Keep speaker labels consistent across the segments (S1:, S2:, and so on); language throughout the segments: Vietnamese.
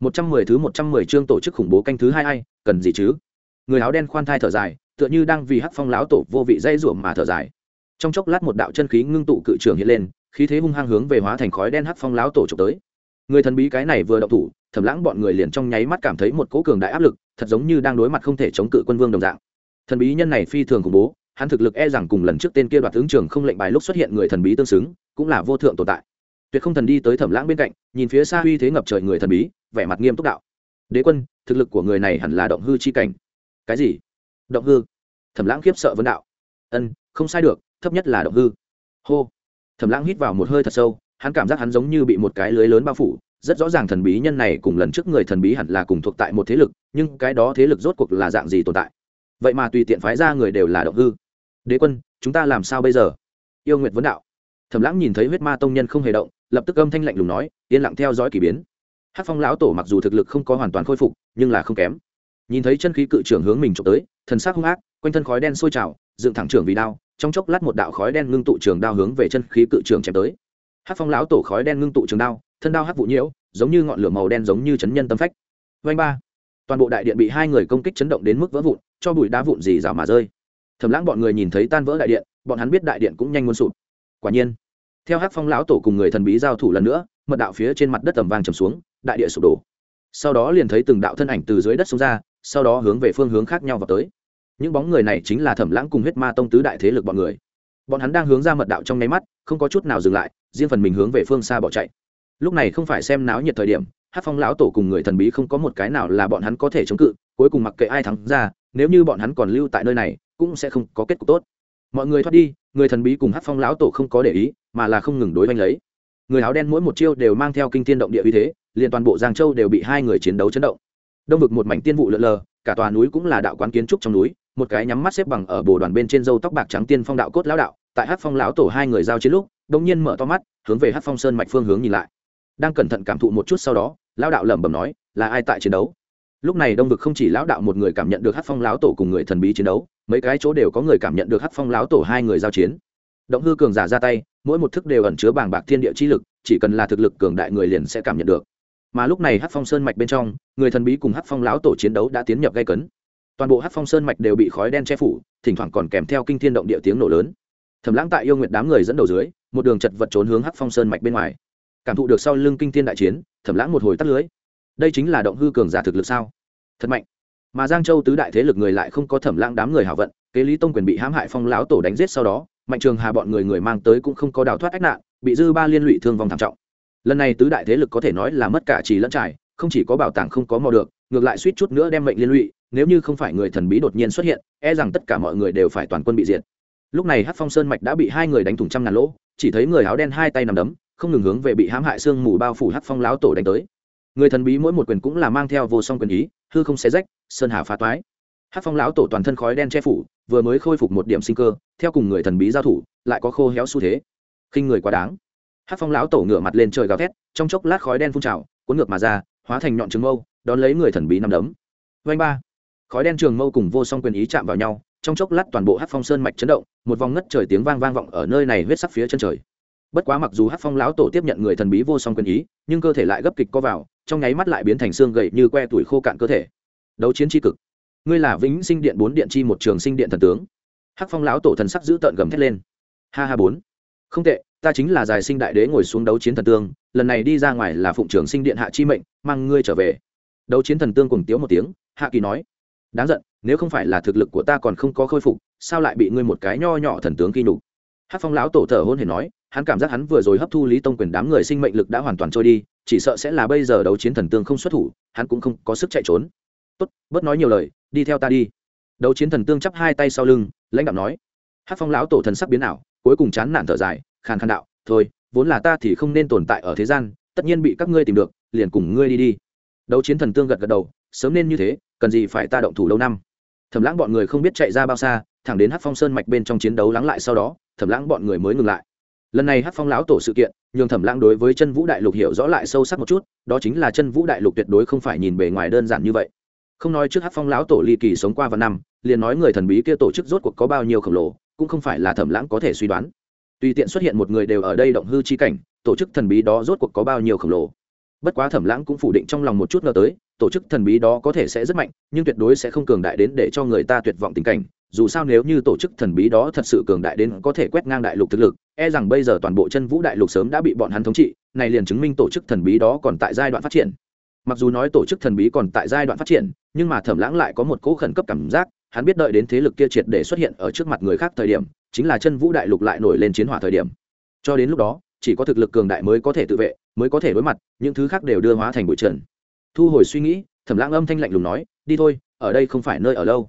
S1: một trăm mười thứ một trăm mười chương tổ chức khủng bố canh thứ hai ai, cần gì chứ? Người áo đen khoan thai thở dài, tựa như đang vì hắc phong lão tổ vô vị dây ruộng mà thở dài. Trong chốc lát một đạo chân khí ngưng tụ cự trường hiện lên, khí thế hung hăng hướng về hóa thành khói đen hắc phong lão tổ trục tới. Người thần bí cái này vừa động thủ thẩm lãng bọn người liền trong nháy mắt cảm thấy một cỗ cường đại áp lực, thật giống như đang đối mặt không thể chống cự quân vương đồng dạng. Thần bí nhân này phi thường khủng bố, hắn thực lực e rằng cùng lần trước tên kia đoạt tướng trường không lệnh bài lúc xuất hiện người thần bí tương xứng, cũng là vô thượng tồn tại tuyệt không thần đi tới thẩm lãng bên cạnh, nhìn phía xa uy thế ngập trời người thần bí, vẻ mặt nghiêm túc đạo. Đế quân, thực lực của người này hẳn là động hư chi cảnh. Cái gì? Động hư? Thẩm lãng khiếp sợ vấn đạo. Ân, không sai được, thấp nhất là động hư. Hô. Thẩm lãng hít vào một hơi thật sâu, hắn cảm giác hắn giống như bị một cái lưới lớn bao phủ. Rất rõ ràng thần bí nhân này cùng lần trước người thần bí hẳn là cùng thuộc tại một thế lực, nhưng cái đó thế lực rốt cuộc là dạng gì tồn tại? Vậy mà tùy tiện phái ra người đều là động hư. Đế quân, chúng ta làm sao bây giờ? Yêu nguyệt vấn đạo. Thẩm lãng nhìn thấy huyết ma tông nhân không hề động lập tức âm thanh lạnh lùng nói, yên lặng theo dõi k ỳ biến. Hát phong lão tổ mặc dù thực lực không có hoàn toàn khôi phục, nhưng là không kém. Nhìn thấy chân khí cự trưởng hướng mình trộm tới, thần sắc hung ác, quanh thân khói đen sôi trào, dựng thẳng trưởng vì đao, trong chốc lát một đạo khói đen ngưng tụ trường đao hướng về chân khí cự trường chém tới. Hát phong lão tổ khói đen ngưng tụ trường đao, thân đao hát vụ nhiễu, giống như ngọn lửa màu đen giống như chấn nhân tâm phách. Vanh ba. Toàn bộ đại điện bị hai người công kích chấn động đến mức vỡ vụn, cho bụi đá vụn gì rào mà rơi. Thầm lãng bọn người nhìn thấy tan vỡ đại điện, bọn hắn biết đại điện cũng nhanh muốn sụp. Quả nhiên theo hát phong lão tổ cùng người thần bí giao thủ lần nữa, mật đạo phía trên mặt đất tầm vang trầm xuống, đại địa sụp đổ. Sau đó liền thấy từng đạo thân ảnh từ dưới đất xuống ra, sau đó hướng về phương hướng khác nhau vào tới. Những bóng người này chính là thẩm lãng cùng huyết ma tông tứ đại thế lực bọn người. Bọn hắn đang hướng ra mật đạo trong nháy mắt, không có chút nào dừng lại, riêng phần mình hướng về phương xa bỏ chạy. Lúc này không phải xem náo nhiệt thời điểm hát phong lão tổ cùng người thần bí không có một cái nào là bọn hắn có thể chống cự, cuối cùng mặc kệ ai thắng ra, nếu như bọn hắn còn lưu tại nơi này, cũng sẽ không có kết cục tốt. Mọi người thoát đi người thần bí cùng hát phong lão tổ không có để ý, mà là không ngừng đối oanh lấy. Người áo đen mỗi một chiêu đều mang theo kinh thiên động địa uy thế, liền toàn bộ giang châu đều bị hai người chiến đấu chấn động. Đông vực một mảnh tiên vụ lượn lờ, cả tòa núi cũng là đạo quán kiến trúc trong núi, một cái nhắm mắt xếp bằng ở bồ đoàn bên trên dâu tóc bạc trắng tiên phong đạo cốt lão đạo, tại hát phong lão tổ hai người giao chiến lúc đông nhiên mở to mắt, hướng về hát phong sơn mạch phương hướng nhìn lại. Đang cẩn thận cảm thụ một chút sau đó, lão đạo lẩm bẩm nói, là ai tại chiến đấu? Lúc này đông vực không chỉ lão đạo một người cảm nhận được hát phong lão tổ cùng người thần bí chiến đấu mấy cái chỗ đều có người cảm nhận được hắc phong lão tổ hai người giao chiến. Động hư cường giả ra tay, mỗi một thức đều ẩn chứa bàng bạc thiên địa chi lực, chỉ cần là thực lực cường đại người liền sẽ cảm nhận được. Mà lúc này hắc phong sơn mạch bên trong, người thần bí cùng hắc phong lão tổ chiến đấu đã tiến nhập gây cấn. Toàn bộ hắc phong sơn mạch đều bị khói đen che phủ, thỉnh thoảng còn kèm theo kinh thiên động địa tiếng nổ lớn. Thầm lãng tại yêu nguyệt đám người dẫn đầu dưới, một đường chật vật trốn hướng hắc phong sơn mạch bên ngoài. Cảm thụ được sau lưng kinh thiên đại chiến, thẩm lãng một hồi tắt lưới. Đây chính là động hư cường giả thực lực sao? Thật mạnh mà giang châu tứ đại thế lực người lại không có thẩm lãng đám người hảo vận, kế lý tông quyền bị hãm hại phong lão tổ đánh giết sau đó, mạnh trường hà bọn người người mang tới cũng không có đào thoát ách nạn, bị dư ba liên lụy thương vong thảm trọng. Lần này tứ đại thế lực có thể nói là mất cả trì lẫn trải, không chỉ có bảo tàng không có mò được, ngược lại suýt chút nữa đem mệnh liên lụy, nếu như không phải người thần bí đột nhiên xuất hiện e rằng tất cả mọi người đều phải toàn quân bị diệt. Lúc này hát phong sơn mạch đã bị hai người đánh thủng trăm ngàn lỗ, chỉ thấy người áo đen hai tay nằm đấm, không ngừng hướng về bị hãm hại xương mù bao phủ hát phong láo tổ đánh tới người thần bí mỗi một quyền cũng là mang theo vô song quyền ý, hư không xé rách, sơn hà phá toái. Hát phong lão tổ toàn thân khói đen che phủ, vừa mới khôi phục một điểm sinh cơ, theo cùng người thần bí giao thủ, lại có khô héo xu thế. Khinh người quá đáng. Hát phong lão tổ ngửa mặt lên trời gào thét, trong chốc lát khói đen phun trào, cuốn ngược mà ra, hóa thành nhọn trường mâu, đón lấy người thần bí nằm đấm. Vanh ba. Khói đen trường mâu cùng vô song quyền ý chạm vào nhau, trong chốc lát toàn bộ hát phong sơn mạch chấn động, một vòng ngất trời tiếng vang vang vọng ở nơi này huyết sắc phía chân trời. Bất quá mặc dù hát phong lão tổ tiếp nhận người thần bí vô song quyền ý, nhưng cơ thể lại gấp kịch co vào trong nháy mắt lại biến thành xương gậy như que tuổi khô cạn cơ thể. Đấu chiến tri cực. Ngươi là vĩnh sinh điện bốn điện chi một trường sinh điện thần tướng. Hắc phong lão tổ thần sắc giữ tợn gầm thét lên. Ha ha bốn. Không tệ, ta chính là giải sinh đại đế ngồi xuống đấu chiến thần tương lần này đi ra ngoài là phụng trường sinh điện hạ chi mệnh, mang ngươi trở về. Đấu chiến thần tương cùng tiếu một tiếng, hạ kỳ nói. Đáng giận, nếu không phải là thực lực của ta còn không có khôi phục, sao lại bị ngươi một cái nho nhỏ thần tướng kỳ nhục? Hát phong lão tổ thở hôn hề nói hắn cảm giác hắn vừa rồi hấp thu lý tông quyền đám người sinh mệnh lực đã hoàn toàn trôi đi, chỉ sợ sẽ là bây giờ đấu chiến thần tương không xuất thủ, hắn cũng không có sức chạy trốn. Tốt, bớt nói nhiều lời, đi theo ta đi. Đấu chiến thần tương chắp hai tay sau lưng, lãnh đạo nói. Hát phong lão tổ thần sắc biến ảo, cuối cùng chán nản thở dài, khàn khàn đạo, thôi, vốn là ta thì không nên tồn tại ở thế gian, tất nhiên bị các ngươi tìm được, liền cùng ngươi đi đi. Đấu chiến thần tương gật gật đầu, sớm nên như thế, cần gì phải ta động thủ lâu năm? Thẩm lãng bọn người không biết chạy ra bao xa, thẳng đến hát phong sơn mạch bên trong chiến đấu lắng lại sau đó, thẩm lãng bọn người mới ngừng lại lần này hát phong lão tổ sự kiện, nhường thẩm lãng đối với chân vũ đại lục hiểu rõ lại sâu sắc một chút, đó chính là chân vũ đại lục tuyệt đối không phải nhìn bề ngoài đơn giản như vậy. Không nói trước hát phong lão tổ ly kỳ sống qua vài năm, liền nói người thần bí kia tổ chức rốt cuộc có bao nhiêu khổng lồ, cũng không phải là thẩm lãng có thể suy đoán. Tùy tiện xuất hiện một người đều ở đây động hư chi cảnh, tổ chức thần bí đó rốt cuộc có bao nhiêu khổng lồ. Bất quá thẩm lãng cũng phủ định trong lòng một chút ngờ tới, tổ chức thần bí đó có thể sẽ rất mạnh, nhưng tuyệt đối sẽ không cường đại đến để cho người ta tuyệt vọng tình cảnh dù sao nếu như tổ chức thần bí đó thật sự cường đại đến có thể quét ngang đại lục thực lực e rằng bây giờ toàn bộ chân vũ đại lục sớm đã bị bọn hắn thống trị, này liền chứng minh tổ chức thần bí đó còn tại giai đoạn phát triển. Mặc dù nói tổ chức thần bí còn tại giai đoạn phát triển, nhưng mà thẩm lãng lại có một cỗ khẩn cấp cảm giác, hắn biết đợi đến thế lực kia triệt để xuất hiện ở trước mặt người khác thời điểm, chính là chân vũ đại lục lại nổi lên chiến hỏa thời điểm. Cho đến lúc đó, chỉ có thực lực cường đại mới có thể tự vệ, mới có thể đối mặt, những thứ khác đều đưa hóa thành bụi trần. Thu hồi suy nghĩ, thẩm lãng âm thanh lạnh lùng nói, đi thôi, ở đây không phải nơi ở lâu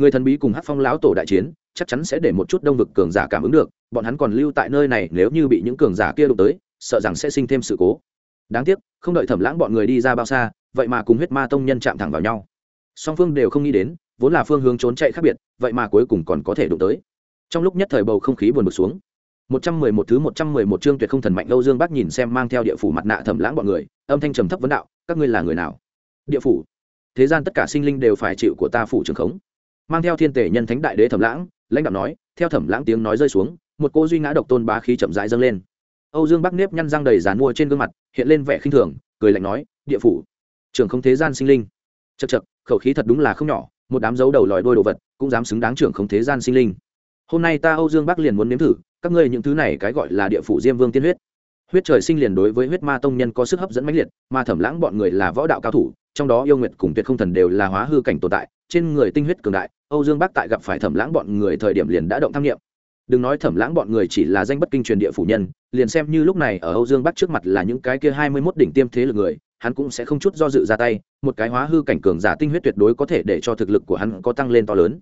S1: người thần bí cùng hát phong lão tổ đại chiến chắc chắn sẽ để một chút đông vực cường giả cảm ứng được bọn hắn còn lưu tại nơi này nếu như bị những cường giả kia đụng tới sợ rằng sẽ sinh thêm sự cố đáng tiếc không đợi thẩm lãng bọn người đi ra bao xa vậy mà cùng huyết ma tông nhân chạm thẳng vào nhau song phương đều không nghĩ đến vốn là phương hướng trốn chạy khác biệt vậy mà cuối cùng còn có thể đụng tới trong lúc nhất thời bầu không khí buồn bực xuống một trăm mười một thứ một trăm mười một chương tuyệt không thần mạnh Âu Dương Bác nhìn xem mang theo địa phủ mặt nạ thẩm lãng bọn người, âm thanh trầm thấp vấn đạo, các ngươi là người nào? Địa phủ. Thế gian tất cả sinh linh đều phải chịu của ta phủ trường khống. Mang theo thiên tể nhân thánh đại đế thẩm lãng, lãnh đạo nói, theo thẩm lãng tiếng nói rơi xuống, một cô duy ngã độc tôn bá khí chậm rãi dâng lên. Âu Dương Bắc nếp nhăn răng đầy dàn mua trên gương mặt, hiện lên vẻ khinh thường, cười lạnh nói, địa phủ, trường không thế gian sinh linh. chật chật khẩu khí thật đúng là không nhỏ, một đám dấu đầu lòi đôi đồ vật, cũng dám xứng đáng trưởng không thế gian sinh linh. Hôm nay ta Âu Dương Bắc liền muốn nếm thử, các ngươi những thứ này cái gọi là địa phủ diêm vương tiên huyết huyết trời sinh liền đối với huyết ma tông nhân có sức hấp dẫn mãnh liệt mà thẩm lãng bọn người là võ đạo cao thủ trong đó yêu nguyệt cùng tuyệt không thần đều là hóa hư cảnh tồn tại trên người tinh huyết cường đại âu dương bắc tại gặp phải thẩm lãng bọn người thời điểm liền đã động tham nghiệm đừng nói thẩm lãng bọn người chỉ là danh bất kinh truyền địa phủ nhân, liền xem như lúc này ở âu dương bắc trước mặt là những cái kia hai mươi mốt đỉnh tiêm thế lực người, hắn cũng sẽ không chút do dự ra tay, một cái hóa hư cảnh cường giả tinh huyết tuyệt đối có thể để cho thực lực của hắn có tăng lên to lớn.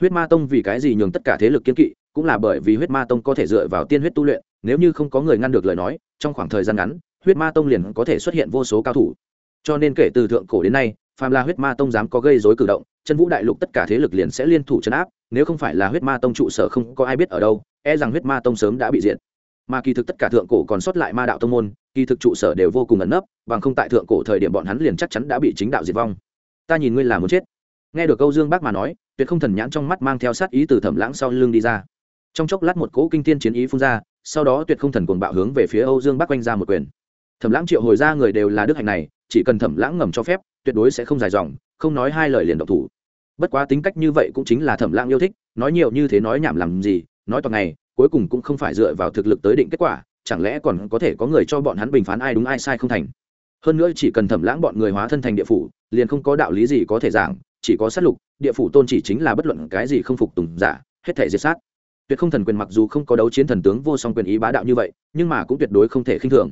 S1: Huyết ma tông vì cái gì nhường tất cả thế lực kiên kỵ, cũng là bởi vì huyết ma tông có thể dựa vào tiên huyết tu luyện, nếu như không có người ngăn được lời nói, trong khoảng thời gian ngắn, huyết ma tông liền có thể xuất hiện vô số cao thủ. Cho nên kể từ thượng cổ đến nay, phàm là huyết ma tông dám có gây rối cử động chân vũ đại lục tất cả thế lực liền sẽ liên thủ chấn áp, nếu không phải là huyết ma tông trụ sở không có ai biết ở đâu e rằng huyết ma tông sớm đã bị diệt. Mà kỳ thực tất cả thượng cổ còn sót lại ma đạo tông môn, kỳ thực trụ sở đều vô cùng ẩn nấp, bằng không tại thượng cổ thời điểm bọn hắn liền chắc chắn đã bị chính đạo diệt vong. Ta nhìn ngươi là muốn chết. Nghe được câu dương bác mà nói, tuyệt không thần nhãn trong mắt mang theo sát ý từ thẩm lãng sau lưng đi ra. Trong chốc lát một cỗ kinh thiên chiến ý phun ra, sau đó tuyệt không thần cuồng bạo hướng về phía âu dương bắc quanh ra một quyền. Thẩm lãng triệu hồi ra người đều là đức hạnh này, chỉ cần thẩm lãng ngầm cho phép, tuyệt đối sẽ không dài dòng, không nói hai lời liền độc thủ bất quá tính cách như vậy cũng chính là thẩm lãng yêu thích, nói nhiều như thế nói nhảm làm gì, nói toàn ngày, cuối cùng cũng không phải dựa vào thực lực tới định kết quả, chẳng lẽ còn có thể có người cho bọn hắn bình phán ai đúng ai sai không thành. Hơn nữa chỉ cần thẩm lãng bọn người hóa thân thành địa phủ, liền không có đạo lý gì có thể giảng, chỉ có sát lục, địa phủ tôn chỉ chính là bất luận cái gì không phục tùng giả, hết thể diệt sát. Tuyệt không thần quyền mặc dù không có đấu chiến thần tướng vô song quyền ý bá đạo như vậy, nhưng mà cũng tuyệt đối không thể khinh thường.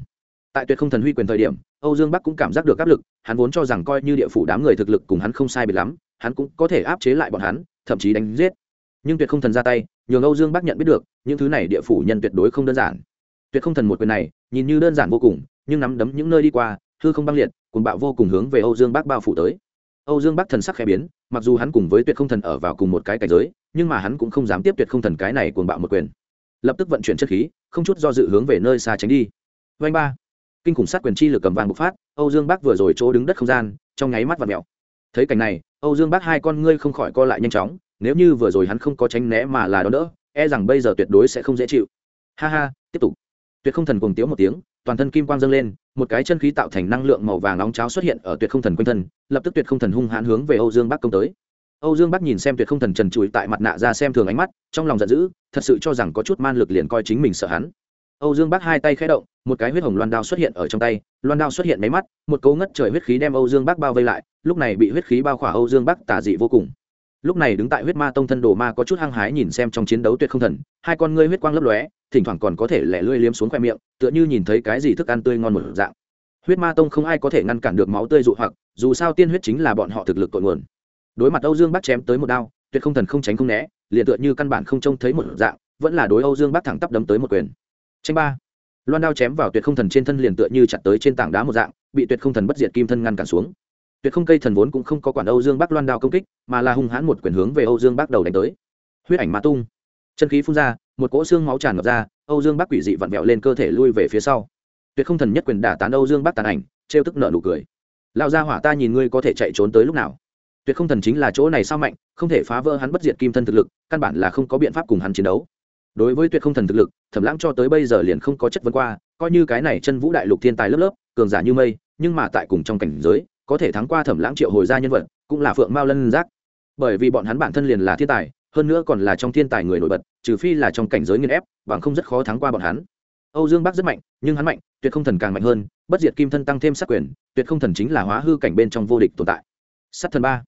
S1: Tại tuyệt không thần huy quyền thời điểm, âu dương bắc cũng cảm giác được áp lực, hắn vốn cho rằng coi như địa phủ đám người thực lực cùng hắn không sai biệt lắm hắn cũng có thể áp chế lại bọn hắn, thậm chí đánh giết. Nhưng tuyệt không thần ra tay, nhường âu dương bắc nhận biết được, những thứ này địa phủ nhân tuyệt đối không đơn giản. Tuyệt không thần một quyền này, nhìn như đơn giản vô cùng, nhưng nắm đấm những nơi đi qua, hư không băng liệt, cuồng bạo vô cùng hướng về âu dương bắc bao phủ tới. Âu dương bắc thần sắc khẽ biến, mặc dù hắn cùng với tuyệt không thần ở vào cùng một cái cảnh giới, nhưng mà hắn cũng không dám tiếp tuyệt không thần cái này cuồng bạo một quyền. Lập tức vận chuyển chất khí, không chút do dự hướng về nơi xa tránh đi. Vanh ba. Kinh khủng sát quyền chi lực cầm vàng bộc phát, âu dương bắc vừa rồi chỗ đứng đất không gian, trong nháy mắt và mèo. Thấy cảnh này âu dương bắc hai con ngươi không khỏi co lại nhanh chóng, nếu như vừa rồi hắn không có tránh né mà là đó đỡ e rằng bây giờ tuyệt đối sẽ không dễ chịu. Ha ha, tiếp tục. Tuyệt không thần cùng tiếu một tiếng, toàn thân kim quang dâng lên, một cái chân khí tạo thành năng lượng màu vàng nóng cháo xuất hiện ở tuyệt không thần quanh thân, lập tức tuyệt không thần hung hãn hướng về âu dương bắc công tới. Âu dương bắc nhìn xem tuyệt không thần trần trụi tại mặt nạ ra xem thường ánh mắt, trong lòng giận dữ, thật sự cho rằng có chút man lực liền coi chính mình sợ hắn âu dương bắc hai tay khẽ động, một cái huyết hồng loan đao xuất hiện ở trong tay, loan đao xuất hiện mấy mắt, một cấu ngất trời huyết khí đem âu dương bắc bao vây lại, lúc này bị huyết khí bao khỏa âu dương bắc tả dị vô cùng. Lúc này đứng tại huyết ma tông thân đồ ma có chút hăng hái nhìn xem trong chiến đấu tuyệt không thần, hai con ngươi huyết quang lấp lóe, thỉnh thoảng còn có thể lẻ lươi liếm xuống khóe miệng, tựa như nhìn thấy cái gì thức ăn tươi ngon một dạng. Huyết ma tông không ai có thể ngăn cản được máu tươi dụ hoặc, dù sao tiên huyết chính là bọn họ thực lực cội nguồn. Đối mặt âu dương bắc chém tới một đao, tuyệt không thần không tránh không né, liền tựa như căn bản không trông thấy một dạng, vẫn là đối âu dương bắc thẳng tắp đấm tới một quyền tranh ba. Loan đao chém vào tuyệt không thần trên thân liền tựa như chặt tới trên tảng đá một dạng, bị tuyệt không thần bất diệt kim thân ngăn cản xuống. Tuyệt không cây thần vốn cũng không có quản âu dương bắc loan đao công kích, mà là hung hãn một quyền hướng về âu dương bắc đầu đánh tới. Huyết ảnh ma tung. Chân khí phun ra, một cỗ xương máu tràn ngập ra, âu dương bắc quỷ dị vặn vẹo lên cơ thể lui về phía sau. Tuyệt không thần nhất quyền đả tán âu dương bắc tàn ảnh, trêu tức nợ nụ cười. Lao ra hỏa ta nhìn ngươi có thể chạy trốn tới lúc nào? Tuyệt không thần chính là chỗ này sao mạnh, không thể phá vỡ hắn bất diệt kim thân thực lực, căn bản là không có biện pháp cùng hắn chiến đấu đối với tuyệt không thần thực lực, thẩm lãng cho tới bây giờ liền không có chất vấn qua, coi như cái này chân vũ đại lục thiên tài lớp lớp, cường giả như mây, nhưng mà tại cùng trong cảnh giới, có thể thắng qua thẩm lãng triệu hồi ra nhân vật, cũng là phượng mao lân giác. Bởi vì bọn hắn bản thân liền là thiên tài, hơn nữa còn là trong thiên tài người nổi bật, trừ phi là trong cảnh giới nghiên ép, bằng không rất khó thắng qua bọn hắn. Âu dương bắc rất mạnh, nhưng hắn mạnh, tuyệt không thần càng mạnh hơn, bất diệt kim thân tăng thêm sát quyền, tuyệt không thần chính là hóa hư cảnh bên trong vô địch tồn tại. Sát thần ba.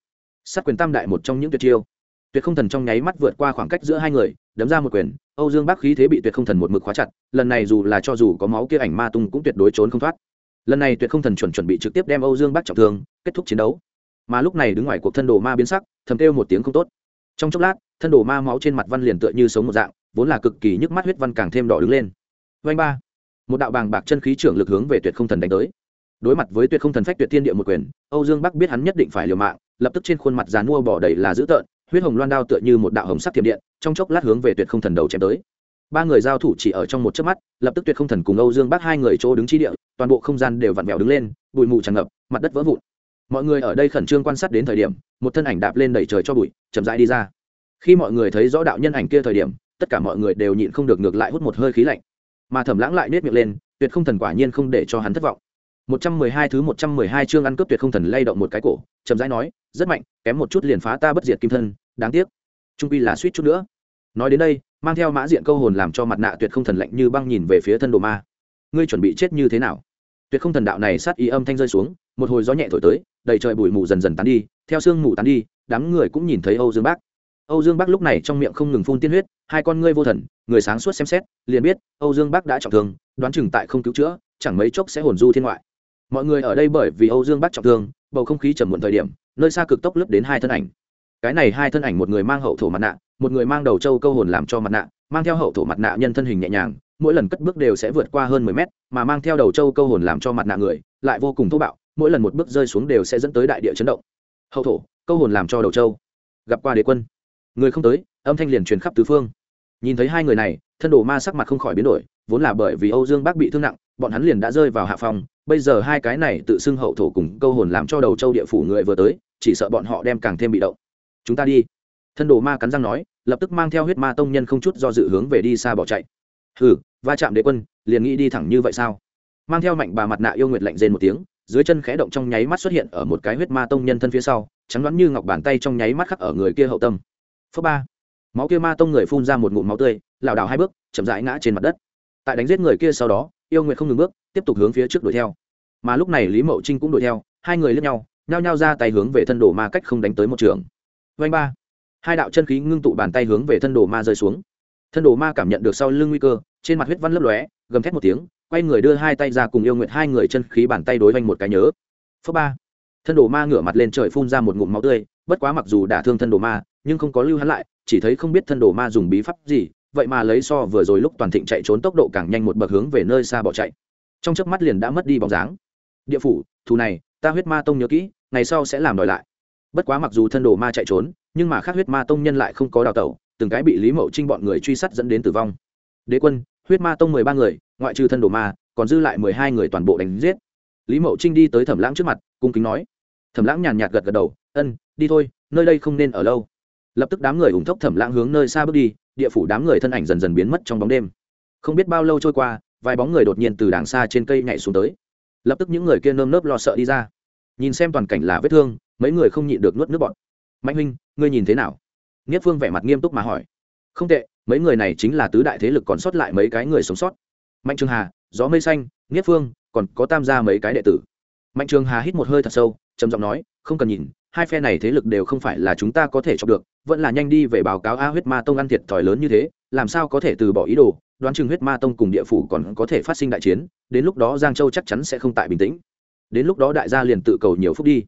S1: Sát quyền tam đại một trong những tuyệt chiêu. Tuyệt không thần trong nháy mắt vượt qua khoảng cách giữa hai người đấm ra một quyền, âu dương bắc khí thế bị tuyệt không thần một mực khóa chặt, lần này dù là cho dù có máu kia ảnh ma tung cũng tuyệt đối trốn không thoát. Lần này tuyệt không thần chuẩn chuẩn bị trực tiếp đem âu dương bắc trọng thương, kết thúc chiến đấu. Mà lúc này đứng ngoài cuộc thân đồ ma biến sắc, thầm kêu một tiếng không tốt. Trong chốc lát, thân đồ ma máu trên mặt văn liền tựa như sống một dạng, vốn là cực kỳ nhức mắt huyết văn càng thêm đỏ đứng lên. Vanh ba. Một đạo bàng bạc chân khí trưởng lực hướng về tuyệt không thần đánh tới. Đối mặt với tuyệt không thần phách tuyệt thiên địa một quyền, âu dương bắc biết hắn nhất định phải liều mạng, lập tức trên khuôn mặt dàn mua bỏ đầy là dữ tợn huyết hồng loan đao tựa như một đạo hồng sắc thiểm điện, trong chốc lát hướng về tuyệt không thần đầu chém tới. Ba người giao thủ chỉ ở trong một chớp mắt, lập tức tuyệt không thần cùng âu dương bắt hai người chỗ đứng chi địa, toàn bộ không gian đều vặn vẹo đứng lên, bụi mù tràn ngập, mặt đất vỡ vụn. Mọi người ở đây khẩn trương quan sát đến thời điểm, một thân ảnh đạp lên đẩy trời cho bụi, chậm rãi đi ra. Khi mọi người thấy rõ đạo nhân ảnh kia thời điểm, tất cả mọi người đều nhịn không được ngược lại hút một hơi khí lạnh. Mà thẩm lãng lại nết miệng lên, tuyệt không thần quả nhiên không để cho hắn thất vọng một trăm mười hai thứ một trăm mười hai chương ăn cướp tuyệt không thần lay động một cái cổ, chậm rãi nói, rất mạnh, kém một chút liền phá ta bất diệt kim thân, đáng tiếc. Trung quy là suýt chút nữa. Nói đến đây, mang theo mã diện câu hồn làm cho mặt nạ tuyệt không thần lạnh như băng nhìn về phía thân đồ ma. Ngươi chuẩn bị chết như thế nào? Tuyệt không thần đạo này sát ý âm thanh rơi xuống, một hồi gió nhẹ thổi tới, đầy trời bụi mù dần dần tán đi, theo sương mù tán đi, đám người cũng nhìn thấy âu dương bác âu dương bác lúc này trong miệng không ngừng phun tiên huyết, hai con ngươi vô thần, người sáng suốt xem xét, liền biết âu dương bác đã trọng thương, đoán chừng tại không cứu chữa, chẳng mấy chốc sẽ hồn du thiên ngoại mọi người ở đây bởi vì âu dương bác trọng thương, bầu không khí trầm muộn thời điểm, nơi xa cực tốc lướt đến hai thân ảnh. Cái này hai thân ảnh một người mang hậu thổ mặt nạ, một người mang đầu châu câu hồn làm cho mặt nạ, mang theo hậu thổ mặt nạ nhân thân hình nhẹ nhàng, mỗi lần cất bước đều sẽ vượt qua hơn mười mét, mà mang theo đầu châu câu hồn làm cho mặt nạ người, lại vô cùng thô bạo, mỗi lần một bước rơi xuống đều sẽ dẫn tới đại địa chấn động. Hậu thổ, câu hồn làm cho đầu châu gặp qua đế quân. Người không tới, âm thanh liền truyền khắp tứ phương. Nhìn thấy hai người này, thân đồ ma sắc mặt không khỏi biến đổi, vốn là bởi vì âu dương bác bị thương nặng, bọn hắn liền đã rơi vào hạ phòng bây giờ hai cái này tự xưng hậu thổ cùng câu hồn làm cho đầu châu địa phủ người vừa tới, chỉ sợ bọn họ đem càng thêm bị động. Chúng ta đi. Thân đồ ma cắn răng nói, lập tức mang theo huyết ma tông nhân không chút do dự hướng về đi xa bỏ chạy. Hừ, va chạm đế quân, liền nghĩ đi thẳng như vậy sao? Mang theo mạnh bà mặt nạ yêu nguyệt lạnh rên một tiếng, dưới chân khẽ động trong nháy mắt xuất hiện ở một cái huyết ma tông nhân thân phía sau, trắng đoán như ngọc bàn tay trong nháy mắt khắc ở người kia hậu tâm. Phớ ba. Máu kia ma tông người phun ra một ngụm máu tươi, lảo đảo hai bước, chậm rãi ngã trên mặt đất. Tại đánh giết người kia sau đó yêu nguyệt không ngừng bước, tiếp tục hướng phía trước đuổi theo. Mà lúc này lý mậu trinh cũng đuổi theo, hai người lướt nhau, nhao nhao ra tay hướng về thân đồ ma cách không đánh tới một trường. Vanh ba. Hai đạo chân khí ngưng tụ bàn tay hướng về thân đồ ma rơi xuống. Thân đồ ma cảm nhận được sau lưng nguy cơ, trên mặt huyết văn lấp lóe, gầm thét một tiếng, quay người đưa hai tay ra cùng yêu nguyện hai người chân khí bàn tay đối vanh một cái nhớ. Phớ ba. Thân đồ ma ngửa mặt lên trời phun ra một ngụm máu tươi, bất quá mặc dù đả thương thân đồ ma, nhưng không có lưu hắn lại, chỉ thấy không biết thân đồ ma dùng bí pháp gì vậy mà lấy so vừa rồi lúc toàn thịnh chạy trốn tốc độ càng nhanh một bậc hướng về nơi xa bỏ chạy. Trong chớp mắt liền đã mất đi bóng dáng. Địa phủ, thù này, ta huyết ma tông nhớ kỹ, ngày sau sẽ làm đòi lại. Bất quá mặc dù thân đồ ma chạy trốn, nhưng mà khác huyết ma tông nhân lại không có đào tẩu, từng cái bị lý mậu trinh bọn người truy sát dẫn đến tử vong. Đế quân, huyết ma tông mười ba người, ngoại trừ thân đồ ma, còn dư lại mười hai người toàn bộ đánh giết. Lý mậu trinh đi tới thẩm lãng trước mặt, cung kính nói. Thẩm lãng nhàn nhạt gật gật đầu, ân, đi thôi, nơi đây không nên ở lâu. Lập tức đám người ủng thốc thẩm lãng hướng nơi xa bước đi địa phủ đám người thân ảnh dần dần biến mất trong bóng đêm. Không biết bao lâu trôi qua, vài bóng người đột nhiên từ đàng xa trên cây nhảy xuống tới. Lập tức những người kia nơm nớp lo sợ đi ra. Nhìn xem toàn cảnh là vết thương, mấy người không nhịn được nuốt nước bọn mạnh huynh, ngươi nhìn thế nào? Nghĩa phương vẻ mặt nghiêm túc mà hỏi. Không tệ, mấy người này chính là tứ đại thế lực còn sót lại mấy cái người sống sót. Mạnh trường hà, gió mây xanh nghĩa phương, còn có tam gia mấy cái đệ tử. Mạnh trường hà hít một hơi thật sâu, trầm giọng nói, không cần nhìn hai phe này thế lực đều không phải là chúng ta có thể chọc được, vẫn là nhanh đi về báo cáo a huyết ma tông ăn thiệt thòi lớn như thế, làm sao có thể từ bỏ ý đồ, đoán chừng huyết ma tông cùng địa phủ còn có thể phát sinh đại chiến, đến lúc đó giang châu chắc chắn sẽ không tại bình tĩnh. Đến lúc đó đại gia liền tự cầu nhiều phúc đi.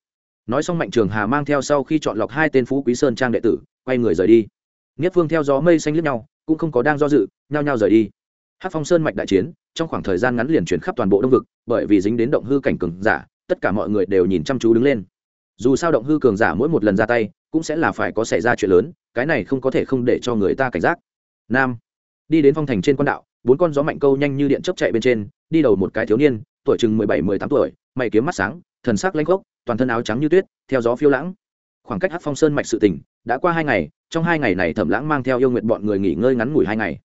S1: Nói xong mạnh trường hà mang theo sau khi chọn lọc hai tên phú quý sơn trang đệ tử, quay người rời đi. Nghĩa phương theo gió mây xanh lướt nhau, cũng không có đang do dự, nhao nhao rời đi. Hát phong sơn mạch đại chiến, trong khoảng thời gian ngắn liền chuyển khắp toàn bộ đông vực, bởi vì dính đến động hư cảnh cường giả, tất cả mọi người đều nhìn chăm chú đứng lên dù sao động hư cường giả mỗi một lần ra tay cũng sẽ là phải có xảy ra chuyện lớn, cái này không có thể không để cho người ta cảnh giác. Nam, đi đến phong thành trên quan đạo, bốn con gió mạnh câu nhanh như điện chấp chạy bên trên, đi đầu một cái thiếu niên, tuổi chừng mười bảy, mười tám tuổi, mày kiếm mắt sáng, thần sắc lanh gốc toàn thân áo trắng như tuyết, theo gió phiêu lãng. Khoảng cách hát phong sơn mạch sự tỉnh đã qua hai ngày, trong hai ngày này thẩm lãng mang theo yêu nguyện bọn người nghỉ ngơi ngắn ngủi hai ngày.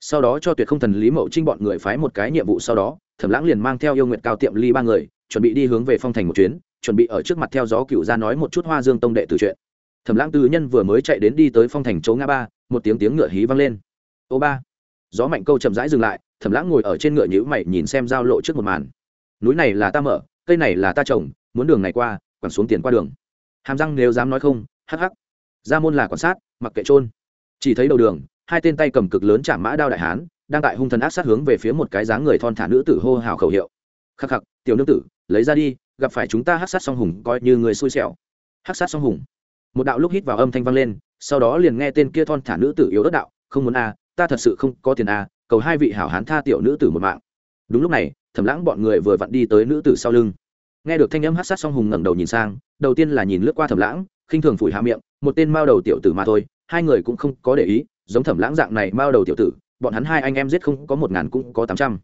S1: Sau đó cho tuyệt không thần lý mậu trinh bọn người phái một cái nhiệm vụ sau đó, thẩm lãng liền mang theo yêu nguyện cao tiệm ly ba người, chuẩn bị đi hướng về phong thành một chuyến chuẩn bị ở trước mặt theo gió cựu ra nói một chút hoa dương tông đệ từ chuyện. Thẩm lãng tư nhân vừa mới chạy đến đi tới phong thành chỗ ngã ba, một tiếng tiếng ngựa hí vang lên. Ô ba, gió mạnh câu chậm rãi dừng lại, thẩm lãng ngồi ở trên ngựa nhữ mày nhìn xem giao lộ trước một màn. Núi này là ta mở, cây này là ta trồng, muốn đường này qua, quẳng xuống tiền qua đường. Hàm răng nếu dám nói không, hắc hắc. Ra môn là quan sát, mặc kệ trôn chỉ thấy đầu đường, hai tên tay cầm cực lớn chạm mã đao đại hán, đang tại hung thần ác sát hướng về phía một cái dáng người thon thả nữ tử hô hào khẩu hiệu. Khắc khắc, tiểu nữ tử, lấy ra đi gặp phải chúng ta hát sát song hùng coi như người xui xẻo. Hát sát song hùng. Một đạo lúc hít vào âm thanh vang lên, sau đó liền nghe tên kia thon thả nữ tử yếu đất đạo, không muốn a, ta thật sự không có tiền a, cầu hai vị hảo hán tha tiểu nữ tử một mạng. Đúng lúc này, thẩm lãng bọn người vừa vặn đi tới nữ tử sau lưng. Nghe được thanh âm hát sát song hùng ngẩng đầu nhìn sang, đầu tiên là nhìn lướt qua thẩm lãng, khinh thường phủi hạ miệng, một tên mao đầu tiểu tử mà thôi, hai người cũng không có để ý, giống thẩm lãng dạng này mao đầu tiểu tử, bọn hắn hai anh em giết không có một ngàn cũng có tám trăm.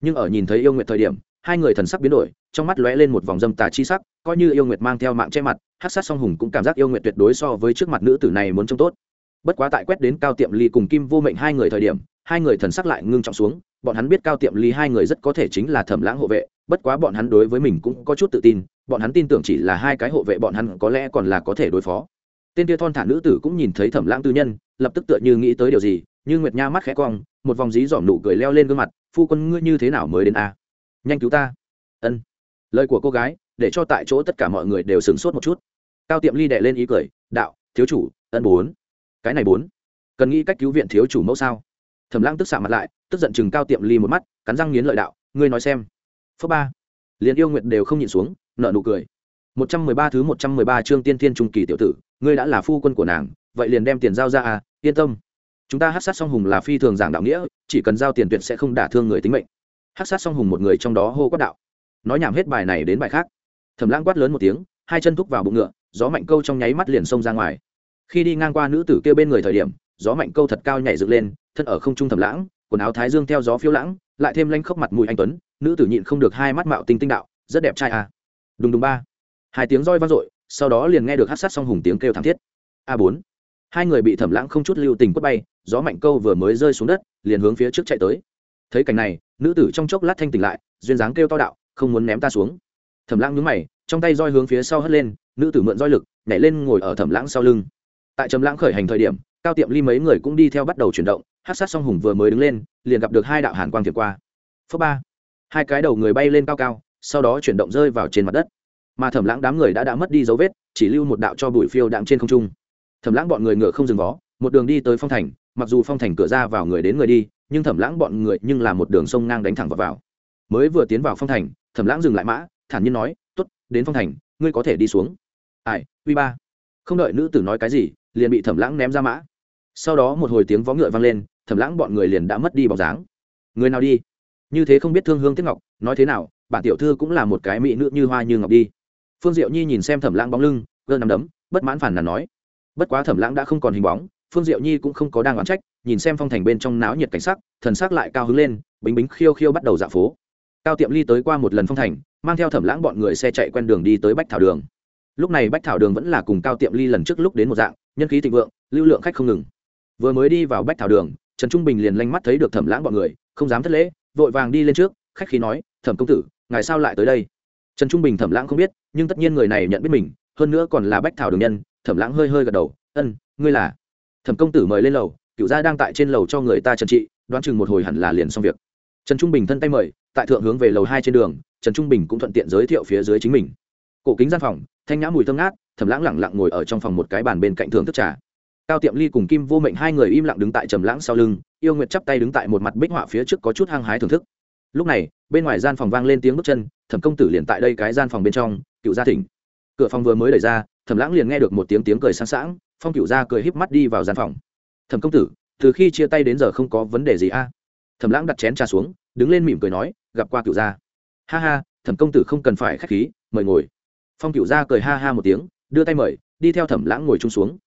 S1: Nhưng ở nhìn thấy yêu nguyện thời điểm hai người thần sắc biến đổi, trong mắt lóe lên một vòng dâm tà chi sắc, coi như yêu nguyệt mang theo mạng che mặt, hát sát song hùng cũng cảm giác yêu nguyệt tuyệt đối so với trước mặt nữ tử này muốn trông tốt. Bất quá tại quét đến cao tiệm ly cùng kim vô mệnh hai người thời điểm, hai người thần sắc lại ngưng trọng xuống, bọn hắn biết cao tiệm ly hai người rất có thể chính là thẩm lãng hộ vệ, bất quá bọn hắn đối với mình cũng có chút tự tin, bọn hắn tin tưởng chỉ là hai cái hộ vệ bọn hắn có lẽ còn là có thể đối phó. Tên tia thon thả nữ tử cũng nhìn thấy thẩm lãng tư nhân, lập tức tựa như nghĩ tới điều gì, như nguyệt nha mắt khẽ cong, một vòng dí dỏm nụ cười leo lên gương mặt, phu quân ngươi như thế nào mới đến a? Nhanh cứu ta. Ân. Lời của cô gái để cho tại chỗ tất cả mọi người đều sửng sốt một chút. Cao tiệm ly đệ lên ý cười, đạo, thiếu chủ, ân bốn. Cái này bốn? Cần nghĩ cách cứu viện thiếu chủ mẫu sao? Thẩm lãng tức xạ mặt lại, tức giận chừng cao tiệm ly một mắt, cắn răng nghiến lợi đạo, ngươi nói xem. Phớ ba. Liền yêu nguyện đều không nhịn xuống nợ nụ cười. Một trăm mười ba thứ một trăm mười ba chương tiên thiên trung kỳ tiểu tử, ngươi đã là phu quân của nàng, vậy liền đem tiền giao ra à yên tâm. Chúng ta hát sát song hùng là phi thường giảng đạo nghĩa, chỉ cần giao tiền tuyệt sẽ không đả thương người tính mệnh hát sát song hùng một người trong đó hô quát đạo. Nói nhảm hết bài này đến bài khác. Thẩm lãng quát lớn một tiếng, hai chân thúc vào bụng ngựa, gió mạnh câu trong nháy mắt liền xông ra ngoài. Khi đi ngang qua nữ tử kia bên người thời điểm, gió mạnh câu thật cao nhảy dựng lên, thân ở không trung thẩm lãng, quần áo thái dương theo gió phiêu lãng, lại thêm lanh khóc mặt mùi anh tuấn, nữ tử nhịn không được hai mắt mạo tinh tinh đạo, rất đẹp trai à. đùng đùng ba. Hai tiếng roi vang dội, sau đó liền nghe được hát sát song hùng tiếng kêu thảm thiết. A bốn. Hai người bị thẩm lãng không chút lưu tình quất bay, gió mạnh câu vừa mới rơi xuống đất, liền hướng phía trước chạy tới. Thấy cảnh này nữ tử trong chốc lát thanh tỉnh lại, duyên dáng kêu to đạo, không muốn ném ta xuống. Thẩm lãng nhúng mày, trong tay roi hướng phía sau hất lên, nữ tử mượn roi lực, nhảy lên ngồi ở thẩm lãng sau lưng. Tại trầm lãng khởi hành thời điểm, cao tiệm ly mấy người cũng đi theo bắt đầu chuyển động, hát sát song hùng vừa mới đứng lên, liền gặp được hai đạo hàn quang thiệt qua. Phước ba, hai cái đầu người bay lên cao cao, sau đó chuyển động rơi vào trên mặt đất. Mà thẩm lãng đám người đã đã mất đi dấu vết, chỉ lưu một đạo cho bụi phiêu đạm trên không trung. Thẩm lãng bọn người ngựa không dừng vó, một đường đi tới phong thành, mặc dù phong thành cửa ra vào người đến người đi nhưng thẩm lãng bọn người nhưng là một đường sông ngang đánh thẳng vào, vào. mới vừa tiến vào phong thành thẩm lãng dừng lại mã thản nhiên nói t ố t đến phong thành ngươi có thể đi xuống. Ai uy ba. Không đợi nữ tử nói cái gì liền bị thẩm lãng ném ra mã. Sau đó một hồi tiếng vó ngựa vang lên thẩm lãng bọn người liền đã mất đi bóng dáng. Người nào đi? Như thế không biết thương hương tiếc ngọc nói thế nào bản tiểu thư cũng là một cái mỹ nữ như hoa như ngọc đi. Phương diệu nhi nhìn xem thẩm lãng bóng lưng gơ nằm đấm bất mãn phản là nói bất quá thẩm lãng đã không còn hình bóng phương diệu nhi cũng không có đang oán trách, nhìn xem phong thành bên trong náo nhiệt cảnh sắc, thần sắc lại cao hứng lên, bính bính khiêu khiêu bắt đầu dạo phố. Cao tiệm ly tới qua một lần phong thành, mang theo thẩm lãng bọn người xe chạy quen đường đi tới bách thảo đường. Lúc này bách thảo đường vẫn là cùng cao tiệm ly lần trước lúc đến một dạng, nhân khí thịnh vượng, lưu lượng khách không ngừng. Vừa mới đi vào bách thảo đường, trần trung bình liền lanh mắt thấy được thẩm lãng bọn người, không dám thất lễ, vội vàng đi lên trước, khách khí nói, thẩm công tử, ngài sao lại tới đây? Trần trung bình thẩm lãng không biết, nhưng tất nhiên người này nhận biết mình, hơn nữa còn là bách thảo đường nhân, thẩm lãng hơi hơi gật đầu, ân, ngươi là? Thẩm công tử mời lên lầu, cựu gia đang tại trên lầu cho người ta trần trị, đoán chừng một hồi hẳn là liền xong việc. Trần trung bình thân tay mời, tại thượng hướng về lầu hai trên đường, trần trung bình cũng thuận tiện giới thiệu phía dưới chính mình. Cổ kính gian phòng, thanh nhã mùi thơm ngát, thẩm lãng lẳng lặng ngồi ở trong phòng một cái bàn bên cạnh thưởng thức trà. Cao tiệm ly cùng kim vô mệnh hai người im lặng đứng tại trầm lãng sau lưng, yêu nguyệt chắp tay đứng tại một mặt bích họa phía trước có chút hăng hái thưởng thức. Lúc này, bên ngoài gian phòng vang lên tiếng bước chân, thẩm công tử liền tại đây cái gian phòng bên trong, cựu gia thỉnh. Cửa phòng vừa mới đẩy ra, thẩm lãng liền nghe được một tiếng tiếng cười sáng sảng phong Cửu gia cười híp mắt đi vào gian phòng. Thẩm công tử, từ khi chia tay đến giờ không có vấn đề gì a? Thẩm lãng đặt chén trà xuống, đứng lên mỉm cười nói, gặp qua Cửu gia. Ha ha, thẩm công tử không cần phải khách khí, mời ngồi. Phong Cửu gia cười ha ha một tiếng, đưa tay mời, đi theo thẩm lãng ngồi chung xuống.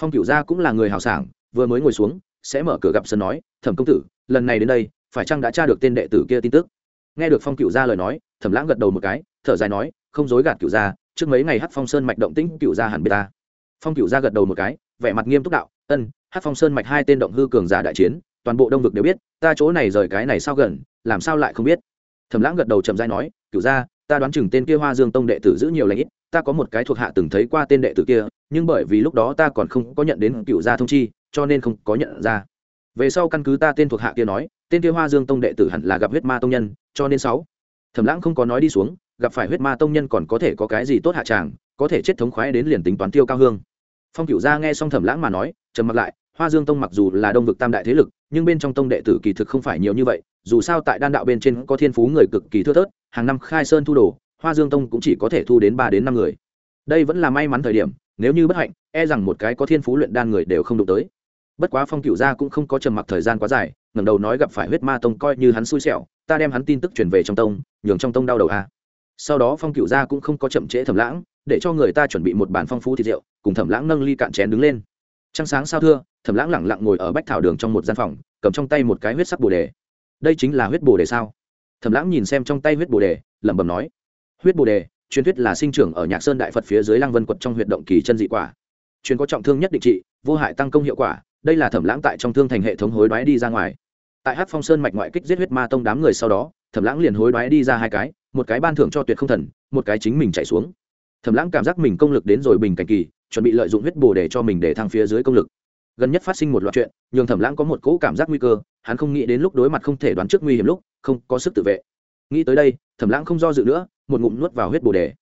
S1: Phong Cửu gia cũng là người hào sảng, vừa mới ngồi xuống, sẽ mở cửa gặp sân nói, thẩm công tử, lần này đến đây, phải chăng đã tra được tên đệ tử kia tin tức? Nghe được phong Cửu gia lời nói, thẩm lãng gật đầu một cái, thở dài nói, không dối gạt Cửu gia, trước mấy ngày hát phong sơn mạch động tĩnh Cửu gia hẳn bê ta phong cựu gia gật đầu một cái, vẻ mặt nghiêm túc đạo, ân hát phong sơn mạch hai tên động hư cường giả đại chiến, toàn bộ đông vực đều biết, ta chỗ này rời cái này sao gần, làm sao lại không biết? Thẩm lãng gật đầu chậm dai nói cựu ra ta đoán chừng tên kia hoa dương tông đệ tử giữ nhiều lãnh ít, ta có một cái thuộc hạ từng thấy qua tên đệ tử kia, nhưng bởi vì lúc đó ta còn không có nhận đến cựu gia thông chi, cho nên không có nhận ra. Về sau căn cứ ta tên thuộc hạ kia nói, tên kia hoa dương tông đệ tử hẳn là gặp huyết ma tông nhân, cho nên sáu. Thẩm lãng không có nói đi xuống gặp phải huyết ma tông nhân còn có thể có cái gì tốt hạ tràng, có thể chết thống khoái đến liền tính toán tiêu cao hương. Phong cựu gia nghe xong thẩm lãng mà nói, trầm mặc lại, hoa dương tông mặc dù là đông vực tam đại thế lực, nhưng bên trong tông đệ tử kỳ thực không phải nhiều như vậy, dù sao tại đan đạo bên trên có thiên phú người cực kỳ thưa thớt, hàng năm khai sơn thu đồ, hoa dương tông cũng chỉ có thể thu đến ba đến năm người. Đây vẫn là may mắn thời điểm, nếu như bất hạnh e rằng một cái có thiên phú luyện đan người đều không đụng tới. Bất quá phong cựu gia cũng không có trầm mặc thời gian quá dài, ngẩng đầu nói gặp phải huyết ma tông coi như hắn xui xẻo, ta đem hắn tin tức truyền về trong tông, nhường trong tông đau đầu a sau đó phong cựu gia cũng không có chậm trễ thẩm lãng, để cho người ta chuẩn bị một bàn phong phú thịt rượu, cùng thẩm lãng nâng ly cạn chén đứng lên. Trăng sáng sao thưa, thẩm lãng lẳng lặng ngồi ở bách thảo đường trong một gian phòng, cầm trong tay một cái huyết sắc bồ đề. Đây chính là huyết bồ đề sao? Thẩm lãng nhìn xem trong tay huyết bồ đề, lẩm bẩm nói. Huyết bồ đề, truyền thuyết là sinh trưởng ở nhạc sơn đại phật phía dưới lăng vân quật trong huyệt động kỳ chân dị quả. Truyền có trọng thương nhất định trị, vô hại tăng công hiệu quả, đây là thẩm lãng tại trong thương thành hệ thống hối đoái đi ra ngoài. Tại hát phong sơn mạch ngoại kích giết huyết ma tông đám người sau đó, thẩm lãng liền hối đoái đi ra hai cái một cái ban thưởng cho tuyệt không thần, một cái chính mình chạy xuống. Thẩm lãng cảm giác mình công lực đến rồi bình cảnh kỳ, chuẩn bị lợi dụng huyết bồ để cho mình để thăng phía dưới công lực. Gần nhất phát sinh một loạt chuyện, nhường thẩm lãng có một cỗ cảm giác nguy cơ, hắn không nghĩ đến lúc đối mặt không thể đoán trước nguy hiểm lúc, không có sức tự vệ. Nghĩ tới đây, thẩm lãng không do dự nữa, một ngụm nuốt vào huyết bồ đề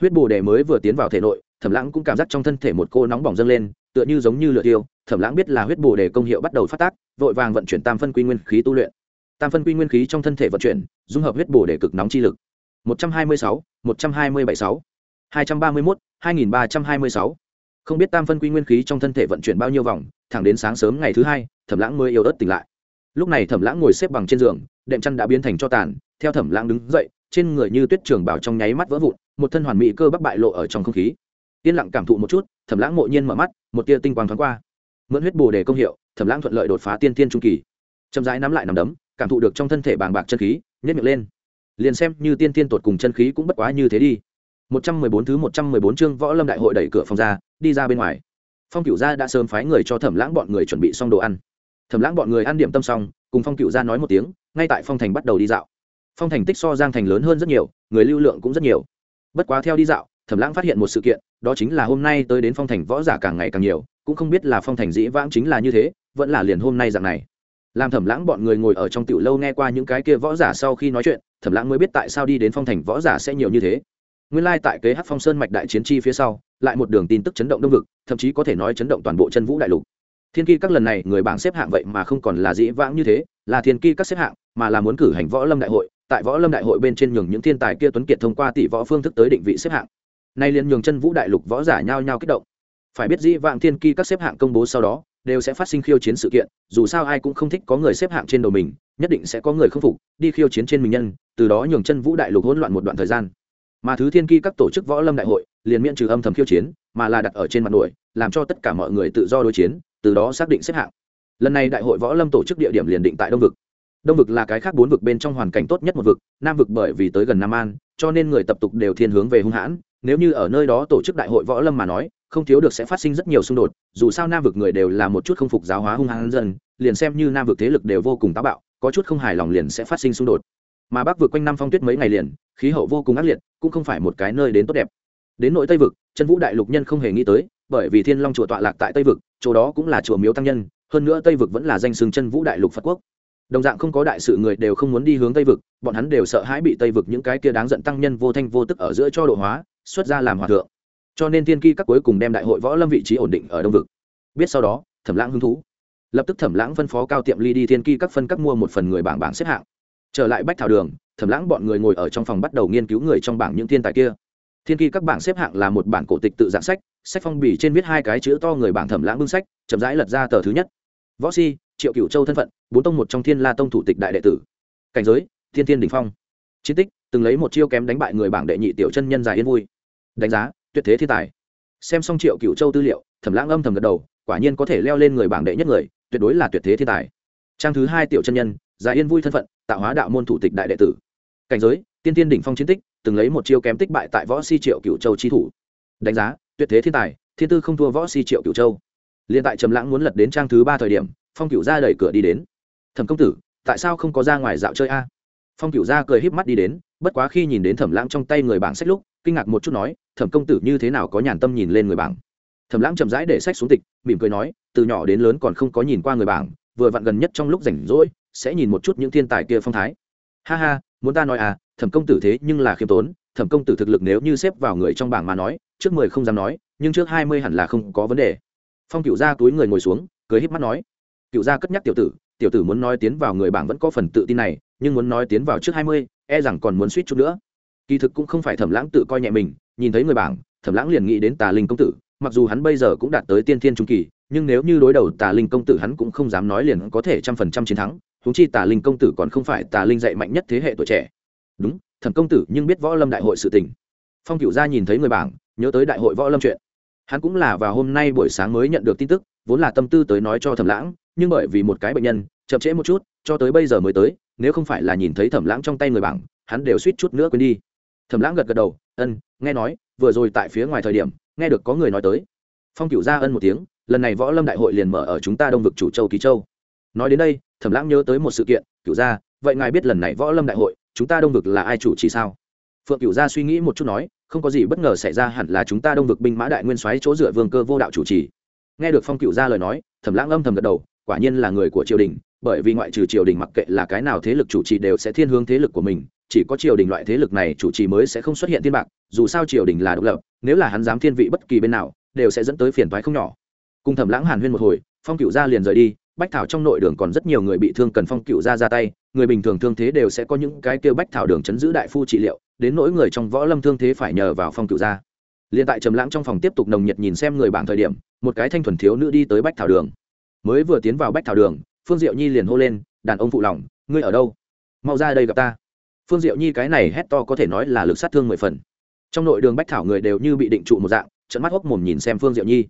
S1: huyết bồ đề mới vừa tiến vào thể nội, thẩm lãng cũng cảm giác trong thân thể một cô nóng bỏng dâng lên, tựa như giống như lửa tiêu thẩm lãng biết là huyết bồ đề công hiệu bắt đầu phát tác, vội vàng vận chuyển tam phân quy nguyên khí tu luyện. Tam phân quy nguyên khí trong thân thể vận chuyển, dung hợp huyết bồ đề cực nóng chi lực một trăm hai mươi sáu, một trăm hai mươi bảy sáu, hai trăm ba mươi mốt, hai nghìn ba trăm hai mươi sáu. Không biết tam phân quy nguyên khí trong thân thể vận chuyển bao nhiêu vòng, thẳng đến sáng sớm ngày thứ hai, thẩm lãng mới yếu ớt tỉnh lại. Lúc này thẩm lãng ngồi xếp bằng trên giường, đệm chăn đã biến thành cho tàn, theo thẩm lãng đứng dậy, trên người như tuyết trường bảo trong nháy mắt vỡ vụn, một thân hoàn mỹ cơ bắp bại lộ ở trong không khí. Yên lặng cảm thụ một chút, thẩm lãng mộ nhiên mở mắt, một tia tinh quang thoáng qua. Mượn huyết bồ đề công hiệu, thẩm lãng thuận lợi đột phá tiên tiên trung kỳ. Chậm rãi nắm lại nằm đấm, cảm thụ được trong thân thể bàng bạc chân khí nhét miệng lên liền xem như tiên tiên tột cùng chân khí cũng bất quá như thế đi. Một trăm mười bốn thứ một trăm mười bốn chương võ lâm đại hội đẩy cửa phòng ra, đi ra bên ngoài. Phong cửu gia đã sớm phái người cho thẩm lãng bọn người chuẩn bị xong đồ ăn. Thẩm lãng bọn người ăn điểm tâm xong, cùng phong cửu gia nói một tiếng, ngay tại phong thành bắt đầu đi dạo. Phong thành tích so giang thành lớn hơn rất nhiều, người lưu lượng cũng rất nhiều. Bất quá theo đi dạo, thẩm lãng phát hiện một sự kiện, đó chính là hôm nay tới đến phong thành võ giả càng ngày càng nhiều, cũng không biết là phong thành dĩ vãng chính là như thế, vẫn là liền hôm nay dạng này làm thẩm lãng bọn người ngồi ở trong tiểu lâu nghe qua những cái kia võ giả sau khi nói chuyện, thẩm lãng mới biết tại sao đi đến phong thành võ giả sẽ nhiều như thế. Nguyên lai tại kế hát phong sơn mạch đại chiến chi phía sau, lại một đường tin tức chấn động đông vực, thậm chí có thể nói chấn động toàn bộ chân vũ đại lục. Thiên kỳ các lần này, người bảng xếp hạng vậy mà không còn là dĩ vãng như thế, là thiên kỳ các xếp hạng, mà là muốn cử hành võ lâm đại hội, tại võ lâm đại hội bên trên nhường những thiên tài kia tuấn kiệt thông qua tỷ võ phương thức tới định vị xếp hạng. Nay liền nhường chân vũ đại lục võ giả nhao nhao kích động. Phải biết dĩ vãng thiên kỳ các xếp hạng công bố sau đó đều sẽ phát sinh khiêu chiến sự kiện, dù sao ai cũng không thích có người xếp hạng trên đầu mình, nhất định sẽ có người không phục, đi khiêu chiến trên mình nhân, từ đó nhường chân vũ đại lục hỗn loạn một đoạn thời gian. Mà thứ thiên kỳ các tổ chức võ lâm đại hội liền miễn trừ âm thầm khiêu chiến, mà là đặt ở trên mặt nổi làm cho tất cả mọi người tự do đối chiến, từ đó xác định xếp hạng. Lần này đại hội võ lâm tổ chức địa điểm liền định tại đông vực. Đông vực là cái khác bốn vực bên trong hoàn cảnh tốt nhất một vực, nam vực bởi vì tới gần nam an, cho nên người tập tục đều thiên hướng về hung hãn, nếu như ở nơi đó tổ chức đại hội võ lâm mà nói không thiếu được sẽ phát sinh rất nhiều xung đột, dù sao nam vực người đều là một chút không phục giáo hóa hung hăng dân, liền xem như nam vực thế lực đều vô cùng táo bạo, có chút không hài lòng liền sẽ phát sinh xung đột. Mà bắc vực quanh năm phong tuyết mấy ngày liền, khí hậu vô cùng ác liệt, cũng không phải một cái nơi đến tốt đẹp. Đến nội tây vực, chân vũ đại lục nhân không hề nghĩ tới, bởi vì thiên long chùa tọa lạc tại tây vực, chỗ đó cũng là chùa miếu tăng nhân, hơn nữa tây vực vẫn là danh xưng chân vũ đại lục phật quốc. Đồng dạng không có đại sự người đều không muốn đi hướng tây vực, bọn hắn đều sợ hãi bị tây vực những cái kia đáng giận tăng nhân vô thanh vô tức ở giữa cho độ hóa, xuất ra làm hòa thượng cho nên thiên ki các cuối cùng đem đại hội võ lâm vị trí ổn định ở đông vực. Biết sau đó, thẩm lãng hứng thú. Lập tức thẩm lãng phân phó cao tiệm ly đi thiên ki các phân các mua một phần người bảng bảng xếp hạng. Trở lại bách thảo đường, thẩm lãng bọn người ngồi ở trong phòng bắt đầu nghiên cứu người trong bảng những thiên tài kia. Thiên kỳ các bảng xếp hạng là một bản cổ tịch tự dạng sách sách phong bì trên viết hai cái chữ to người bảng thẩm lãng bưng sách, chậm rãi lật ra tờ thứ nhất. Võ si triệu cựu châu thân phận, bốn tông một trong thiên la tông thủ tịch đại đệ tử. Cảnh giới, thiên thiên đình phong. Chiến tích, từng lấy một chiêu kém đánh bại người bảng đệ nhị tiểu chân nhân dài yên vui. Đánh giá tuyệt thế thiên tài. Xem xong triệu cựu châu tư liệu, thẩm lãng âm thầm gật đầu, quả nhiên có thể leo lên người bảng đệ nhất người, tuyệt đối là tuyệt thế thiên tài. Trang thứ hai tiểu chân nhân, già yên vui thân phận, tạo hóa đạo môn thủ tịch đại đệ tử. Cảnh giới, tiên tiên đỉnh phong chiến tích, từng lấy một chiêu kém tích bại tại võ si triệu cựu châu chi thủ. Đánh giá, tuyệt thế thiên tài, thiên tư không thua võ si triệu cựu châu. Liền tại trầm lãng muốn lật đến trang thứ ba thời điểm, phong cựu ra đẩy cửa đi đến. Thẩm công tử, tại sao không có ra ngoài dạo chơi a? Phong cựu gia cười híp mắt đi đến bất quá khi nhìn đến thẩm lãng trong tay người bảng sách lúc, kinh ngạc một chút nói, thẩm công tử như thế nào có nhàn tâm nhìn lên người bảng? Thẩm lãng chậm rãi để sách xuống tịch, mỉm cười nói, từ nhỏ đến lớn còn không có nhìn qua người bảng, vừa vặn gần nhất trong lúc rảnh rỗi, sẽ nhìn một chút những thiên tài kia phong thái. Ha ha, muốn ta nói à thẩm công tử thế nhưng là khiêm tốn, thẩm công tử thực lực nếu như xếp vào người trong bảng mà nói, trước mười không dám nói, nhưng trước hai mươi hẳn là không có vấn đề. Phong cựu gia túi người ngồi xuống, cười híp mắt nói cựu gia cất nhắc tiểu tử tiểu tử muốn nói tiến vào người bảng vẫn có phần tự tin này, nhưng muốn nói tiến vào trước hai mươi e rằng còn muốn suýt chút nữa. Kỳ thực cũng không phải thẩm lãng tự coi nhẹ mình, nhìn thấy người bảng, thẩm lãng liền nghĩ đến tà linh công tử, mặc dù hắn bây giờ cũng đạt tới tiên thiên trung kỳ, nhưng nếu như đối đầu tà linh công tử hắn cũng không dám nói liền có thể trăm phần trăm chiến thắng húng chi tà linh công tử còn không phải tà linh dạy mạnh nhất thế hệ tuổi trẻ. Đúng, thẩm công tử nhưng biết võ lâm đại hội sự tình. Phong cựu gia nhìn thấy người bảng, nhớ tới đại hội võ lâm chuyện. Hắn cũng là vào hôm nay buổi sáng mới nhận được tin tức, vốn là tâm tư tới nói cho thẩm lãng, nhưng bởi vì một cái bệnh nhân chậm trễ một chút, cho tới bây giờ mới tới, nếu không phải là nhìn thấy thẩm lãng trong tay người bảng, hắn đều suýt chút nữa quên đi. Thẩm lãng gật gật đầu, ân, nghe nói, vừa rồi tại phía ngoài thời điểm, nghe được có người nói tới. Phong cửu gia ân một tiếng, lần này võ lâm đại hội liền mở ở chúng ta đông vực chủ châu kỳ châu. Nói đến đây, thẩm lãng nhớ tới một sự kiện, cửu gia, vậy ngài biết lần này võ lâm đại hội, chúng ta đông vực là ai chủ trì sao? Phượng cửu gia suy nghĩ một chút nói, không có gì bất ngờ xảy ra hẳn là chúng ta đông vực binh mã đại nguyên soái chỗ dựa vương cơ vô đạo chủ trì. Nghe được phong cửu gia lời nói, thẩm lãng âm thầm gật đầu, quả nhiên là người của triều đình bởi vì ngoại trừ triều đình mặc kệ là cái nào thế lực chủ trì đều sẽ thiên hướng thế lực của mình, chỉ có triều đình loại thế lực này chủ trì mới sẽ không xuất hiện thiên bạc, dù sao triều đình là độc lập, nếu là hắn dám thiên vị bất kỳ bên nào, đều sẽ dẫn tới phiền thoái không nhỏ. Cùng thẩm lãng hàn huyên một hồi, phong cựu gia liền rời đi, bách thảo trong nội đường còn rất nhiều người bị thương cần phong cựu gia ra tay, người bình thường thương thế đều sẽ có những cái kêu bách thảo đường chấn giữ đại phu trị liệu, đến nỗi người trong võ lâm thương thế phải nhờ vào phong cựu gia. Liền tại trầm lãng trong phòng tiếp tục nồng nhiệt nhìn xem người bảng thời điểm, một cái thanh thuần thiếu nữ đi tới bách thảo đường. Mới vừa tiến vào bách thảo đường phương diệu nhi liền hô lên, đàn ông phụ lòng, ngươi ở đâu? Mau ra đây gặp ta. Phương diệu nhi cái này hét to có thể nói là lực sát thương mười phần. Trong nội đường bách thảo người đều như bị định trụ một dạng trận mắt hốc mồm nhìn xem phương diệu nhi.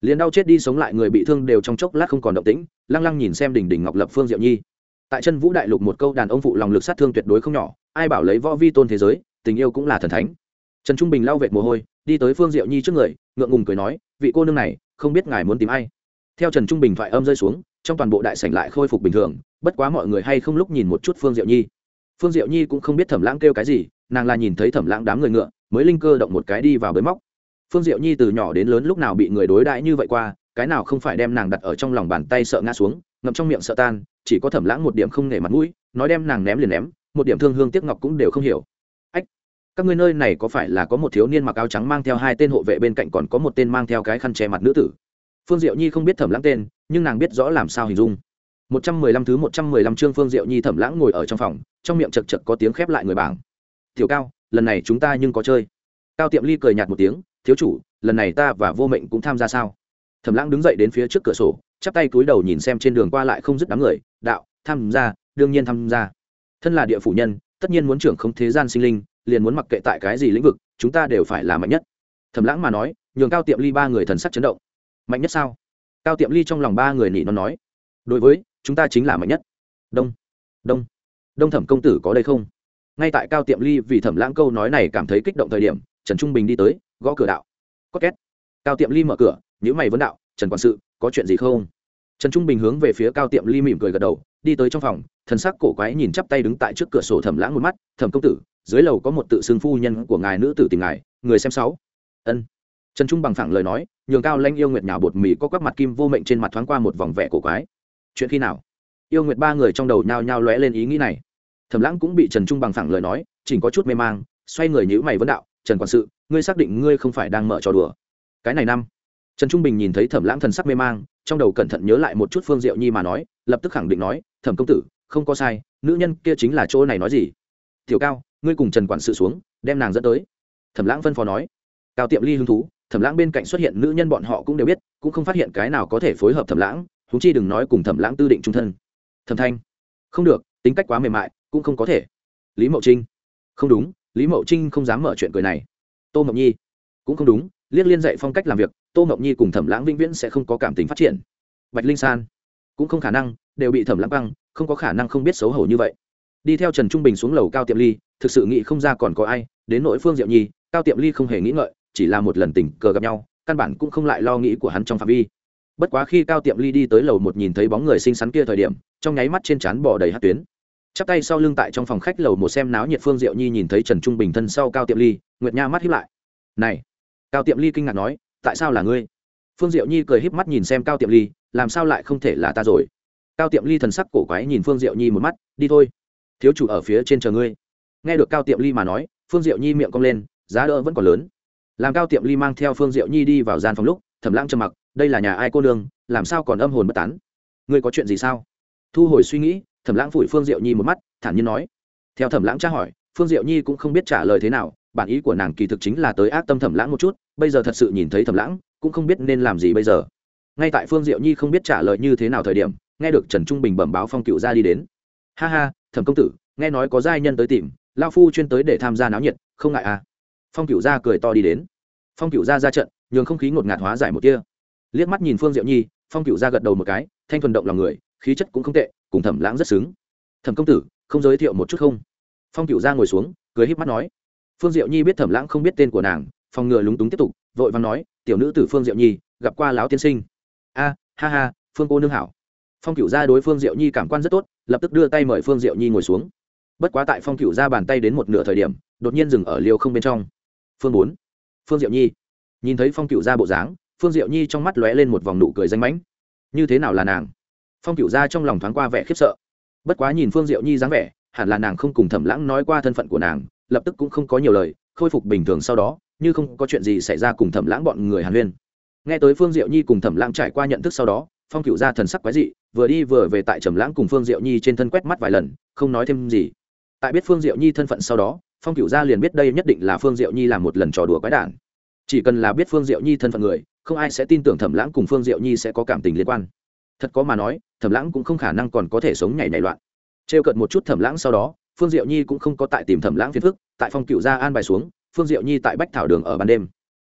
S1: Liền đau chết đi sống lại người bị thương đều trong chốc lát không còn động tĩnh, lăng lăng nhìn xem đỉnh đỉnh ngọc lập phương diệu nhi. Tại chân vũ đại lục một câu đàn ông phụ lòng lực sát thương tuyệt đối không nhỏ, ai bảo lấy võ vi tôn thế giới, tình yêu cũng là thần thánh. Trần trung bình lau vệt mồ hôi, đi tới phương diệu nhi trước người, ngượng ngùng cười nói, vị cô nương này, không biết ngài muốn tìm ai? Theo trần trung bình thoại âm rơi xuống trong toàn bộ đại sảnh lại khôi phục bình thường, bất quá mọi người hay không lúc nhìn một chút phương diệu nhi. Phương diệu nhi cũng không biết thẩm lãng kêu cái gì, nàng là nhìn thấy thẩm lãng đám người ngựa, mới linh cơ động một cái đi vào bới móc. Phương diệu nhi từ nhỏ đến lớn lúc nào bị người đối đãi như vậy qua, cái nào không phải đem nàng đặt ở trong lòng bàn tay sợ ngã xuống, ngậm trong miệng sợ tan, chỉ có thẩm lãng một điểm không nể mặt mũi, nói đem nàng ném liền ném, một điểm thương hương tiếc ngọc cũng đều không hiểu. Ách, các ngươi nơi này có phải là có một thiếu niên mặc áo trắng mang theo hai tên hộ vệ bên cạnh còn có một tên mang theo cái khăn che mặt nữ tử? Phương diệu nhi không biết thẩm lãng tên, nhưng nàng biết rõ làm sao hình dung. Một trăm mười lăm thứ một trăm mười lăm chương phương diệu nhi thẩm lãng ngồi ở trong phòng, trong miệng chật chật có tiếng khép lại người bảng. Tiểu cao, lần này chúng ta nhưng có chơi. Cao tiệm ly cười nhạt một tiếng, thiếu chủ, lần này ta và vô mệnh cũng tham gia sao? Thẩm lãng đứng dậy đến phía trước cửa sổ, chắp tay cúi đầu nhìn xem trên đường qua lại không dứt đám người, đạo, tham gia, đương nhiên tham gia. Thân là địa phủ nhân, tất nhiên muốn trưởng không thế gian sinh linh, liền muốn mặc kệ tại cái gì lĩnh vực, chúng ta đều phải là mạnh nhất. Thẩm lãng mà nói, nhường cao tiệm ly ba người thần sắc chấn động mạnh nhất sao? Cao tiệm ly trong lòng ba người nị nó nói. Đối với, chúng ta chính là mạnh nhất. Đông đông đông thẩm công tử có đây không? Ngay tại cao tiệm ly vì thẩm lãng câu nói này cảm thấy kích động thời điểm, trần trung bình đi tới, gõ cửa đạo. Có két. Cao tiệm ly mở cửa nhữ mày vấn đạo, trần quản sự, có chuyện gì không? Trần trung bình hướng về phía cao tiệm ly mỉm cười gật đầu, đi tới trong phòng, thần sắc cổ quái nhìn chắp tay đứng tại trước cửa sổ thẩm lãng một mắt, thẩm công tử, dưới lầu có một tự xưng phu nhân của ngài nữ tử tìm ngài, người xem sáu. Ân trần trung bằng phẳng lời nói, nhường cao lanh yêu nguyệt nhào bột mì có quắc mặt kim vô mệnh trên mặt thoáng qua một vòng vẻ cổ quái. Chuyện khi nào? Yêu nguyệt ba người trong đầu nhao nhao lóe lên ý nghĩ này. Thẩm lãng cũng bị trần trung bằng phẳng lời nói, chỉnh có chút mê mang, xoay người nhữ mày vấn đạo, trần quản sự, ngươi xác định ngươi không phải đang mở trò đùa? Cái này năm, trần trung bình nhìn thấy thẩm lãng thần sắc mê mang, trong đầu cẩn thận nhớ lại một chút phương diệu nhi mà nói, lập tức khẳng định nói, thẩm công tử, không có sai, nữ nhân kia chính là chỗ này nói gì? Tiểu cao, ngươi cùng trần quản sự xuống, đem nàng dẫn tới. Thẩm lãng phân phó nói. Cao tiệm ly hứng thú thẩm lãng bên cạnh xuất hiện nữ nhân bọn họ cũng đều biết, cũng không phát hiện cái nào có thể phối hợp thẩm lãng húng chi đừng nói cùng thẩm lãng tư định trung thân. Thẩm thanh, không được, tính cách quá mềm mại, cũng không có thể. Lý mậu trinh, không đúng, lý mậu trinh không dám mở chuyện cười này. Tô mộng nhi, cũng không đúng, liếc liên dạy phong cách làm việc, tô mộng nhi cùng thẩm lãng vĩnh viễn sẽ không có cảm tình phát triển. Bạch linh san, cũng không khả năng, đều bị thẩm lãng băng không có khả năng không biết xấu hổ như vậy. Đi theo trần trung bình xuống lầu cao tiệm ly, thực sự nghĩ không ra còn có ai, đến nội phương diệu nhi, cao tiệm ly không hề nghĩ ngợi chỉ là một lần tình cờ gặp nhau, căn bản cũng không lại lo nghĩ của hắn trong phạm vi. Bất quá khi cao tiệm ly đi tới lầu một nhìn thấy bóng người xinh xắn kia thời điểm, trong nháy mắt trên trán bỏ đầy hát tuyến. Chắp tay sau lưng tại trong phòng khách lầu một xem náo nhiệt phương diệu nhi nhìn thấy trần trung bình thân sau cao tiệm ly, nguyệt nha mắt hiếp lại. Này! Cao tiệm ly kinh ngạc nói, tại sao là ngươi? Phương diệu nhi cười híp mắt nhìn xem cao tiệm ly, làm sao lại không thể là ta rồi? Cao tiệm ly thần sắc cổ quái nhìn phương diệu nhi một mắt, đi thôi, thiếu chủ ở phía trên chờ ngươi. Nghe được cao tiệm ly mà nói, phương diệu nhi miệng cong lên, giá đỡ vẫn còn lớn làm cao tiệm ly mang theo phương diệu nhi đi vào gian phòng lúc thẩm lãng trầm mặc, đây là nhà ai cô nương, làm sao còn âm hồn bất tán? Ngươi có chuyện gì sao? Thu hồi suy nghĩ thẩm lãng phủi phương diệu nhi một mắt, thản nhiên nói. Theo thẩm lãng tra hỏi, phương diệu nhi cũng không biết trả lời thế nào, bản ý của nàng kỳ thực chính là tới ác tâm thẩm lãng một chút, bây giờ thật sự nhìn thấy thẩm lãng cũng không biết nên làm gì bây giờ. Ngay tại phương diệu nhi không biết trả lời như thế nào thời điểm, nghe được trần trung bình bẩm báo phong cựu ra đi đến. Ha ha thẩm công tử, nghe nói có giai nhân tới tìm lao phu chuyên tới để tham gia náo nhiệt, không ngại à? Phong cựu gia cười to đi đến. Phong cựu gia ra trận, nhường không khí ngột ngạt hóa giải một kia liếc mắt nhìn phương diệu nhi, phong cựu gia gật đầu một cái, thanh thuần động lòng người, khí chất cũng không tệ, cùng thẩm lãng rất xứng. Thẩm công tử, không giới thiệu một chút không? Phong cựu gia ngồi xuống, cười híp mắt nói. Phương diệu nhi biết thẩm lãng không biết tên của nàng, phòng ngừa lúng túng tiếp tục, vội vàng nói, tiểu nữ tử phương diệu nhi, gặp qua lão tiên sinh. A, ha ha, phương cô nương hảo. Phong cựu gia đối phương diệu nhi cảm quan rất tốt, lập tức đưa tay mời phương diệu nhi ngồi xuống. Bất quá tại phong cựu gia bàn tay đến một nửa thời điểm, đột nhiên dừng ở liều không bên trong phương bốn. Phương diệu nhi. Nhìn thấy phong cựu gia bộ dáng, phương diệu nhi trong mắt lóe lên một vòng nụ cười danh mãnh. Như thế nào là nàng? Phong cựu gia trong lòng thoáng qua vẻ khiếp sợ. Bất quá nhìn phương diệu nhi dáng vẻ, hẳn là nàng không cùng thẩm lãng nói qua thân phận của nàng, lập tức cũng không có nhiều lời, khôi phục bình thường sau đó, như không có chuyện gì xảy ra cùng thẩm lãng bọn người hàn huyên. Nghe tới phương diệu nhi cùng thẩm lãng trải qua nhận thức sau đó, phong cựu gia thần sắc quái dị, vừa đi vừa về tại trầm lãng cùng phương diệu nhi trên thân quét mắt vài lần, không nói thêm gì. Tại biết phương diệu nhi thân phận sau đó phong cựu gia liền biết đây nhất định là phương diệu nhi làm một lần trò đùa quái đản. Chỉ cần là biết phương diệu nhi thân phận người, không ai sẽ tin tưởng thẩm lãng cùng phương diệu nhi sẽ có cảm tình liên quan. Thật có mà nói, thẩm lãng cũng không khả năng còn có thể sống nhảy nhảy loạn. Trêu cận một chút thẩm lãng sau đó, phương diệu nhi cũng không có tại tìm thẩm lãng phiền phức, tại phong cựu gia an bài xuống, phương diệu nhi tại bách thảo đường ở ban đêm.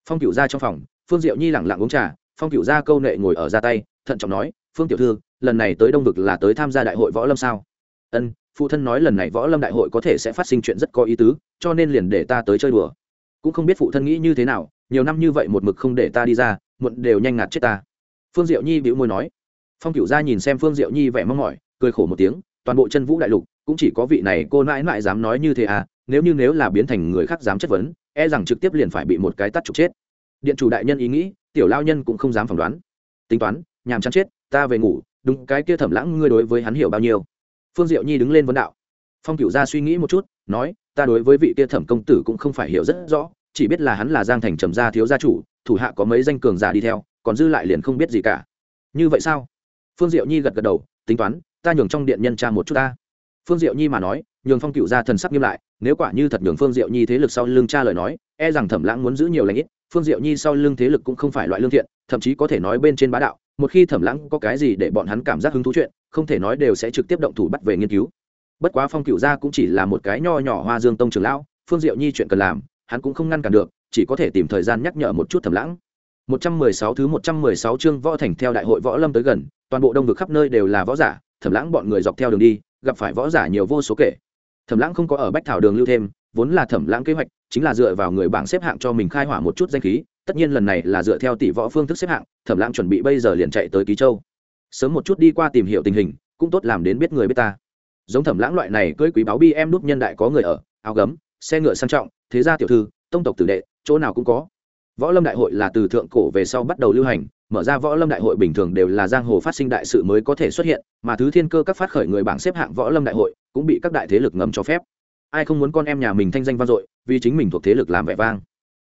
S1: Phong cựu gia trong phòng, phương diệu nhi lẳng lặng uống trà, phong cựu gia câu nệ ngồi ở ra tay, thận trọng nói, phương tiểu thư, lần này tới đông vực là tới tham gia đại hội võ lâm sao? Ân phụ thân nói lần này võ lâm đại hội có thể sẽ phát sinh chuyện rất có ý tứ, cho nên liền để ta tới chơi đùa. Cũng không biết phụ thân nghĩ như thế nào, nhiều năm như vậy một mực không để ta đi ra, muộn đều nhanh ngạt chết ta. Phương diệu nhi bĩu môi nói. Phong cựu gia nhìn xem phương diệu nhi vẻ mong mỏi, cười khổ một tiếng, toàn bộ chân vũ đại lục, cũng chỉ có vị này cô mãi mãi dám nói như thế à nếu như nếu là biến thành người khác dám chất vấn e rằng trực tiếp liền phải bị một cái tắt trục chết. Điện chủ đại nhân ý nghĩ, tiểu lao nhân cũng không dám phỏng đoán. Tính toán, nhàm chán chết, ta về ngủ, đúng cái kia thẩm lãng ngươi đối với hắn hiểu bao nhiêu? Phương diệu nhi đứng lên vấn đạo. Phong cựu gia suy nghĩ một chút, nói, ta đối với vị kia thẩm công tử cũng không phải hiểu rất rõ, chỉ biết là hắn là giang thành trầm gia thiếu gia chủ, thủ hạ có mấy danh cường giả đi theo, còn dư lại liền không biết gì cả. Như vậy sao? Phương diệu nhi gật gật đầu, tính toán, ta nhường trong điện nhân tra một chút ta. Phương diệu nhi mà nói, nhường phong cựu gia thần sắc nghiêm lại, nếu quả như thật nhường phương diệu nhi thế lực sau lưng cha lời nói e rằng thẩm lãng muốn giữ nhiều lãnh ít, phương diệu nhi sau lưng thế lực cũng không phải loại lương thiện, thậm chí có thể nói bên trên bá đạo, một khi thẩm lãng có cái gì để bọn hắn cảm giác hứng thú chuyện không thể nói đều sẽ trực tiếp động thủ bắt về nghiên cứu. Bất quá phong cựu gia cũng chỉ là một cái nho nhỏ hoa dương tông trường lão, phương diệu nhi chuyện cần làm, hắn cũng không ngăn cản được, chỉ có thể tìm thời gian nhắc nhở một chút thầm lãng. 116 thứ 116 chương võ thành theo đại hội võ lâm tới gần, toàn bộ đông vực khắp nơi đều là võ giả, thẩm lãng bọn người dọc theo đường đi, gặp phải võ giả nhiều vô số kể. Thẩm lãng không có ở bách thảo đường lưu thêm, vốn là thẩm lãng kế hoạch, chính là dựa vào người bảng xếp hạng cho mình khai hỏa một chút danh khí, tất nhiên lần này là dựa theo tỷ võ phương thức xếp hạng, thẩm lãng chuẩn bị bây giờ liền chạy tới ký châu sớm một chút đi qua tìm hiểu tình hình, cũng tốt làm đến biết người biết ta. Giống thẩm lãng loại này cưới quý báo bi em đúc nhân đại có người ở, áo gấm, xe ngựa sang trọng, thế gia tiểu thư, tông tộc tử đệ, chỗ nào cũng có. Võ lâm đại hội là từ thượng cổ về sau bắt đầu lưu hành, mở ra võ lâm đại hội bình thường đều là giang hồ phát sinh đại sự mới có thể xuất hiện, mà thứ thiên cơ các phát khởi người bảng xếp hạng võ lâm đại hội cũng bị các đại thế lực ngầm cho phép. Ai không muốn con em nhà mình thanh danh vang dội, vì chính mình thuộc thế lực làm vẻ vang.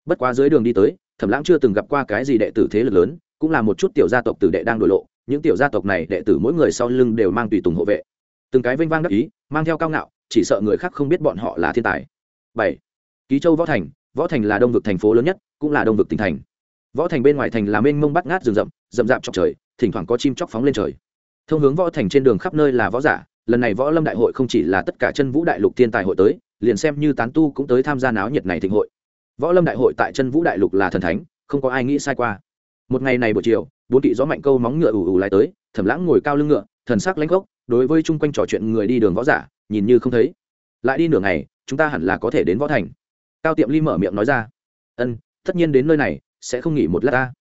S1: Bất quá dưới đường đi tới, thẩm lãng chưa từng gặp qua cái gì đệ tử thế lực lớn, cũng là một chút tiểu gia tộc tử đệ đang đổi lộ những tiểu gia tộc này đệ tử mỗi người sau lưng đều mang tùy tùng hộ vệ. Từng cái vinh vang đắc ý, mang theo cao ngạo, chỉ sợ người khác không biết bọn họ là thiên tài. Bảy, ký châu võ thành. Võ thành là đông vực thành phố lớn nhất, cũng là đông vực tỉnh thành. Võ thành bên ngoài thành là mênh mông bắt ngát rừng rậm rậm rạp chọc trời, thỉnh thoảng có chim chóc phóng lên trời. Thông hướng võ thành trên đường khắp nơi là võ giả, lần này võ lâm đại hội không chỉ là tất cả chân vũ đại lục thiên tài hội tới, liền xem như tán tu cũng tới tham gia náo nhiệt này thịnh hội. Võ lâm đại hội tại chân vũ đại lục là thần thánh, không có ai nghĩ sai qua một ngày này buổi chiều, bốn kỵ gió mạnh câu móng ngựa ù ù lại tới thẩm lãng ngồi cao lưng ngựa, thần sắc lãnh gốc đối với chung quanh trò chuyện người đi đường võ giả, nhìn như không thấy. Lại đi nửa ngày, chúng ta hẳn là có thể đến võ thành. Cao tiệm ly mở miệng nói ra. Ân, tất nhiên đến nơi này, sẽ không nghỉ một lát ta.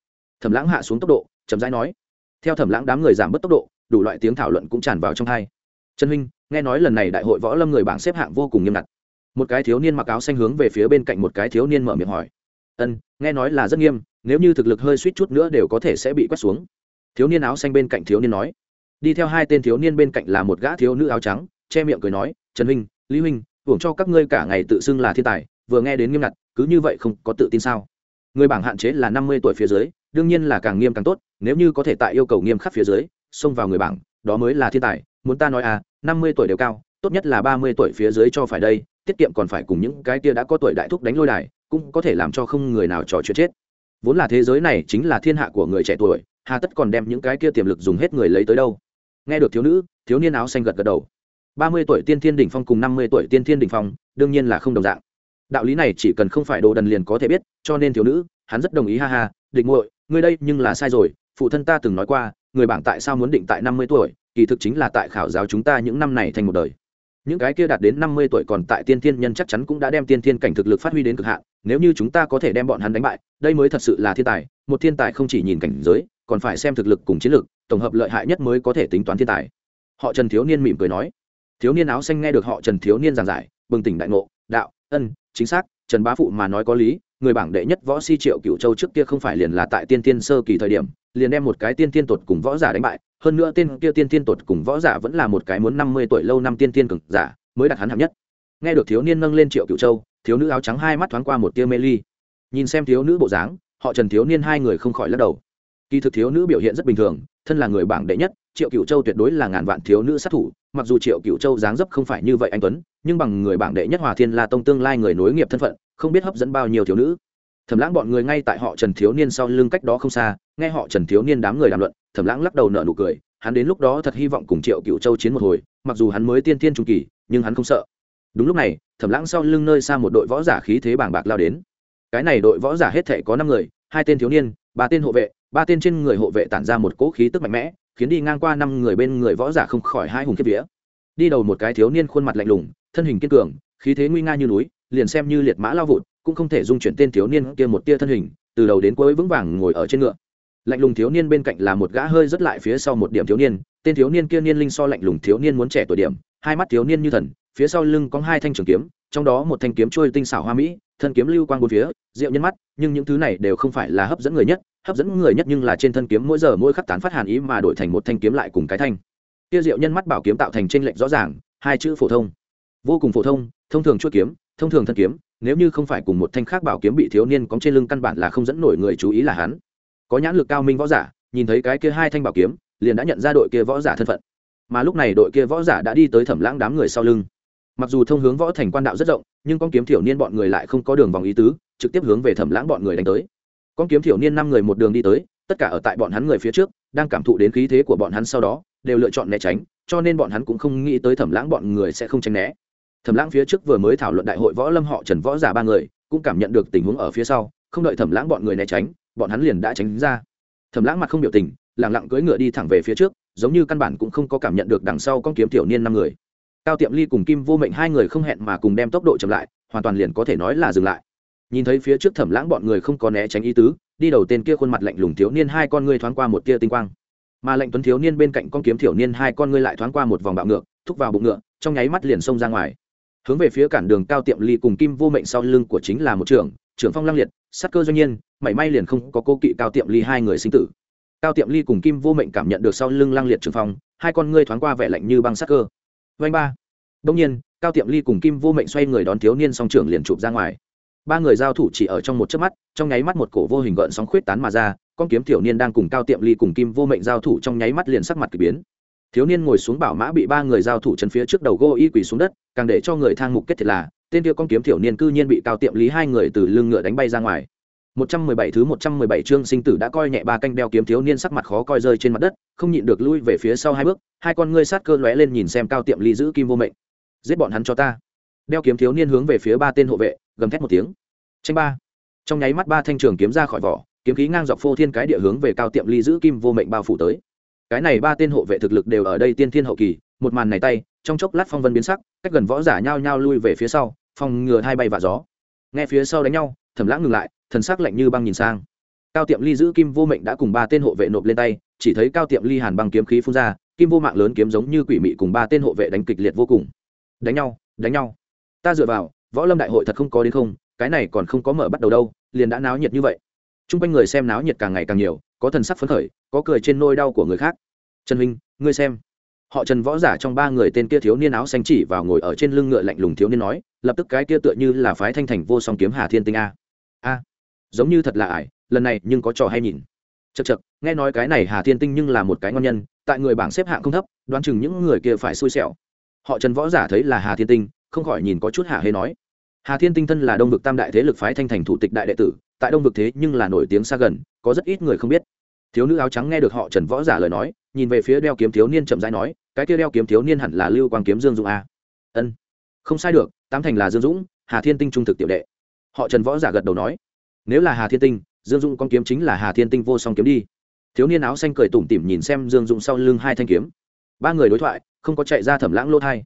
S1: Thẩm lãng hạ xuống tốc độ, chậm rãi nói. Theo thẩm lãng đám người giảm bớt tốc độ, đủ loại tiếng thảo luận cũng tràn vào trong hai. Trần huynh, nghe nói lần này đại hội võ lâm người bảng xếp hạng vô cùng nghiêm ngặt. Một cái thiếu niên mặc áo xanh hướng về phía bên cạnh một cái thiếu niên mở miệng hỏi. Ân, nghe nói là rất nghiêm nếu như thực lực hơi suýt chút nữa đều có thể sẽ bị quét xuống. Thiếu niên áo xanh bên cạnh thiếu niên nói. Đi theo hai tên thiếu niên bên cạnh là một gã thiếu nữ áo trắng, che miệng cười nói, trần huynh, lý huynh, hưởng cho các ngươi cả ngày tự xưng là thiên tài, vừa nghe đến nghiêm ngặt, cứ như vậy không có tự tin sao? Người bảng hạn chế là năm mươi tuổi phía dưới, đương nhiên là càng nghiêm càng tốt, nếu như có thể tại yêu cầu nghiêm khắc phía dưới, xông vào người bảng, đó mới là thiên tài, muốn ta nói à năm mươi tuổi đều cao, tốt nhất là ba mươi tuổi phía dưới cho phải đây, tiết kiệm còn phải cùng những cái kia đã có tuổi đại thúc đánh lôi đài, cũng có thể làm cho không người nào trò chuyện chết vốn là thế giới này chính là thiên hạ của người trẻ tuổi, hà tất còn đem những cái kia tiềm lực dùng hết người lấy tới đâu? Nghe được thiếu nữ, thiếu niên áo xanh gật gật đầu. Ba mươi tuổi tiên thiên đỉnh phong cùng năm mươi tuổi tiên thiên đỉnh phong, đương nhiên là không đồng dạng. Đạo lý này chỉ cần không phải đồ đần liền có thể biết, cho nên thiếu nữ, hắn rất đồng ý, ha ha định muội, ngươi đây nhưng là sai rồi, phụ thân ta từng nói qua, người bảng tại sao muốn định tại năm mươi tuổi, kỳ thực chính là tại khảo giáo chúng ta những năm này thành một đời những cái kia đạt đến năm mươi tuổi còn tại tiên thiên nhân chắc chắn cũng đã đem tiên thiên cảnh thực lực phát huy đến cực hạn, nếu như chúng ta có thể đem bọn hắn đánh bại, đây mới thật sự là thiên tài, một thiên tài không chỉ nhìn cảnh giới, còn phải xem thực lực cùng chiến lược tổng hợp lợi hại nhất mới có thể tính toán thiên tài. Họ trần thiếu niên mỉm cười nói. Thiếu niên áo xanh nghe được họ trần thiếu niên giảng giải, bừng tỉnh đại ngộ, đạo, ân, chính xác, trần bá phụ mà nói có lý, người bảng đệ nhất võ si triệu cựu châu trước kia không phải liền là tại tiên tiên sơ kỳ thời điểm, liền đem một cái tiên tiên tột cùng võ giả đánh bại hơn nữa tên kia tiên tiên tột cùng võ giả vẫn là một cái muốn năm mươi tuổi lâu năm tiên tiên cực giả, mới đặt hắn hạng nhất. Nghe được thiếu niên nâng lên triệu cựu châu, thiếu nữ áo trắng hai mắt thoáng qua một tia mê ly. Nhìn xem thiếu nữ bộ dáng, họ trần thiếu niên hai người không khỏi lắc đầu. Kỳ thực thiếu nữ biểu hiện rất bình thường, thân là người bảng đệ nhất, triệu cựu châu tuyệt đối là ngàn vạn thiếu nữ sát thủ, mặc dù triệu cựu châu dáng dấp không phải như vậy anh tuấn, nhưng bằng người bảng đệ nhất hòa thiên la tông tương lai người nối nghiệp thân phận, không biết hấp dẫn bao nhiêu thiếu nữ. Thẩm lãng bọn người ngay tại họ trần thiếu niên sau lưng cách đó không xa, nghe họ trần thiếu niên đám người đàm luận thẩm lãng lắc đầu nở nụ cười, hắn đến lúc đó thật hy vọng cùng triệu cựu châu chiến một hồi, mặc dù hắn mới tiên tiên trung kỳ, nhưng hắn không sợ. Đúng lúc này, thẩm lãng sau lưng nơi xa một đội võ giả khí thế bảng bạc lao đến. Cái này đội võ giả hết thể có năm người, hai tên thiếu niên, ba tên hộ vệ, ba tên trên người hộ vệ tản ra một cỗ khí tức mạnh mẽ, khiến đi ngang qua năm người bên người võ giả không khỏi hai hùng kiếp vía. Đi đầu một cái thiếu niên khuôn mặt lạnh lùng, thân hình kiên cường, khí thế nguy nga như núi, liền xem như liệt mã lao vụt, cũng không thể dung chuyển tên thiếu niên kia một tia thân hình, từ đầu đến cuối vững vàng ngồi ở trên ngựa lạnh lùng thiếu niên bên cạnh là một gã hơi rất lại phía sau một điểm thiếu niên, tên thiếu niên kia niên linh so lạnh lùng thiếu niên muốn trẻ tuổi điểm, hai mắt thiếu niên như thần, phía sau lưng có hai thanh trường kiếm, trong đó một thanh kiếm trôi tinh xảo hoa mỹ, thân kiếm lưu quang bốn phía, rượu nhân mắt, nhưng những thứ này đều không phải là hấp dẫn người nhất, hấp dẫn người nhất nhưng là trên thân kiếm mỗi giờ mỗi khắc tán phát hàn ý mà đổi thành một thanh kiếm lại cùng cái thanh. Kia rượu nhân mắt bảo kiếm tạo thành trên lệnh rõ ràng, hai chữ phổ thông. Vô cùng phổ thông thông thường chuỗi kiếm, thông thường thân kiếm, nếu như không phải cùng một thanh khác bảo kiếm bị thiếu niên có trên lưng căn bản là không dẫn nổi người chú ý là hắn có nhãn lực cao minh võ giả, nhìn thấy cái kia hai thanh bảo kiếm, liền đã nhận ra đội kia võ giả thân phận. Mà lúc này đội kia võ giả đã đi tới thẩm lãng đám người sau lưng. Mặc dù thông hướng võ thành quan đạo rất rộng, nhưng con kiếm thiểu niên bọn người lại không có đường vòng ý tứ, trực tiếp hướng về thẩm lãng bọn người đánh tới. Con kiếm thiểu niên năm người một đường đi tới, tất cả ở tại bọn hắn người phía trước, đang cảm thụ đến khí thế của bọn hắn sau đó, đều lựa chọn né tránh, cho nên bọn hắn cũng không nghĩ tới thẩm lãng bọn người sẽ không tránh né. Thẩm lãng phía trước vừa mới thảo luận đại hội võ lâm họ trần võ giả ba người, cũng cảm nhận được tình huống ở phía sau, không đợi thẩm lãng bọn người né tránh bọn hắn liền đã tránh ra. Thầm lãng mặt không biểu tình lẳng lặng cưỡi ngựa đi thẳng về phía trước, giống như căn bản cũng không có cảm nhận được đằng sau con kiếm tiểu niên năm người. Cao tiệm ly cùng kim vô mệnh hai người không hẹn mà cùng đem tốc độ chậm lại, hoàn toàn liền có thể nói là dừng lại. Nhìn thấy phía trước thẩm lãng bọn người không có né tránh ý tứ, đi đầu tên kia khuôn mặt lạnh lùng thiếu niên hai con ngươi thoáng qua một tia tinh quang. Mà lệnh tuấn thiếu niên bên cạnh con kiếm thiểu niên hai con ngươi lại thoáng qua một vòng bạo ngược, thúc vào bụng ngựa, trong nháy mắt liền xông ra ngoài. Hướng về phía cản đường cao tiệm ly cùng kim vô mệnh sau lưng của chính là một trưởng trưởng phong lăng liệt, sắc cơ doanh nhiên mảy may liền không có cô kỵ cao tiệm ly hai người sinh tử. Cao tiệm ly cùng kim vô mệnh cảm nhận được sau lưng lang liệt trường phong, hai con ngươi thoáng qua vẻ lạnh như băng sắc cơ. Vanh ba. Đông nhiên, cao tiệm ly cùng kim vô mệnh xoay người đón thiếu niên song trưởng liền chụp ra ngoài. Ba người giao thủ chỉ ở trong một chớp mắt, trong nháy mắt một cổ vô hình gợn sóng khuyết tán mà ra, con kiếm thiếu niên đang cùng cao tiệm ly cùng kim vô mệnh giao thủ trong nháy mắt liền sắc mặt kỳ biến. Thiếu niên ngồi xuống bảo mã bị ba người giao thủ chân phía trước đầu gô y quỳ xuống đất, càng để cho người thang mục kết thiệt là, tên kia con kiếm thiểu niên cư nhiên bị cao tiệm lý hai người từ lưng ngựa đánh bay ra ngoài. 117 thứ 117 chương sinh tử đã coi nhẹ ba canh đeo kiếm thiếu niên sắc mặt khó coi rơi trên mặt đất, không nhịn được lui về phía sau hai bước, hai con ngươi sát cơ lóe lên nhìn xem cao tiệm ly giữ kim vô mệnh. Giết bọn hắn cho ta. Đeo kiếm thiếu niên hướng về phía ba tên hộ vệ, gầm thét một tiếng. Tranh ba. Trong nháy mắt ba thanh trường kiếm ra khỏi vỏ, kiếm khí ngang dọc phô thiên cái địa hướng về cao tiệm ly giữ kim vô mệnh bao phủ tới. Cái này ba tên hộ vệ thực lực đều ở đây tiên thiên hậu kỳ, một màn này tay, trong chốc lát phong vân biến sắc, cách gần võ giả nhao nhao lui về phía sau, phòng ngừa hai bay và gió. Nghe phía sau đánh nhau, Thẩm Lãng ngừng lại, thần sắc lạnh như băng nhìn sang. Cao tiệm ly giữ kim vô mệnh đã cùng ba tên hộ vệ nộp lên tay, chỉ thấy cao tiệm ly hàn băng kiếm khí phun ra, kim vô mạng lớn kiếm giống như quỷ mị cùng ba tên hộ vệ đánh kịch liệt vô cùng. Đánh nhau đánh nhau. Ta dựa vào, võ lâm đại hội thật không có đến không, cái này còn không có mở bắt đầu đâu, liền đã náo nhiệt như vậy. T r u n g quanh người xem náo nhiệt càng ngày càng nhiều, có thần sắc phấn khởi, có cười trên nôi đau của người khác. Trần huynh, ngươi xem. Họ trần võ giả trong ba người tên kia thiếu niên áo xanh chỉ vào ngồi ở trên lưng ngựa lạnh lùng thiếu niên nói, lập tức cái kia tựa như là phái thanh thành vô song kiếm hà thiên tinh a. A giống như thật là ải, lần này nhưng có trò hay nhìn. Chật chật nghe nói cái này hà thiên tinh nhưng là một cái ngon nhân, tại người bảng xếp hạng không thấp, đoán chừng những người kia phải xui xẻo. Họ trần võ giả thấy là hà thiên tinh, không khỏi nhìn có chút hạ hê nói. Hà thiên tinh thân là đông vực tam đại thế lực phái thanh thành thủ tịch đại đệ tử, tại đông vực thế nhưng là nổi tiếng xa gần, có rất ít người không biết. Thiếu nữ áo trắng nghe được họ trần võ giả lời nói, nhìn về phía đeo kiếm thiếu niên chậm rãi nói, cái kia đeo kiếm thiếu niên hẳn là lưu quang kiếm dương dũng a ân. Không sai được, tám thành là dương dũng, hà thiên tinh trung thực tiểu đệ. Họ trần võ giả gật đầu nói nếu là hà thiên tinh, dương dũng con kiếm chính là hà thiên tinh vô song kiếm đi. Thiếu niên áo xanh cười tủm tỉm nhìn xem dương dũng sau lưng hai thanh kiếm. Ba người đối thoại, không có chạy ra thẩm lãng lô thai.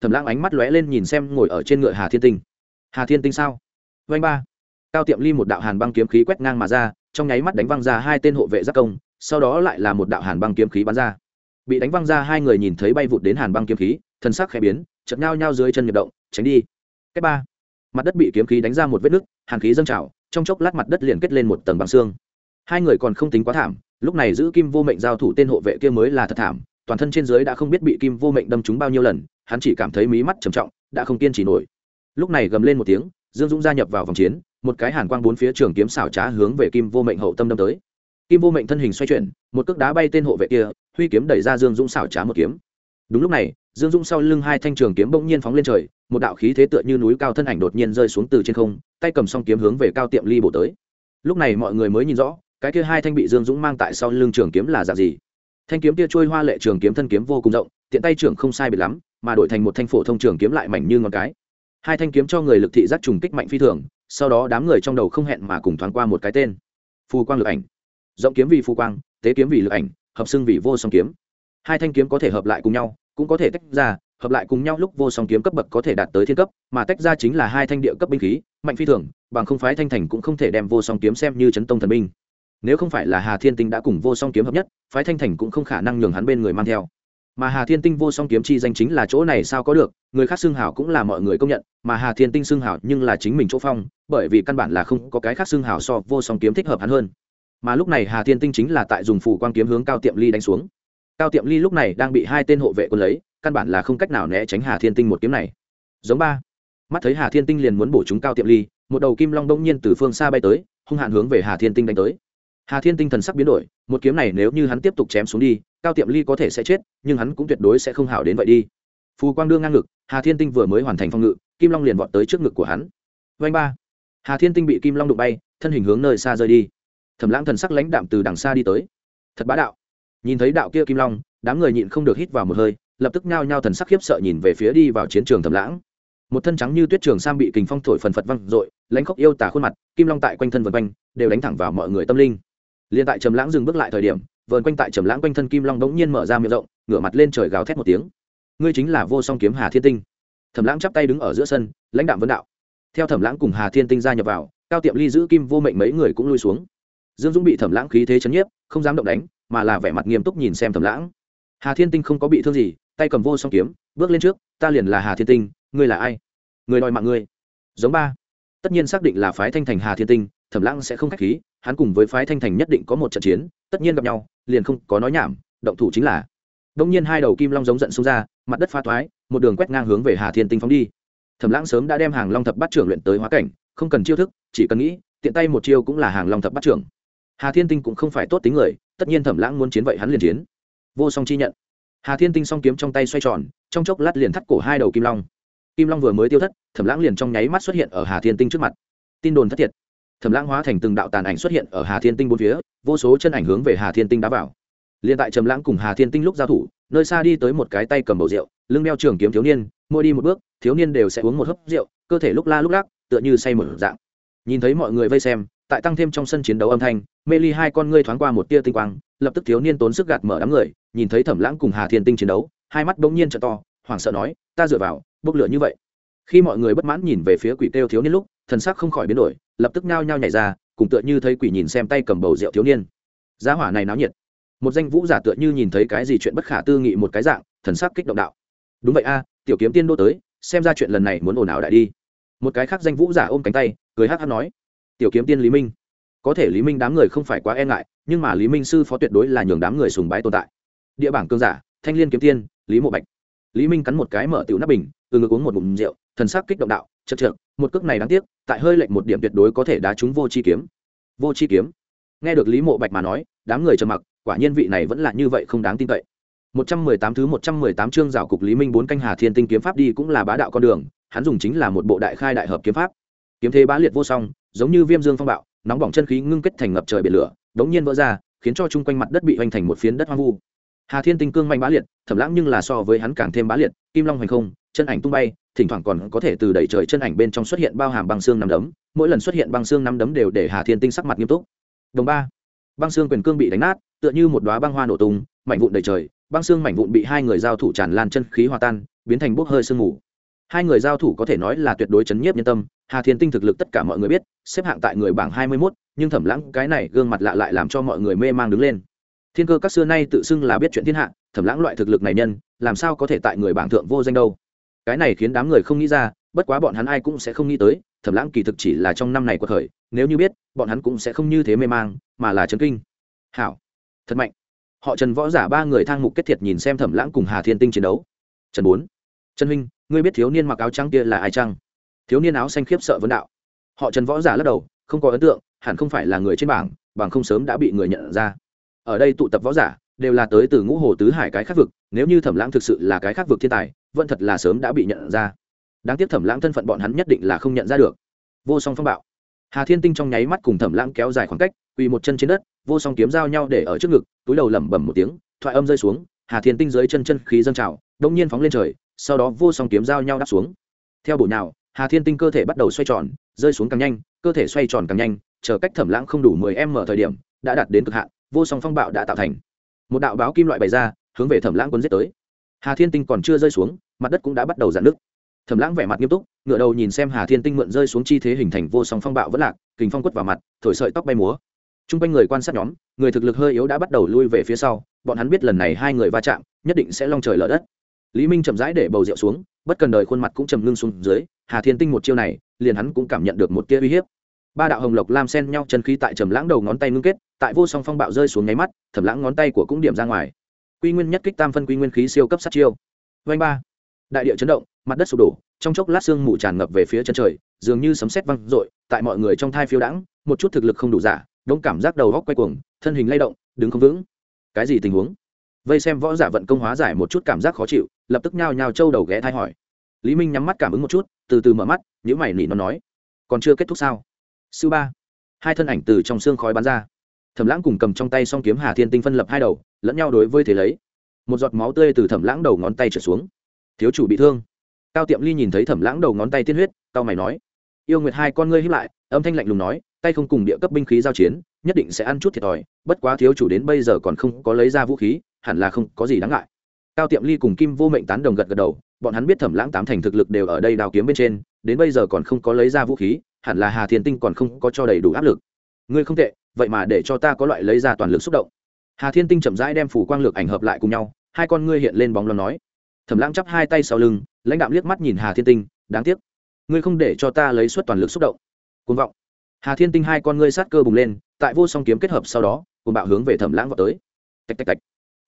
S1: Thẩm lãng ánh mắt lóe lên nhìn xem ngồi ở trên ngựa hà thiên tinh. Hà thiên tinh sao? Vanh ba. Cao tiệm ly một đạo hàn băng kiếm khí quét ngang mà ra, trong nháy mắt đánh văng ra hai tên hộ vệ giác công, sau đó lại là một đạo hàn băng kiếm khí bắn ra. Bị đánh văng ra hai người nhìn thấy bay vụt đến hàn băng kiếm khí thân sắc khẽ biến chật nhao nhao dưới chân nhập động, tránh đi. Cách ba. Mặt đất bị kiếm khí đánh ra một vết nứt, hàn khí dâng trào trong chốc lát mặt đất liền kết lên một tầng băng xương. Hai người còn không tính quá thảm, lúc này giữ kim vô mệnh giao thủ tên hộ vệ kia mới là thật thảm, toàn thân trên dưới đã không biết bị kim vô mệnh đâm trúng bao nhiêu lần, hắn chỉ cảm thấy mí mắt trầm trọng, đã không kiên trì nổi. Lúc này gầm lên một tiếng, dương dũng gia nhập vào vòng chiến, một cái hàn quang bốn phía trường kiếm xảo trá hướng về kim vô mệnh hậu tâm đâm tới. Kim vô mệnh thân hình xoay chuyển, một cước đá bay tên hộ vệ kia, huy kiếm đẩy ra dương dũng xảo trá một kiếm. Đúng lúc này dương dũng sau lưng hai thanh trường kiếm bỗng nhiên phóng lên trời, một đạo khí thế tựa như núi cao thân ảnh đột nhiên rơi xuống từ trên không, tay cầm song kiếm hướng về cao tiệm ly bổ tới. Lúc này mọi người mới nhìn rõ, cái kia hai thanh bị dương dũng mang tại sau lưng trường kiếm là dạng gì. Thanh kiếm kia trôi hoa lệ trường kiếm thân kiếm vô cùng rộng, tiện tay trưởng không sai biệt lắm, mà đổi thành một thanh phổ thông trường kiếm lại mảnh như ngón cái. Hai thanh kiếm cho người lực thị giác trùng kích mạnh phi thường, sau đó đám người trong đầu không hẹn mà cùng thoáng qua một cái tên. Phù quang lực ảnh. Rộng kiếm vì phù quang, tế kiếm vì lực ảnh, hợp xưng vì vô song kiếm. Hai thanh kiếm có thể hợp lại cùng nhau cũng có thể tách ra, hợp lại cùng nhau lúc vô song kiếm cấp bậc có thể đạt tới thiên cấp, mà tách ra chính là hai thanh địa cấp binh khí, mạnh phi thường, bằng không phái thanh thành cũng không thể đem vô song kiếm xem như chấn tông thần binh. Nếu không phải là hà thiên tinh đã cùng vô song kiếm hợp nhất, phái thanh thành cũng không khả năng nhường hắn bên người mang theo. Mà hà thiên tinh vô song kiếm chi danh chính là chỗ này sao có được, người khác xưng hảo cũng là mọi người công nhận, mà hà thiên tinh xưng hảo nhưng là chính mình chỗ phong, bởi vì căn bản là không có cái khác xưng hảo so vô song kiếm thích hợp hắn hơn. Mà lúc này hà thiên tinh chính là tại dùng phủ quang kiếm hướng cao tiệm ly đánh xuống cao tiệm ly lúc này đang bị hai tên hộ vệ quân lấy, căn bản là không cách nào né tránh hà thiên tinh một kiếm này. Giống ba. Mắt thấy hà thiên tinh liền muốn bổ chúng cao tiệm ly, một đầu kim long đông nhiên từ phương xa bay tới, hung hạn hướng về hà thiên tinh đánh tới. Hà thiên tinh thần sắc biến đổi, một kiếm này nếu như hắn tiếp tục chém xuống đi, cao tiệm ly có thể sẽ chết, nhưng hắn cũng tuyệt đối sẽ không hảo đến vậy đi. Phù quang đương ngang ngực, hà thiên tinh vừa mới hoàn thành phong ngự, kim long liền vọt tới trước ngực của hắn. Vanh ba. Hà thiên tinh bị kim long đụng bay, thân hình hướng nơi xa rơi đi. Thẩm lãng thần sắc lãnh đạm từ đằng xa đi tới. Thật bá đạo nhìn thấy đạo kia kim long, đám người nhịn không được hít vào một hơi, lập tức nhao nhao thần sắc khiếp sợ nhìn về phía đi vào chiến trường thẩm lãng. Một thân trắng như tuyết trường sam bị kình phong thổi phần phật văng r ộ i lãnh khóc yêu tả khuôn mặt, kim long tại quanh thân vân quanh, đều đánh thẳng vào mọi người tâm linh. Liên tại trầm lãng dừng bước lại thời điểm vờn quanh tại trầm lãng quanh thân kim long đống nhiên mở ra miệng rộng, ngửa mặt lên trời gào thét một tiếng. Ngươi chính là vô song kiếm hà thiên tinh. Thẩm lãng chắp tay đứng ở giữa sân, lãnh đạo vấn đạo. Theo thẩm lãng cùng hà thiên tinh gia nhập vào, cao tiệm ly giữ kim vô mệnh mấy người cũng lui xuống. Dương dũng bị thẩm lãng khí thế chấn nhiếp, không dám động đánh mà là vẻ mặt nghiêm túc nhìn xem thẩm lãng. Hà thiên tinh không có bị thương gì, tay cầm vô song kiếm, bước lên trước, ta liền là hà thiên tinh, ngươi là ai? Người đòi mạng ngươi. Giống ba. Tất nhiên xác định là phái thanh thành hà thiên tinh, thẩm lãng sẽ không k h á c h khí, hắn cùng với phái thanh thành nhất định có một trận chiến, tất nhiên gặp nhau, liền không có nói nhảm, động thủ chính là. Đông nhiên hai đầu kim long giống giận xông ra, mặt đất pha thoái, một đường quét ngang hướng về hà thiên tinh phóng đi. Thẩm lãng sớm đã đem hàng long thập bát trưởng luyện tới hóa cảnh, không cần chiêu thức, chỉ cần nghĩ, tiện tay một chiêu cũng là hàng long thập bát trưởng. Hà thiên tinh cũng không phải tốt tính người tất nhiên thẩm lãng muốn chiến vậy hắn liền chiến. Vô song chi nhận. Hà thiên tinh song kiếm trong tay xoay tròn, trong chốc lát liền thắt cổ hai đầu kim long. Kim long vừa mới tiêu thất, thẩm lãng liền trong nháy mắt xuất hiện ở hà thiên tinh trước mặt. Tin đồn thất thiệt. Thẩm lãng hóa thành từng đạo tàn ảnh xuất hiện ở hà thiên tinh bốn phía, vô số chân ảnh hướng về hà thiên tinh đá vào. Liền tại trầm lãng cùng hà thiên tinh lúc giao thủ, nơi xa đi tới một cái tay cầm bầu rượu, lưng đeo trường kiếm thiếu niên, mỗi đi một bước, thiếu niên đều sẽ uống một hớp rượu, cơ thể lúc la lúc lắc, tựa như say mở dạng. Nhìn thấy mọi người vây xem tại tăng thêm trong sân chiến đấu âm thanh, mê ly hai con ngươi thoáng qua một tia tinh quang, lập tức thiếu niên tốn sức gạt mở đám người, nhìn thấy thẩm lãng cùng hà thiên tinh chiến đấu, hai mắt bỗng nhiên t to, hoảng sợ nói, ta dựa vào, bốc lửa như vậy. Khi mọi người bất mãn nhìn về phía quỷ kêu thiếu niên lúc, thần sắc không khỏi biến đổi, lập tức nao nhao nhảy ra, cùng tựa như thấy quỷ nhìn xem tay cầm bầu rượu thiếu niên. Giá hỏa này náo nhiệt. Một danh vũ giả tựa như nhìn thấy cái gì chuyện bất khả tư nghị một cái dạng, thần sắc kích động đạo. Đúng vậy a, tiểu kiếm tiên đô tới, xem ra chuyện lần này muốn ồn ào đại đi. Một cái khác danh vũ giả ôm cánh tay, cười hát hát nói tiểu kiếm tiên lý minh. Có thể lý minh đám người không phải quá e ngại nhưng mà lý minh sư phó tuyệt đối là nhường đám người sùng bái tồn tại. Địa bảng cương giả thanh liên kiếm tiên lý mộ bạch. Lý minh cắn một cái mở tiểu nắp bình từ ngực uống một ngụm rượu thần sắc kích động đạo chật trượt một cước này đáng tiếc tại hơi lệnh một điểm tuyệt đối có thể đá trúng vô chi kiếm. Vô chi kiếm. Nghe được lý mộ bạch mà nói đám người trầm mặc quả nhiên vị này vẫn là như vậy không đáng tin cậy. 118 thứ 118 chương rào cục Lý Minh bốn canh Hà Thiên Tinh kiếm pháp đi cũng là bá đạo con đường, hắn dùng chính là một bộ đại khai đại hợp kiếm pháp. Kiếm thế bá liệt vô song, giống như viêm dương phong bạo, nóng bỏng chân khí ngưng kết thành ngập trời biển lửa, đống nhiên vỡ ra, khiến cho chung quanh mặt đất bị hoành thành một phiến đất hoang vu. Hà Thiên Tinh cương mạnh bá liệt, thẩm lãng nhưng là so với hắn càng thêm bá liệt, kim long hành không, chân ảnh tung bay, thỉnh thoảng còn có thể từ đẩy trời chân ảnh bên trong xuất hiện bao hàm băng xương năm đấm, mỗi lần xuất hiện băng xương năm đấm đều để Hà Thiên Tinh sắc mặt nghiêm túc. Đồng ba, băng xương quyền cương bị đánh nát, tựa như một đóa băng hoa nổ tung, mảnh vụn đầy trời, băng xương mảnh vụn bị hai người giao thủ tràn lan chân khí hòa tan biến thành bốc hơi sương mù hai người giao thủ có thể nói là tuyệt đối chấn nhiếp nhân tâm, hà thiên tinh thực lực tất cả mọi người biết, xếp hạng tại người bảng hai mươi mốt, nhưng thẩm lãng cái này gương mặt lạ lại làm cho mọi người mê mang đứng lên. Thiên cơ các xưa nay tự xưng là biết chuyện thiên hạ, thẩm lãng loại thực lực này nhân, làm sao có thể tại người bảng thượng vô danh đâu? Cái này khiến đám người không nghĩ ra, bất quá bọn hắn ai cũng sẽ không nghĩ tới, thẩm lãng kỳ thực chỉ là trong năm này của thời nếu như biết, bọn hắn cũng sẽ không như thế mê mang, mà là chấn kinh. Hảo, thật mạnh. Họ trần võ giả ba người thang mục kết thiệt nhìn xem thẩm lãng cùng hà thiên tinh chiến đấu. Trần bốn. Trần huynh ngươi biết thiếu niên mặc áo trắng kia là ai chăng? Thiếu niên áo xanh khiếp sợ vấn đạo. Họ trần võ giả lắc đầu, không có ấn tượng, hẳn không phải là người trên bảng, bằng không sớm đã bị người nhận ra. Ở đây tụ tập võ giả, đều là tới từ ngũ hồ tứ hải cái khác vực, nếu như thẩm lãng thực sự là cái khác vực thiên tài, vẫn thật là sớm đã bị nhận ra. Đáng tiếc thẩm lãng thân phận bọn hắn nhất định là không nhận ra được. Vô song phong bạo. Hà thiên tinh trong nháy mắt cùng thẩm lãng kéo dài khoảng cách, quỳ một chân trên đất, vô song kiếm giao nhau để ở trước ngực, túi đầu lẩm bẩm một tiếng, thoại âm rơi xuống, hà thiên tinh dưới chân chân khí dâng trào đông nhiên phóng lên trời sau đó vô song kiếm giao nhau đáp xuống. Theo bổ nào hà thiên tinh cơ thể bắt đầu xoay tròn, rơi xuống càng nhanh, cơ thể xoay tròn càng nhanh, chờ cách thẩm lãng không đủ mười m thời điểm, đã đạt đến cực hạn, vô song phong bạo đã tạo thành. Một đạo báo kim loại bày ra, hướng về thẩm lãng quân giết tới. Hà thiên tinh còn chưa rơi xuống, mặt đất cũng đã bắt đầu giãn nước thẩm lãng vẻ mặt nghiêm túc ngựa đầu nhìn xem hà thiên tinh mượn rơi xuống chi thế hình thành vô song phong bạo vẫn lạc, kình phong quất vào mặt, thổi sợi tóc bay múa. T r u n g quanh người quan sát nhóm, người thực lực hơi yếu đã bắt đầu lui về phía sau, bọn hắn biết lần này hai người va chạm, nhất định sẽ long trời lở đất lý minh chậm rãi để bầu rượu xuống, bất cần đời khuôn mặt cũng trầm ngưng xuống dưới, hà thiên tinh một chiêu này, liền hắn cũng cảm nhận được một tia uy hiếp. Ba đạo hồng lộc lam sen nhau chân khí tại trầm lãng đầu ngón tay ngưng kết, tại vô song phong bạo rơi xuống nháy mắt thẩm lãng ngón tay của cũng điểm ra ngoài. Quy nguyên nhất kích tam phân quy nguyên khí siêu cấp sát chiêu. Vanh ba. Đại địa chấn động, mặt đất sụp đổ, trong chốc lát sương mù tràn ngập về phía chân trời, dường như sấm sét văng rội tại mọi người trong thai phiêu đãng, một chút thực lực không đủ giả đông cảm giác đầu góc quay cuồng, thân hình lay động, đứng không vững. Cái gì tình huống? Vây xem võ giả vận công hóa giải một chút cảm giác khó chịu, lập tức nhao nhao trâu đầu ghé thai hỏi. Lý minh nhắm mắt cảm ứng một chút, từ từ mở mắt những mày nỉ nó nói. Còn chưa kết thúc sao? Sư ba. Hai thân ảnh từ trong xương khói bắn ra. Thẩm lãng cùng cầm trong tay s o n g kiếm hà thiên tinh phân lập hai đầu, lẫn nhau đối với thế lấy. Một giọt máu tươi từ thẩm lãng đầu ngón tay trở xuống. Thiếu chủ bị thương. Cao tiệm ly nhìn thấy thẩm lãng đầu ngón tay tiên huyết cao mày nói. Yêu nguyệt hai con ngươi hiếp lại, âm thanh lạnh lùng nói, tay không cùng địa cấp binh khí giao chiến, nhất định sẽ ăn chút thiệt thòi, bất quá thiếu chủ đến bây giờ còn không có lấy ra vũ khí hẳn là không có gì đáng ngại. Cao tiệm ly cùng kim vô mệnh tán đồng gật gật đầu, bọn hắn biết thẩm lãng tám thành thực lực đều ở đây đào kiếm bên trên, đến bây giờ còn không có lấy ra vũ khí, hẳn là hà thiên tinh còn không có cho đầy đủ áp lực. Ngươi không tệ, vậy mà để cho ta có loại lấy ra toàn lực xúc động. Hà thiên tinh chậm rãi đem phủ quang lược ảnh hợp lại cùng nhau, hai con ngươi hiện lên bóng lo nói. Thẩm lãng chắp hai tay sau lưng, lãnh đạm liếc mắt nhìn hà thiên tinh, đáng tiếc. Ngươi không để cho ta lấy suất toàn lực xúc động. Côn vọng. Hà thiên tinh hai con ngươi sát cơ bùng lên, tại vô song kiếm kết hợp sau đó côn bạo hướng về thẩm lãng vào tới. Tạch tạch tạch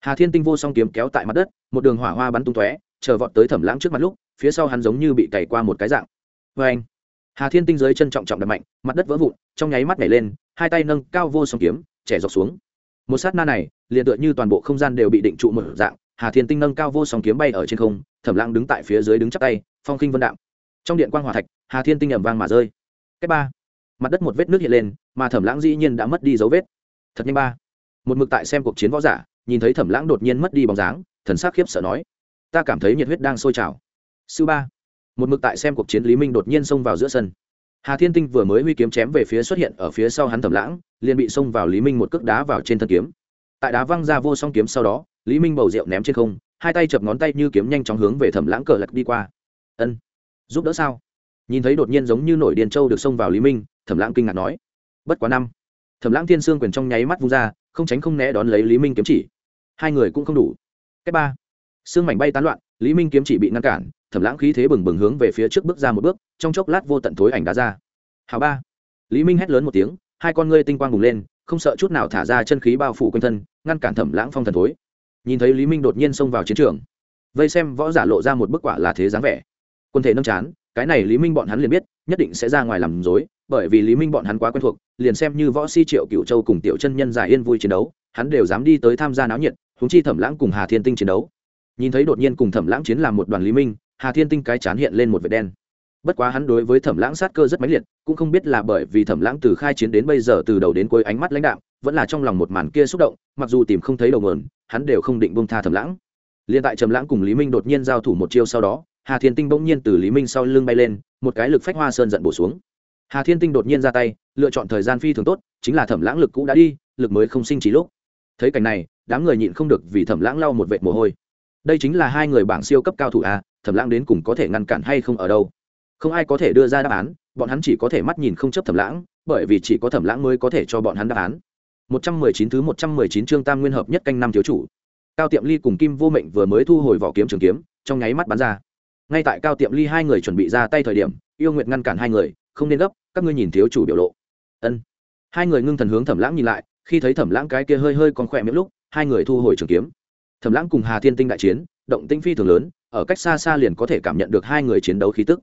S1: hà thiên tinh vô song kiếm kéo tại mặt đất, một đường hỏa hoa bắn tung tóe, chờ vọt tới thẩm lãng trước mặt lúc, phía sau hắn giống như bị cày qua một cái dạng. Vê anh hà thiên tinh dưới chân trọng trọng đập mạnh, mặt đất vỡ vụn, trong nháy mắt nhảy lên, hai tay nâng cao vô song kiếm, trẻ dọc xuống. Một sát na này, liền tựa như toàn bộ không gian đều bị định trụ một dạng, hà thiên tinh nâng cao vô song kiếm bay ở trên không, thẩm lãng đứng tại phía dưới đứng chắp tay, phong khinh vân đạm. Trong điện quang hỏa thạch, hà thiên tinh ẩm vang mà rơi. Cách ba! Mặt đất một vết nước hiện lên, mà thẩm lãng dĩ nhiên đã mất đi dấu vết. Thật nhanh ba! Một mực tại xem cuộc chiến võ giả nhìn thấy thẩm lãng đột nhiên mất đi bóng dáng, thần sắc khiếp sợ nói, ta cảm thấy nhiệt huyết đang sôi trào. Sư ba, một mực tại xem cuộc chiến lý minh đột nhiên xông vào giữa sân. Hà thiên tinh vừa mới huy kiếm chém về phía xuất hiện ở phía sau hắn thẩm lãng, liền bị xông vào lý minh một cước đá vào trên thân kiếm. Tại đá văng ra vô song kiếm sau đó, lý minh bầu rượu ném trên không, hai tay chập ngón tay như kiếm nhanh chóng hướng về thẩm lãng cờ lật đi qua. Ân, giúp đỡ sao? Nhìn thấy đột nhiên giống như nổi điền châu được xông vào lý minh, thẩm lãng kinh ngạc nói, bất quá năm. Thẩm lãng thiên sương quyền trong nháy mắt vung ra, không tránh không né đón lấy lý minh kiếm chỉ hai người cũng không đủ. Cách ba. Xương mảnh bay tán loạn, lý minh kiếm chỉ bị ngăn cản, thẩm lãng khí thế bừng bừng hướng về phía trước bước ra một bước, trong chốc lát vô tận thối ảnh đá ra. Hào ba. Lý minh hét lớn một tiếng, hai con ngươi tinh quang bùng lên, không sợ chút nào thả ra chân khí bao phủ quanh thân, ngăn cản thẩm lãng phong thần thối. Nhìn thấy lý minh đột nhiên xông vào chiến trường, vây xem võ giả lộ ra một bức quả là thế dáng vẻ. Quân thể nâng chán, cái này lý minh bọn hắn liền biết, nhất định sẽ ra ngoài làm dối bởi vì lý minh bọn hắn quá quen thuộc, liền xem như võ si triệu cựu châu cùng tiểu chân nhân giải yên vui chiến đấu hắn đều dám đi tới tham gia náo nhiệt húng chi thẩm lãng cùng hà thiên tinh chiến đấu. Nhìn thấy đột nhiên cùng thẩm lãng chiến làm một đoàn lý minh, hà thiên tinh cái chán hiện lên một vệt đen. Bất quá hắn đối với thẩm lãng sát cơ rất mãnh liệt, cũng không biết là bởi vì thẩm lãng từ khai chiến đến bây giờ từ đầu đến cuối ánh mắt lãnh đạo vẫn là trong lòng một màn kia xúc động, mặc dù tìm không thấy đầu mườn hắn đều không định buông tha thẩm lãng. Liền tại trầm lãng cùng lý minh đột nhiên giao thủ một chiêu sau đó, hà thiên tinh bỗng nhiên từ lý minh sau lưng bay lên, một cái lực phách hoa sơn giận bổ xuống. Hà thiên tinh đột nhiên ra tay, lựa chọn thời gian phi thường tốt, chính là thẩm lãng lực cũ đã đi, lực mới không sinh trí lúc thấy cảnh này, đám người nhịn không được vì thẩm lãng lau một vệt mồ hôi. Đây chính là hai người bảng siêu cấp cao thủ a, thẩm lãng đến cùng có thể ngăn cản hay không ở đâu? Không ai có thể đưa ra đáp án, bọn hắn chỉ có thể mắt nhìn không chấp thẩm lãng, bởi vì chỉ có thẩm lãng mới có thể cho bọn hắn đáp án. 119 thứ 119 chương tam nguyên hợp nhất canh năm thiếu chủ. Cao tiệm ly cùng kim vô mệnh vừa mới thu hồi vỏ kiếm trường kiếm, trong nháy mắt bắn ra. Ngay tại cao tiệm ly hai người chuẩn bị ra tay thời điểm, yêu nguyệt ngăn cản hai người, không nên gấp, các ngươi nhìn thiếu chủ biểu lộ. Ân. Hai người ngưng thần hướng thẩm lãng nhìn lại khi thấy thẩm lãng cái kia hơi hơi còn khỏe miệng lúc hai người thu hồi trường kiếm. Thẩm lãng cùng hà thiên tinh đại chiến động tinh phi thường lớn ở cách xa xa liền có thể cảm nhận được hai người chiến đấu khí tức.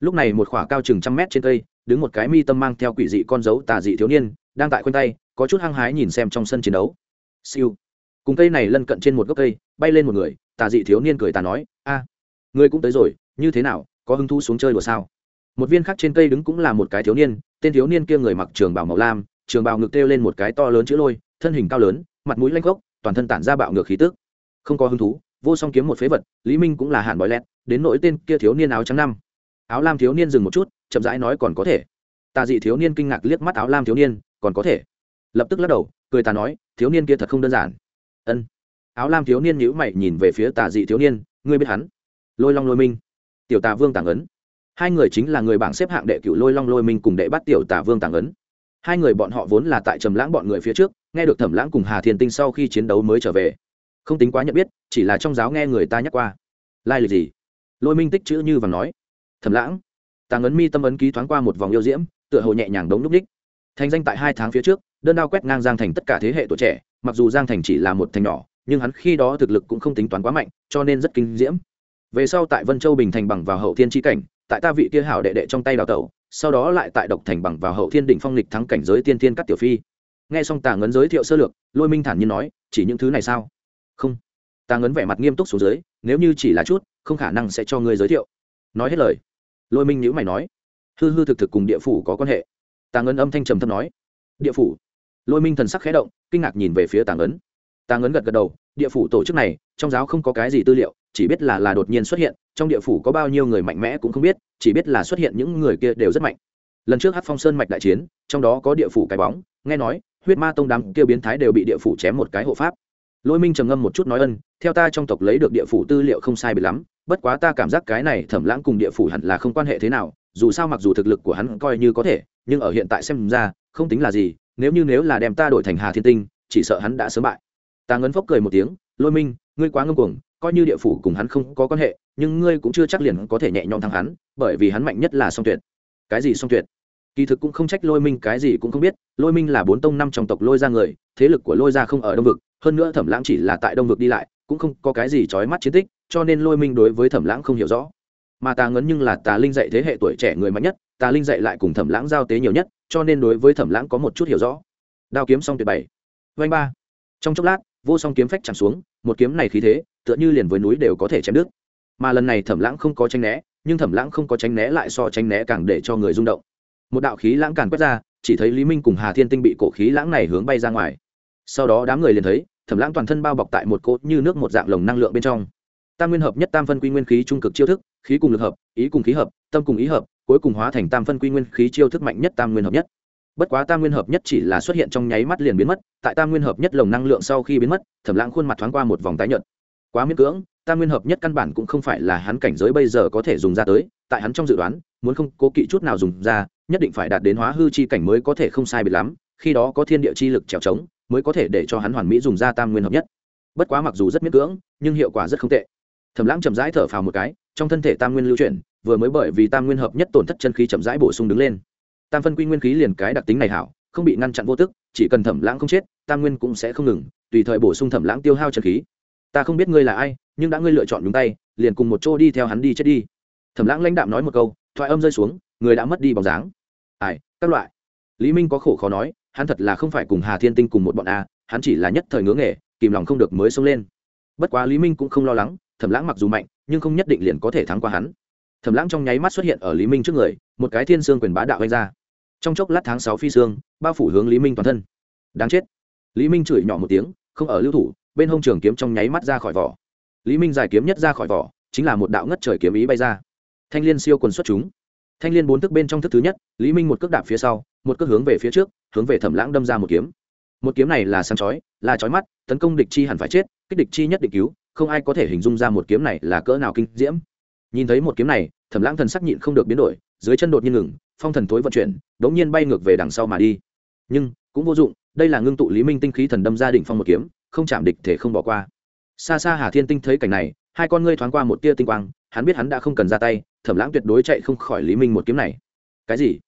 S1: Lúc này một khỏa cao chừng trăm mét trên cây đứng một cái mi tâm mang theo quỷ dị con dấu tà dị thiếu niên đang tại khoanh tay có chút hăng hái nhìn xem trong sân chiến đấu. Siêu. Cùng cây này lân cận trên một gốc cây bay lên một người tà dị thiếu niên cười tà nói a à, ngươi cũng tới rồi như thế nào có hứng thú xuống chơi đùa sao? Một viên khác trên cây đứng cũng là một cái thiếu niên tên thiếu niên kia người mặc trường bảo màu lam trường bào ngực kêu lên một cái to lớn chữ lôi, thân hình cao lớn, mặt mũi lanh gốc, toàn thân tản ra bạo ngược khí tức. Không có hứng thú, vô song kiếm một phế vật, lý minh cũng là hàn bói lẹt, đến nỗi tên kia thiếu niên áo trắng năm. Áo lam thiếu niên dừng một chút, chậm rãi nói còn có thể. Tà dị thiếu niên kinh ngạc liếc mắt áo lam thiếu niên, còn có thể. Lập tức lắc đầu, cười ta nói, thiếu niên kia thật không đơn giản. Ân. Áo lam thiếu niên nhữ mày nhìn về phía tà dị thiếu niên, ngươi biết hắn? Lôi long lôi minh. Tiểu tà vương tàng ấn. Hai người chính là người bảng xếp hạng đệ cựu lôi long lôi minh cùng đệ bắt tiểu tà vương tàng ấn hai người bọn họ vốn là tại trầm lãng bọn người phía trước, nghe được thẩm lãng cùng hà thiên tinh sau khi chiến đấu mới trở về. Không tính quá nhận biết, chỉ là trong giáo nghe người ta nhắc qua. Lai lịch gì? Lôi minh tích chữ như và nói. Thẩm lãng, tàng ấn mi tâm ấn ký thoáng qua một vòng yêu diễm, tựa hồ nhẹ nhàng đống núp ních thành danh tại hai tháng phía trước, đơn đao quét ngang giang thành tất cả thế hệ tuổi trẻ, mặc dù giang thành chỉ là một thành nhỏ, nhưng hắn khi đó thực lực cũng không tính toán quá mạnh, cho nên rất kinh diễm. Về sau tại vân châu bình thành bằng vào hậu thiên tri cảnh tại ta vị kia hảo đệ đệ trong tay đào tẩu, sau đó lại tại độc thành bằng vào hậu thiên đỉnh phong lịch thắng cảnh giới tiên thiên cắt tiểu phi. Nghe xong tàng ấn giới thiệu sơ lược, lôi minh thản nhiên nói, chỉ những thứ này sao? Không. Tàng ấn vẻ mặt nghiêm túc xuống dưới, nếu như chỉ là chút, không khả năng sẽ cho ngươi giới thiệu. Nói hết lời, lôi minh nhữ mày nói, hư hư thực thực cùng địa phủ có quan hệ. Tàng ấn âm thanh trầm thâm nói, địa phủ. Lôi minh thần sắc khé động, kinh ngạc nhìn về phía tàng ấn tàng ấn gật gật đầu, địa phủ tổ chức này, trong giáo không có cái gì tư liệu chỉ biết là là đột nhiên xuất hiện, trong địa phủ có bao nhiêu người mạnh mẽ cũng không biết, chỉ biết là xuất hiện những người kia đều rất mạnh. Lần trước hát phong sơn mạch đại chiến, trong đó có địa phủ cái bóng, nghe nói, huyết ma tông đám kia biến thái đều bị địa phủ chém một cái hộ pháp. Lôi minh trầm ngâm một chút nói ân, theo ta trong tộc lấy được địa phủ tư liệu không sai bị lắm, bất quá ta cảm giác cái này thẩm lãng cùng địa phủ hẳn là không quan hệ thế nào, dù sao mặc dù thực lực của hắn coi như có thể, nhưng ở hiện tại xem ra, không tính là gì, nếu như nếu là đem ta đổi thành hà thiên tinh, chỉ sợ hắn đã sớm bại. Ta ngấn phốc cười một tiếng, lôi minh, ngươi quá ngâm cuồng coi như địa phủ cùng hắn không có quan hệ, nhưng ngươi cũng chưa chắc liền có thể nhẹ nhõm thắng hắn, bởi vì hắn mạnh nhất là song tuyệt. Cái gì song tuyệt? Kỳ thực cũng không trách lôi minh, cái gì cũng không biết, lôi minh là bốn tông năm trong tộc lôi ra người, thế lực của lôi ra không ở đông vực, hơn nữa thẩm lãng chỉ là tại đông vực đi lại, cũng không có cái gì trói mắt chiến tích, cho nên lôi minh đối với thẩm lãng không hiểu rõ. Mà tà ngấn nhưng là tà linh dạy thế hệ tuổi trẻ người mạnh nhất, tà linh dạy lại cùng thẩm lãng giao tế nhiều nhất, cho nên đối với thẩm lãng có một chút hiểu rõ. Đao kiếm song tuyệt bảy. Vanh ba. Trong chốc lát, vô song kiếm phách chẳng xuống, một kiếm này khí thế tựa như liền với núi đều có thể chém đứt. Mà lần này thẩm lãng không có tranh né, nhưng thẩm lãng không có tránh né lại so tránh né càng để cho người rung động. Một đạo khí lãng càng quét ra, chỉ thấy lý minh cùng hà thiên tinh bị cổ khí lãng này hướng bay ra ngoài. Sau đó đám người liền thấy, thẩm lãng toàn thân bao bọc tại một cốt như nước một dạng lồng năng lượng bên trong. Tam nguyên hợp nhất tam phân quy nguyên khí trung cực chiêu thức, khí cùng lực hợp, ý cùng khí hợp, tâm cùng ý hợp, cuối cùng hóa thành tam phân quy nguyên khí chiêu thức mạnh nhất tam nguyên hợp nhất. Bất quá tam nguyên hợp nhất chỉ là xuất hiện trong nháy mắt liền biến mất, tại tam nguyên hợp nhất lồng năng lượng sau khi biến mất, thẩm lãng khuôn mặt thoáng qua một vòng tái nhợt quá miễn cưỡng tam nguyên hợp nhất căn bản cũng không phải là hắn cảnh giới bây giờ có thể dùng ra tới, tại hắn trong dự đoán, muốn không cố kỵ chút nào dùng ra, nhất định phải đạt đến hóa hư chi cảnh mới có thể không sai biệt lắm, khi đó có thiên địa chi lực trèo trống, mới có thể để cho hắn hoàn mỹ dùng ra tam nguyên hợp nhất. Bất quá mặc dù rất miễn cưỡng, nhưng hiệu quả rất không tệ. Thẩm lãng chậm rãi thở phào một cái, trong thân thể tam nguyên lưu chuyển, vừa mới bởi vì tam nguyên hợp nhất tổn thất chân khí chậm rãi bổ sung đứng lên. Tam phân quy nguyên khí liền cái đặc tính này hảo, không bị ngăn chặn vô tức, chỉ cần thẩm lãng không chết, tam nguyên cũng sẽ không ngừng, tùy thời bổ sung thẩm lãng tiêu hao chân khí ta không biết ngươi là ai, nhưng đã ngươi lựa chọn đúng tay, liền cùng một chỗ đi theo hắn đi chết đi. Thẩm lãng lãnh đạm nói một câu, thoại âm rơi xuống, người đã mất đi bóng dáng. Ai, các loại. Lý minh có khổ khó nói, hắn thật là không phải cùng hà thiên tinh cùng một bọn a, hắn chỉ là nhất thời ngưỡng nghề, kìm lòng không được mới xông lên. Bất quá lý minh cũng không lo lắng, thẩm lãng mặc dù mạnh, nhưng không nhất định liền có thể thắng qua hắn. Thẩm lãng trong nháy mắt xuất hiện ở lý minh trước người, một cái thiên sương quyền bá đạo anh ra. Trong chốc lát tháng sáu phi sương bao phủ hướng lý minh toàn thân. Đáng chết. Lý minh chửi nhỏ một tiếng, không ở lưu thủ bên hông trường kiếm trong nháy mắt ra khỏi vỏ. Lý minh giải kiếm nhất ra khỏi vỏ, chính là một đạo ngất trời kiếm ý bay ra. Thanh l i ê n siêu quần xuất chúng. Thanh l i ê n bốn thức bên trong thức thứ nhất, lý minh một cước đạp phía sau, một cước hướng về phía trước, hướng về thẩm lãng đâm ra một kiếm. Một kiếm này là sáng chói, là chói mắt, tấn công địch chi hẳn phải chết, kích địch chi nhất định cứu, không ai có thể hình dung ra một kiếm này là cỡ nào kinh diễm. Nhìn thấy một kiếm này, thẩm lãng thần sắc nhịn không được biến đổi, dưới chân đột nhiên ngừng, phong thần thối vận chuyển đ ố n g nhiên bay ngược về đằng sau mà đi. Nhưng, cũng vô dụng, đây là ngưng tụ lý minh tinh khí thần đâm ra đỉnh phong một kiếm không chạm địch thể không bỏ qua. Xa xa hà thiên tinh thấy cảnh này, hai con ngươi thoáng qua một tia tinh quang, hắn biết hắn đã không cần ra tay, thẩm lãng tuyệt đối chạy không khỏi lý minh một kiếm này. Cái gì?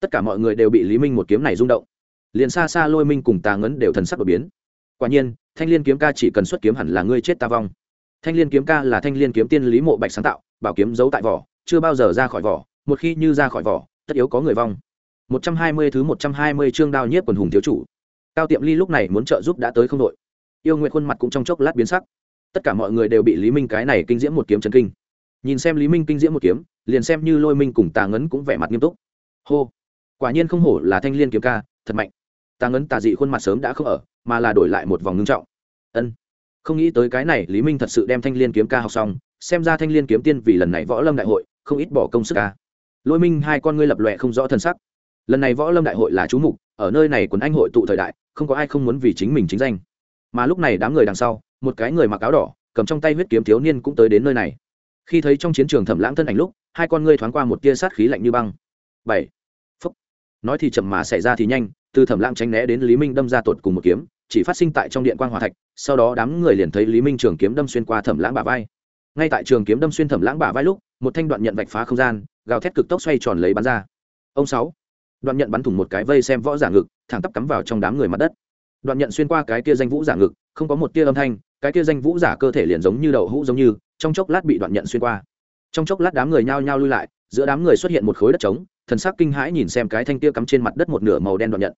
S1: Tất cả mọi người đều bị lý minh một kiếm này rung động. Liền xa xa lôi minh cùng tà ngấn đều thần sắc đột biến. Quả nhiên, thanh Liên kiếm ca chỉ cần xuất kiếm hẳn là ngươi chết ta vong. Thanh Liên kiếm ca là thanh Liên kiếm tiên lý mộ bạch sáng tạo, bảo kiếm giấu tại vỏ, chưa bao giờ ra khỏi vỏ, một khi như ra khỏi vỏ, tất yếu có người vong. Một trăm hai mươi thứ một trăm hai mươi chương đao nhiếp quần hùng thiếu chủ. Cao tiệm ly lúc này muốn trợ giúp đã tới không đội yêu nguyện khuôn mặt cũng trong chốc lát biến sắc. Tất cả mọi người đều bị lý minh cái này kinh diễm một kiếm chân kinh. Nhìn xem lý minh kinh diễm một kiếm, liền xem như lôi minh cùng tà ngấn cũng vẻ mặt nghiêm túc. Hô! Quả nhiên không hổ là thanh l i ê n kiếm ca, thật mạnh. Tà ngấn, tà dị khuôn mặt sớm đã không ở, mà là đổi lại một vòng ngưng trọng. Ân. Không nghĩ tới cái này lý minh thật sự đem thanh l i ê n kiếm ca học xong, xem ra thanh l i ê n kiếm tiên vì lần này võ lâm đại hội, không ít bỏ công sức ca lôi minh, hai con ngươi lập lòe không rõ thân sắc. Lần này võ lâm đại hội là chú mục, ở nơi này quần anh hội tụ thời đại, không có ai không muốn vì chính mình chính danh mà lúc này đám người đằng sau, một cái người mặc áo đỏ, cầm trong tay huyết kiếm thiếu niên cũng tới đến nơi này. Khi thấy trong chiến trường thẩm lãng thân ảnh lúc, hai con ngươi thoáng qua một tia sát khí lạnh như băng. Bảy. Phúc. Nói thì chậm mà xảy ra thì nhanh, từ thẩm lãng tránh né đến lý minh đâm ra tột cùng một kiếm, chỉ phát sinh tại trong điện quan hòa thạch, sau đó đám người liền thấy lý minh trường kiếm đâm xuyên qua thẩm lãng bả vai. Ngay tại trường kiếm đâm xuyên thẩm lãng bả vai lúc, một thanh đoạn nhận vạch phá không gian, gào thét cực tốc xoay tròn lấy bắn ra. Ông sáu. Đoạn nhận bắn thủng một cái vây xem võ giả ngực, thẳng tắp cắm vào trong đám người mặt đất đoạn nhận xuyên qua cái kia danh vũ giả ngực, không có một tia âm thanh, cái kia danh vũ giả cơ thể liền giống như đậu hũ giống như, trong chốc lát bị đoạn nhận xuyên qua. Trong chốc lát đám người nhao nhao lui lại, giữa đám người xuất hiện một khối đất trống, thần sắc kinh hãi nhìn xem cái thanh tia cắm trên mặt đất một nửa màu đen đoạn nhận.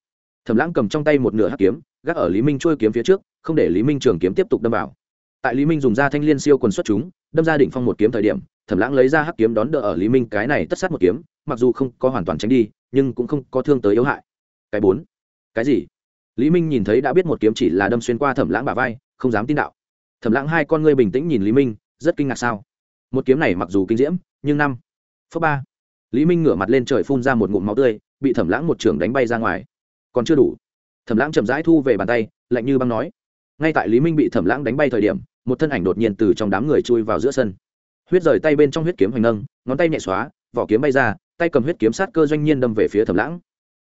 S1: Thẩm lãng cầm trong tay một nửa hắc kiếm, gác ở lý minh trôi kiếm phía trước, không để lý minh trường kiếm tiếp tục đâm vào. Tại lý minh dùng ra thanh liên siêu quần xuất chúng, đâm ra định phong một kiếm thời điểm, thẩm lãng lấy ra hắc kiếm đón đỡ ở lý minh cái này tất sát một kiếm, mặc dù không có hoàn toàn tránh đi, nhưng cũng không có thương tới yếu hại. Cái bốn. Cái gì? Lý minh nhìn thấy đã biết một kiếm chỉ là đâm xuyên qua thẩm lãng bà vai, không dám tin đạo. Thẩm lãng hai con ngươi bình tĩnh nhìn lý minh, rất kinh ngạc sao? Một kiếm này mặc dù kinh diễm, nhưng năm phớ ba, lý minh ngửa mặt lên trời phun ra một ngụm máu tươi, bị thẩm lãng một trường đánh bay ra ngoài. Còn chưa đủ. Thẩm lãng chậm rãi thu về bàn tay, lạnh như băng nói. Ngay tại lý minh bị thẩm lãng đánh bay thời điểm, một thân ảnh đột nhiên từ trong đám người chui vào giữa sân. Huyết rời tay bên trong huyết kiếm hoành nâng, ngón tay nhẹ xóa, vỏ kiếm bay ra, tay cầm huyết kiếm sát cơ doanh nhiên đâm về phía thẩm lãng.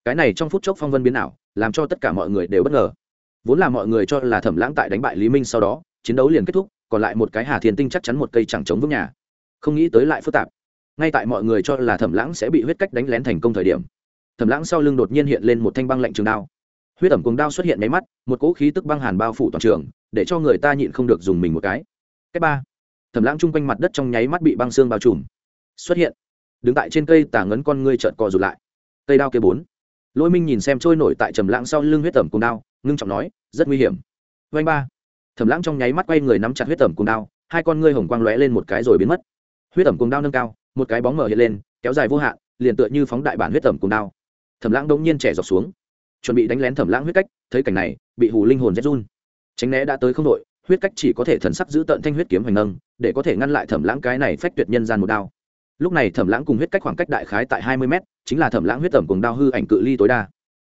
S1: Cái này trong phút chốc phong vân biến ảo làm cho tất cả mọi người đều bất ngờ. Vốn là mọi người cho là thẩm lãng tại đánh bại lý minh sau đó, chiến đấu liền kết thúc, còn lại một cái hà thiên tinh chắc chắn một cây chẳng chống vững nhà. Không nghĩ tới lại phức tạp. Ngay tại mọi người cho là thẩm lãng sẽ bị huyết cách đánh lén thành công thời điểm, thẩm lãng sau lưng đột nhiên hiện lên một thanh băng lạnh trường đao. Huyết ẩm cuồng đao xuất hiện nháy mắt, một cỗ khí tức băng hàn bao phủ toàn trường, để cho người ta nhịn không được dùng mình một cái. Cách ba. Thẩm lãng chung quanh mặt đất trong nháy mắt bị băng xương bao trùm. Xuất hiện. Đứng tại trên cây tả ngấn con ngươi trợn cò rụt lại. Cây đao kia bốn lôi minh nhìn xem trôi nổi tại trầm lãng sau lưng huyết tẩm cùng đao, ngưng trọng nói, rất nguy hiểm. Vanh ba. Thẩm lãng trong nháy mắt quay người nắm chặt huyết tẩm cùng đao, hai con ngươi hồng quang lóe lên một cái rồi biến mất. Huyết tẩm cùng đao nâng cao, một cái bóng mở hiện lên, kéo dài vô hạn, liền tựa như phóng đại bản huyết tẩm cùng đao. Thẩm lãng đống nhiên trẻ dọc xuống, chuẩn bị đánh lén thẩm lãng huyết cách, thấy cảnh này, bị hù linh hồn rét run. Tránh né đã tới không đội, huyết cách chỉ có thể thần sắc giữ tận thanh huyết kiếm hoành nâng, để có thể ngăn lại thẩm lãng cái này phách tuyệt nhân gian một đao. Lúc này thẩm lãng cùng huyết cách khoảng cách đại khái tại hai mươi m chính là thẩm lãng huyết tẩm cùng đao hư ảnh cự ly tối đa.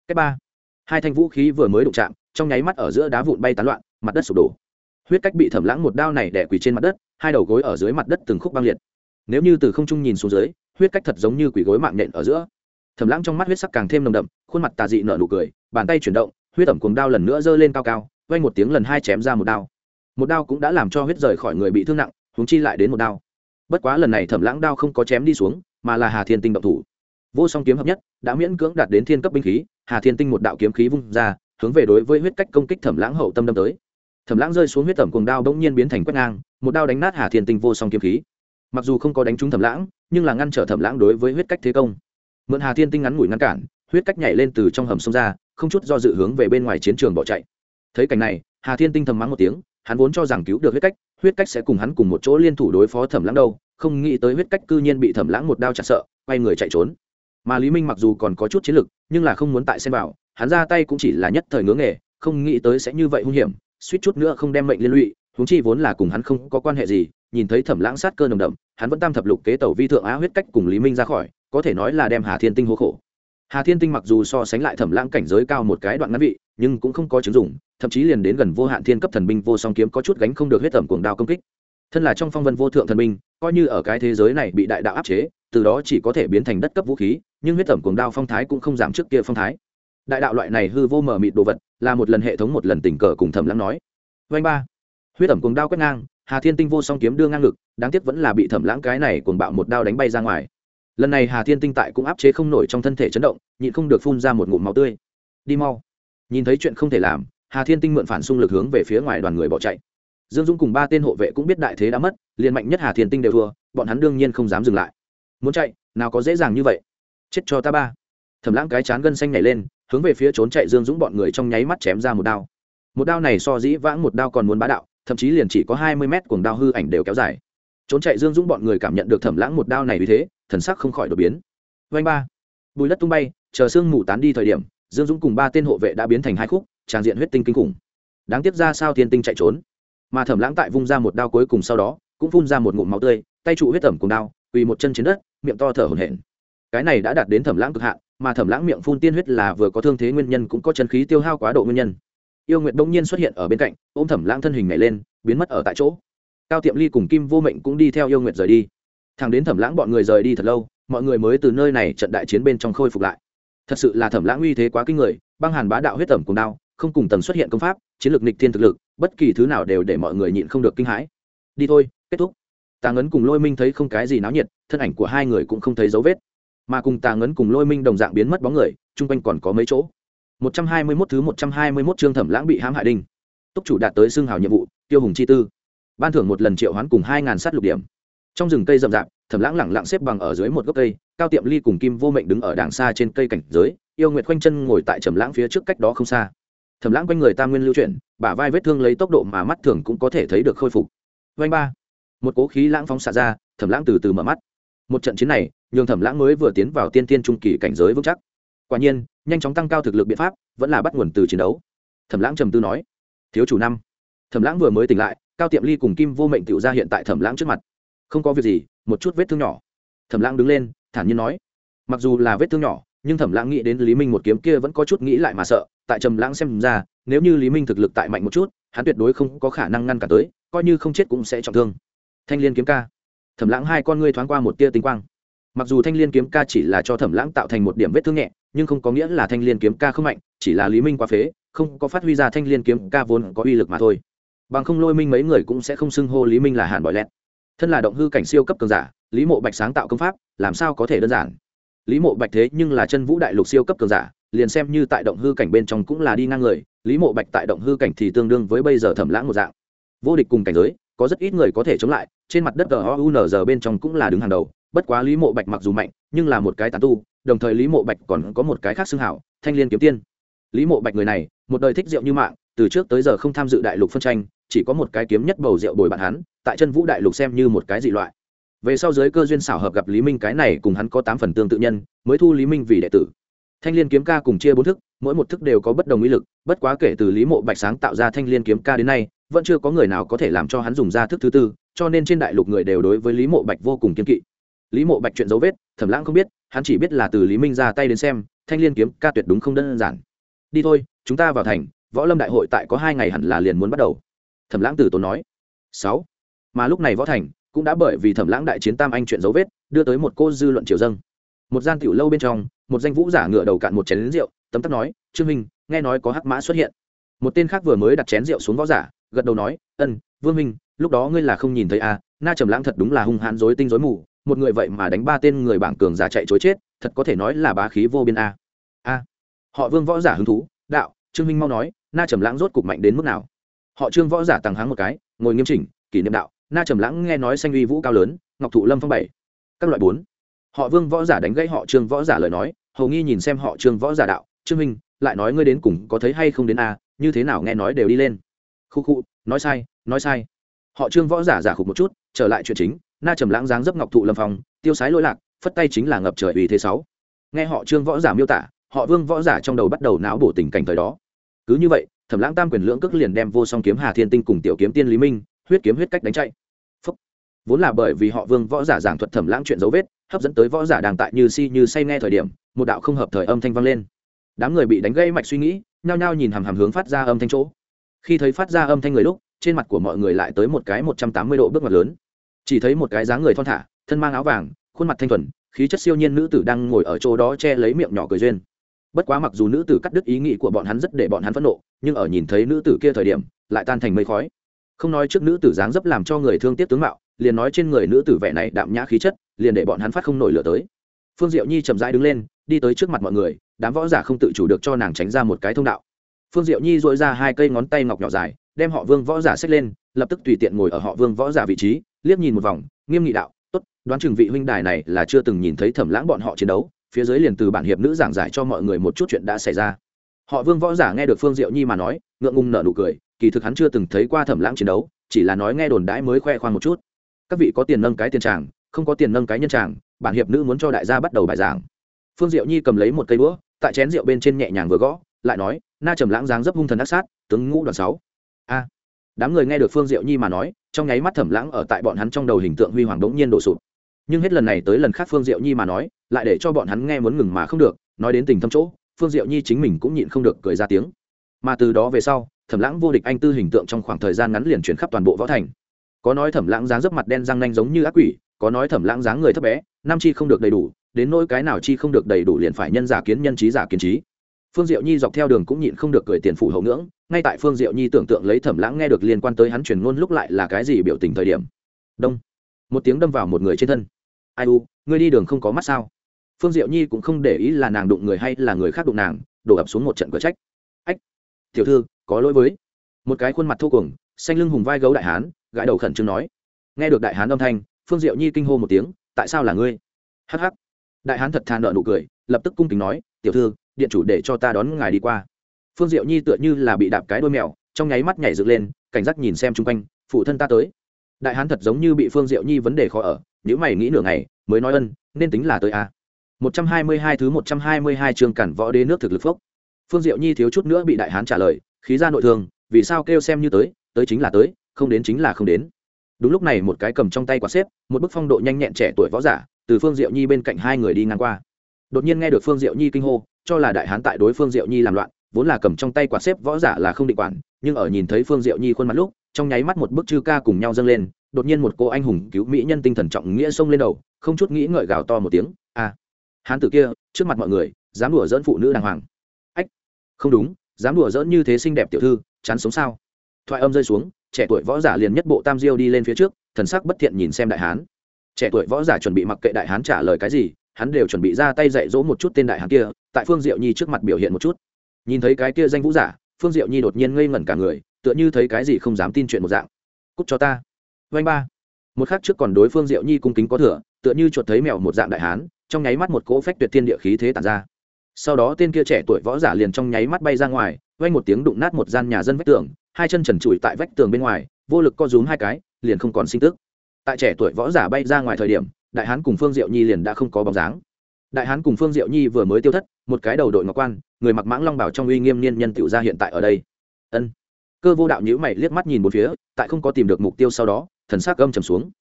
S1: Cách ba, hai thanh vũ khí vừa mới đụng chạm, trong nháy mắt ở giữa đá vụn bay tán loạn, mặt đất sụp đổ. Huyết cách bị thẩm lãng một đao này đẻ quỳ trên mặt đất, hai đầu gối ở dưới mặt đất từng khúc băng liệt. Nếu như từ không trung nhìn xuống dưới, huyết cách thật giống như quỷ gối mạng nện ở giữa. Thẩm lãng trong mắt huyết sắc càng thêm nồng đậm, khuôn mặt tà dị nở nụ cười, bàn tay chuyển động, huyết ẩm cuồng đao lần nữa giơ lên cao cao vay một tiếng lần hai chém ra một đao. Một đao cũng đã làm cho huyết rời khỏi người bị thương nặng húng chi lại đến một đao. Bất quá lần này thẩm lãng đao không có chém đi xuống, mà là hà thiên tinh động thủ vô song kiếm hợp nhất, đã miễn cưỡng đạt đến thiên cấp binh khí, hà thiên tinh một đạo kiếm khí vung ra, hướng về đối với huyết cách công kích thẩm lãng hậu tâm đâm tới. Thẩm lãng rơi xuống huyết tẩm cuồng đao bỗng nhiên biến thành quét ngang, một đao đánh nát hà thiên tinh vô song kiếm khí. Mặc dù không có đánh trúng thẩm lãng, nhưng là ngăn trở thẩm lãng đối với huyết cách thế công. Mượn hà thiên tinh ngắn ngủi ngăn cản, huyết cách nhảy lên từ trong hầm sông ra, không chút do dự hướng về bên ngoài chiến trường bỏ chạy. Thấy cảnh này, hà thiên tinh thầm mắng một tiếng, hắn vốn cho rằng cứu được huyết cách huyết cách sẽ cùng hắn cùng một chỗ liên thủ đối phó thẩm lãng đâu, không nghĩ tới huyết cách cư nhiên bị thẩm lãng một đao chặt sợ, quay người chạy trốn mà lý minh mặc dù còn có chút chiến lực, nhưng là không muốn tại xem vào, hắn ra tay cũng chỉ là nhất thời ngưỡng nghề, không nghĩ tới sẽ như vậy hung hiểm, suýt chút nữa không đem mệnh liên lụy, huống chi vốn là cùng hắn không có quan hệ gì, nhìn thấy thẩm lãng sát cơ nồng đậm, hắn vẫn tam thập lục kế tàu vi thượng á huyết cách cùng lý minh ra khỏi, có thể nói là đem hà thiên tinh hố khổ. Hà thiên tinh mặc dù so sánh lại thẩm lãng cảnh giới cao một cái đoạn ngắn vị, nhưng cũng không có chứng dụng, thậm chí liền đến gần vô hạn thiên cấp thần binh vô song kiếm có chút gánh không được huyết tẩm cuồng đao công kích. Thân là trong phong vân vô thượng thần binh, coi như ở cái thế giới này bị đại đạo áp chế từ đó chỉ có thể biến thành đất cấp vũ khí, nhưng huyết tẩm cuồng đao phong thái cũng không giảm trước kia phong thái. Đại đạo loại này hư vô mờ mịt đồ vật, là một lần hệ thống một lần tình cờ cùng thẩm lãng nói. Vanh ba. Huyết tẩm cuồng đao quét ngang, hà thiên tinh vô song kiếm đưa ngang ngực, đáng tiếc vẫn là bị thẩm lãng cái này cuồng bạo một đao đánh bay ra ngoài. Lần này hà thiên tinh tại cũng áp chế không nổi trong thân thể chấn động, nhịn không được phun ra một ngụm máu tươi. Đi mau. Nhìn thấy chuyện không thể làm, hà thiên tinh mượn phản xung lực hướng về phía ngoài đoàn người bỏ chạy. Dương dũng cùng ba tên hộ vệ cũng biết đại thế đã mất, liền mạnh nhất hà thiên tinh đều thua, bọn hắn đương nhiên không dám dừng lại muốn chạy, nào có dễ dàng như vậy. Chết cho ta ba. Thẩm lãng cái chán gân xanh nhảy lên, hướng về phía trốn chạy dương dũng bọn người trong nháy mắt chém ra một đao. Một đao này so dĩ vãng một đao còn muốn bá đạo, thậm chí liền chỉ có hai mươi mét cuồng đao hư ảnh đều kéo dài. Trốn chạy dương dũng bọn người cảm nhận được thẩm lãng một đao này vì thế, thần sắc không khỏi đột biến. Vanh ba. Bùi đất tung bay, chờ sương mù tán đi thời điểm, dương dũng cùng ba tên hộ vệ đã biến thành hai khúc, tràn diện huyết tinh kinh khủng. Đáng tiếc ra sao thiên tinh chạy trốn. Mà thẩm lãng tại vung ra một đao cuối cùng sau đó, cũng phun ra một ngụm máu tươi, tay trụ huyết tẩm cùng đao, quỳ một chân trên đất miệng to thở hổn hển. Cái này đã đạt đến thẩm lãng cực hạn, mà thẩm lãng miệng phun tiên huyết là vừa có thương thế nguyên nhân cũng có chân khí tiêu hao quá độ nguyên nhân. Yêu nguyệt đông nhiên xuất hiện ở bên cạnh, ôm thẩm lãng thân hình nhảy lên, biến mất ở tại chỗ. Cao tiệm ly cùng kim vô mệnh cũng đi theo yêu nguyệt rời đi. Thằng đến thẩm lãng bọn người rời đi thật lâu, mọi người mới từ nơi này trận đại chiến bên trong khôi phục lại. Thật sự là thẩm lãng uy thế quá kinh người, băng hàn bá đạo huyết tẩm cùng đao, không cùng tầng xuất hiện công pháp, chiến lược nịch thiên thực lực, bất kỳ thứ nào đều để mọi người nhịn không được kinh hãi. Đi thôi, kết thúc tà ngấn cùng lôi minh thấy không cái gì náo nhiệt, thân ảnh của hai người cũng không thấy dấu vết. Mà cùng tà ngấn cùng lôi minh đồng dạng biến mất bóng người, chung quanh còn có mấy chỗ. Một trăm hai mươi 121 thứ một trăm hai mươi 121 chương thẩm lãng bị hãm hại đinh. Túc chủ đạt tới xương hào nhiệm vụ, tiêu hùng chi tư. Ban thưởng một lần triệu hoán cùng hai ngàn sát lục điểm. Trong rừng cây rậm rạp, thẩm lãng lẳng lặng xếp bằng ở dưới một gốc cây, cao tiệm ly cùng kim vô mệnh đứng ở đàng xa trên cây cảnh giới, yêu nguyệt khoanh chân ngồi tại trầm lãng phía trước cách đó không xa. Thẩm lãng quanh người tam nguyên lưu chuyển, bả vai vết thương lấy tốc độ mà mắt thường cũng có thể thấy được khôi phục. Vanh ba một cố khí lãng phóng xạ ra, thẩm lãng từ từ mở mắt. Một trận chiến này, nhường thẩm lãng mới vừa tiến vào tiên tiên trung kỳ cảnh giới vững chắc. Quả nhiên, nhanh chóng tăng cao thực lực biện pháp, vẫn là bắt nguồn từ chiến đấu. Thẩm lãng trầm tư nói, thiếu chủ năm. Thẩm lãng vừa mới tỉnh lại, cao tiệm ly cùng kim vô mệnh tiểu ra hiện tại thẩm lãng trước mặt. Không có việc gì, một chút vết thương nhỏ. Thẩm lãng đứng lên, thản nhiên nói, mặc dù là vết thương nhỏ, nhưng thẩm lãng nghĩ đến lý minh một kiếm kia vẫn có chút nghĩ lại mà sợ, tại trầm lãng xem ra, nếu như lý minh thực lực tại mạnh một chút, hắn tuyệt đối không có khả năng ngăn cản tới, coi như không chết cũng sẽ trọng thương thanh liên kiếm ca. Thẩm lãng hai con ngươi thoáng qua một tia tinh quang. Mặc dù thanh liên kiếm ca chỉ là cho thẩm lãng tạo thành một điểm vết thương nhẹ, nhưng không có nghĩa là thanh liên kiếm ca không mạnh, chỉ là lý minh quá phế, không có phát huy ra thanh liên kiếm ca vốn có uy lực mà thôi. Bằng không lôi minh mấy người cũng sẽ không xưng hô lý minh là hàn bòi lẹt. Thân là động hư cảnh siêu cấp cường giả, lý mộ bạch sáng tạo công pháp, làm sao có thể đơn giản? Lý mộ bạch thế nhưng là chân vũ đại lục siêu cấp cường giả, liền xem như tại động hư cảnh bên trong cũng là đi ngang người, lý mộ bạch tại động hư cảnh thì tương đương với bây giờ thẩm lãng một dạng. Vô địch cùng cảnh giới, có rất ít người có thể chống lại trên mặt đất gunz bên trong cũng là đứng hàng đầu, bất quá lý mộ bạch mặc dù mạnh, nhưng là một cái tán tu, đồng thời lý mộ bạch còn có một cái khác xưng hảo, thanh liên kiếm tiên. Lý mộ bạch người này, một đời thích rượu như mạng, từ trước tới giờ không tham dự đại lục phân tranh, chỉ có một cái kiếm nhất bầu rượu bồi bạn hắn, tại chân vũ đại lục xem như một cái dị loại. Về sau giới cơ duyên xảo hợp gặp lý minh cái này cùng hắn có tám phần tương tự nhân, mới thu lý minh vì đệ tử. Thanh l i ê n kiếm ca cùng chia bốn thức, mỗi một thức đều có bất đồng ý lực, bất quá kể từ lý mộ bạch sáng tạo ra thanh l i ê n kiếm ca đến nay, vẫn chưa có người nào có thể làm cho hắn dùng ra thức thứ tư cho nên trên đại lục người đều đối với lý mộ bạch vô cùng kiên kỵ. Lý mộ bạch chuyện dấu vết, thẩm lãng không biết, hắn chỉ biết là từ lý minh ra tay đến xem, thanh l i ê n kiếm ca tuyệt đúng không đơn giản. Đi thôi, chúng ta vào thành, võ lâm đại hội tại có hai ngày hẳn là liền muốn bắt đầu. Thẩm lãng tử tốn nói. Sáu. Mà lúc này võ thành cũng đã bởi vì thẩm lãng đại chiến tam anh chuyện dấu vết, đưa tới một cô dư luận triều dâng. Một gian tiểu lâu bên trong, một danh vũ giả ngựa đầu cạn một chén lính rượu, tấm tắc nói, trương minh, nghe nói có hắc mã xuất hiện. Một tên khác vừa mới đặt chén rượu xuống võ giả, gật đầu nói, ân, vương minh lúc đó ngươi là không nhìn thấy à na trầm lãng thật đúng là hung hãn dối tinh dối mù, một người vậy mà đánh ba tên người bảng cường giả chạy chối chết, thật có thể nói là bá khí vô biên a. A. Họ vương võ giả hứng thú, đạo, trương minh mau nói, na trầm lãng rốt cục mạnh đến mức nào? Họ trương võ giả tăng háng một cái, ngồi nghiêm chỉnh, kỷ niệm đạo, na trầm lãng nghe nói xanh uy vũ cao lớn, ngọc thụ lâm phong bảy, các loại bốn. Họ vương võ giả đánh gãy họ trương võ giả lời nói, hầu nghi nhìn xem họ trương võ giả đạo, trương minh, lại nói ngươi đến cùng có thấy hay không đến a, như thế nào nghe nói đều đi lên. Khu khu, nói sai nói sai họ trương võ giả giả khục một chút, trở lại chuyện chính, na trầm lãng dáng dấp ngọc thụ lâm phong, tiêu sái lỗi lạc, phất tay chính là ngập trời ủy thế sáu. Nghe họ trương võ giả miêu tả, họ vương võ giả trong đầu bắt đầu não bổ tình cảnh thời đó. Cứ như vậy, thẩm lãng tam quyền lưỡng cước liền đem vô song kiếm hà thiên tinh cùng tiểu kiếm tiên lý minh, huyết kiếm huyết cách đánh chạy. Phúc. vốn là bởi vì họ vương võ giả giảng thuật thẩm lãng chuyện dấu vết, hấp dẫn tới võ giả đang tại như si như say nghe thời điểm, một đạo không hợp thời âm thanh vang lên. Đám người bị đánh gây mạch suy nghĩ, nhao nhao nhìn hàm hàm hướng phát ra âm thanh chỗ. Khi thấy phát ra âm thanh người lúc trên mặt của mọi người lại tới một cái một trăm tám mươi độ bước ngoặt lớn. Chỉ thấy một cái dáng người thon thả, thân mang áo vàng, khuôn mặt thanh thuần, khí chất siêu nhiên nữ tử đang ngồi ở chỗ đó che lấy miệng nhỏ cười duyên. Bất quá mặc dù nữ tử cắt đứt ý nghĩ của bọn hắn rất để bọn hắn phẫn nộ, nhưng ở nhìn thấy nữ tử kia thời điểm, lại tan thành mây khói. Không nói trước nữ tử dáng dấp làm cho người thương tiếc tướng mạo, liền nói trên người nữ tử vẻ này đạm nhã khí chất, liền để bọn hắn phát không nổi lửa tới. Phương diệu nhi chậm rãi đứng lên, đi tới trước mặt mọi người, đám võ giả không tự chủ được cho nàng tránh ra một cái thông đạo. Phương diệu nhi dội ra hai cây ngón tay ngọc nhỏ dài đem họ vương võ giả xách lên, lập tức tùy tiện ngồi ở họ vương võ giả vị trí, liếc nhìn một vòng, nghiêm nghị đạo, tốt, đoán chừng vị huynh đài này là chưa từng nhìn thấy thẩm lãng bọn họ chiến đấu, phía dưới liền từ bản hiệp nữ giảng giải cho mọi người một chút chuyện đã xảy ra. Họ vương võ giả nghe được phương diệu nhi mà nói, ngượng ngùng nở nụ cười, kỳ thực hắn chưa từng thấy qua thẩm lãng chiến đấu, chỉ là nói nghe đồn đãi mới khoe khoang một chút. Các vị có tiền nâng cái tiền tràng, không có tiền nâng cái nhân tràng, bản hiệp nữ muốn cho đại gia bắt đầu bài giảng. Phương diệu nhi cầm lấy một cây đũa, tại chén rượu bên trên nhẹ nhàng vừa gõ, lại nói, na trầm lãng dáng dấp hung thần ác sát, tướng ngũ đoàn sáu a. Đám người nghe được phương diệu nhi mà nói, trong nháy mắt thẩm lãng ở tại bọn hắn trong đầu hình tượng huy hoàng đống nhiên đổ sụp. Nhưng hết lần này tới lần khác phương diệu nhi mà nói, lại để cho bọn hắn nghe muốn ngừng mà không được, nói đến tình thâm chỗ, phương diệu nhi chính mình cũng nhịn không được cười ra tiếng. Mà từ đó về sau thẩm lãng vô địch anh tư hình tượng trong khoảng thời gian ngắn liền chuyển khắp toàn bộ võ thành. Có nói thẩm lãng dáng dấp mặt đen răng nanh giống như ác quỷ, có nói thẩm lãng dáng người thấp bé nam chi không được đầy đủ, đến nỗi cái nào chi không được đầy đủ liền phải nhân giả kiến nhân trí giả kiến trí phương diệu nhi dọc theo đường cũng nhịn không được cười tiền phủ hậu ngưỡng, ngay tại phương diệu nhi tưởng tượng lấy thẩm lãng nghe được liên quan tới hắn truyền ngôn lúc lại là cái gì biểu tình thời điểm. Đông. Một tiếng đâm vào một người trên thân. Ai u, ngươi đi đường không có mắt sao? Phương diệu nhi cũng không để ý là nàng đụng người hay là người khác đụng nàng, đổ ập xuống một trận cửa trách. Ách, tiểu thư, có lỗi với. Một cái khuôn mặt thô cuồng, xanh lưng hùng vai gấu đại hán, gãi đầu khẩn trương nói. Nghe được đại hán âm thanh, phương diệu nhi kinh hô một tiếng, tại sao là ngươi? Hắc hắc. Đại hán thật thà nợ nụ cười, lập tức cung kính nói, tiểu thư điện chủ để cho ta đón ngài đi qua. Phương diệu nhi tựa như là bị đạp cái đôi mèo, trong nháy mắt nhảy dựng lên, cảnh giác nhìn xem chung quanh, phụ thân ta tới. Đại hán thật giống như bị phương diệu nhi vấn đề khó ở, nếu mày nghĩ nửa ngày, mới nói ân, nên tính là tới a. Một trăm hai mươi hai thứ một trăm hai mươi hai chương cản võ đế nước thực lực phốc. Phương diệu nhi thiếu chút nữa bị đại hán trả lời, khí ra nội thương, vì sao kêu xem như tới tới chính là tới, không đến chính là không đến. Đúng lúc này một cái cầm trong tay quả xếp, một bức phong độ nhanh nhẹn trẻ tuổi võ giả, từ phương diệu nhi bên cạnh hai người đi ngang qua đột nhiên nghe được phương diệu nhi kinh hô cho là đại hán tại đối phương diệu nhi làm loạn vốn là cầm trong tay quạt xếp võ giả là không định quản nhưng ở nhìn thấy phương diệu nhi khuôn mặt lúc trong nháy mắt một bức chư ca cùng nhau dâng lên đột nhiên một cô anh hùng cứu mỹ nhân tinh thần trọng nghĩa xông lên đầu không chút nghĩ ngợi gào to một tiếng a à, hán tử kia trước mặt mọi người dám đùa dỡn phụ nữ đàng hoàng. Ách không đúng dám đùa dỡn như thế xinh đẹp tiểu thư chán sống sao? Thoại âm rơi xuống trẻ tuổi võ giả liền nhất bộ tam diêu đi lên phía trước thần sắc bất thiện nhìn xem đại hán. Trẻ tuổi võ giả chuẩn bị mặc kệ đại hán trả lời cái gì hắn đều chuẩn bị ra tay dạy dỗ một chút tên đại hán kia, tại phương diệu nhi trước mặt biểu hiện một chút. Nhìn thấy cái kia danh vũ giả, phương diệu nhi đột nhiên ngây ngẩn cả người, tựa như thấy cái gì không dám tin chuyện một dạng. Cúc cho ta. Vanh ba. Một khắc trước còn đối phương diệu nhi cung kính có thừa, tựa như chuột thấy mèo một dạng đại hán, trong nháy mắt một cỗ phách tuyệt thiên địa khí thế tàn ra. Sau đó tên kia trẻ tuổi võ giả liền trong nháy mắt bay ra ngoài, vang một tiếng đụng nát một gian nhà dân vách tường, hai chân trần trụi tại vách tường bên ngoài, vô lực co rúm hai cái, liền không còn sinh tức. Tại trẻ tuổi võ giả bay ra ngoài thời điểm đại hán cùng phương diệu nhi liền đã không có bóng dáng. Đại hán cùng phương diệu nhi vừa mới tiêu thất, một cái đầu đội ngọc quan, người mặc mãng long bảo trong uy nghiêm niên nhân tựu ra hiện tại ở đây. Ân. Cơ vô đạo nhữ mày liếc mắt nhìn một phía, tại không có tìm được mục tiêu sau đó, thần s á c âm trầm xuống.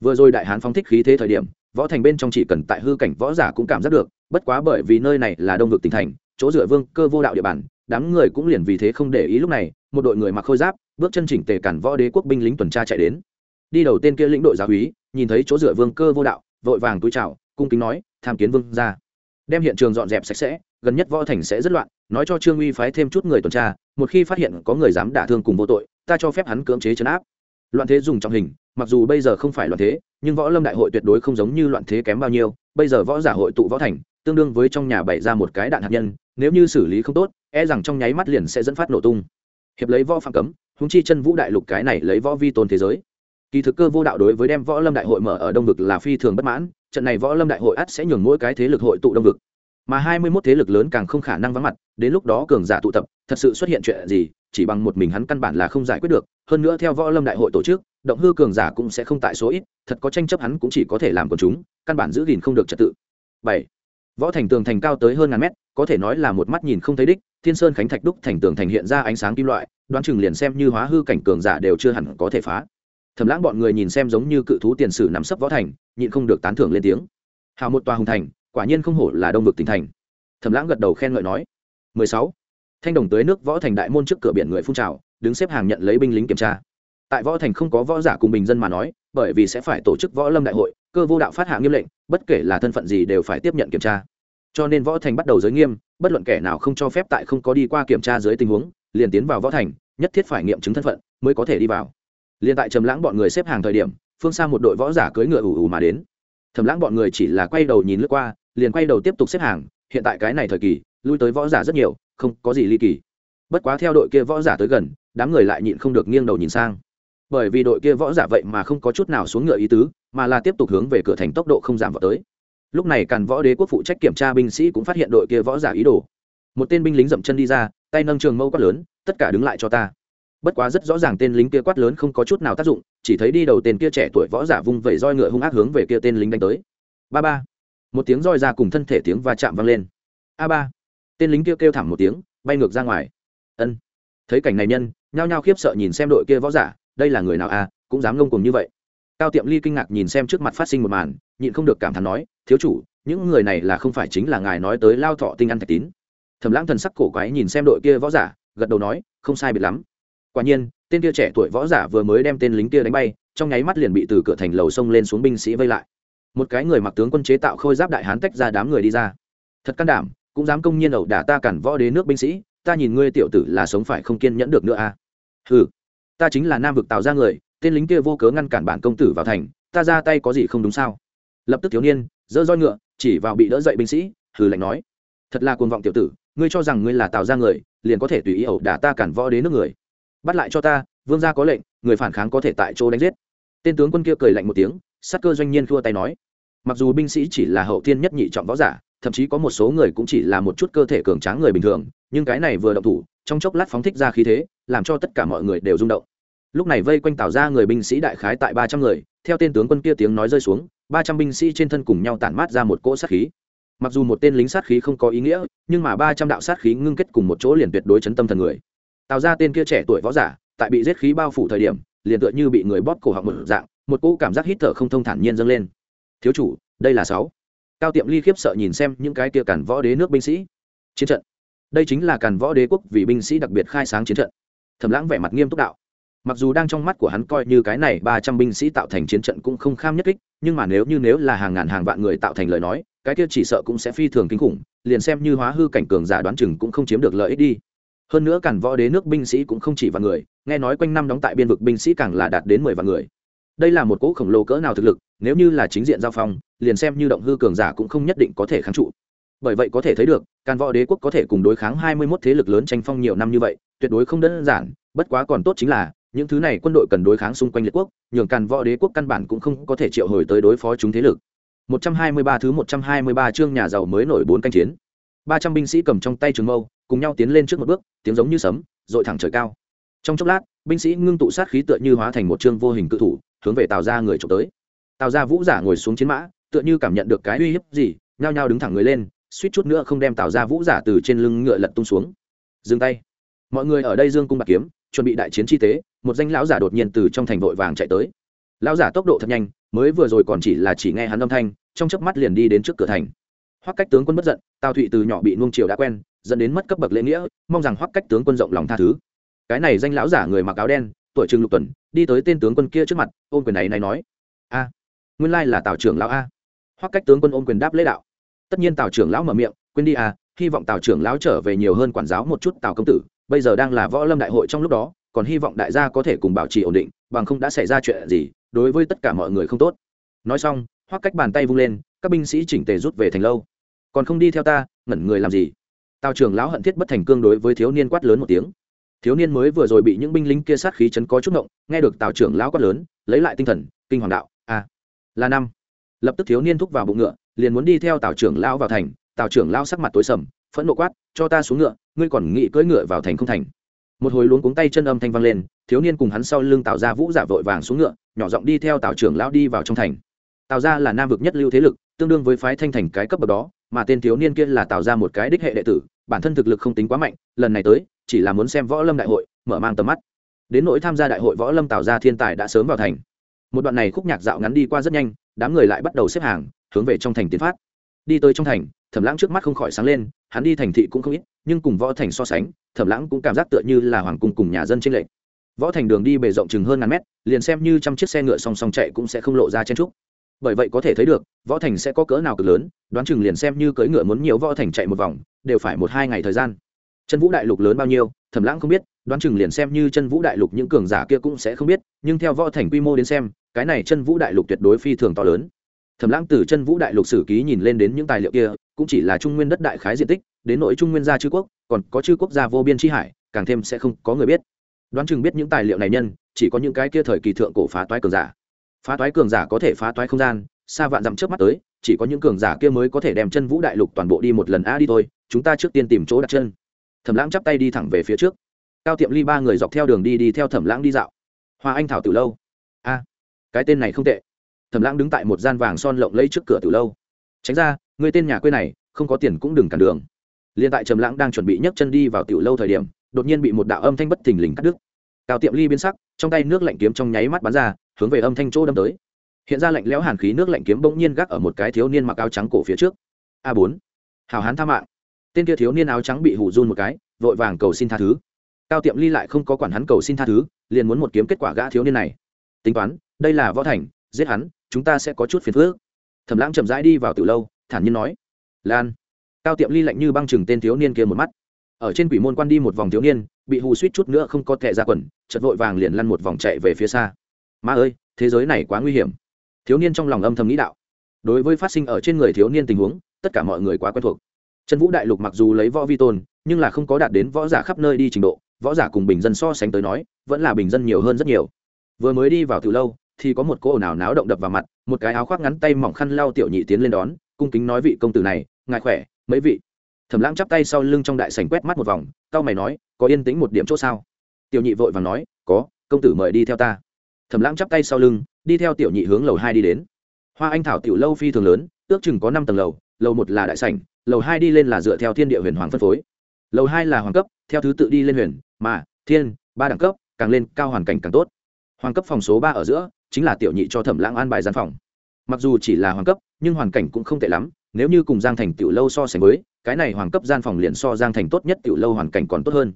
S1: Vừa rồi đại hán phóng thích khí thế thời điểm, võ thành bên trong chỉ cần tại hư cảnh võ giả cũng cảm giác được, bất quá bởi vì nơi này là đông vực tỉnh thành, chỗ dựa vương, cơ vô đạo địa bàn, đám người cũng liền vì thế không để ý lúc này, một đội người mặc khôi giáp, bước chân chỉnh tề cản võ đế quốc binh lính tuần tra chạy đến. Đi đầu tên kia lĩnh đội giáo úy nhìn thấy chỗ dựa vương cơ vô đạo, vội vàng túi chào, cung kính nói, tham kiến vương ra đem hiện trường dọn dẹp sạch sẽ, gần nhất võ thành sẽ rất loạn, nói cho trương uy phái thêm chút người tuần tra, một khi phát hiện có người dám đả thương cùng vô tội, ta cho phép hắn cưỡng chế chấn áp. Loạn thế dùng trọng hình, mặc dù bây giờ không phải loạn thế, nhưng võ lâm đại hội tuyệt đối không giống như loạn thế kém bao nhiêu, bây giờ võ giả hội tụ võ thành, tương đương với trong nhà bày ra một cái đạn hạt nhân, nếu như xử lý không tốt e rằng trong nháy mắt liền sẽ dẫn phát nổ tung. Hiệp lấy võ phạm cấm húng chi chân vũ đại lục cái này lấy võ vi tôn thế giới kỳ thực cơ vô đạo đối với đem võ lâm đại hội mở ở đông vực là phi thường bất mãn, trận này võ lâm đại hội ắt sẽ nhường mỗi cái thế lực hội tụ đông vực. Mà hai mươi 21 thế lực lớn càng không khả năng vắng mặt, đến lúc đó cường giả tụ tập, thật sự xuất hiện chuyện gì, chỉ bằng một mình hắn căn bản là không giải quyết được. Hơn nữa theo võ lâm đại hội tổ chức, động hư cường giả cũng sẽ không tại số ít, thật có tranh chấp hắn cũng chỉ có thể làm của chúng, căn bản giữ gìn không được trật tự. Bảy. Võ thành tường thành cao tới hơn ngàn mét, có thể nói là một mắt nhìn không thấy đích, thiên sơn khánh thạch đúc thành tường thành hiện ra ánh sáng kim loại, đoán chừng liền xem như hóa hư cảnh cường giả đều chưa hẳn có thể phá thầm lãng bọn người nhìn xem giống như cự thú tiền sử nắm sấp võ thành, nhịn không được tán thưởng lên tiếng. Hào một tòa hùng thành, quả nhiên không hổ là đông vực tỉnh thành. Thầm lãng gật đầu khen ngợi nói. 16. thanh đồng tới nước võ thành đại môn trước cửa biển người phun trào, đứng xếp hàng nhận lấy binh lính kiểm tra. Tại võ thành không có võ giả cùng bình dân mà nói, bởi vì sẽ phải tổ chức võ lâm đại hội, cơ vô đạo phát hạ nghiêm lệnh, bất kể là thân phận gì đều phải tiếp nhận kiểm tra. Cho nên võ thành bắt đầu giới nghiêm, bất luận kẻ nào không cho phép tại không có đi qua kiểm tra dưới tình huống, liền tiến vào võ thành, nhất thiết phải nghiệm chứng thân phận, mới có thể đi vào liền tại trầm lãng bọn người xếp hàng thời điểm, phương xa một đội võ giả cưỡi ngựa ủ ủ mà đến. Trầm lãng bọn người chỉ là quay đầu nhìn lướt qua, liền quay đầu tiếp tục xếp hàng, hiện tại cái này thời kỳ, lui tới võ giả rất nhiều, không có gì ly kỳ. Bất quá theo đội kia võ giả tới gần, đám người lại nhịn không được nghiêng đầu nhìn sang. Bởi vì đội kia võ giả vậy mà không có chút nào xuống ngựa ý tứ, mà là tiếp tục hướng về cửa thành tốc độ không giảm vào tới. Lúc này càn võ đế quốc phụ trách kiểm tra binh sĩ cũng phát hiện đội kia võ giả ý đồ. Một tên binh lính dậm chân đi ra, tay nâng trường mâu quát lớn, tất cả đứng lại cho ta bất quá rất rõ ràng tên lính kia quát lớn không có chút nào tác dụng chỉ thấy đi đầu tên kia trẻ tuổi võ giả vung vẩy roi ngựa hung ác hướng về kia tên lính đánh tới. Ba ba. Một tiếng roi ra cùng thân thể tiếng va chạm vang lên. A ba. Tên lính kia kêu, kêu thảm một tiếng bay ngược ra ngoài. Ân. Thấy cảnh này nhân nhao nhao khiếp sợ nhìn xem đội kia võ giả đây là người nào a cũng dám ngông cùng như vậy. Cao tiệm ly kinh ngạc nhìn xem trước mặt phát sinh một màn nhịn không được cảm thán nói thiếu chủ những người này là không phải chính là ngài nói tới lao thọ tinh ăn thạch tín. Thầm lãng thần sắc cổ quái nhìn xem đội kia võ giả gật đầu nói không sai biệt lắm quả nhiên, tên kia trẻ tuổi võ giả vừa mới đem tên lính kia đánh bay, trong nháy mắt liền bị từ cửa thành lầu sông lên xuống binh sĩ vây lại. Một cái người mặc tướng quân chế tạo khôi giáp đại hán tách ra đám người đi ra. Thật can đảm, cũng dám công nhiên ẩu đả ta cản võ đế nước binh sĩ, ta nhìn ngươi tiểu tử là sống phải không kiên nhẫn được nữa à? Ừ ta chính là nam vực tạo ra người, tên lính kia vô cớ ngăn cản bản công tử vào thành, ta ra tay có gì không đúng sao? Lập tức thiếu niên dỡ roi ngựa, chỉ vào bị đỡ dậy binh sĩ, hừ lạnh nói. Thật là cuồng vọng tiểu tử, ngươi cho rằng ngươi là tạo ra người, liền có thể tùy ý ẩu đả ta cản võ đế nước người bắt lại cho ta, vương gia có lệnh, người phản kháng có thể tại chỗ đánh giết. Tên tướng quân kia cười lạnh một tiếng, sát cơ doanh nhiên thua tay nói. Mặc dù binh sĩ chỉ là hậu thiên nhất nhị trọng võ giả, thậm chí có một số người cũng chỉ là một chút cơ thể cường tráng người bình thường, nhưng cái này vừa động thủ, trong chốc lát phóng thích ra khí thế, làm cho tất cả mọi người đều rung động. Lúc này vây quanh tạo ra người binh sĩ đại khái tại ba trăm người, theo tên tướng quân kia tiếng nói rơi xuống, ba trăm binh sĩ trên thân cùng nhau tản mát ra một cỗ sát khí. Mặc dù một tên lính sát khí không có ý nghĩa, nhưng mà ba trăm đạo sát khí ngưng kết cùng một chỗ liền tuyệt đối chấn tâm thần người tạo ra tên kia trẻ tuổi võ giả, tại bị giết khí bao phủ thời điểm, liền tựa như bị người bóp cổ họng một dạng, một cỗ cảm giác hít thở không thông thản nhiên dâng lên. Thiếu chủ, đây là sáu. Cao tiệm ly khiếp sợ nhìn xem những cái kia cản võ đế nước binh sĩ. Chiến trận. Đây chính là cản võ đế quốc vì binh sĩ đặc biệt khai sáng chiến trận. Thẩm lãng vẻ mặt nghiêm túc đạo. Mặc dù đang trong mắt của hắn coi như cái này ba trăm binh sĩ tạo thành chiến trận cũng không kham nhất kích, nhưng mà nếu như nếu là hàng ngàn hàng vạn người tạo thành lời nói, cái kia chỉ sợ cũng sẽ phi thường kinh khủng, liền xem như hóa hư cảnh cường giả đoán chừng cũng không chiếm được lợi ích đi hơn nữa cản võ đế nước binh sĩ cũng không chỉ vài người, nghe nói quanh năm đóng tại biên vực binh sĩ càng là đạt đến mười vạn người. Đây là một cỗ khổng lồ cỡ nào thực lực, nếu như là chính diện giao phong, liền xem như động hư cường giả cũng không nhất định có thể kháng trụ. Bởi vậy có thể thấy được càn võ đế quốc có thể cùng đối kháng hai mươi 21 thế lực lớn tranh phong nhiều năm như vậy, tuyệt đối không đơn giản, bất quá còn tốt chính là, những thứ này quân đội cần đối kháng xung quanh liệt quốc, nhường càn võ đế quốc căn bản cũng không có thể triệu hồi tới đối phó chúng thế lực. 123 thứ 123 chương nhà giàu mới nổi bốn canh chiến. 300 binh sĩ cầm trong tay trường mâu cùng nhau tiến lên trước một bước, tiếng giống như sấm dội thẳng trời cao. Trong chốc lát, binh sĩ ngưng tụ sát khí tựa như hóa thành một chương vô hình cự thủ, hướng về tào ra người trộm tới. Tào ra vũ giả ngồi xuống chiến mã, tựa như cảm nhận được cái uy hiếp gì, nhao nhao đứng thẳng người lên, suýt chút nữa không đem tào ra vũ giả từ trên lưng ngựa lật tung xuống. Dừng tay. Mọi người ở đây dương cung bạc kiếm, chuẩn bị đại chiến chi tế, một danh lão giả đột nhiên từ trong thành vội vàng chạy tới. Lão giả tốc độ thật nhanh, mới vừa rồi còn chỉ là chỉ nghe hắn âm thanh, trong chớp mắt liền đi đến trước cửa thành. Hoắc cách tướng quân bất giận, tào thụy từ nhỏ bị nuông chiều đã quen dẫn đến mất cấp bậc lễ nghĩa, mong rằng hoắc cách tướng quân rộng lòng tha thứ. Cái này danh lão giả người mặc áo đen, tuổi trừng lục tuần, đi tới tên tướng quân kia trước mặt, ôm quyền này này nói, a, nguyên lai là tào trưởng lão a. Hoắc cách tướng quân ôm quyền đáp lễ đạo. Tất nhiên tào trưởng lão mở miệng, quên đi à hy vọng tào trưởng lão trở về nhiều hơn quản giáo một chút tào công tử, bây giờ đang là võ lâm đại hội trong lúc đó, còn hy vọng đại gia có thể cùng bảo trì ổn định, bằng không đã xảy ra chuyện gì, đối với tất cả mọi người không tốt. Nói xong, hoắc cách bàn tay vung lên, các binh sĩ chỉnh tề rút về thành lâu. Còn không đi theo ta, ngẩn người làm gì? Tào trưởng lão hận thiết bất thành cương đối với thiếu niên quát lớn một tiếng. Thiếu niên mới vừa rồi bị những binh lính kia sát khí chấn có chút ngộng, nghe được tào trưởng lão quát lớn, lấy lại tinh thần, kinh hoàng đạo a là năm. Lập tức thiếu niên thúc vào bụng ngựa, liền muốn đi theo tào trưởng lão vào thành. Tào trưởng lão sắc mặt tối sầm, phẫn nộ quát, cho ta xuống ngựa, ngươi còn nghĩ cưỡi ngựa vào thành không thành? Một hồi luống cuống tay chân âm thanh vang lên, thiếu niên cùng hắn sau lưng tào ra vũ giả vội vàng xuống ngựa, nhỏ giọng đi theo tào trưởng lão đi vào trong thành. Tào ra là nam vực nhất lưu thế lực, tương đương với phái thanh thành cái cấp bậc đó, mà tên thiếu niên kia là tào ra một cái đích hệ đệ tử bản thân thực lực không tính quá mạnh, lần này tới, chỉ là muốn xem võ lâm đại hội, mở mang tầm mắt. Đến nỗi tham gia đại hội võ lâm tạo ra thiên tài đã sớm vào thành. Một đoạn này khúc nhạc dạo ngắn đi qua rất nhanh, đám người lại bắt đầu xếp hàng, hướng về trong thành tiến phát. Đi tới trong thành, thẩm lãng trước mắt không khỏi sáng lên, hắn đi thành thị cũng không ít, nhưng cùng võ thành so sánh, thẩm lãng cũng cảm giác tựa như là hoàng cung cùng nhà dân trên lệnh. võ thành đường đi bề rộng chừng hơn ngàn mét, liền xem như trăm chiếc xe ngựa song song chạy cũng sẽ không lộ ra chen trúc. Bởi vậy có thể thấy được, võ thành sẽ có cỡ nào cực lớn, đoán chừng liền xem như cưỡi ngựa muốn nhiều võ thành chạy một vòng đều phải một hai ngày thời gian. Chân vũ đại lục lớn bao nhiêu, thẩm lãng không biết, đoán chừng liền xem như chân vũ đại lục những cường giả kia cũng sẽ không biết, nhưng theo võ thành quy mô đến xem, cái này chân vũ đại lục tuyệt đối phi thường to lớn. Thẩm lãng từ chân vũ đại lục sử ký nhìn lên đến những tài liệu kia, cũng chỉ là trung nguyên đất đại khái diện tích, đến nội trung nguyên gia chư quốc, còn có chư quốc gia vô biên tri hải, càng thêm sẽ không có người biết. Đoán chừng biết những tài liệu này nhân, chỉ có những cái kia thời kỳ thượng cổ phá toái cường giả. Phá toái cường giả có thể phá toái không gian, xa vạn dặm trước mắt tới, chỉ có những cường giả kia mới có thể đem chân vũ đại lục toàn bộ đi một lần a đi thôi chúng ta trước tiên tìm chỗ đặt chân. Thẩm lãng chắp tay đi thẳng về phía trước. Cao tiệm ly ba người dọc theo đường đi đi theo thẩm lãng đi dạo. Hoa anh thảo từ lâu. A, cái tên này không tệ. Thẩm lãng đứng tại một gian vàng son lộng lấy trước cửa từ lâu. Tránh ra, người tên nhà quê này, không có tiền cũng đừng cản đường. Liên tại trầm lãng đang chuẩn bị nhấc chân đi vào tiểu lâu thời điểm, đột nhiên bị một đạo âm thanh bất thình lình cắt đứt. Cao tiệm ly biến sắc, trong tay nước lạnh kiếm trong nháy mắt bắn ra, hướng về âm thanh chỗ đâm tới. Hiện ra lạnh lẽo hàn khí nước lạnh kiếm bỗng nhiên gác ở một cái thiếu niên mặc áo trắng cổ phía trước. A bốn. Hào hán tha mạng tên kia thiếu niên áo trắng bị hủ run một cái, vội vàng cầu xin tha thứ. Cao tiệm ly lại không có quản hắn cầu xin tha thứ, liền muốn một kiếm kết quả gã thiếu niên này. Tính toán, đây là võ thành, giết hắn, chúng ta sẽ có chút phiền phức. Thẩm lãng chậm rãi đi vào từ lâu, thản nhiên nói, lan. Cao tiệm ly lạnh như băng chừng tên thiếu niên kia một mắt. Ở trên quỷ môn quan đi một vòng thiếu niên, bị hù suýt chút nữa không có tệ ra quần chật vội vàng liền lăn một vòng chạy về phía xa. Ma ơi, thế giới này quá nguy hiểm. Thiếu niên trong lòng âm thầm nghĩ đạo. Đối với phát sinh ở trên người thiếu niên tình huống, tất cả mọi người quá quen thuộc trần vũ đại lục mặc dù lấy võ vi tôn, nhưng là không có đạt đến võ giả khắp nơi đi trình độ, võ giả cùng bình dân so sánh tới nói, vẫn là bình dân nhiều hơn rất nhiều. Vừa mới đi vào từ lâu, thì có một cô ồn ào náo động đập vào mặt, một cái áo khoác ngắn tay mỏng khăn lau tiểu nhị tiến lên đón, cung kính nói vị công tử này, ngài khỏe, mấy vị? Thẩm lãng chắp tay sau lưng trong đại sảnh quét mắt một vòng cao mày nói, có yên tĩnh một điểm chỗ sao? Tiểu nhị vội vàng nói, có, công tử mời đi theo ta. Thẩm lãng chắp tay sau lưng, đi theo tiểu nhị hướng lầu hai đi đến. Hoa anh thảo tiểu lâu phi thường lớn, ước chừng có năm tầng lầu lầu một là đại sảnh, lầu hai đi lên là dựa theo thiên địa huyền hoàng phân phối. Lầu hai là hoàng cấp, theo thứ tự đi lên huyền, mà, thiên, ba đẳng cấp, càng lên cao hoàn cảnh càng tốt. Hoàng cấp phòng số ba ở giữa, chính là tiểu nhị cho thẩm lãng an bài gian phòng. Mặc dù chỉ là hoàng cấp, nhưng hoàn cảnh cũng không tệ lắm, nếu như cùng giang thành tiểu lâu so sánh với, cái này hoàng cấp gian phòng liền so giang thành tốt nhất tiểu lâu hoàn cảnh còn tốt hơn.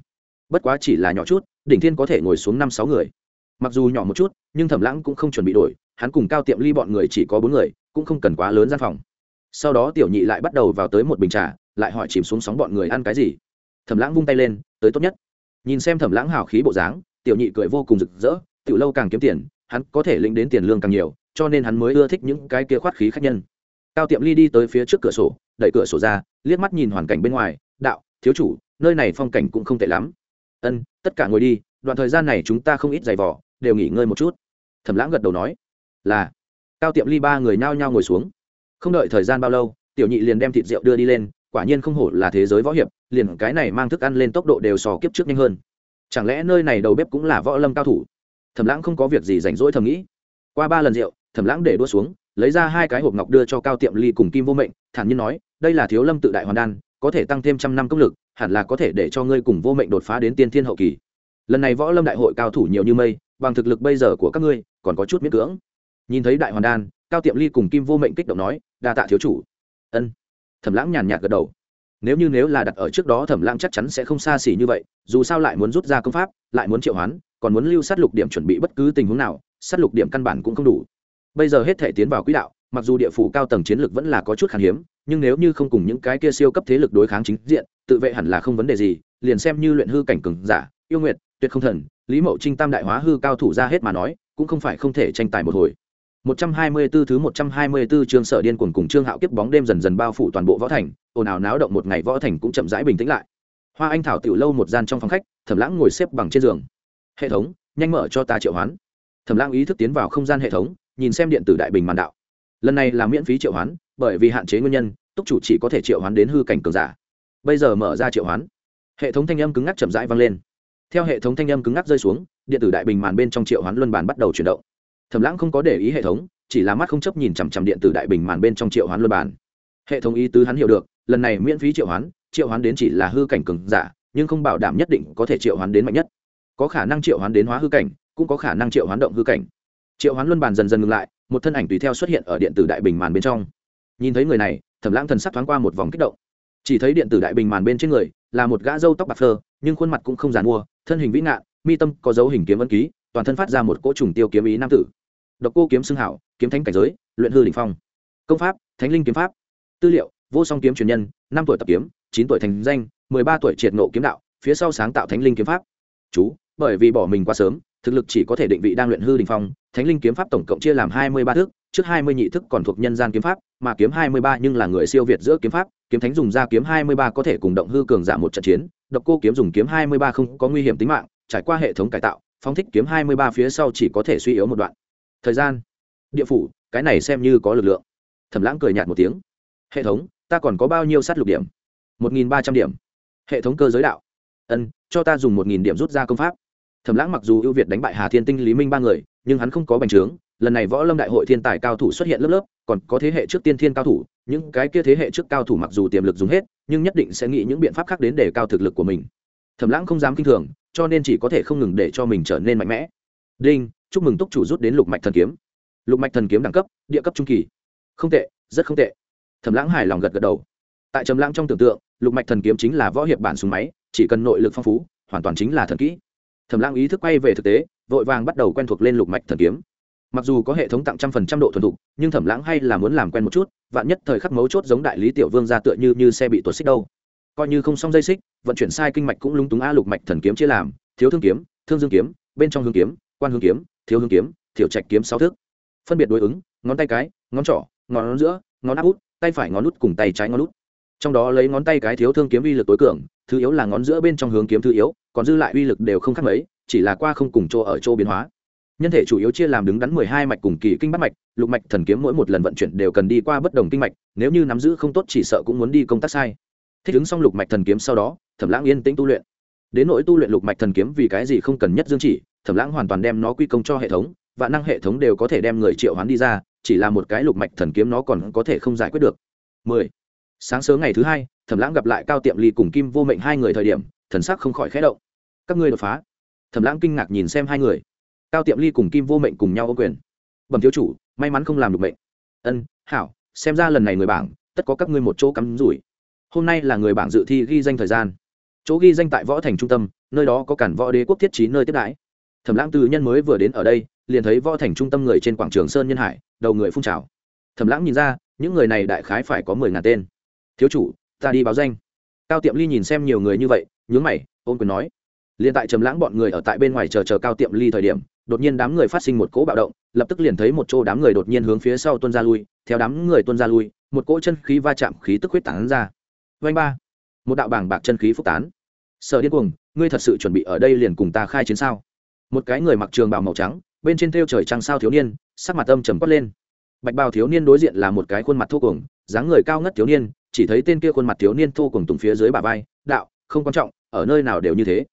S1: Bất quá chỉ là nhỏ chút, đỉnh thiên có thể ngồi xuống năm sáu người. Mặc dù nhỏ một chút, nhưng thẩm lãng cũng không chuẩn bị đổi, hắn cùng cao tiệm ly bọn người chỉ có bốn người, cũng không cần quá lớn gian phòng sau đó tiểu nhị lại bắt đầu vào tới một bình trà, lại hỏi chìm xuống sóng bọn người ăn cái gì. Thẩm lãng vung tay lên, tới tốt nhất. Nhìn xem thẩm lãng hào khí bộ dáng, tiểu nhị cười vô cùng rực rỡ, tiểu lâu càng kiếm tiền, hắn có thể lĩnh đến tiền lương càng nhiều, cho nên hắn mới ưa thích những cái kia khoát khí khách nhân. Cao tiệm ly đi tới phía trước cửa sổ, đẩy cửa sổ ra, liếc mắt nhìn hoàn cảnh bên ngoài, đạo, thiếu chủ, nơi này phong cảnh cũng không tệ lắm. Ân, tất cả ngồi đi, đoạn thời gian này chúng ta không ít giày vỏ đều nghỉ ngơi một chút. Thẩm lãng gật đầu nói, là. Cao tiệm ly ba người nhao nhao ngồi xuống không đợi thời gian bao lâu, tiểu nhị liền đem thịt rượu đưa đi lên, quả nhiên không hổ là thế giới võ hiệp, liền cái này mang thức ăn lên tốc độ đều sò kiếp trước nhanh hơn. Chẳng lẽ nơi này đầu bếp cũng là võ lâm cao thủ? Thẩm lãng không có việc gì rảnh rỗi thầm nghĩ. Qua ba lần rượu, thẩm lãng để đua xuống, lấy ra hai cái hộp ngọc đưa cho cao tiệm ly cùng kim vô mệnh, thản nhiên nói, đây là thiếu lâm tự đại hoàn đan, có thể tăng thêm trăm năm công lực, hẳn là có thể để cho ngươi cùng vô mệnh đột phá đến tiên thiên hậu kỳ. Lần này võ lâm đại hội cao thủ nhiều như mây, bằng thực lực bây giờ của các ngươi, còn có chút miễn cưỡng. Nhìn thấy đại hoàn đan cao tiệm ly cùng kim vô mệnh kích động nói, đa tạ thiếu chủ. Ân. Thẩm lãng nhàn nhạt gật đầu. Nếu như nếu là đặt ở trước đó, thẩm lãng chắc chắn sẽ không xa xỉ như vậy, dù sao lại muốn rút ra công pháp, lại muốn triệu hoán, còn muốn lưu sát lục điểm chuẩn bị bất cứ tình huống nào, sát lục điểm căn bản cũng không đủ. Bây giờ hết thể tiến vào quỹ đạo, mặc dù địa phủ cao tầng chiến lược vẫn là có chút khan hiếm, nhưng nếu như không cùng những cái kia siêu cấp thế lực đối kháng chính diện, tự vệ hẳn là không vấn đề gì, liền xem như luyện hư cảnh cường giả, yêu nguyệt, tuyệt không thần, lý mậu trinh tam đại hóa hư cao thủ ra hết mà nói, cũng không phải không thể tranh tài một hồi. 124 thứ 124 chương sở điên cuồng cùng trương hạo kiếp bóng đêm dần dần bao phủ toàn bộ võ thành, ồn ào náo động một ngày võ thành cũng chậm rãi bình tĩnh lại. Hoa anh thảo tiểu lâu một gian trong phòng khách, thẩm lãng ngồi xếp bằng trên giường. Hệ thống, nhanh mở cho ta triệu hoán. Thẩm lãng ý thức tiến vào không gian hệ thống, nhìn xem điện tử đại bình màn đạo. Lần này là miễn phí triệu hoán, bởi vì hạn chế nguyên nhân, túc chủ chỉ có thể triệu hoán đến hư cảnh cường giả. Bây giờ mở ra triệu hoán, hệ thống thanh âm cứng ngắc chậm rãi vang lên. Theo hệ thống thanh âm cứng ngắc rơi xuống, điện tử đại bình màn bên trong triệu hoán luân bản bắt đầu chuyển động thẩm lãng không có để ý hệ thống, chỉ là mắt không chấp nhìn chằm chằm điện tử đại bình màn bên trong triệu hoán luân bản hệ thống ý tứ hắn hiểu được, lần này miễn phí triệu hoán triệu hoán đến chỉ là hư cảnh cường giả, nhưng không bảo đảm nhất định có thể triệu hoán đến mạnh nhất. Có khả năng triệu hoán đến hóa hư cảnh, cũng có khả năng triệu hoán động hư cảnh. Triệu hoán luân bàn dần dần ngừng lại, một thân ảnh tùy theo xuất hiện ở điện tử đại bình màn bên trong. Nhìn thấy người này, thẩm lãng thần sắc thoáng qua một vòng kích động. Chỉ thấy điện tử đại bình màn bên trên người là một gã râu tóc bạc phơ, nhưng khuôn mặt cũng không giàn mua thân hình vĩ ngạn mi tâm có dấu hình kiếm ân ký toàn thân phát ra một cỗ trùng tiêu kiếm ý nam tử. Độc cô kiếm xưng hảo, kiếm thánh cảnh giới, luyện hư đ ỉ n h phong. Công pháp, thánh linh kiếm pháp. Tư liệu, vô song kiếm truyền nhân, năm tuổi tập kiếm, chín tuổi thành danh, mười ba tuổi triệt nộ kiếm đạo, phía sau sáng tạo thánh linh kiếm pháp. Chú, bởi vì bỏ mình quá sớm, thực lực chỉ có thể định vị đang luyện hư đình phong, thánh linh kiếm pháp tổng cộng chia làm hai mươi ba thước trước hai mươi nhị thức còn thuộc nhân gian kiếm pháp, mà kiếm hai mươi ba nhưng là người siêu việt giữa kiếm pháp, kiếm thánh dùng ra kiếm hai mươi ba có thể cùng động hư cường giả một trận chiến, độc cô kiếm dùng kiếm hai mươi ba không có nguy hiểm tính mạng, trải qua hệ thống cải tạo phong thích kiếm hai mươi ba phía sau chỉ có thể suy yếu một đoạn. Thời gian. Địa phủ, cái này xem như có lực lượng. Thẩm lãng cười nhạt một tiếng. Hệ thống, ta còn có bao nhiêu sát lục điểm? Một nghìn ba trăm điểm. Hệ thống cơ giới đạo. Ân, cho ta dùng một nghìn điểm rút ra công pháp. Thẩm lãng mặc dù ưu việt đánh bại hà thiên tinh, lý minh ba người, nhưng hắn không có bành trướng. Lần này võ lâm đại hội thiên tài cao thủ xuất hiện lớp lớp, còn có thế hệ trước tiên thiên cao thủ, những cái kia thế hệ trước cao thủ mặc dù tiềm lực dùng hết, nhưng nhất định sẽ nghĩ những biện pháp khác đến để cao thực lực của mình. Thẩm lãng không dám kinh thường cho nên chỉ có thể không ngừng để cho mình trở nên mạnh mẽ. Đinh, chúc mừng túc chủ rút đến lục mạch thần kiếm. Lục mạch thần kiếm đẳng cấp, địa cấp trung kỳ. Không tệ, rất không tệ. Thẩm lãng hài lòng gật gật đầu. Tại trầm lãng trong tưởng tượng, lục mạch thần kiếm chính là võ hiệp bản súng máy, chỉ cần nội lực phong phú, hoàn toàn chính là thần kỹ. Thẩm lãng ý thức quay về thực tế, vội vàng bắt đầu quen thuộc lên lục mạch thần kiếm. Mặc dù có hệ thống tặng trăm phần trăm độ thuần thục, nhưng thẩm lãng hay là muốn làm quen một chút, vạn nhất thời khắc mấu chốt giống đại lý tiểu vương ra tựa như như xe bị tuột xích đâu coi như không xong dây xích, vận chuyển sai kinh mạch cũng lúng túng a lục mạch thần kiếm chia làm, thiếu thương kiếm, thương dương kiếm, bên trong hương kiếm, quan hương kiếm, thiếu hương kiếm, thiểu trạch kiếm sáu thước. Phân biệt đối ứng, ngón tay cái, ngón trỏ, ngón giữa, ngón áp út, tay phải ngón út cùng tay trái ngón út trong đó lấy ngón tay cái thiếu thương kiếm uy lực tối cường, thứ yếu là ngón giữa bên trong hướng kiếm thứ yếu, còn dư lại uy lực đều không khác mấy, chỉ là qua không cùng chỗ ở chỗ biến hóa. Nhân thể chủ yếu chia làm đứng đắn mười hai mạch cùng kỳ kinh bắt mạch, lục mạch thần kiếm mỗi một lần vận chuyển đều cần đi qua bất đồng kinh mạch, nếu như nắm giữ không tốt chỉ sợ cũng muốn đi công tác sai thích ứng xong lục mạch thần kiếm sau đó, thẩm lãng yên tĩnh tu luyện. Đến nỗi tu luyện lục mạch thần kiếm vì cái gì không cần nhất dương chỉ, thẩm lãng hoàn toàn đem nó quy công cho hệ thống và năng hệ thống đều có thể đem người triệu hoán đi ra, chỉ là một cái lục mạch thần kiếm nó còn có thể không giải quyết được. 10. sáng sớm ngày thứ hai, thẩm lãng gặp lại cao tiệm ly cùng kim vô mệnh hai người thời điểm, thần sắc không khỏi khẽ động. Các ngươi đột phá. Thẩm lãng kinh ngạc nhìn xem hai người. Cao tiệm ly cùng kim vô mệnh cùng nhau ô quyền. Bẩm thiếu chủ, may mắn không làm được mệnh. Ân, hảo, xem ra lần này người bảng, tất có các ngươi một chỗ cắm rủi hôm nay là người bảng dự thi ghi danh thời gian. Chỗ ghi danh tại võ thành trung tâm, nơi đó có cản võ đế quốc thiết trí nơi tiếp đãi. Thẩm lãng từ nhân mới vừa đến ở đây, liền thấy võ thành trung tâm người trên quảng trường sơn nhân hải, đầu người phun trào. Thẩm lãng nhìn ra, những người này đại khái phải có mười ngàn tên. Thiếu chủ, ta đi báo danh. Cao tiệm ly nhìn xem nhiều người như vậy, nhướng mày, ôn quyền nói. Liền tại trầm lãng bọn người ở tại bên ngoài chờ chờ cao tiệm ly thời điểm, đột nhiên đám người phát sinh một cỗ bạo động, lập tức liền thấy một chỗ đám người đột nhiên hướng phía sau tuân ra lui, theo đám người tuân ra lui, một cỗ chân khí va chạm khí tức huyết tán ra vanh ba. Một đạo bảng bạc chân khí phúc tán. Sở điên cuồng, ngươi thật sự chuẩn bị ở đây liền cùng ta khai chiến sao? Một cái người mặc trường bào màu trắng, bên trên thêu trời trăng sao thiếu niên, sắc mặt âm trầm quất lên. Bạch bào thiếu niên đối diện là một cái khuôn mặt thô cuồng, dáng người cao ngất thiếu niên, chỉ thấy tên kia khuôn mặt thiếu niên thô cuồng tùng phía dưới bà vai, đạo, không quan trọng, ở nơi nào đều như thế.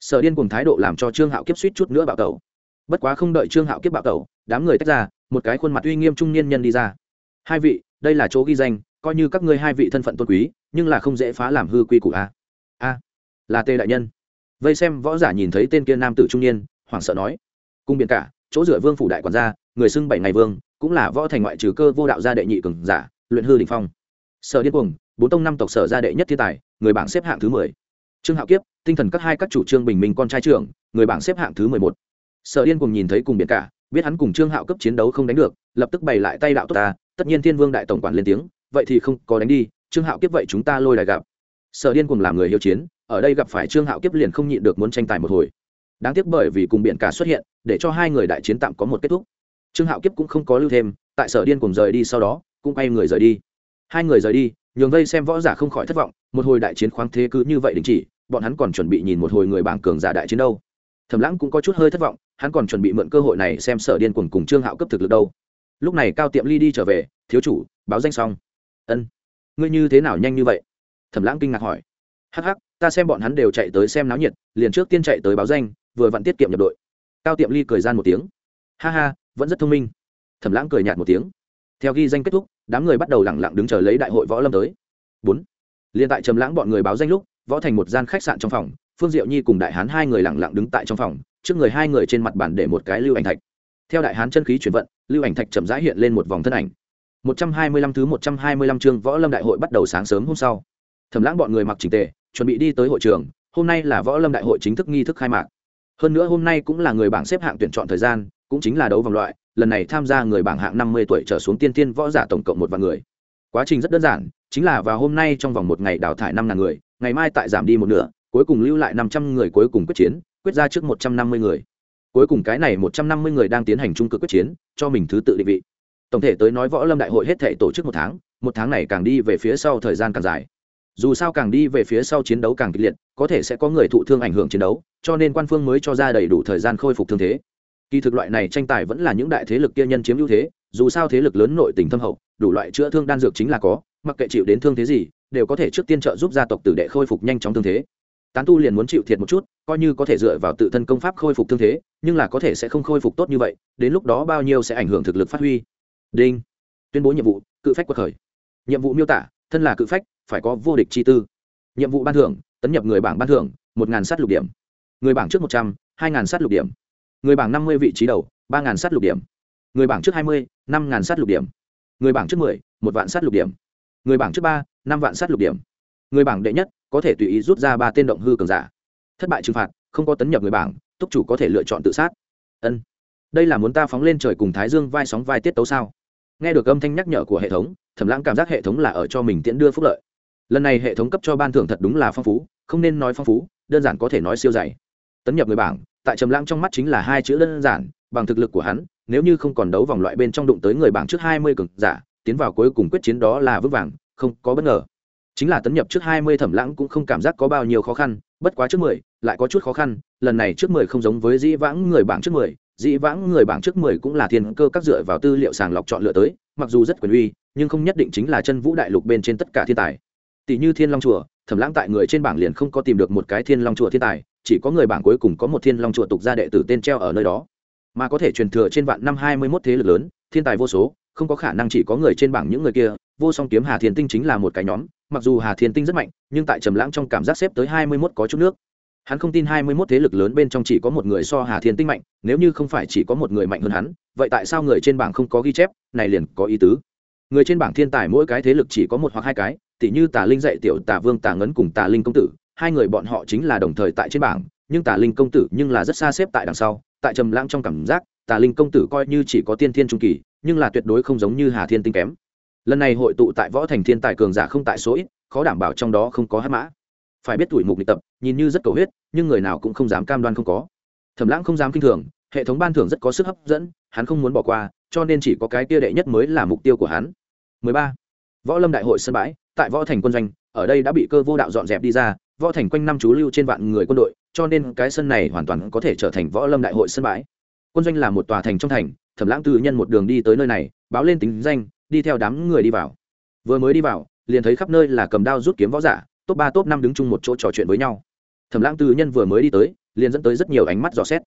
S1: Sở điên cuồng thái độ làm cho trương hạo kiếp suýt chút nữa bạo tẩu. Bất quá không đợi trương hạo kiếp bạo tẩu, đám người tách ra, một cái khuôn mặt uy nghiêm trung niên nhân đi ra. Hai vị, đây là chỗ ghi danh, coi như các ngươi hai vị thân phận tôn quý nhưng là không dễ phá làm hư quy củ a. A, là tề đại nhân. Vây xem võ giả nhìn thấy tên kia nam tử trung niên, hoảng sợ nói. Cung biển cả, chỗ dựa vương phủ đại quản gia, người xưng bảy ngày vương, cũng là võ thành ngoại trừ cơ vô đạo gia đệ nhị cường giả, luyện hư đỉnh phong. Sở điên cuồng, bốn tông năm tộc sở gia đệ nhất thiên tài, người bảng xếp hạng thứ mười. Trương hạo kiếp, tinh thần các hai các chủ trương bình minh con trai trưởng, người bảng xếp hạng thứ mười một. Sở điên cuồng nhìn thấy cùng biển cả, biết hắn cùng trương hạo cấp chiến đấu không đánh được, lập tức bày lại tay đạo tốt ta, tất nhiên thiên vương đại tổng quản lên tiếng, vậy thì không có đánh đi trương hạo kiếp vậy chúng ta lôi đài gặp. Sở điên cùng làm người hiếu chiến, ở đây gặp phải trương hạo kiếp liền không nhịn được muốn tranh tài một hồi. Đáng tiếc bởi vì cùng biển cả xuất hiện, để cho hai người đại chiến tạm có một kết thúc. Trương hạo kiếp cũng không có lưu thêm, tại sở điên cùng rời đi sau đó, cũng quay người rời đi. Hai người rời đi, nhường vây xem võ giả không khỏi thất vọng, một hồi đại chiến khoáng thế cứ như vậy đình chỉ, bọn hắn còn chuẩn bị nhìn một hồi người bảng cường giả đại chiến đâu. Thẩm lãng cũng có chút hơi thất vọng, hắn còn chuẩn bị mượn cơ hội này xem sở điên cuồng cùng trương hạo cấp thực lực đâu. Lúc này cao tiệm ly đi trở về, thiếu chủ, báo danh xong. Ân ngươi như thế nào nhanh như vậy? Thẩm lãng kinh ngạc hỏi. Hắc hắc, ta xem bọn hắn đều chạy tới xem náo nhiệt, liền trước tiên chạy tới báo danh, vừa vặn tiết kiệm nhập đội. Cao tiệm ly cười gian một tiếng. Ha ha, vẫn rất thông minh. Thẩm lãng cười nhạt một tiếng. Theo ghi danh kết thúc, đám người bắt đầu lẳng lặng đứng chờ lấy đại hội võ lâm tới. Bốn. Liền tại trầm lãng bọn người báo danh lúc, võ thành một gian khách sạn trong phòng, phương diệu nhi cùng đại hán hai người lẳng lặng đứng tại trong phòng, trước người hai người trên mặt bàn để một cái lưu ảnh thạch. Theo đại hán chân khí chuyển vận, lưu ảnh thạch chậm rãi hiện lên một vòng thân ảnh. 125 thứ 125 chương võ lâm đại hội bắt đầu sáng sớm hôm sau. Thẩm lãng bọn người mặc chỉnh tề, chuẩn bị đi tới hội trường, hôm nay là võ lâm đại hội chính thức nghi thức khai mạc. Hơn nữa hôm nay cũng là người bảng xếp hạng tuyển chọn thời gian, cũng chính là đấu vòng loại, lần này tham gia người bảng hạng 50 tuổi trở xuống tiên tiên võ giả tổng cộng một vạn người. Quá trình rất đơn giản, chính là vào hôm nay trong vòng một ngày đào thải năm ngàn người, ngày mai tại giảm đi một nửa, cuối cùng lưu lại năm trăm người cuối cùng quyết chiến, quyết ra trước một trăm năm mươi người. Cuối cùng cái này một trăm năm mươi người đang tiến hành trung cực quyết chiến, cho mình thứ tự định vị tổng thể tới nói võ lâm đại hội hết thể tổ chức một tháng một tháng này càng đi về phía sau thời gian càng dài. Dù sao càng đi về phía sau chiến đấu càng kịch liệt, có thể sẽ có người thụ thương ảnh hưởng chiến đấu, cho nên quan phương mới cho ra đầy đủ thời gian khôi phục thương thế. Kỳ thực loại này tranh tài vẫn là những đại thế lực kia nhân chiếm ưu thế, dù sao thế lực lớn nội tình thâm hậu, đủ loại chữa thương đan dược chính là có, mặc kệ chịu đến thương thế gì, đều có thể trước tiên trợ giúp gia tộc tử đệ khôi phục nhanh chóng thương thế. Tán tu liền muốn chịu thiệt một chút, coi như có thể dựa vào tự thân công pháp khôi phục thương thế, nhưng là có thể sẽ không khôi phục tốt như vậy, đến lúc đó bao nhiêu sẽ ảnh hưởng thực lực phát huy đinh. Tuyên bố nhiệm vụ, cự phách quật khởi. Nhiệm vụ miêu tả, thân là cự phách, phải có vô địch chi tư. Nhiệm vụ ban thưởng, tấn nhập người bảng ban thưởng, một ngàn sát lục điểm. Người bảng trước một trăm, hai ngàn sát lục điểm. Người bảng năm mươi vị trí đầu, ba ngàn sát lục điểm. Người bảng trước hai mươi, năm ngàn sát lục điểm. Người bảng trước mười, một vạn sát lục điểm. Người bảng trước ba, năm vạn sát lục điểm. Người bảng đệ nhất, có thể tùy ý rút ra ba tên động hư cường giả. Thất bại trừng phạt, không có tấn nhập người bảng, túc chủ có thể lựa chọn tự sát. Ân. Đây là muốn ta phóng lên trời cùng thái dương vai sóng vai tiết tấu sao? Nghe được âm thanh nhắc nhở của hệ thống, thẩm lãng cảm giác hệ thống là ở cho mình tiễn đưa phúc lợi. Lần này hệ thống cấp cho ban thưởng thật đúng là phong phú, không nên nói phong phú, đơn giản có thể nói siêu dày. Tấn nhập người bảng, tại trầm lãng trong mắt chính là hai chữ đơn giản, bằng thực lực của hắn, nếu như không còn đấu vòng loại bên trong đụng tới người bảng trước hai mươi cường giả, tiến vào cuối cùng quyết chiến đó là vững vàng, không có bất ngờ. Chính là tấn nhập trước hai mươi thẩm lãng cũng không cảm giác có bao nhiêu khó khăn, bất quá trước mười, lại có chút khó khăn, lần này trước mười không giống với dĩ vãng người bảng trước mười dĩ vãng người bảng trước mười cũng là thiên cơ các dựa vào tư liệu sàng lọc chọn lựa tới, mặc dù rất quyền uy, nhưng không nhất định chính là chân vũ đại lục bên trên tất cả thiên tài. Tỷ như thiên long chùa, thẩm lãng tại người trên bảng liền không có tìm được một cái thiên long chùa thiên tài, chỉ có người bảng cuối cùng có một thiên long chùa tục gia đệ tử tên treo ở nơi đó. Mà có thể truyền thừa trên vạn năm hai mươi mốt thế lực lớn, thiên tài vô số, không có khả năng chỉ có người trên bảng những người kia, vô song kiếm hà thiên tinh chính là một cái nhóm, mặc dù hà thiên tinh rất mạnh, nhưng tại trầm lãng trong cảm giác xếp tới hai mươi mốt có chút nước hắn không tin hai mươi mốt thế lực lớn bên trong chỉ có một người so hà thiên tinh mạnh, nếu như không phải chỉ có một người mạnh hơn hắn, vậy tại sao người trên bảng không có ghi chép, này liền có ý tứ. Người trên bảng thiên tài mỗi cái thế lực chỉ có một hoặc hai cái tỷ như tà linh dạy tiểu tà vương tà ngấn cùng tà linh công tử, hai người bọn họ chính là đồng thời tại trên bảng, nhưng tà linh công tử nhưng là rất xa xếp tại đằng sau, tại trầm lãng trong cảm giác, tà linh công tử coi như chỉ có tiên thiên trung kỳ, nhưng là tuyệt đối không giống như hà thiên tinh kém. Lần này hội tụ tại võ thành thiên tài cường giả không tại số ít, khó đảm bảo trong đó không có hát mã phải biết tuổi mục lịch tập, nhìn như rất cầu huyết, nhưng người nào cũng không dám cam đoan không có. Thẩm lãng không dám kinh thường, hệ thống ban thưởng rất có sức hấp dẫn, hắn không muốn bỏ qua, cho nên chỉ có cái tia đệ nhất mới là mục tiêu của hắn. 13. võ lâm đại hội sân bãi, tại võ thành quân doanh, ở đây đã bị cơ vô đạo dọn dẹp đi ra, võ thành quanh năm chú lưu trên vạn người quân đội, cho nên cái sân này hoàn toàn có thể trở thành võ lâm đại hội sân bãi. Quân doanh là một tòa thành trong thành, thẩm lãng tư nhân một đường đi tới nơi này, báo lên tính danh, đi theo đám người đi vào. Vừa mới đi vào, liền thấy khắp nơi là cầm đao rút kiếm võ giả top ba, top năm đứng chung một chỗ trò chuyện với nhau. Thẩm lãng tư nhân vừa mới đi tới, liền dẫn tới rất nhiều ánh mắt dò xét.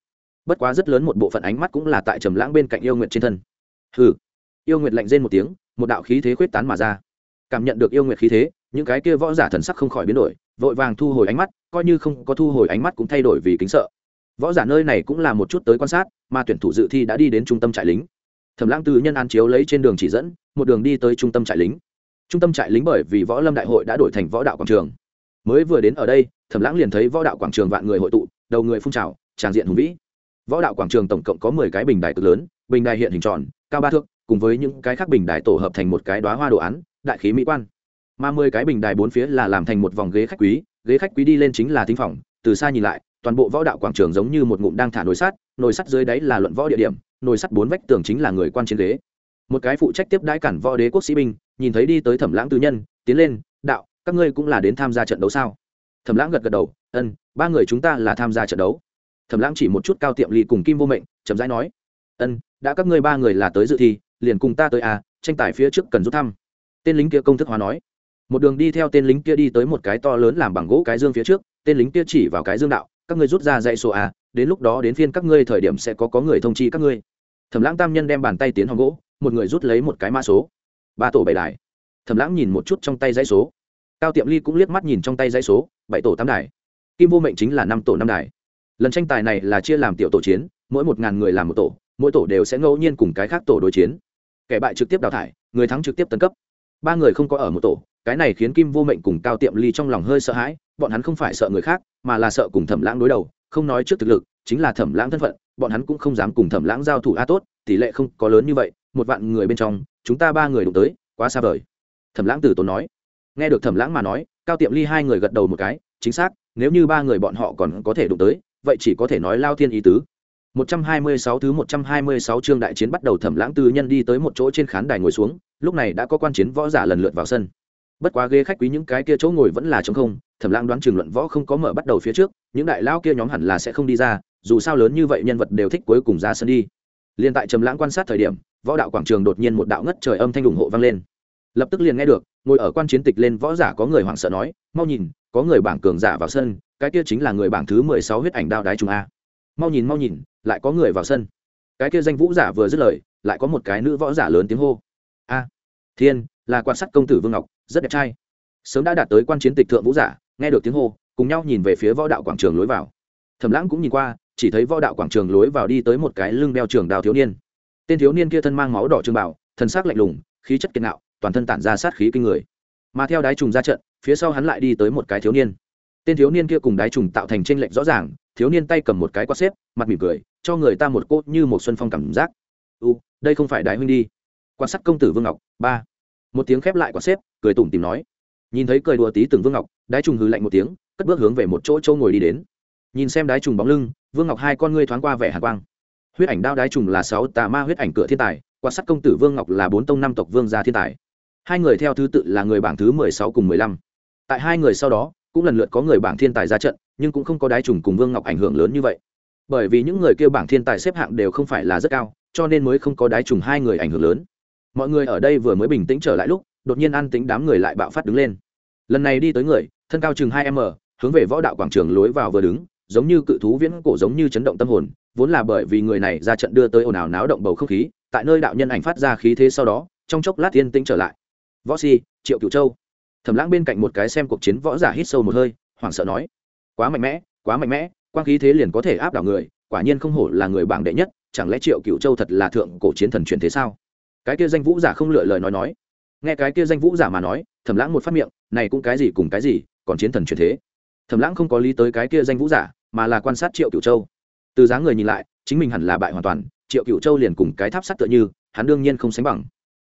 S1: Bất quá rất lớn một bộ phận ánh mắt cũng là tại trầm lãng bên cạnh yêu nguyệt trên thân. Hừ. Yêu nguyệt lạnh rên một tiếng, một đạo khí thế khuyết tán mà ra. Cảm nhận được yêu nguyệt khí thế, những cái kia võ giả thần sắc không khỏi biến đổi, vội vàng thu hồi ánh mắt, coi như không có thu hồi ánh mắt cũng thay đổi vì kính sợ. Võ giả nơi này cũng là một chút tới quan sát, mà tuyển thủ dự thi đã đi đến trung tâm trại lính. Thẩm lãng từ nhân an chiếu lấy trên đường chỉ dẫn, một đường đi tới trung tâm trại lính trung tâm trại lính bởi vì võ lâm đại hội đã đổi thành võ đạo quảng trường. Mới vừa đến ở đây, thẩm lãng liền thấy võ đạo quảng trường vạn người hội tụ, đầu người phun trào, tràng diện hùng vĩ. Võ đạo quảng trường tổng cộng có mười cái bình đài cực lớn, bình đài hiện hình tròn, cao ba thước, cùng với những cái khác bình đài tổ hợp thành một cái đoá hoa đồ án, đại khí mỹ quan. Mà mười cái bình đài bốn phía là làm thành một vòng ghế khách quý, ghế khách quý đi lên chính là thính phòng, từ xa nhìn lại, toàn bộ võ đạo quảng trường giống như một ngụm đang thả nồi sắt nồi sắt dưới đáy là luận võ địa điểm, nồi sắt bốn vách tường chính là người quan chiến ghế. Một cái phụ trách tiếp đãi cản võ đế quốc sĩ binh nhìn thấy đi tới thẩm lãng tư nhân, tiến lên, đạo, các ngươi cũng là đến tham gia trận đấu sao? Thẩm lãng gật gật đầu, ân, ba người chúng ta là tham gia trận đấu. Thẩm lãng chỉ một chút cao tiệm ly cùng kim vô mệnh, chậm rãi nói, ân, đã các ngươi ba người là tới dự thi, liền cùng ta tới à tranh tài phía trước cần rút thăm. Tên lính kia công thức hóa nói, một đường đi theo tên lính kia đi tới một cái to lớn làm bằng gỗ cái dương phía trước, tên lính kia chỉ vào cái dương đạo, các ngươi rút ra dạy sổ à đến lúc đó đến phiên các ngươi thời điểm sẽ có có người thông chi các ngươi. Thẩm lãng tam nhân đem bàn tay tiến hòm gỗ, một người rút lấy một cái mã số ba tổ bảy đài. Thẩm lãng nhìn một chút trong tay dãy số. Cao tiệm ly cũng liếc mắt nhìn trong tay dãy số, bảy tổ tám đài. Kim vô mệnh chính là năm tổ năm đài. Lần tranh tài này là chia làm tiểu tổ chiến, mỗi một ngàn người làm một tổ, mỗi tổ đều sẽ ngẫu nhiên cùng cái khác tổ đối chiến. Kẻ bại trực tiếp đào thải, người thắng trực tiếp tấn cấp. Ba người không có ở một tổ, cái này khiến kim vô mệnh cùng cao tiệm ly trong lòng hơi sợ hãi, bọn hắn không phải sợ người khác, mà là sợ cùng thẩm lãng đối đầu, không nói trước thực lực chính là thẩm lãng thân phận bọn hắn cũng không dám cùng thẩm lãng giao thủ. A tốt tỷ lệ không có lớn như vậy một vạn người bên trong chúng ta ba người đụng tới quá xa vời. Thẩm lãng từ tốn nói. Nghe được thẩm lãng mà nói cao tiệm ly hai người gật đầu một cái chính xác nếu như ba người bọn họ còn có thể đụng tới vậy chỉ có thể nói lao thiên ý tứ. 126 thứ 126 chương đại chiến bắt đầu Thẩm Lãng Tư nhân đi tới một chỗ trên khán đài ngồi xuống, lúc này đã có quan chiến võ giả lần lượt vào sân. Bất quá ghế khách quý những cái kia chỗ ngồi vẫn là trống không, Thẩm Lãng đoán trường luận võ không có mở bắt đầu phía trước, những đại lao kia nhóm hẳn là sẽ không đi ra, dù sao lớn như vậy nhân vật đều thích cuối cùng ra sân đi. Liên tại Trầm Lãng quan sát thời điểm, võ đạo quảng trường đột nhiên một đạo ngất trời âm thanh ủng hộ vang lên. Lập tức liền nghe được, ngồi ở quan chiến tịch lên võ giả có người hoảng sợ nói, "Mau nhìn, có người bảng cường giả vào sân, cái kia chính là người bảng thứ 16 huyết ảnh đao đái trùng a." Mau nhìn mau nhìn, lại có người vào sân cái kia danh vũ giả vừa dứt lời lại có một cái nữ võ giả lớn tiếng hô a thiên là quan sát công tử vương ngọc rất đẹp trai sớm đã đạt tới quan chiến tịch thượng vũ giả nghe được tiếng hô cùng nhau nhìn về phía võ đạo quảng trường lối vào thẩm lãng cũng nhìn qua chỉ thấy võ đạo quảng trường lối vào đi tới một cái lưng đeo trường đào thiếu niên. Tên thiếu niên kia thân mang máu đỏ trường bảo thân xác lạnh lùng, khí chất kiên nạo toàn thân tản ra sát khí kinh người. Mà theo đái trùng ra trận, phía sau hắn lại đi tới một cái thiếu niên. Tên thiếu niên kia cùng đái trùng tạo thành tranh lệch rõ ràng, thiếu niên tay cầm một cái quạt xếp, mặt mỉm cười, cho người ta một cốt như một xuân phong cảm giác. U, đây không phải đái huynh đi. Quan sát công tử vương ngọc, ba. Một tiếng khép lại quạt xếp, cười tủm tìm nói. Nhìn thấy cười đùa tí từng vương ngọc, đái trùng hư lạnh một tiếng, cất bước hướng về một chỗ châu ngồi đi đến. Nhìn xem đái trùng bóng lưng vương ngọc hai con ngươi thoáng qua vẻ hạ quang. Huyết ảnh đao đái trùng là sáu, tà ma huyết ảnh cửa thiên tài quan sát công tử vương ngọc là bốn tông năm tộc vương gia thiên tài. Hai người theo thứ tự là người bảng thứ mười sáu cùng mười lăm. Tại hai người sau đó, cũng lần lượt có người bảng thiên tài ra trận, nhưng cũng không có đái trùng cùng vương ngọc ảnh hưởng lớn như vậy. Bởi vì những người kêu bảng thiên tài xếp hạng đều không phải là rất cao, cho nên mới không có đái trùng hai người ảnh hưởng lớn. Mọi người ở đây vừa mới bình tĩnh trở lại lúc, đột nhiên an tính đám người lại bạo phát đứng lên. Lần này đi tới người, thân cao chừng hai m, hướng về võ đạo quảng trường lối vào vừa đứng giống như cự thú viễn cổ giống như chấn động tâm hồn, vốn là bởi vì người này ra trận đưa tới ồn ào náo động bầu không khí, tại nơi đạo nhân ảnh phát ra khí thế sau đó, trong chốc lát yên tĩnh trở lại. Võ si triệu cựu châu. Thẩm lãng bên cạnh một cái xem cuộc chiến võ giả hít sâu một hơi, hoảng sợ nói, quá mạnh mẽ, quá mạnh mẽ, quang khí thế liền có thể áp đảo người, quả nhiên không hổ là người bảng đệ nhất, chẳng lẽ triệu cựu châu thật là thượng cổ chiến thần truyền thế sao? Cái kia danh vũ giả không lựa lời nói nói. Nghe cái kia danh vũ giả mà nói, thẩm lãng một phát miệng, này cũng cái gì cùng cái gì, còn chiến thần truyền thế? Thẩm lãng không có lý tới cái kia danh vũ giả mà là quan sát triệu cựu châu. Từ dáng người nhìn lại, chính mình hẳn là bại hoàn toàn, triệu cựu châu liền cùng cái tháp sắt tựa như, hắn đương nhiên không sánh bằng.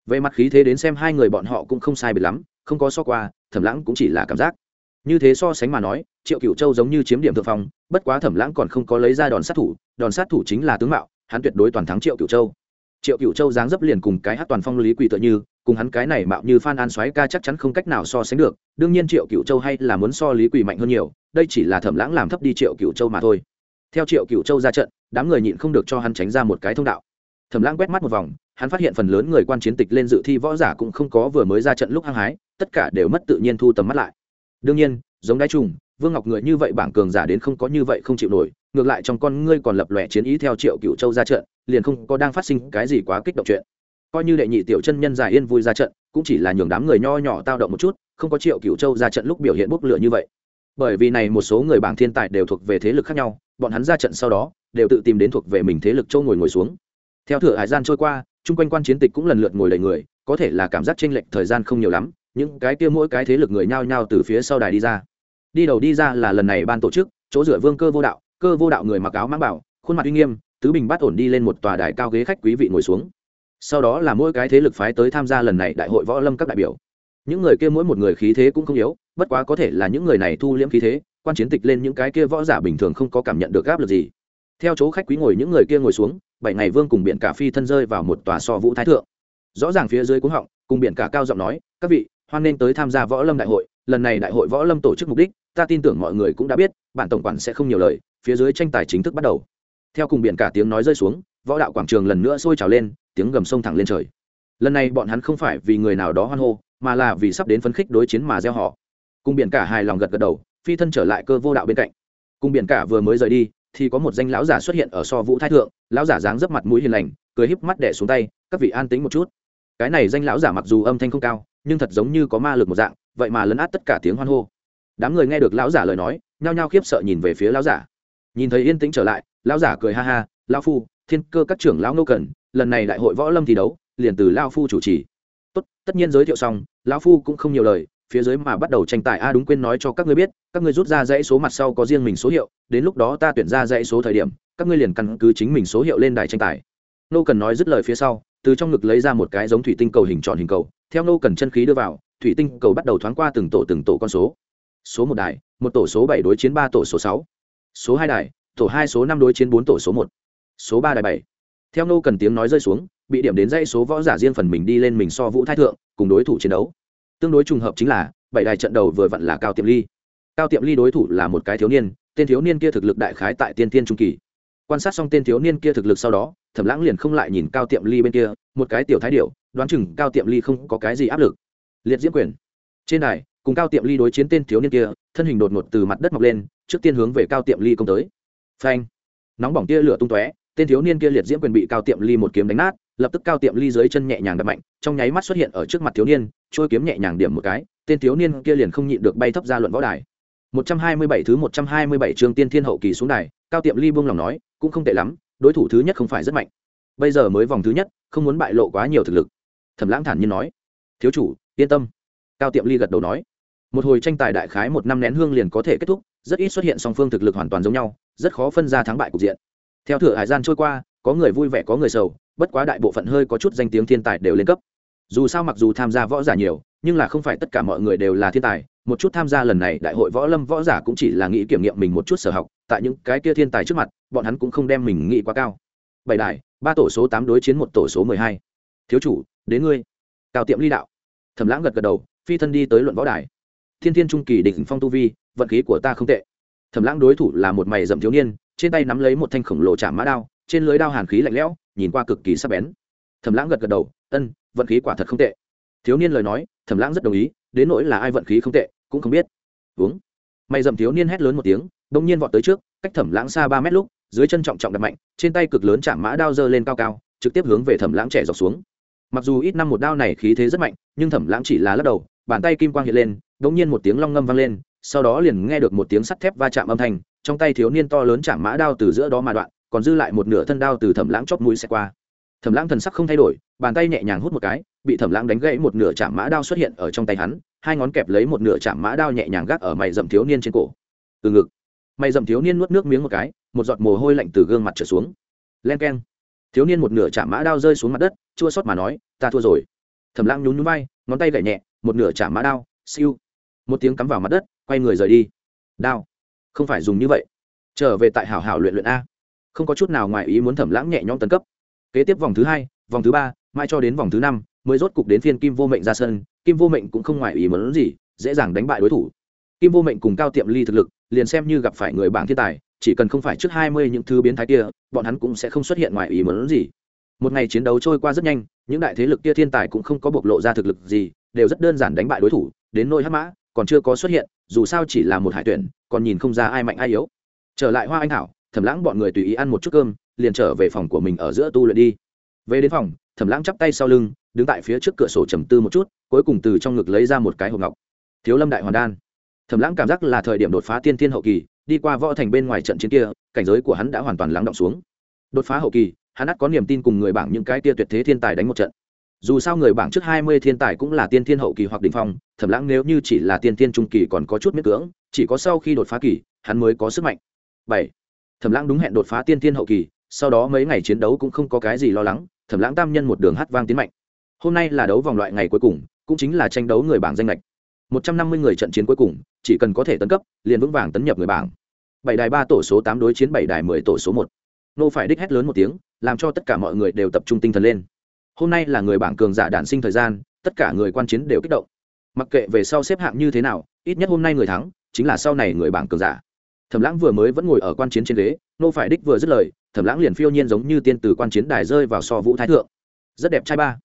S1: Về mặt khí thế đến xem hai người bọn họ cũng không sai biệt lắm, không có so qua, thẩm lãng cũng chỉ là cảm giác. Như thế so sánh mà nói, triệu cựu châu giống như chiếm điểm thượng phong, bất quá thẩm lãng còn không có lấy ra đòn sát thủ, đòn sát thủ chính là tướng mạo, hắn tuyệt đối toàn thắng triệu cựu châu. Triệu cựu châu dáng dấp liền cùng cái hát toàn phong lý quỳ tựa như cùng hắn cái này mạo như phan an xoáy ca chắc chắn không cách nào so sánh được, đương nhiên triệu cựu châu hay là muốn so lý quỳ mạnh hơn nhiều, đây chỉ là thẩm lãng làm thấp đi triệu cựu châu mà thôi. Theo triệu cựu châu ra trận, đám người nhịn không được cho hắn tránh ra một cái thông đạo. Thẩm lãng quét mắt một vòng, hắn phát hiện phần lớn người quan chiến tịch lên dự thi võ giả cũng không có vừa mới ra trận lúc hăng hái, tất cả đều mất tự nhiên thu tầm mắt lại. Đương nhiên, giống đái trùng, vương ngọc người như vậy bảng cường giả đến không có như vậy không chịu nổi, ngược lại trong con ngươi còn lập lòe chiến ý theo triệu cựu châu ra trận, liền không có đang phát sinh cái gì quá kích động chuyện coi như đệ nhị tiểu chân nhân giải yên vui ra trận, cũng chỉ là nhường đám người nho nhỏ tao động một chút, không có triệu cựu châu ra trận lúc biểu hiện bốc lửa như vậy. Bởi vì này một số người bảng thiên tài đều thuộc về thế lực khác nhau, bọn hắn ra trận sau đó, đều tự tìm đến thuộc về mình thế lực châu ngồi ngồi xuống. Theo thửa hải gian trôi qua, chung quanh quan chiến tịch cũng lần lượt ngồi đầy người, có thể là cảm giác tranh lệch thời gian không nhiều lắm, những cái kia mỗi cái thế lực người nhao nhao từ phía sau đài đi ra. Đi đầu đi ra là lần này ban tổ chức, chỗ dựa vương cơ vô đạo, cơ vô đạo người mặc áo mang bảo, khuôn mặt uy nghiêm, tứ bình bát ổn đi lên một tòa đài cao ghế khách quý vị ngồi xuống sau đó là mỗi cái thế lực phái tới tham gia lần này đại hội võ lâm các đại biểu. Những người kia mỗi một người khí thế cũng không yếu, bất quá có thể là những người này thu liễm khí thế, quan chiến tịch lên những cái kia võ giả bình thường không có cảm nhận được áp lực gì. Theo chỗ khách quý ngồi những người kia ngồi xuống, bảy ngày vương cùng biển cả phi thân rơi vào một tòa so vũ thái thượng. Rõ ràng phía dưới cuống họng, cùng biển cả cao giọng nói, các vị, hoan nên tới tham gia võ lâm đại hội, lần này đại hội võ lâm tổ chức mục đích, ta tin tưởng mọi người cũng đã biết, bản tổng quản sẽ không nhiều lời, phía dưới tranh tài chính thức bắt đầu. Theo cùng biển cả tiếng nói rơi xuống, võ đạo quảng trường lần nữa sôi trào lên tiếng gầm sông thẳng lên trời. Lần này bọn hắn không phải vì người nào đó hoan hô, mà là vì sắp đến phấn khích đối chiến mà gieo họ. Cùng biển cả hài lòng gật gật đầu, phi thân trở lại cơ vô đạo bên cạnh. Cùng biển cả vừa mới rời đi, thì có một danh lão giả xuất hiện ở so vũ thái thượng, lão giả dáng dấp mặt mũi hiền lành, cười híp mắt đẻ xuống tay, các vị an tính một chút. Cái này danh lão giả mặc dù âm thanh không cao, nhưng thật giống như có ma lực một dạng, vậy mà lấn át tất cả tiếng hoan hô. Đám người nghe được lão giả lời nói, nhao nhao khiếp sợ nhìn về phía lão giả. Nhìn thấy yên tĩnh trở lại, lão giả cười ha ha, lão phu thiên cơ các trưởng lão nô cần, lần này đại hội võ lâm thi đấu, liền từ lão phu chủ trì. Tốt, tất nhiên giới thiệu xong lão phu cũng không nhiều lời, phía dưới mà bắt đầu tranh tài. A, đúng quên nói cho các ngươi biết, các ngươi rút ra dãy số mặt sau có riêng mình số hiệu, đến lúc đó ta tuyển ra dãy số thời điểm, các ngươi liền căn cứ chính mình số hiệu lên đài tranh tài. Nô cần nói dứt lời phía sau, từ trong ngực lấy ra một cái giống thủy tinh cầu hình tròn hình cầu, theo nô cần chân khí đưa vào, thủy tinh cầu bắt đầu thoáng qua từng tổ từng tổ con số. Số một đài, một tổ số bảy đối chiến ba tổ số sáu. Số hai đài, tổ hai số năm đối chiến bốn tổ số một số ba đài bảy. Theo nô cần tiếng nói rơi xuống, bị điểm đến dãy số võ giả riêng phần mình đi lên mình so vũ thái thượng, cùng đối thủ chiến đấu. Tương đối trùng hợp chính là, bảy đài trận đầu vừa vặn là cao tiệm ly. Cao tiệm ly đối thủ là một cái thiếu niên, tên thiếu niên kia thực lực đại khái tại tiên tiên trung kỳ. Quan sát xong tên thiếu niên kia thực lực sau đó, thẩm lãng liền không lại nhìn cao tiệm ly bên kia, một cái tiểu thái điệu đoán chừng cao tiệm ly không có cái gì áp lực. Liệt diễm quyền. Trên đài, cùng cao tiệm ly đối chiến tên thiếu niên kia, thân hình đột ngột từ mặt đất mọc lên, trước tiên hướng về cao tiệm ly công tới. Phanh. Nóng bỏng tia lửa tung tóe tên thiếu niên kia liệt diễm quyền bị cao tiệm ly một kiếm đánh nát, lập tức cao tiệm ly dưới chân nhẹ nhàng đập mạnh, trong nháy mắt xuất hiện ở trước mặt thiếu niên, trôi kiếm nhẹ nhàng điểm một cái, tên thiếu niên kia liền không nhịn được bay thấp ra luận võ đài. 127 thứ 127 chương tiên thiên hậu kỳ xuống đài, cao tiệm ly buông lòng nói, cũng không tệ lắm, đối thủ thứ nhất không phải rất mạnh. Bây giờ mới vòng thứ nhất, không muốn bại lộ quá nhiều thực lực. Thẩm lãng thản nhiên nói, thiếu chủ, yên tâm. Cao tiệm ly gật đầu nói, một hồi tranh tài đại khái một năm nén hương liền có thể kết thúc, rất ít xuất hiện song phương thực lực hoàn toàn giống nhau, rất khó phân ra thắng bại cục diện theo thửa hải gian trôi qua, có người vui vẻ, có người sầu, bất quá đại bộ phận hơi có chút danh tiếng thiên tài đều lên cấp. Dù sao mặc dù tham gia võ giả nhiều, nhưng là không phải tất cả mọi người đều là thiên tài. Một chút tham gia lần này, đại hội võ lâm võ giả cũng chỉ là nghĩ kiểm nghiệm mình một chút sở học. Tại những cái kia thiên tài trước mặt, bọn hắn cũng không đem mình nghĩ quá cao. Bảy đài ba tổ số tám đối chiến một tổ số mười hai. Thiếu chủ, đến ngươi. Cao tiệm ly đạo. Thẩm lãng gật gật đầu, phi thân đi tới luận võ đài. Thiên thiên trung kỳ đỉnh phong tu vi, vận khí của ta không tệ. Thẩm lãng đối thủ là một mày dậm thiếu niên trên tay nắm lấy một thanh khổng lồ chạm mã đao, trên lưới đao hàn khí lạnh lẽo, nhìn qua cực kỳ sắc bén. Thẩm lãng gật gật đầu, ân, vận khí quả thật không tệ. Thiếu niên lời nói, thẩm lãng rất đồng ý, đến nỗi là ai vận khí không tệ, cũng không biết. Uống. Mày dậm thiếu niên hét lớn một tiếng đông nhiên vọt tới trước, cách thẩm lãng xa ba mét lúc, dưới chân trọng trọng đập mạnh, trên tay cực lớn chạm mã đao dơ lên cao cao, trực tiếp hướng về thẩm lãng trẻ dọc xuống. Mặc dù ít năm một đao này khí thế rất mạnh, nhưng thẩm lãng chỉ là lắc đầu, bàn tay kim quang hiện lên đống nhiên một tiếng long ngâm vang lên sau đó liền nghe được một tiếng sắt thép va chạm âm thanh, trong tay thiếu niên to lớn chạm mã đao từ giữa đó mà đoạn, còn dư lại một nửa thân đao từ thẩm lãng chóp mũi xe qua. Thẩm lãng thần sắc không thay đổi, bàn tay nhẹ nhàng hút một cái, bị thẩm lãng đánh gãy một nửa chạm mã đao xuất hiện ở trong tay hắn, hai ngón kẹp lấy một nửa chạm mã đao nhẹ nhàng gác ở mày dậm thiếu niên trên cổ. Từ ngực, mày dậm thiếu niên nuốt nước miếng một cái, một giọt mồ hôi lạnh từ gương mặt trở xuống. Len k e n thiếu niên một nửa chạm mã đao rơi xuống mặt đất, chua sót mà nói, ta thua rồi. Thẩm lãng nhún nhún bay ngón tay gậy nhẹ, một nửa chạm mã đao, siêu. Một tiếng cắm vào mặt đất quay người rời đi. Đao. Không phải dùng như vậy. Trở về tại hảo hảo luyện luyện a. Không có chút nào ngoài ý muốn thẩm lãng nhẹ nhõm tấn cấp. Kế tiếp vòng thứ hai, vòng thứ ba mai cho đến vòng thứ năm, mới rốt cục đến phiên kim vô mệnh ra sân. Kim vô mệnh cũng không ngoài ý muốn gì, dễ dàng đánh bại đối thủ. Kim vô mệnh cùng cao tiệm ly thực lực, liền xem như gặp phải người bảng thiên tài, chỉ cần không phải trước hai mươi những thứ biến thái kia, bọn hắn cũng sẽ không xuất hiện ngoài ý muốn gì. Một ngày chiến đấu trôi qua rất nhanh, những đại thế lực kia thiên tài cũng không có bộc lộ ra thực lực gì, đều rất đơn giản đánh bại đối thủ, đến nôi hắc mã còn chưa có xuất hiện, dù sao chỉ là một hải tuyển, còn nhìn không ra ai mạnh ai yếu. Trở lại hoa anh thảo thẩm lãng bọn người tùy ý ăn một chút cơm, liền trở về phòng của mình ở giữa tu luyện đi. Về đến phòng, thẩm lãng chắp tay sau lưng, đứng tại phía trước cửa sổ trầm tư một chút, cuối cùng từ trong ngực lấy ra một cái hộp ngọc. Thiếu lâm đại hoàn đan. Thẩm lãng cảm giác là thời điểm đột phá tiên thiên hậu kỳ, đi qua võ thành bên ngoài trận chiến kia, cảnh giới của hắn đã hoàn toàn lắng động xuống. Đột phá hậu kỳ, hắn ắt có niềm tin cùng người bảng những cái tia tuyệt thế thiên tài đánh một trận dù sao người bảng trước hai mươi thiên tài cũng là tiên thiên hậu kỳ hoặc đ ỉ n h phong, thẩm lãng nếu như chỉ là tiên thiên trung kỳ còn có chút miễn cưỡng, chỉ có sau khi đột phá kỳ, hắn mới có sức mạnh. Bảy, thẩm lãng đúng hẹn đột phá tiên thiên hậu kỳ, sau đó mấy ngày chiến đấu cũng không có cái gì lo lắng, thẩm lãng tam nhân một đường hát vang tiến mạnh. Hôm nay là đấu vòng loại ngày cuối cùng, cũng chính là tranh đấu người bảng danh lệch. Một trăm năm mươi người trận chiến cuối cùng, chỉ cần có thể tấn cấp, liền vững vàng tấn nhập người bảng. Bảy đài ba tổ số tám đối chiến bảy đài mười tổ số một. Nô phải đích hét lớn một tiếng, làm cho tất cả mọi người đều tập trung tinh thần lên hôm nay là người bảng cường giả đản sinh thời gian, tất cả người quan chiến đều kích động. Mặc kệ về sau xếp hạng như thế nào, ít nhất hôm nay người thắng chính là sau này người bảng cường giả. Thẩm lãng vừa mới vẫn ngồi ở quan chiến trên ghế, nô phải đích vừa dứt lời, thẩm lãng liền phiêu nhiên giống như tiên từ quan chiến đài rơi vào so vũ thái thượng. Rất đẹp trai ba.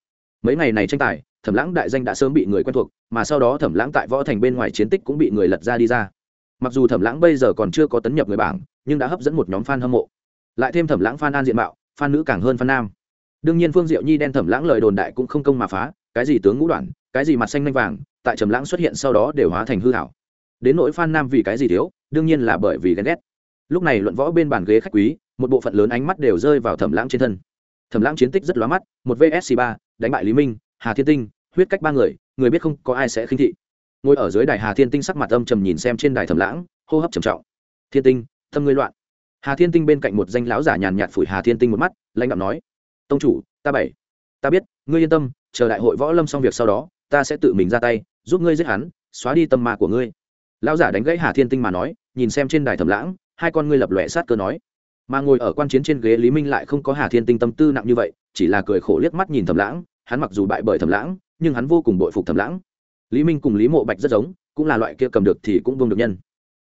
S1: Mấy ngày này tranh tài, thẩm lãng đại danh đã sớm bị người quen thuộc, mà sau đó thẩm lãng tại võ thành bên ngoài chiến tích cũng bị người lật ra đi ra. Mặc dù thẩm lãng bây giờ còn chưa có tấn nhập người bảng, nhưng đã hấp dẫn một nhóm f a n hâm mộ. Lại thêm thẩm lãng f a n an diện mạo f a n nữ càng hơn f a n nam đương nhiên phương diệu nhi đen thẩm lãng lời đồn đại cũng không công mà phá, cái gì tướng ngũ đoạn, cái gì mặt xanh lanh vàng, tại trầm lãng xuất hiện sau đó đều hóa thành hư hảo. Đến nỗi Phan nam vì cái gì thiếu, đương nhiên là bởi vì ghen ghét. Lúc này luận võ bên bàn ghế khách quý, một bộ phận lớn ánh mắt đều rơi vào thẩm lãng trên thân. Thẩm lãng chiến tích rất lóa mắt, một vsc ba, đánh bại lý minh, hà thiên tinh, huyết cách ba người người biết không, có ai sẽ khinh thị. Ngồi ở dưới đài hà thiên tinh sắc mặt âm trầm nhìn xem trên đài thẩm lãng, hô hấp trầm trọng. Thiên tinh, tâm ngươi loạn. Hà thiên tinh bên cạnh một danh lão giả nhàn nhạt phủi hà thiên tinh một mắt, lãnh đạo nói tông chủ, ta bảy. Ta biết, ngươi yên tâm, chờ đại hội võ lâm xong việc sau đó, ta sẽ tự mình ra tay, giúp ngươi giết hắn, xóa đi tâm ma của ngươi. Lão giả đánh gãy hà thiên tinh mà nói, nhìn xem trên đài thẩm lãng, hai con ngươi lập lòe sát cơ nói. Mà ngồi ở quan chiến trên ghế lý minh lại không có hà thiên tinh tâm tư nặng như vậy, chỉ là cười khổ liếc mắt nhìn thẩm lãng, hắn mặc dù bại bởi thẩm lãng, nhưng hắn vô cùng bội phục thẩm lãng. Lý minh cùng lý mộ bạch rất giống, cũng là loại kia cầm được thì cũng vương được nhân.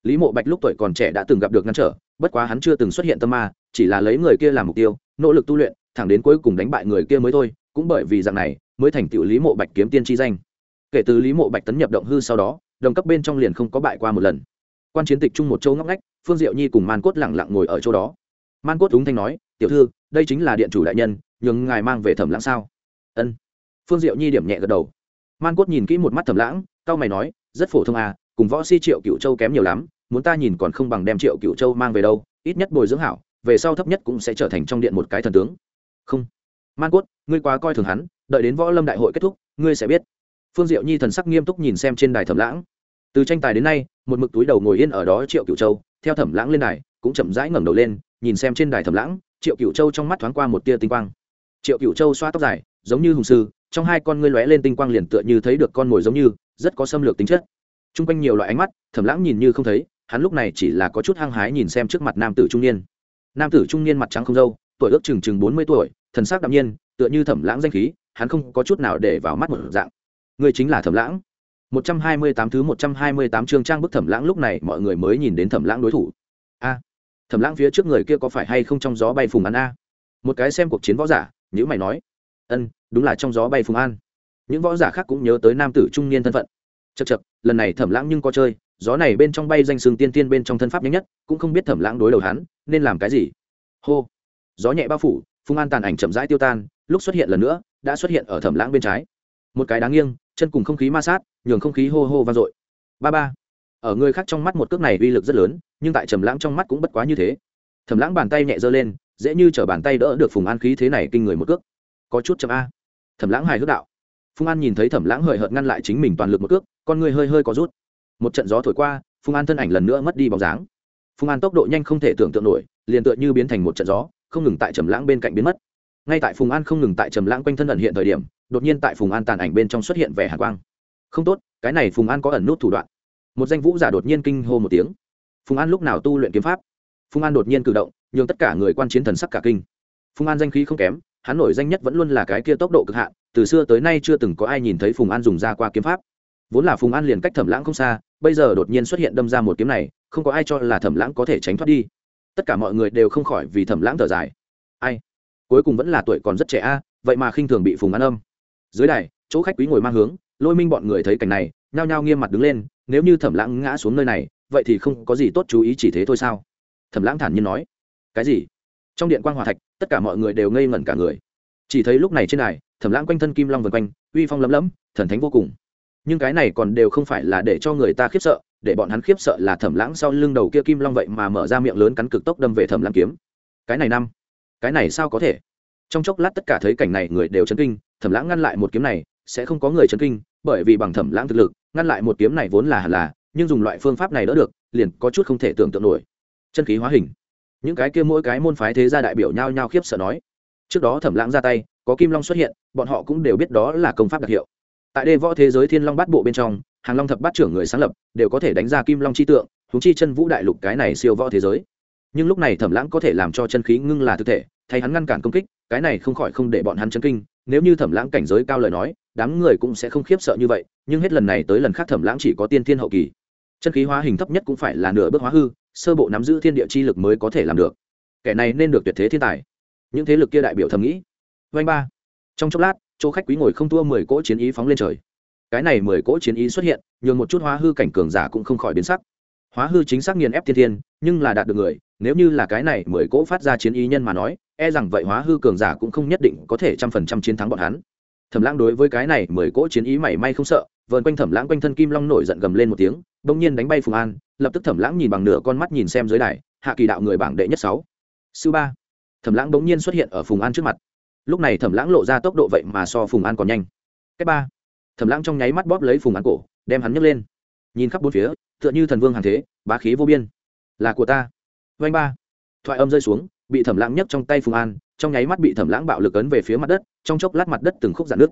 S1: Lý mộ bạch lúc tuổi còn trẻ đã từng gặp được ngăn trở, bất quá hắn chưa từng xuất hiện tâm ma, chỉ là lấy người kia làm mục tiêu, nỗ lực tu luyện thẳng đến cuối cùng đánh bại người kia mới thôi, cũng bởi vì dạng này mới thành tựu lý mộ bạch kiếm tiên tri danh. Kể từ lý mộ bạch tấn nhập động hư sau đó, đồng cấp bên trong liền không có bại qua một lần. Quan chiến tịch chung một châu ngóc ngách, phương diệu nhi cùng man cốt lẳng lặng ngồi ở chỗ đó. Man cốt đúng thanh nói, tiểu thư, đây chính là điện chủ đại nhân, nhường ngài mang về thẩm lãng sao? Ân. Phương diệu nhi điểm nhẹ gật đầu. Man cốt nhìn kỹ một mắt thẩm lãng cao mày nói, rất phổ thông à cùng võ si triệu cựu châu kém nhiều lắm, muốn ta nhìn còn không bằng đem triệu cựu châu mang về đâu, ít nhất bồi dưỡng hảo, về sau thấp nhất cũng sẽ trở thành trong điện một cái thần tướng không. Man cốt, ngươi quá coi thường hắn, đợi đến võ lâm đại hội kết thúc, ngươi sẽ biết. Phương diệu nhi thần sắc nghiêm túc nhìn xem trên đài thẩm lãng. Từ tranh tài đến nay, một mực túi đầu ngồi yên ở đó triệu cựu châu, theo thẩm lãng lên đài, cũng chậm rãi ngẩng đầu lên, nhìn xem trên đài thẩm lãng, triệu cựu châu trong mắt thoáng qua một tia tinh quang. Triệu cựu châu xoa tóc dài, giống như hùng sư, trong hai con ngươi lóe lên tinh quang liền tựa như thấy được con mồi giống như, rất có xâm lược tính chất. T r u n g quanh nhiều loại ánh mắt, thẩm lãng nhìn như không thấy, hắn lúc này chỉ là có chút hăng hái nhìn xem trước mặt nam tử trung niên. Nam tử trung niên mặt trắng không dâu tuổi ước chừng chừng bốn mươi tuổi, thần sắc đạm nhiên, tựa như thẩm lãng danh khí, hắn không có chút nào để vào mắt một dạng. Ngươi chính là thẩm lãng. Một trăm hai mươi tám thứ một trăm hai mươi tám chương trang bức thẩm lãng lúc này mọi người mới nhìn đến thẩm lãng đối thủ. A, thẩm lãng phía trước người kia có phải hay không trong gió bay phùng ăn a? Một cái xem cuộc chiến võ giả nhữ mày nói. Ân, đúng là trong gió bay phùng an. Những võ giả khác cũng nhớ tới nam tử trung niên thân phận. Chật chật lần này thẩm lãng nhưng có chơi, gió này bên trong bay danh sừng tiên tiên bên trong thân pháp nhanh nhất, cũng không biết thẩm lãng đối đầu hắn, nên làm cái gì. Hô gió nhẹ bao phủ phùng an tàn ảnh chậm rãi tiêu tan, lúc xuất hiện lần nữa, đã xuất hiện ở thẩm lãng bên trái. Một cái đáng nghiêng, chân cùng không khí ma sát, nhường không khí hô hô vang dội. Ba ba. Ở người khác trong mắt một cước này uy lực rất lớn, nhưng tại trầm lãng trong mắt cũng bất quá như thế. Thẩm lãng bàn tay nhẹ giơ lên, dễ như trở bàn tay đỡ được phùng an khí thế này kinh người một cước. Có chút chậm a. Thẩm lãng hài hước đạo. Phùng an nhìn thấy thẩm lãng hời hợt ngăn lại chính mình toàn lực một cước, con người hơi hơi có rút. Một trận gió thổi qua, phùng an thân ảnh lần nữa mất đi bóng dáng. Phùng an tốc độ nhanh không thể tưởng tượng nổi, liền tựa như biến thành một trận gió không ngừng tại trầm lãng bên cạnh biến mất. Ngay tại phùng an không ngừng tại trầm lãng quanh thân ẩn hiện thời điểm, đột nhiên tại phùng an tàn ảnh bên trong xuất hiện vẻ hạ quang. Không tốt, cái này phùng an có ẩn nút thủ đoạn. Một danh vũ giả đột nhiên kinh hô một tiếng. Phùng an lúc nào tu luyện kiếm pháp? Phùng an đột nhiên cử động, nhường tất cả người quan chiến thần sắc cả kinh. Phùng an danh khí không kém, hắn nổi danh nhất vẫn luôn là cái kia tốc độ cực hạn, từ xưa tới nay chưa từng có ai nhìn thấy phùng an dùng ra qua kiếm pháp. Vốn là phùng an liền cách thẩm lãng không xa, bây giờ đột nhiên xuất hiện đâm ra một kiếm này, không có ai cho là thẩm lãng có thể tránh thoát đi tất cả mọi người đều không khỏi vì thẩm lãng thở dài. Ai? Cuối cùng vẫn là tuổi còn rất trẻ a, vậy mà khinh thường bị phùng an âm. Dưới đài, chỗ khách quý ngồi mang hướng, lôi minh bọn người thấy cảnh này, nhao nhao nghiêm mặt đứng lên, nếu như thẩm lãng ngã xuống nơi này, vậy thì không có gì tốt chú ý chỉ thế thôi sao? Thẩm lãng thản nhiên nói. Cái gì? Trong điện quan hòa thạch, tất cả mọi người đều ngây ngẩn cả người. Chỉ thấy lúc này trên này thẩm lãng quanh thân kim long vần quanh, uy phong lấm lấm, thần thánh vô cùng. Nhưng cái này còn đều không phải là để cho người ta khiếp sợ để bọn hắn khiếp sợ là thẩm lãng sau lưng đầu kia kim long vậy mà mở ra miệng lớn cắn cực tốc đâm về thẩm lãng kiếm. Cái này năm, cái này sao có thể? Trong chốc lát tất cả thấy cảnh này người đều chấn kinh, thẩm lãng ngăn lại một kiếm này, sẽ không có người chấn kinh, bởi vì bằng thẩm lãng thực lực, ngăn lại một kiếm này vốn là hẳn là, nhưng dùng loại phương pháp này đỡ được, liền có chút không thể tưởng tượng nổi. Chân khí hóa hình. Những cái kia mỗi cái môn phái thế gia đại biểu nhao nhao khiếp sợ nói. Trước đó thẩm lãng ra tay, có kim long xuất hiện, bọn họ cũng đều biết đó là công pháp đặc hiệu. Tại đê võ thế giới thiên long bát bộ bên trong hàng long thập bát trưởng người sáng lập, đều có thể đánh ra kim long chi tượng húng chi chân vũ đại lục cái này siêu võ thế giới. Nhưng lúc này thẩm lãng có thể làm cho chân khí ngưng là thực thể, thay hắn ngăn cản công kích, cái này không khỏi không để bọn hắn chấn kinh, nếu như thẩm lãng cảnh giới cao lời nói, đám người cũng sẽ không khiếp sợ như vậy, nhưng hết lần này tới lần khác thẩm lãng chỉ có tiên thiên hậu kỳ. Chân khí hóa hình thấp nhất cũng phải là nửa bước hóa hư, sơ bộ nắm giữ thiên địa chi lực mới có thể làm được. Kẻ này nên được tuyệt thế thiên tài. Những thế lực kia đại biểu thầm nghĩ. Vanh ba. Trong chốc lát, chỗ khách quý ngồi không thua mười cỗ chiến ý phóng lên trời cái này mười cỗ chiến ý xuất hiện, nhường một chút hóa hư cảnh cường giả cũng không khỏi biến sắc. Hóa hư chính xác nghiền ép thiên thiên, nhưng là đạt được người, nếu như là cái này mười cỗ phát ra chiến ý nhân mà nói e rằng vậy hóa hư cường giả cũng không nhất định có thể trăm phần trăm chiến thắng bọn hắn. Thẩm lãng đối với cái này mười cỗ chiến ý mảy may không sợ, vờn quanh thẩm lãng quanh thân kim long nổi giận gầm lên một tiếng, bỗng nhiên đánh bay phùng an, lập tức thẩm lãng nhìn bằng nửa con mắt nhìn xem dưới đài, hạ kỳ đạo người bảng đệ nhất sáu. Sư ba. Thẩm lãng bỗng nhiên xuất hiện ở phùng an trước mặt. Lúc này thẩm lãng lộ ra tốc độ vậy mà so phùng an còn nhanh. Cách ba thẩm lãng trong nháy mắt bóp lấy phùng an cổ, đem hắn nhấc lên. Nhìn khắp bốn phía, tựa như thần vương hàng thế, bá khí vô biên. Là của ta. Vanh ba. Thoại âm rơi xuống, bị thẩm lãng nhấc trong tay phùng an, trong nháy mắt bị thẩm lãng bạo lực ấn về phía mặt đất, trong chốc lát mặt đất từng khúc dạn nước.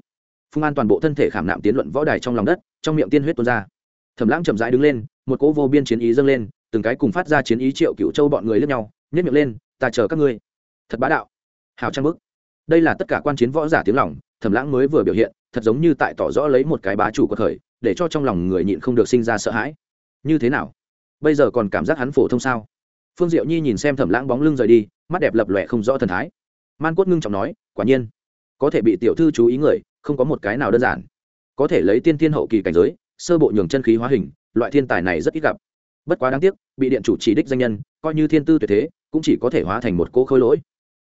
S1: Phùng an toàn bộ thân thể khảm nạm tiến luận võ đài trong lòng đất, trong miệng tiên huyết tuôn ra. Thẩm lãng chậm rãi đứng lên, một cỗ vô biên chiến ý dâng lên, từng cái cùng phát ra chiến ý triệu cựu châu bọn người lướt nhau nhét miệng lên, ta chờ các ngươi. Thật bá đạo. Hào trang bức. Đây là tất cả quan chiến võ giả tiếng lòng thẩm lãng mới vừa biểu hiện thật giống như tại tỏ rõ lấy một cái bá chủ của thời, để cho trong lòng người nhịn không được sinh ra sợ hãi. Như thế nào? Bây giờ còn cảm giác hắn phổ thông sao? Phương diệu nhi nhìn xem thẩm lãng bóng lưng rời đi, mắt đẹp lập lòe không rõ thần thái. Man cốt ngưng trọng nói, quả nhiên, có thể bị tiểu thư chú ý người, không có một cái nào đơn giản. Có thể lấy tiên thiên hậu kỳ cảnh giới, sơ bộ nhường chân khí hóa hình, loại thiên tài này rất ít gặp. Bất quá đáng tiếc, bị điện chủ chỉ đích danh nhân, coi như thiên tư tuyệt thế, cũng chỉ có thể hóa thành một cỗ khôi lỗi.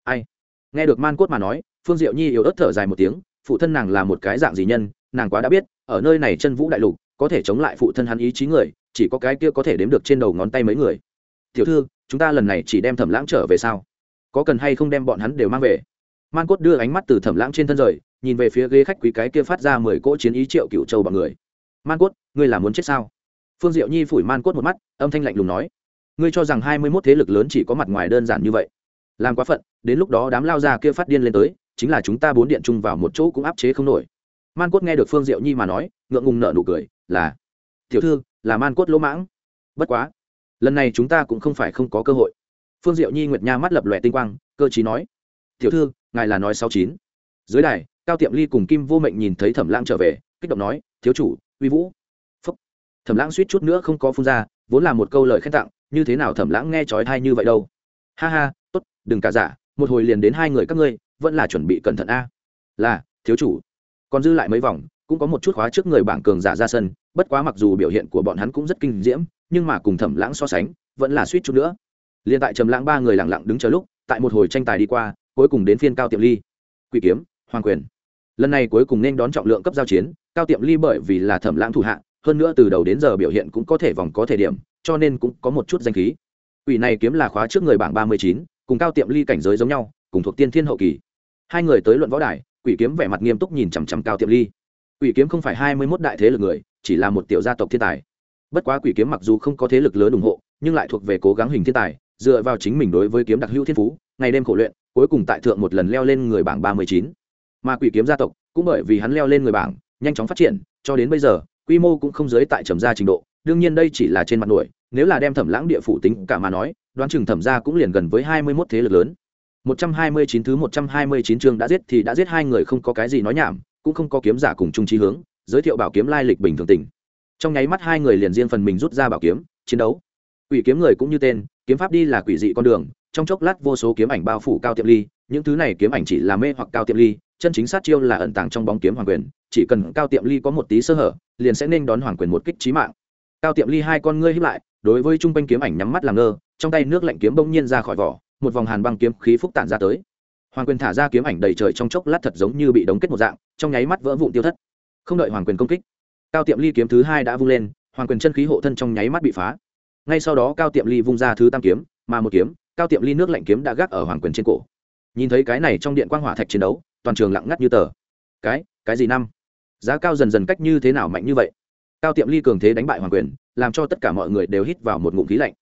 S1: Ai? Nghe được man cốt mà nói, phương diệu nhi yếu ớt thở dài một tiếng phụ thân nàng là một cái dạng gì nhân, nàng quá đã biết, ở nơi này chân vũ đại lục, có thể chống lại phụ thân hắn ý chí người, chỉ có cái kia có thể đếm được trên đầu ngón tay mấy người. Tiểu thư, chúng ta lần này chỉ đem thẩm lãng trở về sao? Có cần hay không đem bọn hắn đều mang về? Man cốt đưa ánh mắt từ thẩm lãng trên thân rời, nhìn về phía ghế khách quý cái kia phát ra mười cỗ chiến ý triệu cựu châu bằng người. Man cốt, ngươi là muốn chết sao? Phương diệu nhi phủi man cốt một mắt, âm thanh lạnh lùng nói. Ngươi cho rằng hai mươi mốt thế lực lớn chỉ có mặt ngoài đơn giản như vậy? Làm quá phận, đến lúc đó đám lao ra kia phát điên lên tới chính là chúng ta bốn điện chung vào một chỗ cũng áp chế không nổi. Man cốt nghe được phương diệu nhi mà nói, ngượng ngùng nợ nụ cười, là, tiểu thư, là man cốt lỗ mãng. Bất quá, lần này chúng ta cũng không phải không có cơ hội. Phương diệu nhi nguyệt nha mắt lập lòe tinh quang, cơ chí nói, tiểu thư, ngài là nói sáu chín. Dưới đài, cao tiệm ly cùng kim vô mệnh nhìn thấy thẩm lãng trở về, kích động nói, thiếu chủ, uy vũ. Phúc. Thẩm lãng suýt chút nữa không có phun ra, vốn là một câu lời khen tặng, như thế nào thẩm lãng nghe trói thai như vậy đâu. Ha ha, tốt, đừng cả giả một hồi liền đến hai người các ngươi vẫn là chuẩn bị cẩn thận a. Là, thiếu chủ. Còn dư lại mấy vòng, cũng có một chút khóa trước người bảng cường giả ra sân, bất quá mặc dù biểu hiện của bọn hắn cũng rất kinh diễm, nhưng mà cùng thẩm lãng so sánh, vẫn là suýt chút nữa. Liền tại trầm lãng ba người lặng lặng đứng chờ lúc, tại một hồi tranh tài đi qua, cuối cùng đến phiên cao tiệm ly. Quỷ kiếm, hoàng quyền. Lần này cuối cùng nên đón trọng lượng cấp giao chiến, cao tiệm ly bởi vì là thẩm lãng thủ hạ, hơn nữa từ đầu đến giờ biểu hiện cũng có thể vòng có thể điểm, cho nên cũng có một chút danh khí. Quỷ này kiếm là khóa trước người bảng ba mươi chín, cùng cao tiệm ly cảnh giới giống nhau, cùng thuộc tiên thiên hậu kỳ hai người tới luận võ đài, quỷ kiếm vẻ mặt nghiêm túc nhìn chằm chằm cao tiệm ly. Quỷ kiếm không phải hai mươi mốt đại thế lực người, chỉ là một tiểu gia tộc thiên tài. Bất quá quỷ kiếm mặc dù không có thế lực lớn ủng hộ, nhưng lại thuộc về cố gắng hình thiên tài, dựa vào chính mình đối với kiếm đặc hữu thiên phú, ngày đêm khổ luyện, cuối cùng tại thượng một lần leo lên người bảng ba mươi chín. Mà quỷ kiếm gia tộc, cũng bởi vì hắn leo lên người bảng, nhanh chóng phát triển, cho đến bây giờ, quy mô cũng không dưới tại trầm gia trình độ, đương nhiên đây chỉ là trên mặt nổi, nếu là đem thẩm lãng địa phủ tính cả mà nói, đoán chừng thẩm gia cũng liền gần với hai mươi mốt thế lực lớn. 129 thứ 129 chương đã giết thì đã giết, hai người không có cái gì nói nhảm, cũng không có kiếm giả cùng chung chí hướng, giới thiệu bảo kiếm lai lịch bình thường tình. Trong nháy mắt hai người liền riêng phần mình rút ra bảo kiếm, chiến đấu. Quỷ kiếm người cũng như tên, kiếm pháp đi là quỷ dị con đường, trong chốc lát vô số kiếm ảnh bao phủ cao tiệm ly, những thứ này kiếm ảnh chỉ là mê hoặc cao tiệm ly, chân chính sát chiêu là ẩn tàng trong bóng kiếm hoàng quyền, chỉ cần cao tiệm ly có một tí sơ hở, liền sẽ nên đón hoàng quyền một kích chí mạng. Cao tiệm ly hai con ngươi híp lại, đối với trung quanh kiếm ảnh nhắm mắt làm ngơ, trong tay nước lạnh kiếm bỗng nhiên ra khỏi vỏ một vòng hàn băng kiếm khí phúc tản ra tới. Hoàng quyền thả ra kiếm ảnh đầy trời trong chốc lát thật giống như bị đóng kết một dạng, trong nháy mắt vỡ vụn tiêu thất. Không đợi hoàng quyền công kích, cao tiệm ly kiếm thứ hai đã vung lên, hoàng quyền chân khí hộ thân trong nháy mắt bị phá. Ngay sau đó cao tiệm ly vung ra thứ tam kiếm, mà một kiếm, cao tiệm ly nước lạnh kiếm đã gác ở hoàng quyền trên cổ. Nhìn thấy cái này trong điện quang hỏa thạch chiến đấu, toàn trường lặng ngắt như tờ. Cái cái gì năm? Giá cao dần dần cách như thế nào mạnh như vậy? Cao tiệm ly cường thế đánh bại hoàng quyền, làm cho tất cả mọi người đều hít vào một ngụm khí lạnh.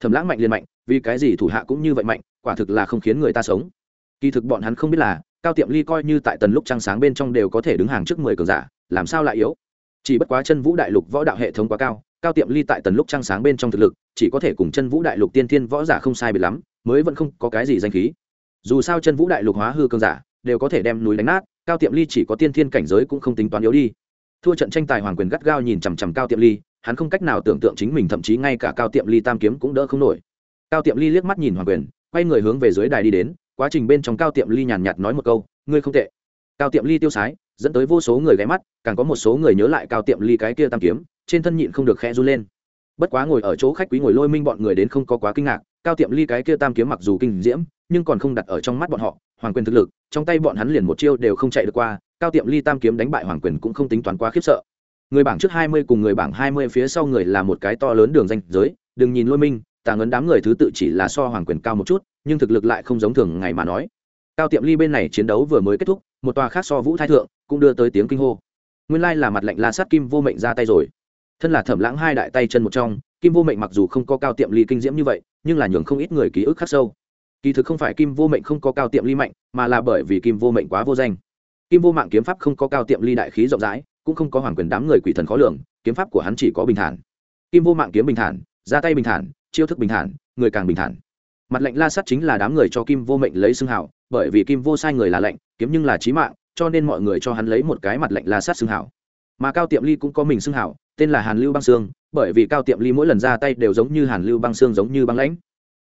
S1: Thầm lãng mạnh liền mạnh, vì cái gì thủ hạ cũng như vậy mạnh quả thực là không khiến người ta sống. Kỳ thực bọn hắn không biết là, cao tiệm ly coi như tại tần lúc trăng sáng bên trong đều có thể đứng hàng trước mười cường giả, làm sao lại yếu? Chỉ bất quá chân vũ đại lục võ đạo hệ thống quá cao cao tiệm ly tại tần lúc trăng sáng bên trong thực lực, chỉ có thể cùng chân vũ đại lục tiên thiên võ giả không sai biệt lắm, mới vẫn không có cái gì danh khí. Dù sao chân vũ đại lục hóa hư cường giả, đều có thể đem núi đánh nát, cao tiệm ly chỉ có tiên thiên cảnh giới cũng không tính toán yếu đi. Thua trận tranh tài hoàng quyền gắt gao nhìn chằm chằm cao tiệm ly, hắn không cách nào tưởng tượng chính mình, thậm chí ngay cả cao tiệm ly tam kiếm cũng đỡ không nổi. Cao tiệm ly liếc mắt nhìn hoàng quyền quay người hướng về dưới đài đi đến, quá trình bên trong cao tiệm ly nhàn nhạt nói một câu, ngươi không tệ. Cao tiệm ly tiêu sái, dẫn tới vô số người ghé mắt, càng có một số người nhớ lại cao tiệm ly cái kia tam kiếm, trên thân nhịn không được khẽ run lên. Bất quá ngồi ở chỗ khách quý ngồi lôi minh bọn người đến không có quá kinh ngạc, cao tiệm ly cái kia tam kiếm mặc dù kinh diễm, nhưng còn không đặt ở trong mắt bọn họ, hoàng quyền thực lực, trong tay bọn hắn liền một chiêu đều không chạy được qua, cao tiệm ly tam kiếm đánh bại hoàng quyền cũng không tính toán quá khiếp sợ. Người bảng trước hai mươi cùng người bảng hai mươi phía sau người là một cái to lớn đường danh giới, đừng nhìn lôi minh tàng ấn đám người thứ tự chỉ là so hoàng quyền cao một chút, nhưng thực lực lại không giống thường ngày mà nói. Cao tiệm ly bên này chiến đấu vừa mới kết thúc, một tòa khác so vũ thái thượng, cũng đưa tới tiếng kinh hô. Nguyên lai là mặt lệnh la sát kim vô mệnh ra tay rồi. Thân là thẩm lãng hai đại tay chân một trong, kim vô mệnh mặc dù không có cao tiệm ly kinh diễm như vậy, nhưng là nhường không ít người ký ức khắc sâu. Kỳ thực không phải kim vô mệnh không có cao tiệm ly mạnh, mà là bởi vì kim vô mệnh quá vô danh. Kim vô mạng kiếm pháp không có cao tiệm ly đại khí rộng rãi, cũng không có hoàng quyền đám người quỷ thần khó lường, kiếm pháp của hắn chỉ có bình thản. Kim vô mạng kiếm bình thản, ra tay bình thản chiêu thức bình thản, người càng bình thản. Mặt lệnh la sắt chính là đám người cho kim vô mệnh lấy xưng hảo bởi vì kim vô sai người là lệnh, kiếm nhưng là trí mạng, cho nên mọi người cho hắn lấy một cái mặt lệnh la sắt xưng hảo mà cao tiệm ly cũng có mình xưng hảo tên là hàn lưu băng sương, bởi vì cao tiệm ly mỗi lần ra tay đều giống như hàn lưu băng sương giống như băng lãnh.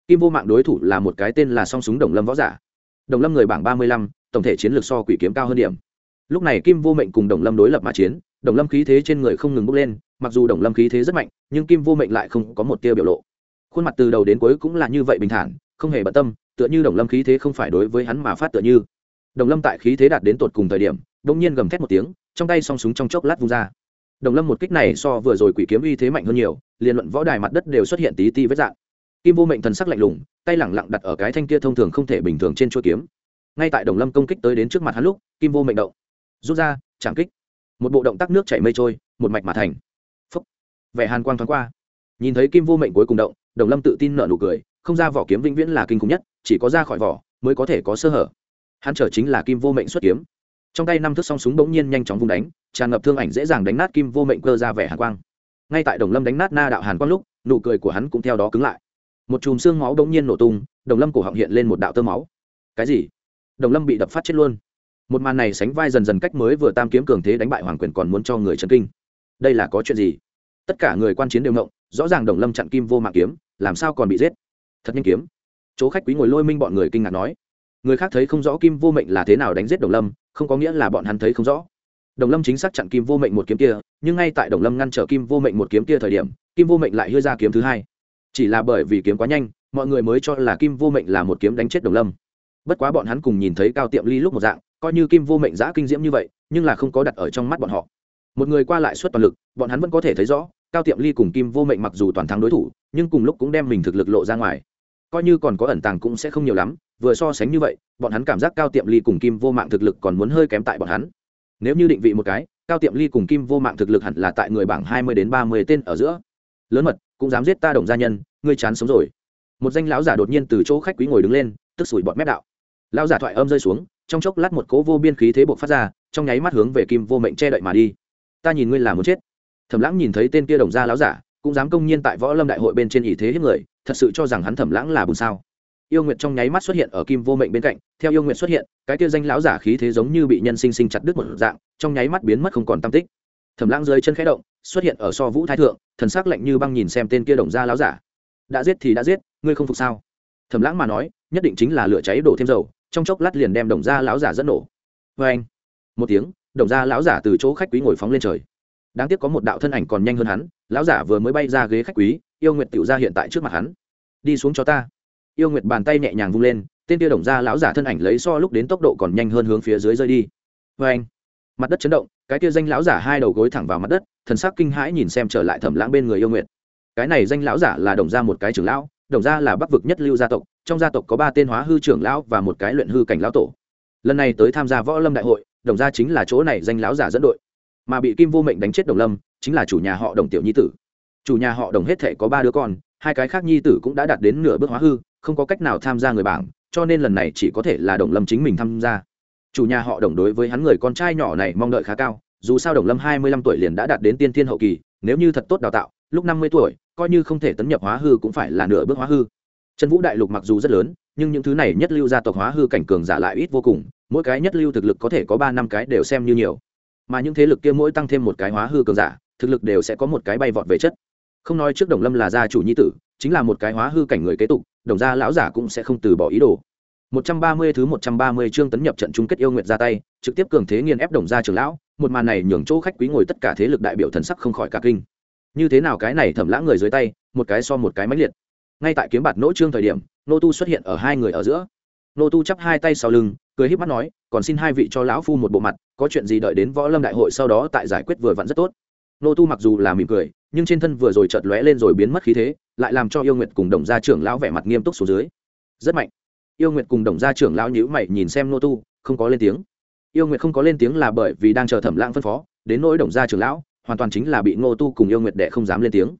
S1: Kim vô mạng đối thủ là một cái tên là song súng đồng lâm võ giả. Đồng lâm người bảng ba mươi lăm, tổng thể chiến lược so quỷ kiếm cao hơn điểm. Lúc này kim vô mệnh cùng đồng lâm đối lập mà chiến, đồng lâm khí thế trên người không ngừng bốc lên, mặc dù đồng lâm khí thế rất mạnh, nhưng kim vô mệnh lại không có một tia biểu lộ khuôn mặt từ đầu đến cuối cũng là như vậy bình thản, không hề bận tâm, tựa như đồng lâm khí thế không phải đối với hắn mà phát tựa như. Đồng lâm tại khí thế đạt đến tột cùng thời điểm đ ỗ n g nhiên gầm thét một tiếng, trong tay song súng trong chốc lát vung ra. Đồng lâm một kích này so vừa rồi quỷ kiếm uy thế mạnh hơn nhiều, liền luận võ đài mặt đất đều xuất hiện tí ti vết dạng. Kim vô mệnh thần sắc lạnh lùng, tay lẳng lặng đặt ở cái thanh kia thông thường không thể bình thường trên chuỗi kiếm. Ngay tại đồng lâm công kích tới đến trước mặt hắn lúc, kim vô mệnh động. Rút ra, chạm kích. Một bộ động tác nước chảy mây trôi, một mạch mà thành. Phúc. Vẻ hàn quang thoáng qua. Nhìn thấy kim vô mệnh cuối cùng động đồng lâm tự tin nợ nụ cười, không ra vỏ kiếm vĩnh viễn là kinh khủng nhất, chỉ có ra khỏi vỏ mới có thể có sơ hở. Hắn trở chính là kim vô mệnh xuất kiếm. Trong tay năm thước song súng bỗng nhiên nhanh chóng vung đánh, tràn ngập thương ảnh dễ dàng đánh nát kim vô mệnh cơ ra vẻ hàn quang. Ngay tại đồng lâm đánh nát na đạo hàn quang lúc, nụ cười của hắn cũng theo đó cứng lại. Một chùm xương máu bỗng nhiên nổ tung, đồng lâm cổ họng hiện lên một đạo tơ máu. Cái gì? Đồng lâm bị đập phát chết luôn. Một màn này sánh vai dần dần cách mới vừa tam kiếm cường thế đánh bại hoàng quyền còn muốn cho người chấn kinh. Đây là có chuyện gì? Tất cả người quan chiến đều ngộng, rõ ràng đồng lâm chặn kim vô mạng kiếm, làm sao còn bị giết? Thật nhanh kiếm. Chỗ khách quý ngồi lôi minh bọn người kinh ngạc nói. Người khác thấy không rõ kim vô mệnh là thế nào đánh giết đồng lâm, không có nghĩa là bọn hắn thấy không rõ. Đồng lâm chính xác chặn kim vô mệnh một kiếm kia, nhưng ngay tại đồng lâm ngăn trở kim vô mệnh một kiếm kia thời điểm, kim vô mệnh lại hơi ra kiếm thứ hai. Chỉ là bởi vì kiếm quá nhanh, mọi người mới cho là kim vô mệnh là một kiếm đánh chết đồng lâm. Bất quá bọn hắn cùng nhìn thấy cao tiệm ly lúc một dạng, coi như kim vô mệnh giã kinh diễm như vậy, nhưng là không có đặt ở trong mắt bọn họ. Một người qua lại suốt toàn lực, bọn hắn vẫn có thể thấy rõ cao tiệm ly cùng kim vô mệnh mặc dù toàn thắng đối thủ, nhưng cùng lúc cũng đem mình thực lực lộ ra ngoài. Coi như còn có ẩn tàng cũng sẽ không nhiều lắm, vừa so sánh như vậy, bọn hắn cảm giác cao tiệm ly cùng kim vô mạng thực lực còn muốn hơi kém tại bọn hắn. Nếu như định vị một cái, cao tiệm ly cùng kim vô mạng thực lực hẳn là tại người bảng hai mươi đến ba mươi tên ở giữa. Lớn mật, cũng dám giết ta đồng gia nhân, ngươi chán sống rồi. Một danh lão giả đột nhiên từ chỗ khách quý ngồi đứng lên, tức sủi bọn mép đạo. Lão giả thoại âm rơi xuống, trong chốc lát một cố vô biên khí thế buộc phát ra, trong nháy mắt hướng về kim vô mệnh che đậy mà đi. Ta nhìn ngươi là muốn chết thẩm lãng nhìn thấy tên kia đồng gia lão giả, cũng dám công nhiên tại võ lâm đại hội bên trên ý thế hiếp người, thật sự cho rằng hắn thẩm lãng là bùn sao. Yêu nguyệt trong nháy mắt xuất hiện ở kim vô mệnh bên cạnh, theo yêu nguyệt xuất hiện, cái kia danh lão giả khí thế giống như bị nhân sinh sinh chặt đứt một dạng, trong nháy mắt biến mất không còn tam tích. Thẩm lãng dưới chân khẽ động, xuất hiện ở so vũ thái thượng, thần sắc lạnh như băng nhìn xem tên kia đồng gia lão giả. Đã giết thì đã giết, ngươi không phục sao? Thẩm lãng mà nói, nhất định chính là lửa cháy đổ thêm dầu, trong chốc lát liền đem đồng gia lão giả dẫn nổ. Vê anh một tiếng, đồng gia lão giả từ chỗ khách quý ngồi phóng lên trời đáng tiếc có một đạo thân ảnh còn nhanh hơn hắn, lão giả vừa mới bay ra ghế khách quý, yêu nguyệt tiểu ra hiện tại trước mặt hắn. Đi xuống cho ta. Yêu nguyệt bàn tay nhẹ nhàng vung lên, tên tiêu đồng gia lão giả thân ảnh lấy so lúc đến tốc độ còn nhanh hơn hướng phía dưới rơi đi. Vê anh, mặt đất chấn động, cái kia danh lão giả hai đầu gối thẳng vào mặt đất, thần sắc kinh hãi nhìn xem trở lại thẩm lãng bên người yêu nguyệt. Cái này danh lão giả là đồng gia một cái trưởng lão, đồng gia là bắc vực nhất lưu gia tộc, trong gia tộc có ba tên hóa hư trưởng lão và một cái luyện hư cảnh lão tổ. Lần này tới tham gia võ lâm đại hội, đồng gia chính là chỗ này danh lão giả dẫn đội mà bị kim vô mệnh đánh chết đồng lâm, chính là chủ nhà họ đồng tiểu nhi tử. Chủ nhà họ đồng hết thể có ba đứa con, hai cái khác nhi tử cũng đã đạt đến nửa bước hóa hư, không có cách nào tham gia người bảng, cho nên lần này chỉ có thể là đồng lâm chính mình tham gia. Chủ nhà họ đồng đối với hắn người con trai nhỏ này mong đợi khá cao, dù sao đồng lâm hai mươi lăm tuổi liền đã đạt đến tiên thiên hậu kỳ, nếu như thật tốt đào tạo, lúc năm mươi tuổi, coi như không thể tấn nhập hóa hư cũng phải là nửa bước hóa hư. Trần vũ đại lục mặc dù rất lớn, nhưng những thứ này nhất lưu gia tộc hóa hư cảnh cường giả lại ít vô cùng, mỗi cái nhất lưu thực lực có thể có ba năm cái đều xem như nhiều mà những thế lực kia mỗi tăng thêm một cái hóa hư cường giả thực lực đều sẽ có một cái bay vọt về chất không nói trước đồng lâm là gia chủ nhi tử chính là một cái hóa hư cảnh người kế tục đồng gia lão giả cũng sẽ không từ bỏ ý đồ 130 thứ 130 chương tấn nhập trận chung kết yêu nguyệt ra tay, trực tiếp cường thế nghiền ép đồng gia trưởng lão, một màn này nhường chỗ khách quý ngồi tất cả thế lực đại biểu thần sắc không khỏi cả kinh. Như thế nào cái này thẩm lãng người dưới tay, một cái so một cái mãnh liệt. Ngay tại kiếm bạt nỗ trương thời điểm, nô tu xuất hiện ở hai người ở giữa. Nô tu chắp hai tay sau lưng, cười híp mắt nói, còn xin hai vị cho lão phu một bộ mặt, có chuyện gì đợi đến võ lâm đại hội sau đó tại giải quyết vừa vặn rất tốt. Nô tu mặc dù là mỉm cười, nhưng trên thân vừa rồi chợt lóe lên rồi biến mất khí thế, lại làm cho yêu nguyệt cùng đồng gia trưởng lão vẻ mặt nghiêm túc xuống dưới. Rất mạnh yêu nguyệt cùng đồng gia trưởng lão nhữ mày nhìn xem nô tu không có lên tiếng yêu nguyệt không có lên tiếng là bởi vì đang chờ thẩm lãng phân phó đến nỗi đồng gia trưởng lão hoàn toàn chính là bị ngô tu cùng yêu nguyệt đệ không dám lên tiếng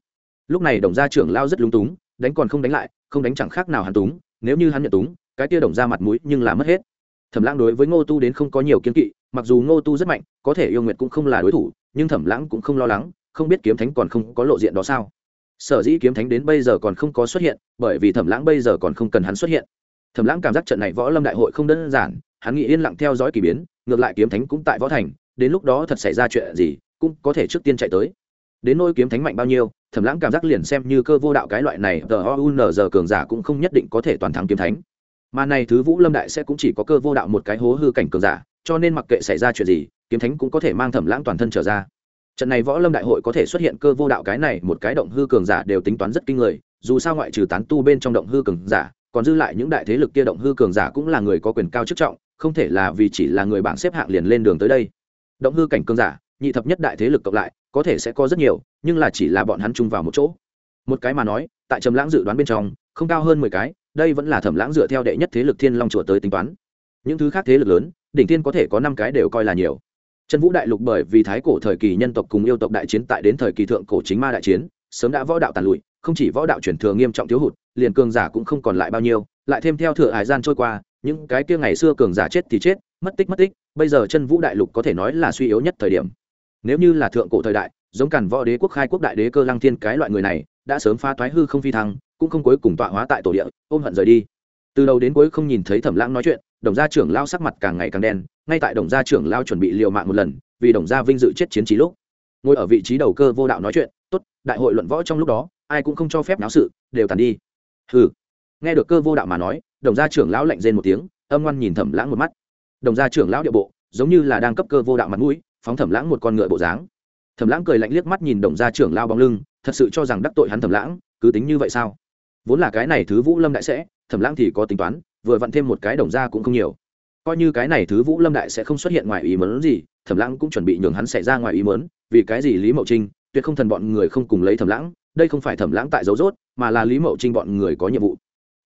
S1: lúc này đồng gia trưởng lão rất lúng túng đánh còn không đánh lại không đánh chẳng khác nào hắn túng nếu như hắn nhận túng cái tia đồng ra mặt mũi nhưng là mất hết thẩm lãng đối với ngô tu đến không có nhiều kiên kỵ, mặc dù ngô tu rất mạnh, có thể yêu nguyệt cũng không là đối thủ, nhưng thẩm lãng cũng không lo lắng, không biết kiếm thánh còn không có lộ diện đó sao. Sở dĩ kiếm thánh đến bây giờ còn không có xuất hiện, bởi vì thẩm lãng bây giờ còn không cần hắn xuất hiện. Thẩm lãng cảm giác trận này võ lâm đại hội không đơn giản, hắn nghĩ yên lặng theo dõi k ỳ biến, ngược lại kiếm thánh cũng tại võ thành, đến lúc đó thật xảy ra chuyện gì, cũng có thể trước tiên chạy tới. Đến nôi kiếm thánh mạnh bao nhiêu, thẩm lãng cảm giác liền xem như cơ vô đạo cái loại này, tờ o u n giờ cường giả cũng không nhất định có thể toàn thắng kiếm thánh mà này thứ vũ lâm đại sẽ cũng chỉ có cơ vô đạo một cái hố hư cảnh cường giả, cho nên mặc kệ xảy ra chuyện gì, kiếm thánh cũng có thể mang thẩm lãng toàn thân trở ra. Trận này võ lâm đại hội có thể xuất hiện cơ vô đạo cái này một cái động hư cường giả đều tính toán rất kinh người, dù sao ngoại trừ tán tu bên trong động hư cường giả, còn dư lại những đại thế lực kia động hư cường giả cũng là người có quyền cao chức trọng, không thể là vì chỉ là người bảng xếp hạng liền lên đường tới đây. Động hư cảnh cường giả, nhị thập nhất đại thế lực cộng lại, có thể sẽ có rất nhiều, nhưng là chỉ là bọn hắn chung vào một chỗ. Một cái mà nói, tại trầm lãng dự đoán bên trong, không cao hơn mười cái đây vẫn là thẩm lãng dựa theo đệ nhất thế lực thiên long chùa tới tính toán. Những thứ khác thế lực lớn, đỉnh thiên có thể có năm cái đều coi là nhiều. Chân vũ đại lục bởi vì thái cổ thời kỳ nhân tộc cùng yêu tộc đại chiến tại đến thời kỳ thượng cổ chính ma đại chiến, sớm đã võ đạo tàn lụi, không chỉ võ đạo chuyển thừa nghiêm trọng thiếu hụt, liền cường giả cũng không còn lại bao nhiêu, lại thêm theo thừa hải gian trôi qua, những cái kia ngày xưa cường giả chết thì chết, mất tích mất tích, bây giờ chân vũ đại lục có thể nói là suy yếu nhất thời điểm. Nếu như là thượng cổ thời đại, giống cản võ đế quốc khai quốc đại đế cơ lăng thiên cái loại người này, đã sớm phá thoái hư không phi thăng cũng không cuối cùng tọa hóa tại tổ địa, ôm hận rời đi. Từ đầu đến cuối không nhìn thấy thẩm lãng nói chuyện, đồng gia trưởng lao sắc mặt càng ngày càng đen, ngay tại đồng gia trưởng lao chuẩn bị liều mạng một lần, vì đồng gia vinh dự chết chiến trí lúc. Ngồi ở vị trí đầu cơ vô đạo nói chuyện, tốt, đại hội luận võ trong lúc đó, ai cũng không cho phép náo sự, đều tàn đi. Hừ. Nghe được cơ vô đạo mà nói, đồng gia trưởng lão lạnh rên một tiếng, âm ngoan nhìn thẩm lãng một mắt. Đồng gia trưởng lão địa bộ, giống như là đang cấp cơ vô đạo mặt mũi, phóng thẩm lãng một con ngựa bộ dáng. Thẩm lãng cười lạnh liếc mắt nhìn đồng gia trưởng lao bóng lưng, thật sự cho rằng đắc tội hắn thẩm lãng, cứ tính như vậy sao? Vốn là cái này thứ vũ lâm đại sẽ, thẩm lãng thì có tính toán, vừa vặn thêm một cái đồng ra cũng không nhiều. Coi như cái này thứ vũ lâm đại sẽ không xuất hiện ngoài ý mớn gì, thẩm lãng cũng chuẩn bị nhường hắn xảy ra ngoài ý mớn vì cái gì lý mậu trinh, tuyệt không thần bọn người không cùng lấy thẩm lãng, đây không phải thẩm lãng tại dấu rốt, mà là lý mậu trinh bọn người có nhiệm vụ.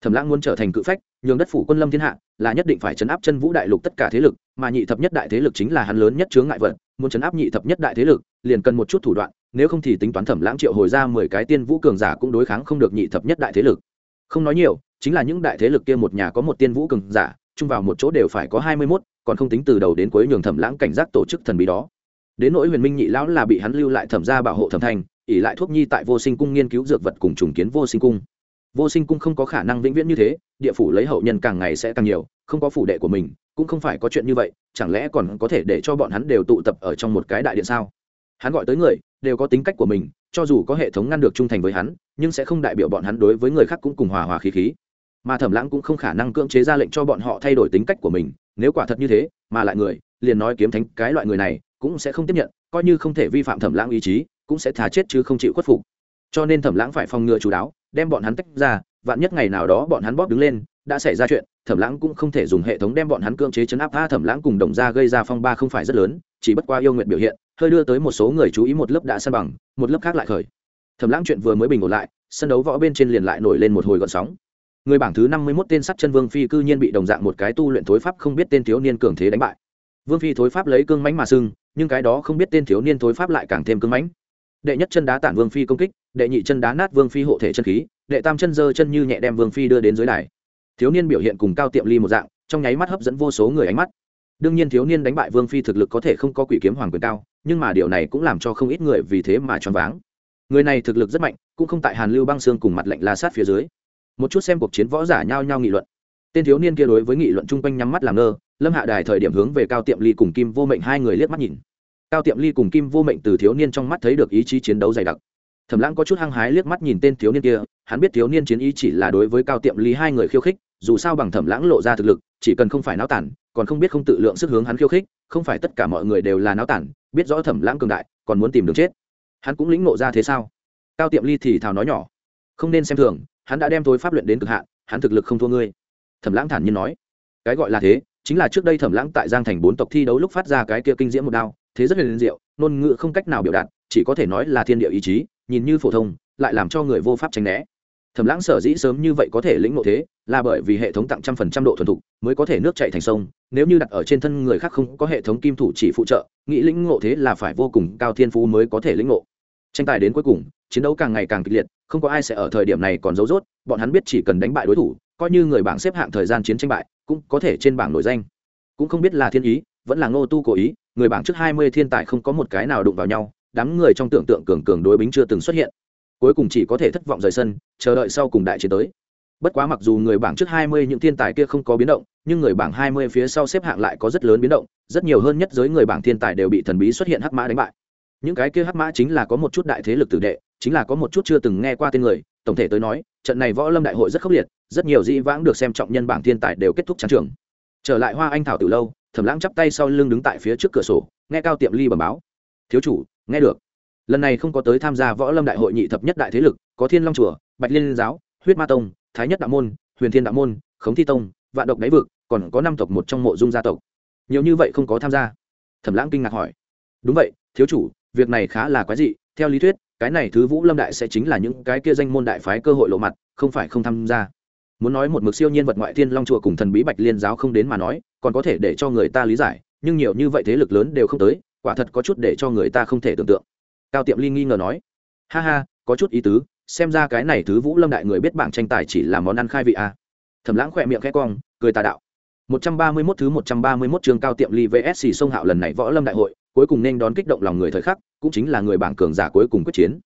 S1: Thẩm lãng muốn trở thành cự phách, nhường đất phủ quân lâm thiên hạ, là nhất định phải chấn áp chân vũ đại lục tất cả thế lực, mà nhị thập nhất đại thế lực chính là hắn lớn nhất chướng ngại vật, muốn chấn áp nhị thập nhất đại thế lực, liền cần một chút thủ đoạn nếu không thì tính toán thẩm lãng triệu hồi ra mười cái tiên vũ cường giả cũng đối kháng không được nhị thập nhất đại thế lực. Không nói nhiều, chính là những đại thế lực kia một nhà có một tiên vũ cường giả, chung vào một chỗ đều phải có hai mươi mốt, còn không tính từ đầu đến cuối nhường thẩm lãng cảnh giác tổ chức thần bí đó. Đến nỗi huyền minh nhị lão là bị hắn lưu lại thẩm ra bảo hộ thẩm thành ỉ lại thuốc nhi tại vô sinh cung nghiên cứu dược vật cùng trùng kiến vô sinh cung. Vô sinh cung không có khả năng vĩnh viễn như thế, địa phủ lấy hậu nhân càng ngày sẽ càng nhiều, không có phủ đệ của mình, cũng không phải có chuyện như vậy, chẳng lẽ còn có thể để cho bọn hắn đều tụ tập ở trong một cái đại điện sao? Hắn gọi tới người đều có tính cách của mình, cho dù có hệ thống ngăn được trung thành với hắn, nhưng sẽ không đại biểu bọn hắn đối với người khác cũng cùng hòa hòa khí khí. Mà thẩm lãng cũng không khả năng cưỡng chế ra lệnh cho bọn họ thay đổi tính cách của mình, nếu quả thật như thế, mà lại người, liền nói kiếm thánh cái loại người này, cũng sẽ không tiếp nhận, coi như không thể vi phạm thẩm lãng ý chí, cũng sẽ thà chết chứ không chịu khuất phục. Cho nên thẩm lãng phải phòng ngừa chú đáo, đem bọn hắn tách ra, vạn nhất ngày nào đó bọn hắn bóp đứng lên đã xảy ra chuyện, thẩm lãng cũng không thể dùng hệ thống đem bọn hắn cưỡng chế chấn áp, tha thẩm lãng cùng đồng gia gây ra phong ba không phải rất lớn, chỉ bất qua yêu nguyện biểu hiện, hơi đưa tới một số người chú ý, một lớp đã săn bằng, một lớp khác lại khởi. Thẩm lãng chuyện vừa mới bình ổn lại, sân đấu võ bên trên liền lại nổi lên một hồi gọn sóng. Người bảng thứ năm mươi 51 tên sắt chân vương phi cư nhiên bị đồng dạng một cái tu luyện thối pháp không biết tên thiếu niên cường thế đánh bại. Vương phi thối pháp lấy cương mãnh mà sưng, nhưng cái đó không biết tên thiếu niên thối pháp lại càng thêm cương mãnh. Đệ nhất chân đá tản vương phi công kích, đệ nhị chân đá nát vương phi hộ thể chân khí, đệ tam chân giơ chân như nhẹ đem vương phi đưa đến dưới đài thiếu niên biểu hiện cùng cao tiệm ly một dạng, trong nháy mắt hấp dẫn vô số người ánh mắt. Đương nhiên thiếu niên đánh bại vương phi thực lực có thể không có quỷ kiếm hoàng quyền cao, nhưng mà điều này cũng làm cho không ít người vì thế mà choáng váng. Người này thực lực rất mạnh, cũng không tại hàn lưu băng xương cùng mặt lệnh la sát phía dưới. Một chút xem cuộc chiến võ giả nhao nhao nghị luận. Tên thiếu niên kia đối với nghị luận chung quanh nhắm mắt làm ngơ, lâm hạ đài thời điểm hướng về cao tiệm ly cùng kim vô mệnh hai người liếc mắt nhìn. Cao tiệm ly cùng kim vô mệnh từ thiếu niên trong mắt thấy được ý chí chiến đấu dày đặc. Thẩm lãng có chút hăng hái liếc mắt nhìn tên thiếu niên kia, hắn biết thiếu niên chiến ý chỉ là đối với cao tiệm ly hai người khiêu khích dù sao bằng thẩm lãng lộ ra thực lực, chỉ cần không phải náo tản, còn không biết không tự lượng sức hướng hắn khiêu khích, không phải tất cả mọi người đều là náo tản, biết rõ thẩm lãng cường đại, còn muốn tìm đường chết. Hắn cũng lĩnh ngộ ra thế sao? Cao tiệm ly thì thào nói nhỏ. Không nên xem thường, hắn đã đem thối pháp luyện đến cực hạn, hắn thực lực không thua ngươi. Thẩm lãng thản nhiên nói. Cái gọi là thế, chính là trước đây thẩm lãng tại giang thành bốn tộc thi đấu lúc phát ra cái kia kinh diễm một đao, thế rất huyền diệu, ngôn ngữ không cách nào biểu đạt, chỉ có thể nói là thiên địa ý chí, nhìn như phổ thông, lại làm cho người vô pháp tránh né thẩm lãng sở dĩ sớm như vậy có thể lĩnh ngộ thế, là bởi vì hệ thống tặng trăm phần trăm độ thuần thục mới có thể nước chạy thành sông. Nếu như đặt ở trên thân người khác không có hệ thống kim thủ chỉ phụ trợ, nghĩ lĩnh ngộ thế là phải vô cùng cao thiên phú mới có thể lĩnh ngộ. Tranh tài đến cuối cùng, chiến đấu càng ngày càng kịch liệt, không có ai sẽ ở thời điểm này còn giấu rốt, bọn hắn biết chỉ cần đánh bại đối thủ, coi như người bảng xếp hạng thời gian chiến tranh bại, cũng có thể trên bảng nổi danh. Cũng không biết là thiên ý, vẫn là ngô tu cố ý, người bảng trước hai mươi thiên tài không có một cái nào đụng vào nhau, đám người trong tưởng tượng cường cường đối bính chưa từng xuất hiện cuối cùng chỉ có thể thất vọng rời sân, chờ đợi sau cùng đại chiến tới. Bất quá mặc dù người bảng trước hai mươi những thiên tài kia không có biến động, nhưng người bảng hai mươi phía sau xếp hạng lại có rất lớn biến động, rất nhiều hơn nhất giới người bảng thiên tài đều bị thần bí xuất hiện hắc mã đánh bại. Những cái kia hắc mã chính là có một chút đại thế lực tử đệ, chính là có một chút chưa từng nghe qua tên người, tổng thể tới nói, trận này võ lâm đại hội rất khốc liệt, rất nhiều dĩ vãng được xem trọng nhân bảng thiên tài đều kết thúc trắng trường. Trở lại hoa anh thảo từ lâu, thẩm lãng chắp tay sau lưng đứng tại phía trước cửa sổ, nghe cao tiệm ly bẩm báo. Thiếu chủ, nghe được lần này không có tới tham gia võ lâm đại hội nhị thập nhất đại thế lực, có thiên long chùa, bạch liên giáo, huyết ma tông, thái nhất đạo môn, huyền thiên đạo môn, khống thi tông, vạn độc đáy vực, còn có năm tộc một trong mộ dung gia tộc. Nhiều như vậy không có tham gia. Thẩm lãng kinh ngạc hỏi. Đúng vậy, thiếu chủ, việc này khá là quái dị, theo lý thuyết, cái này thứ vũ lâm đại sẽ chính là những cái kia danh môn đại phái cơ hội lộ mặt, không phải không tham gia. Muốn nói một mực siêu nhiên vật ngoại thiên long chùa cùng thần bí bạch liên giáo không đến mà nói, còn có thể để cho người ta lý giải, nhưng nhiều như vậy thế lực lớn đều không tới, quả thật có chút để cho người ta không thể tưởng tượng cao tiệm ly nghi ngờ nói, ha ha, có chút ý tứ, xem ra cái này thứ vũ lâm đại người biết bảng tranh tài chỉ là món ăn khai vị à. thẩm lãng khỏe miệng khẽ cong, cười tà đạo 131 thứ 131 trường cao tiệm ly vs sông hạo lần này võ lâm đại hội, cuối cùng nên đón kích động lòng người thời khắc, cũng chính là người bảng cường giả cuối cùng quyết chiến.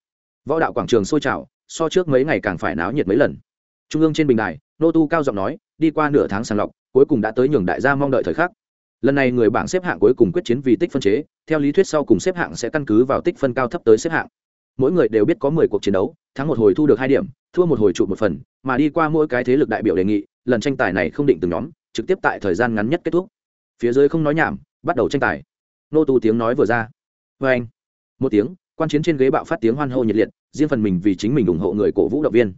S1: Võ đạo quảng trường sôi trào, so trước mấy ngày càng phải náo nhiệt mấy lần. Trung ương trên bình đài, nô tu cao giọng nói, đi qua nửa tháng sàng lọc, cuối cùng đã tới nhường đại gia mong đợi thời khắc. Lần này người bảng xếp hạng cuối cùng quyết chiến vì tích phân chế theo lý thuyết sau cùng xếp hạng sẽ căn cứ vào tích phân cao thấp tới xếp hạng. Mỗi người đều biết có mười cuộc chiến đấu, thắng một hồi thu được hai điểm, thua một hồi trụ một phần, mà đi qua mỗi cái thế lực đại biểu đề nghị, lần tranh tài này không định từng nhóm, trực tiếp tại thời gian ngắn nhất kết thúc. Phía dưới không nói nhảm, bắt đầu tranh tài. Nô tu tiếng nói vừa ra. Vê anh, một tiếng, quan chiến trên ghế bạo phát tiếng hoan hô nhiệt liệt, riêng phần mình vì chính mình ủng hộ người cổ vũ động viên.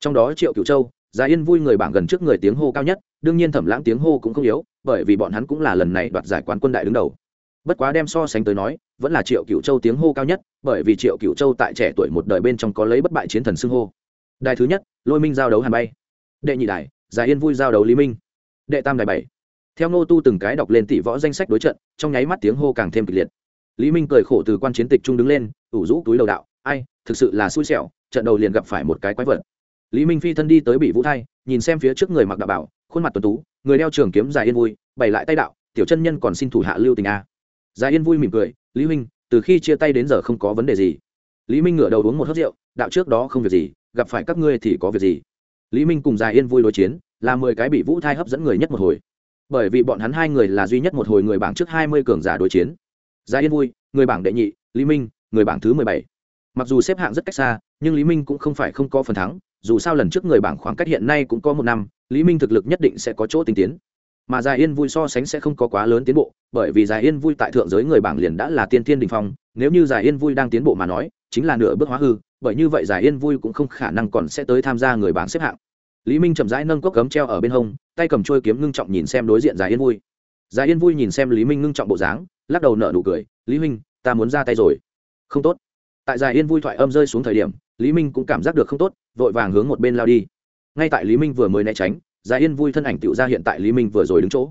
S1: Trong đó triệu cựu châu, giá yên vui người bảng gần trước người tiếng hô cao nhất, đương nhiên thẩm lãng tiếng hô cũng không yếu, bởi vì bọn hắn cũng là lần này đoạt giải quán quân đại đứng đầu bất quá đem so sánh tới nói, vẫn là triệu cựu châu tiếng hô cao nhất, bởi vì triệu cựu châu tại trẻ tuổi một đời bên trong có lấy bất bại chiến thần xưng hô. Đài thứ nhất, lôi minh giao đấu hàn bay. Đệ nhị đài, giải yên vui giao đấu lý minh. Đệ tam đài bảy. Theo ngô tu từng cái đọc lên tỷ võ danh sách đối trận, trong nháy mắt tiếng hô càng thêm kịch liệt. Lý minh cười khổ từ quan chiến tịch trung đứng lên, ủ rũ túi đầu đạo, ai, thực sự là xui xẻo, trận đầu liền gặp phải một cái quái vật. Lý minh phi thân đi tới bị vũ thay nhìn xem phía trước người mặc đạo bảo, khuôn mặt tuần tú, người đeo trường kiếm dài yên vui, bày lại tay đạo, tiểu chân nhân còn xin thủ hạ lưu tình a già yên vui mỉm cười, lý huynh, từ khi chia tay đến giờ không có vấn đề gì. Lý minh ngửa đầu uống một hớt rượu, đạo trước đó không việc gì, gặp phải các ngươi thì có việc gì. Lý minh cùng già yên vui đối chiến, là mười cái bị vũ thai hấp dẫn người nhất một hồi. Bởi vì bọn hắn hai người là duy nhất một hồi người bảng trước hai mươi cường giả đối chiến. Già yên vui, người bảng đệ nhị, lý minh, người bảng thứ mười bảy. Mặc dù xếp hạng rất cách xa, nhưng lý minh cũng không phải không có phần thắng, dù sao lần trước người bảng khoảng cách hiện nay cũng có một năm, lý minh thực lực nhất định sẽ có chỗ tinh tiến. Mà già yên vui so sánh sẽ không có quá lớn tiến bộ bởi vì giải yên vui tại thượng giới người bảng liền đã là tiên thiên đình phong, nếu như giải yên vui đang tiến bộ mà nói, chính là nửa bước hóa hư, bởi như vậy giải yên vui cũng không khả năng còn sẽ tới tham gia người bảng xếp hạng. Lý minh chậm rãi nâng cốc cấm treo ở bên hông, tay cầm trôi kiếm ngưng trọng nhìn xem đối diện giải yên vui. Giải yên vui nhìn xem lý minh ngưng trọng bộ dáng, lắc đầu nở nụ cười, lý huynh ta muốn ra tay rồi. Không tốt. Tại giải yên vui thoại âm rơi xuống thời điểm, lý minh cũng cảm giác được không tốt, vội vàng hướng một bên lao đi. Ngay tại lý minh vừa mới né tránh, giải yên vui thân ảnh tựu ra hiện tại lý minh vừa rồi đứng chỗ.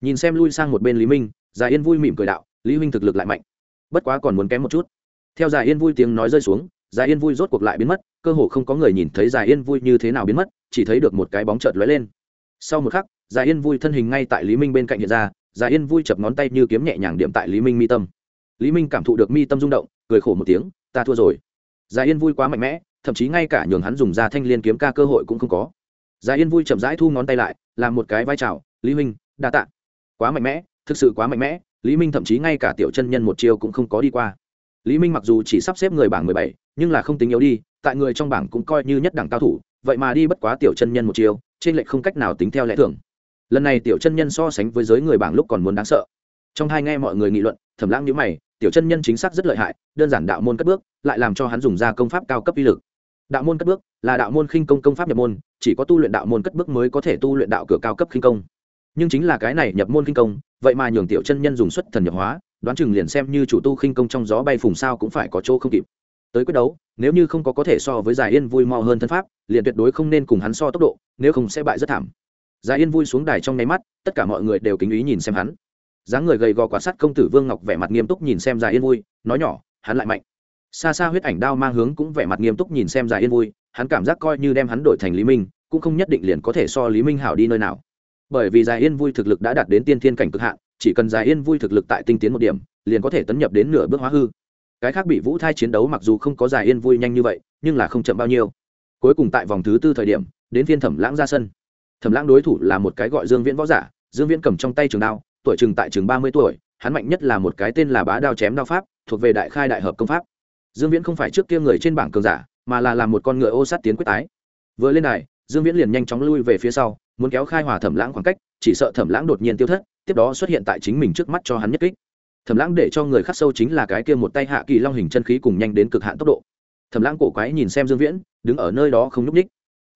S1: Nhìn xem lui sang một bên lý minh dài yên vui mỉm cười đạo, lý huynh thực lực lại mạnh, bất quá còn muốn kém một chút. Theo dài yên vui tiếng nói rơi xuống dài yên vui rốt cuộc lại biến mất, cơ hồ không có người nhìn thấy dài yên vui như thế nào biến mất, chỉ thấy được một cái bóng chợt lóe lên. Sau một khắc dài yên vui thân hình ngay tại lý minh bên cạnh hiện ra, già yên vui chập ngón tay như kiếm nhẹ nhàng điểm tại lý minh mi tâm. Lý minh cảm thụ được mi tâm rung động, cười khổ một tiếng, ta thua rồi. Già yên vui quá mạnh mẽ, thậm chí ngay cả nhường hắn dùng ra thanh liên kiếm ca cơ hội cũng không có. Già yên vui chậm rãi thu ngón tay lại, làm một cái vai trào lý minh đa tạ. Quá mạnh mẽ thực sự quá mạnh mẽ, lý minh thậm chí ngay cả tiểu chân nhân một chiêu cũng không có đi qua. Lý minh mặc dù chỉ sắp xếp người bảng mười bảy, nhưng là không tính yếu đi, tại người trong bảng cũng coi như nhất đẳng cao thủ, vậy mà đi bất quá tiểu chân nhân một chiêu, trên lệch không cách nào tính theo lẽ thường. Lần này tiểu chân nhân so sánh với giới người bảng lúc còn muốn đáng sợ. Trong hai nghe mọi người nghị luận, thẩm lãng nhíu mày, tiểu chân nhân chính xác rất lợi hại, đơn giản đạo môn cất bước, lại làm cho hắn dùng ra công pháp cao cấp uy lực. Đạo môn cất bước là đạo môn khinh công công pháp nhập môn, chỉ có tu luyện đạo môn cất bước mới có thể tu luyện đạo cửa cao cấp khinh công. Nhưng chính là cái này nhập môn khinh công vậy mà nhường tiểu chân nhân dùng xuất thần nhập hóa, đoán chừng liền xem như chủ tu khinh công trong gió bay phùng sao cũng phải có chỗ không kịp. Tới quyết đấu, nếu như không có có thể so với giải yên vui mau hơn thân pháp, liền tuyệt đối không nên cùng hắn so tốc độ, nếu không sẽ bại rất thảm. Giải yên vui xuống đài trong nháy mắt, tất cả mọi người đều kính ý nhìn xem hắn. Dáng người gầy gò quả sắt công tử vương ngọc vẻ mặt nghiêm túc nhìn xem giải yên vui, nói nhỏ, hắn lại mạnh. Xa xa huyết ảnh đao mang hướng cũng vẻ mặt nghiêm túc nhìn xem giải yên vui, hắn cảm giác coi như đem hắn đổi thành lý minh, cũng không nhất định liền có thể so lý minh hảo đi nơi nào bởi vì giải yên vui thực lực đã đạt đến tiên thiên cảnh cực hạn, chỉ cần giải yên vui thực lực tại tinh tiến một điểm, liền có thể tấn nhập đến nửa bước hóa hư. Cái khác bị vũ thai chiến đấu mặc dù không có giải yên vui nhanh như vậy, nhưng là không chậm bao nhiêu. Cuối cùng tại vòng thứ tư thời điểm, đến phiên thẩm lãng ra sân. Thẩm lãng đối thủ là một cái gọi dương viễn võ giả, dương viễn cầm trong tay trường đao, tuổi chừng tại chừng ba mươi tuổi, hắn mạnh nhất là một cái tên là bá đao chém đao pháp, thuộc về đại khai đại hợp công pháp. Dương viễn không phải trước kia người trên bảng cường giả, mà là làm một con ngựa ô sát tiến quyết tái. Vừa lên này dương viễn liền nhanh chóng lui về phía sau, muốn kéo khai hòa thẩm lãng khoảng cách, chỉ sợ thẩm lãng đột nhiên tiêu thất, tiếp đó xuất hiện tại chính mình trước mắt cho hắn nhất kích. Thẩm lãng để cho người khắc sâu chính là cái kia một tay hạ kỳ long hình chân khí cùng nhanh đến cực hạn tốc độ. Thẩm lãng cổ quái nhìn xem dương viễn, đứng ở nơi đó không nhúc ních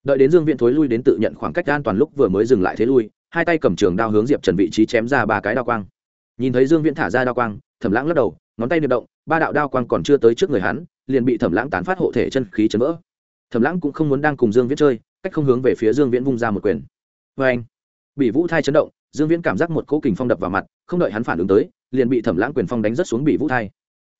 S1: đợi đến dương viễn thối lui đến tự nhận khoảng cách an toàn lúc vừa mới dừng lại thế lui, hai tay cầm trường đao hướng diệp trần vị trí chém ra ba cái đao quang. Nhìn thấy dương viễn thả ra đao quang, thẩm lãng lắc đầu, ngón tay niệm động, ba đạo đao quang còn chưa tới trước người hắn, liền bị thẩm lãng tán phát hộ thể chân khí chấn vỡ. Thẩm lãng cũng không muốn đang cùng dương viễn chơi cách không hướng về phía dương viễn vung ra một quyền. Vê anh, bị vũ thai chấn động, dương viễn cảm giác một cỗ kình phong đập vào mặt, không đợi hắn phản ứng tới, liền bị thẩm lãng quyền phong đánh rất xuống bị vũ thai.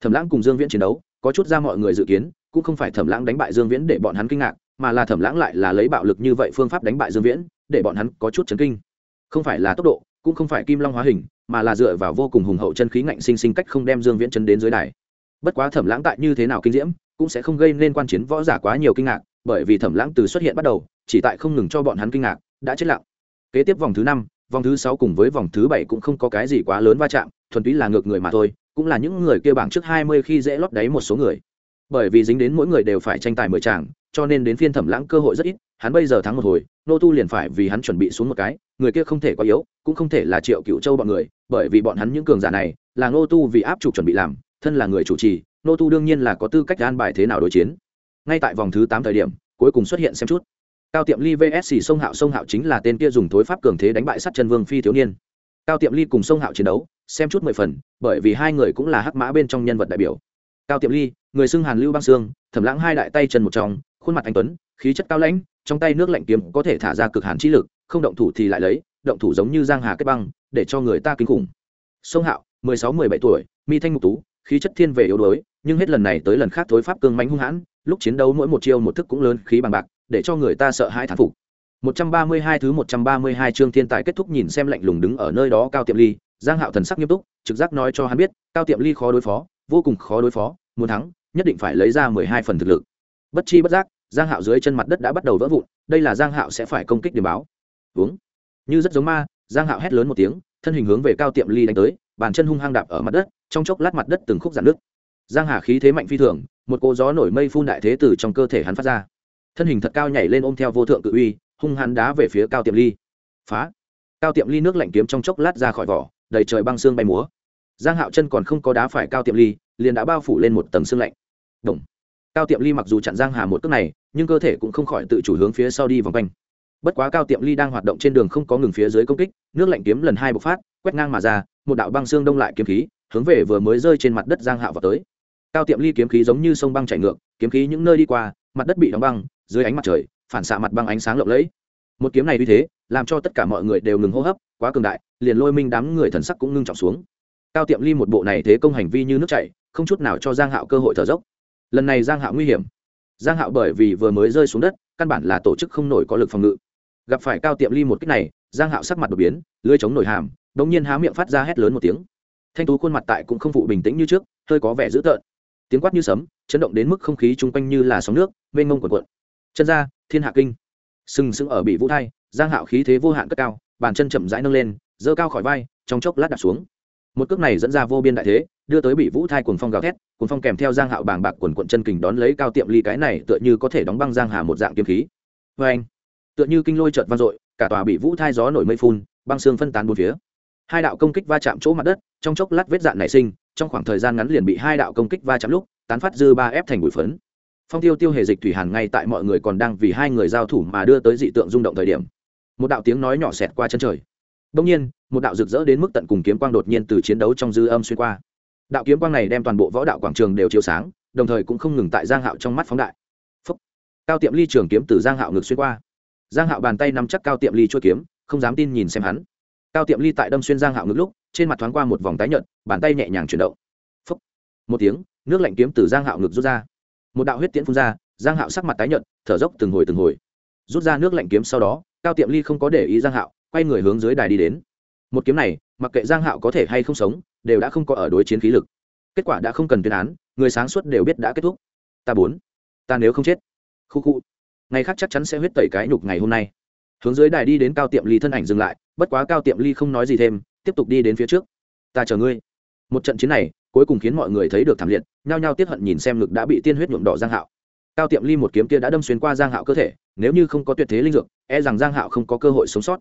S1: Thẩm lãng cùng dương viễn chiến đấu, có chút ra mọi người dự kiến, cũng không phải thẩm lãng đánh bại dương viễn để bọn hắn kinh ngạc, mà là thẩm lãng lại là lấy bạo lực như vậy phương pháp đánh bại dương viễn, để bọn hắn có chút chấn kinh. Không phải là tốc độ, cũng không phải kim long hóa hình, mà là dựa vào vô cùng hùng hậu chân khí ngạnh sinh sinh cách không đem dương viễn chấn đến dưới đài. Bất quá thẩm lãng tại như thế nào kinh diễm, cũng sẽ không gây nên quan chiến võ giả quá nhiều kinh ngạc, bởi vì thẩm lãng từ xuất hiện bắt đầu chỉ tại không ngừng cho bọn hắn kinh ngạc, đã chết lặng. Kế tiếp vòng thứ năm, vòng thứ sáu cùng với vòng thứ bảy cũng không có cái gì quá lớn va chạm, thuần túy là ngược người mà thôi, cũng là những người kia bảng trước hai mươi khi dễ lót đáy một số người. Bởi vì dính đến mỗi người đều phải tranh tài mười chàng, cho nên đến phiên thẩm lãng cơ hội rất ít, hắn bây giờ thắng một hồi, nô tu liền phải vì hắn chuẩn bị xuống một cái, người kia không thể quá yếu, cũng không thể là triệu cựu châu bọn người, bởi vì bọn hắn những cường giả này, là nô tu vì áp trục chuẩn bị làm, thân là người chủ trì, nô tu đương nhiên là có tư cách an bài thế nào đối chiến. Ngay tại vòng thứ tám thời điểm, cuối cùng xuất hiện xem chút cao tiệm ly vsc sông hạo. Sông hạo chính là tên kia dùng thối pháp cường thế đánh bại sát chân vương phi thiếu niên. Cao tiệm ly cùng sông hạo chiến đấu, xem chút mười phần, bởi vì hai người cũng là hắc mã bên trong nhân vật đại biểu. Cao tiệm ly, người xưng hàn lưu băng xương thẩm lãng hai đại tay chân một trong, khuôn mặt anh tuấn, khí chất cao lãnh, trong tay nước lạnh kiếm có thể thả ra cực hàn trí lực, không động thủ thì lại lấy, động thủ giống như giang hà kết băng, để cho người ta kinh khủng. Sông hạo, mười sáu, mười bảy tuổi, mi thanh mục tú, khí chất thiên về yếu đuối, nhưng hết lần này tới lần khác thối pháp cương mánh hung hãn, lúc chiến đấu mỗi một chiêu một thức cũng lớn khí bằng bạc để cho người ta sợ hãi thán phục. 132 thứ 132 chương thiên tài kết thúc nhìn xem lạnh lùng đứng ở nơi đó cao tiệm ly, giang hạo thần sắc nghiêm túc, trực giác nói cho hắn biết, cao tiệm ly khó đối phó, vô cùng khó đối phó, muốn thắng, nhất định phải lấy ra 12 phần thực lực. Bất chi bất giác, giang hạo dưới chân mặt đất đã bắt đầu vỡ vụn, đây là giang hạo sẽ phải công kích điểm báo. Uống như rất giống ma, giang hạo hét lớn một tiếng, thân hình hướng về cao tiệm ly đánh tới, bàn chân hung hăng đạp ở mặt đất, trong chốc lát mặt đất từng khúc giãn nước giang hà khí thế mạnh phi thường, một cỗ gió nổi mây phun đại thế từ trong cơ thể hắn phát ra thân hình thật cao nhảy lên ôm theo vô thượng cự uy, hung hắn đá về phía cao tiệm ly. Phá! Cao tiệm ly nước lạnh kiếm trong chốc lát ra khỏi vỏ, đầy trời băng xương bay múa. Giang hạo chân còn không có đá phải cao tiệm ly, liền đã bao phủ lên một tầng xương lạnh. Động. cao tiệm ly mặc dù chặn giang hà một cước này, nhưng cơ thể cũng không khỏi tự chủ hướng phía sau đi vòng quanh. Bất quá cao tiệm ly đang hoạt động trên đường không có ngừng phía dưới công kích, nước lạnh kiếm lần hai bộc phát, quét ngang mà ra, một đạo băng xương đông lại kiếm khí, hướng về vừa mới rơi trên mặt đất giang hạo vào tới. Cao tiệm ly kiếm khí giống như sông băng chảy ngược, kiếm khí những nơi đi qua mặt đất bị đóng băng, dưới ánh mặt trời, phản xạ mặt băng ánh sáng lộng lẫy. Một kiếm này như thế, làm cho tất cả mọi người đều ngừng hô hấp, quá cường đại, liền lôi minh đám người thần sắc cũng ngưng trọng xuống. Cao tiệm ly một bộ này thế công hành vi như nước chảy, không chút nào cho giang hạo cơ hội thở dốc. Lần này giang hạo nguy hiểm. Giang hạo bởi vì vừa mới rơi xuống đất, căn bản là tổ chức không nổi có lực phòng ngự. Gặp phải cao tiệm ly một cách này, giang hạo sắc mặt đột biến, lưỡi chống nổi hàm đống nhiên há miệng phát ra hét lớn một tiếng. Thanh tú khuôn mặt tại cũng không phụ bình tĩnh như trước, hơi có vẻ dữ tợn tiếng quát như sấm, chấn động đến mức không khí chung quanh như là sóng nước, mênh mông quần quận chân ra, thiên hạ kinh. Sừng sững ở bị vũ thai, giang hạo khí thế vô hạn cất cao, bàn chân chậm rãi nâng lên, giơ cao khỏi vai, trong chốc lát đặt xuống. Một cước này dẫn ra vô biên đại thế, đưa tới bị vũ thai cuồng phong gào thét, cuồng phong kèm theo giang hạo bàng bạc quần quận chân kình đón lấy cao tiệm ly cái này tựa như có thể đóng băng giang hà một dạng kiếm khí. Vê anh tựa như kinh lôi chợt vang dội, cả tòa bị vũ thai gió nổi mây phun, băng xương phân tán bốn phía. Hai đạo công kích va chạm chỗ mặt đất, trong chốc lát vết dạn nảy sinh trong khoảng thời gian ngắn liền bị hai đạo công kích va chạm lúc, tán phát dư ba ép thành bụi phấn. Phong tiêu tiêu hề dịch thủy hàn ngay tại mọi người còn đang vì hai người giao thủ mà đưa tới dị tượng rung động thời điểm. Một đạo tiếng nói nhỏ xẹt qua chân trời. Đông nhiên, một đạo rực rỡ đến mức tận cùng kiếm quang đột nhiên từ chiến đấu trong dư âm xuyên qua. Đạo kiếm quang này đem toàn bộ võ đạo quảng trường đều chiếu sáng, đồng thời cũng không ngừng tại giang hạo trong mắt phóng đại. Phúc. cao tiệm ly trường kiếm từ giang hạo ngược xuyên qua. Giang hạo bàn tay nắm chắc cao tiệm ly chuôi kiếm, không dám tin nhìn xem hắn. Cao tiệm ly tại đâm xuyên giang hạo ngược lúc trên mặt thoáng qua một vòng tái nhợt, bàn tay nhẹ nhàng chuyển động. Phúc. một tiếng, nước lạnh kiếm từ giang hạo ngực rút ra. Một đạo huyết tiễn phun ra, giang hạo sắc mặt tái nhợt, thở dốc từng hồi từng hồi. Rút ra nước lạnh kiếm sau đó, cao tiệm ly không có để ý giang hạo, quay người hướng dưới đài đi đến. Một kiếm này, mặc kệ giang hạo có thể hay không sống, đều đã không có ở đối chiến khí lực. Kết quả đã không cần tuyên án, người sáng suốt đều biết đã kết thúc. Ta bốn. Ta nếu không chết. Khu khu. Ngày khác chắc chắn sẽ huyết tẩy cái nhục ngày hôm nay. Hướng dưới đài đi đến cao tiệm ly thân ảnh dừng lại, bất quá cao tiệm ly không nói gì thêm tiếp tục đi đến phía trước. Ta chờ ngươi. Một trận chiến này, cuối cùng khiến mọi người thấy được thảm liệt, nhao nhao tiếp hận nhìn xem ngực đã bị tiên huyết nhuộm đỏ giang hạo. Cao tiệm ly một kiếm kia đã đâm xuyên qua giang hạo cơ thể, nếu như không có tuyệt thế linh dược e rằng giang hạo không có cơ hội sống sót.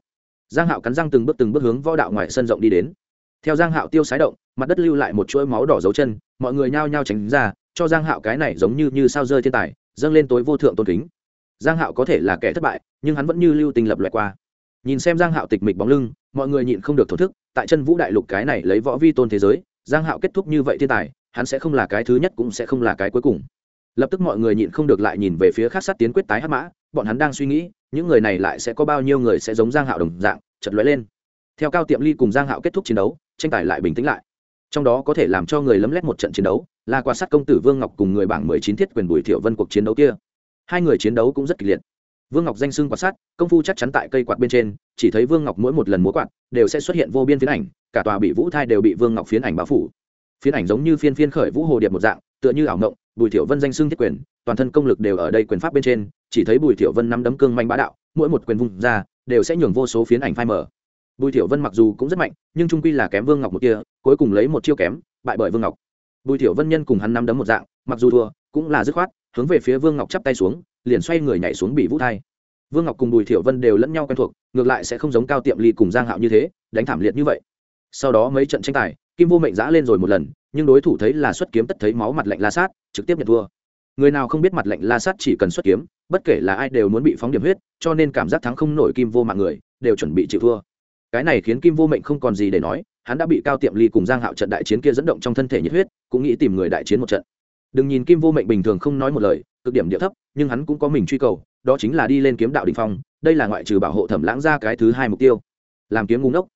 S1: Giang hạo cắn răng từng bước từng bước hướng võ đạo ngoài sân rộng đi đến. Theo giang hạo tiêu sái động, mặt đất lưu lại một chuỗi máu đỏ dấu chân, mọi người nhao nhao tránh ra, cho giang hạo cái này giống như như sao rơi thiên tài, dâng lên tối vô thượng tôn kính. Giang hạo có thể là kẻ thất bại, nhưng hắn vẫn như lưu tình lập loại qua nhìn xem giang hạo tịch mịch bóng lưng, mọi người nhịn không được thổ thức, tại chân vũ đại lục cái này lấy võ vi tôn thế giới, giang hạo kết thúc như vậy thiên tài, hắn sẽ không là cái thứ nhất cũng sẽ không là cái cuối cùng. Lập tức mọi người nhịn không được lại nhìn về phía khác sát tiến quyết tái hắc mã, bọn hắn đang suy nghĩ, những người này lại sẽ có bao nhiêu người sẽ giống giang hạo đồng dạng, chật lóe lên. Theo cao tiệm ly cùng giang hạo kết thúc chiến đấu, tranh tài lại bình tĩnh lại. Trong đó có thể làm cho người lấm lét một trận chiến đấu, là quan sát công tử vương ngọc cùng người bảng mười chín thiết quyền bùi thiệu vân cuộc chiến đấu kia. Hai người chiến đấu cũng rất kịch liệt vương ngọc danh xưng quan sát công phu chắc chắn tại cây quạt bên trên, chỉ thấy vương ngọc mỗi một lần múa quạt, đều sẽ xuất hiện vô biên phiến ảnh, cả tòa bị vũ thai đều bị vương ngọc phiến ảnh bao phủ. Phiến ảnh giống như phiên phiên khởi vũ hồ điệp một dạng, tựa như ảo ngộng bùi Tiểu vân danh xưng thiết quyền, toàn thân công lực đều ở đây quyền pháp bên trên, chỉ thấy bùi Tiểu vân nắm đấm cương manh bá đạo, mỗi một quyền vùng ra, đều sẽ nhường vô số phiến ảnh phai mở bùi Tiểu vân mặc dù cũng rất mạnh, nhưng trung quy là kém vương ngọc một kia, cuối cùng lấy một chiêu kém, bại bởi vương ngọc. Bùi Tiểu vân nhân cùng hắn nắm đấm một dạng, mặc dù thua, cũng là dứt khoát, hướng về phía vương ngọc chắp tay xuống liền xoay người nhảy xuống bị vũ thai. Vương ngọc cùng bùi thiệu vân đều lẫn nhau quen thuộc, ngược lại sẽ không giống cao tiệm ly cùng giang hạo như thế, đánh thảm liệt như vậy. Sau đó mấy trận tranh tài, kim vô mệnh giã lên rồi một lần, nhưng đối thủ thấy là xuất kiếm tất thấy máu mặt lạnh la sát, trực tiếp nhận thua. Người nào không biết mặt lạnh la sát chỉ cần xuất kiếm, bất kể là ai đều muốn bị phóng điểm huyết, cho nên cảm giác thắng không nổi kim vô mạng người, đều chuẩn bị chịu thua. Cái này khiến kim vô mệnh không còn gì để nói, hắn đã bị cao tiệm ly cùng giang hạo trận đại chiến kia dẫn động trong thân thể nhiệt huyết, cũng nghĩ tìm người đại chiến một trận đừng nhìn kim vô mệnh bình thường không nói một lời, cực điểm địa thấp, nhưng hắn cũng có mình truy cầu, đó chính là đi lên kiếm đạo đình phong, đây là ngoại trừ bảo hộ thẩm lãng ra cái thứ hai mục tiêu. Làm kiếm ngu ngốc.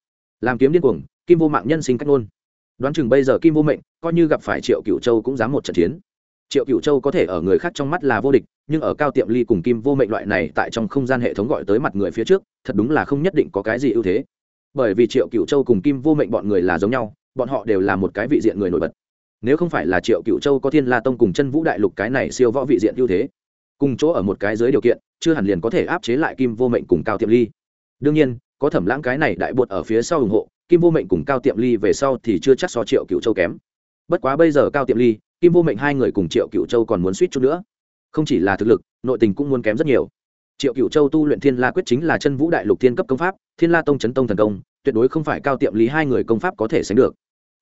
S1: Làm kiếm điên cuồng, kim vô mạng nhân sinh cách ngôn. Đoán chừng bây giờ kim vô mệnh, coi như gặp phải triệu cựu châu cũng dám một trận chiến. Triệu cựu châu có thể ở người khác trong mắt là vô địch, nhưng ở cao tiệm ly cùng kim vô mệnh loại này tại trong không gian hệ thống gọi tới mặt người phía trước, thật đúng là không nhất định có cái gì ưu thế. Bởi vì triệu cựu châu cùng kim vô mệnh bọn người là giống nhau, bọn họ đều là một cái vị diện người nổi bật nếu không phải là triệu cựu châu có thiên la tông cùng chân vũ đại lục cái này siêu võ vị diện ưu thế, cùng chỗ ở một cái dưới điều kiện, chưa hẳn liền có thể áp chế lại kim vô mệnh cùng cao tiệm ly. Đương nhiên, có thẩm lãng cái này đại bột ở phía sau ủng hộ, kim vô mệnh cùng cao tiệm ly về sau thì chưa chắc so triệu cựu châu kém. Bất quá bây giờ cao tiệm ly, kim vô mệnh hai người cùng triệu cựu châu còn muốn suýt chút nữa. Không chỉ là thực lực, nội tình cũng muốn kém rất nhiều. Triệu cựu châu tu luyện thiên la quyết chính là chân vũ đại lục thiên cấp công pháp, thiên la tông chấn tông thần công, tuyệt đối không phải cao tiệm ly hai người công pháp có thể sánh được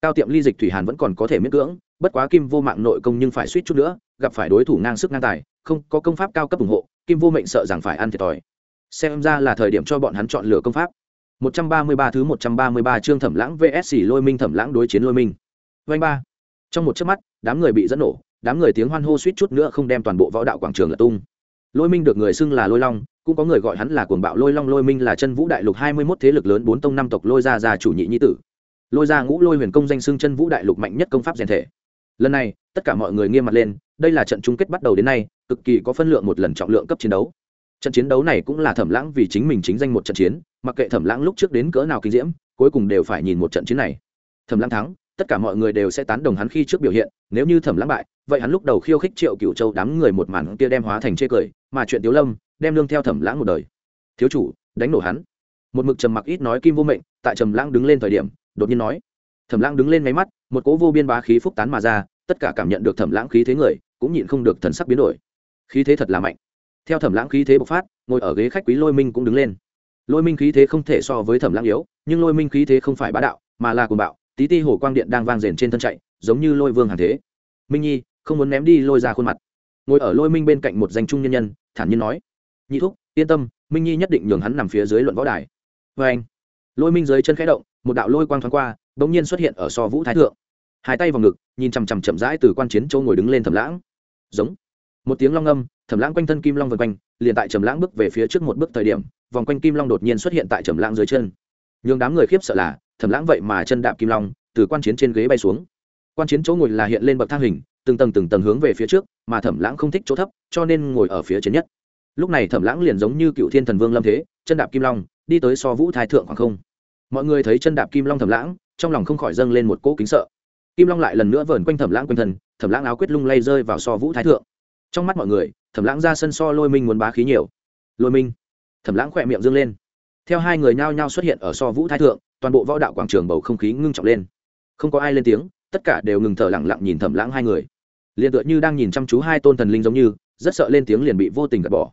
S1: cao tiệm ly dịch thủy hàn vẫn còn có thể miễn cưỡng bất quá kim vô mạng nội công nhưng phải suýt chút nữa gặp phải đối thủ ngang sức ngang tài không có công pháp cao cấp ủng hộ kim vô mệnh sợ rằng phải ăn thiệt thòi xem ra là thời điểm cho bọn hắn chọn lựa công pháp 133 thứ 133 chương Thẩm Lãng VS Lôi Minh Thẩm Lãng đối chiến Lôi Minh. Vành ba. Trong một chớp mắt, đám người bị dẫn nổ, đám người tiếng hoan hô suýt chút nữa không đem toàn bộ võ đạo quảng trường lật tung. Lôi Minh được người xưng là Lôi Long, cũng có người gọi hắn là cuồng bạo Lôi Long Lôi Minh là chân vũ đại lục 21 thế lực lớn bốn tông năm tộc Lôi gia gia chủ nhị nhi tử. Lôi gia ngũ Lôi Huyền công danh xưng chân vũ đại lục mạnh nhất công pháp rèn thể. Lần này, tất cả mọi người nghiêm mặt lên, đây là trận chung kết bắt đầu đến nay, cực kỳ có phân lượng một lần trọng lượng cấp chiến đấu. trận chiến đấu này cũng là thẩm lãng vì chính mình chính danh một trận chiến mặc kệ thẩm lãng lúc trước đến cỡ nào kinh diễm cuối cùng đều phải nhìn một trận chiến này thẩm lãng thắng tất cả mọi người đều sẽ tán đồng hắn khi trước biểu hiện nếu như thẩm lãng bại vậy hắn lúc đầu khiêu khích triệu cựu châu đám người một màn kia đem hóa thành chê cười mà chuyện tiếu lâm đem lương theo thẩm lãng một đời thiếu chủ đánh nổ hắn một mực trầm mặc ít nói kim vô mệnh tại trầm lãng đứng lên thời điểm đột nhiên nói. Thẩm lãng đứng lên máy mắt, một cỗ vô biên bá khí phúc tán mà ra, tất cả cảm nhận được thẩm lãng khí thế người, cũng nhịn không được thần sắc biến đổi. Khí thế thật là mạnh. Theo thẩm lãng khí thế bộc phát, ngồi ở ghế khách quý lôi minh cũng đứng lên. Lôi minh khí thế không thể so với thẩm lãng yếu, nhưng lôi minh khí thế không phải bá đạo, mà là cuồng bạo, tí ti hồ quang điện đang vang rền trên thân chạy, giống như lôi vương hàng thế. Minh nhi, không muốn ném đi lôi ra khuôn mặt. Ngồi ở lôi minh bên cạnh một danh trung nhân nhân, thản nhiên nói. Nhị thúc, yên tâm, minh nhi nhất định nhường hắn nằm phía dưới luận võ đài. Vê anh lôi minh dưới chân khẽ động một đạo lôi quang thoáng qua, bỗng nhiên xuất hiện ở so vũ thái thượng. Hai tay vào ngực, nhìn chằm chằm chậm rãi từ quan chiến châu ngồi đứng lên thẩm lãng. Giống. Một tiếng long âm, thẩm lãng quanh thân kim long vân quanh, liền tại trầm lãng bước về phía trước một bước thời điểm, vòng quanh kim long đột nhiên xuất hiện tại trầm lãng dưới chân. Nhường đám người khiếp sợ là, thẩm lãng vậy mà chân đạp kim long, từ quan chiến trên ghế bay xuống. Quan chiến chỗ ngồi là hiện lên bậc thang hình, từng tầng từng tầng hướng về phía trước, mà thẩm lãng không thích chỗ thấp, cho nên ngồi ở phía trên nhất. Lúc này thẩm lãng liền giống như cựu thiên thần vương lâm thế, chân đạp kim long, đi tới so vũ thái thượng khoảng không mọi người thấy chân đạp kim long thẩm lãng, trong lòng không khỏi dâng lên một cỗ kính sợ. Kim long lại lần nữa vờn quanh thẩm lãng quanh thân, thẩm lãng áo quyết lung lay rơi vào so vũ thái thượng. Trong mắt mọi người, thẩm lãng ra sân so lôi minh muốn bá khí nhiều. Lôi minh. Thẩm lãng khỏe miệng dâng lên. Theo hai người nhao nhao xuất hiện ở so vũ thái thượng, toàn bộ võ đạo quảng trường bầu không khí ngưng trọng lên. Không có ai lên tiếng, tất cả đều ngừng thở lặng lặng nhìn thẩm lãng hai người. Liền tựa như đang nhìn chăm chú hai tôn thần linh giống như, rất sợ lên tiếng liền bị vô tình gạt bỏ.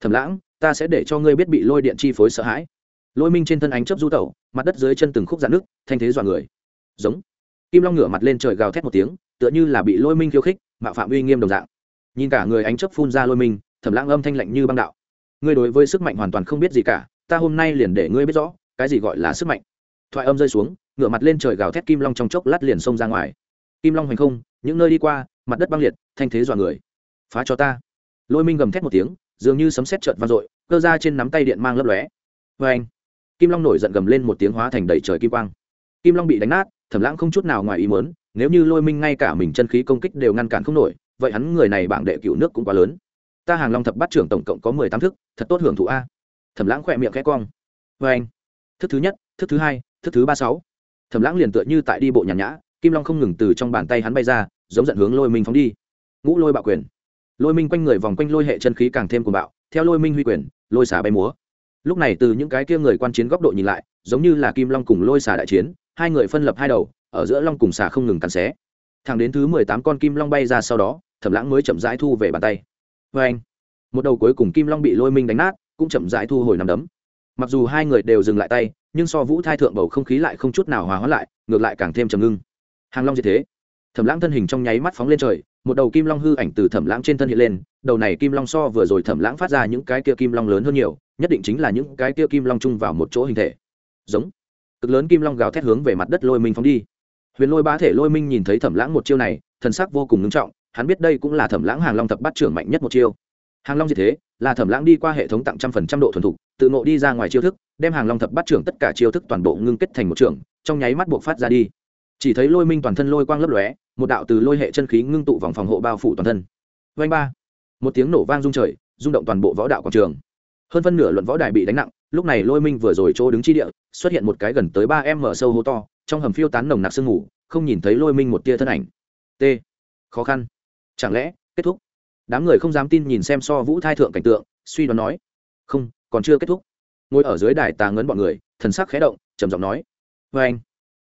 S1: Thẩm lãng, ta sẽ để cho ngươi biết bị lôi điện chi phối sợ hãi. Lôi minh trên thân ánh chớp du tẩu mặt đất dưới chân từng khúc dạn nước, thanh thế dọa người. Giống. Kim long ngửa mặt lên trời gào thét một tiếng, tựa như là bị lôi minh khiêu khích, mạo phạm uy nghiêm đồng dạng. Nhìn cả người ánh chớp phun ra lôi minh, thẩm lãng âm thanh lạnh như băng đạo. Ngươi đối với sức mạnh hoàn toàn không biết gì cả, ta hôm nay liền để ngươi biết rõ, cái gì gọi là sức mạnh. Thoại âm rơi xuống, ngửa mặt lên trời gào thét kim long trong chốc lát liền xông ra ngoài. Kim long hành không, những nơi đi qua, mặt đất băng liệt, thanh thế dọa người. Phá cho ta. Lôi minh gầm thét một tiếng, dường như sấm sét trợt vang dội, cơ ra trên nắm tay điện mang lấp lóe. Vê anh kim long nổi giận gầm lên một tiếng hóa thành đầy trời kim quang. Kim long bị đánh nát, thẩm lãng không chút nào ngoài ý mớn nếu như lôi minh ngay cả mình chân khí công kích đều ngăn cản không nổi, vậy hắn người này bảng đệ cựu nước cũng quá lớn. Ta hàng long thập bát trưởng tổng cộng có mười tám thức, thật tốt hưởng thụ a. Thẩm lãng khỏe miệng khẽ cong. Vê anh, thức thứ nhất, thức thứ hai, thức thứ ba sáu. Thẩm lãng liền tựa như tại đi bộ nhàn nhã, kim long không ngừng từ trong bàn tay hắn bay ra, giống dẫn hướng lôi minh phóng đi. Ngũ lôi bạo quyền. Lôi minh quanh người vòng quanh lôi hệ chân khí càng thêm cuồng bạo, theo lôi minh huy quyền, lôi xả bay múa lúc này từ những cái kia người quan chiến góc độ nhìn lại, giống như là kim long cùng lôi xà đại chiến, hai người phân lập hai đầu, ở giữa long cùng xà không ngừng cắn xé. Thẳng đến thứ mười tám con kim long bay ra sau đó, thẩm lãng mới chậm rãi thu về bàn tay. Vê anh, một đầu cuối cùng kim long bị lôi minh đánh nát, cũng chậm rãi thu hồi nằm đấm. Mặc dù hai người đều dừng lại tay, nhưng so vũ thai thượng bầu không khí lại không chút nào hòa hóa lại, ngược lại càng thêm trầm ngưng. Hàng long như thế. Thẩm lãng thân hình trong nháy mắt phóng lên trời, một đầu kim long hư ảnh từ thẩm lãng trên thân hiện lên đầu này kim long so vừa rồi thẩm lãng phát ra những cái kia kim long lớn hơn nhiều, nhất định chính là những cái kia kim long chung vào một chỗ hình thể. Giống. Cực lớn kim long gào thét hướng về mặt đất lôi minh phóng đi. Huyền lôi bá thể lôi minh nhìn thấy thẩm lãng một chiêu này, thần sắc vô cùng ngưng trọng, hắn biết đây cũng là thẩm lãng hàng long thập bát trưởng mạnh nhất một chiêu. Hàng long như thế, là thẩm lãng đi qua hệ thống tặng trăm phần trăm độ thuần thục, tự ngộ đi ra ngoài chiêu thức, đem hàng long thập bát trưởng tất cả chiêu thức toàn bộ ngưng kết thành một trưởng, trong nháy mắt buộc phát ra đi. Chỉ thấy lôi minh toàn thân lôi quang lấp lóe, một đạo từ lôi hệ chân khí ngưng tụ vòng phòng hộ bao phủ toàn thân. Vanh ba một tiếng nổ vang rung trời, rung động toàn bộ võ đạo quảng trường. Hơn phân nửa luận võ đài bị đánh nặng, lúc này lôi minh vừa rồi chỗ đứng chi địa, xuất hiện một cái gần tới ba m mở sâu hố to, trong hầm phiêu tán nồng nặc sương ngủ không nhìn thấy lôi minh một tia thân ảnh. T. Khó khăn. Chẳng lẽ, kết thúc? Đám người không dám tin nhìn xem so vũ thai thượng cảnh tượng, suy đoán nói. Không, còn chưa kết thúc. Ngồi ở dưới đài tà ngấn bọn người, thần sắc khẽ động, trầm giọng nói. Vê anh,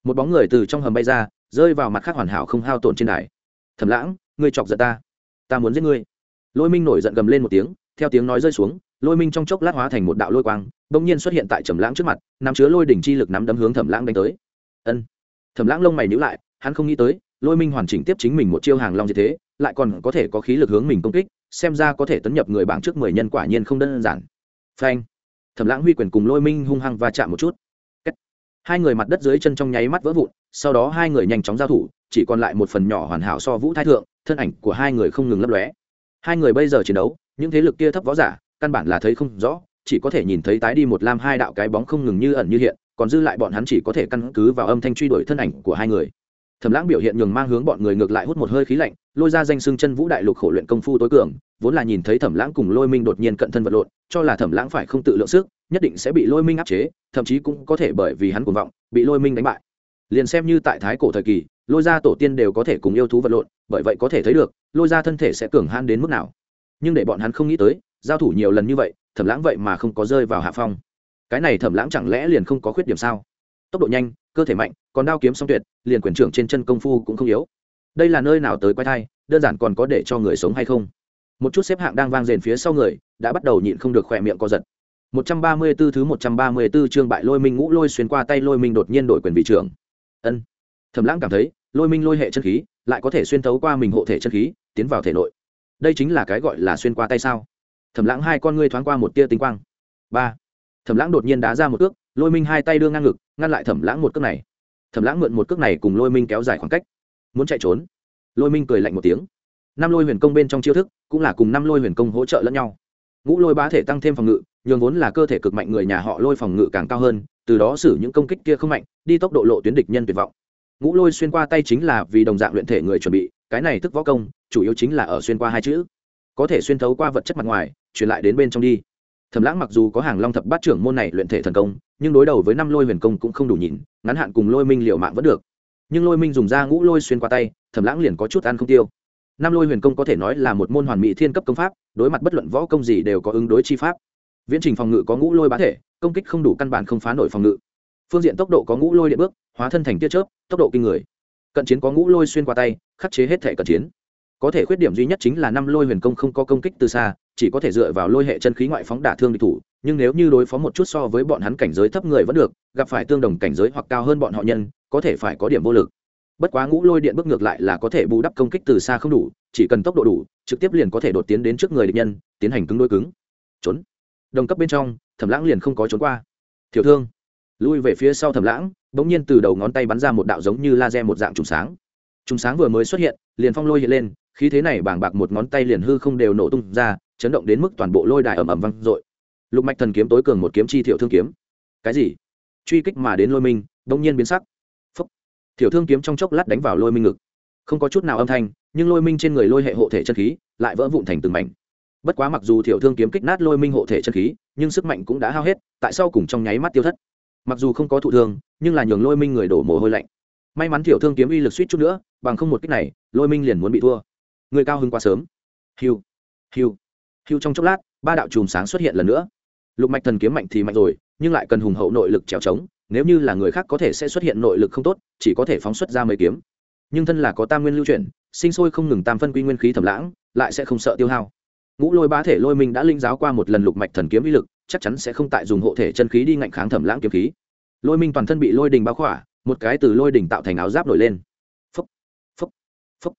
S1: một bóng người từ trong hầm bay ra, rơi vào mặt khác hoàn hảo không hao tổn trên đài. Thầm lãng, ngươi chọc giận ta. Ta muốn giết ngươi lôi minh nổi giận gầm lên một tiếng, theo tiếng nói rơi xuống, lôi minh trong chốc lát hóa thành một đạo lôi quang, bỗng nhiên xuất hiện tại trầm lãng trước mặt, nắm chứa lôi đỉnh chi lực nắm đấm hướng thẩm lãng đánh tới. Ân. Thẩm lãng lông mày nhíu lại, hắn không nghĩ tới, lôi minh hoàn chỉnh tiếp chính mình một chiêu hàng long như thế, lại còn có thể có khí lực hướng mình công kích, xem ra có thể tấn nhập người bảng trước mười nhân quả nhiên không đơn giản. Phanh. Thẩm lãng huy quyền cùng lôi minh hung hăng va chạm một chút. Hai người mặt đất dưới chân trong nháy mắt vỡ vụn, sau đó hai người nhanh chóng giao thủ, chỉ còn lại một phần nhỏ hoàn hảo so vũ thái thượng, thân ảnh của hai người không ngừng lấp lóe hai người bây giờ chiến đấu, những thế lực kia thấp võ giả, căn bản là thấy không rõ, chỉ có thể nhìn thấy tái đi một lam hai đạo cái bóng không ngừng như ẩn như hiện, còn dư lại bọn hắn chỉ có thể căn cứ vào âm thanh truy đuổi thân ảnh của hai người. Thẩm lãng biểu hiện nhường mang hướng bọn người ngược lại hút một hơi khí lạnh, lôi ra danh xưng chân vũ đại lục khổ luyện công phu tối cường, vốn là nhìn thấy thẩm lãng cùng lôi minh đột nhiên cận thân vật lộn, cho là thẩm lãng phải không tự lượng sức, nhất định sẽ bị lôi minh áp chế, thậm chí cũng có thể bởi vì hắn cuồng vọng, bị lôi minh đánh bại. Liền xem như tại thái cổ thời kỳ lôi ra tổ tiên đều có thể cùng yêu thú vật lộn, bởi vậy có thể thấy được, lôi ra thân thể sẽ cường han đến mức nào. Nhưng để bọn hắn không nghĩ tới, giao thủ nhiều lần như vậy, thẩm lãng vậy mà không có rơi vào hạ phong. Cái này thẩm lãng chẳng lẽ liền không có khuyết điểm sao? Tốc độ nhanh, cơ thể mạnh, còn đao kiếm song tuyệt, liền quyền trưởng trên chân công phu cũng không yếu. Đây là nơi nào tới quay thai, đơn giản còn có để cho người sống hay không? Một chút xếp hạng đang vang rền phía sau người, đã bắt đầu nhịn không được khỏe miệng co giật. 134 thứ 134 chương bại lôi minh ngũ lôi xuyên qua tay lôi minh đột nhiên đổi quyền vị trưởng. Ân. Thẩm lãng cảm thấy lôi minh lôi hệ chân khí, lại có thể xuyên thấu qua mình hộ thể chân khí, tiến vào thể nội. Đây chính là cái gọi là xuyên qua tay sao? Thẩm lãng hai con ngươi thoáng qua một tia tinh quang. Ba. Thẩm lãng đột nhiên đá ra một cước, lôi minh hai tay đưa ngang ngực, ngăn lại thẩm lãng một cước này. Thẩm lãng mượn một cước này cùng lôi minh kéo dài khoảng cách. Muốn chạy trốn? Lôi minh cười lạnh một tiếng. Năm lôi huyền công bên trong chiêu thức, cũng là cùng năm lôi huyền công hỗ trợ lẫn nhau. Ngũ lôi bá thể tăng thêm phòng ngự, nhường vốn là cơ thể cực mạnh người nhà họ lôi phòng ngự càng cao hơn, từ đó xử những công kích kia không mạnh, đi tốc độ lộ tuyến địch nhân tuyệt vọng ngũ lôi xuyên qua tay chính là vì đồng dạng luyện thể người chuẩn bị, cái này tức võ công, chủ yếu chính là ở xuyên qua hai chữ. Có thể xuyên thấu qua vật chất mặt ngoài, truyền lại đến bên trong đi. Thẩm lãng mặc dù có hàng long thập bát trưởng môn này luyện thể thần công, nhưng đối đầu với năm lôi huyền công cũng không đủ nhìn, ngắn hạn cùng lôi minh liệu mạng vẫn được. Nhưng lôi minh dùng ra ngũ lôi xuyên qua tay, thẩm lãng liền có chút ăn không tiêu. Năm lôi huyền công có thể nói là một môn hoàn mỹ thiên cấp công pháp, đối mặt bất luận võ công gì đều có ứng đối chi pháp. Viễn trình phòng ngự có ngũ lôi bá thể, công kích không đủ căn bản không phá nổi phòng ngự. Phương diện tốc độ có ngũ lôi điện bước hóa thân thành tia chớp, tốc độ kinh người. Cận chiến có ngũ lôi xuyên qua tay, khắc chế hết thể cận chiến. Có thể khuyết điểm duy nhất chính là năm lôi huyền công không có công kích từ xa, chỉ có thể dựa vào lôi hệ chân khí ngoại phóng đả thương địch thủ, nhưng nếu như đối phó một chút so với bọn hắn cảnh giới thấp người vẫn được, gặp phải tương đồng cảnh giới hoặc cao hơn bọn họ nhân, có thể phải có điểm vô lực. Bất quá ngũ lôi điện bước ngược lại là có thể bù đắp công kích từ xa không đủ, chỉ cần tốc độ đủ, trực tiếp liền có thể đột tiến đến trước người địch nhân, tiến hành cứng đôi cứng. Trốn. Đồng cấp bên trong, thẩm lãng liền không có trốn qua. Thiểu thương lui về phía sau thẩm lãng, bỗng nhiên từ đầu ngón tay bắn ra một đạo giống như laser một dạng trùng sáng. Trùng sáng vừa mới xuất hiện, liền phong lôi hiện lên, khí thế này bàng bạc một ngón tay liền hư không đều nổ tung ra, chấn động đến mức toàn bộ lôi đài ầm ầm văng dội. Lục mạch thần kiếm tối cường một kiếm chi thiểu thương kiếm. Cái gì? Truy kích mà đến lôi minh, bỗng nhiên biến sắc. Phúc. Thiểu thương kiếm trong chốc lát đánh vào lôi minh ngực. Không có chút nào âm thanh, nhưng lôi minh trên người lôi hệ hộ thể chân khí lại vỡ vụn thành từng mảnh. Bất quá mặc dù thiểu thương kiếm kích nát lôi minh hộ thể chân khí, nhưng sức mạnh cũng đã hao hết, tại sao cùng trong nháy mắt tiêu thất mặc dù không có thụ thương, nhưng là nhường lôi minh người đổ mồ hôi lạnh. May mắn thiểu thương kiếm uy lực suýt chút nữa, bằng không một cách này, lôi minh liền muốn bị thua. Người cao hứng quá sớm. Hiu hiu hiu trong chốc lát, ba đạo chùm sáng xuất hiện lần nữa. Lục mạch thần kiếm mạnh thì mạnh rồi, nhưng lại cần hùng hậu nội lực trèo trống, nếu như là người khác có thể sẽ xuất hiện nội lực không tốt, chỉ có thể phóng xuất ra mấy kiếm. Nhưng thân là có tam nguyên lưu chuyển, sinh sôi không ngừng tam phân quy nguyên khí thẩm lãng, lại sẽ không sợ tiêu hao. Ngũ lôi bá thể lôi minh đã linh giáo qua một lần lục mạch thần kiếm uy lực chắc chắn sẽ không tại dùng hộ thể chân khí đi ngạnh kháng thẩm lãng kiếm khí. Lôi minh toàn thân bị lôi đình bao khỏa, một cái từ lôi đình tạo thành áo giáp nổi lên. Phấp phấp phấp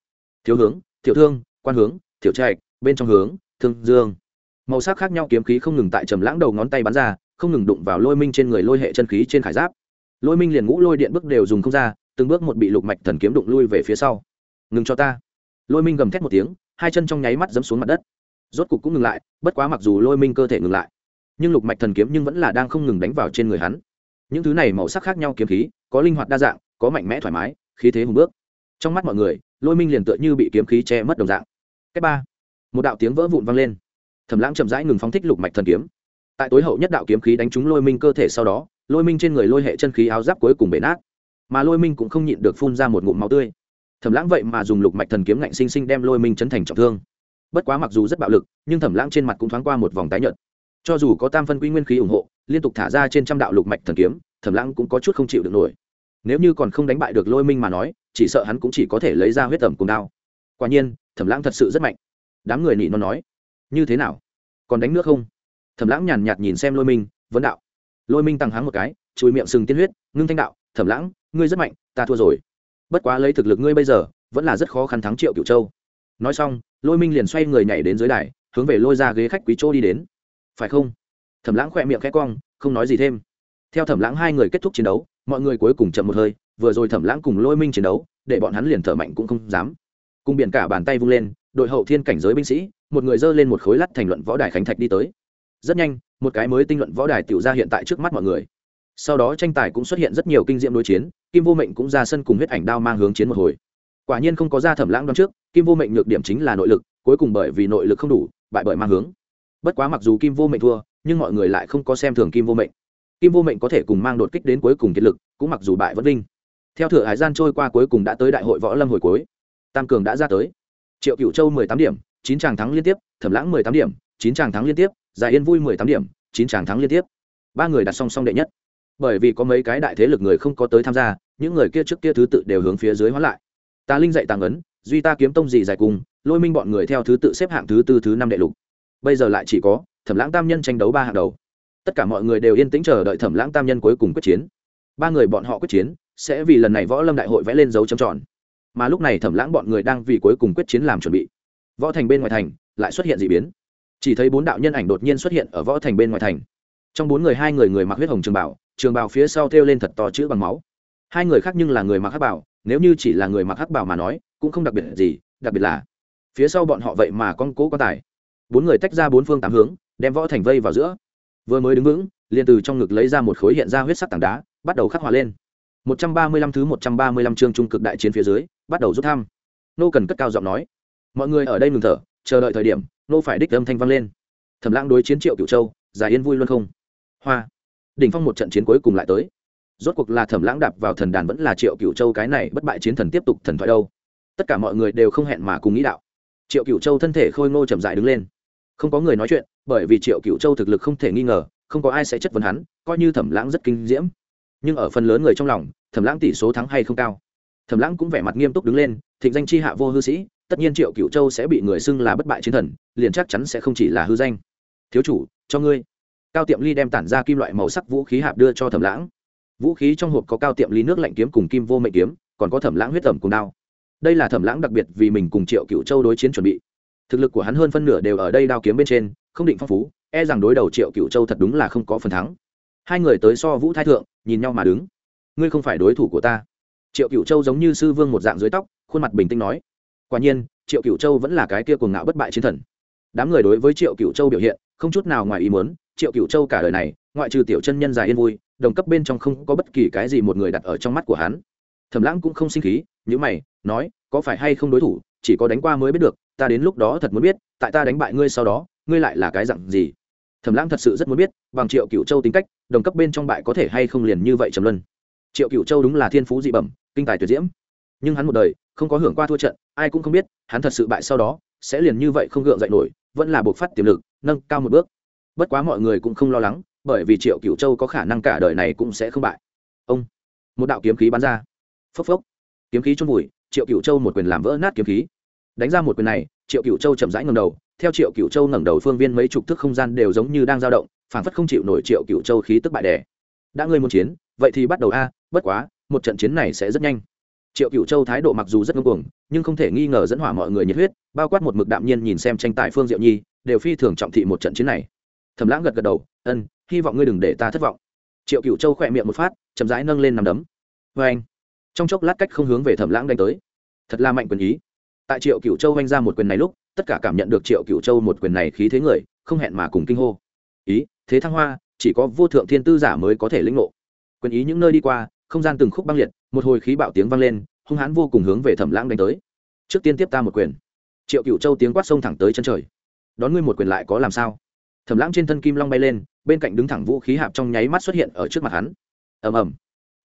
S1: thiếu hướng, thiểu thương, quan hướng, thiểu trạch, bên trong hướng, thương dương. Màu sắc khác nhau kiếm khí không ngừng tại trầm lãng đầu ngón tay bắn ra, không ngừng đụng vào lôi minh trên người lôi hệ chân khí trên khải giáp. Lôi minh liền ngũ lôi điện bước đều dùng không ra, từng bước một bị lục mạch thần kiếm đụng lui về phía sau. Ngừng cho ta. Lôi minh gầm thét một tiếng, hai chân trong nháy mắt giẫm xuống mặt đất. Rốt cục cũng ngừng lại, bất quá mặc dù lôi minh cơ thể ngừng lại nhưng lục mạch thần kiếm nhưng vẫn là đang không ngừng đánh vào trên người hắn. Những thứ này màu sắc khác nhau kiếm khí, có linh hoạt đa dạng, có mạnh mẽ thoải mái, khí thế hùng bước. Trong mắt mọi người, lôi minh liền tựa như bị kiếm khí che mất đồng dạng. Cách ba, một đạo tiếng vỡ vụn vang lên. Thẩm lãng chậm rãi ngừng phóng thích lục mạch thần kiếm. Tại tối hậu nhất đạo kiếm khí đánh trúng lôi minh cơ thể sau đó, lôi minh trên người lôi hệ chân khí áo giáp cuối cùng bể nát. Mà lôi minh cũng không nhịn được phun ra một ngụm máu tươi. Thẩm lãng vậy mà dùng lục mạch thần kiếm ngạnh sinh sinh đem lôi minh chấn thành trọng thương. Bất quá mặc dù rất bạo lực, nhưng thẩm lãng trên mặt cũng thoáng qua một vòng tái nhợt cho dù có tam phân quy nguyên khí ủng hộ, liên tục thả ra trên trăm đạo lục mạch thần kiếm, thẩm lãng cũng có chút không chịu được nổi. Nếu như còn không đánh bại được lôi minh mà nói, chỉ sợ hắn cũng chỉ có thể lấy ra huyết tẩm cùng đao. Quả nhiên, thẩm lãng thật sự rất mạnh. Đám người nị nó nói, như thế nào? Còn đánh nước không? Thẩm lãng nhàn nhạt nhìn xem lôi minh, vấn đạo. Lôi minh tăng háng một cái, chùi miệng sừng tiên huyết, ngưng thanh đạo, thẩm lãng, ngươi rất mạnh, ta thua rồi. Bất quá lấy thực lực ngươi bây giờ, vẫn là rất khó khăn thắng triệu cửu châu. Nói xong, lôi minh liền xoay người nhảy đến dưới đài, hướng về lôi ra ghế khách quý châu đi đến phải không? Thẩm lãng khỏe miệng khẽ cong, không nói gì thêm. Theo thẩm lãng hai người kết thúc chiến đấu, mọi người cuối cùng chậm một hơi, vừa rồi thẩm lãng cùng lôi minh chiến đấu, để bọn hắn liền thở mạnh cũng không dám. Cùng biển cả bàn tay vung lên, đội hậu thiên cảnh giới binh sĩ, một người dơ lên một khối lắt thành luận võ đài khánh thạch đi tới. Rất nhanh, một cái mới tinh luận võ đài tiểu ra hiện tại trước mắt mọi người. Sau đó tranh tài cũng xuất hiện rất nhiều kinh diệm đối chiến, kim vô mệnh cũng ra sân cùng huyết ảnh đao mang hướng chiến một hồi. Quả nhiên không có ra thẩm lãng đoán trước, kim vô mệnh nhược điểm chính là nội lực, cuối cùng bởi vì nội lực không đủ, bại bởi mang hướng bất quá mặc dù kim vô mệnh thua, nhưng mọi người lại không có xem thường kim vô mệnh. Kim vô mệnh có thể cùng mang đột kích đến cuối cùng kiệt lực, cũng mặc dù bại vẫn vinh. Theo thừa hải gian trôi qua cuối cùng đã tới đại hội võ lâm hồi cuối. Tam cường đã ra tới. Triệu cựu châu mười tám điểm, chín tràng thắng liên tiếp, thẩm lãng mười tám điểm, chín tràng thắng liên tiếp, giải yên vui mười tám điểm, chín tràng thắng liên tiếp. Ba người đặt song song đệ nhất. Bởi vì có mấy cái đại thế lực người không có tới tham gia, những người kia trước kia thứ tự đều hướng phía dưới hóa lại. Ta linh dạy tàng ấn, duy ta kiếm tông gì dài cùng, lôi minh bọn người theo thứ tự xếp hạng thứ tư thứ năm đệ lục bây giờ lại chỉ có thẩm lãng tam nhân tranh đấu ba hạng đầu. Tất cả mọi người đều yên tĩnh chờ đợi thẩm lãng tam nhân cuối cùng quyết chiến. Ba người bọn họ quyết chiến sẽ vì lần này võ lâm đại hội vẽ lên dấu chấm tròn. Mà lúc này thẩm lãng bọn người đang vì cuối cùng quyết chiến làm chuẩn bị. Võ thành bên ngoài thành lại xuất hiện d ị biến. Chỉ thấy bốn đạo nhân ảnh đột nhiên xuất hiện ở võ thành bên ngoài thành. Trong bốn người hai người người mặc huyết hồng trường bảo trường bảo phía sau thêu lên thật to chữ bằng máu. Hai người khác nhưng là người mặc hắc bảo, nếu như chỉ là người mặc hắc bảo mà nói, cũng không đặc biệt gì, đặc biệt là phía sau bọn họ vậy mà con cố quan tài bốn người tách ra bốn phương tám hướng, đem võ thành vây vào giữa. Vừa mới đứng vững, liền từ trong ngực lấy ra một khối hiện ra huyết sắc tảng đá, bắt đầu khắc họa lên. 135 thứ 135 chương trung cực đại chiến phía dưới, bắt đầu rút thăm. Nô cần cất cao giọng nói, mọi người ở đây ngừng thở, chờ đợi thời điểm, nô phải đích âm thanh vang lên. Thẩm lãng đối chiến triệu cửu châu, giải yên vui luôn không? Hoa. Đỉnh phong một trận chiến cuối cùng lại tới. Rốt cuộc là thẩm lãng đạp vào thần đàn vẫn là triệu cửu châu cái này bất bại chiến thần tiếp tục thần thoại đâu? Tất cả mọi người đều không hẹn mà cùng nghĩ đạo. Triệu cửu châu thân thể khôi ngô chậm dại đứng lên không có người nói chuyện, bởi vì triệu cựu châu thực lực không thể nghi ngờ, không có ai sẽ chất vấn hắn, coi như thẩm lãng rất kinh diễm. Nhưng ở phần lớn người trong lòng, thẩm lãng tỷ số thắng hay không cao. Thẩm lãng cũng vẻ mặt nghiêm túc đứng lên, thịnh danh chi hạ vô hư sĩ, tất nhiên triệu cựu châu sẽ bị người xưng là bất bại chiến thần, liền chắc chắn sẽ không chỉ là hư danh. Thiếu chủ, cho ngươi. Cao tiệm ly đem tản ra kim loại màu sắc vũ khí hạp đưa cho thẩm lãng. Vũ khí trong hộp có cao tiệm ly nước lạnh kiếm cùng kim vô mệnh kiếm, còn có thẩm lãng huyết tẩm cùng đao. Đây là thẩm lãng đặc biệt vì mình cùng triệu cựu châu đối chiến chuẩn bị thực lực của hắn hơn phân nửa đều ở đây đao kiếm bên trên, không định phong phú e rằng đối đầu triệu cựu châu thật đúng là không có phần thắng. Hai người tới so vũ thái thượng, nhìn nhau mà đứng. Ngươi không phải đối thủ của ta. Triệu cựu châu giống như sư vương một dạng dưới tóc, khuôn mặt bình tĩnh nói. Quả nhiên, triệu cựu châu vẫn là cái kia cuồng ngạo bất bại chiến thần. Đám người đối với triệu cựu châu biểu hiện, không chút nào ngoài ý muốn, triệu cựu châu cả đời này, ngoại trừ tiểu chân nhân dài yên vui, đồng cấp bên trong không có bất kỳ cái gì một người đặt ở trong mắt của hắn. Thẩm lãng cũng không sinh khí như mày, nói, có phải hay không đối thủ chỉ có đánh qua mới biết được, ta đến lúc đó thật muốn biết, tại ta đánh bại ngươi sau đó, ngươi lại là cái dặn gì? Thẩm lãng thật sự rất muốn biết, bằng triệu cựu châu tính cách, đồng cấp bên trong bại có thể hay không liền như vậy trầm luân. Triệu cựu châu đúng là thiên phú dị bẩm, kinh tài tuyệt diễm. Nhưng hắn một đời, không có hưởng qua thua trận, ai cũng không biết, hắn thật sự bại sau đó, sẽ liền như vậy không gượng dậy nổi, vẫn là buộc phát tiềm lực, nâng cao một bước. Bất quá mọi người cũng không lo lắng, bởi vì triệu cựu châu có khả năng cả đời này cũng sẽ không bại. Ông, một đạo kiếm khí bắn ra. Phốc phốc. Kiếm khí chôn vùi triệu cựu châu một quyền làm vỡ nát kiếm khí. Đánh ra một quyền này, triệu cựu châu chậm rãi ngầm đầu, theo triệu cựu châu ngẩng đầu phương viên mấy chục thước không gian đều giống như đang dao động phản phất không chịu nổi triệu cựu châu khí tức bại đẻ đã ngươi muốn chiến, vậy thì bắt đầu a, bất quá, một trận chiến này sẽ rất nhanh. Triệu cựu châu thái độ mặc dù rất ngưng cuồng, nhưng không thể nghi ngờ dẫn hỏa mọi người nhiệt huyết, bao quát một mực đạm nhiên nhìn xem tranh tài phương diệu nhi, đều phi thường trọng thị một trận chiến này. Thầm lãng gật gật đầu, ân, hy vọng ngươi đừng để ta thất vọng. Triệu cựu châu khỏe miệng một phát, chậm rãi nâng lên nằm đấm. Vê anh trong chốc lát cách không hướng về thẩm lãng đánh tới. Thật là mạnh quyền ý. Tại triệu cựu châu oanh ra một quyền này lúc, tất cả cảm nhận được triệu cựu châu một quyền này khí thế người, không hẹn mà cùng kinh hô. Ý, thế thăng hoa, chỉ có vô thượng thiên tư giả mới có thể lĩnh ngộ. Quyền ý những nơi đi qua, không gian từng khúc băng liệt, một hồi khí bạo tiếng vang lên, hung hãn vô cùng hướng về thẩm lãng đánh tới. Trước tiên tiếp ta một quyền. Triệu cựu châu tiếng quát sông thẳng tới chân trời. Đón ngươi một quyền lại có làm sao? Thẩm lãng trên thân kim long bay lên, bên cạnh đứng thẳng vũ khí hạp trong nháy mắt xuất hiện ở trước mặt hắn. Ầm ầm.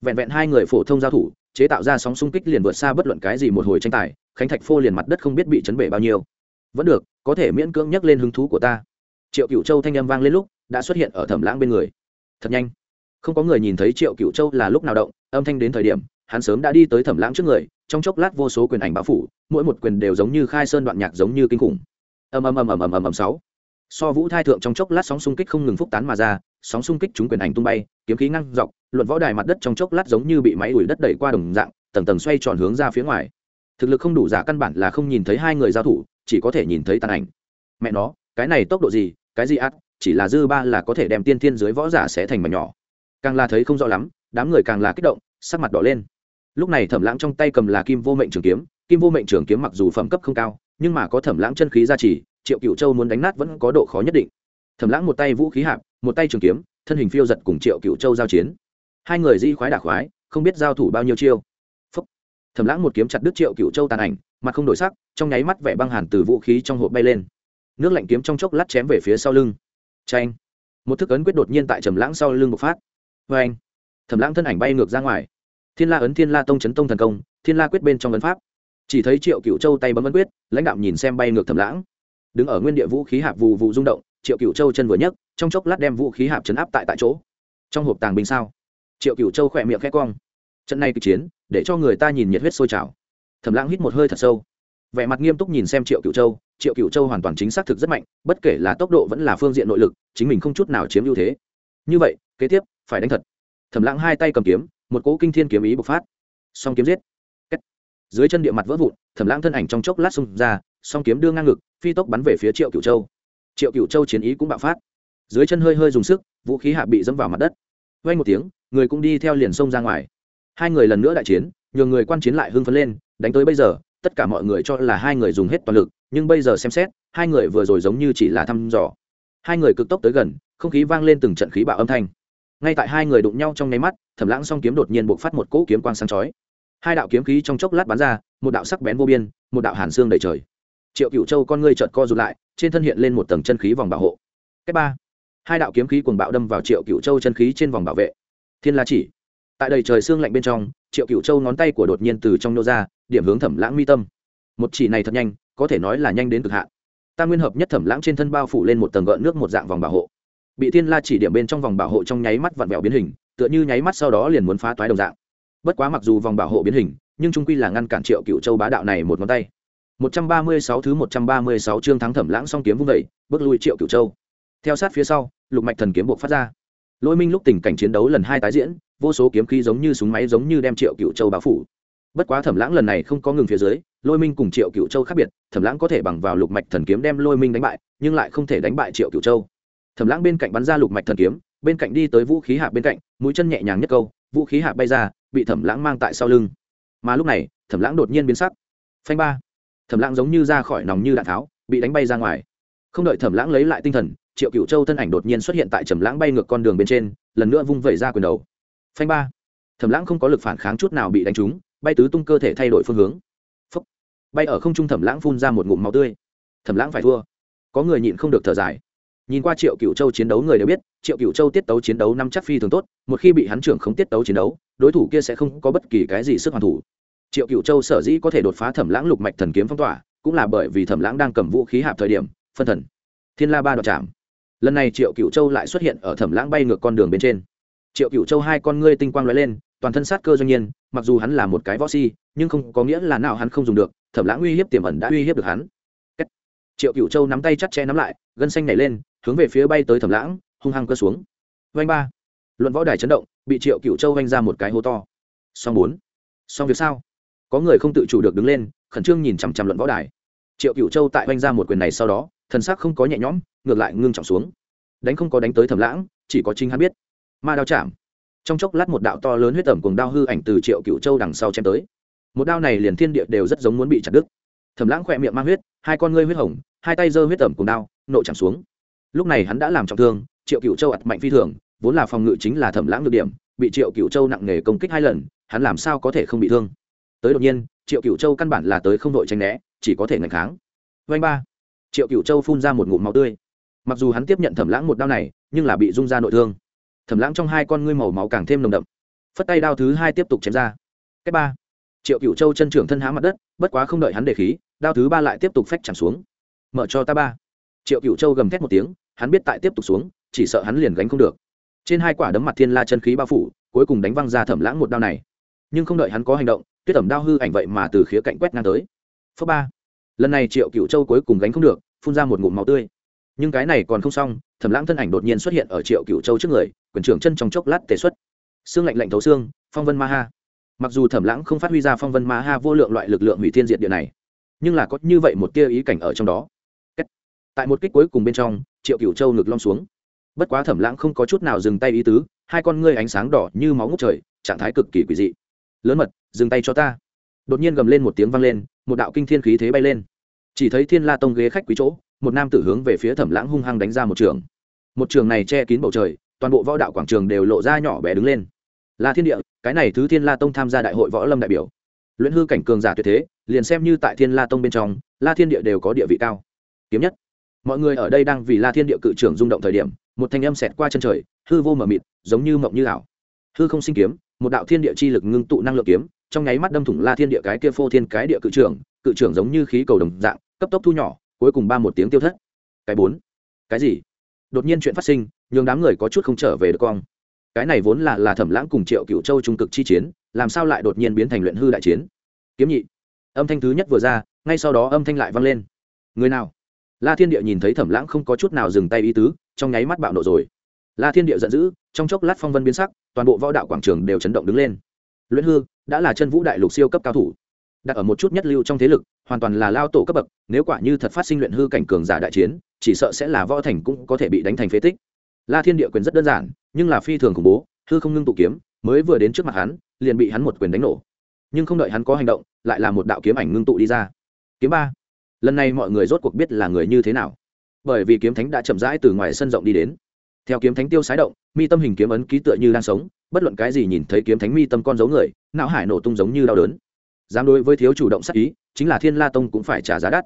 S1: Vẹn vẹn hai người phổ thông giao thủ chế tạo ra sóng xung kích liền vượt xa bất luận cái gì một hồi tranh tài, khánh thạch phô liền mặt đất không biết bị chấn bể bao nhiêu. Vẫn được, có thể miễn cưỡng nhắc lên hứng thú của ta. Triệu cựu châu thanh â m vang lên lúc, đã xuất hiện ở thẩm lãng bên người. Thật nhanh. Không có người nhìn thấy triệu cựu châu là lúc nào động, âm thanh đến thời điểm, hắn sớm đã đi tới thẩm lãng trước người, trong chốc lát vô số quyền ảnh bao phủ, mỗi một quyền đều giống như khai sơn đoạn nhạc giống như kinh khủng. Ầm ầm ầm ầm ầm ầm ầm sáu. So vũ thai thượng trong chốc lát sóng xung kích không ngừng phúc tán mà ra, sóng xung kích chúng quyền ảnh tung bay, kiếm khí ngăn dọc luận võ đài mặt đất trong chốc lát giống như bị máy đuổi đất đẩy qua đồng dạng, tầng tầng xoay tròn hướng ra phía ngoài. Thực lực không đủ giả căn bản là không nhìn thấy hai người giao thủ, chỉ có thể nhìn thấy tàn ảnh. Mẹ nó, cái này tốc độ gì, cái gì ắt chỉ là dư ba là có thể đem tiên thiên dưới võ giả sẽ thành mà nhỏ. Càng là thấy không rõ lắm, đám người càng là kích động, sắc mặt đỏ lên. Lúc này thẩm lãng trong tay cầm là kim vô mệnh trường kiếm, kim vô mệnh trường kiếm mặc dù phẩm cấp không cao, nhưng mà có thẩm lãng chân khí gia trì, triệu cựu châu muốn đánh nát vẫn có độ khó nhất định. Thẩm lãng một tay vũ khí hạp, một tay trường kiếm, thân hình phiêu giật cùng triệu cựu châu giao chiến hai người di khoái đả khoái, không biết giao thủ bao nhiêu chiêu. Phấp thầm lãng một kiếm chặt đứt triệu cựu châu tàn ảnh, mặt không đổi sắc, trong nháy mắt vẻ băng hàn từ vũ khí trong hộp bay lên. Nước lạnh kiếm trong chốc lát chém về phía sau lưng. Tranh một thức ấn quyết đột nhiên tại trầm lãng sau lưng bộc phát. Vê anh thầm lãng thân ảnh bay ngược ra ngoài. Thiên la ấn thiên la tông chấn tông thần công, thiên la quyết bên trong ấn pháp. Chỉ thấy triệu cựu châu tay bấm ấn quyết, lãnh đạo nhìn xem bay ngược thầm lãng. Đứng ở nguyên địa vũ khí hạp vụ vụ rung động, triệu cựu châu chân vừa nhấc, trong chốc lát đem vũ khí hạp chấn áp tại tại chỗ. Trong hộp tàng binh sao? Triệu cựu châu khỏe miệng khẽ cong. Trận này kịch chiến, để cho người ta nhìn nhiệt huyết sôi trào. Thẩm lãng hít một hơi thật sâu. Vẻ mặt nghiêm túc nhìn xem triệu cựu châu, triệu cựu châu hoàn toàn chính xác thực rất mạnh, bất kể là tốc độ vẫn là phương diện nội lực, chính mình không chút nào chiếm ưu thế. Như vậy, kế tiếp, phải đánh thật. Thẩm lãng hai tay cầm kiếm, một cỗ kinh thiên kiếm ý bộc phát. Song kiếm giết. Dưới chân địa mặt vỡ vụn, thẩm lãng thân ảnh trong chốc lát xung ra, song kiếm đưa ngang ngực, phi tốc bắn về phía triệu cựu châu. Triệu cựu châu chiến ý cũng bạo phát. Dưới chân hơi hơi dùng sức, vũ khí hạ bị dẫm vào mặt đất vay một tiếng, người cũng đi theo liền sông ra ngoài. Hai người lần nữa đại chiến, nhường người quan chiến lại hưng phấn lên, đánh tới bây giờ, tất cả mọi người cho là hai người dùng hết toàn lực, nhưng bây giờ xem xét, hai người vừa rồi giống như chỉ là thăm dò. Hai người cực tốc tới gần, không khí vang lên từng trận khí bạo âm thanh. Ngay tại hai người đụng nhau trong nháy mắt, thẩm lãng song kiếm đột nhiên buộc phát một cỗ kiếm quang sáng chói. Hai đạo kiếm khí trong chốc lát bắn ra, một đạo sắc bén vô biên, một đạo hàn xương đầy trời. Triệu cựu châu con ngươi trợt co rụt lại, trên thân hiện lên một tầng chân khí vòng bảo hộ. Cách ba hai đạo kiếm khí cuồng bạo đâm vào triệu cựu châu chân khí trên vòng bảo vệ. Thiên la chỉ. Tại đầy trời xương lạnh bên trong, triệu cựu châu ngón tay của đột nhiên từ trong nô ra, điểm hướng thẩm lãng mi tâm. Một chỉ này thật nhanh, có thể nói là nhanh đến cực hạn. Tam nguyên hợp nhất thẩm lãng trên thân bao phủ lên một tầng gợn nước một dạng vòng bảo hộ. Bị thiên la chỉ điểm bên trong vòng bảo hộ trong nháy mắt vặn vẹo biến hình, tựa như nháy mắt sau đó liền muốn phá toái đồng dạng. Bất quá mặc dù vòng bảo hộ biến hình, nhưng trung quy là ngăn cản triệu cựu châu bá đạo này một ngón tay. 136 thứ 136 chương thắng thẩm lãng song kiếm vung dậy, bước lui triệu cửu châu theo sát phía sau, lục mạch thần kiếm buộc phát ra. Lôi minh lúc tình cảnh chiến đấu lần hai tái diễn, vô số kiếm khí giống như súng máy giống như đem triệu cựu châu báo phủ. Bất quá thẩm lãng lần này không có ngừng phía dưới, lôi minh cùng triệu cựu châu khác biệt, thẩm lãng có thể bằng vào lục mạch thần kiếm đem lôi minh đánh bại, nhưng lại không thể đánh bại triệu cựu châu. Thẩm lãng bên cạnh bắn ra lục mạch thần kiếm, bên cạnh đi tới vũ khí hạ bên cạnh, mũi chân nhẹ nhàng nhất câu, vũ khí hạ bay ra, bị thẩm lãng mang tại sau lưng. Mà lúc này, thẩm lãng đột nhiên biến sắc. Phanh ba. Thẩm lãng giống như ra khỏi nòng như đạn tháo, bị đánh bay ra ngoài không đợi thẩm lãng lấy lại tinh thần, triệu cựu châu thân ảnh đột nhiên xuất hiện tại trầm lãng bay ngược con đường bên trên, lần nữa vung vẩy ra quyền đầu. Phanh ba. Thẩm lãng không có lực phản kháng chút nào bị đánh trúng, bay tứ tung cơ thể thay đổi phương hướng. Phúc. bay ở không trung thẩm lãng phun ra một ngụm máu tươi. Thẩm lãng phải thua. Có người nhịn không được thở dài. Nhìn qua triệu cựu châu chiến đấu người đều biết, triệu cựu châu tiết tấu chiến đấu năm chắc phi thường tốt, một khi bị hắn trưởng không tiết tấu chiến đấu, đối thủ kia sẽ không có bất kỳ cái gì sức hoàn thủ. Triệu cựu châu sở dĩ có thể đột phá thẩm lãng lục mạch thần kiếm phong tỏa, cũng là bởi vì thẩm lãng đang cầm vũ khí hạp thời điểm phân thần. Thiên la ba đoạn chạm. Lần này triệu cựu châu lại xuất hiện ở thẩm lãng bay ngược con đường bên trên. Triệu cựu châu hai con ngươi tinh quang l lên, toàn thân sát cơ doanh nhiên, mặc dù hắn là một cái võ si, nhưng không có nghĩa là nào hắn không dùng được, thẩm lãng uy hiếp tiềm ẩn đã uy hiếp được hắn. Triệu cựu châu nắm tay chắt che nắm lại, gân xanh nhảy lên, hướng về phía bay tới thẩm lãng, hung hăng cơ xuống. Vanh ba. Luận võ đài chấn động, bị triệu cựu châu vanh ra một cái hố to. Song bốn. Song việc sao? Có người không tự chủ được đứng lên, khẩn trương nhìn chằm chằm luận võ đài. Triệu cựu châu tại vanh ra một quyền này sau đó thần sắc không có nhẹ nhõm, ngược lại ngưng trọng xuống. Đánh không có đánh tới thẩm lãng, chỉ có chính hắn biết. Ma đao chạm. Trong chốc lát một đạo to lớn huyết tẩm cùng đao hư ảnh từ triệu cựu châu đằng sau chém tới. Một đao này liền thiên địa đều rất giống muốn bị chặt đứt. Thẩm lãng khỏe miệng mang huyết, hai con ngươi huyết hồng, hai tay giơ huyết tẩm cùng đao, nộ chạm xuống. Lúc này hắn đã làm trọng thương, triệu cựu châu ặt mạnh phi thường, vốn là phòng ngự chính là thẩm lãng được điểm, bị triệu cựu châu nặng nề công kích hai lần, hắn làm sao có thể không bị thương? Tới đột nhiên, triệu cựu châu căn bản là tới không đội tranh né, chỉ có thể ngành kháng. Vanh ba triệu cựu châu phun ra một ngụm máu tươi. Mặc dù hắn tiếp nhận thẩm lãng một đao này, nhưng là bị rung ra nội thương. Thẩm lãng trong hai con ngươi màu máu càng thêm nồng đậm. Phất tay đao thứ hai tiếp tục chém ra. Cách ba. Triệu cựu châu chân trưởng thân há mặt đất, bất quá không đợi hắn để khí, đao thứ ba lại tiếp tục phách chẳng xuống. Mở cho ta ba. Triệu cựu châu gầm thét một tiếng, hắn biết tại tiếp tục xuống, chỉ sợ hắn liền gánh không được. Trên hai quả đấm mặt thiên la chân khí bao phủ, cuối cùng đánh văng ra thẩm lãng một đao này. Nhưng không đợi hắn có hành động, tuyết tẩm đao hư ảnh vậy mà từ khía cạnh quét ngang tới. Phớ ba. Lần này triệu cựu châu cuối cùng gánh không được phun ra một ngụm máu tươi. Nhưng cái này còn không xong, thẩm lãng thân ảnh đột nhiên xuất hiện ở triệu cựu châu trước người, quyền trưởng chân trong chốc lát tề xuất. Xương lạnh lạnh thấu xương, phong vân ma ha. Mặc dù thẩm lãng không phát huy ra phong vân ma ha vô lượng loại lực lượng hủy thiên diệt địa này, nhưng là có như vậy một tia ý cảnh ở trong đó. Tại một kích cuối cùng bên trong, triệu cựu châu ngực lom xuống. Bất quá thẩm lãng không có chút nào dừng tay ý tứ, hai con ngươi ánh sáng đỏ như máu ngút trời, trạng thái cực kỳ quỷ dị. Lớn mật, dừng tay cho ta. Đột nhiên gầm lên một tiếng vang lên, một đạo kinh thiên khí thế bay lên chỉ thấy thiên la tông ghế khách quý chỗ, một nam tử hướng về phía thẩm lãng hung hăng đánh ra một trường. Một trường này che kín bầu trời, toàn bộ võ đạo quảng trường đều lộ ra nhỏ bé đứng lên. La thiên địa, cái này thứ thiên la tông tham gia đại hội võ lâm đại biểu. Luyện hư cảnh cường giả tuyệt thế, liền xem như tại thiên la tông bên trong, la thiên địa đều có địa vị cao. Kiếm nhất. Mọi người ở đây đang vì la thiên địa cự trưởng rung động thời điểm, một thanh âm xẹt qua chân trời, hư vô mờ mịt, giống như mộng như ảo. Hư không sinh kiếm, một đạo thiên địa chi lực ngưng tụ năng lượng kiếm, trong nháy mắt đâm thủng la thiên địa cái kia phô thiên cái địa cự trưởng cự trưởng giống như khí cầu đồng dạng cấp tốc thu nhỏ, cuối cùng ba một tiếng tiêu thất. Cái bốn. Cái gì? Đột nhiên chuyện phát sinh, nhường đám người có chút không trở về được cong. Cái này vốn là là thẩm lãng cùng triệu cựu châu trung cực chi chiến, làm sao lại đột nhiên biến thành luyện hư đại chiến? Kiếm nhị. Âm thanh thứ nhất vừa ra, ngay sau đó âm thanh lại vang lên. Người nào? La thiên địa nhìn thấy thẩm lãng không có chút nào dừng tay ý tứ, trong nháy mắt bạo nộ rồi. La thiên địa giận dữ, trong chốc lát phong vân biến sắc, toàn bộ võ đạo quảng trường đều chấn động đứng lên. Luyện hư, đã là chân vũ đại lục siêu cấp cao thủ đặt ở một chút nhất lưu trong thế lực, hoàn toàn là lao tổ cấp bậc, nếu quả như thật phát sinh luyện hư cảnh cường giả đại chiến, chỉ sợ sẽ là võ thành cũng có thể bị đánh thành phế tích. La thiên địa quyền rất đơn giản, nhưng là phi thường khủng bố, hư không ngưng tụ kiếm, mới vừa đến trước mặt hắn, liền bị hắn một quyền đánh nổ. Nhưng không đợi hắn có hành động, lại là một đạo kiếm ảnh ngưng tụ đi ra. Kiếm ba. Lần này mọi người rốt cuộc biết là người như thế nào. Bởi vì kiếm thánh đã chậm rãi từ ngoài sân rộng đi đến. Theo kiếm thánh tiêu sái động, mi tâm hình kiếm ấn ký tựa như đang sống, bất luận cái gì nhìn thấy kiếm thánh mi tâm con dấu người, não hải nổ tung giống như đau đớn dám đối với thiếu chủ động sắc ý, chính là thiên la tông cũng phải trả giá đắt.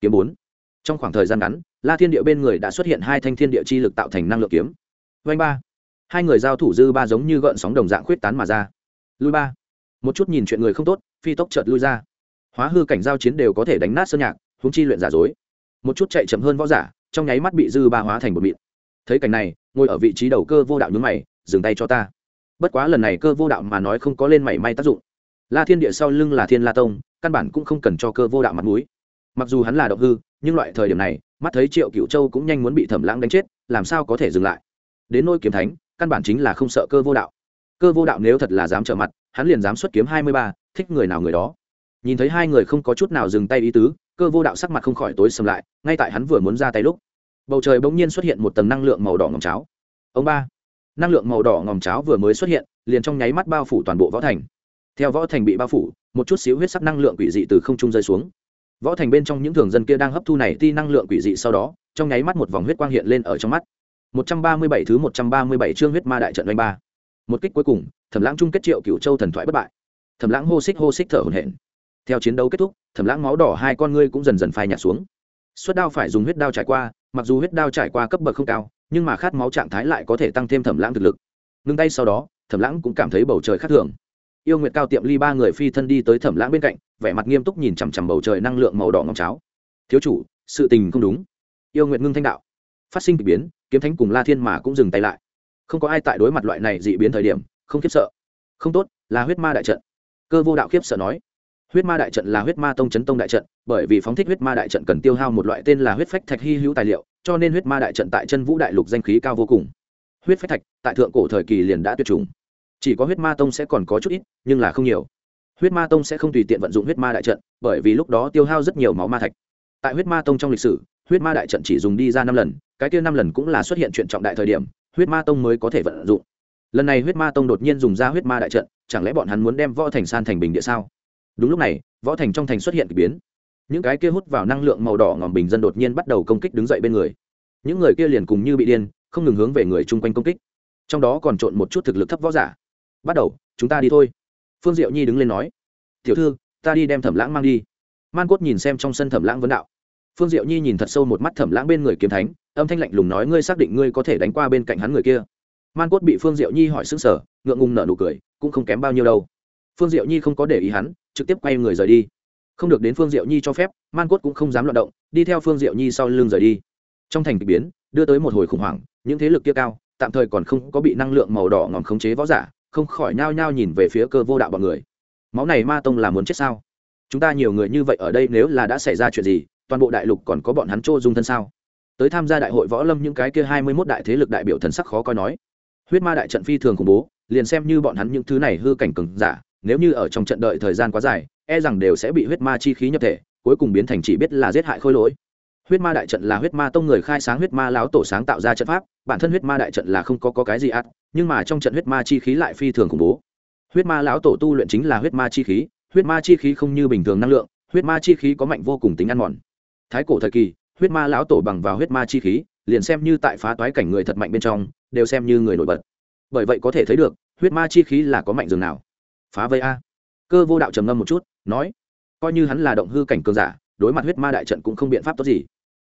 S1: Kiếm bốn. Trong khoảng thời gian ngắn, la thiên địa bên người đã xuất hiện hai thanh thiên địa chi lực tạo thành năng lượng kiếm. Vanh ba. Hai người giao thủ dư ba giống như gợn sóng đồng dạng khuyết tán mà ra. Lui ba. Một chút nhìn chuyện người không tốt, phi tốc chợt lui ra. Hóa hư cảnh giao chiến đều có thể đánh nát sơn nhạc húng chi luyện giả dối. Một chút chạy chậm hơn võ giả, trong nháy mắt bị dư ba hóa thành một mịn. Thấy cảnh này, ngồi ở vị trí đầu cơ vô đạo nhún mày, dừng tay cho ta. Bất quá lần này cơ vô đạo mà nói không có lên mảy may tác dụng la thiên địa sau lưng là thiên la tông, căn bản cũng không cần cho cơ vô đạo mặt mũi. Mặc dù hắn là động hư, nhưng loại thời điểm này, mắt thấy triệu cựu châu cũng nhanh muốn bị thẩm lãng đánh chết, làm sao có thể dừng lại? Đến nôi kiếm thánh, căn bản chính là không sợ cơ vô đạo. Cơ vô đạo nếu thật là dám trở mặt, hắn liền dám xuất kiếm hai mươi ba, thích người nào người đó. Nhìn thấy hai người không có chút nào dừng tay ý tứ, cơ vô đạo sắc mặt không khỏi tối sầm lại, ngay tại hắn vừa muốn ra tay lúc, bầu trời bỗng nhiên xuất hiện một tầng năng lượng màu đỏ ngầm cháo. Ông ba, năng lượng màu đỏ ngòm cháo vừa mới xuất hiện, liền trong nháy mắt bao phủ toàn bộ võ thành theo võ thành bị bao phủ, một chút xíu huyết sắc năng lượng quỷ dị từ không trung rơi xuống. Võ thành bên trong những thường dân kia đang hấp thu này ti năng lượng quỷ dị sau đó, trong nháy mắt một vòng huyết quang hiện lên ở trong mắt. 137 thứ 137 chương huyết ma đại trận oanh ba. Một kích cuối cùng, thẩm lãng chung kết triệu cửu châu thần thoại bất bại. Thẩm lãng hô xích hô xích thở hổn hển. Theo chiến đấu kết thúc, thẩm lãng máu đỏ hai con ngươi cũng dần dần phai nhạt xuống. Suất đao phải dùng huyết đao trải qua, mặc dù huyết đao trải qua cấp bậc không cao, nhưng mà khát máu trạng thái lại có thể tăng thêm thẩm lãng thực lực. Ngưng tay sau đó, thẩm lãng cũng cảm thấy bầu trời khác thường yêu nguyệt cao tiệm ly ba người phi thân đi tới thẩm lãng bên cạnh, vẻ mặt nghiêm túc nhìn chằm chằm bầu trời năng lượng màu đỏ ngọc cháo. Thiếu chủ, sự tình không đúng. Yêu nguyệt ngưng thanh đạo. Phát sinh k ỳ biến, kiếm thánh cùng la thiên mà cũng dừng tay lại. Không có ai tại đối mặt loại này dị biến thời điểm, không khiếp sợ. Không tốt, là huyết ma đại trận. Cơ vô đạo khiếp sợ nói. Huyết ma đại trận là huyết ma tông chấn tông đại trận, bởi vì phóng thích huyết ma đại trận cần tiêu hao một loại tên là huyết phách thạch hy hữu tài liệu, cho nên huyết ma đại trận tại chân vũ đại lục danh khí cao vô cùng. Huyết phách thạch, tại thượng cổ thời kỳ liền đã tuyệt chủng chỉ có huyết ma tông sẽ còn có chút ít, nhưng là không nhiều. Huyết ma tông sẽ không tùy tiện vận dụng huyết ma đại trận, bởi vì lúc đó tiêu hao rất nhiều máu ma thạch. Tại huyết ma tông trong lịch sử, huyết ma đại trận chỉ dùng đi ra năm lần, cái tiêu năm lần cũng là xuất hiện chuyện trọng đại thời điểm, huyết ma tông mới có thể vận dụng. Lần này huyết ma tông đột nhiên dùng ra huyết ma đại trận, chẳng lẽ bọn hắn muốn đem võ thành san thành bình địa sao? Đúng lúc này, võ thành trong thành xuất hiện k ỳ biến. Những cái kia hút vào năng lượng màu đỏ ngòm bình dân đột nhiên bắt đầu công kích đứng dậy bên người. Những người kia liền cùng như bị điên, không ngừng hướng về người chung quanh công kích. Trong đó còn trộn một chút thực lực thấp võ giả bắt đầu, chúng ta đi thôi. Phương diệu nhi đứng lên nói, tiểu thư, ta đi đem thẩm lãng mang đi. Man cốt nhìn xem trong sân thẩm lãng vấn đạo. Phương diệu nhi nhìn thật sâu một mắt thẩm lãng bên người kiếm thánh, âm thanh lạnh lùng nói, ngươi xác định ngươi có thể đánh qua bên cạnh hắn người kia? Man cốt bị phương diệu nhi hỏi xứng sở ngượng ngùng nở nụ cười, cũng không kém bao nhiêu đâu. Phương diệu nhi không có để ý hắn, trực tiếp quay người rời đi. Không được đến phương diệu nhi cho phép, man cốt cũng không dám loạt động, đi theo phương diệu nhi sau lưng rời đi. Trong thành k biến, đưa tới một hồi khủng hoảng, những thế lực kia cao, tạm thời còn không có bị năng lượng màu đỏ ngòm khống chế võ giả không khỏi nhao nhao nhìn về phía cơ vô đạo bọn người. Máu này ma tông là muốn chết sao? Chúng ta nhiều người như vậy ở đây nếu là đã xảy ra chuyện gì, toàn bộ đại lục còn có bọn hắn trô dung thân sao? Tới tham gia đại hội võ lâm những cái kia hai mươi mốt đại thế lực đại biểu thần sắc khó coi nói. Huyết ma đại trận phi thường khủng bố, liền xem như bọn hắn những thứ này hư cảnh cừng giả, nếu như ở trong trận đợi thời gian quá dài e rằng đều sẽ bị huyết ma chi khí nhập thể, cuối cùng biến thành chỉ biết là giết hại khôi lỗi huyết ma đại trận là huyết ma tông người khai sáng huyết ma lão tổ sáng tạo ra trận pháp bản thân huyết ma đại trận là không có, có cái gì ác, nhưng mà trong trận huyết ma chi khí lại phi thường khủng bố huyết ma lão tổ tu luyện chính là huyết ma chi khí huyết ma chi khí không như bình thường năng lượng huyết ma chi khí có mạnh vô cùng tính ăn mòn thái cổ thời kỳ huyết ma lão tổ bằng vào huyết ma chi khí liền xem như tại phá toái cảnh người thật mạnh bên trong đều xem như người nổi bật bởi vậy có thể thấy được huyết ma chi khí là có mạnh dường nào phá vây a cơ vô đạo trầm ngâm một chút nói coi như hắn là động hư cảnh cường giả đối mặt huyết ma đại trận cũng không biện pháp tốt gì.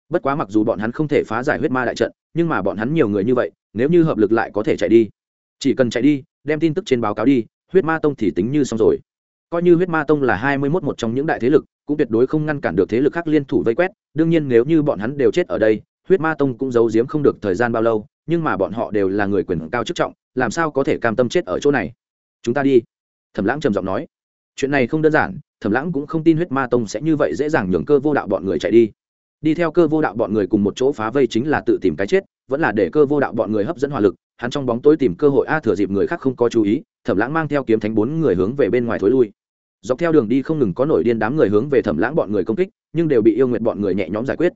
S1: Bất quá mặc dù bọn hắn không thể phá giải huyết ma đại trận, nhưng mà bọn hắn nhiều người như vậy, nếu như hợp lực lại có thể chạy đi. Chỉ cần chạy đi, đem tin tức trên báo cáo đi, huyết ma tông thì tính như xong rồi. Coi như huyết ma tông là hai mươi mốt một trong những đại thế lực, cũng tuyệt đối không ngăn cản được thế lực khác liên thủ vây quét. Đương nhiên nếu như bọn hắn đều chết ở đây, huyết ma tông cũng giấu giếm không được thời gian bao lâu, nhưng mà bọn họ đều là người quyền cao chức trọng, làm sao có thể cam tâm chết ở chỗ này? Chúng ta đi. Thẩm lãng trầm giọng nói. Chuyện này không đơn giản thẩm lãng cũng không tin huyết ma tông sẽ như vậy dễ dàng nhường cơ vô đạo bọn người chạy đi. Đi theo cơ vô đạo bọn người cùng một chỗ phá vây chính là tự tìm cái chết, vẫn là để cơ vô đạo bọn người hấp dẫn hỏa lực, hắn trong bóng tối tìm cơ hội a thừa dịp người khác không có chú ý, thẩm lãng mang theo kiếm thánh bốn người hướng về bên ngoài thối lui. Dọc theo đường đi không ngừng có nổi điên đám người hướng về thẩm lãng bọn người công kích, nhưng đều bị yêu nguyện bọn người nhẹ nhõm giải quyết.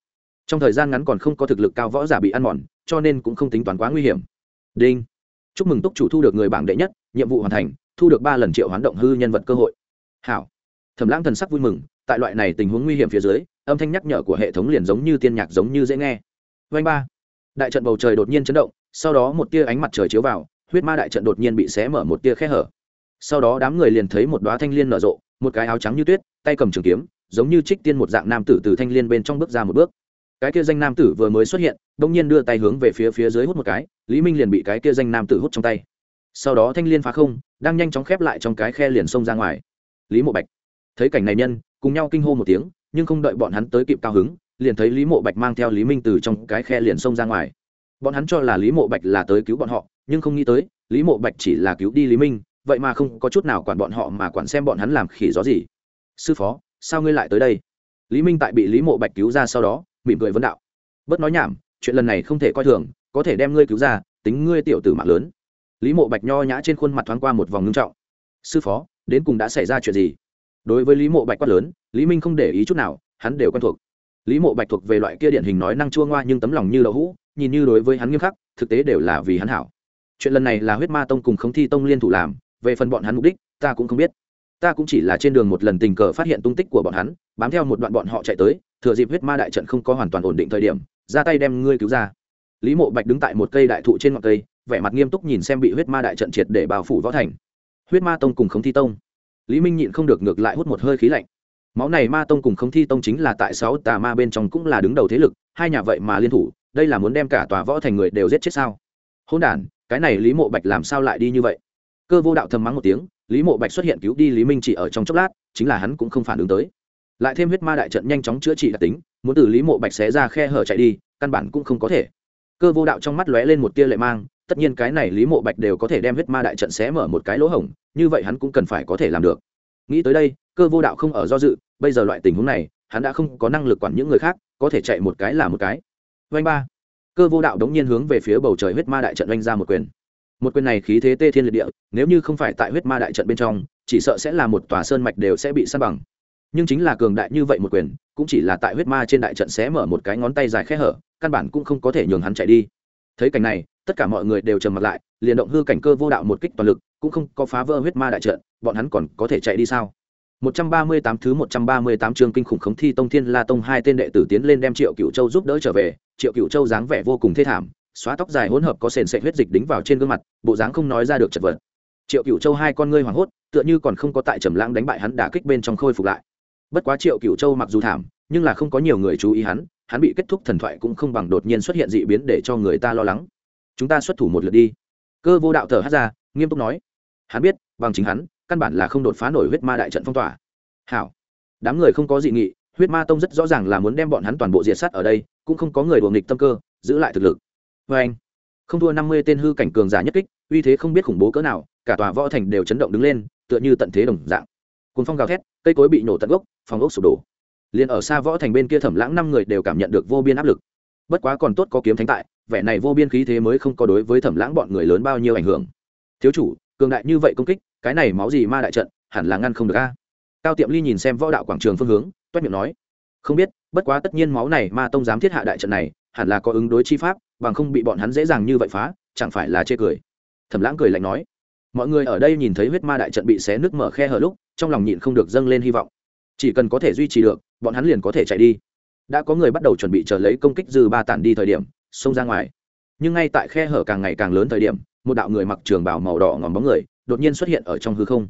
S1: Trong thời gian ngắn còn không có thực lực cao võ giả bị ăn mòn, cho nên cũng không tính toán quá nguy hiểm. Đinh. Chúc mừng túc chủ thu được người bảng đệ nhất, nhiệm vụ hoàn thành, thu được ba lần triệu hoán động hư nhân vật cơ hội. Hảo thẩm lãng thần sắc vui mừng, tại loại này tình huống nguy hiểm phía dưới, âm thanh nhắc nhở của hệ thống liền giống như tiên nhạc giống như dễ nghe. Vanh ba. Đại trận bầu trời đột nhiên chấn động, sau đó một tia ánh mặt trời chiếu vào, huyết ma đại trận đột nhiên bị xé mở một tia khe hở. Sau đó đám người liền thấy một đoá thanh l i ê n nở rộ, một cái áo trắng như tuyết, tay cầm trường kiếm, giống như trích tiên một dạng nam tử từ thanh l i ê n bên trong bước ra một bước. Cái kia danh nam tử vừa mới xuất hiện đ ỗ n g nhiên đưa tay hướng về phía phía dưới hút một cái, lý minh liền bị cái kia danh nam tử hút trong tay. Sau đó thanh l i ê n phá không, đang nhanh chóng khép lại trong cái khe liền xông ra ngoài. Lý mộ bạch thấy cảnh này nhân, cùng nhau kinh hô một tiếng, nhưng không đợi bọn hắn tới kịp cao hứng, liền thấy lý mộ bạch mang theo lý minh từ trong cái khe liền xông ra ngoài. Bọn hắn cho là lý mộ bạch là tới cứu bọn họ, nhưng không nghĩ tới, lý mộ bạch chỉ là cứu đi lý minh, vậy mà không có chút nào quản bọn họ mà quản xem bọn hắn làm khỉ gió gì. Sư phó, sao ngươi lại tới đây? Lý minh tại bị lý mộ bạch cứu ra sau đó, mỉm cười vấn đạo. Bớt nói nhảm, chuyện lần này không thể coi thường, có thể đem ngươi cứu ra, tính ngươi tiểu tử mạng lớn. Lý mộ bạch nho nhã trên khuôn mặt thoáng qua một vòng ngưng trọng. Sư phó, đến cùng đã xảy ra chuyện gì? Đối với lý mộ bạch quát lớn, lý minh không để ý chút nào, hắn đều quen thuộc. Lý mộ bạch thuộc về loại kia điển hình nói năng chua ngoa nhưng tấm lòng như đậu hũ, nhìn như đối với hắn nghiêm khắc, thực tế đều là vì hắn hảo. Chuyện lần này là huyết ma tông cùng khống thi tông liên thủ làm, về phần bọn hắn mục đích, ta cũng không biết. Ta cũng chỉ là trên đường một lần tình cờ phát hiện tung tích của bọn hắn, bám theo một đoạn bọn họ chạy tới, thừa dịp huyết ma đại trận không có hoàn toàn ổn định thời điểm, ra tay đem ngươi cứu ra. Lý mộ bạch đứng tại một cây đại thụ trên ngọn cây, vẻ mặt nghiêm túc nhìn xem bị huyết ma đại trận triệt để bao phủ võ thành. Huyết ma tông cùng khống thi tông lý minh nhịn không được ngược lại hút một hơi khí lạnh. Máu này ma tông cùng không thi tông chính là tại sáu tà ma bên trong cũng là đứng đầu thế lực, hai nhà vậy mà liên thủ, đây là muốn đem cả tòa võ thành người đều giết chết sao? Hôn đản, cái này lý mộ bạch làm sao lại đi như vậy? Cơ vô đạo thầm mắng một tiếng, lý mộ bạch xuất hiện cứu đi lý minh chỉ ở trong chốc lát, chính là hắn cũng không phản ứng tới. Lại thêm huyết ma đại trận nhanh chóng chữa trị đặc tính, muốn từ lý mộ bạch xé ra khe hở chạy đi, căn bản cũng không có thể. Cơ vô đạo trong mắt lóe lên một tia lệ mang tất nhiên cái này lý mộ bạch đều có thể đem huyết ma đại trận xé mở một cái lỗ hổng, như vậy hắn cũng cần phải có thể làm được. Nghĩ tới đây, cơ vô đạo không ở do dự, bây giờ loại tình huống này, hắn đã không có năng lực quản những người khác, có thể chạy một cái là một cái. Vanh ba. Cơ vô đạo đống nhiên hướng về phía bầu trời huyết ma đại trận oanh ra một quyền. Một quyền này khí thế tê thiên liệt địa, nếu như không phải tại huyết ma đại trận bên trong, chỉ sợ sẽ là một tòa sơn mạch đều sẽ bị săn bằng. Nhưng chính là cường đại như vậy một quyền, cũng chỉ là tại huyết ma trên đại trận sẽ mở một cái ngón tay dài khe hở, căn bản cũng không có thể nhường hắn chạy đi. Thấy cảnh này tất cả mọi người đều trầm mặt lại, liền động hư cảnh cơ vô đạo một kích toàn lực, cũng không có phá vỡ huyết ma đại trận, bọn hắn còn có thể chạy đi sao? 138 thứ 138 chương kinh khủng khống thi tông thiên la tông hai tên đệ tử tiến lên đem triệu cửu châu giúp đỡ trở về, triệu cửu châu dáng vẻ vô cùng thê thảm, xóa tóc dài hỗn hợp có sền sệt huyết dịch đính vào trên gương mặt, bộ dáng không nói ra được chật vật. Triệu cửu châu hai con ngươi hoảng hốt, tựa như còn không có tại trầm lãng đánh bại hắn đả kích bên trong khôi phục lại. Bất quá triệu cửu châu mặc dù thảm, nhưng là không có nhiều người chú ý hắn hắn bị kết thúc thần thoại cũng không bằng đột nhiên xuất hiện dị biến để cho người ta lo lắng chúng ta xuất thủ một lượt đi. Cơ vô đạo thở hắt ra, nghiêm túc nói. Hắn biết, bằng chính hắn, căn bản là không đột phá nổi huyết ma đại trận phong tỏa. Hảo. Đám người không có dị nghị, huyết ma tông rất rõ ràng là muốn đem bọn hắn toàn bộ diệt sát ở đây, cũng không có người đùa nghịch tâm cơ, giữ lại thực lực. Vê anh không thua năm mươi tên hư cảnh cường giả nhất kích, uy thế không biết khủng bố cỡ nào, cả tòa võ thành đều chấn động đứng lên, tựa như tận thế đồng dạng. Cùng phong gào thét, cây cối bị nổ tận gốc, phòng ốc sụp đổ. Liền ở xa võ thành bên kia thẩm lãng năm người đều cảm nhận được vô biên áp lực. Bất quá còn tốt có kiếm thánh tại vẻ này vô biên khí thế mới không có đối với thẩm lãng bọn người lớn bao nhiêu ảnh hưởng. Thiếu chủ, cường đại như vậy công kích, cái này máu gì ma đại trận, hẳn là ngăn không được a. Cao tiệm ly nhìn xem võ đạo quảng trường phương hướng, toét miệng nói, không biết, bất quá tất nhiên máu này ma tông dám thiết hạ đại trận này, hẳn là có ứng đối chi pháp, bằng không bị bọn hắn dễ dàng như vậy phá, chẳng phải là chê cười. Thẩm lãng cười lạnh nói, mọi người ở đây nhìn thấy huyết ma đại trận bị xé nước mở khe hở lúc, trong lòng nhịn không được dâng lên hy vọng. Chỉ cần có thể duy trì được, bọn hắn liền có thể chạy đi. Đã có người bắt đầu chuẩn bị chờ lấy công kích dư ba tản đi thời điểm xông ra ngoài. Nhưng ngay tại khe hở càng ngày càng lớn thời điểm, một đạo người mặc trường bảo màu đỏ ngòm bóng người đột nhiên xuất hiện ở trong hư không.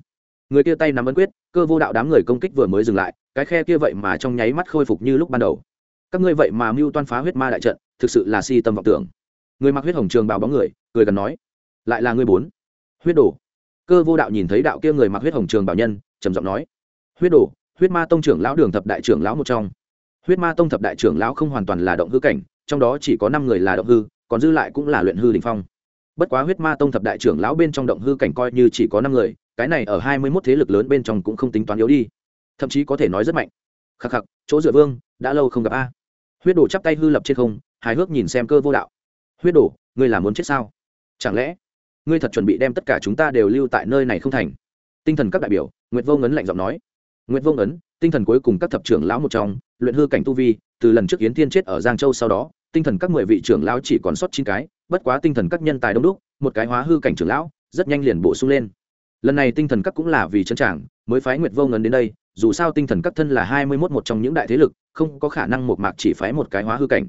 S1: Người kia tay nắm ấn quyết, cơ vô đạo đám người công kích vừa mới dừng lại, cái khe kia vậy mà trong nháy mắt khôi phục như lúc ban đầu. Các ngươi vậy mà mưu toan phá huyết ma đại trận, thực sự là si tâm vọng tưởng. Người mặc huyết hồng trường bào bóng người, cười gần nói, lại là ngươi bốn. Huyết đồ. Cơ vô đạo nhìn thấy đạo kia người mặc huyết hồng trường bảo nhân, trầm giọng nói, huyết đồ, huyết ma tông trưởng lão đường thập đại trưởng lão một trong. Huyết ma tông thập đại trưởng lão không hoàn toàn là động hư cảnh trong đó chỉ có năm người là động hư, còn dư lại cũng là luyện hư đình phong. Bất quá huyết ma tông thập đại trưởng lão bên trong động hư cảnh coi như chỉ có năm người, cái này ở hai mươi mốt thế lực lớn bên trong cũng không tính toán yếu đi. Thậm chí có thể nói rất mạnh. Khắc khắc, chỗ dựa vương, đã lâu không gặp a. Huyết đổ chắp tay hư lập trên không, hài hước nhìn xem cơ vô đạo. Huyết đổ ngươi là muốn chết sao? Chẳng lẽ, ngươi thật chuẩn bị đem tất cả chúng ta đều lưu tại nơi này không thành? Tinh thần các đại biểu, nguyệt vô ngấn lạnh giọng nói. Nguyệt vô ngấn, tinh thần cuối cùng các thập trưởng lão một trong, luyện hư cảnh tu vi, từ lần trước yến thiên chết ở giang châu sau đó tinh thần các mười vị trưởng lão chỉ còn sót chín cái, bất quá tinh thần các nhân tài đông đúc, một cái hóa hư cảnh trưởng lão, rất nhanh liền bổ sung lên. Lần này tinh thần các cũng là vì chân trảng, mới phái nguyệt vô ngấn đến đây, dù sao tinh thần các thân là hai mươi mốt một trong những đại thế lực, không có khả năng một mạc chỉ phái một cái hóa hư cảnh.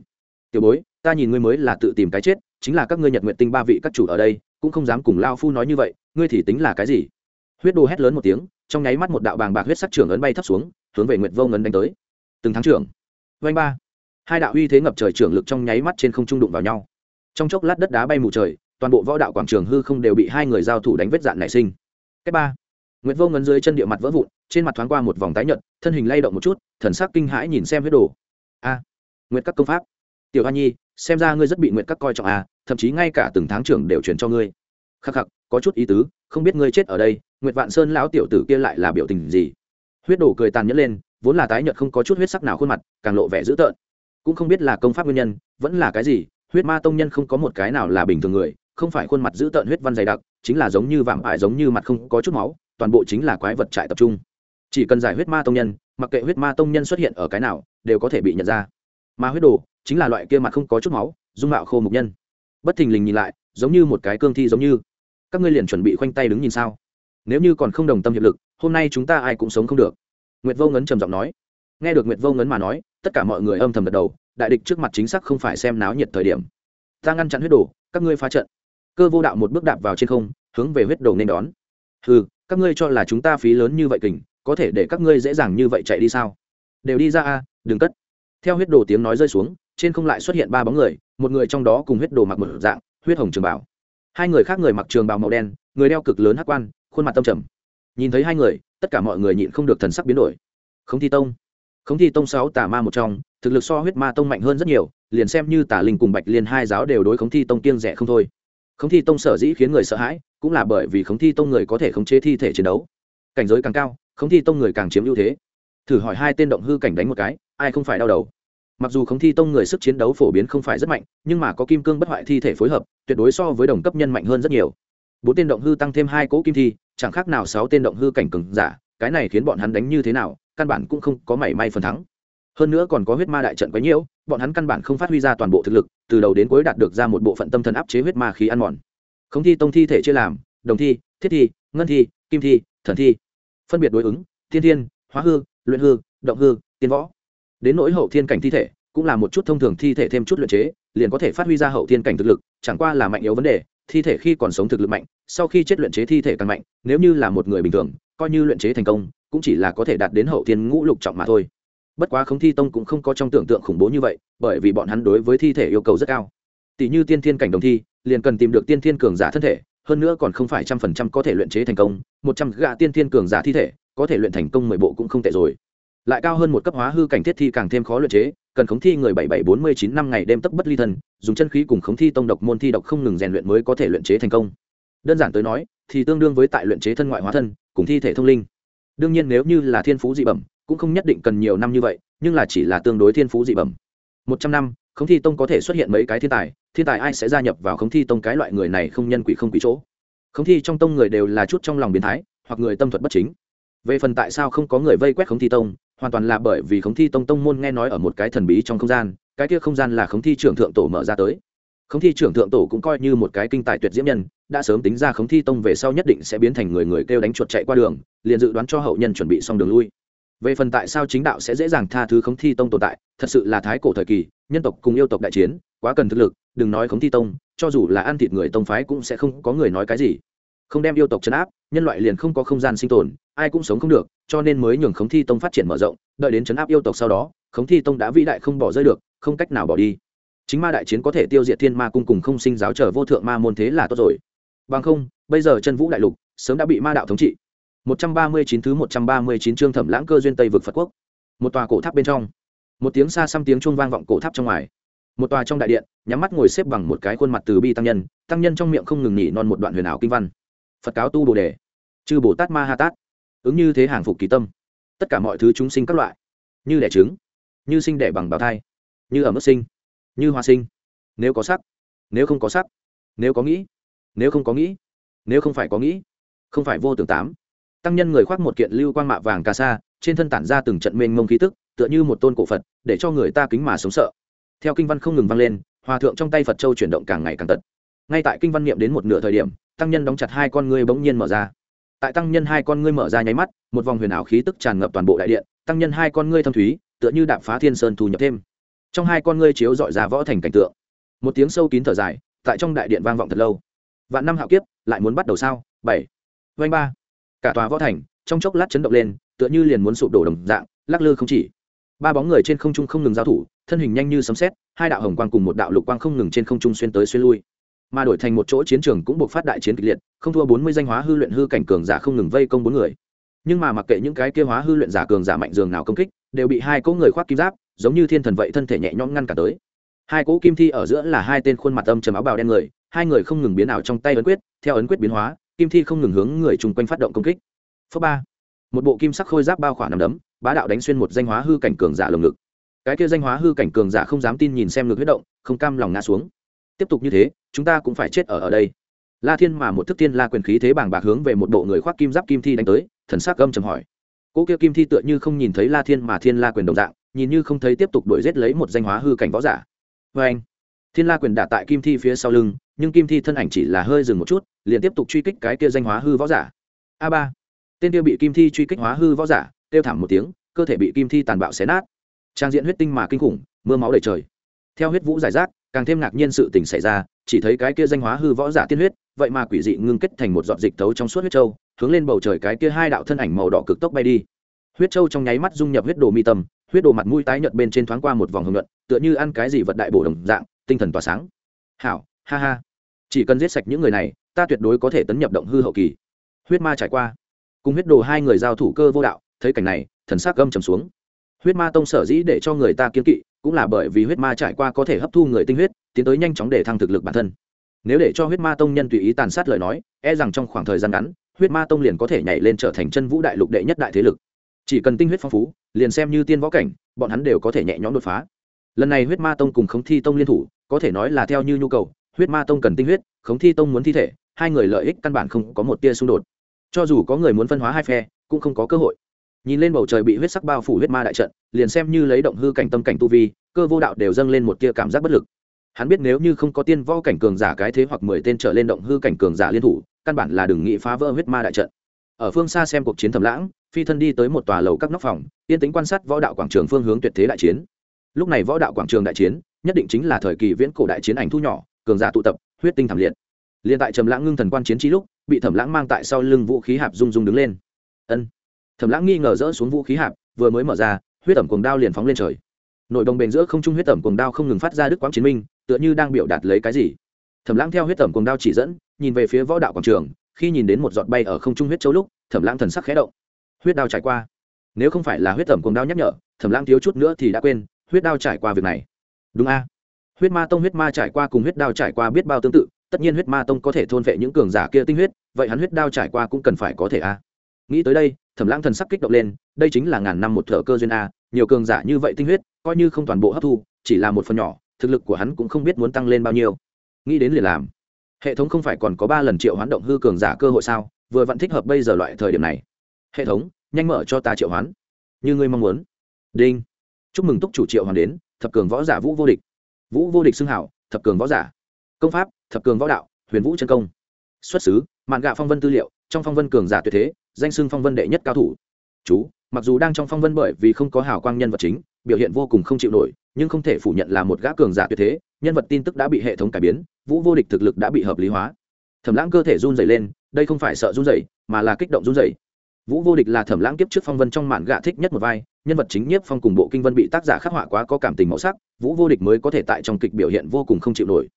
S1: Tiểu bối, ta nhìn ngươi mới là tự tìm cái chết, chính là các ngươi nhật nguyện tinh ba vị các chủ ở đây, cũng không dám cùng lao phu nói như vậy, ngươi thì tính là cái gì? Huyết đồ hét lớn một tiếng, trong nháy mắt một đạo bàng bạc huyết sắc trưởng ấn bay thấp xuống, hướng về nguyệt vô ngấn đánh tới. Từng tháng trưởng. Vanh ba hai đạo uy thế ngập trời trưởng lực trong nháy mắt trên không trung đụng vào nhau. Trong chốc lát đất đá bay mù trời, toàn bộ võ đạo quảng trường hư không đều bị hai người giao thủ đánh vết dạn nảy sinh. Cách ba, nguyệt vô ngấn dưới chân địa mặt vỡ vụn, trên mặt thoáng qua một vòng tái nhợt, thân hình lay động một chút, thần sắc kinh hãi nhìn xem huyết đồ. A, nguyệt các công pháp. Tiểu hoa nhi, xem ra ngươi rất bị nguyệt các coi trọng a thậm chí ngay cả từng tháng trưởng đều truyền cho ngươi. Khắc khắc, có chút ý tứ, không biết ngươi chết ở đây, nguyệt vạn sơn lão tiểu tử kia lại là biểu tình gì? Huyết đổ cười tàn nhẫn lên, vốn là tái nhợt không có chút huyết sắc nào khuôn mặt, càng lộ vẻ dữ tợn cũng không biết là công pháp nguyên nhân, vẫn là cái gì, huyết ma tông nhân không có một cái nào là bình thường người, không phải khuôn mặt dữ tợn huyết văn dày đặc, chính là giống như vạm ải giống như mặt không có chút máu, toàn bộ chính là quái vật trại tập trung. Chỉ cần giải huyết ma tông nhân, mặc kệ huyết ma tông nhân xuất hiện ở cái nào, đều có thể bị nhận ra. Ma huyết đồ, chính là loại kia mặt không có chút máu, dung mạo khô mục nhân. Bất thình lình nhìn lại, giống như một cái cương thi giống như. Các ngươi liền chuẩn bị khoanh tay đứng nhìn sao? Nếu như còn không đồng tâm hiệp lực, hôm nay chúng ta ai cũng sống không được. Nguyệt vô ngấn trầm giọng nói. Nghe được nguyệt vô ngấn mà nói tất cả mọi người âm thầm gật đầu, đại địch trước mặt chính xác không phải xem náo nhiệt thời điểm. Ta ngăn chặn huyết đồ các ngươi phá trận. Cơ vô đạo một bước đạp vào trên không, hướng về huyết đồ nên đón. Ừ các ngươi cho là chúng ta phí lớn như vậy kình, có thể để các ngươi dễ dàng như vậy chạy đi sao? Đều đi ra a, đừng cất. Theo huyết đồ tiếng nói rơi xuống, trên không lại xuất hiện ba bóng người, một người trong đó cùng huyết đồ mặc một dạng, huyết hồng trường bảo. Hai người khác người mặc trường bào màu đen, người đeo cực lớn hắc quan, khuôn mặt tâm trầm. Nhìn thấy hai người, tất cả mọi người nhịn không được thần sắc biến đổi. Không thi tông không thi tông sáu tà ma một trong, thực lực so huyết ma tông mạnh hơn rất nhiều, liền xem như tà linh cùng bạch liên hai giáo đều đối khống thi tông kiêng rẻ không thôi. Khống thi tông sở dĩ khiến người sợ hãi, cũng là bởi vì khống thi tông người có thể khống chế thi thể chiến đấu. Cảnh giới càng cao, khống thi tông người càng chiếm ưu thế. Thử hỏi hai tên động hư cảnh đánh một cái, ai không phải đau đầu? Mặc dù khống thi tông người sức chiến đấu phổ biến không phải rất mạnh, nhưng mà có kim cương bất hoại thi thể phối hợp, tuyệt đối so với đồng cấp nhân mạnh hơn rất nhiều. Bốn tên động hư tăng thêm hai cỗ kim thi, chẳng khác nào sáu tên động hư cảnh cừng giả, cái này khiến bọn hắn đánh như thế nào căn bản cũng không có mảy may phần thắng. Hơn nữa còn có huyết ma đại trận quấy nhiễu, bọn hắn căn bản không phát huy ra toàn bộ thực lực, từ đầu đến cuối đạt được ra một bộ phận tâm thần áp chế huyết ma khí ăn mòn. Không thi tông thi thể chia làm, đồng thi, thiết thi, ngân thi, kim thi, thần thi. Phân biệt đối ứng, thiên thiên, hóa hư, luyện hư, động hư, tiên võ. Đến nỗi hậu thiên cảnh thi thể, cũng là một chút thông thường thi thể thêm chút luyện chế, liền có thể phát huy ra hậu thiên cảnh thực lực, chẳng qua là mạnh yếu vấn đề, thi thể khi còn sống thực lực mạnh, sau khi chết luyện chế thi thể càng mạnh, nếu như là một người bình thường coi như luyện chế thành công, cũng chỉ là có thể đạt đến hậu thiên ngũ lục trọng mà thôi. Bất quá không thi tông cũng không có trong tưởng tượng khủng bố như vậy, bởi vì bọn hắn đối với thi thể yêu cầu rất cao. Tỷ như tiên thiên cảnh đồng thi, liền cần tìm được tiên thiên cường giả thân thể, hơn nữa còn không phải trăm phần trăm có thể luyện chế thành công, một trăm gạ tiên thiên cường giả thi thể, có thể luyện thành công mười bộ cũng không tệ rồi. Lại cao hơn một cấp hóa hư cảnh thiết thi càng thêm khó luyện chế, cần khống thi người bảy bảy bốn mươi chín năm ngày đêm tấp bất ly thân, dùng chân khí cùng khống thi tông độc môn thi độc không ngừng rèn luyện mới có thể luyện chế thành công. Đơn giản tới nói, thì tương đương với tại luyện chế thân ngoại hóa thân cùng thi thể thông linh. Đương nhiên nếu như là thiên phú dị bẩm, cũng không nhất định cần nhiều năm như vậy, nhưng là chỉ là tương đối thiên phú dị bẩm. Một trăm năm, khống thi tông có thể xuất hiện mấy cái thiên tài thiên tài ai sẽ gia nhập vào khống thi tông cái loại người này không nhân quỷ không quỷ chỗ? Khống thi trong tông người đều là chút trong lòng biến thái, hoặc người tâm thuật bất chính. Về phần tại sao không có người vây quét khống thi tông, hoàn toàn là bởi vì khống thi tông tông môn nghe nói ở một cái thần bí trong không gian, cái kia không gian là khống thi trưởng thượng tổ mở ra tới. Khống thi trưởng thượng tổ cũng coi như một cái kinh tài tuyệt diễm nhân đã sớm tính ra khống thi tông về sau nhất định sẽ biến thành người người kêu đánh chuột chạy qua đường, liền dự đoán cho hậu nhân chuẩn bị xong đường lui. Về phần tại sao chính đạo sẽ dễ dàng tha thứ khống thi tông tồn tại, thật sự là thái cổ thời kỳ, nhân tộc cùng yêu tộc đại chiến, quá cần thực lực, đừng nói khống thi tông, cho dù là ăn thịt người tông phái cũng sẽ không có người nói cái gì. Không đem yêu tộc chấn áp, nhân loại liền không có không gian sinh tồn, ai cũng sống không được, cho nên mới nhường khống thi tông phát triển mở rộng, đợi đến chấn áp yêu tộc sau đó, khống thi tông đã vĩ đại không bỏ rơi được, không cách nào bỏ đi. Chính ma đại chiến có thể tiêu diệt thiên ma cung cùng không sinh giáo trở vô thượng ma môn thế là tốt rồi bằng không, bây giờ chân vũ đại lục sớm đã bị ma đạo thống trị. 139 thứ 139 chương thẩm lãng cơ duyên tây vực phật quốc. Một tòa cổ tháp bên trong. Một tiếng xa xăm tiếng chuông vang vọng cổ tháp trong ngoài. Một tòa trong đại điện, nhắm mắt ngồi xếp bằng một cái khuôn mặt từ bi tăng nhân tăng nhân trong miệng không ngừng nhỉ non một đoạn huyền ảo kinh văn. Phật cáo tu bồ đề. Chư bồ tát ma ha tát. Ứng như thế hàng phục kỳ tâm. Tất cả mọi thứ chúng sinh các loại, như đẻ trứng, như sinh đẻ bằng bào thai, như ở mức sinh, như hoa sinh. Nếu có sắc, nếu không có sắc, nếu có nghĩ nếu không có nghĩ, nếu không phải có nghĩ, không phải vô tưởng tám. Tăng nhân người khoác một kiện lưu quan mạ vàng cà sa, trên thân tản ra từng trận mênh mông khí tức, tựa như một tôn cổ phật, để cho người ta kính mà sống sợ. Theo kinh văn không ngừng vang lên, hòa thượng trong tay phật châu chuyển động càng ngày càng tật ngay tại kinh văn niệm đến một nửa thời điểm, tăng nhân đóng chặt hai con ngươi bỗng nhiên mở ra. Tại tăng nhân hai con ngươi mở ra nháy mắt, một vòng huyền ảo khí tức tràn ngập toàn bộ đại điện, tăng nhân hai con ngươi thâm thúy, tựa như đạp phá thiên sơn thu nhập thêm. Trong hai con ngươi chiếu dọi ra võ thành cảnh tượng. Một tiếng sâu kín thở dài, tại trong đại điện vang vọng thật lâu vạn năm hạo kiếp, lại muốn bắt đầu sao? Bảy. Vanh ba. Cả tòa võ thành, trong chốc lát chấn động lên, tựa như liền muốn sụp đổ đồng dạng, lắc lư không chỉ. Ba bóng người trên không trung không ngừng giao thủ, thân hình nhanh như sấm xét hai đạo hồng quang cùng một đạo lục quang không ngừng trên không trung xuyên tới xuyên lui. Mà đổi thành một chỗ chiến trường cũng buộc phát đại chiến kịch liệt, không thua bốn mươi danh hóa hư luyện hư cảnh cường giả không ngừng vây công bốn người. Nhưng mà mặc kệ những cái kia hóa hư luyện giả cường giả mạnh dường nào công kích, đều bị hai cỗ người khoác kim giáp, giống như thiên thần vậy thân thể nhẹ nhõm ngăn cả tới hai cỗ kim thi ở giữa là hai tên khuôn mặt âm trầm áo bào đen người, hai người không ngừng biến ảo trong tay ấn quyết, theo ấn quyết biến hóa, kim thi không ngừng hướng người chung quanh phát động công kích. Phớp ba, một bộ kim sắc khôi giáp bao khỏa nằm đấm, bá đạo đánh xuyên một danh hóa hư cảnh cường giả lồng ngực. Cái kia danh hóa hư cảnh cường giả không dám tin nhìn xem ngực huyết động, không cam lòng ngã xuống. Tiếp tục như thế, chúng ta cũng phải chết ở ở đây. La thiên mà một thức thiên la quyền khí thế bảng bạc hướng về một bộ người khoác kim giáp kim thi đánh tới, thần sắc âm trầm hỏi. Cỗ kia kim thi tựa như không nhìn thấy la thiên mà thiên la quyền đồng dạng, nhìn như không thấy tiếp tục đuổi giết lấy một danh hóa hư cảnh võ giả vê anh, thiên la quyền đả tại kim thi phía sau lưng, nhưng kim thi thân ảnh chỉ là hơi dừng một chút, liền tiếp tục truy kích cái kia danh hóa hư võ giả. A ba, tên kia bị kim thi truy kích hóa hư võ giả, kêu thảm một tiếng, cơ thể bị kim thi tàn bạo xé nát. Trang diện huyết tinh mà kinh khủng, mưa máu đầy trời. Theo huyết vũ giải rác, càng thêm ngạc nhiên sự tình xảy ra, chỉ thấy cái kia danh hóa hư võ giả tiên huyết, vậy mà quỷ dị ngưng kết thành một giọt dịch tấu trong suốt huyết châu, hướng lên bầu trời cái kia hai đạo thân ảnh màu đỏ cực tốc bay đi huyết châu trong nháy mắt dung nhập huyết đồ mi tâm, huyết đồ mặt mũi tái nhợt bên trên thoáng qua một vòng hưởng luận tựa như ăn cái gì vật đại bổ đồng dạng, tinh thần tỏa sáng. Hảo, ha ha. Chỉ cần giết sạch những người này, ta tuyệt đối có thể tấn nhập động hư hậu kỳ. Huyết ma trải qua. Cùng huyết đồ hai người giao thủ cơ vô đạo, thấy cảnh này, thần sắc gâm trầm xuống. Huyết ma tông sở dĩ để cho người ta kiên kỵ, cũng là bởi vì huyết ma trải qua có thể hấp thu người tinh huyết, tiến tới nhanh chóng để thăng thực lực bản thân. Nếu để cho huyết ma tông nhân tùy ý tàn sát lời nói e rằng trong khoảng thời gian ngắn, huyết ma tông liền có thể nhảy lên trở thành chân vũ đại lục đệ nhất đại thế lực chỉ cần tinh huyết phong phú, liền xem như tiên võ cảnh, bọn hắn đều có thể nhẹ nhõm đột phá. Lần này huyết ma tông cùng khống thi tông liên thủ, có thể nói là theo như nhu cầu, huyết ma tông cần tinh huyết, khống thi tông muốn thi thể, hai người lợi ích căn bản không có một tia xung đột. Cho dù có người muốn phân hóa hai phe, cũng không có cơ hội. Nhìn lên bầu trời bị huyết sắc bao phủ huyết ma đại trận, liền xem như lấy động hư cảnh tâm cảnh tu vi, cơ vô đạo đều dâng lên một tia cảm giác bất lực. Hắn biết nếu như không có tiên võ cảnh cường giả cái thế hoặc mười tên trở lên động hư cảnh cường giả liên thủ, căn bản là đừng nghĩ phá vỡ huyết ma đại trận. Ở phương xa xem cuộc chiến thầm lãng phi thân đi tới một tòa lầu các nóc phòng, yên tính quan sát võ đạo quảng trường phương hướng tuyệt thế đại chiến. Lúc này võ đạo quảng trường đại chiến, nhất định chính là thời kỳ viễn cổ đại chiến ảnh thu nhỏ, cường giả tụ tập, huyết tinh thảm liệt. Liền tại trầm lãng ngưng thần quan chiến trí lúc, bị thẩm lãng mang tại sau lưng vũ khí hạp rung rung đứng lên. Ân. Thẩm lãng nghi ngờ rỡ xuống vũ khí hạp, vừa mới mở ra, huyết ẩm cuồng đao liền phóng lên trời. Nội đồng bền giữa không trung huyết ẩm cuồng đao không ngừng phát ra đức quang chiến minh, tựa như đang biểu đạt lấy cái gì. Thẩm lãng theo huyết ẩm cuồng đao chỉ dẫn, nhìn về phía võ đạo quảng trường, khi nhìn đến một giọt bay ở không trung huyết châu lúc, thẩm lãng thần sắc khẽ động huyết đao trải qua. Nếu không phải là huyết tẩm cuồng đao nhắc nhở, thẩm lãng thiếu chút nữa thì đã quên, huyết đao trải qua việc này. Đúng a. Huyết ma tông huyết ma trải qua cùng huyết đao trải qua biết bao tương tự, tất nhiên huyết ma tông có thể thôn vệ những cường giả kia tinh huyết, vậy hắn huyết đao trải qua cũng cần phải có thể a. Nghĩ tới đây, thẩm lãng thần sắc kích động lên, đây chính là ngàn năm một thợ cơ duyên a, nhiều cường giả như vậy tinh huyết, coi như không toàn bộ hấp thu, chỉ là một phần nhỏ, thực lực của hắn cũng không biết muốn tăng lên bao nhiêu. Nghĩ đến liền làm. Hệ thống không phải còn có ba lần triệu hoán động hư cường giả cơ hội sao? Vừa vẫn thích hợp bây giờ loại thời điểm này hệ thống, nhanh mở cho ta triệu hoán. Như ngươi mong muốn. Đinh. Chúc mừng túc chủ triệu hoán đến, thập cường võ giả vũ vô địch. Vũ vô địch xưng hảo, thập cường võ giả. Công pháp, thập cường võ đạo, huyền vũ chân công. Xuất xứ, mạn gạ phong vân tư liệu, trong phong vân cường giả tuyệt thế, danh xưng phong vân đệ nhất cao thủ. Chú, mặc dù đang trong phong vân bởi vì không có hào quang nhân vật chính, biểu hiện vô cùng không chịu nổi, nhưng không thể phủ nhận là một gã cường giả tuyệt thế, nhân vật tin tức đã bị hệ thống cải biến, vũ vô địch thực lực đã bị hợp lý hóa. Thẩm lãng cơ thể run dày lên, đây không phải sợ run dày mà là kích động run dày vũ vô địch là thẩm lãng kiếp trước phong vân trong mạn gạ thích nhất một vai, nhân vật chính nhiếp phong cùng bộ kinh vân bị tác giả khắc họa quá có cảm tình màu sắc, vũ vô địch mới có thể tại trong kịch biểu hiện vô cùng không chịu nổi.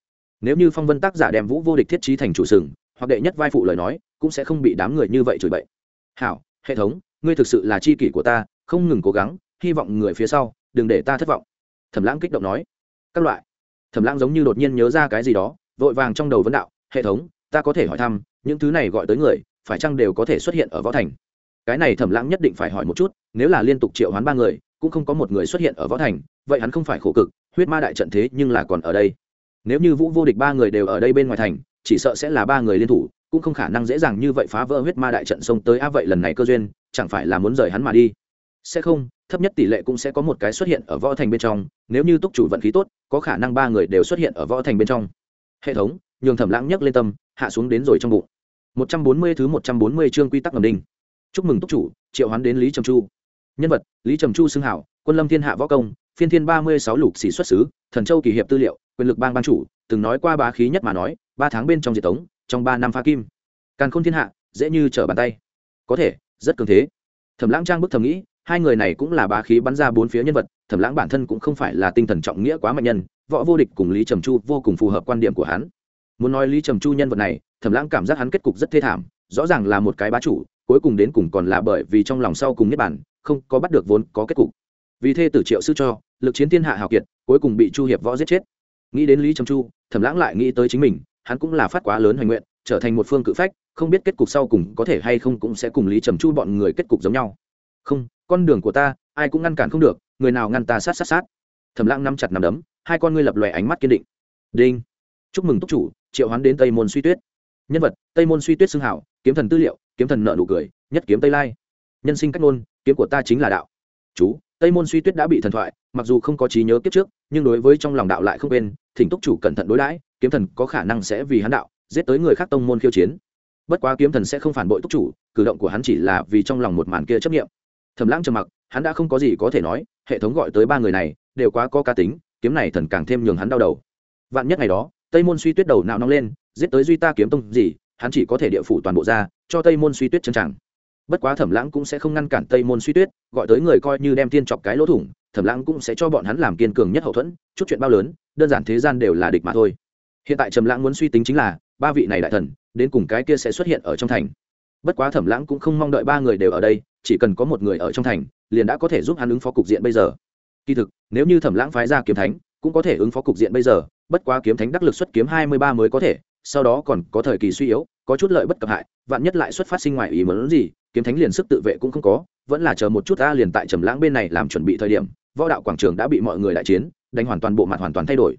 S1: Nếu như phong vân tác giả đem vũ vô địch thiết trí thành chủ sừng, hoặc đệ nhất vai phụ lời nói, cũng sẽ không bị đám người như vậy chửi bậy. Hảo, hệ thống, ngươi thực sự là c h i kỷ của ta, không ngừng cố gắng, hy vọng người phía sau, đừng để ta thất vọng. Thẩm lãng kích động nói. Các loại. Thẩm lãng giống như đột nhiên nhớ ra cái gì đó, vội vàng trong đầu vấn đạo, hệ thống, ta có thể hỏi thăm, những thứ này gọi tới người, phải chăng đều có thể xuất hiện ở võ thành? Cái này thẩm lãng nhất định phải hỏi một chút, nếu là liên tục triệu hoán ba người, cũng không có một người xuất hiện ở võ thành, vậy hắn không phải khổ cực, huyết ma đại trận thế nhưng là còn ở đây. Nếu như vũ vô địch ba người đều ở đây bên ngoài thành, chỉ sợ sẽ là ba người liên thủ, cũng không khả năng dễ dàng như vậy phá vỡ huyết ma đại trận xông tới a vậy lần này cơ duyên, chẳng phải là muốn rời hắn mà đi. Sẽ không, thấp nhất tỷ lệ cũng sẽ có một cái xuất hiện ở võ thành bên trong, nếu như túc chủ vận khí tốt, có khả năng ba người đều xuất hiện ở võ thành bên trong. Hệ thống, nhường thẩm lãng nhấc lên tâm, hạ xuống đến rồi trong bụng. Một trăm bốn mươi thứ một trăm bốn mươi chương quy tắc ngầm đinh chúc mừng túc chủ, triệu hoán đến lý trầm chu. Nhân vật, lý trầm chu xưng hảo, quân lâm thiên hạ võ công, phiên thiên ba mươi sáu lục xỉ xuất xứ, thần châu kỳ hiệp tư liệu, quyền lực bang ban chủ, từng nói qua bá khí nhất mà nói, ba tháng bên trong diệt tống, trong ba năm pha kim. Càn khôn thiên hạ, dễ như trở bàn tay. Có thể, rất cường thế. Thẩm lãng trang bức thầm nghĩ, hai người này cũng là bá khí bắn ra bốn phía nhân vật, thẩm lãng bản thân cũng không phải là tinh thần trọng nghĩa quá mạnh nhân, võ vô địch cùng lý trầm chu vô cùng phù hợp quan điểm của hắn. Muốn nói lý trầm chu nhân vật này, thẩm lãng cảm giác hắn kết cục rất thê thảm, rõ ràng là một cái bá chủ cuối cùng đến cùng còn là bởi vì trong lòng sau cùng nhất bản không có bắt được vốn có kết cục. Vì thê tử triệu sư cho, lực chiến thiên hạ hào kiệt, cuối cùng bị chu hiệp võ giết chết. Nghĩ đến lý trầm chu, thẩm lãng lại nghĩ tới chính mình, hắn cũng là phát quá lớn hoành nguyện, trở thành một phương cự phách, không biết kết cục sau cùng có thể hay không cũng sẽ cùng lý trầm chu bọn người kết cục giống nhau. Không, con đường của ta, ai cũng ngăn cản không được, người nào ngăn ta sát sát sát. Thẩm lãng nắm chặt nằm đấm, hai con ngươi lập lòe ánh mắt kiên định. Đinh. Chúc mừng túc chủ, triệu hoán đến tây môn suy tuyết. Nhân vật, tây môn suy tuyết xưng hảo, kiếm thần tư liệu kiếm thần nợ nụ cười, nhất kiếm tây lai. Nhân sinh cách ngôn, kiếm của ta chính là đạo. Chú, tây môn suy tuyết đã bị thần thoại, mặc dù không có trí nhớ kiếp trước, nhưng đối với trong lòng đạo lại không quên, thỉnh túc chủ cẩn thận đối đãi, kiếm thần có khả năng sẽ vì hắn đạo, giết tới người khác tông môn khiêu chiến. Bất quá kiếm thần sẽ không phản bội túc chủ, cử động của hắn chỉ là vì trong lòng một màn kia chấp nghiệm thầm lãng trầm mặc, hắn đã không có gì có thể nói, hệ thống gọi tới ba người này, đều quá có cá tính, kiếm này thần càng thêm nhường hắn đau đầu. Vạn nhất ngày đó, tây môn suy tuyết đầu nào nóng lên, giết tới duy ta kiếm tông gì hắn chỉ có thể địa phủ toàn bộ ra, cho tây môn suy tuyết chân chẳng. Bất quá thẩm lãng cũng sẽ không ngăn cản tây môn suy tuyết, gọi tới người coi như đem tiên chọc cái lỗ thủng, thẩm lãng cũng sẽ cho bọn hắn làm kiên cường nhất hậu thuẫn, chút chuyện bao lớn, đơn giản thế gian đều là địch mà thôi. Hiện tại trầm lãng muốn suy tính chính là, ba vị này đại thần, đến cùng cái kia sẽ xuất hiện ở trong thành. Bất quá thẩm lãng cũng không mong đợi ba người đều ở đây, chỉ cần có một người ở trong thành, liền đã có thể giúp hắn ứng phó cục diện bây giờ. Kỳ thực, nếu như thẩm lãng phái ra kiếm thánh, cũng có thể ứng phó cục diện bây giờ, bất quá kiếm thánh đắc lực xuất kiếm hai mươi ba mới có thể sau đó còn có thời kỳ suy yếu, có chút lợi bất cập hại, vạn nhất lại xuất phát sinh ngoài ý muốn gì, kiếm thánh liền sức tự vệ cũng không có, vẫn là chờ một chút ta liền tại trầm lãng bên này làm chuẩn bị thời điểm, võ đạo quảng trường đã bị mọi người đại chiến, đánh hoàn toàn bộ mặt hoàn toàn thay đổi.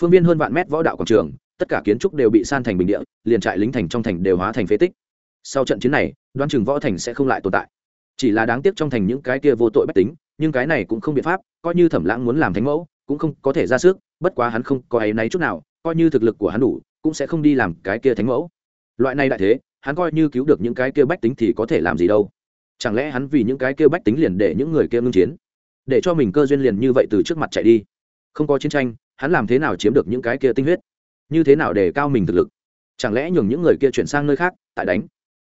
S1: Phương viên hơn vạn mét võ đạo quảng trường, tất cả kiến trúc đều bị san thành bình địa, liền trại lính thành trong thành đều hóa thành phế tích. Sau trận chiến này đoan chừng võ thành sẽ không lại tồn tại. Chỉ là đáng tiếc trong thành những cái kia vô tội bất tính, nhưng cái này cũng không biện pháp, coi như thẩm lãng muốn làm thánh mẫu, cũng không có thể ra sức, bất quá hắn không có áy náy chút nào coi như thực lực của hắn đủ, cũng sẽ không đi làm cái kia thánh mẫu. Loại này đại thế, hắn coi như cứu được những cái kia bách tính thì có thể làm gì đâu? Chẳng lẽ hắn vì những cái kia bách tính liền để những người kia ngưng chiến? Để cho mình cơ duyên liền như vậy từ trước mặt chạy đi. Không có chiến tranh, hắn làm thế nào chiếm được những cái kia tinh huyết? Như thế nào để cao mình thực lực? Chẳng lẽ nhường những người kia chuyển sang nơi khác, tại đánh?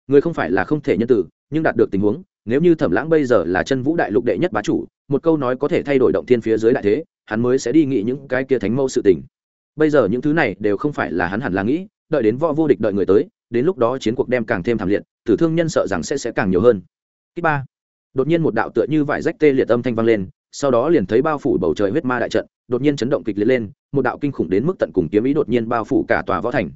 S1: Người không phải là không thể nhân tử, nhưng đạt được tình huống, nếu như thẩm lãng bây giờ là chân vũ đại lục đệ nhất bá chủ, một câu nói có thể thay đổi động thiên phía dưới đại thế, hắn mới sẽ đi nghĩ những cái kia thánh mâu sự tình bây giờ những thứ này đều không phải là hắn hẳn là nghĩ, đợi đến võ vô địch đợi người tới, đến lúc đó chiến cuộc đem càng thêm thảm liệt, tử thương nhân sợ rằng sẽ sẽ càng nhiều hơn. Kích ba. Đột nhiên một đạo tựa như vải rách tê liệt âm thanh vang lên, sau đó liền thấy bao phủ bầu trời huyết ma đại trận, đột nhiên chấn động kịch liệt lên, một đạo kinh khủng đến mức tận cùng kiếm ý đột nhiên bao phủ cả tòa võ thành.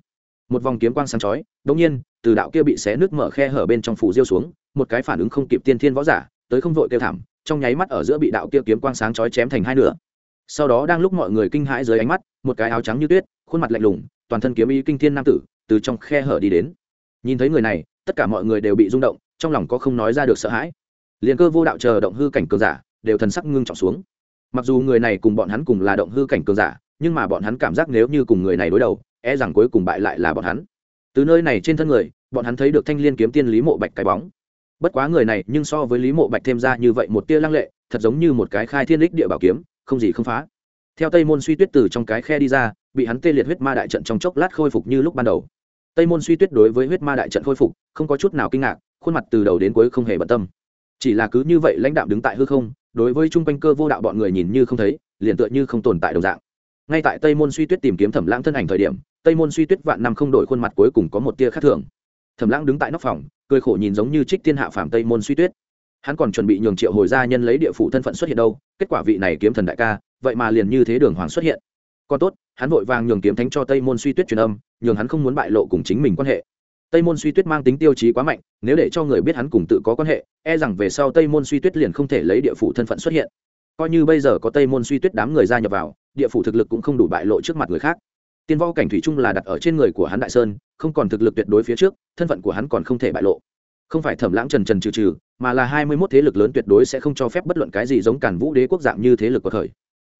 S1: Một vòng kiếm quang sáng chói, đột nhiên, từ đạo kia bị xé nước mở khe hở bên trong phủ diêu xuống, một cái phản ứng không kịp tiên thiên võ giả, tới không vội kêu thảm, trong nháy mắt ở giữa bị đạo kia kiếm quang sáng chói chém thành hai nửa sau đó đang lúc mọi người kinh hãi dưới ánh mắt, một cái áo trắng như tuyết, khuôn mặt lạnh lùng, toàn thân kiếm ý kinh thiên nam tử, từ trong khe hở đi đến. Nhìn thấy người này, tất cả mọi người đều bị rung động, trong lòng có không nói ra được sợ hãi. Liền cơ vô đạo chờ động hư cảnh cường giả, đều thần sắc ngưng trọng xuống. Mặc dù người này cùng bọn hắn cùng là động hư cảnh cường giả, nhưng mà bọn hắn cảm giác nếu như cùng người này đối đầu e rằng cuối cùng bại lại là bọn hắn. Từ nơi này trên thân người, bọn hắn thấy được thanh liên kiếm tiên lý mộ bạch cái bóng. Bất quá người này nhưng so với lý mộ bạch thêm ra như vậy một tia lăng lệ, thật giống như một cái khai thiên lích địa bảo kiếm không gì không phá. Theo tây môn suy tuyết từ trong cái khe đi ra, bị hắn tê liệt huyết ma đại trận trong chốc lát khôi phục như lúc ban đầu. Tây môn suy tuyết đối với huyết ma đại trận khôi phục, không có chút nào kinh ngạc, khuôn mặt từ đầu đến cuối không hề bận tâm. Chỉ là cứ như vậy lãnh đạo đứng tại hư không, đối với chung quanh cơ vô đạo bọn người nhìn như không thấy, liền tựa như không tồn tại đồng dạng. Ngay tại tây môn suy tuyết tìm kiếm thẩm lãng thân ảnh thời điểm, tây môn suy tuyết vạn năm không đổi khuôn mặt cuối cùng có một tia khác thường. Thẩm lãng đứng tại nóc phòng, cười khổ nhìn giống như trích tiên hạ phàm tây môn suy tuyết hắn còn chuẩn bị nhường triệu hồi gia nhân lấy địa phủ thân phận xuất hiện đâu, kết quả vị này kiếm thần đại ca, vậy mà liền như thế đường hoàng xuất hiện. Còn tốt, hắn vội vàng nhường kiếm thánh cho tây môn suy tuyết truyền âm, nhường hắn không muốn bại lộ cùng chính mình quan hệ. Tây môn suy tuyết mang tính tiêu chí quá mạnh, nếu để cho người biết hắn cùng tự có quan hệ e rằng về sau tây môn suy tuyết liền không thể lấy địa phủ thân phận xuất hiện. Coi như bây giờ có tây môn suy tuyết đám người gia nhập vào, địa phủ thực lực cũng không đủ bại lộ trước mặt người khác. Tiên võ cảnh thủy chung là đặt ở trên người của hắn đại sơn, không còn thực lực tuyệt đối phía trước, thân phận của hắn còn không thể bại lộ. Không phải thẩm lãng trần trần trừ trừ mà là hai mươi mốt thế lực lớn tuyệt đối sẽ không cho phép bất luận cái gì giống cản vũ đế quốc dạng như thế lực của thời.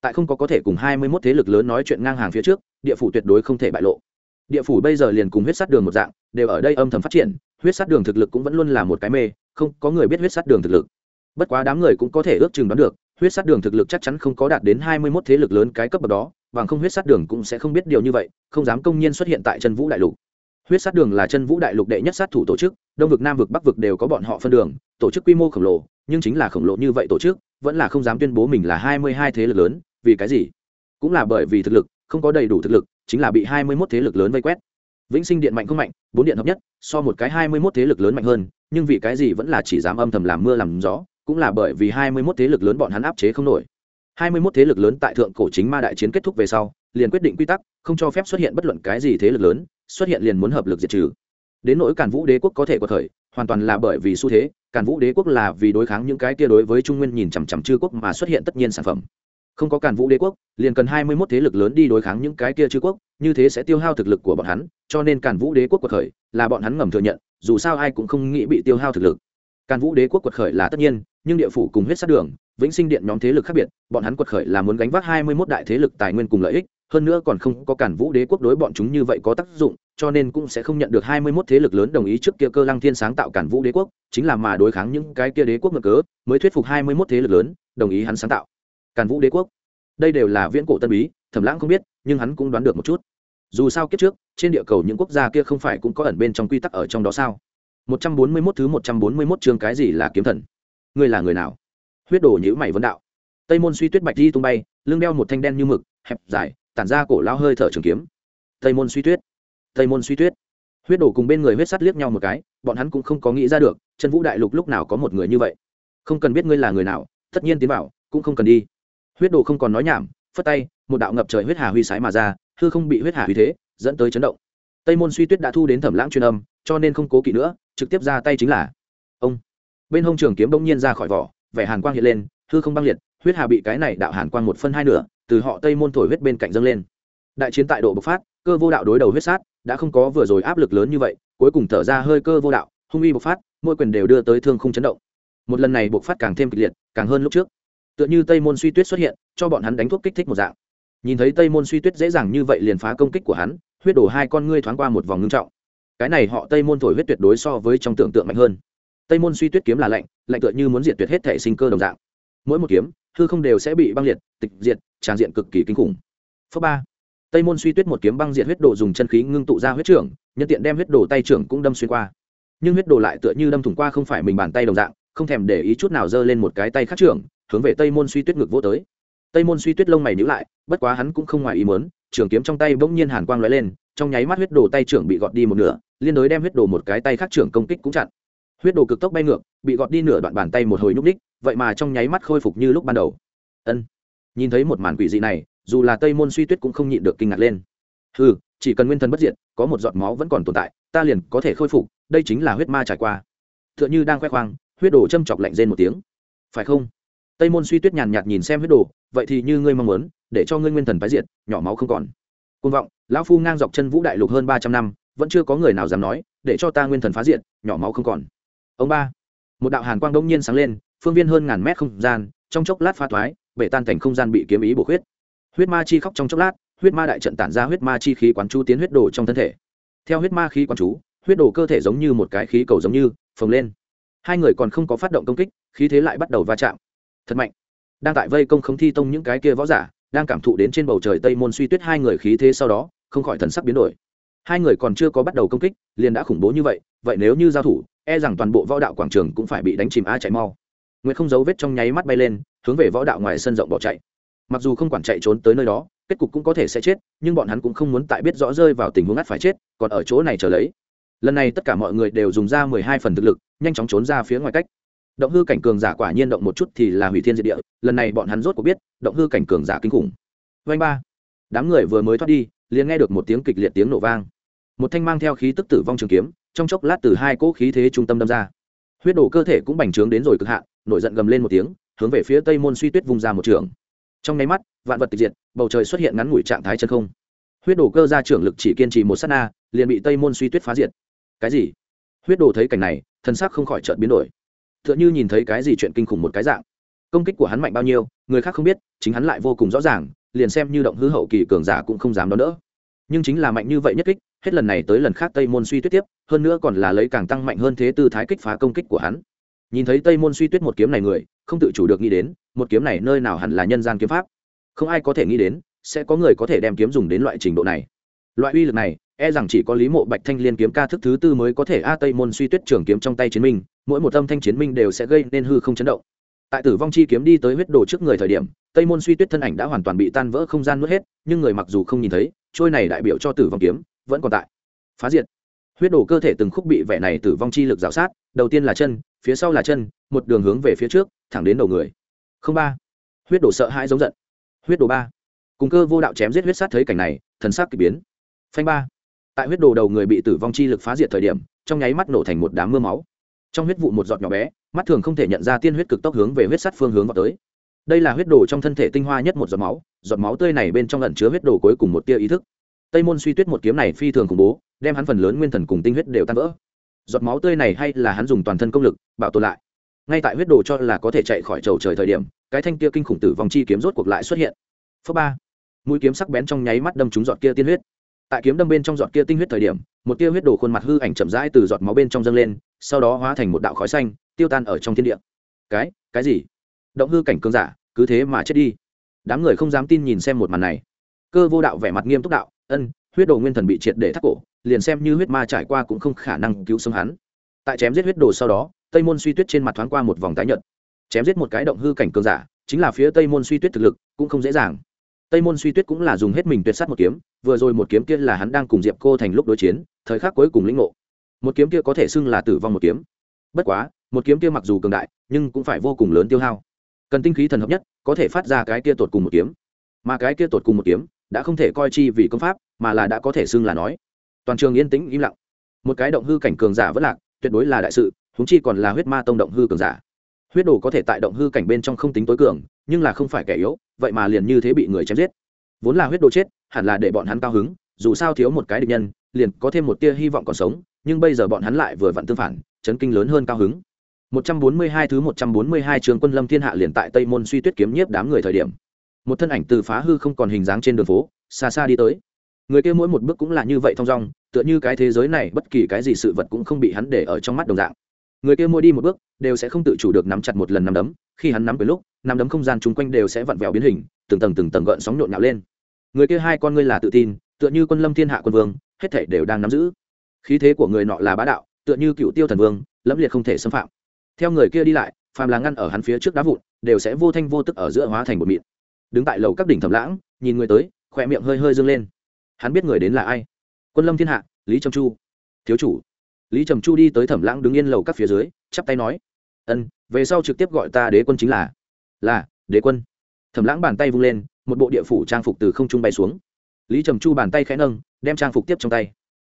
S1: Tại không có có thể cùng hai mươi mốt thế lực lớn nói chuyện ngang hàng phía trước, địa phủ tuyệt đối không thể bại lộ. Địa phủ bây giờ liền cùng huyết sát đường một dạng, đều ở đây âm thầm phát triển, huyết sát đường thực lực cũng vẫn luôn là một cái mê, không có người biết huyết sát đường thực lực. Bất quá đám người cũng có thể ước chừng đoán được, huyết sát đường thực lực chắc chắn không có đạt đến hai mươi mốt thế lực lớn cái cấp bậc đó, bằng không huyết sát đường cũng sẽ không biết điều như vậy, không dám công nhiên xuất hiện tại chân vũ đại lục huyết sát đường là chân vũ đại lục đệ nhất sát thủ tổ chức, đông vực, nam vực, bắc vực đều có bọn họ phân đường, tổ chức quy mô khổng lồ, nhưng chính là khổng lồ như vậy tổ chức, vẫn là không dám tuyên bố mình là hai mươi hai thế lực lớn, vì cái gì? Cũng là bởi vì thực lực, không có đầy đủ thực lực, chính là bị hai mươi mốt thế lực lớn vây quét. Vĩnh sinh điện mạnh không mạnh, bốn điện hợp nhất, so một cái hai mươi mốt thế lực lớn mạnh hơn, nhưng vì cái gì vẫn là chỉ dám âm thầm làm mưa làm gió, cũng là bởi vì hai mươi mốt thế lực lớn bọn hắn áp chế không nổi. hai mươi mốt thế lực lớn tại thượng cổ chính ma đại chiến kết thúc về sau, liền quyết định quy tắc, không cho phép xuất hiện bất luận cái gì thế lực lớn xuất hiện liền muốn hợp lực diệt trừ. Đến nỗi càn vũ đế quốc có thể quật khởi, hoàn toàn là bởi vì xu thế, càn vũ đế quốc là vì đối kháng những cái kia đối với trung nguyên nhìn chằm chằm chư quốc mà xuất hiện tất nhiên sản phẩm. Không có càn vũ đế quốc, liền cần hai mươi mốt thế lực lớn đi đối kháng những cái kia chư quốc, như thế sẽ tiêu hao thực lực của bọn hắn, cho nên càn vũ đế quốc quật khởi là bọn hắn ngầm thừa nhận, dù sao ai cũng không nghĩ bị tiêu hao thực lực. Càn vũ đế quốc quật khởi là tất nhiên, nhưng địa phủ cùng huyết sát đường, vĩnh sinh điện nhóm thế lực khác biệt, bọn hắn quật khởi là muốn gánh vác hai mươi mốt đại thế lực tài nguyên cùng lợi ích hơn nữa còn không có cản vũ đế quốc đối bọn chúng như vậy có tác dụng, cho nên cũng sẽ không nhận được hai mươi 21 thế lực lớn đồng ý trước kia cơ lăng thiên sáng tạo cản vũ đế quốc, chính là mà đối kháng những cái kia đế quốc ngược cớ, mới thuyết phục hai mươi 21 thế lực lớn đồng ý hắn sáng tạo cản vũ đế quốc. Đây đều là viễn cổ tân bí, thẩm lãng không biết, nhưng hắn cũng đoán được một chút. Dù sao kiếp trước, trên địa cầu những quốc gia kia không phải cũng có ẩn bên trong quy tắc ở trong đó sao? một trăm bốn mươi 141 thứ một trăm bốn mươi 141 chương cái gì là kiếm thần? Ngươi là người nào? Huyết đổ nhữ mày vấn đạo. Tây môn suy tuyết bạch di tung bay, lưng đeo một thanh đen như mực, hẹp, dài tản ra cổ lao hơi thở trường kiếm. Tây môn suy tuyết. Tây môn suy tuyết. Huyết đổ cùng bên người huyết sắt liếc nhau một cái, bọn hắn cũng không có nghĩ ra được chân vũ đại lục lúc nào có một người như vậy. Không cần biết ngươi là người nào, tất nhiên tiến bảo cũng không cần đi. Huyết đổ không còn nói nhảm, phất tay, một đạo ngập trời huyết hà huy sái mà ra, hư không bị huyết hà huy thế, dẫn tới chấn động. Tây môn suy tuyết đã thu đến thẩm lãng truyền âm, cho nên không cố kỵ nữa, trực tiếp ra tay chính là ông. Bên hông trường kiếm bỗng nhiên ra khỏi vỏ, vẻ hàn quang hiện lên, hư không băng liệt, huyết hà bị cái này đạo hàn quang một phân hai nửa từ họ tây môn thổi huyết bên cạnh dâng lên. Đại chiến tại độ bộc phát, cơ vô đạo đối đầu huyết sát, đã không có vừa rồi áp lực lớn như vậy, cuối cùng thở ra hơi cơ vô đạo, hung uy bộc phát, mỗi quyền đều đưa tới thương không chấn động. Một lần này bộc phát càng thêm kịch liệt, càng hơn lúc trước. Tựa như tây môn suy tuyết xuất hiện, cho bọn hắn đánh thuốc kích thích một dạng. Nhìn thấy tây môn suy tuyết dễ dàng như vậy liền phá công kích của hắn, huyết đổ hai con ngươi thoáng qua một vòng ngưng trọng. Cái này họ tây môn thổi huyết tuyệt đối so với trong tưởng tượng mạnh hơn. Tây môn suy tuyết kiếm là lạnh lạnh tựa như muốn diệt tuyệt hết thể sinh cơ đồng dạng. Mỗi một kiếm, hư không đều sẽ bị băng liệt, tịch diệt tràn diện cực kỳ kinh khủng. Phớ ba, tây môn suy tuyết một kiếm băng diện huyết đồ dùng chân khí ngưng tụ ra huyết trưởng, nhân tiện đem huyết đồ tay trưởng cũng đâm xuyên qua. Nhưng huyết đồ lại tựa như đâm thủng qua không phải mình bàn tay đồng dạng, không thèm để ý chút nào giơ lên một cái tay khác trưởng, hướng về tây môn suy tuyết ngực vô tới. Tây môn suy tuyết lông mày nhíu lại, bất quá hắn cũng không ngoài ý muốn, trường kiếm trong tay bỗng nhiên hàn quang lóe lên, trong nháy mắt huyết đồ tay trưởng bị gọt đi một nửa, liên đối đem huyết đồ một cái tay khác trưởng công kích cũng chặn. Huyết đồ cực tốc bay ngược, bị gọt đi nửa đoạn bàn tay một hồi nhúc ních vậy mà trong nháy mắt khôi phục như lúc ban đầu. Ân nhìn thấy một màn quỷ dị này, dù là tây môn suy tuyết cũng không nhịn được kinh ngạc lên. Ừ chỉ cần nguyên thần bất diệt, có một giọt máu vẫn còn tồn tại, ta liền có thể khôi phục, đây chính là huyết ma trải qua. T h ư ợ n h ư đang khoe khoang, huyết đồ châm chọc lạnh rên một tiếng. Phải không? Tây môn suy tuyết nhàn nhạt nhìn xem huyết đồ, vậy thì như ngươi mong muốn, để cho ngươi nguyên thần tái diệt, nhỏ máu không còn. Côn vọng, lão phu ngang dọc chân vũ đại lục hơn ba trăm năm, vẫn chưa có người nào dám nói, để cho ta nguyên thần phá diệt, nhỏ máu không còn. Ông ba, một đạo hàn quang đông nhiên sáng lên, phương viên hơn ngàn mét không gian, trong chốc lát pha thoái bể tan thành không gian bị kiếm ý bổ huyết huyết ma chi khóc trong chốc lát, huyết ma đại trận tản ra huyết ma chi khí quán chú tiến huyết đồ trong thân thể. Theo huyết ma khí quán chú, huyết đồ cơ thể giống như một cái khí cầu giống như phồng lên. Hai người còn không có phát động công kích, khí thế lại bắt đầu va chạm. Thật mạnh. Đang tại vây công không thi tông những cái kia võ giả, đang cảm thụ đến trên bầu trời tây môn suy tuyết hai người khí thế sau đó, không khỏi thần sắc biến đổi. Hai người còn chưa có bắt đầu công kích, liền đã khủng bố như vậy vậy nếu như giao thủ e rằng toàn bộ võ đạo quảng trường cũng phải bị đánh chìm a chạy mau. Nguyệt không giấu vết trong nháy mắt bay lên hướng về võ đạo ngoài sân rộng bỏ chạy. Mặc dù không quản chạy trốn tới nơi đó, kết cục cũng có thể sẽ chết, nhưng bọn hắn cũng không muốn tại biết rõ rơi vào tình huống ngắt phải chết, còn ở chỗ này chờ lấy. Lần này tất cả mọi người đều dùng ra mười hai phần thực lực, nhanh chóng trốn ra phía ngoài cách. Động hư cảnh cường giả quả nhiên động một chút thì là hủy thiên diệt địa, lần này bọn hắn rốt cuộc biết, động hư cảnh cường giả kinh khủng. Vanh ba. Đám người vừa mới thoát đi, liền nghe được một tiếng kịch liệt tiếng nổ vang. Một thanh mang theo khí tức tử vong trường kiếm, trong chốc lát từ hai cỗ khí thế trung tâm đâm ra. Huyết đổ cơ thể cũng bành trướng đến rồi cực hạn, nổi giận gầm lên một tiếng hướng về phía tây môn suy tuyết vung ra một trường. Trong nháy mắt, vạn vật tịch diệt, bầu trời xuất hiện ngắn ngủi trạng thái chân không. Huyết đổ cơ ra trưởng lực chỉ kiên trì một s á t na, liền bị tây môn suy tuyết phá diệt. Cái gì? Huyết đổ thấy cảnh này, thân xác không khỏi trợt biến đổi. T h ư ợ n h ư nhìn thấy cái gì chuyện kinh khủng một cái dạng. Công kích của hắn mạnh bao nhiêu, người khác không biết, chính hắn lại vô cùng rõ ràng, liền xem như động hư hậu kỳ cường giả cũng không dám đón đỡ. Nhưng chính là mạnh như vậy nhất kích, hết lần này tới lần khác tây môn suy tuyết tiếp, hơn nữa còn là lấy càng tăng mạnh hơn thế tư thái kích phá công kích của hắn nhìn thấy tây môn suy tuyết một kiếm này người, không tự chủ được nghĩ đến, một kiếm này nơi nào hẳn là nhân gian kiếm pháp? Không ai có thể nghĩ đến, sẽ có người có thể đem kiếm dùng đến loại trình độ này. Loại uy lực này e rằng chỉ có lý mộ bạch thanh liên kiếm ca thức thứ tư mới có thể a tây môn suy tuyết trường kiếm trong tay chiến minh, mỗi một âm thanh chiến minh đều sẽ gây nên hư không chấn động. Tại tử vong chi kiếm đi tới huyết đồ trước người thời điểm, tây môn suy tuyết thân ảnh đã hoàn toàn bị tan vỡ không gian mất hết, nhưng người mặc dù không nhìn thấy, trôi này đại biểu cho tử vong kiếm, vẫn còn tại. Phá diệt. Huyết đồ cơ thể từng khúc bị vẻ này tử vong chi lực rào sát, đầu tiên là chân phía sau là chân, một đường hướng về phía trước, thẳng đến đầu người. Không ba. Huyết đồ sợ hãi giống giận. Huyết đồ ba. Cùng cơ vô đạo chém giết huyết sát thấy cảnh này, thần sắc k ỳ biến. Phanh ba. Tại huyết đồ đầu người bị tử vong chi lực phá diệt thời điểm, trong nháy mắt nổ thành một đám mưa máu. Trong huyết vụ một giọt nhỏ bé, mắt thường không thể nhận ra tiên huyết cực tốc hướng về huyết sát phương hướng vào tới. Đây là huyết đồ trong thân thể tinh hoa nhất một giọt máu giọt máu tươi này bên trong lẩn chứa huyết đồ cuối cùng một tia ý thức. Tây môn suy tuyết một kiếm này phi thường khủng bố, đem hắn phần lớn nguyên thần cùng tinh huyết đều tan vỡ giọt máu tươi này hay là hắn dùng toàn thân công lực bảo tồn lại. Ngay tại huyết đồ cho là có thể chạy khỏi chầu trời thời điểm, cái thanh kia kinh khủng tử vong chi kiếm rốt cuộc lại xuất hiện. Phớ ba. Mũi kiếm sắc bén trong nháy mắt đâm trúng giọt kia tiên huyết. Tại kiếm đâm bên trong giọt kia tinh huyết thời điểm, một tia huyết đổ khuôn mặt hư ảnh chậm rãi từ giọt máu bên trong dâng lên, sau đó hóa thành một đạo khói xanh, tiêu tan ở trong thiên địa. Cái cái gì? Động hư cảnh cương giả, cứ thế mà chết đi. Đám người không dám tin nhìn xem một màn này. Cơ vô đạo vẻ mặt nghiêm túc đạo, ân huyết đồ nguyên thần bị triệt để thắt cổ, liền xem như huyết ma trải qua cũng không khả năng cứu sống hắn. Tại chém giết huyết đồ sau đó, tây môn suy tuyết trên mặt thoáng qua một vòng tái nhợt. Chém giết một cái động hư cảnh cường giả, chính là phía tây môn suy tuyết thực lực, cũng không dễ dàng. Tây môn suy tuyết cũng là dùng hết mình tuyệt sát một kiếm, vừa rồi một kiếm kia là hắn đang cùng diệp cô thành lúc đối chiến, thời khắc cuối cùng lĩnh ngộ. Một kiếm kia có thể xưng là tử vong một kiếm. Bất quá, một kiếm kia mặc dù cường đại, nhưng cũng phải vô cùng lớn tiêu hao. Cần tinh khí thần hợp nhất, có thể phát ra cái kia tột cùng một kiếm. Mà cái kia tột cùng một kiếm đã không thể coi chi vì công pháp, mà là đã có thể xưng là nói. Toàn trường yên tĩnh im lặng. Một cái động hư cảnh cường giả vẫn lạc, tuyệt đối là đại sự húng chi còn là huyết ma tông động hư cường giả. Huyết đồ có thể tại động hư cảnh bên trong không tính tối cường, nhưng là không phải kẻ yếu, vậy mà liền như thế bị người chém giết. Vốn là huyết đồ chết, hẳn là để bọn hắn cao hứng, dù sao thiếu một cái địch nhân, liền có thêm một tia hy vọng còn sống, nhưng bây giờ bọn hắn lại vừa vặn tương phản, chấn kinh lớn hơn cao hứng. 142 thứ 142 trường quân lâm thiên hạ liền tại tây môn suy tuyết kiếm nhiếp đám người thời điểm một thân ảnh từ phá hư không còn hình dáng trên đường phố, xa xa đi tới. Người kia mỗi một bước cũng là như vậy thong dong, tựa như cái thế giới này bất kỳ cái gì sự vật cũng không bị hắn để ở trong mắt đồng dạng. Người kia mỗi đi một bước, đều sẽ không tự chủ được nắm chặt một lần nắm đấm, khi hắn nắm với lúc, nắm đấm không gian chung quanh đều sẽ vặn vẹo biến hình, từng tầng từng tầng gợn sóng nhộn nhạo lên. Người kia hai con ngươi là tự tin, tựa như quân lâm thiên hạ quân vương, hết thể đều đang nắm giữ. Khí thế của người nọ là bá đạo, tựa như cựu tiêu thần vương, lẫm liệt không thể xâm phạm. Theo người kia đi lại, phàm là ngăn ở hắn phía trước đá vụn, đều sẽ vô thanh vô tức ở giữa hóa thành một mịn đứng tại lầu các đỉnh thầm lãng, nhìn người tới, khỏe miệng hơi hơi dâng lên. Hắn biết người đến là ai? Quân lâm thiên hạ, lý trầm chu. Thiếu chủ. Lý trầm chu đi tới thẩm lãng đứng yên lầu các phía dưới, chắp tay nói, ân, về sau trực tiếp gọi ta đế quân chính là. Là, đế quân. Thẩm lãng bàn tay vung lên, một bộ địa phủ trang phục từ không trung bay xuống. Lý trầm chu bàn tay khẽ nâng, đem trang phục tiếp trong tay.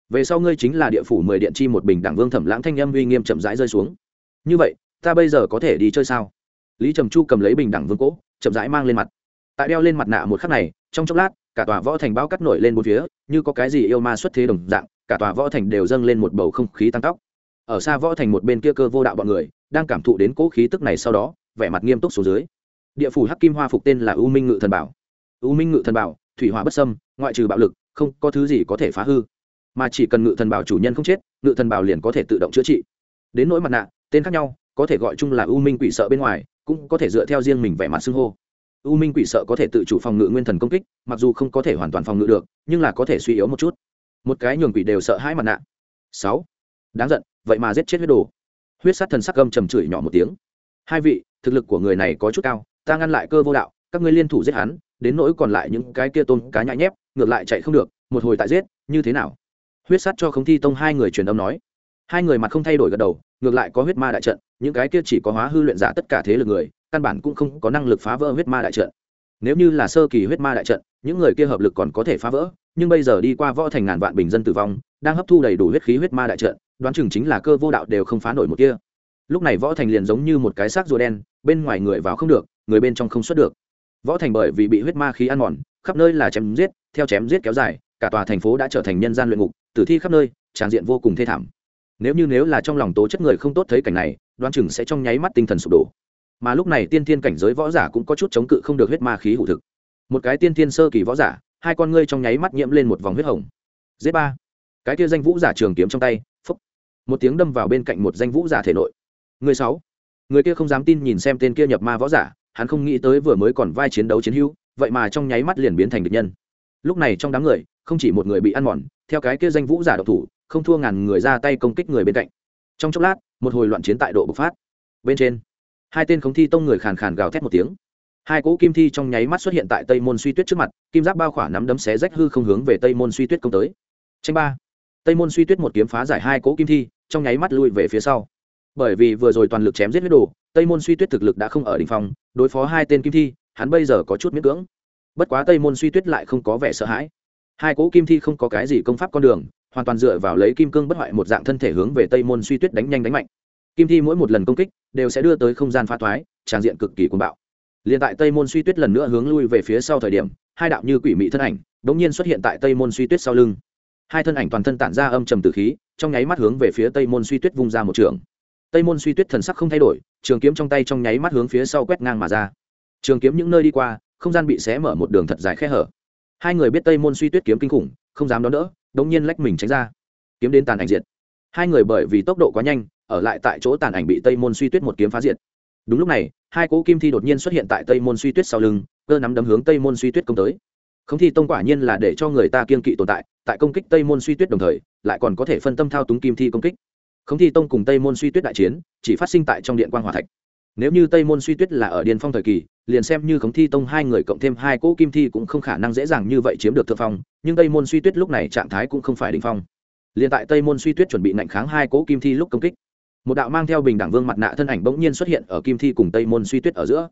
S1: Về sau ngươi chính là địa phủ mười điện chi một bình đẳng vương thẩm lãng thanh âm uy nghiêm chậm rãi rơi xuống. Như vậy, ta bây giờ có thể đi chơi sao? Lý trầm chu cầm lấy bình đẳng vương cỗ, chậm rãi mang lên mặt tại đeo lên mặt nạ một khắc này, trong chốc lát, cả tòa võ thành bao cắt nổi lên một phía, như có cái gì yêu ma xuất thế đồng dạng, cả tòa võ thành đều dâng lên một bầu không khí tăng tóc ở xa võ thành một bên kia cơ vô đạo bọn người, đang cảm thụ đến cỗ khí tức này sau đó, vẻ mặt nghiêm túc xuống dưới. Địa phủ hắc kim hoa phục tên là u minh ngự thần bảo. U minh ngự thần bảo, thủy hỏa bất sâm ngoại trừ bạo lực, không có thứ gì có thể phá hư. Mà chỉ cần ngự thần bảo chủ nhân không chết, ngự thần bảo liền có thể tự động chữa trị. Đến nỗi mặt nạ, tên khác nhau, có thể gọi chung là u minh quỷ sợ bên ngoài, cũng có thể dựa theo riêng mình vẻ mặt xưng hô u minh quỷ sợ có thể tự chủ phòng ngự nguyên thần công kích, mặc dù không có thể hoàn toàn phòng ngự được, nhưng là có thể suy yếu một chút. Một cái nhường quỷ đều sợ hãi mặt nạ. Sáu. Đáng giận, vậy mà giết chết huyết đồ. Huyết sát thần sắc gâm trầm chửi nhỏ một tiếng. Hai vị, thực lực của người này có chút cao, ta ngăn lại cơ vô đạo, các ngươi liên thủ giết hắn, đến nỗi còn lại những cái kia tôm cá nhãi nhép, ngược lại chạy không được, một hồi tại giết, như thế nào? Huyết sát cho không thi tông hai người truyền âm nói. Hai người mặt không thay đổi gật đầu ngược lại có huyết ma đại trận, những cái kia chỉ có hóa hư luyện giả tất cả thế lực người, căn bản cũng không có năng lực phá vỡ huyết ma đại trận. Nếu như là sơ kỳ huyết ma đại trận, những người kia hợp lực còn có thể phá vỡ, nhưng bây giờ đi qua võ thành ngàn vạn bình dân tử vong, đang hấp thu đầy đủ huyết khí huyết ma đại trận, đoán chừng chính là cơ vô đạo đều không phá nổi một kia. Lúc này võ thành liền giống như một cái xác rùa đen, bên ngoài người vào không được, người bên trong không xuất được. Võ thành bởi vì bị huyết ma khí ăn mòn, khắp nơi là chém giết, theo chém giết kéo dài, cả tòa thành phố đã trở thành nhân gian luyện ngục, tử thi khắp nơi, tràn diện vô cùng thê thảm nếu như nếu là trong lòng tố chất người không tốt thấy cảnh này đoan chừng sẽ trong nháy mắt tinh thần sụp đổ. Mà lúc này tiên thiên cảnh giới võ giả cũng có chút chống cự không được huyết ma khí hủ thực. Một cái tiên thiên sơ kỳ võ giả, hai con ngươi trong nháy mắt nhiễm lên một vòng huyết hồng. Z ba. Cái kia danh vũ giả trường kiếm trong tay, phúc. Một tiếng đâm vào bên cạnh một danh vũ giả thể nội. Người sáu. Người kia không dám tin nhìn xem tên kia nhập ma võ giả, hắn không nghĩ tới vừa mới còn vai chiến đấu chiến hữu, vậy mà trong nháy mắt liền biến thành địch nhân. Lúc này trong đám người, không chỉ một người bị ăn mòn, theo cái kia danh vũ giả độc thủ không thua ngàn người ra tay công kích người bên cạnh. Trong chốc lát, một hồi loạn chiến tại độ bộc phát. Bên trên, hai tên khống thi tông người khàn khàn gào thét một tiếng. Hai cỗ kim thi trong nháy mắt xuất hiện tại tây môn suy tuyết trước mặt, kim giáp bao khỏa nắm đấm xé rách hư không hướng về tây môn suy tuyết công tới. Tranh ba. Tây môn suy tuyết một kiếm phá giải hai cỗ kim thi, trong nháy mắt lui về phía sau. Bởi vì vừa rồi toàn lực chém giết huyết đồ, tây môn suy tuyết thực lực đã không ở đ ỉ n h phòng đối phó hai tên kim thi, hắn bây giờ có chút miễn cưỡng. Bất quá tây môn suy tuyết lại không có vẻ sợ hãi. Hai cỗ kim thi không có cái gì công pháp con đường hoàn toàn dựa vào lấy kim cương bất hoại một dạng thân thể hướng về tây môn suy tuyết đánh nhanh đánh mạnh kim thi mỗi một lần công kích đều sẽ đưa tới không gian phá thoái, tràn diện cực kỳ cuồng bạo liền tại tây môn suy tuyết lần nữa hướng lui về phía sau thời điểm hai đạo như quỷ mị thân ảnh đ ỗ n g nhiên xuất hiện tại tây môn suy tuyết sau lưng hai thân ảnh toàn thân tản ra âm trầm từ khí trong nháy mắt hướng về phía tây môn suy tuyết vung ra một trường tây môn suy tuyết thần sắc không thay đổi trường kiếm trong tay trong nháy mắt hướng phía sau quét ngang mà ra trường kiếm những nơi đi qua không gian bị xé mở một đường thật dài khe hở hai người biết tây môn suy tuyết kiếm kinh khủng không dám đón đỡ đ nhiên lách mình tránh ra. Kiếm đến tàn ảnh diệt. Hai người bởi vì tốc độ quá nhanh, ở lại tại chỗ tàn ảnh bị tây môn suy tuyết một kiếm phá diệt. Đúng lúc này, hai cỗ kim thi đột nhiên xuất hiện tại tây môn suy tuyết sau lưng, cơ nắm đấm hướng tây môn suy tuyết công tới. Không thi tông quả nhiên là để cho người ta kiên kỵ tồn tại tại công kích tây môn suy tuyết đồng thời, lại còn có thể phân tâm thao túng kim thi công kích. Không thi tông cùng tây môn suy tuyết đại chiến, chỉ phát sinh tại trong điện quan hòa thạch. Nếu như tây môn suy tuyết là ở điền phong thời kỳ, liền xem như khống thi tông hai người cộng thêm hai cỗ kim thi cũng không khả năng dễ dàng như vậy chiếm được thượng phong nhưng tây môn suy tuyết lúc này trạng thái cũng không phải đ ỉ n h phong. Liền tại tây môn suy tuyết chuẩn bị nạnh kháng hai cỗ kim thi lúc công kích, một đạo mang theo bình đẳng vương mặt nạ thân ảnh bỗng nhiên xuất hiện ở kim thi cùng tây môn suy tuyết ở giữa.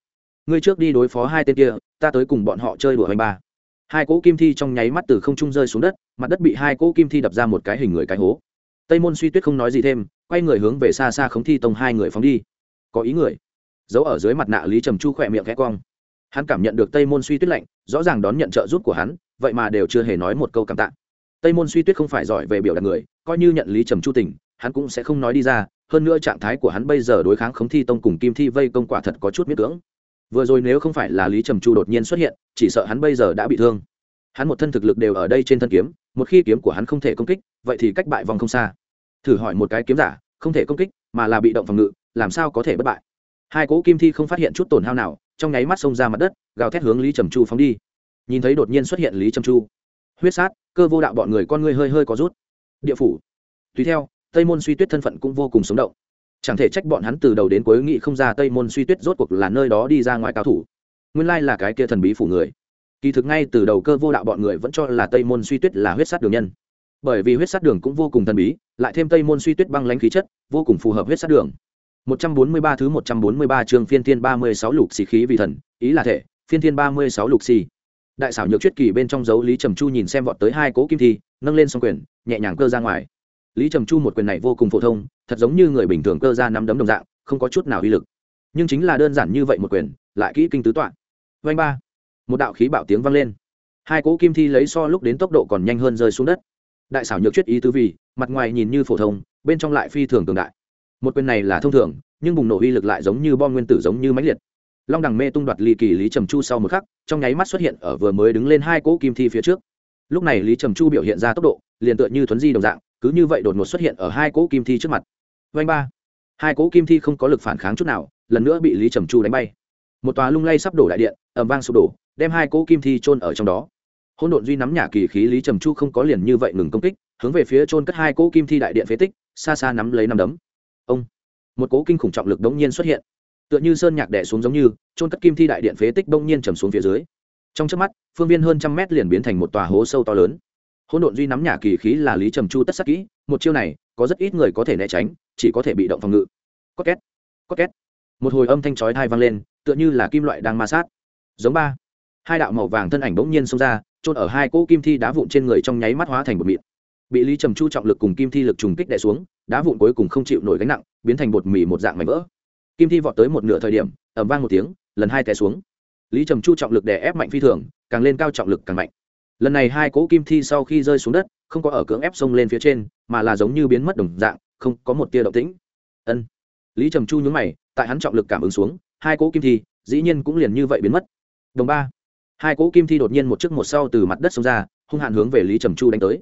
S1: Ngươi trước đi đối phó hai tên kia, ta tới cùng bọn họ chơi đùa hoành ba. Hai cỗ kim thi trong nháy mắt từ không trung rơi xuống đất, mặt đất bị hai cỗ kim thi đập ra một cái hình người cái hố. Tây môn suy tuyết không nói gì thêm, quay người hướng về xa xa khống thi tông hai người phóng đi. Có ý người. Giấu ở dưới mặt nạ lý trầm chu khỏe miệng khẽ cong hắn cảm nhận được tây môn suy tuyết lạnh, rõ ràng đón nhận trợ giúp của hắn, vậy mà đều chưa hề nói một câu cảm tạ. Tây môn suy tuyết không phải giỏi về biểu đạt người, coi như nhận lý trầm chu tình, hắn cũng sẽ không nói đi ra, hơn nữa trạng thái của hắn bây giờ đối kháng khống thi tông cùng kim thi vây công quả thật có chút miết cưỡng. Vừa rồi nếu không phải là lý trầm chu đột nhiên xuất hiện, chỉ sợ hắn bây giờ đã bị thương. Hắn một thân thực lực đều ở đây trên thân kiếm, một khi kiếm của hắn không thể công kích, vậy thì cách bại vòng không xa. Thử hỏi một cái kiếm giả, không thể công kích, mà là bị động phòng ngự, làm sao có thể bất bại? Hai cỗ kim thi không phát hiện chút tổn hao nào trong nháy mắt xông ra mặt đất, gào thét hướng lý trầm chu phóng đi. Nhìn thấy đột nhiên xuất hiện lý trầm chu, huyết sát, cơ vô đạo bọn người con ngươi hơi hơi có rút. Địa phủ. Tùy theo, tây môn suy tuyết thân phận cũng vô cùng sống động. Chẳng thể trách bọn hắn từ đầu đến cuối nghị không ra tây môn suy tuyết rốt cuộc là nơi đó đi ra ngoài cao thủ. Nguyên lai là cái kia thần bí phủ người. Kỳ thực ngay từ đầu cơ vô đạo bọn người vẫn cho là tây môn suy tuyết là huyết sát đường nhân. Bởi vì huyết sát đường cũng vô cùng thần bí, lại thêm tây môn suy tuyết băng lãnh khí chất, vô cùng phù hợp huyết sát đường. 143 thứ 143 chương phiên thiên 36 lục xì khí vì thần, ý là thể, phiên thiên 36 lục xì. Đại xảo nhược chuyết kỳ bên trong dấu lý trầm chu nhìn xem vọt tới hai cố kim thi, nâng lên song quyền, nhẹ nhàng cơ ra ngoài. Lý trầm chu một quyền này vô cùng phổ thông, thật giống như người bình thường cơ ra nắm đấm đồng dạng, không có chút nào uy lực. Nhưng chính là đơn giản như vậy một quyền, lại kỹ kinh tứ tọa. Vành ba. Một đạo khí bạo tiếng vang lên. Hai cố kim thi lấy so lúc đến tốc độ còn nhanh hơn rơi xuống đất. Đại xảo nhược chuyết ý tứ vì, mặt ngoài nhìn như phổ thông, bên trong lại phi thường cường đại một quyền này là thông thường, nhưng bùng nổ uy lực lại giống như bom nguyên tử giống như mãnh liệt. Long đằng mê tung đoạt ly kỳ lý trầm chu sau một khắc, trong nháy mắt xuất hiện ở vừa mới đứng lên hai cỗ kim thi phía trước. Lúc này lý trầm chu biểu hiện ra tốc độ, liền tựa như thuấn di đồng dạng, cứ như vậy đột ngột xuất hiện ở hai cỗ kim thi trước mặt. Vanh ba. Hai cỗ kim thi không có lực phản kháng chút nào, lần nữa bị lý trầm chu đánh bay. Một tòa lung lay sắp đổ đại điện ẩm vang sụp đổ, đem hai cỗ kim thi trôn ở trong đó. Hôn đột duy nắm nhả kỳ khí lý trầm chu không có liền như vậy ngừng công kích, hướng về phía trôn cất hai cỗ kim thi đại điện phế tích, xa xa nắm lấy năm đấm ông. Một cỗ kinh khủng trọng lực đống nhiên xuất hiện. Tựa như sơn nhạc đẻ xuống giống như trôn cất kim thi đại điện phế tích đống nhiên trầm xuống phía dưới. Trong trước mắt, phương viên hơn trăm mét liền biến thành một tòa hố sâu to lớn. Hỗn độn duy nắm nhà kỳ khí là lý trầm chu tất sắc kỹ, một chiêu này, có rất ít người có thể né tránh, chỉ có thể bị động phòng ngự. Có két có két. Một hồi âm thanh chói thai vang lên, tựa như là kim loại đang ma sát. Giống ba. Hai đạo màu vàng thân ảnh bỗng nhiên xông ra trôn ở hai cỗ kim thi đá vụn trên người trong nháy mắt hóa thành một mịn. Bị lý trầm chu trọng lực cùng kim thi lực trùng kích đè xuống đá vụn cuối cùng không chịu nổi gánh nặng, biến thành bột mì một dạng mảnh vỡ. Kim thi vọt tới một nửa thời điểm ẩm vang một tiếng, lần hai té xuống. Lý trầm chu trọng lực đè ép mạnh phi thường, càng lên cao trọng lực càng mạnh. Lần này hai cỗ kim thi sau khi rơi xuống đất, không có ở cưỡng ép sông lên phía trên, mà là giống như biến mất đồng dạng, không có một tia động tĩnh. Ân. Lý trầm chu nhún mày, tại hắn trọng lực cảm ứng xuống, hai cỗ kim thi, dĩ nhiên cũng liền như vậy biến mất. Đồng ba. Hai cỗ kim thi đột nhiên một trước một sau từ mặt đất xông ra, hung hạn hướng về lý trầm chu đánh tới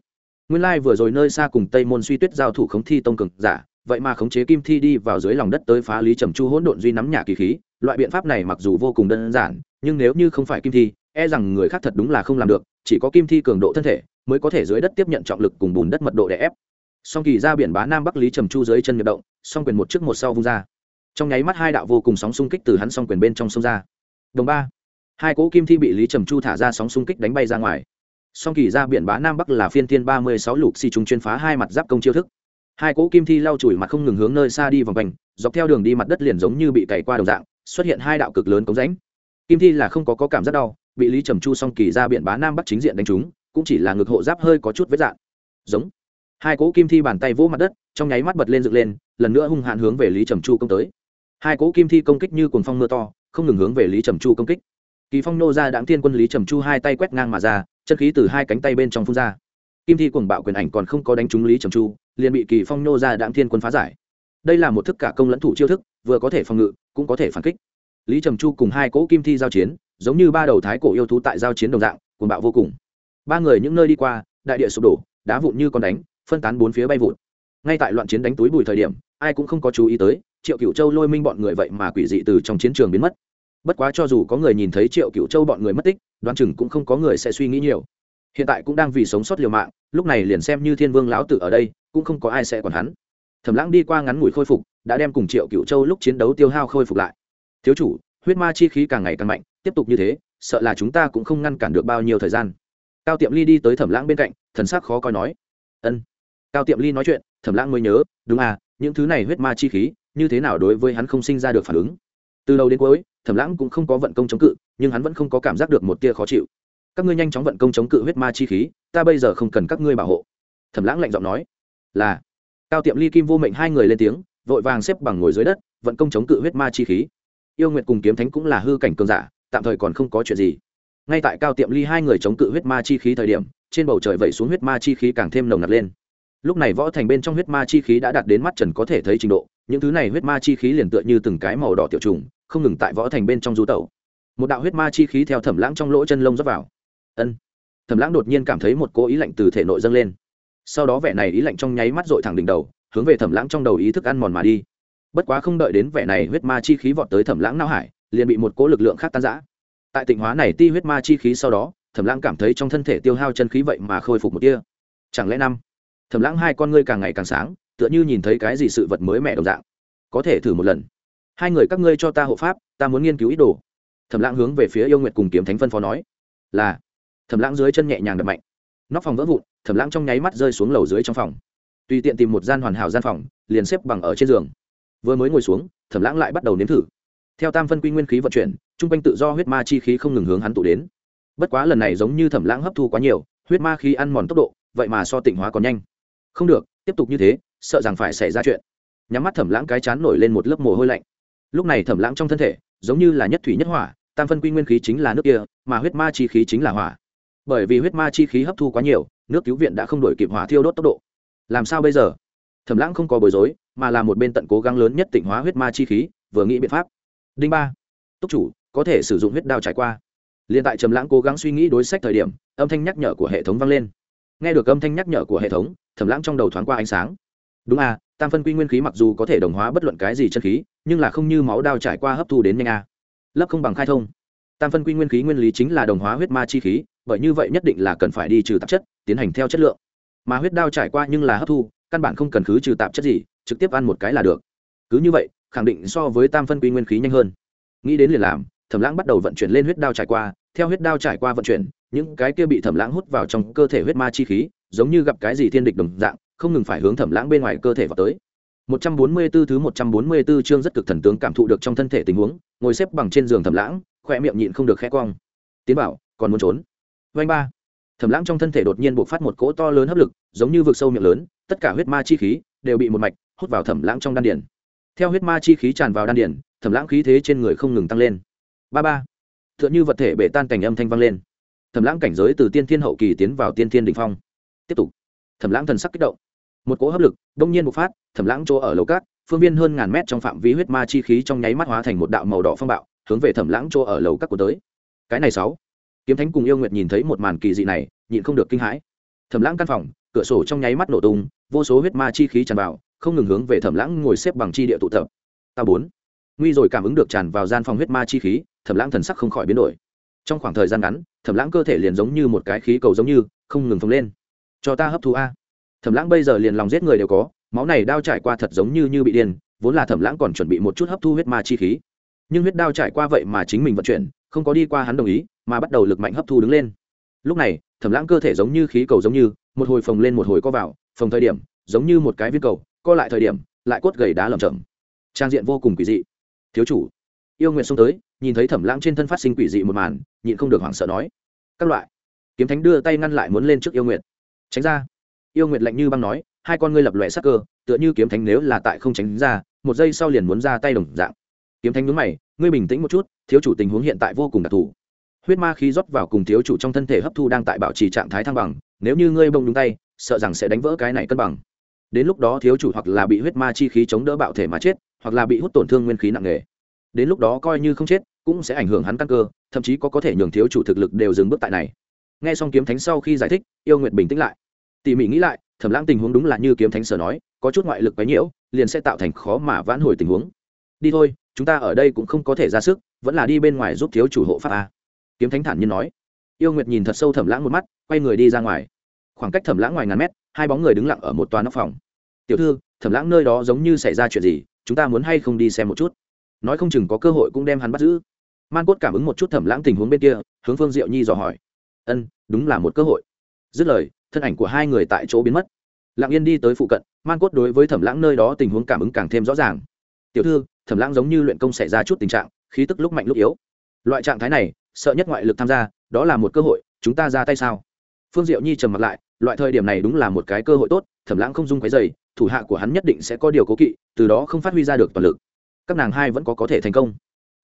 S1: nguyên lai vừa rồi nơi xa cùng tây môn suy tuyết giao thủ khống thi tông cực giả, vậy mà khống chế kim thi đi vào dưới lòng đất tới phá lý trầm chu hỗn độn duy nắm nhà kỳ khí, loại biện pháp này mặc dù vô cùng đơn giản, nhưng nếu như không phải kim thi e rằng người khác thật đúng là không làm được, chỉ có kim thi cường độ thân thể mới có thể dưới đất tiếp nhận trọng lực cùng bùn đất mật độ để ép. Song kỳ ra biển bá nam bắc lý trầm chu dưới chân nhập động, song quyền một trước một sau vung ra. Trong nháy mắt hai đạo vô cùng sóng xung kích từ hắn song quyền bên trong sông ra. Đồng ba, hai cỗ kim thi bị lý trầm chu thả ra sóng xung kích đánh bay ra ngoài song kỳ ra biển bá nam bắc là phiên thiên ba mươi sáu lục xì trùng chuyên phá hai mặt giáp công chiêu thức. Hai cỗ kim thi lau chùi mặt không ngừng hướng nơi xa đi vòng quanh dọc theo đường đi mặt đất liền giống như bị cày qua đồng dạng xuất hiện hai đạo cực lớn cống rãnh. Kim thi là không có, có cảm giác đau bị lý trầm chu song kỳ ra biển bá nam bắc chính diện đánh trúng cũng chỉ là ngực hộ giáp hơi có chút vết dạn. Giống. Hai cỗ kim thi bàn tay vỗ mặt đất trong nháy mắt bật lên dựng lên lần nữa hung hạn hướng về lý trầm chu công tới. Hai cỗ kim thi công kích như cuồng phong mưa to không ngừng hướng về lý trầm chu công kích. Kỳ phong nô ra đáng thiên quân lý trầm chu hai tay quét ngang mà ra chân khí từ hai cánh tay bên trong phun ra. Kim thi cuồng bạo quyền ảnh còn không có đánh trúng lý trầm chu, liền bị kỳ phong nô ra đạm thiên quân phá giải. Đây là một thức cả công lẫn thủ chiêu thức, vừa có thể phòng ngự, cũng có thể phản kích. Lý trầm chu cùng hai cỗ kim thi giao chiến, giống như ba đầu thái cổ yêu thú tại giao chiến đồng dạng, cuồng bạo vô cùng. Ba người những nơi đi qua, đại địa sụp đổ, đá vụn như con đánh, phân tán bốn phía bay vụn ngay tại loạn chiến đánh túi bùi thời điểm, ai cũng không có chú ý tới, triệu cựu châu lôi minh bọn người vậy mà quỷ dị từ trong chiến trường biến mất. Bất quá cho dù có người nhìn thấy triệu cựu châu bọn người mất tích đoán chừng cũng không có người sẽ suy nghĩ nhiều. Hiện tại cũng đang vì sống sót liều mạng, lúc này liền xem như thiên vương lão tử ở đây, cũng không có ai sẽ còn hắn. Thẩm lãng đi qua ngắn ngủi khôi phục, đã đem cùng triệu cựu châu lúc chiến đấu tiêu hao khôi phục lại. Thiếu chủ, huyết ma chi khí càng ngày càng mạnh, tiếp tục như thế, sợ là chúng ta cũng không ngăn cản được bao nhiêu thời gian. Cao tiệm ly đi tới thẩm lãng bên cạnh, thần sắc khó coi nói, ân. Cao tiệm ly nói chuyện, thẩm lãng mới nhớ, đúng à những thứ này huyết ma chi khí, như thế nào đối với hắn không sinh ra được phản ứng? Từ đầu đến cuối thẩm lãng cũng không có vận công chống cự, nhưng hắn vẫn không có cảm giác được một tia khó chịu. Các ngươi nhanh chóng vận công chống cự huyết ma chi khí, ta bây giờ không cần các ngươi bảo hộ. Thẩm lãng lạnh giọng nói, là. Cao tiệm ly kim vô mệnh hai người lên tiếng, vội vàng xếp bằng ngồi dưới đất, vận công chống cự huyết ma chi khí. Yêu nguyệt cùng kiếm thánh cũng là hư cảnh cường giả, tạm thời còn không có chuyện gì. Ngay tại cao tiệm ly hai người chống cự huyết ma chi khí thời điểm, trên bầu trời vẩy xuống huyết ma chi khí càng thêm nồng nặc lên. Lúc này võ thành bên trong huyết ma chi khí đã đạt đến mắt trần có thể thấy trình độ, những thứ này huyết ma chi khí liền tựa như từng cái màu đỏ tiểu trùng không ngừng tại võ thành bên trong du tẩu. Một đạo huyết ma chi khí theo thẩm lãng trong lỗ chân lông dốc vào. Ân. Thẩm lãng đột nhiên cảm thấy một cố ý lạnh từ thể nội dâng lên. Sau đó vẻ này ý lạnh trong nháy mắt dội thẳng đỉnh đầu, hướng về thẩm lãng trong đầu ý thức ăn mòn mà đi. Bất quá không đợi đến vẻ này huyết ma chi khí vọt tới thẩm lãng não hải, liền bị một cố lực lượng khác tan giã tại tịnh hóa này ti huyết ma chi khí sau đó, thẩm lãng cảm thấy trong thân thể tiêu hao chân khí vậy mà khôi phục một tia. Chẳng lẽ năm, thẩm lãng hai con ngươi càng ngày càng sáng, tựa như nhìn thấy cái gì sự vật mới mẻ đồng dạng. Có thể thử một lần hai người các ngươi cho ta hộ pháp, ta muốn nghiên cứu ý đồ. Thẩm lãng hướng về phía yêu nguyệt cùng kiếm thánh phân phó nói. Là. Thẩm lãng dưới chân nhẹ nhàng đập mạnh. Nóc phòng vỡ vụn, thẩm lãng trong nháy mắt rơi xuống lầu dưới trong phòng. Tùy tiện tìm một gian hoàn hảo gian phòng, liền xếp bằng ở trên giường. Vừa mới ngồi xuống, thẩm lãng lại bắt đầu nếm thử. Theo tam phân quy nguyên khí vận chuyển t r u n g quanh tự do huyết ma chi khí không ngừng hướng hắn tụ đến. Bất quá lần này giống như thẩm lãng hấp thu quá nhiều, huyết ma khí ăn mòn tốc độ, vậy mà so tịnh hóa còn nhanh. Không được, tiếp tục như thế, sợ rằng phải xảy ra chuyện. Nhắm mắt thẩm lãng cái chán nổi lên một lớp mồ hôi lạnh lúc này thẩm lãng trong thân thể, giống như là nhất thủy nhất hỏa, tam phân quy nguyên khí chính là nước kia, mà huyết ma chi khí chính là hỏa. Bởi vì huyết ma chi khí hấp thu quá nhiều, nước cứu viện đã không đổi kịp hỏa thiêu đốt tốc độ. Làm sao bây giờ? Thẩm lãng không có bối rối, mà là một bên tận cố gắng lớn nhất tỉnh hóa huyết ma chi khí, vừa nghĩ biện pháp. Đinh ba. Túc chủ, có thể sử dụng huyết đao trải qua. Liền tại trầm lãng cố gắng suy nghĩ đối sách thời điểm, âm thanh nhắc nhở của hệ thống vang lên. Nghe được âm thanh nhắc nhở của hệ thống, thẩm lãng trong đầu thoáng qua ánh sáng. Đúng à tam phân quy nguyên khí mặc dù có thể đồng hóa bất luận cái gì chân khí nhưng là không như máu đao trải qua hấp thu đến nhanh a. Lấp không bằng khai thông. Tam phân quy nguyên khí nguyên lý chính là đồng hóa huyết ma chi khí, bởi như vậy nhất định là cần phải đi trừ tạp chất, tiến hành theo chất lượng. Mà huyết đao trải qua nhưng là hấp thu, căn bản không cần khứ trừ tạp chất gì, trực tiếp ăn một cái là được. Cứ như vậy, khẳng định so với tam phân quy nguyên khí nhanh hơn. Nghĩ đến liền làm, thẩm lãng bắt đầu vận chuyển lên huyết đao trải qua. Theo huyết đao trải qua vận chuyển, những cái kia bị thẩm lãng hút vào trong cơ thể huyết ma chi khí, giống như gặp cái gì thiên địch đồng dạng, không ngừng phải hướng thẩm lãng bên ngoài cơ thể vào tới. 144 thứ 144 chương rất cực thần tướng cảm thụ được trong thân thể tình huống, ngồi xếp bằng trên giường Thẩm Lãng, khóe miệng nhịn không được khẽ cong. Tiến bảo, còn muốn trốn. Vành ba. Thẩm Lãng trong thân thể đột nhiên bộc phát một cỗ to lớn hấp lực, giống như vực sâu miệng lớn, tất cả huyết ma chi khí đều bị một mạch hút vào Thẩm Lãng trong đan điền. Theo huyết ma chi khí tràn vào đan điền, Thẩm Lãng khí thế trên người không ngừng tăng lên. Ba ba. Tựa như vật thể bể tan cảnh âm thanh vang lên. Thẩm Lãng cảnh giới từ tiên thiên hậu kỳ tiến vào tiên thiên đỉnh phong. Tiếp tục. Thẩm Lãng thần sắc kích động một cỗ hấp lực đông nhiên bộc phát, thẩm lãng chỗ ở lầu cát, phương viên hơn ngàn mét trong phạm vi huyết ma chi khí trong nháy mắt hóa thành một đạo màu đỏ phong bạo, hướng về thẩm lãng chỗ ở lầu các của tới. Cái này sáu. Kiếm thánh cùng yêu nguyệt nhìn thấy một màn kỳ dị này, nhịn không được kinh hãi. Thẩm lãng căn phòng, cửa sổ trong nháy mắt nổ tung, vô số huyết ma chi khí tràn vào, không ngừng hướng về thẩm lãng ngồi xếp bằng chi địa tụ tập. Ta bốn. Nguy rồi cảm ứng được tràn vào gian phòng huyết ma chi khí, thẩm lãng thần sắc không khỏi biến đổi. Trong khoảng thời gian ngắn, thẩm lãng cơ thể liền giống như một cái khí cầu giống như, không ngừng phồng lên. Cho ta hấp thu a thẩm lãng bây giờ liền lòng giết người đều có, máu này đao trải qua thật giống như như bị điên, vốn là thẩm lãng còn chuẩn bị một chút hấp thu huyết ma chi khí. Nhưng huyết đao trải qua vậy mà chính mình vận chuyển, không có đi qua hắn đồng ý, mà bắt đầu lực mạnh hấp thu đứng lên. Lúc này, thẩm lãng cơ thể giống như khí cầu giống như, một hồi phồng lên một hồi co vào, phồng thời điểm, giống như một cái viên cầu, co lại thời điểm, lại cốt gầy đá lởm chậm trang diện vô cùng quỷ dị. Thiếu chủ. Yêu nguyện xông tới, nhìn thấy thẩm lãng trên thân phát sinh quỷ dị một màn, nhịn không được hoảng sợ nói, các loại. Kiếm thánh đưa tay ngăn lại muốn lên trước yêu nguyện tránh ra yêu nguyệt lạnh như băng nói, hai con ngươi lập lòe sắc cơ, tựa như kiếm thánh nếu là tại không tránh ra, một giây sau liền muốn ra tay đồng dạng. Kiếm thánh nhướng mày, ngươi bình tĩnh một chút, thiếu chủ tình huống hiện tại vô cùng đặc thù. Huyết ma khí rót vào cùng thiếu chủ trong thân thể hấp thu đang tại bảo trì trạng thái thăng bằng, nếu như ngươi bông đúng tay, sợ rằng sẽ đánh vỡ cái này cân bằng. Đến lúc đó thiếu chủ hoặc là bị huyết ma chi khí chống đỡ bạo thể mà chết, hoặc là bị hút tổn thương nguyên khí nặng nề. Đến lúc đó coi như không chết, cũng sẽ ảnh hưởng hắn căn cơ, thậm chí có có thể nhường thiếu chủ thực lực đều dừng bước tại này. Nghe xong kiếm thánh sau khi giải thích, yêu nguyệt bình tĩnh lại tỉ mỉ nghĩ lại, thẩm lãng tình huống đúng là như kiếm thánh sở nói, có chút ngoại lực quấy nhiễu, liền sẽ tạo thành khó mà vãn hồi tình huống. Đi thôi, chúng ta ở đây cũng không có thể ra sức, vẫn là đi bên ngoài giúp thiếu chủ hộ pháp a. Kiếm thánh thản nhiên nói. Yêu nguyệt nhìn thật sâu thẩm lãng một mắt, quay người đi ra ngoài. Khoảng cách thẩm lãng ngoài ngàn mét, hai bóng người đứng lặng ở một toa nóc phòng. Tiểu thư, thẩm lãng nơi đó giống như xảy ra chuyện gì, chúng ta muốn hay không đi xem một chút? Nói không chừng có cơ hội cũng đem hắn bắt giữ. Man cốt cảm ứng một chút thẩm lãng tình huống bên kia, hướng phương diệu nhi dò hỏi. Ân, đúng là một cơ hội. Dứt lời thân ảnh của hai người tại chỗ biến mất. Lặng yên đi tới phụ cận, man cốt đối với thẩm lãng nơi đó tình huống cảm ứng càng thêm rõ ràng. Tiểu thư, thẩm lãng giống như luyện công xảy ra chút tình trạng, khí tức lúc mạnh lúc yếu. Loại trạng thái này, sợ nhất ngoại lực tham gia, đó là một cơ hội, chúng ta ra tay sao? Phương diệu nhi trầm mặt lại, loại thời điểm này đúng là một cái cơ hội tốt, thẩm lãng không dung quấy dày thủ hạ của hắn nhất định sẽ có điều cố kỵ, từ đó không phát huy ra được toàn lực. Các nàng hai vẫn có có thể thành công.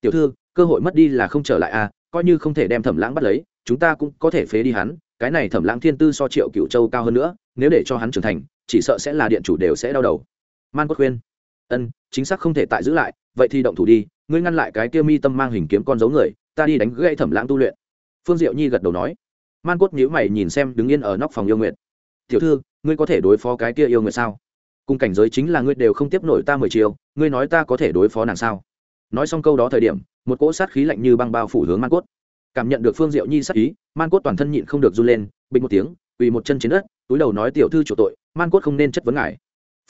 S1: Tiểu thư, cơ hội mất đi là không trở lại à coi như không thể đem thẩm lãng bắt lấy, chúng ta cũng có thể phế đi hắn cái này thẩm lãng thiên tư so triệu cựu châu cao hơn nữa, nếu để cho hắn trưởng thành, chỉ sợ sẽ là điện chủ đều sẽ đau đầu. Man cốt khuyên, ân, chính xác không thể tại giữ lại, vậy thì động thủ đi, ngươi ngăn lại cái kia mi tâm mang hình kiếm con dấu người, ta đi đánh gãy thẩm lãng tu luyện. Phương diệu nhi gật đầu nói. Man cốt nhíu mày nhìn xem đứng yên ở nóc phòng yêu nguyện tiểu thư, ngươi có thể đối phó cái kia yêu nguyện sao? Cùng cảnh giới chính là ngươi đều không tiếp nổi ta mười chiều ngươi nói ta có thể đối phó nàng sao? Nói xong câu đó thời điểm, một cỗ sát khí lạnh như băng bao phủ hướng man cốt cảm nhận được phương diệu nhi sắc ý, man cốt toàn thân nhịn không được run lên, bình một tiếng, quỳ một chân trên đất, túi đầu nói tiểu thư chủ tội, man cốt không nên chất vấn ngài.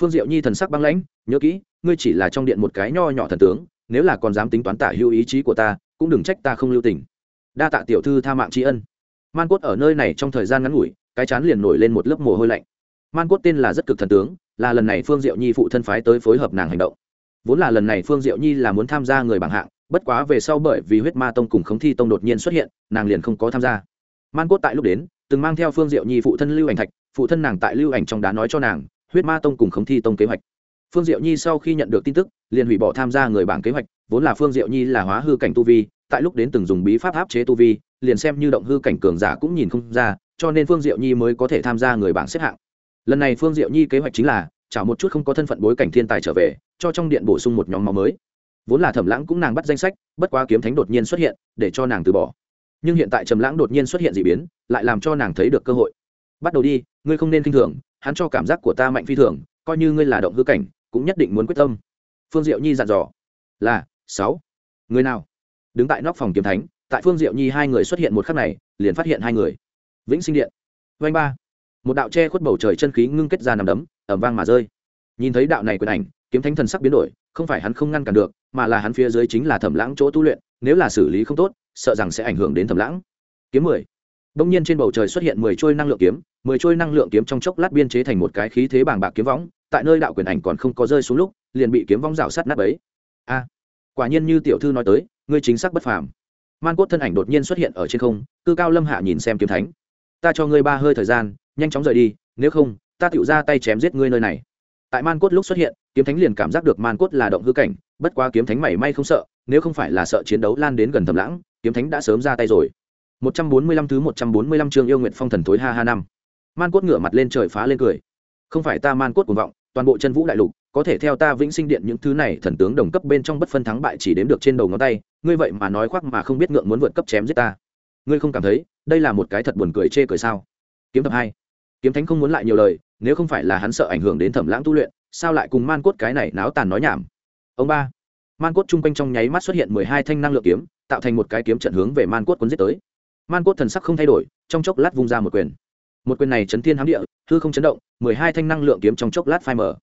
S1: Phương diệu nhi thần sắc băng lãnh, nhớ kỹ, ngươi chỉ là trong điện một cái nho nhỏ thần tướng, nếu là còn dám tính toán tả hữu ý chí của ta, cũng đừng trách ta không lưu tình. Đa tạ tiểu thư tha mạng tri ân. Man cốt ở nơi này trong thời gian ngắn ngủi, cái chán liền nổi lên một lớp mồ hôi lạnh. Man cốt tên là rất cực thần tướng, là lần này phương diệu nhi phụ thân phái tới phối hợp nàng hành động. Vốn là lần này phương diệu nhi là muốn tham gia người bảng hạng bất quá về sau bởi vì huyết ma tông cùng khống thi tông đột nhiên xuất hiện, nàng liền không có tham gia. Man cốt tại lúc đến, từng mang theo phương diệu nhi phụ thân lưu ảnh thạch, phụ thân nàng tại lưu ảnh trong đá nói cho nàng, huyết ma tông cùng khống thi tông kế hoạch. Phương diệu nhi sau khi nhận được tin tức, liền hủy bỏ tham gia người bảng kế hoạch, vốn là phương diệu nhi là hóa hư cảnh tu vi, tại lúc đến từng dùng bí pháp áp chế tu vi, liền xem như động hư cảnh cường giả cũng nhìn không ra, cho nên phương diệu nhi mới có thể tham gia người bảng xếp hạng. Lần này phương diệu nhi kế hoạch chính là trả một chút không có thân phận bối cảnh thiên tài trở về, cho trong điện bổ sung một nhóm máu mới vốn là thẩm lãng cũng nàng bắt danh sách, bất quá kiếm thánh đột nhiên xuất hiện, để cho nàng từ bỏ. Nhưng hiện tại trầm lãng đột nhiên xuất hiện d ị biến, lại làm cho nàng thấy được cơ hội. Bắt đầu đi, ngươi không nên k i n h thường, hắn cho cảm giác của ta mạnh phi thường, coi như ngươi là động hư cảnh, cũng nhất định muốn quyết tâm. Phương diệu nhi dặn dò. Là, sáu. Người nào? Đứng tại nóc phòng kiếm thánh, tại phương diệu nhi hai người xuất hiện một khắc này, liền phát hiện hai người. Vĩnh sinh điện. Vanh ba. Một đạo che khuất bầu trời chân khí ngưng kết ra nằm đấm ẩm vang mà rơi. Nhìn thấy đạo này quyền ảnh, kiếm thánh thần sắc biến đổi, không phải hắn không ngăn cản được mà là hắn phía dưới chính là thẩm lãng chỗ tu luyện, nếu là xử lý không tốt, sợ rằng sẽ ảnh hưởng đến thẩm lãng. Kiếm mười. Đông nhiên trên bầu trời xuất hiện mười trôi năng lượng kiếm, mười trôi năng lượng kiếm trong chốc lát biên chế thành một cái khí thế bàng bạc kiếm võng, tại nơi đạo quyền ảnh còn không có rơi xuống lúc, liền bị kiếm võng rào sát nát ấy a, quả nhiên như tiểu thư nói tới, ngươi chính xác bất phàm. Man cốt thân ảnh đột nhiên xuất hiện ở trên không, cư cao lâm hạ nhìn xem kiếm thánh. Ta cho ngươi ba hơi thời gian, nhanh chóng rời đi, nếu không, ta tựu ra tay chém giết ngươi nơi này. Tại man cốt lúc xuất hiện, kiếm thánh liền cảm giác được man cốt là động hư cảnh bất quá kiếm thánh mảy may không sợ, nếu không phải là sợ chiến đấu lan đến gần thầm lãng, kiếm thánh đã sớm ra tay rồi. 145 thứ 145 chương yêu nguyện phong thần tối ha ha năm. Man cốt ngửa mặt lên trời phá lên cười. Không phải ta man cốt cuồng vọng, toàn bộ chân vũ đại lục, có thể theo ta vĩnh sinh điện những thứ này thần tướng đồng cấp bên trong bất phân thắng bại chỉ đếm được trên đầu ngón tay, ngươi vậy mà nói khoác mà không biết ngượng muốn vượt cấp chém giết ta. Ngươi không cảm thấy, đây là một cái thật buồn cười chê cười sao? Kiếm tập hai. Kiếm thánh không muốn lại nhiều lời, nếu không phải là hắn sợ ảnh hưởng đến thẩm lãng tu luyện, sao lại cùng man cốt cái này náo tàn nói nhảm? Ông ba. Man cốt chung quanh trong nháy mắt xuất hiện mười hai thanh năng lượng kiếm, tạo thành một cái kiếm trận hướng về man cốt cuốn giết tới. Man cốt thần sắc không thay đổi, trong chốc lát vung ra một quyền. Một quyền này chấn thiên hám địa, hư không chấn động, mười hai thanh năng lượng kiếm trong chốc lát phai mở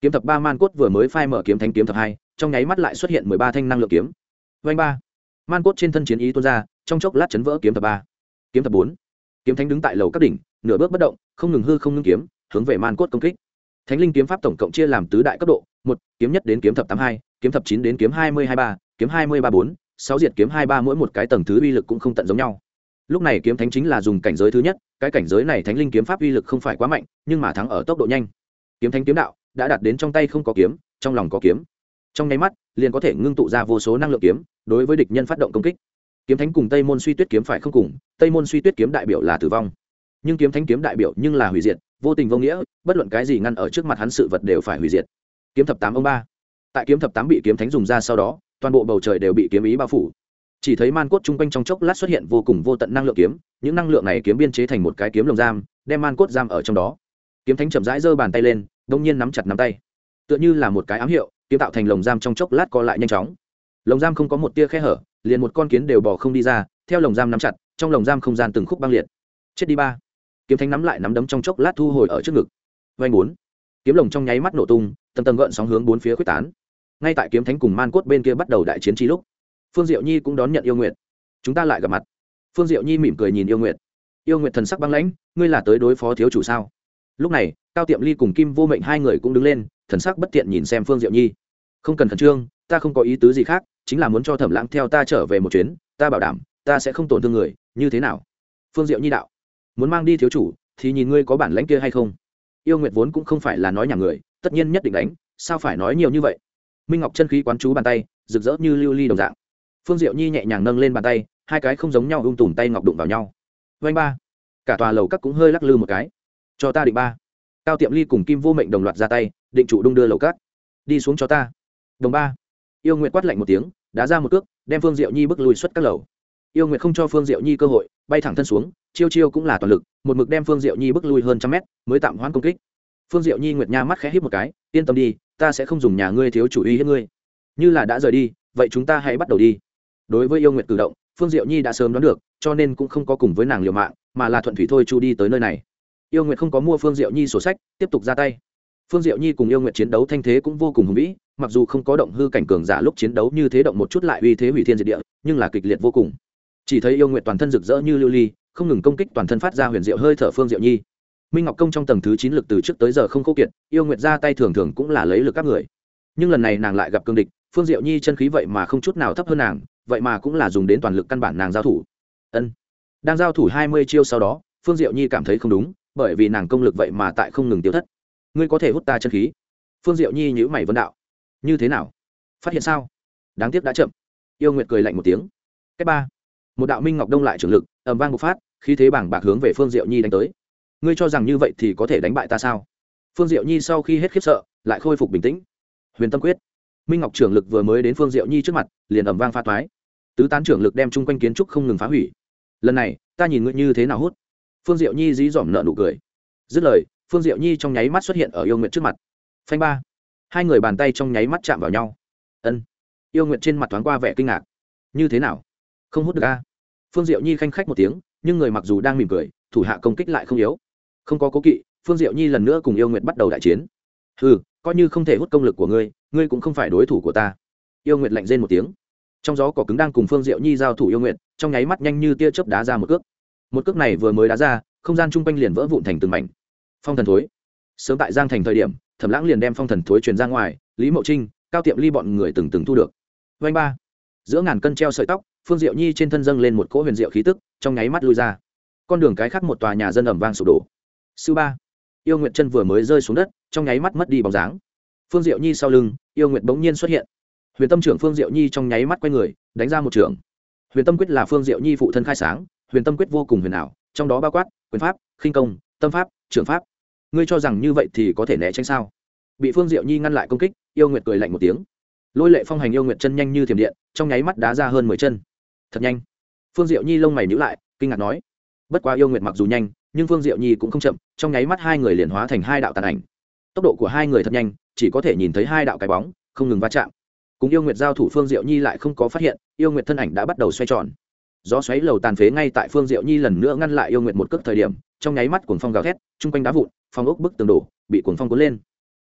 S1: kiếm thập ba man cốt vừa mới phai mở kiếm thánh kiếm thập hai, trong nháy mắt lại xuất hiện mười ba thanh năng lượng kiếm. Vanh ba. Man cốt trên thân chiến ý tuôn ra, trong chốc lát chấn vỡ kiếm thập ba. Kiếm thập bốn. Kiếm thánh đứng tại lầu các đỉnh, nửa bước bất động, không ngừng hư không ngưng kiếm, hướng về man cốt công kích. Thánh linh kiếm pháp tổng cộng chia làm tứ đại cấp độ một, kiếm nhất đến kiếm thập tám hai, kiếm thập chín đến kiếm hai mươi hai ba, kiếm hai mươi ba bốn, sáu diệt kiếm hai ba mỗi một cái tầng thứ uy lực cũng không tận giống nhau. Lúc này kiếm thánh chính là dùng cảnh giới thứ nhất, cái cảnh giới này thánh linh kiếm pháp uy lực không phải quá mạnh, nhưng mà thắng ở tốc độ nhanh. Kiếm thánh kiếm đạo đã đạt đến trong tay không có kiếm, trong lòng có kiếm. Trong nháy mắt, liền có thể ngưng tụ ra vô số năng lượng kiếm, đối với địch nhân phát động công kích. Kiếm thánh cùng tây môn suy tuyết kiếm phải không cùng, tây môn suy tuyết kiếm đại biểu là tử vong. Nhưng kiếm thánh kiếm đại biểu nhưng là hủy diệt, vô tình vô nghĩa, bất luận cái gì ngăn ở trước mặt hắn sự vật đều phải hủy diệt kiếm thập tám ông ba. Tại kiếm thập tám bị kiếm thánh dùng ra sau đó, toàn bộ bầu trời đều bị kiếm ý bao phủ. Chỉ thấy man cốt chung quanh trong chốc lát xuất hiện vô cùng vô tận năng lượng kiếm, những năng lượng này kiếm biên chế thành một cái kiếm lồng giam, đem man cốt giam ở trong đó. Kiếm thánh chậm rãi giơ bàn tay lên, đông nhiên nắm chặt nắm tay. Tựa như là một cái ám hiệu, kiếm tạo thành lồng giam trong chốc lát co lại nhanh chóng. Lồng giam không có một tia khe hở, liền một con kiến đều bỏ không đi ra, theo lồng giam nắm chặt, trong lồng giam không gian từng khúc băng liệt. Chết đi ba. Kiếm thánh nắm lại nắm đấm trong chốc lát thu hồi ở trước ngực. Vanh bốn kiếm lồng trong nháy mắt nổ tung, tầng tầng gợn sóng hướng bốn phía quyết tán. Ngay tại kiếm thánh cùng man cốt bên kia bắt đầu đại chiến trí lúc, phương diệu nhi cũng đón nhận yêu nguyện. Chúng ta lại gặp mặt. Phương diệu nhi mỉm cười nhìn yêu nguyện. Yêu nguyện thần sắc băng lãnh, ngươi là tới đối phó thiếu chủ sao? Lúc này, cao tiệm ly cùng kim vô mệnh hai người cũng đứng lên, thần sắc bất tiện nhìn xem phương diệu nhi. Không cần khẩn trương, ta không có ý tứ gì khác, chính là muốn cho thẩm lãng theo ta trở về một chuyến, ta bảo đảm, ta sẽ không tổn thương người, như thế nào? Phương diệu nhi đạo. Muốn mang đi thiếu chủ, thì nhìn ngươi có bản lãnh kia hay không? Yêu nguyệt vốn cũng không phải là nói nhà người, tất nhiên nhất định đánh, sao phải nói nhiều như vậy? Minh ngọc chân khí quán chú bàn tay, rực rỡ như lưu ly đồng dạng. Phương diệu nhi nhẹ nhàng nâng lên bàn tay, hai cái không giống nhau ung tùm tay ngọc đụng vào nhau. Vanh ba. Cả tòa lầu các cũng hơi lắc lư một cái. Cho ta định ba. Cao tiệm ly cùng kim vô mệnh đồng loạt ra tay, định chủ đung đưa lầu các. Đi xuống cho ta. Đồng ba. Yêu nguyện quát lạnh một tiếng, đá ra một cước, đem phương diệu nhi bước lùi xuất các lầu yêu Nguyệt không cho phương diệu nhi cơ hội, bay thẳng thân xuống, chiêu chiêu cũng là toàn lực, một mực đem phương diệu nhi bước lui hơn trăm mét, mới tạm hoãn công kích. Phương diệu nhi nguyệt nha mắt khẽ hít một cái, yên tâm đi, ta sẽ không dùng nhà ngươi thiếu chủ ý hết ngươi. Như là đã rời đi, vậy chúng ta hãy bắt đầu đi. Đối với yêu nguyệt cử động, phương diệu nhi đã sớm đoán được, cho nên cũng không có cùng với nàng liều mạng, mà là thuận thủy thôi chu đi tới nơi này. Yêu nguyệt không có mua phương diệu nhi sổ sách, tiếp tục ra tay. Phương diệu nhi cùng yêu nguyệt chiến đấu thanh thế cũng vô cùng hùng vĩ, mặc dù không có động hư cảnh cường giả lúc chiến đấu như thế động một chút lại uy thế hủy thiên diệt địa, nhưng là kịch liệt vô cùng chỉ thấy yêu nguyện toàn thân rực rỡ như lưu ly, không ngừng công kích toàn thân phát ra huyền diệu hơi thở phương diệu nhi. Minh ngọc công trong tầng thứ chín lực từ trước tới giờ không khô kiệt, yêu nguyện ra tay thường thường cũng là lấy lực các người. Nhưng lần này nàng lại gặp cương địch, phương diệu nhi chân khí vậy mà không chút nào thấp hơn nàng, vậy mà cũng là dùng đến toàn lực căn bản nàng giao thủ. Ân. Đang giao thủ hai mươi chiêu sau đó, phương diệu nhi cảm thấy không đúng, bởi vì nàng công lực vậy mà tại không ngừng tiêu thất. Ngươi có thể hút ta chân khí. Phương diệu nhi nhữ mày vấn đạo. Như thế nào? Phát hiện sao? Đáng tiếc đã chậm. Yêu nguyệt cười lạnh một tiếng. Cách ba một đạo minh ngọc đông lại trưởng lực ẩm vang một phát khi thế bảng bạc hướng về phương diệu nhi đánh tới. Ngươi cho rằng như vậy thì có thể đánh bại ta sao? Phương diệu nhi sau khi hết khiếp sợ, lại khôi phục bình tĩnh. Huyền tâm quyết. Minh ngọc trưởng lực vừa mới đến phương diệu nhi trước mặt, liền ẩm vang pha toái. Tứ tán trưởng lực đem chung quanh kiến trúc không ngừng phá hủy. Lần này, ta nhìn ngươi như thế nào hút? Phương diệu nhi dí dỏm nợ nụ cười. Dứt lời, phương diệu nhi trong nháy mắt xuất hiện ở yêu nguyện trước mặt. Phanh ba. Hai người bàn tay trong nháy mắt chạm vào nhau. Ân. Yêu nguyện trên mặt thoáng qua vẻ kinh ngạc. Như thế nào? Không hút được a. Phương diệu nhi khanh khách một tiếng, nhưng người mặc dù đang mỉm cười, thủ hạ công kích lại không yếu. Không có cố kỵ, phương diệu nhi lần nữa cùng yêu nguyệt bắt đầu đại chiến. Ừ coi như không thể hút công lực của ngươi ngươi cũng không phải đối thủ của ta. Yêu nguyệt lạnh rên một tiếng. Trong gió cỏ cứng đang cùng phương diệu nhi giao thủ yêu nguyệt, trong nháy mắt nhanh như tia chớp đá ra một cước. Một cước này vừa mới đá ra, không gian chung quanh liền vỡ vụn thành từng mảnh. Phong thần thối. Sớm tại giang thành thời điểm, thẩm lãng liền đem phong thần thối truyền ra ngoài, lý mậu trinh, cao tiệm ly bọn người từng từng thu được. Vanh ba giữa ngàn cân treo sợi tóc, phương diệu nhi trên thân dâng lên một cỗ huyền diệu khí tức, trong nháy mắt lui ra. Con đường cái khác một tòa nhà dân ẩm vang sụp đổ. Sư ba, yêu nguyệt chân vừa mới rơi xuống đất, trong nháy mắt mất đi bóng dáng. Phương diệu nhi sau lưng, yêu nguyệt bỗng nhiên xuất hiện. Huyền tâm trưởng phương diệu nhi trong nháy mắt quay người, đánh ra một trưởng huyền tâm quyết là phương diệu nhi phụ thân khai sáng, huyền tâm quyết vô cùng huyền ảo, trong đó bao quát quyền pháp, khinh công, tâm pháp, trưởng pháp. Ngươi cho rằng như vậy thì có thể né tránh sao? Bị phương diệu nhi ngăn lại công kích, yêu nguyệt cười lạnh một tiếng lôi lệ phong hành yêu nguyệt chân nhanh như thiểm điện, trong nháy mắt đá ra hơn mười chân. Thật nhanh. Phương diệu nhi lông mày nhữ lại, kinh ngạc nói, bất quá yêu nguyệt mặc dù nhanh, nhưng phương diệu nhi cũng không chậm, trong nháy mắt hai người liền hóa thành hai đạo tàn ảnh. Tốc độ của hai người thật nhanh, chỉ có thể nhìn thấy hai đạo cái bóng, không ngừng va chạm. Cùng yêu nguyệt giao thủ phương diệu nhi lại không có phát hiện, yêu nguyệt thân ảnh đã bắt đầu xoay tròn. Gió xoáy lầu tàn phế ngay tại phương diệu nhi lần nữa ngăn lại yêu nguyệt một cước thời điểm, trong nháy mắt cuồng phong gào thét, chung quanh đá vụn, phong ốc bức tường đổ, bị cuồng phong cuốn lên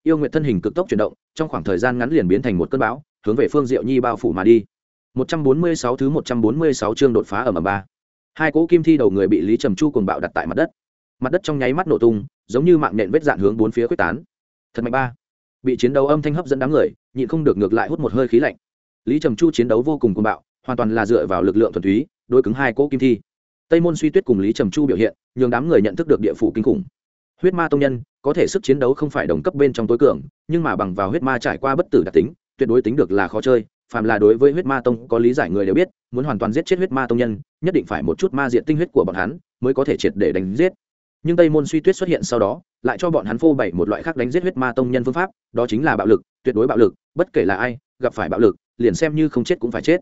S1: yêu nguyệt thân hình cực tốc chuyển động, trong khoảng thời gian ngắn liền biến thành một cơn bão, hướng về phương diệu nhi bao phủ mà đi. 146 thứ 146 chương đột phá ở mầm ba. Hai cỗ kim thi đầu người bị lý trầm chu cùng bạo đặt tại mặt đất. Mặt đất trong nháy mắt nổ tung, giống như mạng nện vết dạn hướng bốn phía quyết tán. Thật mạnh ba. Bị chiến đấu âm thanh hấp dẫn đám người, nhịn không được ngược lại hút một hơi khí lạnh. Lý trầm chu chiến đấu vô cùng cuồng bạo, hoàn toàn là dựa vào lực lượng thuần túy, đối cứng hai cỗ kim thi. Tây môn suy tuyết cùng lý trầm chu biểu hiện, nhường đám người nhận thức được địa phủ kinh khủng huyết ma tông nhân, có thể sức chiến đấu không phải đồng cấp bên trong tối cường, nhưng mà bằng vào huyết ma trải qua bất tử đặc tính, tuyệt đối tính được là khó chơi. Phàm là đối với huyết ma tông có lý giải người đều biết, muốn hoàn toàn giết chết huyết ma tông nhân, nhất định phải một chút ma diện tinh huyết của bọn hắn mới có thể triệt để đánh giết. Nhưng tây môn suy tuyết xuất hiện sau đó, lại cho bọn hắn phô bày một loại khác đánh giết huyết ma tông nhân phương pháp, đó chính là bạo lực, tuyệt đối bạo lực, bất kể là ai, gặp phải bạo lực, liền xem như không chết cũng phải chết.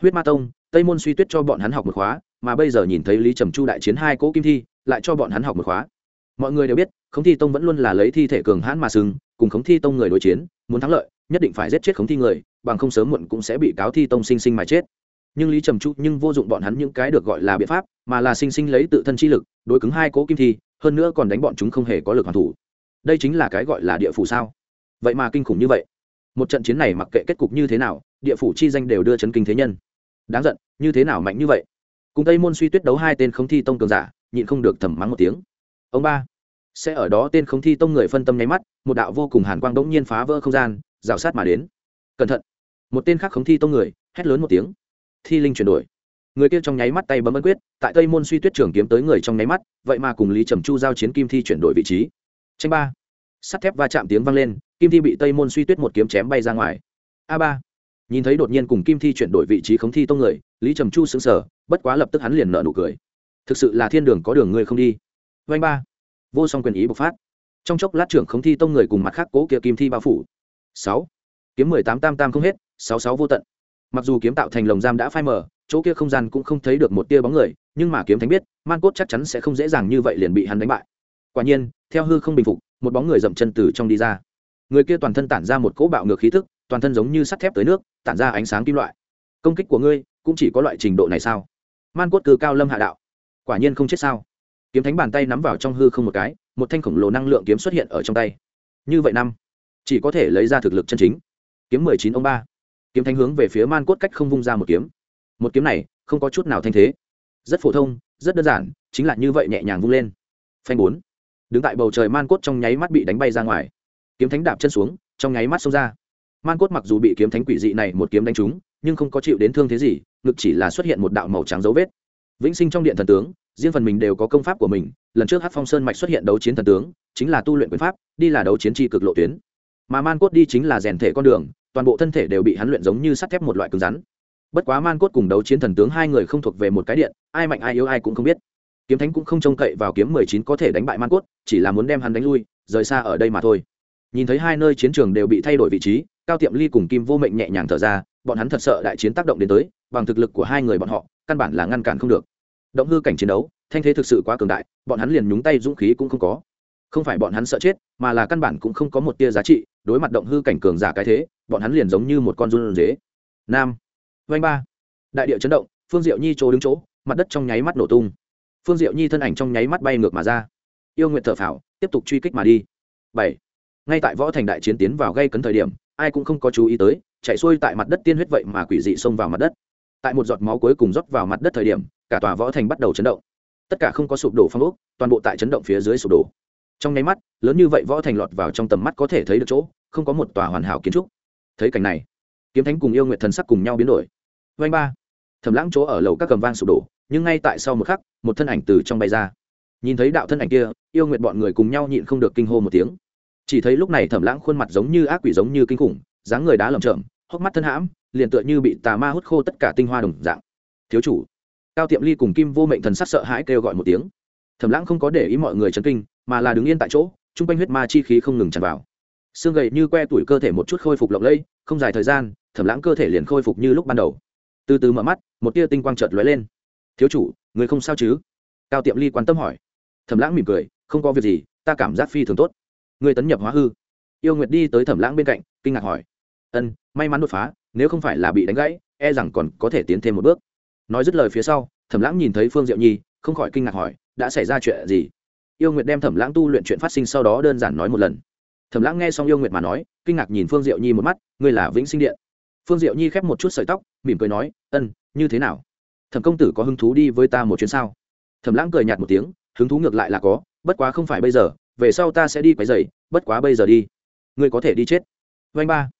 S1: Huyết ma tông, tây môn suy tuyết cho bọn hắn học một khóa, mà bây giờ nhìn thấy lý trầm chu đại chiến hai cỗ kim thi, lại cho bọn hắn học một khóa mọi người đều biết, khống thi tông vẫn luôn là lấy thi thể cường hãn mà sừng cùng khống thi tông người đối chiến, muốn thắng lợi, nhất định phải giết chết khống thi người, bằng không sớm muộn cũng sẽ bị cáo thi tông sinh sinh mà chết. Nhưng lý trầm trụ nhưng vô dụng bọn hắn những cái được gọi là biện pháp, mà là sinh sinh lấy tự thân chi lực, đối cứng hai cố kim thi, hơn nữa còn đánh bọn chúng không hề có lực hoàn thủ. Đây chính là cái gọi là địa phủ sao? Vậy mà kinh khủng như vậy. Một trận chiến này mặc kệ kết cục như thế nào, địa phủ chi danh đều đưa chấn kinh thế nhân. Đáng giận, như thế nào mạnh như vậy? Cùng tây môn suy tuyết đấu hai tên không thi tông cường giả, nhịn không được thầm mắng một tiếng ông ba, sẽ ở đó tên không thi tông người phân tâm nháy mắt, một đạo vô cùng hàn quang đống nhiên phá vỡ không gian, rào sát mà đến. Cẩn thận, một tên khác không thi tông người, hét lớn một tiếng. Thi linh chuyển đổi. Người kia trong nháy mắt tay bấm ấn quyết, tại tây môn suy tuyết trưởng kiếm tới người trong nháy mắt, vậy mà cùng lý trầm chu giao chiến kim thi chuyển đổi vị trí. Tranh ba, sắt thép va chạm tiếng vang lên, kim thi bị tây môn suy tuyết một kiếm chém bay ra ngoài. A ba, nhìn thấy đột nhiên cùng kim thi chuyển đổi vị trí khống thi tông người, lý trầm chu sững sờ, bất quá lập tức hắn liền nợ nụ cười. Thực sự là thiên đường có đường người không đi vanh ba. Vô song quyền ý bộc phát. Trong chốc lát trưởng khống thi tông người cùng mặt khác cố kia kim thi bao phủ. Sáu. Kiếm mười tám tam tam không hết, sáu sáu vô tận. Mặc dù kiếm tạo thành lồng giam đã phai mờ, chỗ kia không gian cũng không thấy được một tia bóng người, nhưng mà kiếm thánh biết, man cốt chắc chắn sẽ không dễ dàng như vậy liền bị hắn đánh bại. Quả nhiên, theo hư không bình phục, một bóng người dậm chân từ trong đi ra. Người kia toàn thân tản ra một cỗ bạo ngược khí thức, toàn thân giống như sắt thép tới nước, tản ra ánh sáng kim loại. Công kích của ngươi cũng chỉ có loại trình độ này sao? Man cốt cư cao lâm hạ đạo. Quả nhiên không chết sao? Kiếm thánh bàn tay nắm vào trong hư không một cái, một thanh khổng lồ năng lượng kiếm xuất hiện ở trong tay. Như vậy năm, chỉ có thể lấy ra thực lực chân chính. Kiếm mười chín ông ba. Kiếm thánh hướng về phía man cốt cách không vung ra một kiếm. Một kiếm này, không có chút nào thanh thế. Rất phổ thông, rất đơn giản, chính là như vậy nhẹ nhàng vung lên. Phanh bốn. Đứng tại bầu trời man cốt trong nháy mắt bị đánh bay ra ngoài. Kiếm thánh đạp chân xuống, trong nháy mắt xông ra. Man cốt mặc dù bị kiếm thánh quỷ dị này một kiếm đánh trúng, nhưng không có chịu đến thương thế gì, ngực chỉ là xuất hiện một đạo màu trắng dấu vết. Vĩnh sinh trong điện thần tướng riêng phần mình đều có công pháp của mình. Lần trước hát phong sơn mạch xuất hiện đấu chiến thần tướng, chính là tu luyện quyền pháp, đi là đấu chiến tri cực lộ tuyến. Mà man cốt đi chính là rèn thể con đường, toàn bộ thân thể đều bị hắn luyện giống như sắt thép một loại cứng rắn. Bất quá man cốt cùng đấu chiến thần tướng hai người không thuộc về một cái điện, ai mạnh ai yếu ai cũng không biết. Kiếm thánh cũng không trông cậy vào kiếm mười chín có thể đánh bại man cốt, chỉ là muốn đem hắn đánh lui, rời xa ở đây mà thôi. Nhìn thấy hai nơi chiến trường đều bị thay đổi vị trí, cao tiệm ly cùng kim vô mệnh nhẹ nhàng thở ra, bọn hắn thật sợ đại chiến tác động đến tới, bằng thực lực của hai người bọn họ, căn bản là ngăn cản không được động hư cảnh chiến đấu, thanh thế thực sự quá cường đại, bọn hắn liền nhúng tay dũng khí cũng không có. Không phải bọn hắn sợ chết, mà là căn bản cũng không có một tia giá trị, đối mặt động hư cảnh cường giả cái thế, bọn hắn liền giống như một con run dế. Nam. Vanh ba. Đại địa chấn động, phương diệu nhi chỗ đứng chỗ, mặt đất trong nháy mắt nổ tung. Phương diệu nhi thân ảnh trong nháy mắt bay ngược mà ra. Yêu nguyện thở phào, tiếp tục truy kích mà đi. Bảy. Ngay tại võ thành đại chiến tiến vào gây cấn thời điểm, ai cũng không có chú ý tới, chạy xuôi tại mặt đất tiên huyết vậy mà quỷ dị xông vào mặt đất. Tại một giọt máu cuối cùng rót vào mặt đất thời điểm cả tòa võ thành bắt đầu chấn động. Tất cả không có sụp đổ phong ốc, toàn bộ tại chấn động phía dưới sụp đổ. Trong nháy mắt, lớn như vậy võ thành lọt vào trong tầm mắt có thể thấy được chỗ, không có một tòa hoàn hảo kiến trúc. Thấy cảnh này, kiếm thánh cùng yêu nguyện thần sắc cùng nhau biến đổi. Vanh ba. Thầm lãng chỗ ở lầu các cầm vang sụp đổ, nhưng ngay tại sau một khắc, một thân ảnh từ trong bay ra. Nhìn thấy đạo thân ảnh kia, yêu nguyện bọn người cùng nhau nhịn không được kinh hô một tiếng. Chỉ thấy lúc này thẩm lãng khuôn mặt giống như ác quỷ giống như kinh khủng, dáng người đá lầm chậm hốc mắt thân hãm, liền tựa như bị tà ma hút khô tất cả tinh hoa đồng dạng. Thiếu chủ cao tiệm ly cùng kim vô mệnh thần sắc sợ hãi kêu gọi một tiếng. Thẩm lãng không có để ý mọi người chấn kinh, mà là đứng yên tại chỗ, chung quanh huyết ma chi khí không ngừng tràn vào. Xương gầy như que tuổi cơ thể một chút khôi phục lộng lẫy, không dài thời gian, thẩm lãng cơ thể liền khôi phục như lúc ban đầu. Từ từ mở mắt, một tia tinh quang chợt lóe lên. Thiếu chủ, người không sao chứ? Cao tiệm ly quan tâm hỏi. Thẩm lãng mỉm cười, không có việc gì, ta cảm giác phi thường tốt. Người tấn nhập hóa hư. Yêu nguyệt đi tới thẩm lãng bên cạnh, kinh ngạc hỏi. Ân, may mắn đột phá, nếu không phải là bị đánh gãy e rằng còn có thể tiến thêm một bước nói dứt lời phía sau, thẩm lãng nhìn thấy phương diệu nhi, không khỏi kinh ngạc hỏi, đã xảy ra chuyện gì? Yêu nguyệt đem thẩm lãng tu luyện chuyện phát sinh sau đó đơn giản nói một lần. Thẩm lãng nghe xong yêu nguyệt mà nói, kinh ngạc nhìn phương diệu nhi một mắt, ngươi là vĩnh sinh điện. Phương diệu nhi khép một chút sợi tóc, mỉm cười nói, ân, như thế nào? Thẩm công tử có hứng thú đi với ta một chuyến sao? Thẩm lãng cười nhạt một tiếng, hứng thú ngược lại là có, bất quá không phải bây giờ, về sau ta sẽ đi quấy dày bất quá bây giờ đi. Ngươi có thể đi chết. Vanh ba.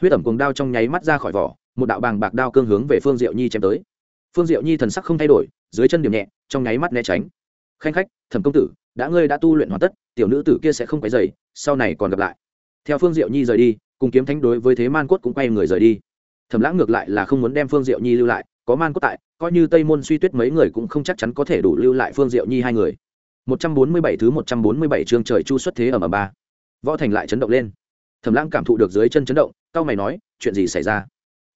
S1: Huyết ẩm cuồng đao trong nháy mắt ra khỏi vỏ, một đạo bàng bạc đao cương hướng về phương diệu nhi chém tới phương diệu nhi thần sắc không thay đổi, dưới chân điểm nhẹ, trong nháy mắt né tránh. Khanh khách, thẩm công tử, đã ngươi đã tu luyện hoàn tất, tiểu nữ tử kia sẽ không quấy dày sau này còn gặp lại. Theo phương diệu nhi rời đi, cùng kiếm thánh đối với thế man cốt cũng quay người rời đi. Thẩm lãng ngược lại là không muốn đem phương diệu nhi lưu lại, có man cốt tại, coi như tây môn suy tuyết mấy người cũng không chắc chắn có thể đủ lưu lại phương diệu nhi hai người. 147 thứ 147 chương trời chu xuất thế ở mà ba. Võ thành lại chấn động lên. Thẩm lãng cảm thụ được dưới chân chấn động, cao mày nói, chuyện gì xảy ra?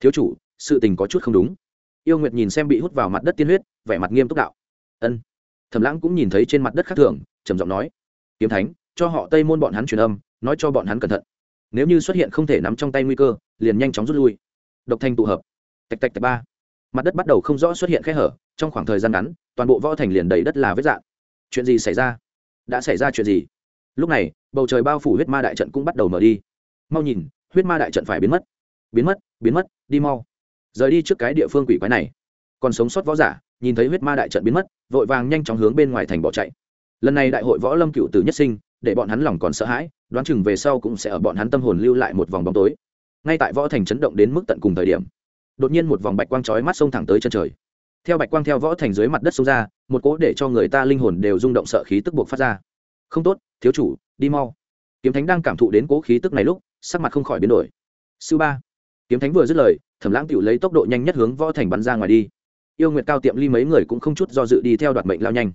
S1: Thiếu chủ, sự tình có chút không đúng yêu nguyệt nhìn xem bị hút vào mặt đất tiên huyết, vẻ mặt nghiêm túc đạo. Ân. Thẩm lãng cũng nhìn thấy trên mặt đất khác thường, trầm giọng nói, kiếm thánh, cho họ tây môn bọn hắn truyền âm, nói cho bọn hắn cẩn thận. Nếu như xuất hiện không thể nắm trong tay nguy cơ, liền nhanh chóng rút lui. Độc thanh tụ hợp. Tạch tạch tạch ba. Mặt đất bắt đầu không rõ xuất hiện khe hở, trong khoảng thời gian ngắn, toàn bộ võ thành liền đầy đất là vết dạn chuyện gì xảy ra? Đã xảy ra chuyện gì? Lúc này, bầu trời bao phủ huyết ma đại trận cũng bắt đầu mở đi. Mau nhìn, huyết ma đại trận phải biến mất. Biến mất biến mất, đi mau rời đi trước cái địa phương quỷ quái này. Còn sống sót võ giả, nhìn thấy huyết ma đại trận biến mất, vội vàng nhanh chóng hướng bên ngoài thành bỏ chạy. Lần này đại hội võ lâm cựu tử nhất sinh, để bọn hắn lòng còn sợ hãi, đoán chừng về sau cũng sẽ ở bọn hắn tâm hồn lưu lại một vòng bóng tối. Ngay tại võ thành chấn động đến mức tận cùng thời điểm, đột nhiên một vòng bạch quang chói mắt xông thẳng tới chân trời. Theo bạch quang theo võ thành dưới mặt đất xông ra, một cỗ để cho người ta linh hồn đều rung động sợ khí tức buộc phát ra. Không tốt, thiếu chủ, đi mau. Kiếm thánh đang cảm thụ đến cỗ khí tức này lúc, sắc mặt không khỏi biến đổi. Sư ba. Kiếm thánh vừa dứt lời thẩm lãng tiểu lấy tốc độ nhanh nhất hướng võ thành bắn ra ngoài đi. Yêu nguyệt cao tiệm ly mấy người cũng không chút do dự đi theo đoạt mệnh lao nhanh.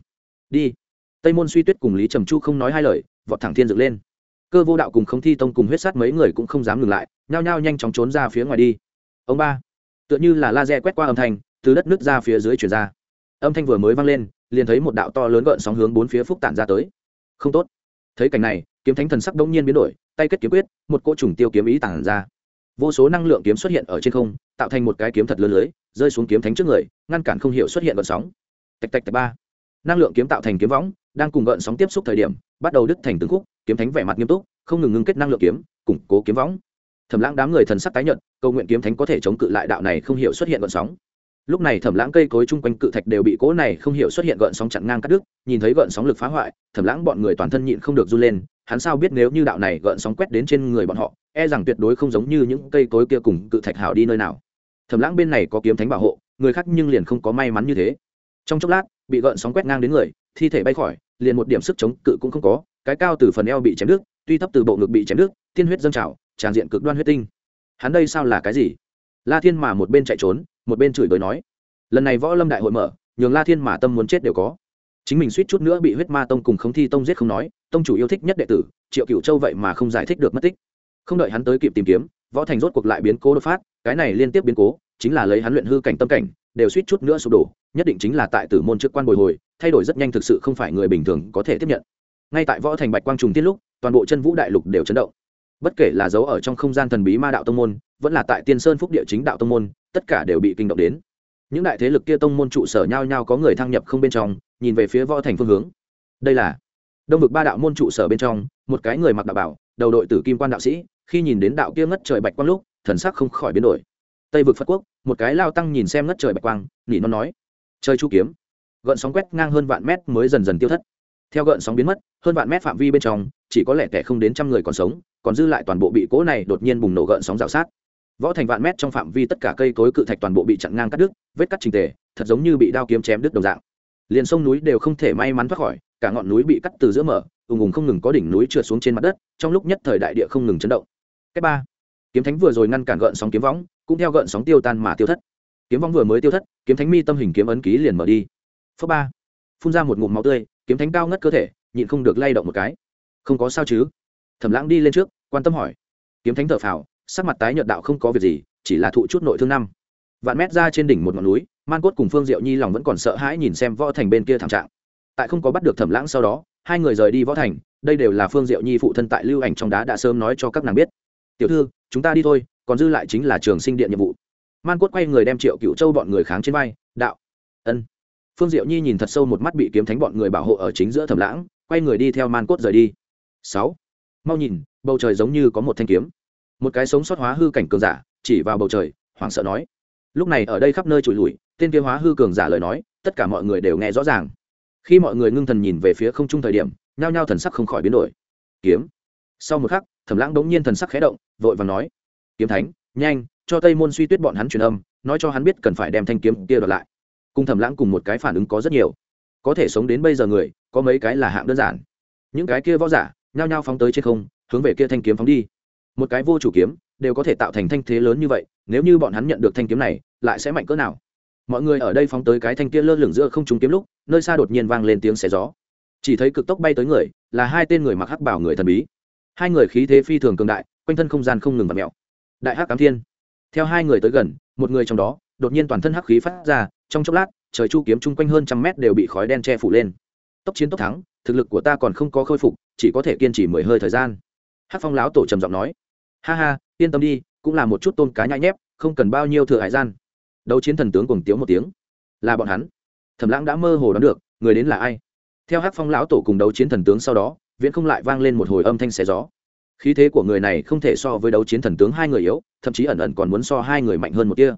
S1: Đi. Tây môn suy tuyết cùng lý trầm chu không nói hai lời, vọt thẳng thiên dựng lên. Cơ vô đạo cùng không thi tông cùng huyết sát mấy người cũng không dám ngừng lại, nhao nhao nhanh chóng trốn ra phía ngoài đi. Ông ba. Tựa như là laser quét qua âm thanh, từ đất nước ra phía dưới chuyển ra. Âm thanh vừa mới vang lên, liền thấy một đạo to lớn gợn sóng hướng bốn phía phúc tản ra tới. Không tốt. Thấy cảnh này, kiếm thánh thần sắc đông nhiên biến đổi, tay kết kiếm quyết, một cỗ trùng tiêu kiếm ý tản ra vô số năng lượng kiếm xuất hiện ở trên không, tạo thành một cái kiếm thật lớn lưới, rơi xuống kiếm thánh trước người, ngăn cản không hiểu xuất hiện gợn sóng. Tạch tạch tạch ba. Năng lượng kiếm tạo thành kiếm võng, đang cùng gợn sóng tiếp xúc thời điểm, bắt đầu đứt thành từng khúc, kiếm thánh vẻ mặt nghiêm túc, không ngừng ngưng kết năng lượng kiếm, củng cố kiếm võng. Thẩm lãng đám người thần sắc tái nhận cầu nguyện kiếm thánh có thể chống cự lại đạo này không hiểu xuất hiện gợn sóng. Lúc này thẩm lãng cây cối chung quanh cự thạch đều bị cỗ này không hiểu xuất hiện gợn sóng chặn ngang cắt đứt, nhìn thấy gợn sóng lực phá hoại, thẩm lãng bọn người toàn thân nhịn không được run lên hắn sao biết nếu như đạo này gợn sóng quét đến trên người bọn họ e rằng tuyệt đối không giống như những cây cối kia cùng cự thạch hảo đi nơi nào. Thẩm lãng bên này có kiếm thánh bảo hộ, người khác nhưng liền không có may mắn như thế. Trong chốc lát, bị gợn sóng quét ngang đến người, thi thể bay khỏi, liền một điểm sức chống cự cũng không có, cái cao từ phần eo bị chém đứt, tuy thấp từ bộ ngực bị chém đứt, tiên huyết dâng trào, tràn diện cực đoan huyết tinh. Hắn đây sao là cái gì? La thiên mà một bên chạy trốn, một bên chửi bới nói. Lần này võ lâm đại hội mở, nhường la thiên mà tâm muốn chết đều có chính mình suýt chút nữa bị huyết ma tông cùng khống thi tông giết không nói, tông chủ yêu thích nhất đệ tử, triệu cựu châu vậy mà không giải thích được mất tích. Không đợi hắn tới kịp tìm kiếm, võ thành rốt cuộc lại biến cố đột phát, cái này liên tiếp biến cố, chính là lấy hắn luyện hư cảnh tâm cảnh, đều suýt chút nữa sụp đổ, nhất định chính là tại tử môn trước quan bồi hồi, thay đổi rất nhanh thực sự không phải người bình thường có thể tiếp nhận. Ngay tại võ thành bạch quang trùng tiết lúc, toàn bộ chân vũ đại lục đều chấn động. Bất kể là dấu ở trong không gian thần bí ma đạo tông môn, vẫn là tại tiên sơn phúc địa chính đạo tông môn, tất cả đều bị kinh động đến. Những đại thế lực kia tông môn trụ sở nhau nhau có người thăng nhập không bên trong nhìn về phía võ thành phương hướng. Đây là đông vực ba đạo môn trụ sở bên trong, một cái người mặc đạo bảo, đầu đội tử kim quan đạo sĩ, khi nhìn đến đạo kia ngất trời bạch quang lúc, thần sắc không khỏi biến đổi. Tây vực phật quốc, một cái lao tăng nhìn xem ngất trời bạch quang nhỉ nó nói chơi chu kiếm. Gợn sóng quét ngang hơn vạn mét mới dần dần tiêu thất. Theo gợn sóng biến mất, hơn vạn mét phạm vi bên trong, chỉ có lẻ kẻ không đến trăm người còn sống, còn dư lại toàn bộ bị cỗ này đột nhiên bùng nổ gợn sóng rào sát. Võ thành vạn mét trong phạm vi tất cả cây cối cự thạch toàn bộ bị chặn ngang cắt đứt, vết cắt trình tề, thật giống như bị đao kiếm chém đứt đồng dạng liền sông núi đều không thể may mắn thoát khỏi, cả ngọn núi bị cắt từ giữa mở ùng ùng không ngừng có đỉnh núi trượt xuống trên mặt đất, trong lúc nhất thời đại địa không ngừng chấn động. Cách ba, kiếm thánh vừa rồi ngăn cản gợn sóng kiếm võng, cũng theo gợn sóng tiêu tan mà tiêu thất. Kiếm võng vừa mới tiêu thất, kiếm thánh mi tâm hình kiếm ấn ký liền mở đi. Phước ba, phun ra một ngụm máu tươi, kiếm thánh cao ngất cơ thể, nhịn không được lay động một cái. Không có sao chứ? Thẩm lãng đi lên trước, quan tâm hỏi. Kiếm thánh thở phào, sắc mặt tái nhợt đạo không có việc gì, chỉ là thụ chút nội thương năm. Vạn mét ra trên đỉnh một ngọn núi man cốt cùng phương diệu nhi lòng vẫn còn sợ hãi nhìn xem võ thành bên kia thảm trạng. Tại không có bắt được thẩm lãng sau đó, hai người rời đi võ thành, đây đều là phương diệu nhi phụ thân tại lưu ảnh trong đá đã sớm nói cho các nàng biết. Tiểu thư, chúng ta đi thôi, còn dư lại chính là trường sinh điện nhiệm vụ. Man cốt quay người đem triệu cựu châu bọn người kháng trên vai, đạo, ân. Phương diệu nhi nhìn thật sâu một mắt bị kiếm thánh bọn người bảo hộ ở chính giữa thẩm lãng, quay người đi theo man cốt rời đi. Sáu, mau nhìn, bầu trời giống như có một thanh kiếm. Một cái sống sót hóa hư cảnh cường giả chỉ vào bầu trời, hoảng sợ nói. Lúc này ở đây khắp nơi trụi lùi tên kia hóa hư cường giả lời nói, tất cả mọi người đều nghe rõ ràng. Khi mọi người ngưng thần nhìn về phía không trung thời điểm, nhao nhao thần sắc không khỏi biến đổi. Kiếm. Sau một khắc, thẩm lãng đống nhiên thần sắc khẽ động, vội và nói, kiếm thánh, nhanh, cho tây môn suy tuyết bọn hắn truyền âm, nói cho hắn biết cần phải đem thanh kiếm kia đoạt lại. Cùng thẩm lãng cùng một cái phản ứng có rất nhiều. Có thể sống đến bây giờ người, có mấy cái là hạng đơn giản. Những cái kia võ giả, nhao nhao phóng tới trên không, hướng về kia thanh kiếm phóng đi. Một cái vô chủ kiếm, đều có thể tạo thành thanh thế lớn như vậy, nếu như bọn hắn nhận được thanh kiếm này, lại sẽ mạnh cỡ nào? Mọi người ở đây phóng tới cái thanh kia lơ lửng giữa không trung kiếm lúc, nơi xa đột nhiên vang lên tiếng xé gió. Chỉ thấy cực tốc bay tới người, là hai tên người mặc hắc bảo người thần bí. Hai người khí thế phi thường cường đại, quanh thân không gian không ngừng và mẹo đại hắc cám thiên. Theo hai người tới gần, một người trong đó, đột nhiên toàn thân hắc khí phát ra, trong chốc lát, trời chu kiếm chung quanh hơn trăm mét đều bị khói đen che phủ lên. Tốc chiến tốc thắng, thực lực của ta còn không có khôi phục, chỉ có thể kiên trì mười hơi thời gian. Hắc phong láo tổ trầm giọng nói. Ha ha, yên tâm đi, cũng là một chút tôn cá nhãi nhép, không cần bao nhiêu thừa hải gian đấu chiến thần tướng cùng tiếu một tiếng. Là bọn hắn. Thẩm lãng đã mơ hồ đoán được, người đến là ai. Theo hắc phong lão tổ cùng đấu chiến thần tướng sau đó, viễn không lại vang lên một hồi âm thanh xé gió. Khí thế của người này không thể so với đấu chiến thần tướng hai người yếu, thậm chí ẩn ẩn còn muốn so hai người mạnh hơn một kia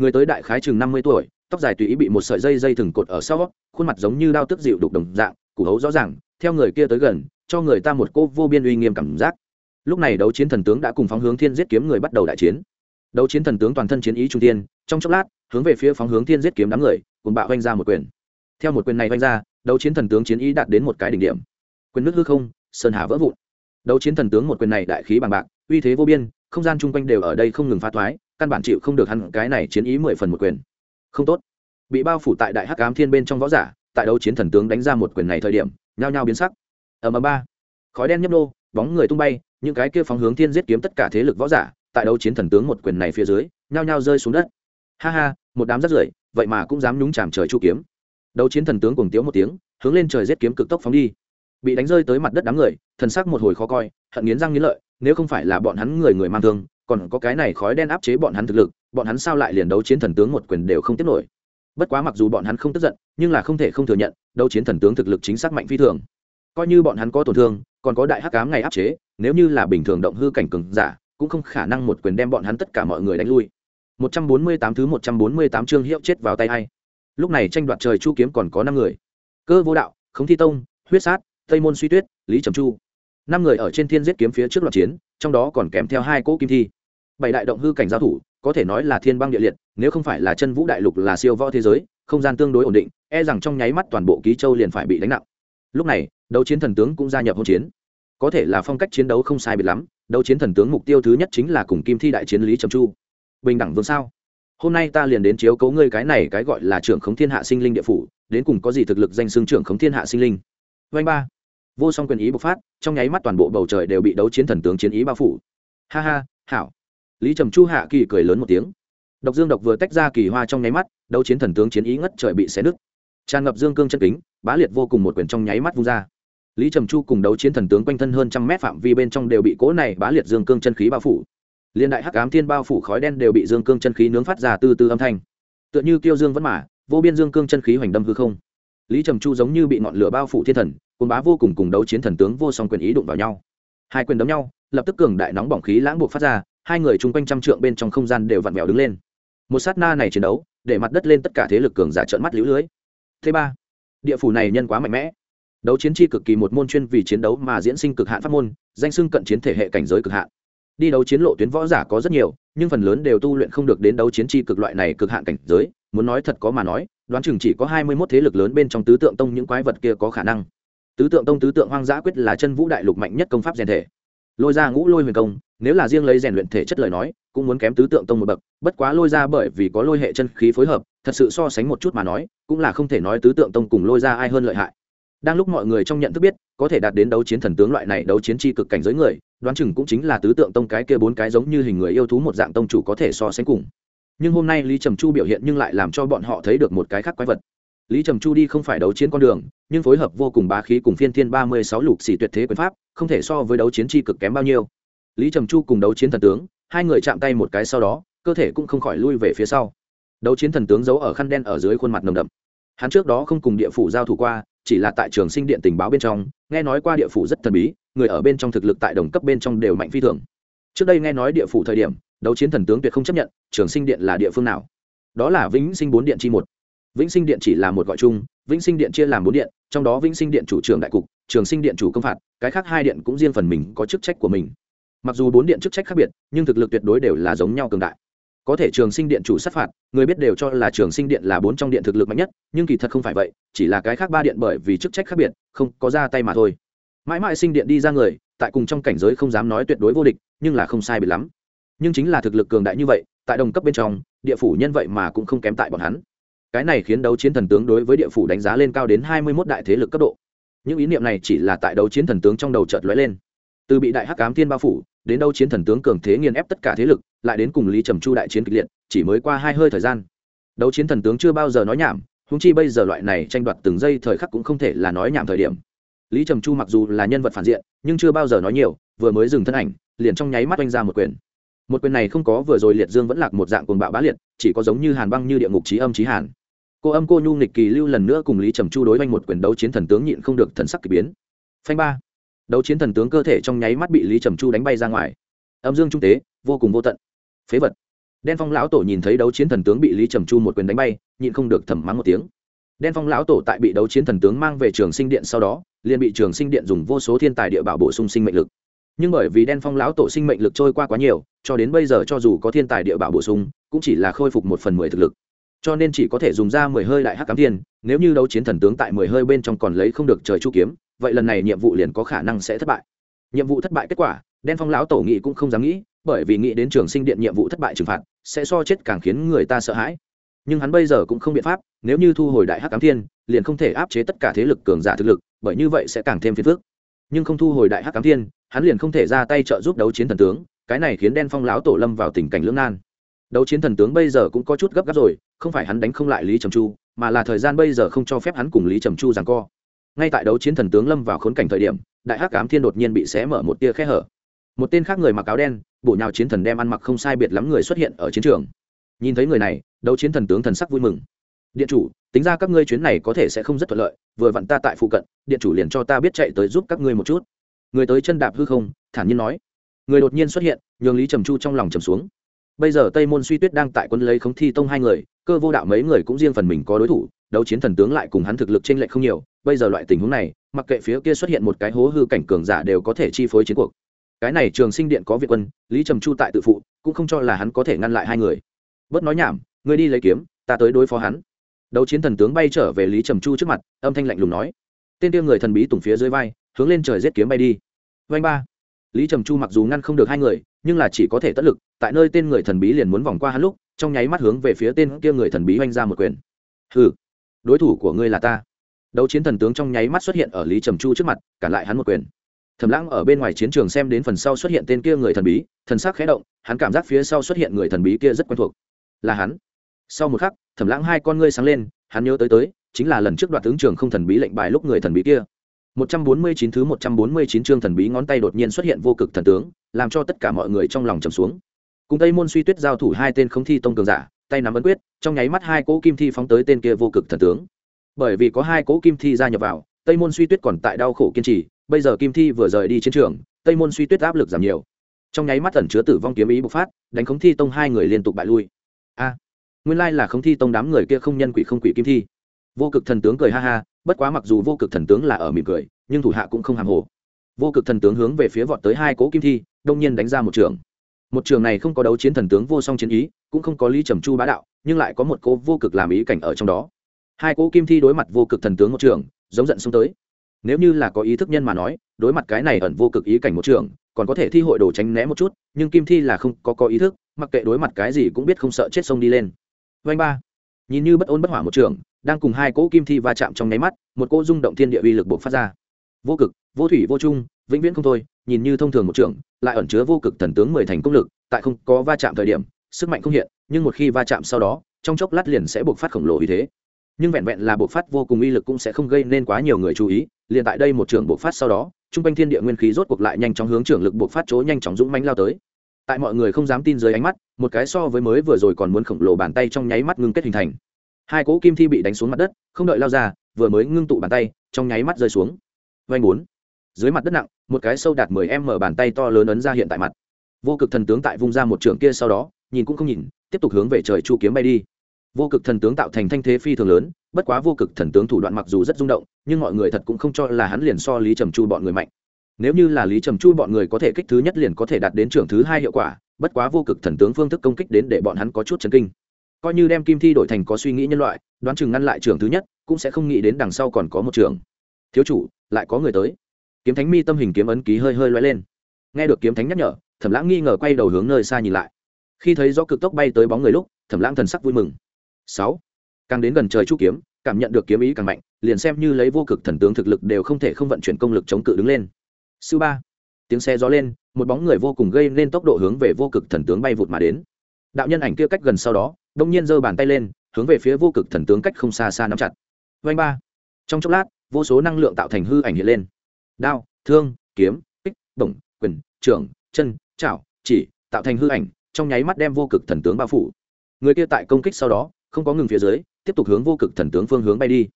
S1: người tới đại khái chừng năm mươi tuổi, tóc dài tùy ý bị một sợi dây dây thừng cột ở sau, khuôn mặt giống như đao tức dịu đục đồng dạng, củ hấu rõ ràng, theo người kia tới gần, cho người ta một cô vô biên uy nghiêm cảm giác. Lúc này đấu chiến thần tướng đã cùng phóng hướng thiên giết kiếm người bắt đầu đại chiến. Đấu chiến thần tướng toàn thân chiến ý trung tiên trong chốc lát, hướng về phía phóng hướng thiên giết kiếm đám người, cùng bạo vanh ra một quyền. Theo một quyền này vanh ra, đấu chiến thần tướng chiến ý đạt đến một cái đỉnh điểm. Quyền nước hư không, sơn hà vỡ vụn. Đấu chiến thần tướng một quyền này đại khí bằng bạc, uy thế vô biên, không gian chung quanh đều ở đây không ngừng phá thoái, căn bản chịu không được hẳn cái này chiến ý mười phần một quyền. Không tốt. Bị bao phủ tại đại hắc ám thiên bên trong võ giả, tại đấu chiến thần tướng đánh ra một quyền này thời điểm, nhao nhao biến sắc. Ở ầm ba. Khói đen nhấp nô, bóng người tung bay, những cái kia phóng hướng thiên giết kiếm tất cả thế lực võ giả, tại đấu chiến thần tướng một quyền này phía dưới, nhao nhao rơi xuống đất ha ha, một đám rất rưởi, vậy mà cũng dám nhúng chàm trời chu kiếm. Đấu chiến thần tướng cùng tiếu một tiếng, hướng lên trời giết kiếm cực tốc phóng đi. Bị đánh rơi tới mặt đất đám người, thần sắc một hồi khó coi, hận nghiến răng nghiến lợi, nếu không phải là bọn hắn người người mang thương, còn có cái này khói đen áp chế bọn hắn thực lực, bọn hắn sao lại liền đấu chiến thần tướng một quyền đều không tiếp nổi. Bất quá mặc dù bọn hắn không tức giận, nhưng là không thể không thừa nhận, đấu chiến thần tướng thực lực chính xác mạnh phi thường. Coi như bọn hắn có tổn thương, còn có đại hắc cám ngày áp chế, nếu như là bình thường động hư cảnh cường giả, cũng không khả năng một quyền đem bọn hắn tất cả mọi người đánh lui. 148 thứ 148 chương hiệu chết vào tay ai. Lúc này tranh đoạt trời chu kiếm còn có năm người. Cơ vô đạo, khống thi tông, huyết sát, tây môn suy tuyết, lý trầm chu. Năm người ở trên thiên giết kiếm phía trước loạt chiến, trong đó còn kèm theo hai cỗ kim thi. Bảy đại động hư cảnh giao thủ, có thể nói là thiên băng địa liệt, nếu không phải là chân vũ đại lục là siêu võ thế giới, không gian tương đối ổn định e rằng trong nháy mắt toàn bộ ký châu liền phải bị đánh nặng. Lúc này, đấu chiến thần tướng cũng gia nhập hỗn chiến. Có thể là phong cách chiến đấu không sai biệt lắm, đấu chiến thần tướng mục tiêu thứ nhất chính là cùng kim thi đại chiến lý trầm chu bình đẳng vương sao? Hôm nay ta liền đến chiếu cấu ngươi cái này cái gọi là trưởng khống thiên hạ sinh linh địa phủ, đến cùng có gì thực lực danh xương trưởng khống thiên hạ sinh linh? Vanh ba. Vô song quyền ý bộc phát, trong nháy mắt toàn bộ bầu trời đều bị đấu chiến thần tướng chiến ý bao phủ. Ha ha, hảo. Lý trầm chu hạ kỳ cười lớn một tiếng. Độc dương độc vừa tách ra kỳ hoa trong nháy mắt, đấu chiến thần tướng chiến ý ngất trời bị xé nứt. Tràn ngập dương cương chân kính, bá liệt vô cùng một quyền trong nháy mắt vung ra. Lý trầm chu cùng đấu chiến thần tướng quanh thân hơn trăm mét phạm vi bên trong đều bị cỗ này bá liệt dương cương chân khí bao phủ liên đại hắc ám thiên bao phủ khói đen đều bị dương cương chân khí nướng phát ra từ từ âm thanh. Tựa như kiêu dương vẫn mà, vô biên dương cương chân khí hoành đâm hư không. Lý trầm chu giống như bị ngọn lửa bao phủ thiên thần cồn bá vô cùng cùng đấu chiến thần tướng vô song quyền ý đụng vào nhau. Hai quyền đấm nhau, lập tức cường đại nóng bỏng khí lãng buộc phát ra, hai người chung quanh trăm trượng bên trong không gian đều vặn vẹo đứng lên. Một sát na này chiến đấu, để mặt đất lên tất cả thế lực cường giả trợn mắt lũ lưới. Thứ ba, địa phủ này nhân quá mạnh mẽ. Đấu chiến chi cực kỳ một môn chuyên vì chiến đấu mà diễn sinh cực hạn pháp môn, danh xưng cận chiến thể hệ cảnh giới cực hạn đi đấu chiến lộ tuyến võ giả có rất nhiều, nhưng phần lớn đều tu luyện không được đến đấu chiến chi cực loại này cực hạn cảnh giới, muốn nói thật có mà nói, đoán chừng chỉ có hai mươi mốt thế lực lớn bên trong tứ tượng tông những quái vật kia có khả năng. Tứ tượng tông, tứ tượng hoang dã quyết là chân vũ đại lục mạnh nhất công pháp rèn thể. Lôi ra ngũ lôi huyền công, nếu là riêng lấy rèn luyện thể chất lời nói, cũng muốn kém tứ tượng tông một bậc, bất quá lôi ra bởi vì có lôi hệ chân khí phối hợp, thật sự so sánh một chút mà nói, cũng là không thể nói tứ tượng tông cùng lôi ra ai hơn lợi hại. Đang lúc mọi người trong nhận thức biết, có thể đạt đến đấu chiến thần tướng loại này đấu chiến tri cực cảnh giới người đoán chừng cũng chính là tứ tượng tông cái kia bốn cái giống như hình người yêu thú một dạng tông chủ có thể so sánh cùng. Nhưng hôm nay lý trầm chu biểu hiện nhưng lại làm cho bọn họ thấy được một cái khác quái vật. Lý trầm chu đi không phải đấu chiến con đường, nhưng phối hợp vô cùng bá khí cùng phiên thiên ba mươi sáu lục xỉ tuyệt thế quyền pháp, không thể so với đấu chiến tri cực kém bao nhiêu. Lý trầm chu cùng đấu chiến thần tướng, hai người chạm tay một cái sau đó, cơ thể cũng không khỏi lui về phía sau. Đấu chiến thần tướng giấu ở khăn đen ở dưới khuôn mặt nồng đậm. Hắn trước đó không cùng địa phủ giao thủ qua, chỉ là tại trường sinh điện tình báo bên trong, nghe nói qua địa phủ rất thần bí người ở bên trong thực lực tại đồng cấp bên trong đều mạnh phi thường. Trước đây nghe nói địa phủ thời điểm, đấu chiến thần tướng tuyệt không chấp nhận, trường sinh điện là địa phương nào? Đó là vĩnh sinh bốn điện chi một. Vĩnh sinh điện chỉ là một gọi chung, vĩnh sinh điện chia làm bốn điện, trong đó vĩnh sinh điện chủ trưởng đại cục, trường sinh điện chủ công phạt, cái khác hai điện cũng riêng phần mình có chức trách của mình. Mặc dù bốn điện chức trách khác biệt, nhưng thực lực tuyệt đối đều là giống nhau cường đại. Có thể trường sinh điện chủ sát phạt, người biết đều cho là trường sinh điện là bốn trong điện thực lực mạnh nhất, nhưng kỳ thật không phải vậy, chỉ là cái khác ba điện bởi vì chức trách khác biệt, không có ra tay mà thôi mãi mãi sinh điện đi ra người, tại cùng trong cảnh giới không dám nói tuyệt đối vô địch, nhưng là không sai biệt lắm. Nhưng chính là thực lực cường đại như vậy, tại đồng cấp bên trong, địa phủ nhân vậy mà cũng không kém tại bọn hắn. Cái này khiến đấu chiến thần tướng đối với địa phủ đánh giá lên cao đến hai mươi mốt đại thế lực cấp độ. Những ý niệm này chỉ là tại đấu chiến thần tướng trong đầu chợt lóe lên. Từ bị đại hắc cám thiên bao phủ, đến đâu chiến thần tướng cường thế nghiền ép tất cả thế lực, lại đến cùng lý trầm chu đại chiến kịch liệt, chỉ mới qua hai hơi thời gian. Đấu chiến thần tướng chưa bao giờ nói nhảm húng chi bây giờ loại này tranh đoạt từng giây thời khắc cũng không thể là nói nhảm thời điểm lý trầm chu mặc dù là nhân vật phản diện, nhưng chưa bao giờ nói nhiều, vừa mới dừng thân ảnh, liền trong nháy mắt oanh ra một quyền. Một quyền này không có vừa rồi liệt dương vẫn lạc một dạng cuồng bạo bá liệt, chỉ có giống như hàn băng như địa ngục trí âm trí hàn. Cô âm cô nhu nghịch kỳ lưu lần nữa cùng lý trầm chu đối oanh một quyền đấu chiến thần tướng nhịn không được thần sắc k ỳ biến. Phanh ba. Đấu chiến thần tướng cơ thể trong nháy mắt bị lý trầm chu đánh bay ra ngoài. Âm dương trung tế, vô cùng vô tận. Phế vật. Đen phong lão tổ nhìn thấy đấu chiến thần tướng bị lý trầm chu một quyền đánh bay, nhịn không được thầm mắng một tiếng đen phong lão tổ tại bị đấu chiến thần tướng mang về trường sinh điện sau đó, liền bị trường sinh điện dùng vô số thiên tài địa bảo bổ sung sinh mệnh lực. Nhưng bởi vì đen phong lão tổ sinh mệnh lực trôi qua quá nhiều, cho đến bây giờ cho dù có thiên tài địa bảo bổ sung, cũng chỉ là khôi phục một phần mười thực lực. Cho nên chỉ có thể dùng ra mười hơi đại hắc cám thiên, nếu như đấu chiến thần tướng tại mười hơi bên trong còn lấy không được trời chu kiếm, vậy lần này nhiệm vụ liền có khả năng sẽ thất bại. Nhiệm vụ thất bại kết quả, đen phong lão tổ nghị cũng không dám nghĩ, bởi vì nghĩ đến trường sinh điện nhiệm vụ thất bại trừng phạt, sẽ so chết càng khiến người ta sợ hãi nhưng hắn bây giờ cũng không biện pháp, nếu như thu hồi đại hắc Ám thiên, liền không thể áp chế tất cả thế lực cường giả thực lực, bởi như vậy sẽ càng thêm phiền phức. Nhưng không thu hồi đại hắc Ám thiên, hắn liền không thể ra tay trợ giúp đấu chiến thần tướng, cái này khiến đen phong lão tổ lâm vào tình cảnh lưỡng nan. Đấu chiến thần tướng bây giờ cũng có chút gấp gáp rồi, không phải hắn đánh không lại lý trầm chu, mà là thời gian bây giờ không cho phép hắn cùng lý trầm chu rằng co. Ngay tại đấu chiến thần tướng lâm vào khốn cảnh thời điểm, đại hắc ám thiên đột nhiên bị xé mở một tia khe hở. Một tên khác người mặc áo đen bộ nhào chiến thần đem ăn mặc không sai biệt lắm người xuất hiện ở chiến trường nhìn thấy người này, đấu chiến thần tướng thần sắc vui mừng. Điện chủ, tính ra các ngươi chuyến này có thể sẽ không rất thuận lợi, vừa vặn ta tại phụ cận, điện chủ liền cho ta biết chạy tới giúp các ngươi một chút. Người tới chân đạp hư không, thản nhiên nói. Người đột nhiên xuất hiện, nhường lý trầm chu trong lòng trầm xuống. Bây giờ tây môn suy tuyết đang tại quân lấy khống thi tông hai người, cơ vô đạo mấy người cũng riêng phần mình có đối thủ, đấu chiến thần tướng lại cùng hắn thực lực t r ê n lệch không nhiều. Bây giờ loại tình huống này, mặc kệ phía kia xuất hiện một cái hố hư cảnh cường giả đều có thể chi phối chiến cuộc. Cái này trường sinh điện có việt quân, lý trầm chu tại tự phụ, cũng không cho là hắn có thể ngăn lại hai người bớt nói nhảm, ngươi đi lấy kiếm, ta tới đối phó hắn. Đấu chiến thần tướng bay trở về lý trầm chu trước mặt, âm thanh lạnh lùng nói. Tên tiêu người thần bí tùng phía dưới vai, hướng lên trời giết kiếm bay đi. Vanh ba. Lý trầm chu mặc dù ngăn không được hai người, nhưng là chỉ có thể tất lực, tại nơi tên người thần bí liền muốn vòng qua hắn lúc, trong nháy mắt hướng về phía tên kia người thần bí oanh ra một quyền. Ừ đối thủ của ngươi là ta. Đấu chiến thần tướng trong nháy mắt xuất hiện ở lý trầm chu trước mặt, cản lại hắn một quyền. Thầm lãng ở bên ngoài chiến trường xem đến phần sau xuất hiện tên kia người thần bí, thần sắc khẽ động, hắn cảm giác phía sau xuất hiện người thần bí kia rất quen thuộc là hắn. Sau một khắc thẩm lãng hai con ngươi sáng lên hắn nhớ tới tới chính là lần trước đoạt tướng trường không thần bí lệnh bài lúc người thần bí kia. 149 thứ 149 chương thần bí ngón tay đột nhiên xuất hiện vô cực thần tướng, làm cho tất cả mọi người trong lòng trầm xuống. Cùng Tây Môn Suy Tuyết giao thủ hai tên không thi tông cường giả, tay nắm ấn quyết trong nháy mắt hai cỗ kim thi phóng tới tên kia vô cực thần tướng. Bởi vì có hai cỗ kim thi gia nhập vào tây môn suy tuyết còn tại đau khổ kiên trì bây giờ kim thi vừa rời đi chiến trường tây môn suy tuyết áp lực giảm nhiều. Trong nháy mắt ẩn chứa tử vong kiếm ý bộc phát đánh khống thi tông hai người liên tục bại lui nguyên lai là không thi tông đám người kia không nhân quỷ không quỷ kim thi. Vô cực thần tướng cười ha ha, bất quá mặc dù vô cực thần tướng là ở mỉm cười, nhưng thủ hạ cũng không hàm hồ. Vô cực thần tướng hướng về phía vọt tới hai cố kim thi, đông nhiên đánh ra một trường. Một trường này không có đấu chiến thần tướng vô song chiến ý, cũng không có lý trầm chu bá đạo, nhưng lại có một cố vô cực làm ý cảnh ở trong đó. Hai cố kim thi đối mặt vô cực thần tướng một trường, giống giận xông tới. Nếu như là có ý thức nhân mà nói, đối mặt cái này ẩn vô cực ý cảnh một trường, còn có thể thi hội đồ tránh né một chút, nhưng kim thi là không có có ý thức, mặc kệ đối mặt cái gì cũng biết không sợ chết sông đi lên vanh ba. Nhìn như bất ôn bất hỏa một trường, đang cùng hai cỗ kim thi va chạm trong nháy mắt, một cỗ rung động thiên địa uy lực buộc phát ra. Vô cực, vô thủy, vô trung, vĩnh viễn không thôi, nhìn như thông thường một trường, lại ẩn chứa vô cực thần tướng mười thành công lực, tại không có va chạm thời điểm, sức mạnh không hiện, nhưng một khi va chạm sau đó, trong chốc lát liền sẽ buộc phát khổng lồ uy thế. Nhưng vẹn vẹn là buộc phát vô cùng uy lực cũng sẽ không gây nên quá nhiều người chú ý, liền tại đây một trường buộc phát sau đó, trung quanh thiên địa nguyên khí rốt cuộc lại nhanh chóng hướng trưởng lực buộc phát chỗ nhanh chóng dũng mãnh lao tới tại mọi người không dám tin dưới ánh mắt, một cái so với mới vừa rồi còn muốn khổng lồ bàn tay trong nháy mắt ngưng kết hình thành. Hai cỗ kim thi bị đánh xuống mặt đất, không đợi lao ra, vừa mới ngưng tụ bàn tay, trong nháy mắt rơi xuống. Vanh bốn. Dưới mặt đất nặng, một cái sâu đạt mười em mở bàn tay to lớn ấn ra hiện tại mặt. Vô cực thần tướng tại vung ra một trường kia sau đó, nhìn cũng không nhìn, tiếp tục hướng về trời chu kiếm bay đi. Vô cực thần tướng tạo thành thanh thế phi thường lớn, bất quá vô cực thần tướng thủ đoạn mặc dù rất rung động, nhưng mọi người thật cũng không cho là hắn liền so lý trầm chu bọn người mạnh nếu như là lý trầm chu bọn người có thể kích thứ nhất liền có thể đạt đến trưởng thứ hai hiệu quả, bất quá vô cực thần tướng phương thức công kích đến để bọn hắn có chút chấn kinh. Coi như đem kim thi đổi thành có suy nghĩ nhân loại, đoán chừng ngăn lại trưởng thứ nhất, cũng sẽ không nghĩ đến đằng sau còn có một trường thiếu chủ, lại có người tới. Kiếm thánh mi tâm hình kiếm ấn ký hơi hơi loay lên. Nghe được kiếm thánh nhắc nhở, thẩm lãng nghi ngờ quay đầu hướng nơi xa nhìn lại. Khi thấy do cực tốc bay tới bóng người lúc, thẩm lãng thần sắc vui mừng. Sáu. Càng đến gần trời chu kiếm, cảm nhận được kiếm ý càng mạnh, liền xem như lấy vô cực thần tướng thực lực đều không thể không vận chuyển công lực chống cự đứng lên sư ba. Tiếng xe gió lên, một bóng người vô cùng gây nên tốc độ hướng về vô cực thần tướng bay vụt mà đến. Đạo nhân ảnh kia cách gần sau đó, đông nhiên giơ bàn tay lên, hướng về phía vô cực thần tướng cách không xa xa nắm chặt. Vanh ba. Trong chốc lát, vô số năng lượng tạo thành hư ảnh hiện lên. Đao, thương, kiếm, kích, bổng, quyền, trưởng, chân, chảo, chỉ, tạo thành hư ảnh, trong nháy mắt đem vô cực thần tướng bao phủ. Người kia tại công kích sau đó, không có ngừng phía dưới, tiếp tục hướng vô cực thần tướng phương hướng bay đi.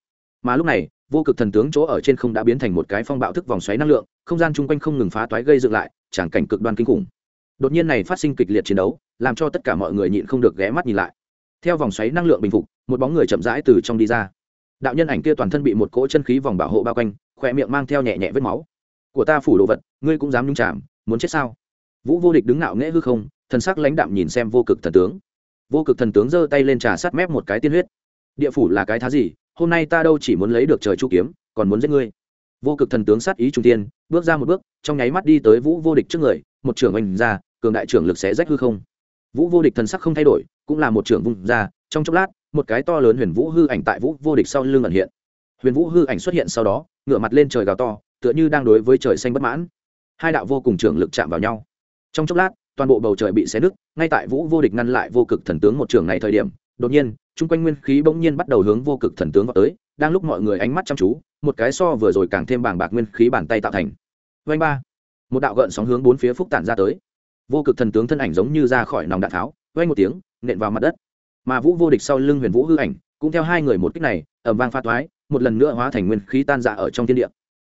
S1: Mà lúc này vô cực thần tướng chỗ ở trên không đã biến thành một cái phong bạo thức vòng xoáy năng lượng, không gian chung quanh không ngừng phá toái gây dựng lại tràng cảnh cực đoan kinh khủng. Đột nhiên này phát sinh kịch liệt chiến đấu, làm cho tất cả mọi người nhịn không được ghé mắt nhìn lại. Theo vòng xoáy năng lượng bình phục, một bóng người chậm rãi từ trong đi ra. Đạo nhân ảnh kia toàn thân bị một cỗ chân khí vòng bảo hộ bao quanh khỏe miệng mang theo nhẹ nhẹ vết máu. Của ta phủ đồ vật, ngươi cũng dám nhung chạm muốn chết sao? Vũ vô địch đứng ngạo nghễ hư không, thần sắc lãnh đạm nhìn xem vô cực thần tướng. Vô cực thần tướng giơ tay lên trà sát mép một cái tiên huyết. Địa phủ là cái thá gì? Hôm nay ta đâu chỉ muốn lấy được trời chu kiếm, còn muốn giết ngươi. Vô cực thần tướng sát ý trung tiên bước ra một bước, trong nháy mắt đi tới vũ vô địch trước người, một trưởng oanh ra, cường đại trưởng lực sẽ rách hư không. Vũ vô địch thần sắc không thay đổi, cũng là một trưởng vung ra, trong chốc lát, một cái to lớn huyền vũ hư ảnh tại vũ vô địch sau lưng ẩn hiện. Huyền vũ hư ảnh xuất hiện sau đó ngựa mặt lên trời gào to, tựa như đang đối với trời xanh bất mãn. Hai đạo vô cùng trưởng lực chạm vào nhau. Trong chốc lát, toàn bộ bầu trời bị xé nứt, ngay tại vũ vô địch ngăn lại vô cực thần tướng một trường này thời điểm đột nhiên, chung quanh nguyên khí bỗng nhiên bắt đầu hướng vô cực thần tướng vào tới, đang lúc mọi người ánh mắt chăm chú, một cái so vừa rồi càng thêm bàng bạc nguyên khí bàn tay tạo thành. Vanh ba. Một đạo gợn sóng hướng bốn phía phúc tản ra tới. Vô cực thần tướng thân ảnh giống như ra khỏi nòng đạn tháo vanh một tiếng, nện vào mặt đất. Mà vũ vô địch sau lưng huyền vũ hư ảnh, cũng theo hai người một kích này ẩm vang pha toái một lần nữa hóa thành nguyên khí tan dạ ở trong thiên địa.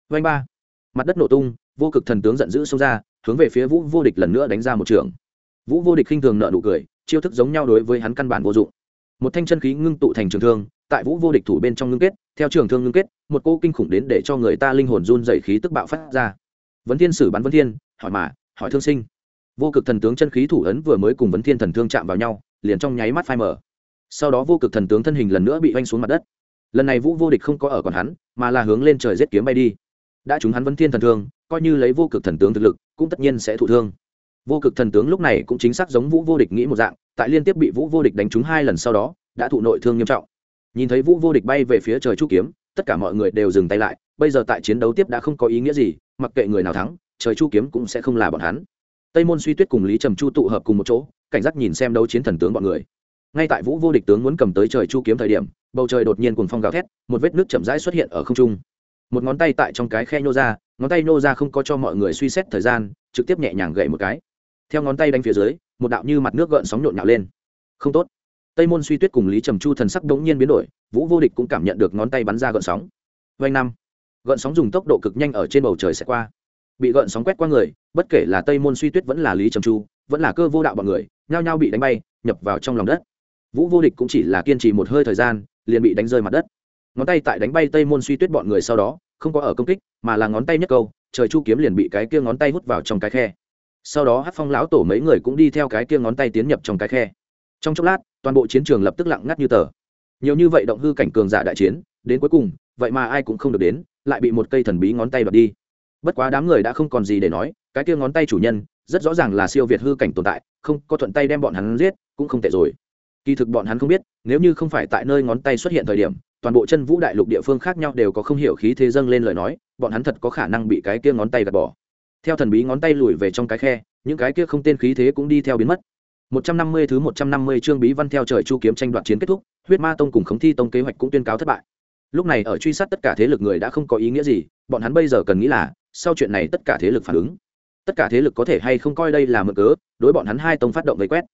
S1: Vanh ba. Mặt đất nổ tung, vô cực thần tướng giận dữ xông ra, hướng về phía vũ vô địch lần nữa đánh ra một trường. Vũ vô địch khinh thường nợ nụ cười, chiêu thức giống nhau đối với hắn căn bản vô dụng một thanh chân khí ngưng tụ thành trường thương, tại vũ vô địch thủ bên trong ngưng kết, theo trường thương ngưng kết, một cô kinh khủng đến để cho người ta linh hồn run dày khí tức bạo phát ra. Vấn thiên sử bắn vấn thiên, hỏi mà, hỏi thương sinh. Vô cực thần tướng chân khí thủ ấn vừa mới cùng vấn thiên thần thương chạm vào nhau, liền trong nháy mắt phai mở sau đó vô cực thần tướng thân hình lần nữa bị oanh xuống mặt đất. Lần này vũ vô địch không có ở còn hắn, mà là hướng lên trời giết kiếm bay đi. Đã chúng hắn vấn thiên thần thương, coi như lấy vô cực thần tướng thực lực, cũng tất nhiên sẽ thụ thương vô cực thần tướng lúc này cũng chính xác giống vũ vô địch nghĩ một dạng, tại liên tiếp bị vũ vô địch đánh trúng hai lần sau đó, đã thụ nội thương nghiêm trọng. Nhìn thấy vũ vô địch bay về phía trời chu kiếm, tất cả mọi người đều dừng tay lại, bây giờ tại chiến đấu tiếp đã không có ý nghĩa gì, mặc kệ người nào thắng, trời chu kiếm cũng sẽ không là bọn hắn. Tây môn suy tuyết cùng lý trầm chu tụ hợp cùng một chỗ, cảnh giác nhìn xem đấu chiến thần tướng bọn người. Ngay tại vũ vô địch tướng muốn cầm tới trời chu kiếm thời điểm, bầu trời đột nhiên cùng phong gào thét, một vết nước chậm rãi xuất hiện ở không trung. Một ngón tay tại trong cái khe nhô ra, ngón tay nhô ra không có cho mọi người suy xét thời gian, trực tiếp nhẹ nhàng gậy một cái theo ngón tay đánh phía dưới, một đạo như mặt nước gợn sóng nhộn nhạo lên. Không tốt. Tây môn suy tuyết cùng lý trầm chu thần sắc đ ố n g nhiên biến đổi, vũ vô địch cũng cảm nhận được ngón tay bắn ra gợn sóng. Vanh năm. Gợn sóng dùng tốc độ cực nhanh ở trên bầu trời sẽ qua. Bị gợn sóng quét qua người, bất kể là tây môn suy tuyết vẫn là lý trầm chu, vẫn là cơ vô đạo bọn người, nhao nhao bị đánh bay, nhập vào trong lòng đất. Vũ vô địch cũng chỉ là kiên trì một hơi thời gian, liền bị đánh rơi mặt đất. Ngón tay tại đánh bay tây môn suy tuyết bọn người sau đó, không có ở công kích, mà là ngón tay nhất câu, trời chu kiếm liền bị cái kia ngón tay hút vào trong cái khe sau đó hát phong lão tổ mấy người cũng đi theo cái kia ngón tay tiến nhập trong cái khe. Trong chốc lát, toàn bộ chiến trường lập tức lặng ngắt như tờ. Nhiều như vậy động hư cảnh cường giả đại chiến, đến cuối cùng, vậy mà ai cũng không được đến, lại bị một cây thần bí ngón tay đoạt đi. Bất quá đám người đã không còn gì để nói, cái kia ngón tay chủ nhân, rất rõ ràng là siêu việt hư cảnh tồn tại, không có thuận tay đem bọn hắn giết, cũng không tệ rồi. Kỳ thực bọn hắn không biết, nếu như không phải tại nơi ngón tay xuất hiện thời điểm, toàn bộ chân vũ đại lục địa phương khác nhau đều có không hiểu khí thế dâng lên lời nói, bọn hắn thật có khả năng bị cái kia ngón tay gạt bỏ theo thần bí ngón tay lùi về trong cái khe, những cái kia không tên khí thế cũng đi theo biến mất. 150 thứ 150 chương bí văn theo trời chu kiếm tranh đoạt chiến kết thúc, huyết ma tông cùng khống thi tông kế hoạch cũng tuyên cáo thất bại. Lúc này ở truy sát tất cả thế lực người đã không có ý nghĩa gì, bọn hắn bây giờ cần nghĩ là, sau chuyện này tất cả thế lực phản ứng. Tất cả thế lực có thể hay không coi đây là mượn cớ, đối bọn hắn hai tông phát động vây quét.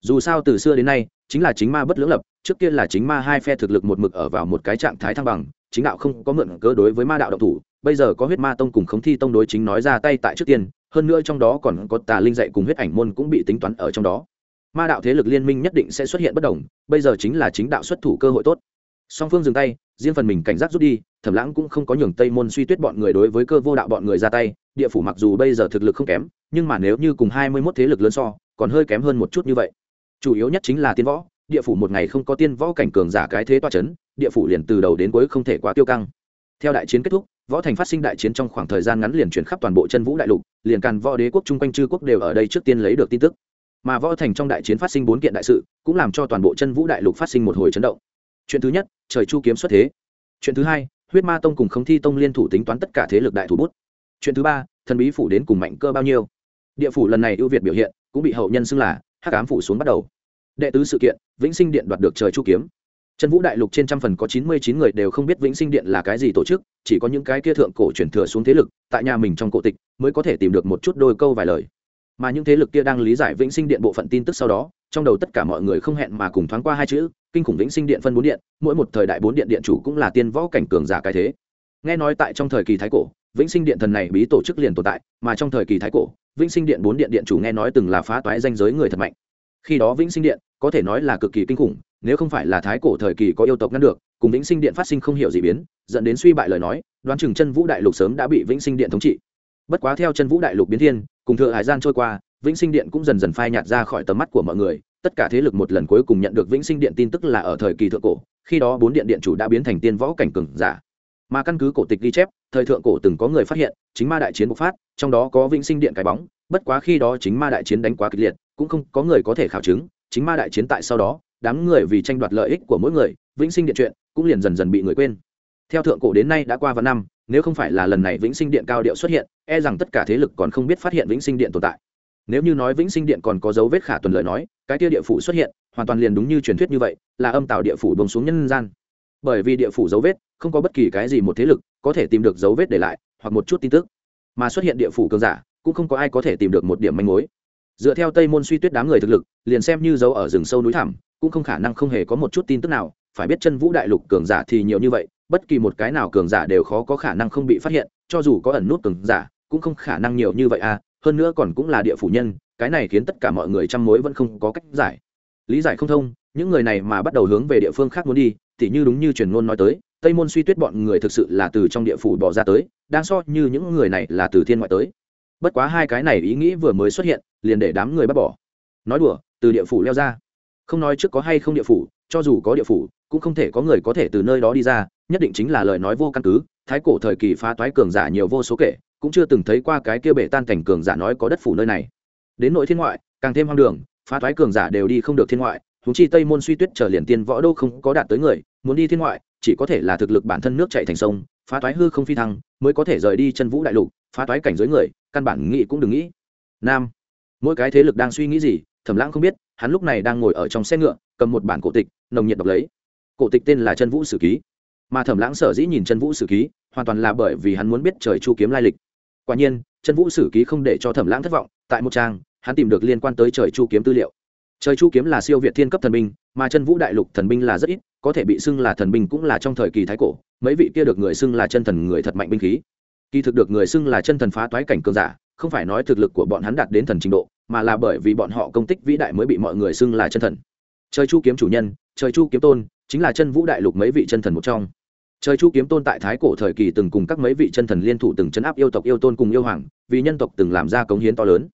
S1: Dù sao từ xưa đến nay, chính là chính ma bất lưỡng lập, trước kia là chính ma hai phe thực lực một mực ở vào một cái trạng thái thăng bằng chính đạo không có mượn cớ đối với ma đạo động thủ, bây giờ có huyết ma tông cùng khống thi tông đối chính nói ra tay tại trước tiên, hơn nữa trong đó còn có tà linh dạy cùng huyết ảnh môn cũng bị tính toán ở trong đó. Ma đạo thế lực liên minh nhất định sẽ xuất hiện bất đồng, bây giờ chính là chính đạo xuất thủ cơ hội tốt. Song phương dừng tay, riêng phần mình cảnh giác rút đi, thẩm lãng cũng không có nhường tây môn suy tuyết bọn người đối với cơ vô đạo bọn người ra tay, địa phủ mặc dù bây giờ thực lực không kém, nhưng mà nếu như cùng hai mươi mốt thế lực lớn so, còn hơi kém hơn một chút như vậy. Chủ yếu nhất chính là tiên võ địa phủ một ngày không có tiên võ cảnh cường giả cái thế toa c h ấ n địa phủ liền từ đầu đến cuối không thể quá tiêu căng. Theo đại chiến kết thúc, võ thành phát sinh đại chiến trong khoảng thời gian ngắn liền chuyển khắp toàn bộ chân vũ đại lục, liền càn võ đế quốc chung quanh chư quốc đều ở đây trước tiên lấy được tin tức. Mà võ thành trong đại chiến phát sinh bốn kiện đại sự, cũng làm cho toàn bộ chân vũ đại lục phát sinh một hồi chấn động. Chuyện thứ nhất, trời chu kiếm xuất thế. Chuyện thứ hai, huyết ma tông cùng không thi tông liên thủ tính toán tất cả thế lực đại thủ bút. Chuyện thứ ba, thần bí phủ đến cùng mạnh cơ bao nhiêu. Địa phủ lần này ưu việt biểu hiện, cũng bị hậu nhân xưng là hắc ám phủ xuống bắt đầu đệ tứ sự kiện, vĩnh sinh điện đoạt được trời chu kiếm. Trần vũ đại lục trên trăm phần có chín mươi chín người đều không biết vĩnh sinh điện là cái gì tổ chức, chỉ có những cái kia thượng cổ truyền thừa xuống thế lực, tại nhà mình trong cổ tịch, mới có thể tìm được một chút đôi câu vài lời. Mà những thế lực kia đang lý giải vĩnh sinh điện bộ phận tin tức sau đó, trong đầu tất cả mọi người không hẹn mà cùng thoáng qua hai chữ, kinh khủng vĩnh sinh điện phân bốn điện, mỗi một thời đại bốn điện điện chủ cũng là tiên võ cảnh cường giả cái thế. Nghe nói tại trong thời kỳ thái cổ, vĩnh sinh điện thần này bí tổ chức liền tồn tại, mà trong thời kỳ thái cổ, vĩnh sinh điện bốn điện điện chủ nghe nói từng là phá toái danh giới người thật mạnh khi đó vĩnh sinh điện có thể nói là cực kỳ kinh khủng, nếu không phải là thái cổ thời kỳ có yêu tộc ngăn được, cùng vĩnh sinh điện phát sinh không hiểu gì biến, dẫn đến suy bại lời nói, đoán chừng chân vũ đại lục sớm đã bị vĩnh sinh điện thống trị. Bất quá theo chân vũ đại lục biến thiên, cùng thừa hải gian trôi qua, vĩnh sinh điện cũng dần dần phai nhạt ra khỏi tầm mắt của mọi người, tất cả thế lực một lần cuối cùng nhận được vĩnh sinh điện tin tức là ở thời kỳ thượng cổ, khi đó bốn điện điện chủ đã biến thành tiên võ cảnh cường giả. Mà căn cứ cổ tịch ghi chép, thời thượng cổ từng có người phát hiện, chính ma đại chiến bộc phát, trong đó có vĩnh sinh điện cái bóng, bất quá khi đó chính ma đại chiến đánh quá kịch liệt cũng không có người có thể khảo chứng, chính ma đại chiến tại sau đó, đám người vì tranh đoạt lợi ích của mỗi người, vĩnh sinh điện chuyện, cũng liền dần dần bị người quên. Theo thượng cổ đến nay đã qua vài năm, nếu không phải là lần này vĩnh sinh điện cao điệu xuất hiện e rằng tất cả thế lực còn không biết phát hiện vĩnh sinh điện tồn tại. Nếu như nói vĩnh sinh điện còn có dấu vết khả tuần lợi nói, cái tia địa phủ xuất hiện, hoàn toàn liền đúng như truyền thuyết như vậy, là âm tạo địa phủ bông xuống nhân gian. Bởi vì địa phủ dấu vết, không có bất kỳ cái gì một thế lực có thể tìm được dấu vết để lại, hoặc một chút tin tức. Mà xuất hiện địa phủ cường giả, cũng không có ai có thể tìm được một điểm manh mối dựa theo tây môn suy tuyết đám người thực lực, liền xem như dấu ở rừng sâu núi thẳm, cũng không khả năng không hề có một chút tin tức nào. Phải biết chân vũ đại lục cường giả thì nhiều như vậy, bất kỳ một cái nào cường giả đều khó có khả năng không bị phát hiện, cho dù có ẩn nút cường giả, cũng không khả năng nhiều như vậy à. Hơn nữa còn cũng là địa phủ nhân, cái này khiến tất cả mọi người chăm mối vẫn không có cách giải. Lý giải không thông, những người này mà bắt đầu hướng về địa phương khác muốn đi thì như đúng như truyền ngôn nói tới, tây môn suy tuyết bọn người thực sự là từ trong địa phủ bỏ ra tới, đang so như những người này là từ thiên ngoại tới bất quá hai cái này ý nghĩ vừa mới xuất hiện, liền để đám người bắt bỏ. Nói đùa, từ địa phủ leo ra. Không nói trước có hay không địa phủ, cho dù có địa phủ, cũng không thể có người có thể từ nơi đó đi ra, nhất định chính là lời nói vô căn cứ, thái cổ thời kỳ phá toái cường giả nhiều vô số kể, cũng chưa từng thấy qua cái kia bể tan cảnh cường giả nói có đất phủ nơi này. Đến nội thiên ngoại, càng thêm hoang đường, phá toái cường giả đều đi không được thiên ngoại húng chi tây môn suy tuyết trở liền tiên võ đô không có đạt tới người, muốn đi thiên ngoại, chỉ có thể là thực lực bản thân nước chạy thành sông, phá toái hư không phi thăng, mới có thể rời đi chân vũ đại lục, phá toái cảnh giới người căn bản nghĩ cũng đừng nghĩ. Nam, mỗi cái thế lực đang suy nghĩ gì, thẩm lãng không biết, hắn lúc này đang ngồi ở trong xe ngựa, cầm một bản cổ tịch, nồng nhiệt đọc lấy. Cổ tịch tên là chân vũ sử ký. Mà thẩm lãng sở dĩ nhìn chân vũ sử ký, hoàn toàn là bởi vì hắn muốn biết trời chu kiếm lai lịch. Quả nhiên, chân vũ sử ký không để cho thẩm lãng thất vọng, tại một trang, hắn tìm được liên quan tới trời chu kiếm tư liệu. Trời chu kiếm là siêu việt thiên cấp thần binh, mà chân vũ đại lục thần binh là rất ít, có thể bị xưng là thần binh cũng là trong thời kỳ thái cổ, mấy vị kia được người xưng là chân thần người thật mạnh binh khí kỳ thực được người xưng là chân thần phá toái cảnh cường giả, không phải nói thực lực của bọn hắn đạt đến thần trình độ, mà là bởi vì bọn họ công tích vĩ đại mới bị mọi người xưng là chân thần. Trời chu kiếm chủ nhân, trời chu kiếm tôn, chính là chân vũ đại lục mấy vị chân thần một trong. Trời chu kiếm tôn tại thái cổ thời kỳ từng cùng các mấy vị chân thần liên thủ từng chấn áp yêu tộc yêu tôn cùng yêu hoàng, vì nhân tộc từng làm ra cống hiến to lớn.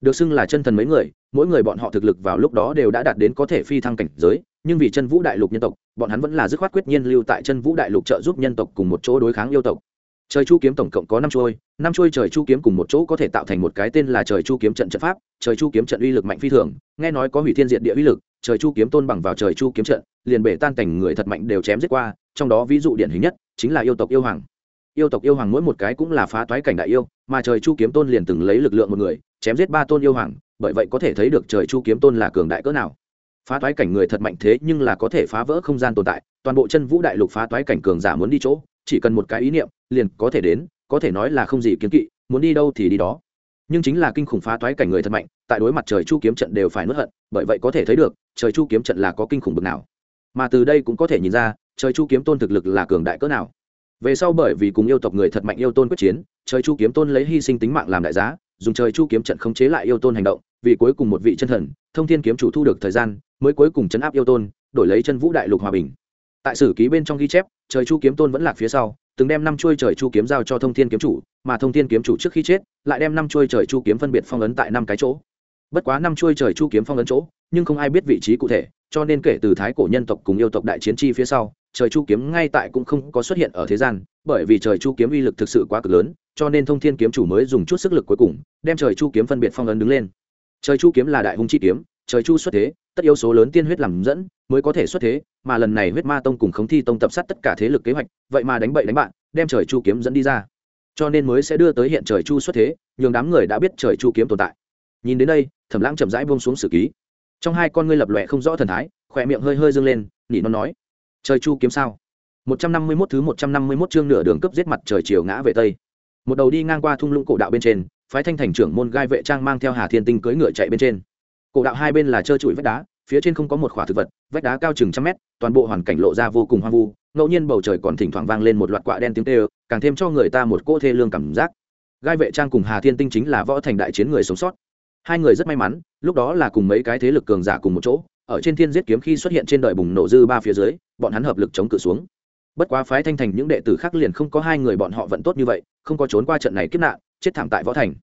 S1: Được xưng là chân thần mấy người, mỗi người bọn họ thực lực vào lúc đó đều đã đạt đến có thể phi thăng cảnh giới, nhưng vì chân vũ đại lục nhân tộc, bọn hắn vẫn là dứt khoát quyết nhiên lưu tại chân vũ đại lục trợ giúp nhân tộc cùng một chỗ đối kháng yêu tộc trời chu kiếm tổng cộng có năm chuôi năm chuôi trời chu kiếm cùng một chỗ có thể tạo thành một cái tên là trời chu kiếm trận trận pháp, trời chu kiếm trận uy lực mạnh phi thường, nghe nói có hủy thiên diện địa uy lực, trời chu kiếm tôn bằng vào trời chu kiếm trận, liền bể tan cảnh người thật mạnh đều chém giết qua, trong đó ví dụ điển hình nhất chính là yêu tộc yêu hoàng. Yêu tộc yêu hoàng mỗi một cái cũng là phá toái cảnh đại yêu, mà trời chu kiếm tôn liền từng lấy lực lượng một người, chém giết ba tôn yêu hoàng, bởi vậy có thể thấy được trời chu kiếm tôn là cường đại cỡ nào. Phá toái cảnh người thật mạnh thế nhưng là có thể phá vỡ không gian tồn tại, toàn bộ chân vũ đại lục phá toái cảnh cường giả muốn đi chỗ chỉ cần một cái ý niệm, liền có thể đến, có thể nói là không gì kiến kỵ, muốn đi đâu thì đi đó. Nhưng chính là kinh khủng phá toái cảnh người thật mạnh, tại đối mặt trời chu kiếm trận đều phải nuốt hận, bởi vậy có thể thấy được, trời chu kiếm trận là có kinh khủng bực nào. Mà từ đây cũng có thể nhìn ra, trời chu kiếm tôn thực lực là cường đại cỡ nào. Về sau bởi vì cùng yêu tộc người thật mạnh yêu tôn quyết chiến, trời chu kiếm tôn lấy hy sinh tính mạng làm đại giá, dùng trời chu kiếm trận khống chế lại yêu tôn hành động, vì cuối cùng một vị chân thần, thông thiên kiếm chủ thu được thời gian, mới cuối cùng chấn áp yêu tôn, đổi lấy chân vũ đại lục hòa bình tại sử ký bên trong ghi chép, trời chu kiếm tôn vẫn lạc phía sau, từng đem năm chuôi trời chu kiếm giao cho thông thiên kiếm chủ, mà thông thiên kiếm chủ trước khi chết, lại đem năm chuôi trời chu kiếm phân biệt phong ấn tại năm cái chỗ. Bất quá năm chuôi trời chu kiếm phong ấn chỗ, nhưng không ai biết vị trí cụ thể, cho nên kể từ thái cổ nhân tộc cùng yêu tộc đại chiến chi phía sau, trời chu kiếm ngay tại cũng không có xuất hiện ở thế gian, bởi vì trời chu kiếm uy lực thực sự quá cực lớn, cho nên thông thiên kiếm chủ mới dùng chút sức lực cuối cùng, đem trời chu kiếm phân biệt phong ấn đứng lên. Trời chu kiếm là đại hung chi kiếm, trời chu xuất thế, tất yếu số lớn tiên huyết làm dẫn mới có thể xuất thế, mà lần này huyết ma tông cùng khống thi tông tập sát tất cả thế lực kế hoạch, vậy mà đánh bậy đánh bạn, đem trời chu kiếm dẫn đi ra. Cho nên mới sẽ đưa tới hiện trời chu xuất thế, nhường đám người đã biết trời chu kiếm tồn tại. Nhìn đến đây, thẩm lãng chậm rãi buông xuống sử ký. Trong hai con ngươi lập lòe không rõ thần thái, khỏe miệng hơi hơi dâng lên nỉ nó nói, trời chu kiếm sao? Một trăm năm mươi 151 thứ một trăm năm mươi 151 chương nửa đường cấp giết mặt trời chiều ngã về tây. Một đầu đi ngang qua thung lũng cổ đạo bên trên, phái thanh thành trưởng môn gai vệ trang mang theo hà thiên tinh cưỡi ngựa chạy bên trên. Cổ đạo hai bên là trơ trụi vách đá phía trên không có một khỏa thực vật, vách đá cao chừng trăm mét, toàn bộ hoàn cảnh lộ ra vô cùng hoang vu, ngẫu nhiên bầu trời còn thỉnh thoảng vang lên một loạt quạ đen tiếng tê ơ càng thêm cho người ta một cỗ thê lương cảm giác. Gai vệ trang cùng hà thiên tinh chính là võ thành đại chiến người sống sót. Hai người rất may mắn, lúc đó là cùng mấy cái thế lực cường giả cùng một chỗ, ở trên thiên giết kiếm khi xuất hiện trên đời bùng nổ dư ba phía dưới, bọn hắn hợp lực chống cự xuống. Bất quá phái thanh thành những đệ tử khác liền không có hai người bọn họ vẫn tốt như vậy, không có trốn qua trận này kiếp nạn, chết thảm tại võ thành.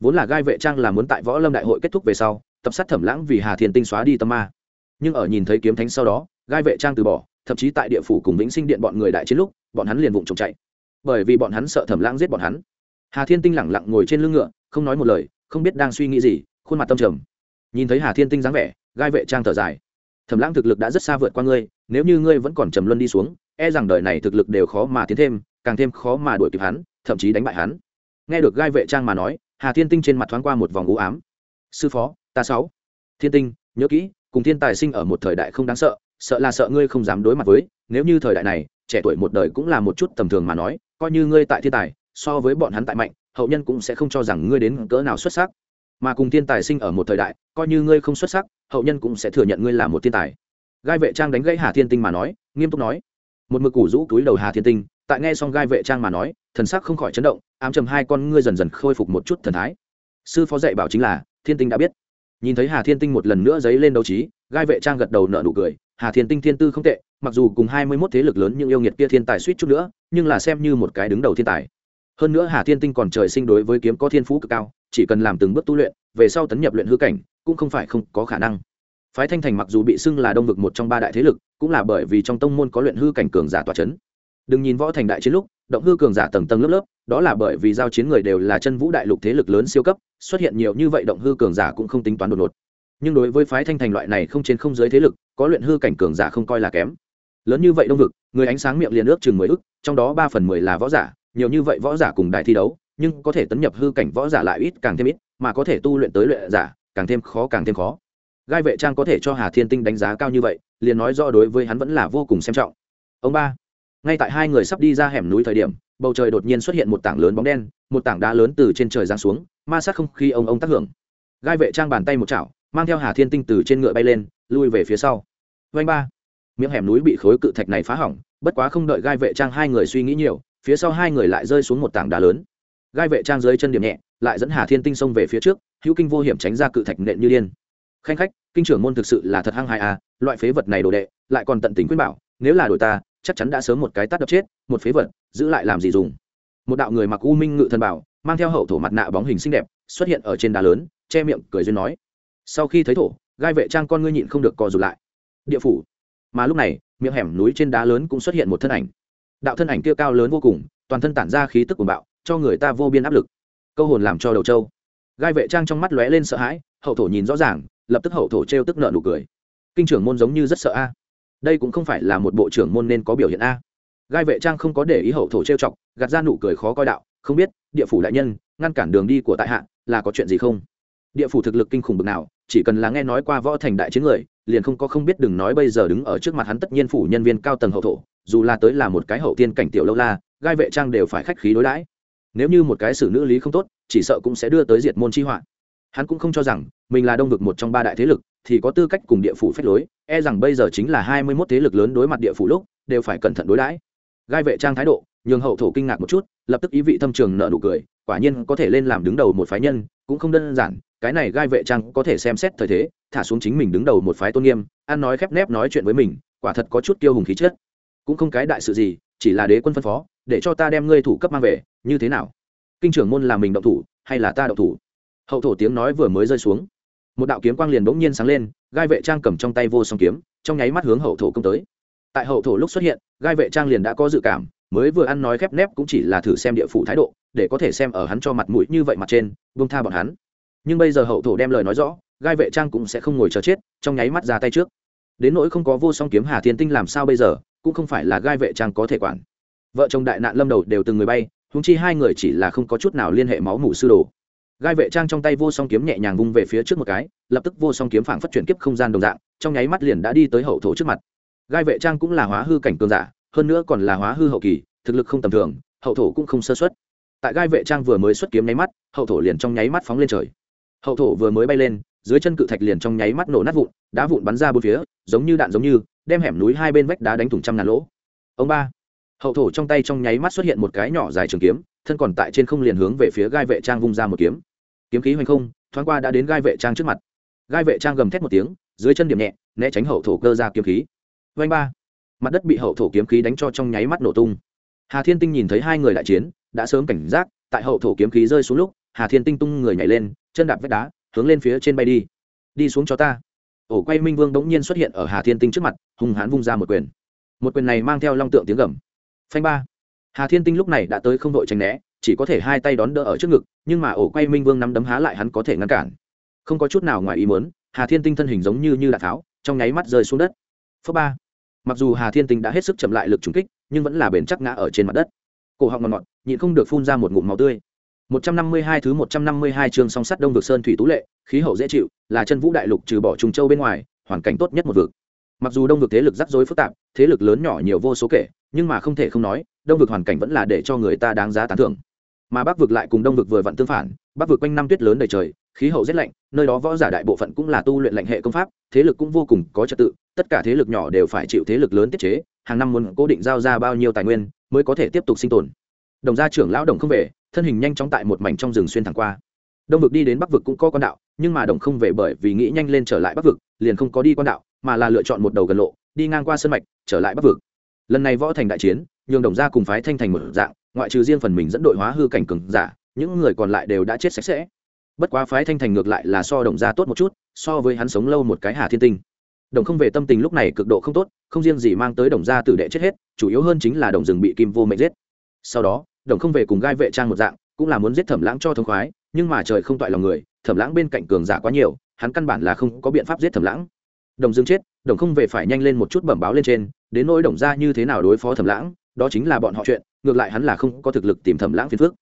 S1: Vốn là gai vệ trang là muốn tại võ lâm đại hội kết thúc về sau tập sát thẩm lãng vì hà thiên tinh xóa đi tâm ma. Nhưng ở nhìn thấy kiếm thánh sau đó, gai vệ trang từ bỏ, thậm chí tại địa phủ cùng vĩnh sinh điện bọn người đại chiến lúc, bọn hắn liền vụng trộm chạy. Bởi vì bọn hắn sợ thẩm lãng giết bọn hắn. Hà thiên tinh lẳng lặng ngồi trên lưng ngựa, không nói một lời, không biết đang suy nghĩ gì, khuôn mặt tâm trầm. Nhìn thấy hà thiên tinh dáng vẻ, gai vệ trang thở dài. Thẩm lãng thực lực đã rất xa vượt qua ngươi, nếu như ngươi vẫn còn trầm luân đi xuống e rằng đời này thực lực đều khó mà tiến thêm, càng thêm khó mà đuổi kịp hắn, thậm chí đánh bại hắn. Nghe được gai vệ trang mà nói, hà thiên tinh trên mặt thoáng qua một vòng u ám. Sư phó ta sáu. Thiên tinh, nhớ kỹ, cùng thiên tài sinh ở một thời đại không đáng sợ sợ là sợ ngươi không dám đối mặt với, nếu như thời đại này, trẻ tuổi một đời cũng là một chút tầm thường mà nói, coi như ngươi tại thiên tài, so với bọn hắn tại mạnh, hậu nhân cũng sẽ không cho rằng ngươi đến cỡ nào xuất sắc. Mà cùng thiên tài sinh ở một thời đại, coi như ngươi không xuất sắc, hậu nhân cũng sẽ thừa nhận ngươi là một thiên tài. Gai vệ trang đánh gãy hà thiên tinh mà nói, nghiêm túc nói. Một mực củ rũ túi đầu hà thiên tinh, tại nghe xong gai vệ trang mà nói, thần sắc không khỏi chấn động, ám trầm hai con ngươi dần dần khôi phục một chút thần thái. Sư phó dạy bảo chính là, thiên tinh đã biết nhìn thấy hà thiên tinh một lần nữa dấy lên đấu trí, gai vệ trang gật đầu nợ nụ cười. Hà thiên tinh thiên tư không tệ, mặc dù cùng hai mươi mốt thế lực lớn nhưng yêu nghiệt kia thiên tài suýt chút nữa, nhưng là xem như một cái đứng đầu thiên tài. Hơn nữa hà thiên tinh còn trời sinh đối với kiếm có thiên phú cực cao, chỉ cần làm từng bước tu luyện, về sau tấn nhập luyện hư cảnh, cũng không phải không có khả năng. Phái thanh thành mặc dù bị xưng là đông vực một trong ba đại thế lực, cũng là bởi vì trong tông môn có luyện hư cảnh cường giả tòa c h ấ n đừng nhìn võ thành đại chiến lúc, động hư cường giả tầng tầng lớp lớp, đó là bởi vì giao chiến người đều là chân vũ đại lục thế lực lớn siêu cấp xuất hiện nhiều như vậy động hư cường giả cũng không tính toán đột ngột. Nhưng đối với phái thanh thành loại này không trên không dưới thế lực, có luyện hư cảnh cường giả không coi là kém. Lớn như vậy đông vực, người ánh sáng miệng liền ước chừng mười ức, trong đó ba phần mười là võ giả, nhiều như vậy võ giả cùng đại thi đấu, nhưng có thể tấn nhập hư cảnh võ giả lại ít, càng thêm ít, mà có thể tu luyện tới luyện giả, càng thêm khó, càng thêm khó. Gai vệ trang có thể cho hà thiên tinh đánh giá cao như vậy, liền nói rõ đối với hắn vẫn là vô cùng xem trọng. Ông ba ngay tại hai người sắp đi ra hẻm núi thời điểm, bầu trời đột nhiên xuất hiện một tảng lớn bóng đen, một tảng đá lớn từ trên trời giáng xuống, ma sát không khí ông ông tác hưởng. Gai vệ trang bàn tay một chảo, mang theo hà thiên tinh từ trên ngựa bay lên, lui về phía sau. Vanh ba. Miệng hẻm núi bị khối cự thạch này phá hỏng, bất quá không đợi gai vệ trang hai người suy nghĩ nhiều, phía sau hai người lại rơi xuống một tảng đá lớn. Gai vệ trang dưới chân điểm nhẹ, lại dẫn hà thiên tinh xông về phía trước, hữu kinh vô hiểm tránh ra cự thạch nện như điên. Khanh khách, kinh trưởng môn thực sự là thật hăng hại à loại phế vật này đồ đệ, lại còn tận tình quyết bảo, nếu là đổi ta chắc chắn đã sớm một cái tát đập chết, một phế vật, giữ lại làm gì dùng. Một đạo người mặc u minh ngự thần bảo, mang theo hậu thổ mặt nạ bóng hình xinh đẹp, xuất hiện ở trên đá lớn, che miệng, cười duyên nói. Sau khi thấy thổ, gai vệ trang con ngươi nhịn không được co rụt lại. Địa phủ. Mà lúc này, miệng hẻm núi trên đá lớn cũng xuất hiện một thân ảnh. Đạo thân ảnh kia cao lớn vô cùng, toàn thân tản ra khí tức cuồng bạo, cho người ta vô biên áp lực. Câu hồn làm cho đầu trâu. Gai vệ trang trong mắt lóe lên sợ hãi, hậu thổ nhìn rõ ràng, lập tức hậu thổ t tức nợ nụ cười. Kinh trưởng môn giống như rất sợ a đây cũng không phải là một bộ trưởng môn nên có biểu hiện a. Gai vệ trang không có để ý hậu thổ trêu chọc, gạt ra nụ cười khó coi đạo, không biết, địa phủ đại nhân, ngăn cản đường đi của tại hạ, là có chuyện gì không? Địa phủ thực lực kinh khủng bực nào, chỉ cần là nghe nói qua võ thành đại chiến người, liền không có không biết đừng nói bây giờ đứng ở trước mặt hắn tất nhiên phủ nhân viên cao tầng hậu thổ, dù là tới là một cái hậu tiên cảnh tiểu lâu la, gai vệ trang đều phải khách khí đối đãi. Nếu như một cái xử nữ lý không tốt, chỉ sợ cũng sẽ đưa tới diệt môn chi họa. Hắn cũng không cho rằng, mình là đông vực một trong ba đại thế lực thì có tư cách cùng địa phủ phép lối e rằng bây giờ chính là hai mươi mốt thế lực lớn đối mặt địa phủ lúc, đều phải cẩn thận đối đãi. Gai vệ trang thái độ, nhường hậu thổ kinh ngạc một chút, lập tức ý vị thâm trường nợ nụ cười, quả nhiên có thể lên làm đứng đầu một phái nhân, cũng không đơn giản, cái này gai vệ trang có thể xem xét thời thế, thả xuống chính mình đứng đầu một phái tôn nghiêm, ăn nói khép nép nói chuyện với mình, quả thật có chút kiêu hùng khí chất. Cũng không cái đại sự gì, chỉ là đế quân phân phó, để cho ta đem ngươi thủ cấp mang về, như thế nào? Kinh trưởng môn là mình động thủ, hay là ta động thủ? Hậu thổ tiếng nói vừa mới rơi xuống một đạo kiếm quang liền bỗng nhiên sáng lên, gai vệ trang cầm trong tay vô song kiếm, trong nháy mắt hướng hậu thổ công tới. Tại hậu thổ lúc xuất hiện, gai vệ trang liền đã có dự cảm, mới vừa ăn nói khép nép cũng chỉ là thử xem địa phủ thái độ, để có thể xem ở hắn cho mặt mũi như vậy mặt trên, buông tha bọn hắn. Nhưng bây giờ hậu thổ đem lời nói rõ, gai vệ trang cũng sẽ không ngồi chờ chết, trong nháy mắt ra tay trước. Đến nỗi không có vô song kiếm hà thiên tinh làm sao bây giờ, cũng không phải là gai vệ trang có thể quản. Vợ chồng đại nạn lâm đầu đều từng người bay húng chi hai người chỉ là không có chút nào liên hệ máu mủ sư đồ gai vệ trang trong tay vô song kiếm nhẹ nhàng vung về phía trước một cái, lập tức vô song kiếm phảng phát chuyển kiếp không gian đồng dạng, trong nháy mắt liền đã đi tới hậu thổ trước mặt. Gai vệ trang cũng là hóa hư cảnh cường giả, hơn nữa còn là hóa hư hậu kỳ, thực lực không tầm thường, hậu thổ cũng không sơ xuất tại gai vệ trang vừa mới xuất kiếm nháy mắt, hậu thổ liền trong nháy mắt phóng lên trời. Hậu thổ vừa mới bay lên, dưới chân cự thạch liền trong nháy mắt nổ nát vụn, đá vụn bắn ra bốn phía, giống như đạn giống như, đem hẻm núi hai bên vách đá đánh thủng trăm ngàn lỗ. Ông ba. Hậu thổ trong tay trong nháy mắt xuất hiện một cái nhỏ dài trường kiếm thân còn tại trên không liền hướng về phía gai vệ trang vung ra một kiếm. Kiếm khí hoành không, thoáng qua đã đến gai vệ trang trước mặt. Gai vệ trang gầm thét một tiếng, dưới chân điểm nhẹ, né tránh hậu thổ cơ ra kiếm khí. Vanh ba. Mặt đất bị hậu thổ kiếm khí đánh cho trong nháy mắt nổ tung. Hà thiên tinh nhìn thấy hai người đại chiến, đã sớm cảnh giác, tại hậu thổ kiếm khí rơi xuống lúc, hà thiên tinh tung người nhảy lên, chân đạp vách đá, hướng lên phía trên bay đi. Đi xuống cho ta. Ổ quay minh vương đống nhiên xuất hiện ở hà thiên tinh trước mặt hùng hán vung ra một quyền. Một quyền này mang theo long tượng tiếng gầm. Phanh ba hà thiên tinh lúc này đã tới không đội tránh né chỉ có thể hai tay đón đỡ ở trước ngực nhưng mà ổ quay minh vương nắm đấm há lại hắn có thể ngăn cản. Không có chút nào ngoài ý muốn hà thiên tinh thân hình giống như như đạn tháo trong nháy mắt rơi xuống đất. Phớ ba. Mặc dù hà thiên tinh đã hết sức chậm lại lực trúng kích nhưng vẫn là bền chắc ngã ở trên mặt đất. Cổ họng ngọt ngọt nhịn không được phun ra một ngụm máu tươi. 152 thứ 152 chương song sắt đông vực sơn thủy tú lệ, khí hậu dễ chịu, là chân vũ đại lục trừ bỏ Trung châu bên ngoài, hoàn cảnh tốt nhất một vực. Mặc dù đông vực thế lực rắc rối phức tạp, thế lực lớn nhỏ nhiều vô số kể, nhưng mà không thể không nói, đông vực hoàn cảnh vẫn là để cho người ta đáng giá tán thưởng. Mà bắc vực lại cùng đông vực vừa vặn tương phản, bắc vực quanh năm tuyết lớn đầy trời, khí hậu rét lạnh, nơi đó võ giả đại bộ phận cũng là tu luyện lạnh hệ công pháp, thế lực cũng vô cùng có trật tự, tất cả thế lực nhỏ đều phải chịu thế lực lớn tiết chế, hàng năm muốn cố định giao ra bao nhiêu tài nguyên mới có thể tiếp tục sinh tồn. Đồng gia trưởng lão đồng không về, thân hình nhanh chóng tại một mảnh trong rừng xuyên thẳng qua đông vực đi đến bắc vực cũng có con đạo nhưng mà đồng không về bởi vì nghĩ nhanh lên trở lại bắc vực liền không có đi con đạo mà là lựa chọn một đầu gần lộ đi ngang qua sân mạch trở lại bắc vực lần này võ thành đại chiến nhường đồng gia cùng phái thanh thành một dạng, ngoại trừ riêng phần mình dẫn đội hóa hư cảnh cường giả, những người còn lại đều đã chết sạch sẽ. Bất quá phái thanh thành ngược lại là so đồng gia tốt một chút, so với hắn sống lâu một cái hà thiên tinh. Đồng không về tâm tình lúc này cực độ không tốt, không riêng gì mang tới đồng gia tử đệ chết hết, chủ yếu hơn chính là đồng rừng bị kim vô mệnh giết. Sau đó, đồng không về cùng gai vệ trang một dạng, cũng là muốn giết thẩm lãng cho thông khoái, nhưng mà trời không toại lòng người, thẩm lãng bên cạnh cường giả quá nhiều, hắn căn bản là không có biện pháp giết thẩm lãng. Đồng dương chết, đồng không về phải nhanh lên một chút bẩm báo lên trên, đến nỗi đồng ra như thế nào đối phó thẩm lãng đó chính là bọn họ chuyện, ngược lại hắn là không có thực lực tìm thẩm lãng phiền phước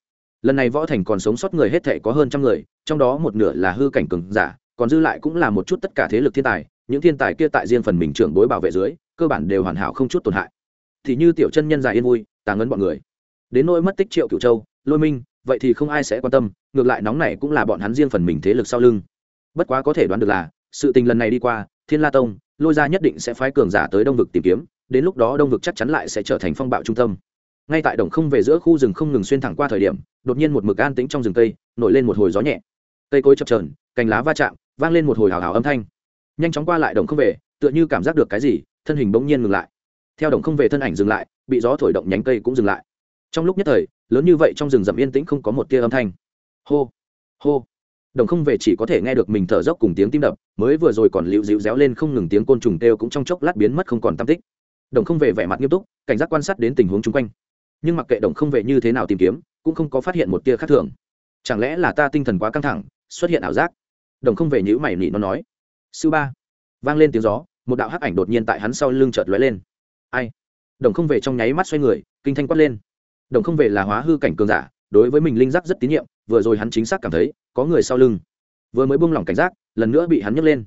S1: lần này võ thành còn sống sót người hết thể có hơn trăm người, trong đó một nửa là hư cảnh cường giả, còn dư lại cũng là một chút tất cả thế lực thiên tài, những thiên tài kia tại riêng phần mình trưởng bối bảo vệ dưới, cơ bản đều hoàn hảo không chút tổn hại. Thì như tiểu chân nhân dài yên vui tàng ấn bọn người. Đến nỗi mất tích triệu cửu châu, lôi minh, vậy thì không ai sẽ quan tâm, ngược lại nóng này cũng là bọn hắn riêng phần mình thế lực sau lưng. Bất quá có thể đoán được là, sự tình lần này đi qua, thiên la tông, lôi ra nhất định sẽ phái cường giả tới đông vực tìm kiếm đến lúc đó đông vực chắc chắn lại sẽ trở thành phong bạo trung tâm. Ngay tại đồng không về giữa khu rừng không ngừng xuyên thẳng qua thời điểm, đột nhiên một mực an tĩnh trong rừng cây, nổi lên một hồi gió nhẹ. Cây cối chập trờn cành lá va chạm, vang lên một hồi hào hào âm thanh. Nhanh chóng qua lại đồng không về, tựa như cảm giác được cái gì, thân hình bỗng nhiên ngừng lại. Theo đồng không về thân ảnh dừng lại, bị gió thổi động nhánh cây cũng dừng lại. Trong lúc nhất thời, lớn như vậy trong rừng rậm yên tĩnh không có một tia âm thanh. Hô hô. Đồng không về chỉ có thể nghe được mình thở dốc cùng tiếng tim đập, mới vừa rồi còn lựu dịu réo lên không ngừng tiếng côn trùng kêu cũng trong chốc lát biến mất không còn tam tích đồng không về vẻ mặt nghiêm túc, cảnh giác quan sát đến tình huống chung quanh. Nhưng mặc kệ đồng không về như thế nào tìm kiếm, cũng không có phát hiện một tia khác thường. Chẳng lẽ là ta tinh thần quá căng thẳng, xuất hiện ảo giác? Đồng không về nhữ mày nị nó nói. Sư ba, vang lên tiếng gió, một đạo hắc ảnh đột nhiên tại hắn sau lưng chợt lóe lên. Ai? Đồng không về trong nháy mắt xoay người, kinh thanh quát lên. Đồng không về là hóa hư cảnh cường giả, đối với mình linh giác rất tín nhiệm, vừa rồi hắn chính xác cảm thấy, có người sau lưng. Vừa mới buông lỏng cảnh giác, lần nữa bị hắn nhấc lên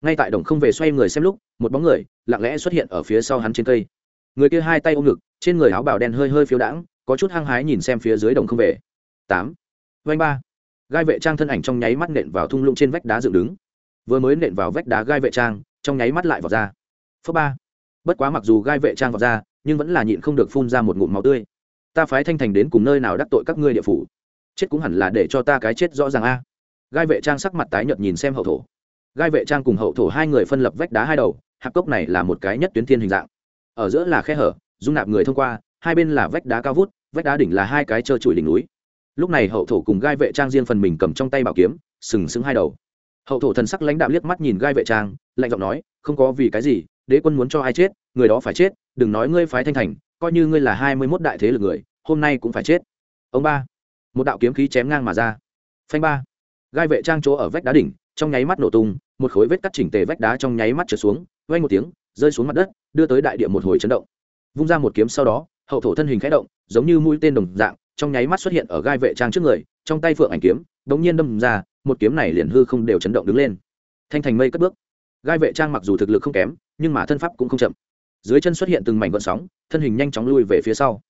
S1: ngay tại đồng không về xoay người xem lúc, một bóng người, lặng lẽ xuất hiện ở phía sau hắn trên cây. Người kia hai tay ôm ngực, trên người áo bào đen hơi hơi phiếu đãng, có chút hăng hái nhìn xem phía dưới đồng không về. Tám. Vanh ba. Gai vệ trang thân ảnh trong nháy mắt nện vào thung lũng trên vách đá dựng đứng. Vừa mới nện vào vách đá gai vệ trang, trong nháy mắt lại vào ra. Phớ ba. Bất quá mặc dù gai vệ trang vào ra, nhưng vẫn là nhịn không được phun ra một ngụm máu tươi. Ta phái thanh thành đến cùng nơi nào đắc tội các ngươi địa phủ? Chết cũng hẳn là để cho ta cái chết rõ ràng a. Gai vệ trang sắc mặt tái nhợt nhìn xem hậu thổ gai vệ trang cùng hậu thổ hai người phân lập vách đá hai đầu, hạp cốc này là một cái nhất tuyến thiên hình dạng. Ở giữa là khe hở, dung nạp người thông qua, hai bên là vách đá cao vút, vách đá đỉnh là hai cái trơ trụi đỉnh núi. Lúc này hậu thổ cùng gai vệ trang riêng phần mình cầm trong tay bảo kiếm, sừng sững hai đầu. Hậu thổ thần sắc lãnh đạm liếc mắt nhìn gai vệ trang, lạnh giọng nói, không có vì cái gì, đế quân muốn cho ai chết, người đó phải chết, đừng nói ngươi phái thanh thành, coi như ngươi là hai mươi mốt đại thế lực người, hôm nay cũng phải chết. Ông ba, một đạo kiếm khí chém ngang mà ra. Phanh ba, gai vệ trang chỗ ở vách đá đỉnh trong nháy mắt nổ tung, một khối vết cắt chỉnh tề vách đá trong nháy mắt trở xuống vay một tiếng, rơi xuống mặt đất, đưa tới đại địa một hồi chấn động. Vung ra một kiếm sau đó, hậu thổ thân hình khẽ động, giống như mũi tên đồng dạng, trong nháy mắt xuất hiện ở gai vệ trang trước người, trong tay phượng ảnh kiếm, đống nhiên đâm ra, một kiếm này liền hư không đều chấn động đứng lên. Thanh thành mây cất bước. Gai vệ trang mặc dù thực lực không kém, nhưng mà thân pháp cũng không chậm. Dưới chân xuất hiện từng mảnh gợn sóng, thân hình nhanh chóng lui về phía sau.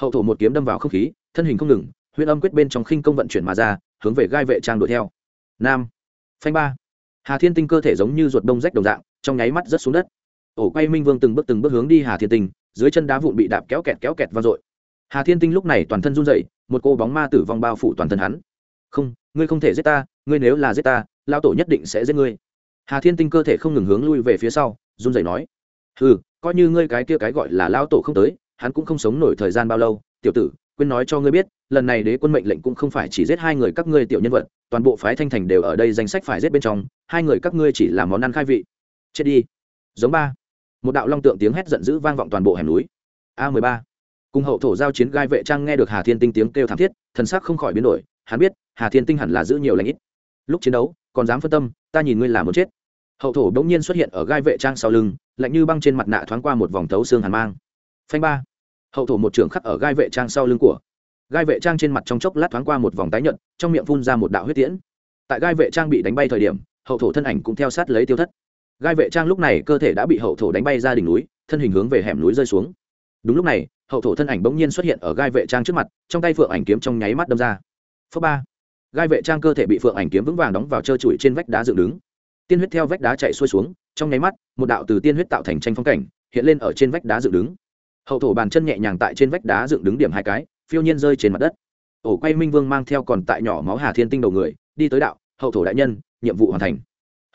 S1: Hậu thổ một kiếm đâm vào không khí, thân hình không ngừng, huyễn âm quyết bên trong khinh công vận chuyển mà ra, hướng về gai vệ trang đuổi theo. Nam phanh ba. Hà thiên tinh cơ thể giống như ruột đông rách đồng dạng, trong nháy mắt rớt xuống đất. Ổ quay minh vương từng bước từng bước hướng đi hà thiên tinh, dưới chân đá vụn bị đạp kéo kẹt kéo kẹt vang dội. Hà thiên tinh lúc này toàn thân run rẩy, một cô bóng ma tử vong bao phủ toàn thân hắn. Không, ngươi không thể giết ta, ngươi nếu là giết ta lao tổ nhất định sẽ giết ngươi. Hà thiên tinh cơ thể không ngừng hướng lui về phía sau, run rẩy nói ừ coi như ngươi cái kia cái gọi là lao tổ không tới, hắn cũng không sống nổi thời gian bao lâu, tiểu tử quên nói cho ngươi biết, lần này đế quân mệnh lệnh cũng không phải chỉ giết hai người các ngươi tiểu nhân vật, toàn bộ phái thanh thành đều ở đây danh sách phải giết bên trong, hai người các ngươi chỉ là món ăn khai vị. Chết đi. Giống ba. Một đạo long tượng tiếng hét giận dữ vang vọng toàn bộ hẻm núi. A mười ba. Cùng hậu thổ giao chiến gai vệ trang nghe được hà thiên tinh tiếng kêu thảm thiết, thần sắc không khỏi biến đổi, hắn biết, hà thiên tinh hẳn là giữ nhiều lãnh ít. Lúc chiến đấu, còn dám phân tâm, ta nhìn ngươi là muốn chết. Hậu thổ đ ỗ n g nhiên xuất hiện ở gai vệ trang sau lưng, lạnh như băng trên mặt nạ thoáng qua một vòng thấu xương hàn mang. Phanh ba hậu thổ một trường khắc ở gai vệ trang sau lưng của. Gai vệ trang trên mặt trong chốc lát thoáng qua một vòng tái nhợt, trong miệng phun ra một đạo huyết tiễn. Tại gai vệ trang bị đánh bay thời điểm, hậu thổ thân ảnh cũng theo sát lấy tiêu thất. Gai vệ trang lúc này cơ thể đã bị hậu thổ đánh bay ra đỉnh núi, thân hình hướng về hẻm núi rơi xuống. Đúng lúc này, hậu thổ thân ảnh bỗng nhiên xuất hiện ở gai vệ trang trước mặt, trong tay phượng ảnh kiếm trong nháy mắt đâm ra. Phước ba. Gai vệ trang cơ thể bị phượng ảnh kiếm vững vàng đóng vào trơ trụi trên vách đá dựng đứng. Tiên huyết theo vách đá chạy xuôi xuống, trong nháy mắt, một đạo từ tiên huyết tạo thành tranh phong cảnh, hiện lên ở trên vách đá dựng đứng hậu thổ bàn chân nhẹ nhàng tại trên vách đá dựng đứng điểm hai cái, phiêu nhiên rơi trên mặt đất. Ổ quay minh vương mang theo còn tại nhỏ máu hà thiên tinh đầu người, đi tới đạo, hậu thổ đại nhân, nhiệm vụ hoàn thành.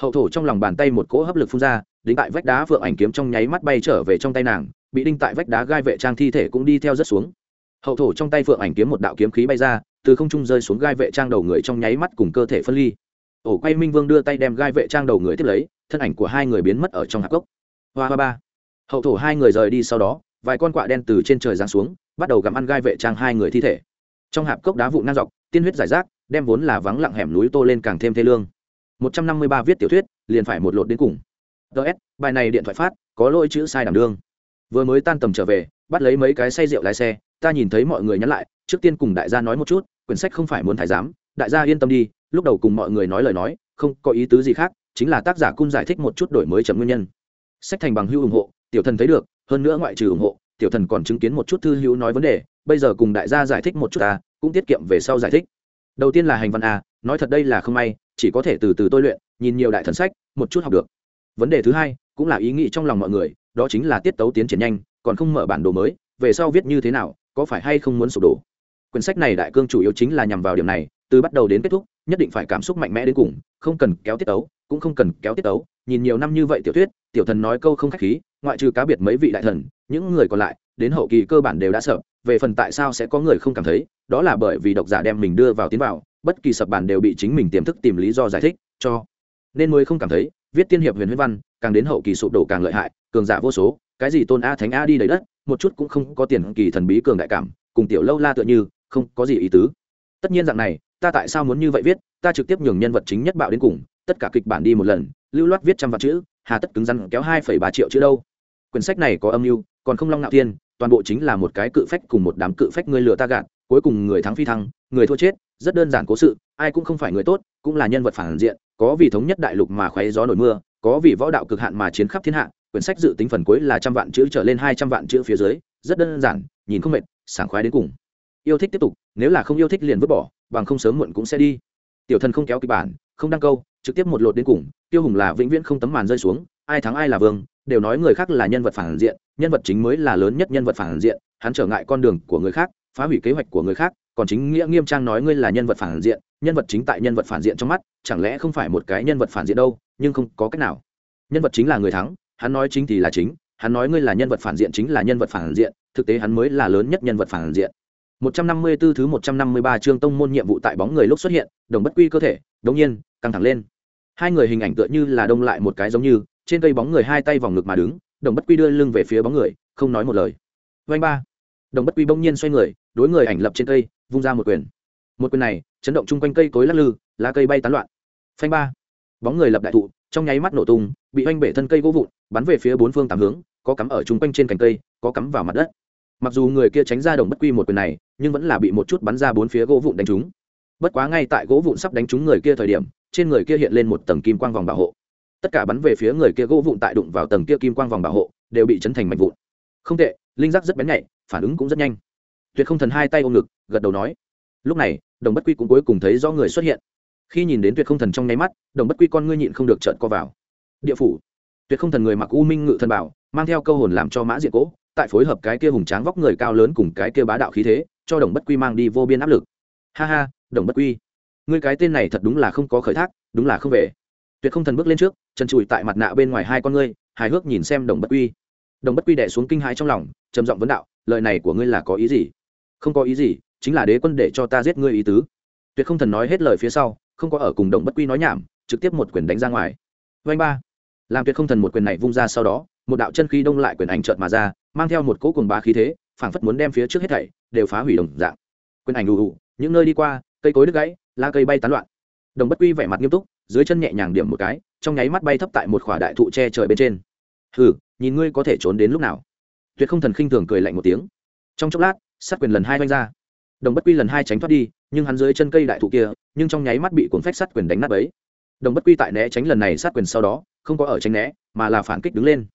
S1: Hậu thổ trong lòng bàn tay một cỗ hấp lực phun ra, đính tại vách đá phượng ảnh kiếm trong nháy mắt bay trở về trong tay nàng, bị đinh tại vách đá gai vệ trang thi thể cũng đi theo rất xuống. Hậu thổ trong tay phượng ảnh kiếm một đạo kiếm khí bay ra, từ không trung rơi xuống gai vệ trang đầu người trong nháy mắt cùng cơ thể phân ly. Ổ quay minh vương đưa tay đem gai vệ trang đầu người tiếp lấy, thân ảnh của hai người biến mất ở trong hạp cốc. Hoa hoa ba. Hậu thổ hai người rời đi sau đó vài con quạ đen từ trên trời giáng xuống, bắt đầu gặm ăn gai vệ trang hai người thi thể. Trong hạp cốc đá vụ ngang dọc, tiên huyết giải rác, đem vốn là vắng lặng hẻm núi tô lên càng thêm thê lương. Một trăm năm mươi ba viết tiểu thuyết, liền phải một lột đến cùng. Ts bài này điện thoại phát, có lỗi chữ sai đảm đương. Vừa mới tan tầm trở về, bắt lấy mấy cái say rượu lái xe, ta nhìn thấy mọi người nhắn lại, trước tiên cùng đại gia nói một chút, quyển sách không phải muốn thải giám, đại gia yên tâm đi, lúc đầu cùng mọi người nói lời nói, không có ý tứ gì khác, chính là tác giả cung giải thích một chút đổi mới chậm nguyên nhân. Sách thành bằng hưu ủng hộ, tiểu thần thấy được hơn nữa ngoại trừ ủng hộ, tiểu thần còn chứng kiến một chút thư hữu nói vấn đề, bây giờ cùng đại gia giải thích một chút ta, cũng tiết kiệm về sau giải thích. Đầu tiên là hành văn a, nói thật đây là không may, chỉ có thể từ từ tôi luyện, nhìn nhiều đại thần sách, một chút học được. Vấn đề thứ hai, cũng là ý nghĩ trong lòng mọi người, đó chính là tiết tấu tiến triển nhanh, còn không mở bản đồ mới, về sau viết như thế nào, có phải hay không muốn sụp đổ. Quyển sách này đại cương chủ yếu chính là nhằm vào điểm này, từ bắt đầu đến kết thúc, nhất định phải cảm xúc mạnh mẽ đến cùng, không cần kéo tiết tấu, cũng không cần kéo tiết tấu, nhìn nhiều năm như vậy tiểu thuyết, tiểu thần nói câu không khách khí ngoại trừ cá biệt mấy vị đại thần, những người còn lại, đến hậu kỳ cơ bản đều đã sợ, về phần tại sao sẽ có người không cảm thấy, đó là bởi vì độc giả đem mình đưa vào tiến vào, bất kỳ sập bản đều bị chính mình tiềm thức tìm lý do giải thích cho. Nên mới không cảm thấy, viết tiên hiệp huyền huyết văn, càng đến hậu kỳ sụp đổ càng lợi hại, cường giả vô số, cái gì tôn a thánh a đi đầy đất, một chút cũng không có tiền kỳ thần bí cường đại cảm, cùng tiểu lâu la tựa như, không có gì ý tứ. Tất nhiên dạng này, ta tại sao muốn như vậy viết, ta trực tiếp nhường nhân vật chính nhất bạo đến cùng, tất cả kịch bản đi một lần, lưu loát viết trăm vạn chữ, hà tất cứng rắn kéo hai phẩy ba triệu chữ đâu quyển sách này có âm mưu, còn không long ngạo tiên toàn bộ chính là một cái cự phách cùng một đám cự phách người lừa ta gạt, cuối cùng người thắng phi thăng, người thua chết, rất đơn giản cố sự, ai cũng không phải người tốt, cũng là nhân vật phản diện, có vì thống nhất đại lục mà khoáy gió nổi mưa, có vì võ đạo cực hạn mà chiến khắp thiên hạ, quyển sách dự tính phần cuối là trăm vạn chữ trở lên hai trăm vạn chữ phía dưới, rất đơn giản, nhìn không mệt, sảng khoái đến cùng. Yêu thích tiếp tục, nếu là không yêu thích liền vứt bỏ, bằng không sớm muộn cũng sẽ đi. Tiểu thần không kéo kịch bản, không đăng câu, trực tiếp một lột đến cùng, tiêu hùng là vĩnh viễn không tấm màn rơi xuống, ai thắng ai là vương đều nói người khác là nhân vật phản diện nhân vật chính mới là lớn nhất nhân vật phản diện hắn trở ngại con đường của người khác phá hủy kế hoạch của người khác còn chính nghĩa nghiêm trang nói ngươi là nhân vật phản diện nhân vật chính tại nhân vật phản diện trong mắt chẳng lẽ không phải một cái nhân vật phản diện đâu nhưng không có cách nào nhân vật chính là người thắng hắn nói chính thì là chính hắn nói ngươi là nhân vật phản diện chính là nhân vật phản diện thực tế hắn mới là lớn nhất nhân vật phản diện 154 thứ 153 chương tông môn nhiệm vụ tại bóng người lúc xuất hiện, đồng bất quy cơ thể, đột nhiên căng thẳng lên. Hai người hình ảnh tựa như là đông lại một cái giống như, trên cây bóng người hai tay vòng ngực mà đứng, đồng bất quy đưa lưng về phía bóng người, không nói một lời. vanh ba. Đồng bất quy bỗng nhiên xoay người, đối người ảnh lập trên cây, vung ra một quyền. Một quyền này, chấn động chung quanh cây cối lắc lư, lá cây bay tán loạn. Phanh ba. Bóng người lập đại thụ, trong nháy mắt nổ tung, bị oanh bể thân cây gỗ vụn, bắn về phía bốn phương tám hướng, có cắm ở chung quanh trên cành cây, có cắm vào mặt đất mặc dù người kia tránh ra đồng bất quy một quyền này nhưng vẫn là bị một chút bắn ra bốn phía gỗ vụn đánh trúng bất quá ngay tại gỗ vụn sắp đánh trúng người kia thời điểm trên người kia hiện lên một tầng kim quang vòng bảo hộ tất cả bắn về phía người kia gỗ vụn tại đụng vào tầng kia kim quang vòng bảo hộ, đều bị chấn thành mạnh vụn. Không tệ, linh giác rất bén nhạy, phản ứng cũng rất nhanh. Tuyệt không thần hai tay ôm ngực, gật đầu nói. Lúc này, đồng bất quy cũng cuối cùng thấy do người xuất hiện. Khi nhìn đến tuyệt không thần trong nháy mắt, đồng bất quy con ngươi nhịn không được trợn co vào. Địa phủ. Tuyệt không thần người mặc u minh ngự thần bảo, mang theo câu hồn làm cho mã diện cỗ tại phối hợp cái kia hùng tráng vóc người cao lớn cùng cái kia bá đạo khí thế, cho đồng bất quy mang đi vô biên áp lực. Ha ha, đồng bất quy. Ngươi cái tên này thật đúng là không có khởi thác, đúng là không về tuyệt không thần bước lên trước, chân chùi tại mặt nạ bên ngoài hai con ngươi, hài hước nhìn xem đồng bất quy. Đồng bất quy đẻ xuống kinh hãi trong lòng, trầm giọng vấn đạo, lời này của ngươi là có ý gì? Không có ý gì, chính là đế quân để cho ta giết ngươi ý tứ. Tuyệt không thần nói hết lời phía sau, không có ở cùng đồng bất quy nói nhảm, trực tiếp một quyền đánh ra ngoài. Vanh ba. Làm tuyệt không thần một quyền này vung ra sau đó, một đạo chân khí đông lại quyền ảnh trợt mà ra, mang theo một cỗ cùng bá khí thế, phảng phất muốn đem phía trước hết thảy đều phá hủy đồng dạng. Quyền ảnh ù ù, những nơi đi qua, cây cối đứt gãy, lá cây bay tán loạn. Đồng bất quy vẻ mặt nghiêm túc dưới chân nhẹ nhàng điểm một cái, trong nháy mắt bay thấp tại một khỏa đại thụ che trời bên trên. Hừ, nhìn ngươi có thể trốn đến lúc nào. Tuyệt không thần khinh thường cười lạnh một tiếng. Trong chốc lát, sát quyền lần hai vanh ra. Đồng bất quy lần hai tránh thoát đi, nhưng hắn dưới chân cây đại thụ kia, nhưng trong nháy mắt bị cuốn phách sát quyền đánh nát ấy đồng bất quy tại né tránh lần này sát quyền sau đó, không có ở tránh né, mà là phản kích đứng lên.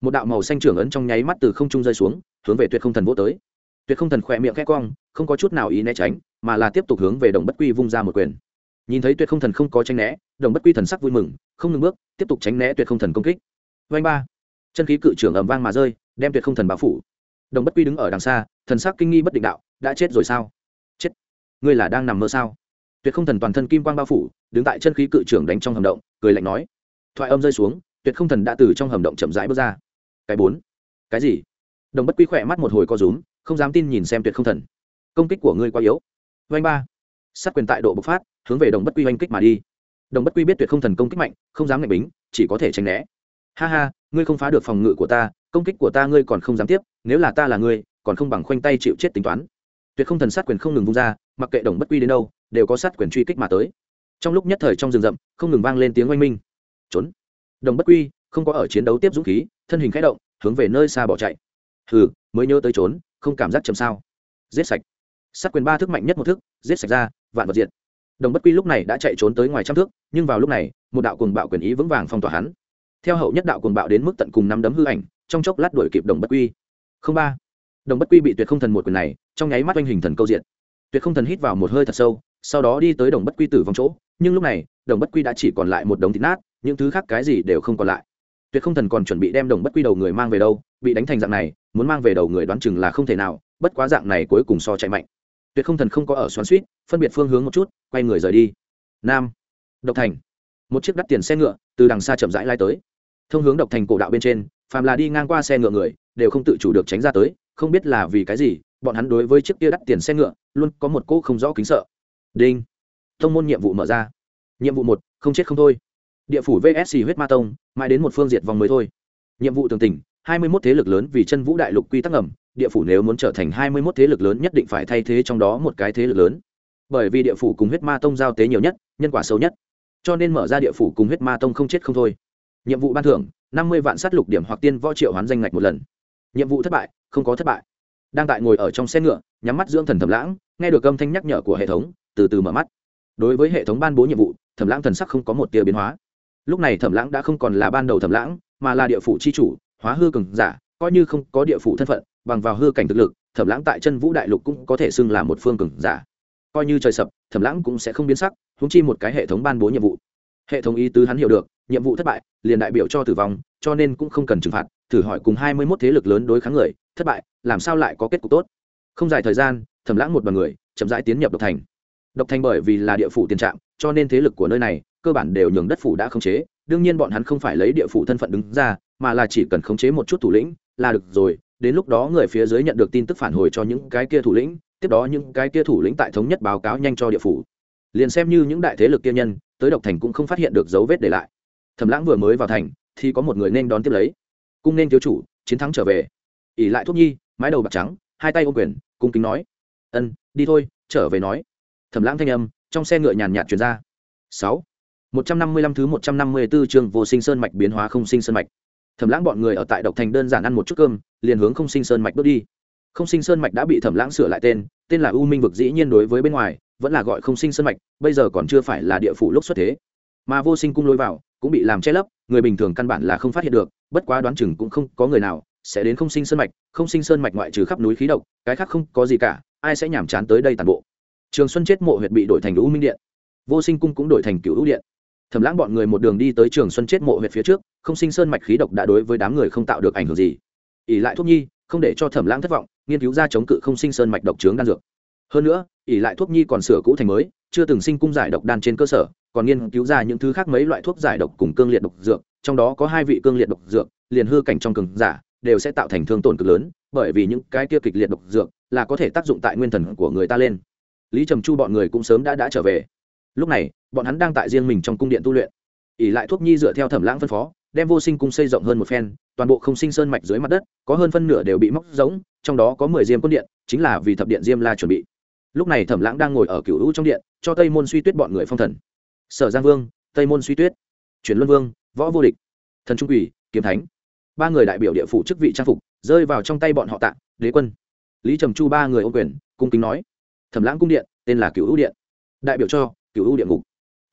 S1: Một đạo màu xanh trưởng ấn trong nháy mắt từ không trung rơi xuống, hướng về tuyệt không thần vô tới. Tuyệt không thần khỏe miệng khẽ cong, không có chút nào ý né tránh, mà là tiếp tục hướng về đồng bất quy vung ra một quyền nhìn thấy tuyệt không thần không có tránh né, đồng bất quy thần sắc vui mừng, không ngừng bước, tiếp tục tránh né tuyệt không thần công kích. Vanh ba. Chân khí cự trưởng ầm vang mà rơi, đem tuyệt không thần bao phủ. Đồng bất quy đứng ở đằng xa, thần sắc kinh nghi bất định đạo, đã chết rồi sao? Chết. Ngươi là đang nằm mơ sao? Tuyệt không thần toàn thân kim quang bao phủ, đứng tại chân khí cự trưởng đánh trong hầm động, cười lạnh nói. Thoại âm rơi xuống, tuyệt không thần đã từ trong hầm động chậm rãi bước ra. Cái bốn. Cái gì? Đồng bất quy khỏe mắt một hồi co rúm, không dám tin nhìn xem tuyệt không thần. Công kích của ngươi quá yếu. Vanh ba sát quyền tại độ bộc phát, hướng về đồng bất quy oanh kích mà đi. Đồng bất quy biết tuyệt không thần công kích mạnh, không dám ngạch bính, chỉ có thể tránh né. Ha ha, ngươi không phá được phòng ngự của ta, công kích của ta ngươi còn không dám tiếp, nếu là ta là ngươi, còn không bằng khoanh tay chịu chết tính toán. Tuyệt không thần sát quyền không ngừng vung ra, mặc kệ đồng bất quy đến đâu, đều có sát quyền truy kích mà tới. Trong lúc nhất thời trong rừng rậm, không ngừng vang lên tiếng oanh minh. Trốn. Đồng bất quy không có ở chiến đấu tiếp dũng khí, thân hình khẽ động, hướng về nơi xa bỏ chạy. Hừ, mới nhớ tới trốn, không cảm giác chầm sao. Giết sạch sát quyền ba thức mạnh nhất một thức giết sạch ra, vạn vật diện đồng bất quy lúc này đã chạy trốn tới ngoài trăm thước, nhưng vào lúc này, một đạo cuồng bạo quyền ý vững vàng phong tỏa hắn. Theo hậu nhất đạo cuồng bạo đến mức tận cùng năm đấm hư ảnh, trong chốc lát đuổi kịp đồng bất quy. Không ba. Đồng bất quy bị tuyệt không thần một quyền này, trong nháy mắt oanh hình thần câu diện tuyệt không thần hít vào một hơi thật sâu, sau đó đi tới đồng bất quy tử vong chỗ, nhưng lúc này, đồng bất quy đã chỉ còn lại một đống thịt nát, những thứ khác cái gì đều không còn lại. Tuyệt không thần còn chuẩn bị đem đồng bất quy đầu người mang về đâu, bị đánh thành dạng này, muốn mang về đầu người đoán chừng là không thể nào, bất quá dạng này cuối cùng so chạy mạnh tuyệt không thần không có ở xoắn suýt, phân biệt phương hướng một chút, quay người rời đi. Nam. Độc thành. Một chiếc đắt tiền xe ngựa từ đằng xa chậm rãi lai tới. Thông hướng độc thành cổ đạo bên trên, phàm là đi ngang qua xe ngựa người, đều không tự chủ được tránh ra tới, không biết là vì cái gì, bọn hắn đối với chiếc kia đắt tiền xe ngựa luôn có một cỗ không rõ kính sợ. Đinh. Thông môn nhiệm vụ mở ra. Nhiệm vụ một, không chết không thôi. Địa phủ vsc huyết ma tông, mãi đến một phương diệt vòng mới thôi. Nhiệm vụ tường tình hai mươi 21 thế lực lớn vì chân vũ đại lục quy tắc ngầm địa phủ nếu muốn trở thành hai mươi 21 thế lực lớn nhất định phải thay thế trong đó một cái thế lực lớn. Bởi vì địa phủ cùng huyết ma tông giao tế nhiều nhất, nhân quả xấu nhất. Cho nên mở ra địa phủ cùng huyết ma tông không chết không thôi. Nhiệm vụ ban thưởng, năm mươi vạn sát lục điểm hoặc tiên võ triệu hoán danh ngạch một lần. Nhiệm vụ thất bại, không có thất bại. Đang tại ngồi ở trong xe ngựa, nhắm mắt dưỡng thần thầm lãng, nghe được âm thanh nhắc nhở của hệ thống, từ từ mở mắt. Đối với hệ thống ban bố nhiệm vụ, thẩm lãng thần sắc không có một tia biến hóa. Lúc này thẩm lãng đã không còn là ban đầu thẩm lãng, mà là địa phủ chi chủ, hóa hư cường giả, coi như không có địa phủ thân phận bằng vào hư cảnh thực lực, thẩm lãng tại chân vũ đại lục cũng có thể xưng là một phương cường giả. Coi như trời sập, thẩm lãng cũng sẽ không biến sắc húng chi một cái hệ thống ban bố nhiệm vụ. Hệ thống ý tứ hắn hiểu được, nhiệm vụ thất bại, liền đại biểu cho tử vong, cho nên cũng không cần trừng phạt, thử hỏi cùng hai mươi mốt thế lực lớn đối kháng người, thất bại, làm sao lại có kết cục tốt? Không dài thời gian, thẩm lãng một b ằ n người, chậm rãi tiến nhập độc thành. Độc thành bởi vì là địa phủ tiền trạng, cho nên thế lực của nơi này, cơ bản đều nhường đất phủ đã khống chế. Đương nhiên bọn hắn không phải lấy địa phủ thân phận đứng ra, mà là chỉ cần khống chế một chút thủ lĩnh, là được rồi đến lúc đó người phía dưới nhận được tin tức phản hồi cho những cái kia thủ lĩnh, tiếp đó những cái kia thủ lĩnh tại thống nhất báo cáo nhanh cho địa phủ. Liền xem như những đại thế lực kia nhân, tới độc thành cũng không phát hiện được dấu vết để lại. Thẩm lãng vừa mới vào thành, thì có một người nên đón tiếp lấy. Cung nên thiếu chủ, chiến thắng trở về. ỉ lại thuốc nhi, mái đầu bạc trắng, hai tay ôm quyền, cung kính nói. Ân, đi thôi, trở về nói. Thẩm lãng thanh âm, trong xe ngựa nhàn nhạt chuyển ra. Sáu. Một trăm năm mươi lăm thứ một trăm năm mươi 154 chương vô sinh sơn mạch biến hóa không sinh sơn mạch thẩm lãng bọn người ở tại độc thành đơn giản ăn một chút cơm, liền hướng không sinh sơn mạch bước đi. Không sinh sơn mạch đã bị thẩm lãng sửa lại tên tên là u minh vực dĩ nhiên đối với bên ngoài, vẫn là gọi không sinh sơn mạch, bây giờ còn chưa phải là địa phủ lúc xuất thế. Mà vô sinh cung lối vào, cũng bị làm che lấp, người bình thường căn bản là không phát hiện được, bất quá đoán chừng cũng không có người nào sẽ đến không sinh sơn mạch. Không sinh sơn mạch ngoại trừ khắp núi khí độc, cái khác không có gì cả, ai sẽ nhàm chán tới đây toàn bộ. Trường xuân chết mộ huyệt bị đổi thành u minh điện. Vô sinh cung cũng đổi thành cựu u điện thẩm lãng bọn người một đường đi tới trường xuân chết mộ huyệt phía trước, không sinh sơn mạch khí độc đã đối với đám người không tạo được ảnh hưởng gì. Ỉ lại thuốc nhi không để cho thẩm lãng thất vọng, nghiên cứu ra chống cự không sinh sơn mạch độc trướng đan dược. Hơn nữa ỉ lại thuốc nhi còn sửa cũ thành mới, chưa từng sinh cung giải độc đan trên cơ sở, còn nghiên cứu ra những thứ khác mấy loại thuốc giải độc cùng cương liệt độc dược, trong đó có hai vị cương liệt độc dược, liền hư cảnh trong cường giả, đều sẽ tạo thành thương tổn cực lớn, bởi vì những cái kia kịch liệt độc dược là có thể tác dụng tại nguyên thần của người ta lên. Lý trầm chu bọn người cũng sớm đã đã trở về. Lúc này bọn hắn đang tại riêng mình trong cung điện tu luyện. Ỉ lại thuốc nhi dựa theo thẩm lãng phân phó, đem vô sinh cung xây rộng hơn một phen, toàn bộ không sinh sơn mạch dưới mặt đất, có hơn phân nửa đều bị móc giống trong đó có mười diêm quân điện, chính là vì thập điện diêm la chuẩn bị. Lúc này thẩm lãng đang ngồi ở cựu hữu trong điện, cho tây môn suy tuyết bọn người phong thần. Sở giang vương, tây môn suy tuyết, chuyển luân vương, võ vô địch, thần trung quỷ, kiếm thánh. Ba người đại biểu địa phủ chức vị trang phục, rơi vào trong tay bọn họ tạ, đế quân. Lý trầm chu ba người ô quyền, cung kính nói, thẩm lãng cung điện, tên là cựu hữu điện. Đại biểu cho cựu hữu điện ngục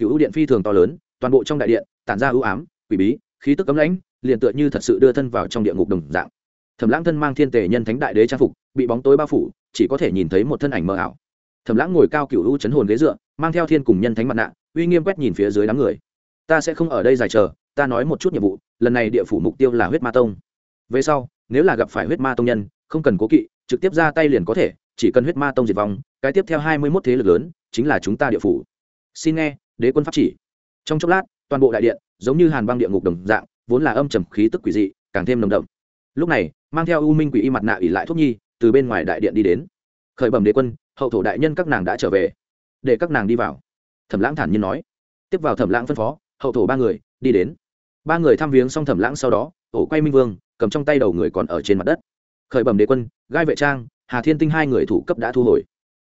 S1: cựu ưu điện phi thường to lớn, toàn bộ trong đại điện, tản ra ưu ám, quỷ bí, khí tức cấm lãnh, liền tựa như thật sự đưa thân vào trong địa ngục đồng dạng. Thẩm lãng thân mang thiên tề nhân thánh đại đế trang phục, bị bóng tối bao phủ, chỉ có thể nhìn thấy một thân ảnh mờ ảo. Thẩm lãng ngồi cao cựu ưu chấn hồn ghế dựa, mang theo thiên cùng nhân thánh mặt nạ, uy nghiêm quét nhìn phía dưới đám người. Ta sẽ không ở đây dài chờ ta nói một chút nhiệm vụ, lần này địa phủ mục tiêu là huyết ma tông. Về sau, nếu là gặp phải huyết ma tông nhân, không cần cố kỵ, trực tiếp ra tay liền có thể, chỉ cần huyết ma tông diệt vong, cái tiếp theo hai mươi mốt thế lực lớn, chính là chúng ta địa phủ. Xin nghe đế quân pháp chỉ. Trong chốc lát, toàn bộ đại điện, giống như hàn băng địa ngục đồng dạng, vốn là âm trầm khí tức quỷ dị, càng thêm nồng đậm. Lúc này, mang theo u minh quỷ y mặt nạ ỉ lại thuốc nhi, từ bên ngoài đại điện đi đến. Khởi bẩm đế quân, hậu thổ đại nhân các nàng đã trở về. Để các nàng đi vào. Thẩm lãng thản nhiên nói. Tiếp vào thẩm lãng phân phó, hậu thổ ba người, đi đến. Ba người thăm viếng xong thẩm lãng sau đó ổ quay minh vương, cầm trong tay đầu người còn ở trên mặt đất. Khởi bẩm đế quân, gai vệ trang, hà thiên tinh hai người thủ cấp đã thu hồi.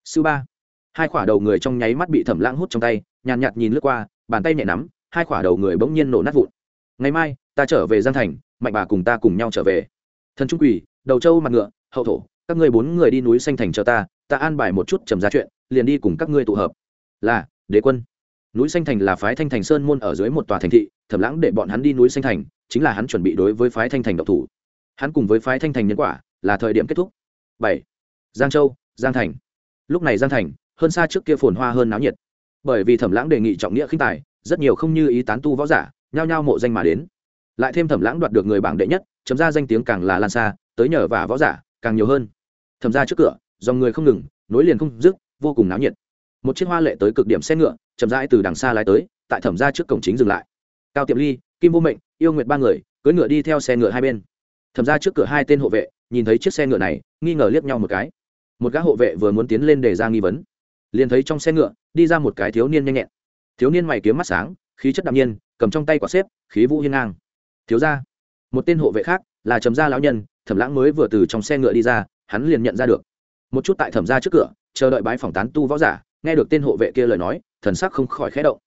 S1: Sư ba hai khỏa đầu người trong nháy mắt bị thẩm lãng hút trong tay, nhàn nhạt nhìn lướt qua, bàn tay nhẹ nắm, hai khỏa đầu người bỗng nhiên nổ nát vụn. Ngày mai, ta trở về giang thành, mạnh bà cùng ta cùng nhau trở về. Thần trung quỷ đầu trâu mặt ngựa, hậu thổ, các ngươi bốn người đi núi xanh thành cho ta ta an bài một chút trầm ra chuyện, liền đi cùng các ngươi tụ hợp. Là, đế quân. Núi xanh thành là phái thanh thành sơn môn ở dưới một tòa thành thị, thẩm lãng để bọn hắn đi núi xanh thành, chính là hắn chuẩn bị đối với phái thanh thành độc thủ. Hắn cùng với phái thanh thành nhân quả, là thời điểm kết thúc. Bảy, giang châu, giang thành. Lúc này giang thành hơn xa trước kia phồn hoa hơn náo nhiệt. Bởi vì thẩm lãng đề nghị trọng nghĩa khinh tài, rất nhiều không như ý tán tu võ giả, nhao nhao mộ danh mà đến. Lại thêm thẩm lãng đoạt được người bảng đệ nhất, chấm ra danh tiếng càng là lan xa, tới nhờ và võ giả, càng nhiều hơn. Thẩm ra trước cửa, dòng người không ngừng, nối liền không dứt, vô cùng náo nhiệt. Một chiếc hoa lệ tới cực điểm xe ngựa, chậm rãi từ đằng xa lái tới, tại thẩm ra trước cổng chính dừng lại. Cao tiệm ly, kim vô mệnh, yêu nguyệt ba người, cưỡi ngựa đi theo xe ngựa hai bên. Thẩm ra trước cửa hai tên hộ vệ, nhìn thấy chiếc xe ngựa này, nghi ngờ liếc nhau một cái. Một gã hộ vệ vừa muốn tiến lên để ra nghi vấn liền thấy trong xe ngựa đi ra một cái thiếu niên nhanh nhẹn. Thiếu niên mày kiếm mắt sáng, khí chất đạm nhiên, cầm trong tay quả xếp, khí vũ hiên ngang. Thiếu ra một tên hộ vệ khác, là trầm gia lão nhân, thẩm lãng mới vừa từ trong xe ngựa đi ra, hắn liền nhận ra được. Một chút tại thẩm gia trước cửa, chờ đợi bái phỏng tán tu võ giả, nghe được tên hộ vệ kia lời nói, thần sắc không khỏi khẽ động.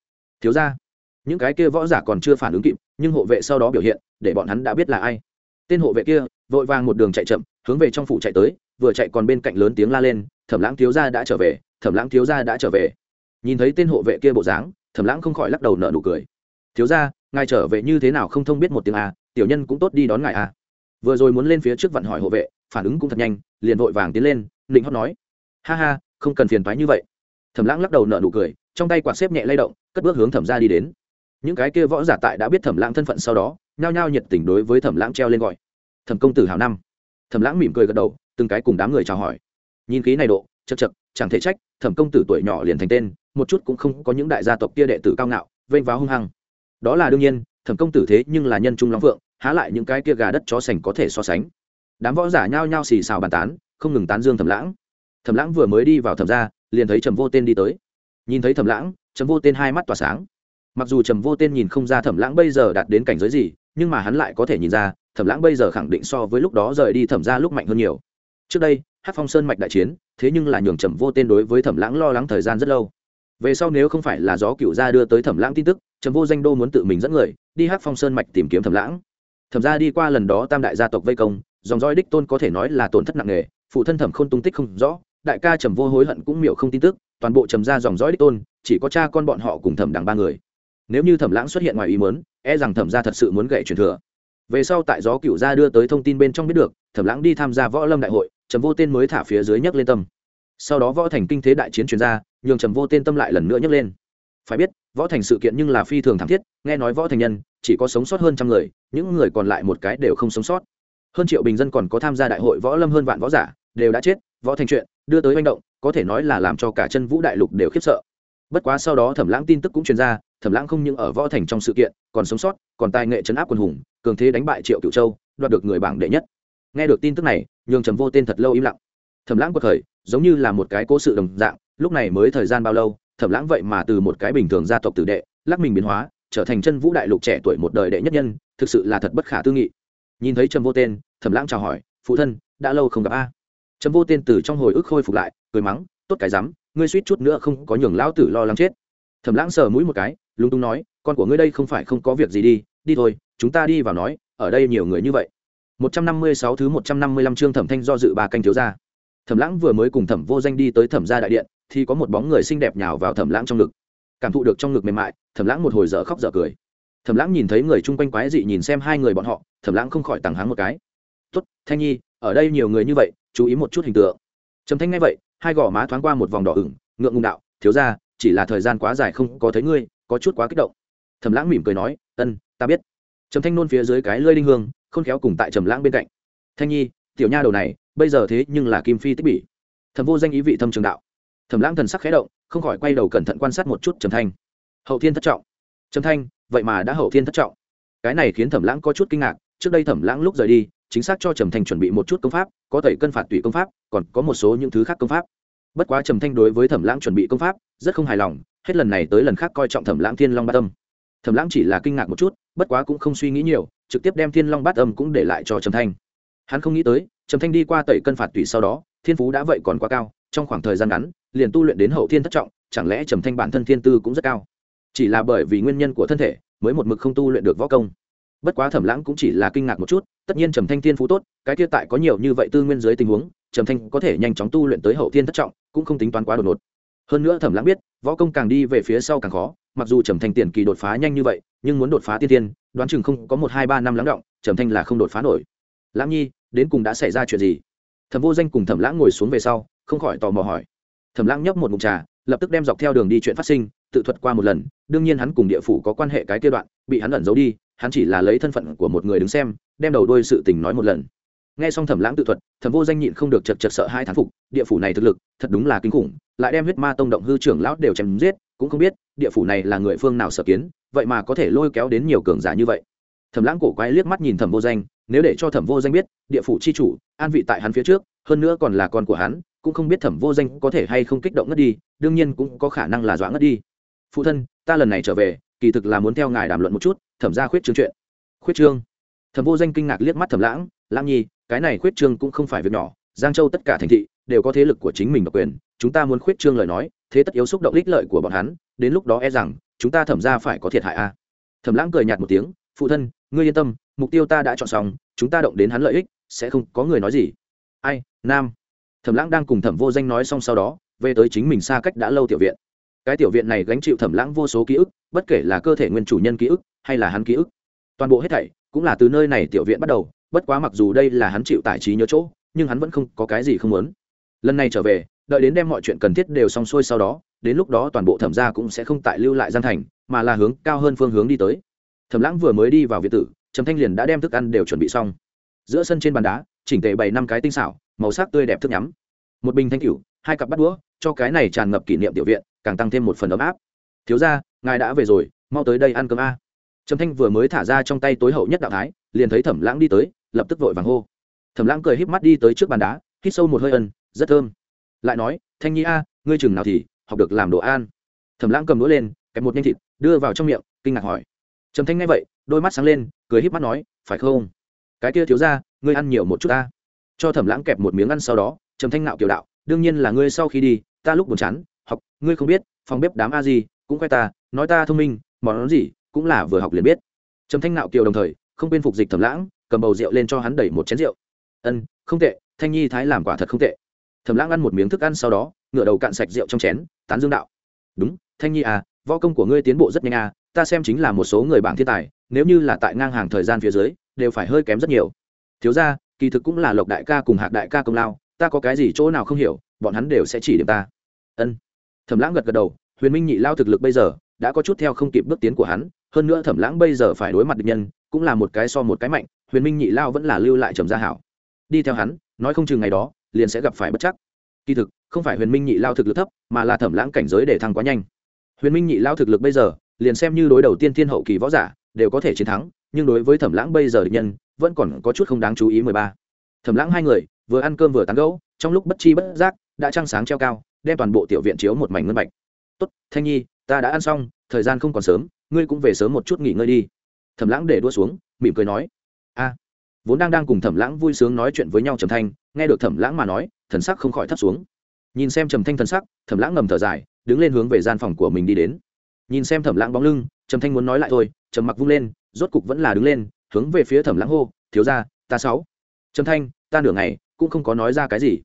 S1: Thiếu ra những cái kia võ giả còn chưa phản ứng kịp, nhưng hộ vệ sau đó biểu hiện, để bọn hắn đã biết là ai. Tên hộ vệ kia, vội vàng một đường chạy chậm, hướng về trong phủ chạy tới, vừa chạy còn bên cạnh lớn tiếng la lên, thẩm lãng thiếu gia đã trở về thẩm lãng thiếu gia đã trở về. Nhìn thấy tên hộ vệ kia bộ dáng, thẩm lãng không khỏi lắc đầu nở nụ cười. Thiếu gia, ngài trở về như thế nào không thông biết một tiếng a tiểu nhân cũng tốt đi đón ngài a vừa rồi muốn lên phía trước vặn hỏi hộ vệ, phản ứng cũng thật nhanh, liền vội vàng tiến lên định hót nói. Ha ha, không cần phiền toái như vậy. Thẩm lãng lắc đầu nở nụ cười, trong tay quạt xếp nhẹ lay động, cất bước hướng thẩm ra đi đến. Những cái kia võ giả tại đã biết thẩm lãng thân phận sau đó, nhao nhao nhiệt tình đối với thẩm lãng treo lên gọi. Thẩm công tử hào năm. Thẩm lãng mỉm cười gật đầu, từng cái cùng đám người chào hỏi. Nhìn khí này độ chật chật, chẳng thể trách, thẩm công tử tuổi nhỏ liền thành tên, một chút cũng không có những đại gia tộc kia đệ tử cao ngạo, vênh váo hung hăng. Đó là đương nhiên, thẩm công tử thế nhưng là nhân trung long phượng, há lại những cái kia gà đất chó sành có thể so sánh. Đám võ giả nhao nhao xì xào bàn tán, không ngừng tán dương thẩm lãng. Thẩm lãng vừa mới đi vào thẩm ra liền thấy trầm vô tên đi tới. Nhìn thấy thẩm lãng, trầm vô tên hai mắt tỏa sáng. Mặc dù trầm vô tên nhìn không ra thẩm lãng bây giờ đạt đến cảnh giới gì, nhưng mà hắn lại có thể nhìn ra, thẩm lãng bây giờ khẳng định so với lúc đó rời đi thẩm ra lúc mạnh hơn nhiều. Trước đây hát phong sơn mạch đại chiến, thế nhưng là nhường trầm vô tên đối với thẩm lãng lo lắng thời gian rất lâu. Về sau nếu không phải là gió cựu gia đưa tới thẩm lãng tin tức, trầm vô danh đô muốn tự mình dẫn người, đi hát phong sơn mạch tìm kiếm thẩm lãng. Thẩm ra đi qua lần đó tam đại gia tộc vây công, dòng roi đích tôn có thể nói là tổn thất nặng nề, phụ thân thẩm không tung tích không rõ, đại ca trầm vô hối hận cũng miệu không tin tức, toàn bộ trầm ra dòng dõi đích tôn, chỉ có cha con bọn họ cùng thẩm đằng ba người. Nếu như thẩm lãng xuất hiện ngoài ý muốn e rằng thẩm ra thật sự muốn gậy truyền thừa. Về sau tại gió cựu gia đưa tới thông tin bên trong biết được, thẩm lãng đi tham gia võ lâm đại hội trầm vô tên mới thả phía dưới nhấc lên tâm. Sau đó võ thành kinh thế đại chiến chuyên gia nhường trầm vô tên tâm lại lần nữa nhấc lên. Phải biết, võ thành sự kiện nhưng là phi thường thảm thiết, nghe nói võ thành nhân, chỉ có sống sót hơn trăm người, những người còn lại một cái đều không sống sót. Hơn triệu bình dân còn có tham gia đại hội võ lâm hơn vạn võ giả, đều đã chết, võ thành chuyện, đưa tới manh động, có thể nói là làm cho cả chân vũ đại lục đều khiếp sợ. Bất quá sau đó thẩm lãng tin tức cũng truyền ra, thẩm lãng không những ở võ thành trong sự kiện, còn sống sót, còn tài nghệ chấn áp quân hùng, cường thế đánh bại triệu cựu châu, đoạt được người bảng đệ nhất nghe được tin tức này, nhường trầm vô tên thật lâu im lặng. Thẩm lãng quật khởi, giống như là một cái cố sự đồng dạng, lúc này mới thời gian bao lâu, thẩm lãng vậy mà từ một cái bình thường gia tộc tử đệ, lắc mình biến hóa, trở thành chân vũ đại lục trẻ tuổi một đời đệ nhất nhân, thực sự là thật bất khả tư nghị. Nhìn thấy trầm vô tên, thẩm lãng chào hỏi, phụ thân, đã lâu không gặp a? Trầm vô tên từ trong hồi ức khôi phục lại, cười mắng, tốt cái rắm, ngươi suýt chút nữa không có nhường lão tử lo lắng chết. Thẩm lãng sờ mũi một cái, lúng túng nói, con của ngươi đây không phải không có việc gì đi đi thôi, chúng ta đi vào nói, ở đây nhiều người như vậy. 156 thứ 155 chương Thẩm Thanh do dự ba canh thiếu gia. Thẩm Lãng vừa mới cùng Thẩm Vô Danh đi tới Thẩm gia đại điện, thì có một bóng người xinh đẹp nhào vào Thẩm Lãng trong ngực. Cảm thụ được trong ngực mềm mại, Thẩm Lãng một hồi dở khóc dở cười. Thẩm Lãng nhìn thấy người chung quanh quái dị nhìn xem hai người bọn họ, Thẩm Lãng không khỏi tằng háng một cái. "Tốt, Thanh Nhi, ở đây nhiều người như vậy, chú ý một chút hình tượng." Trầm Thanh nghe vậy, hai gò má thoáng qua một vòng đỏ ửng, ngượng ngùng đạo, "Thiếu gia, chỉ là thời gian quá dài không có thấy ngươi, có chút quá kích động." Thẩm Lãng mỉm cười nói, "Ân, ta biết." Trầm Thanh nôn phía dưới cái lưỡi đinh hương, khôn khéo cùng tại trầm lãng bên cạnh. Thanh nhi, tiểu nha đầu này, bây giờ thế nhưng là kim phi tích bỉ. Thẩm vô danh ý vị thâm trường đạo. Thẩm lãng thần sắc khẽ động, không khỏi quay đầu cẩn thận quan sát một chút trầm thanh. Hậu thiên thất trọng. Trầm thanh, vậy mà đã hậu thiên thất trọng. Cái này khiến thẩm lãng có chút kinh ngạc, trước đây thẩm lãng lúc rời đi, chính xác cho trầm thanh chuẩn bị một chút công pháp, có tẩy cân phạt tùy công pháp, còn có một số những thứ khác công pháp. Bất quá trầm thanh đối với thẩm lãng chuẩn bị công pháp, rất không hài lòng, hết lần này tới lần khác coi trọng thẩm lãng thiên long ba tâm. Thẩm lãng chỉ là kinh ngạc một chút, bất quá cũng không suy nghĩ nhiều trực tiếp đem thiên long bát âm cũng để lại cho trầm thanh hắn không nghĩ tới trầm thanh đi qua tẩy cân phạt tùy sau đó thiên phú đã vậy còn quá cao trong khoảng thời gian ngắn liền tu luyện đến hậu thiên thất trọng chẳng lẽ trầm thanh bản thân thiên tư cũng rất cao chỉ là bởi vì nguyên nhân của thân thể mới một mực không tu luyện được võ công bất quá thẩm lãng cũng chỉ là kinh ngạc một chút tất nhiên trầm thanh thiên phú tốt cái kia tại có nhiều như vậy tư nguyên dưới tình huống trầm thanh có thể nhanh chóng tu luyện tới hậu thiên thất trọng cũng không tính toán quá đột ngột hơn nữa thẩm lãng biết võ công càng đi về phía sau càng khó mặc dù trầm thanh tiền kỳ đột phá nhanh như vậy nhưng muốn đột phá tiên tiên đoán chừng không có một hai ba năm lắng động trầm thanh là không đột phá nổi. Lãng nhi đến cùng đã xảy ra chuyện gì? Thẩm vô danh cùng thẩm lãng ngồi xuống về sau không khỏi tò mò hỏi. Thẩm lãng nhấp một mục trà lập tức đem dọc theo đường đi chuyện phát sinh tự thuật qua một lần đương nhiên hắn cùng địa phủ có quan hệ cái tia đoạn, bị hắn ẩn giấu đi hắn chỉ là lấy thân phận của một người đứng xem đem đầu đôi sự tình nói một lần. Nghe xong thẩm lãng tự thuật thẩm vô danh nhịn không được chật chật sợ hai thán phục địa phủ này thực lực thật đúng là kinh khủng lại đem huyết ma tông động hư trưởng lão đều chém giết cũng không biết địa phủ này là người phương nào sở kiến, vậy mà có thể lôi kéo đến nhiều cường giả như vậy. Thẩm lãng cổ quái liếc mắt nhìn thẩm vô danh, nếu để cho thẩm vô danh biết, địa phủ chi chủ, an vị tại hắn phía trước, hơn nữa còn là con của hắn, cũng không biết thẩm vô danh có thể hay không kích động ngất đi, đương nhiên cũng có khả năng là dọa ngất đi. Phụ thân, ta lần này trở về, kỳ thực là muốn theo ngài đàm luận một chút, thẩm ra khuyết trương chuyện. Khuyết trương thẩm vô danh kinh ngạc liếc mắt thẩm lãng lãng nhi, cái này khuyết trương cũng không phải việc nhỏ, giang châu tất cả thành thị đều có thế lực của chính mình độc quyền, chúng ta muốn khuyết trương lời nói thế tất yếu xúc động ích lợi của bọn hắn, đến lúc đó e rằng, chúng ta thẩm ra phải có thiệt hại a. Thẩm lãng cười nhạt một tiếng, phụ thân, ngươi yên tâm, mục tiêu ta đã chọn xong, chúng ta động đến hắn lợi ích, sẽ không có người nói gì. Ai, nam? Thẩm lãng đang cùng thẩm vô danh nói xong sau đó, về tới chính mình xa cách đã lâu tiểu viện. Cái tiểu viện này gánh chịu thẩm lãng vô số ký ức, bất kể là cơ thể nguyên chủ nhân ký ức, hay là hắn ký ức. Toàn bộ hết thảy, cũng là từ nơi này tiểu viện bắt đầu, bất quá mặc dù đây là hắn chịu tài trí nhớ chỗ, nhưng hắn vẫn không có cái gì không muốn. Lần này trở về đợi đến đem mọi chuyện cần thiết đều xong xuôi sau đó, đến lúc đó toàn bộ thẩm gia cũng sẽ không tại lưu lại gian thành, mà là hướng cao hơn phương hướng đi tới. Thẩm lãng vừa mới đi vào viện tử, trầm thanh liền đã đem thức ăn đều chuẩn bị xong. Giữa sân trên bàn đá, chỉnh tề bảy năm cái tinh xảo, màu sắc tươi đẹp thức nhắm. Một bình thanh cửu, hai cặp bắt đũa, cho cái này tràn ngập kỷ niệm tiểu viện, càng tăng thêm một phần ấm áp. Thiếu ra ngài đã về rồi, mau tới đây ăn cơm a. Trầm thanh vừa mới thả ra trong tay tối hậu nhất đạo thái, liền thấy thẩm lãng đi tới, lập tức vội vàng hô. Thẩm lãng cười híp mắt đi tới trước bàn đá, hít sâu một hơi ân, rất thơm lại nói, thanh nhi a, ngươi chừng nào thì học được làm đồ an thẩm lãng cầm đũa lên, kẹp một nhanh thịt, đưa vào trong miệng, kinh ngạc hỏi. Trầm thanh nghe vậy, đôi mắt sáng lên, cười híp mắt nói, phải không? Cái kia thiếu ra ngươi ăn nhiều một chút ta. Cho thẩm lãng kẹp một miếng ăn sau đó, trầm thanh nạo kiểu đạo, đương nhiên là ngươi sau khi đi, ta lúc buồn chán, học, ngươi không biết, phòng bếp đám a gì cũng khoe ta, nói ta thông minh, món gì, cũng là vừa học liền biết. Trầm thanh nạo kiều đồng thời, không quên phục dịch thẩm lãng, cầm bầu rượu lên cho hắn đẩy một chén rượu. Ân, không tệ, thanh nhi thái làm quả thật không tệ thẩm lãng ăn một miếng thức ăn sau đó, ngửa đầu cạn sạch rượu trong chén, tán dương đạo. Đúng, thanh nhi à võ công của ngươi tiến bộ rất nhanh à ta xem chính là một số người bảng thiên tài, nếu như là tại ngang hàng thời gian phía dưới, đều phải hơi kém rất nhiều. Thiếu ra kỳ thực cũng là lộc đại ca cùng hạc đại ca công lao, ta có cái gì chỗ nào không hiểu, bọn hắn đều sẽ chỉ điểm ta. Ân. Thẩm lãng gật gật đầu, huyền minh nhị lao thực lực bây giờ, đã có chút theo không kịp bước tiến của hắn, hơn nữa thẩm lãng bây giờ phải đối mặt địch nhân, cũng là một cái so một cái mạnh, huyền minh nhị lao vẫn là lưu lại trầm gia hảo. Đi theo hắn, nói không chừng ngày đó liền sẽ gặp phải bất chắc. Kỳ thực, không phải huyền minh nhị lao thực lực thấp, mà là thẩm lãng cảnh giới để thăng quá nhanh. Huyền minh nhị lao thực lực bây giờ, liền xem như đối đầu tiên thiên hậu kỳ võ giả, đều có thể chiến thắng, nhưng đối với thẩm lãng bây giờ địch nhân, vẫn còn có chút không đáng chú ý mười ba. Thẩm lãng hai người, vừa ăn cơm vừa tán gẫu, trong lúc bất chi bất giác, đã trăng sáng treo cao, đem toàn bộ tiểu viện chiếu một mảnh ngân bạch. Tốt, thanh nhi, ta đã ăn xong, thời gian không còn sớm, ngươi cũng về sớm một chút nghỉ ngơi đi. Thẩm lãng để đua xuống, mỉm cười nói vốn đang đang cùng thẩm lãng vui sướng nói chuyện với nhau trầm thanh, nghe được thẩm lãng mà nói, thần sắc không khỏi thấp xuống. Nhìn xem trầm thanh thần sắc, thẩm lãng ngầm thở dài, đứng lên hướng về gian phòng của mình đi đến. Nhìn xem thẩm lãng bóng lưng, trầm thanh muốn nói lại thôi, trầm mặc vung lên, rốt cục vẫn là đứng lên, hướng về phía thẩm lãng hô, thiếu ra ta sáu. Trầm thanh, ta nửa ngày, cũng không có nói ra cái gì.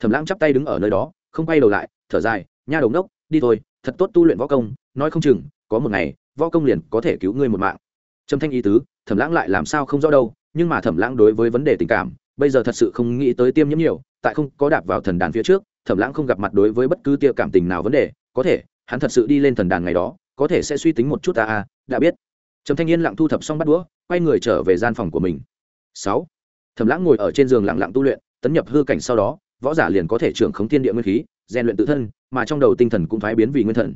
S1: Thẩm lãng chắp tay đứng ở nơi đó, không quay đầu lại, thở dài, nha đầu đốc đi thôi, thật tốt tu luyện võ công, nói không chừng, có một ngày, võ công liền có thể cứu ngươi một mạng. Trầm thanh ý tứ, thẩm lãng lại làm sao không rõ đâu nhưng mà thẩm lãng đối với vấn đề tình cảm bây giờ thật sự không nghĩ tới tiêm nhiễm nhiều tại không có đạp vào thần đàn phía trước thẩm lãng không gặp mặt đối với bất cứ tia cảm tình nào vấn đề có thể hắn thật sự đi lên thần đàn ngày đó có thể sẽ suy tính một chút ta à, đã biết. Trầm thanh yên lặng thu thập xong bắt đũa quay người trở về gian phòng của mình. Sáu thẩm lãng ngồi ở trên giường lặng lặng tu luyện tấn nhập hư cảnh sau đó võ giả liền có thể trưởng khống thiên địa nguyên khí rèn luyện tự thân mà trong đầu tinh thần cũng thoái biến vì nguyên thần.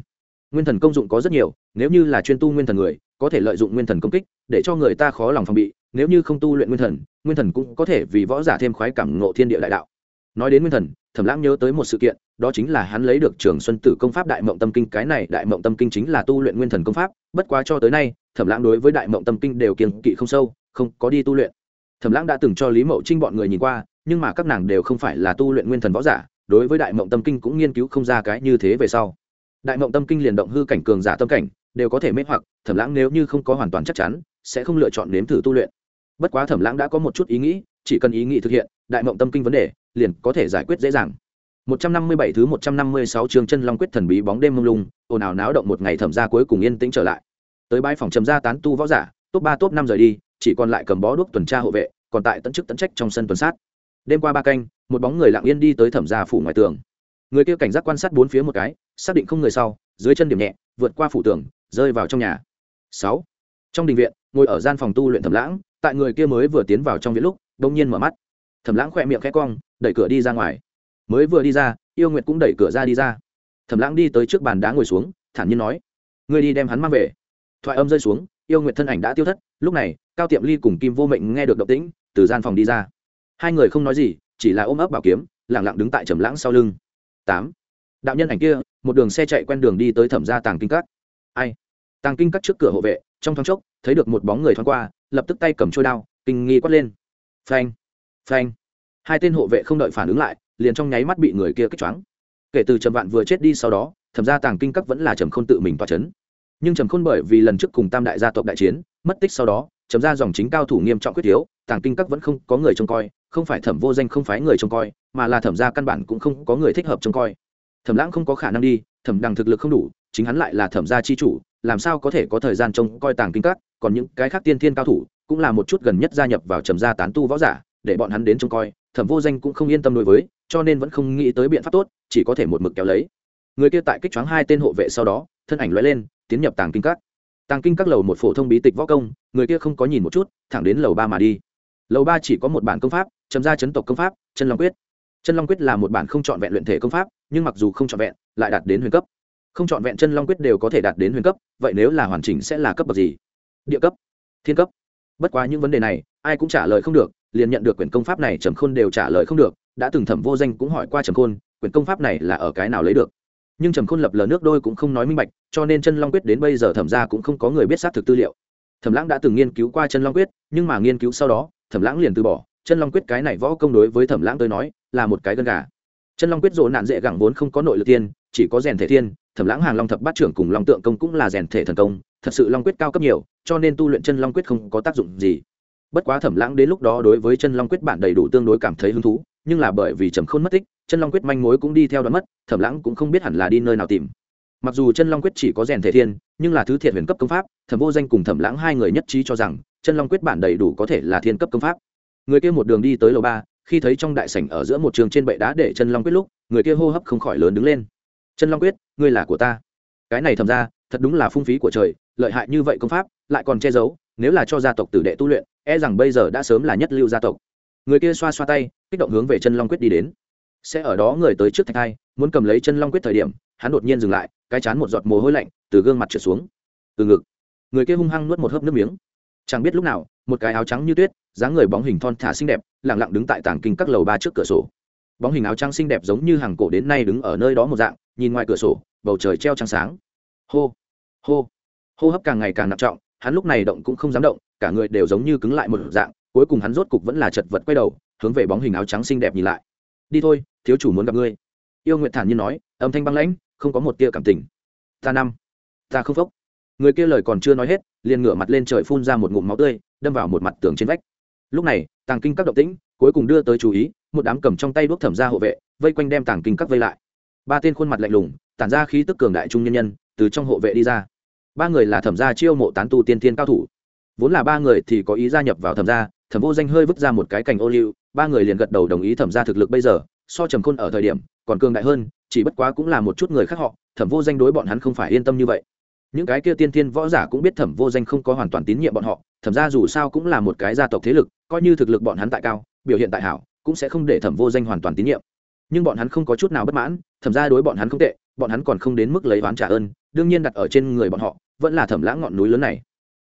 S1: Nguyên thần công dụng có rất nhiều nếu như là chuyên tu nguyên thần người có thể lợi dụng nguyên thần công kích để cho người ta khó lòng phòng bị nếu như không tu luyện nguyên thần nguyên thần cũng có thể vì võ giả thêm khoái cảm ngộ thiên địa đại đạo. Nói đến nguyên thần, thẩm lãng nhớ tới một sự kiện, đó chính là hắn lấy được trường xuân tử công pháp đại mộng tâm kinh. Cái này đại mộng tâm kinh chính là tu luyện nguyên thần công pháp, bất quá cho tới nay, thẩm lãng đối với đại mộng tâm kinh đều kiêng kỵ không sâu, không có đi tu luyện. Thẩm lãng đã từng cho lý mậu trinh bọn người nhìn qua, nhưng mà các nàng đều không phải là tu luyện nguyên thần võ giả, đối với đại mộng tâm kinh cũng nghiên cứu không ra cái như thế về sau. Đại mộng tâm kinh liền động hư cảnh, cường giả tâm cảnh, đều có thể mê hoặc, thẩm lãng nếu như không có hoàn toàn chắc chắn, sẽ không lựa chọn nếm thử tu luyện bất quá thẩm lãng đã có một chút ý nghĩ, chỉ cần ý nghĩ thực hiện, đại mộng tâm kinh vấn đề, liền có thể giải quyết dễ dàng. 157 thứ 156 chương chân long quyết thần bí bóng đêm mông lung, ồn ào náo động một ngày thẩm gia cuối cùng yên tĩnh trở lại. Tới bãi phòng trầm ra tán tu võ giả, top ba, top năm rời đi, chỉ còn lại cầm bó đuốc tuần tra hộ vệ, còn tại tận chức tận trách trong sân tuần sát. Đêm qua ba canh, một bóng người lặng yên đi tới thẩm gia phủ ngoài tường. Người kia cảnh giác quan sát bốn phía một cái, xác định không người sau, dưới chân điểm nhẹ, vượt qua phủ tường, rơi vào trong nhà. Sáu. Trong đình viện, ngồi ở gian phòng tu luyện thẩm lãng tại người kia mới vừa tiến vào trong viện lúc đông nhiên mở mắt. Thẩm lãng khỏe miệng khẽ cong, đẩy cửa đi ra ngoài. Mới vừa đi ra, yêu nguyệt cũng đẩy cửa ra đi ra. Thẩm lãng đi tới trước bàn đá ngồi xuống, thản nhiên nói, ngươi đi đem hắn mang về. Thoại âm rơi xuống, yêu nguyệt thân ảnh đã tiêu thất, lúc này, cao tiệm ly cùng kim vô mệnh nghe được động tĩnh, từ gian phòng đi ra. Hai người không nói gì, chỉ là ôm ấp bảo kiếm lẳng lặng đứng tại trầm lãng sau lưng. Tám. Đạo nhân ảnh kia, một đường xe chạy quen đường đi tới thẩm gia tàng kinh cắt ai? Tàng kinh cắt trước cửa hộ vệ, trong thoáng chốc, thấy được một bóng người thoáng qua lập tức tay cầm trôi đao, kinh nghi quát lên. Phanh phanh. Hai tên hộ vệ không đợi phản ứng lại, liền trong nháy mắt bị người kia kích choáng. Kể từ trầm vạn vừa chết đi sau đó, thẩm gia tàng kinh các vẫn là trầm khôn tự mình tỏa chấn. Nhưng trầm khôn bởi vì lần trước cùng tam đại gia tộc đại chiến, mất tích sau đó, trầm ra dòng chính cao thủ nghiêm trọng quyết yếu, tàng kinh các vẫn không có người trông coi, không phải thẩm vô danh không phái người trông coi, mà là thẩm gia căn bản cũng không có người thích hợp trông coi. Thẩm lãng không có khả năng đi, thẩm đằng thực lực không đủ, chính hắn lại là thẩm gia chi chủ làm sao có thể có thời gian trông coi tàng kinh các, còn những cái khác tiên thiên cao thủ cũng là một chút gần nhất gia nhập vào trầm gia tán tu võ giả, để bọn hắn đến trông coi, thẩm vô danh cũng không yên tâm đối với, cho nên vẫn không nghĩ tới biện pháp tốt, chỉ có thể một mực kéo lấy. Người kia tại kích choáng hai tên hộ vệ sau đó, thân ảnh lóe lên, tiến nhập tàng kinh các. Tàng kinh các lầu một phổ thông bí tịch võ công, người kia không có nhìn một chút, thẳng đến lầu ba mà đi. Lầu ba chỉ có một bản công pháp chấm ra chấn tộc công pháp, chân long quyết. Chân long quyết là một bản không trọn vẹn luyện thể công pháp, nhưng mặc dù không trọn vẹn, lại đạt đến huyền cấp không chọn vẹn chân long quyết đều có thể đạt đến huyền cấp, vậy nếu là hoàn chỉnh sẽ là cấp bậc gì? Địa cấp, thiên cấp. Bất quá những vấn đề này, ai cũng trả lời không được, liền nhận được quyển công pháp này trầm khôn đều trả lời không được, đã từng thẩm vô danh cũng hỏi qua trầm khôn, quyển công pháp này là ở cái nào lấy được? Nhưng trầm khôn lập lờ nước đôi cũng không nói minh bạch, cho nên chân long quyết đến bây giờ thẩm ra cũng không có người biết xác thực tư liệu. Thẩm lãng đã từng nghiên cứu qua chân long quyết, nhưng mà nghiên cứu sau đó, thẩm lãng liền từ bỏ. Chân long quyết cái này võ công đối với thẩm lãng tôi nói, là một cái gân gà. Chân long quyết rộ nạn dễ gẳng vốn không có nội lực tiên, chỉ có rèn thể thiên thẩm lãng hàng long thập bát trưởng cùng long tượng công cũng là rèn thể thần công, thật sự long quyết cao cấp nhiều, cho nên tu luyện chân long quyết không có tác dụng gì. Bất quá thẩm lãng đến lúc đó đối với chân long quyết bản đầy đủ tương đối cảm thấy hứng thú, nhưng là bởi vì trầm khôn mất tích, chân long quyết manh mối cũng đi theo đó mất, thẩm lãng cũng không biết hẳn là đi nơi nào tìm. Mặc dù chân long quyết chỉ có rèn thể thiên, nhưng là thứ thiệt huyền cấp công pháp, thẩm vô danh cùng thẩm lãng hai người nhất trí cho rằng, chân long quyết bản đầy đủ có thể là thiên cấp công pháp. Người kia một đường đi tới lầu ba, khi thấy trong đại sảnh ở giữa một trường trên bệ đá để chân long quyết lúc, người kia hô hấp không khỏi lớn đứng lên chân long quyết, ngươi là của ta. Cái này thầm ra, thật đúng là phung phí của trời, lợi hại như vậy công pháp, lại còn che giấu, nếu là cho gia tộc tử đệ tu luyện e rằng bây giờ đã sớm là nhất lưu gia tộc. Người kia xoa xoa tay, kích động hướng về chân long quyết đi đến. Sẽ ở đó người tới trước thạch hai, muốn cầm lấy chân long quyết thời điểm, hắn đột nhiên dừng lại, cái chán một giọt mồ hôi lạnh từ gương mặt trượt xuống. Từ ngực, người kia hung hăng nuốt một hớp nước miếng. Chẳng biết lúc nào, một cái áo trắng như tuyết, dáng người bóng hình thon thả xinh đẹp lẳng lặng đứng tại tảng kinh các lầu ba trước cửa sổ. Bóng hình áo trắng xinh đẹp giống như hàng cổ đến nay đứng ở nơi đó một dạng nhìn ngoài cửa sổ, bầu trời treo trắng sáng. Hô hô hô hấp càng ngày càng nặng trọng, hắn lúc này động cũng không dám động, cả người đều giống như cứng lại một dạng, cuối cùng hắn rốt cục vẫn là chật vật quay đầu, hướng về bóng hình áo trắng xinh đẹp nhìn lại. Đi thôi, thiếu chủ muốn gặp ngươi. Yêu nguyện thản nhiên nói, âm thanh băng lãnh, không có một tia cảm tình. Ta năm, ta không phốc. Người kia lời còn chưa nói hết, liền ngửa mặt lên trời phun ra một ngụm máu tươi, đâm vào một mặt tường trên vách. Lúc này, tàng kinh các động tĩnh, cuối cùng đưa tới chú ý, một đám cầm trong tay đuốc thẩm ra hộ vệ, vây quanh đem tàng kinh các vây lại ba tên khuôn mặt lạnh lùng, tản ra khí tức cường đại trung nhân nhân, từ trong hộ vệ đi ra. Ba người là thẩm gia chiêu mộ tán tu tiên tiên cao thủ. Vốn là ba người thì có ý gia nhập vào thẩm gia, thẩm vô danh hơi vứt ra một cái cành ô liu, ba người liền gật đầu đồng ý thẩm gia thực lực bây giờ, so trầm khôn ở thời điểm, còn cường đại hơn, chỉ bất quá cũng là một chút người khác họ, thẩm vô danh đối bọn hắn không phải yên tâm như vậy. Những cái kia tiên thiên võ giả cũng biết thẩm vô danh không có hoàn toàn tín nhiệm bọn họ, thẩm ra dù sao cũng là một cái gia tộc thế lực, coi như thực lực bọn hắn tại cao, biểu hiện tại hảo, cũng sẽ không để thẩm vô danh hoàn toàn tín nhiệm nhưng bọn hắn không có chút nào bất mãn thẩm ra đối bọn hắn không tệ, bọn hắn còn không đến mức lấy oán trả ơn, đương nhiên đặt ở trên người bọn họ, vẫn là thẩm lãng ngọn núi lớn này.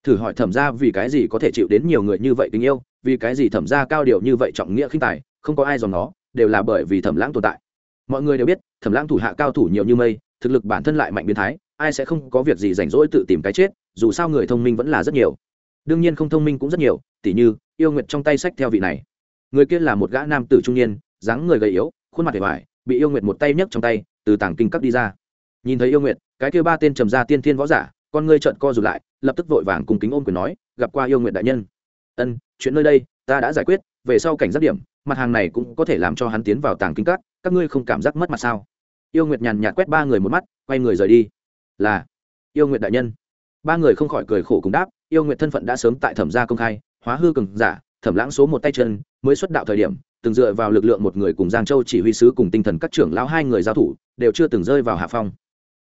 S1: Thử hỏi thẩm ra vì cái gì có thể chịu đến nhiều người như vậy tình yêu, vì cái gì thẩm ra cao điều như vậy trọng nghĩa khinh tài, không có ai dòng nó, đều là bởi vì thẩm lãng tồn tại. Mọi người đều biết, thẩm lãng thủ hạ cao thủ nhiều như mây, thực lực bản thân lại mạnh biến thái, ai sẽ không có việc gì rảnh rỗi tự tìm cái chết, dù sao người thông minh vẫn là rất nhiều. Đương nhiên không thông minh cũng rất nhiều, tỉ như, yêu nguyệt trong tay sách theo vị này. Người kia là một gã nam tử trung niên, dáng người gầy yếu khuôn mặt hề hoài bị yêu nguyệt một tay nhấc trong tay, từ tảng kinh cấp đi ra. Nhìn thấy yêu nguyệt, cái kia ba tên trầm ra tiên thiên võ giả, con ngươi trợn co rụt lại, lập tức vội vàng cùng kính ôm quyền nói, gặp qua yêu nguyệt đại nhân. Ân, chuyện nơi đây, ta đã giải quyết, về sau cảnh giác điểm, mặt hàng này cũng có thể làm cho hắn tiến vào tàng kinh các các ngươi không cảm giác mất mặt sao? Yêu nguyệt nhàn nhạt quét ba người một mắt, quay người rời đi. Là, yêu nguyệt đại nhân. Ba người không khỏi cười khổ cùng đáp, yêu nguyệt thân phận đã sớm tại thẩm gia công khai, hóa hư cường giả, thẩm lãng số một tay chân, mới xuất đạo thời điểm từng dựa vào lực lượng một người cùng giang châu chỉ huy sứ cùng tinh thần các trưởng lão hai người giao thủ, đều chưa từng rơi vào hạ phong.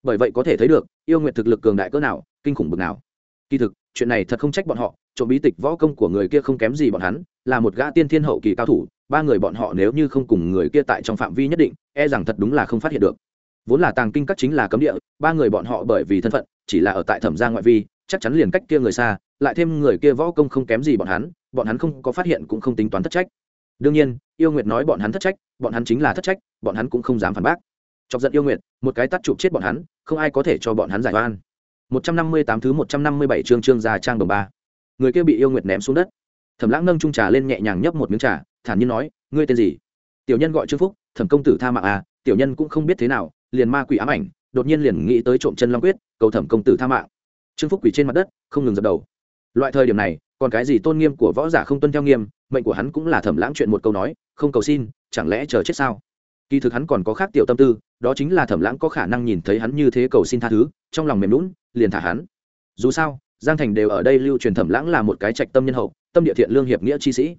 S1: Bởi vậy có thể thấy được, yêu nguyện thực lực cường đại cỡ nào, kinh khủng bực nào. Kỳ thực, chuyện này thật không trách bọn họ, trộm bí tịch võ công của người kia không kém gì bọn hắn, là một gã tiên thiên hậu kỳ cao thủ, ba người bọn họ nếu như không cùng người kia tại trong phạm vi nhất định e rằng thật đúng là không phát hiện được. Vốn là tàng kinh các chính là cấm địa, ba người bọn họ bởi vì thân phận, chỉ là ở tại thẩm gia ngoại vi, chắc chắn liền cách kia người xa, lại thêm người kia võ công không kém gì bọn hắn bọn hắn không có phát hiện cũng không tính toán thất trách đương nhiên, yêu nguyệt nói bọn hắn thất trách, bọn hắn chính là thất trách, bọn hắn cũng không dám phản bác. Chọc giận yêu nguyệt, một cái tắt chụp chết bọn hắn, không ai có thể cho bọn hắn giải oan. 158 thứ 157 chương chương gia trang đồng ba. Người kia bị yêu nguyệt ném xuống đất. Thẩm lãng nâng chung trà lên nhẹ nhàng nhấp một miếng trà, thản nhiên nói, ngươi tên gì? Tiểu nhân gọi trương phúc, thẩm công tử tha mạng à tiểu nhân cũng không biết thế nào, liền ma quỷ ám ảnh, đột nhiên liền nghĩ tới trộm chân long quyết, cầu thẩm công tử tha mạng. Trương phúc quỷ trên mặt đất, không ngừng dập đầu. Loại thời điểm này còn cái gì tôn nghiêm của võ giả không tuân theo nghiêm, mệnh của hắn cũng là thẩm lãng chuyện một câu nói, không cầu xin, chẳng lẽ chờ chết sao? Kỳ thực hắn còn có khác tiểu tâm tư, đó chính là thẩm lãng có khả năng nhìn thấy hắn như thế cầu xin tha thứ, trong lòng mềm lún liền thả hắn. Dù sao, giang thành đều ở đây lưu truyền thẩm lãng là một cái trạch tâm nhân hậu, tâm địa thiện lương hiệp nghĩa chi sĩ.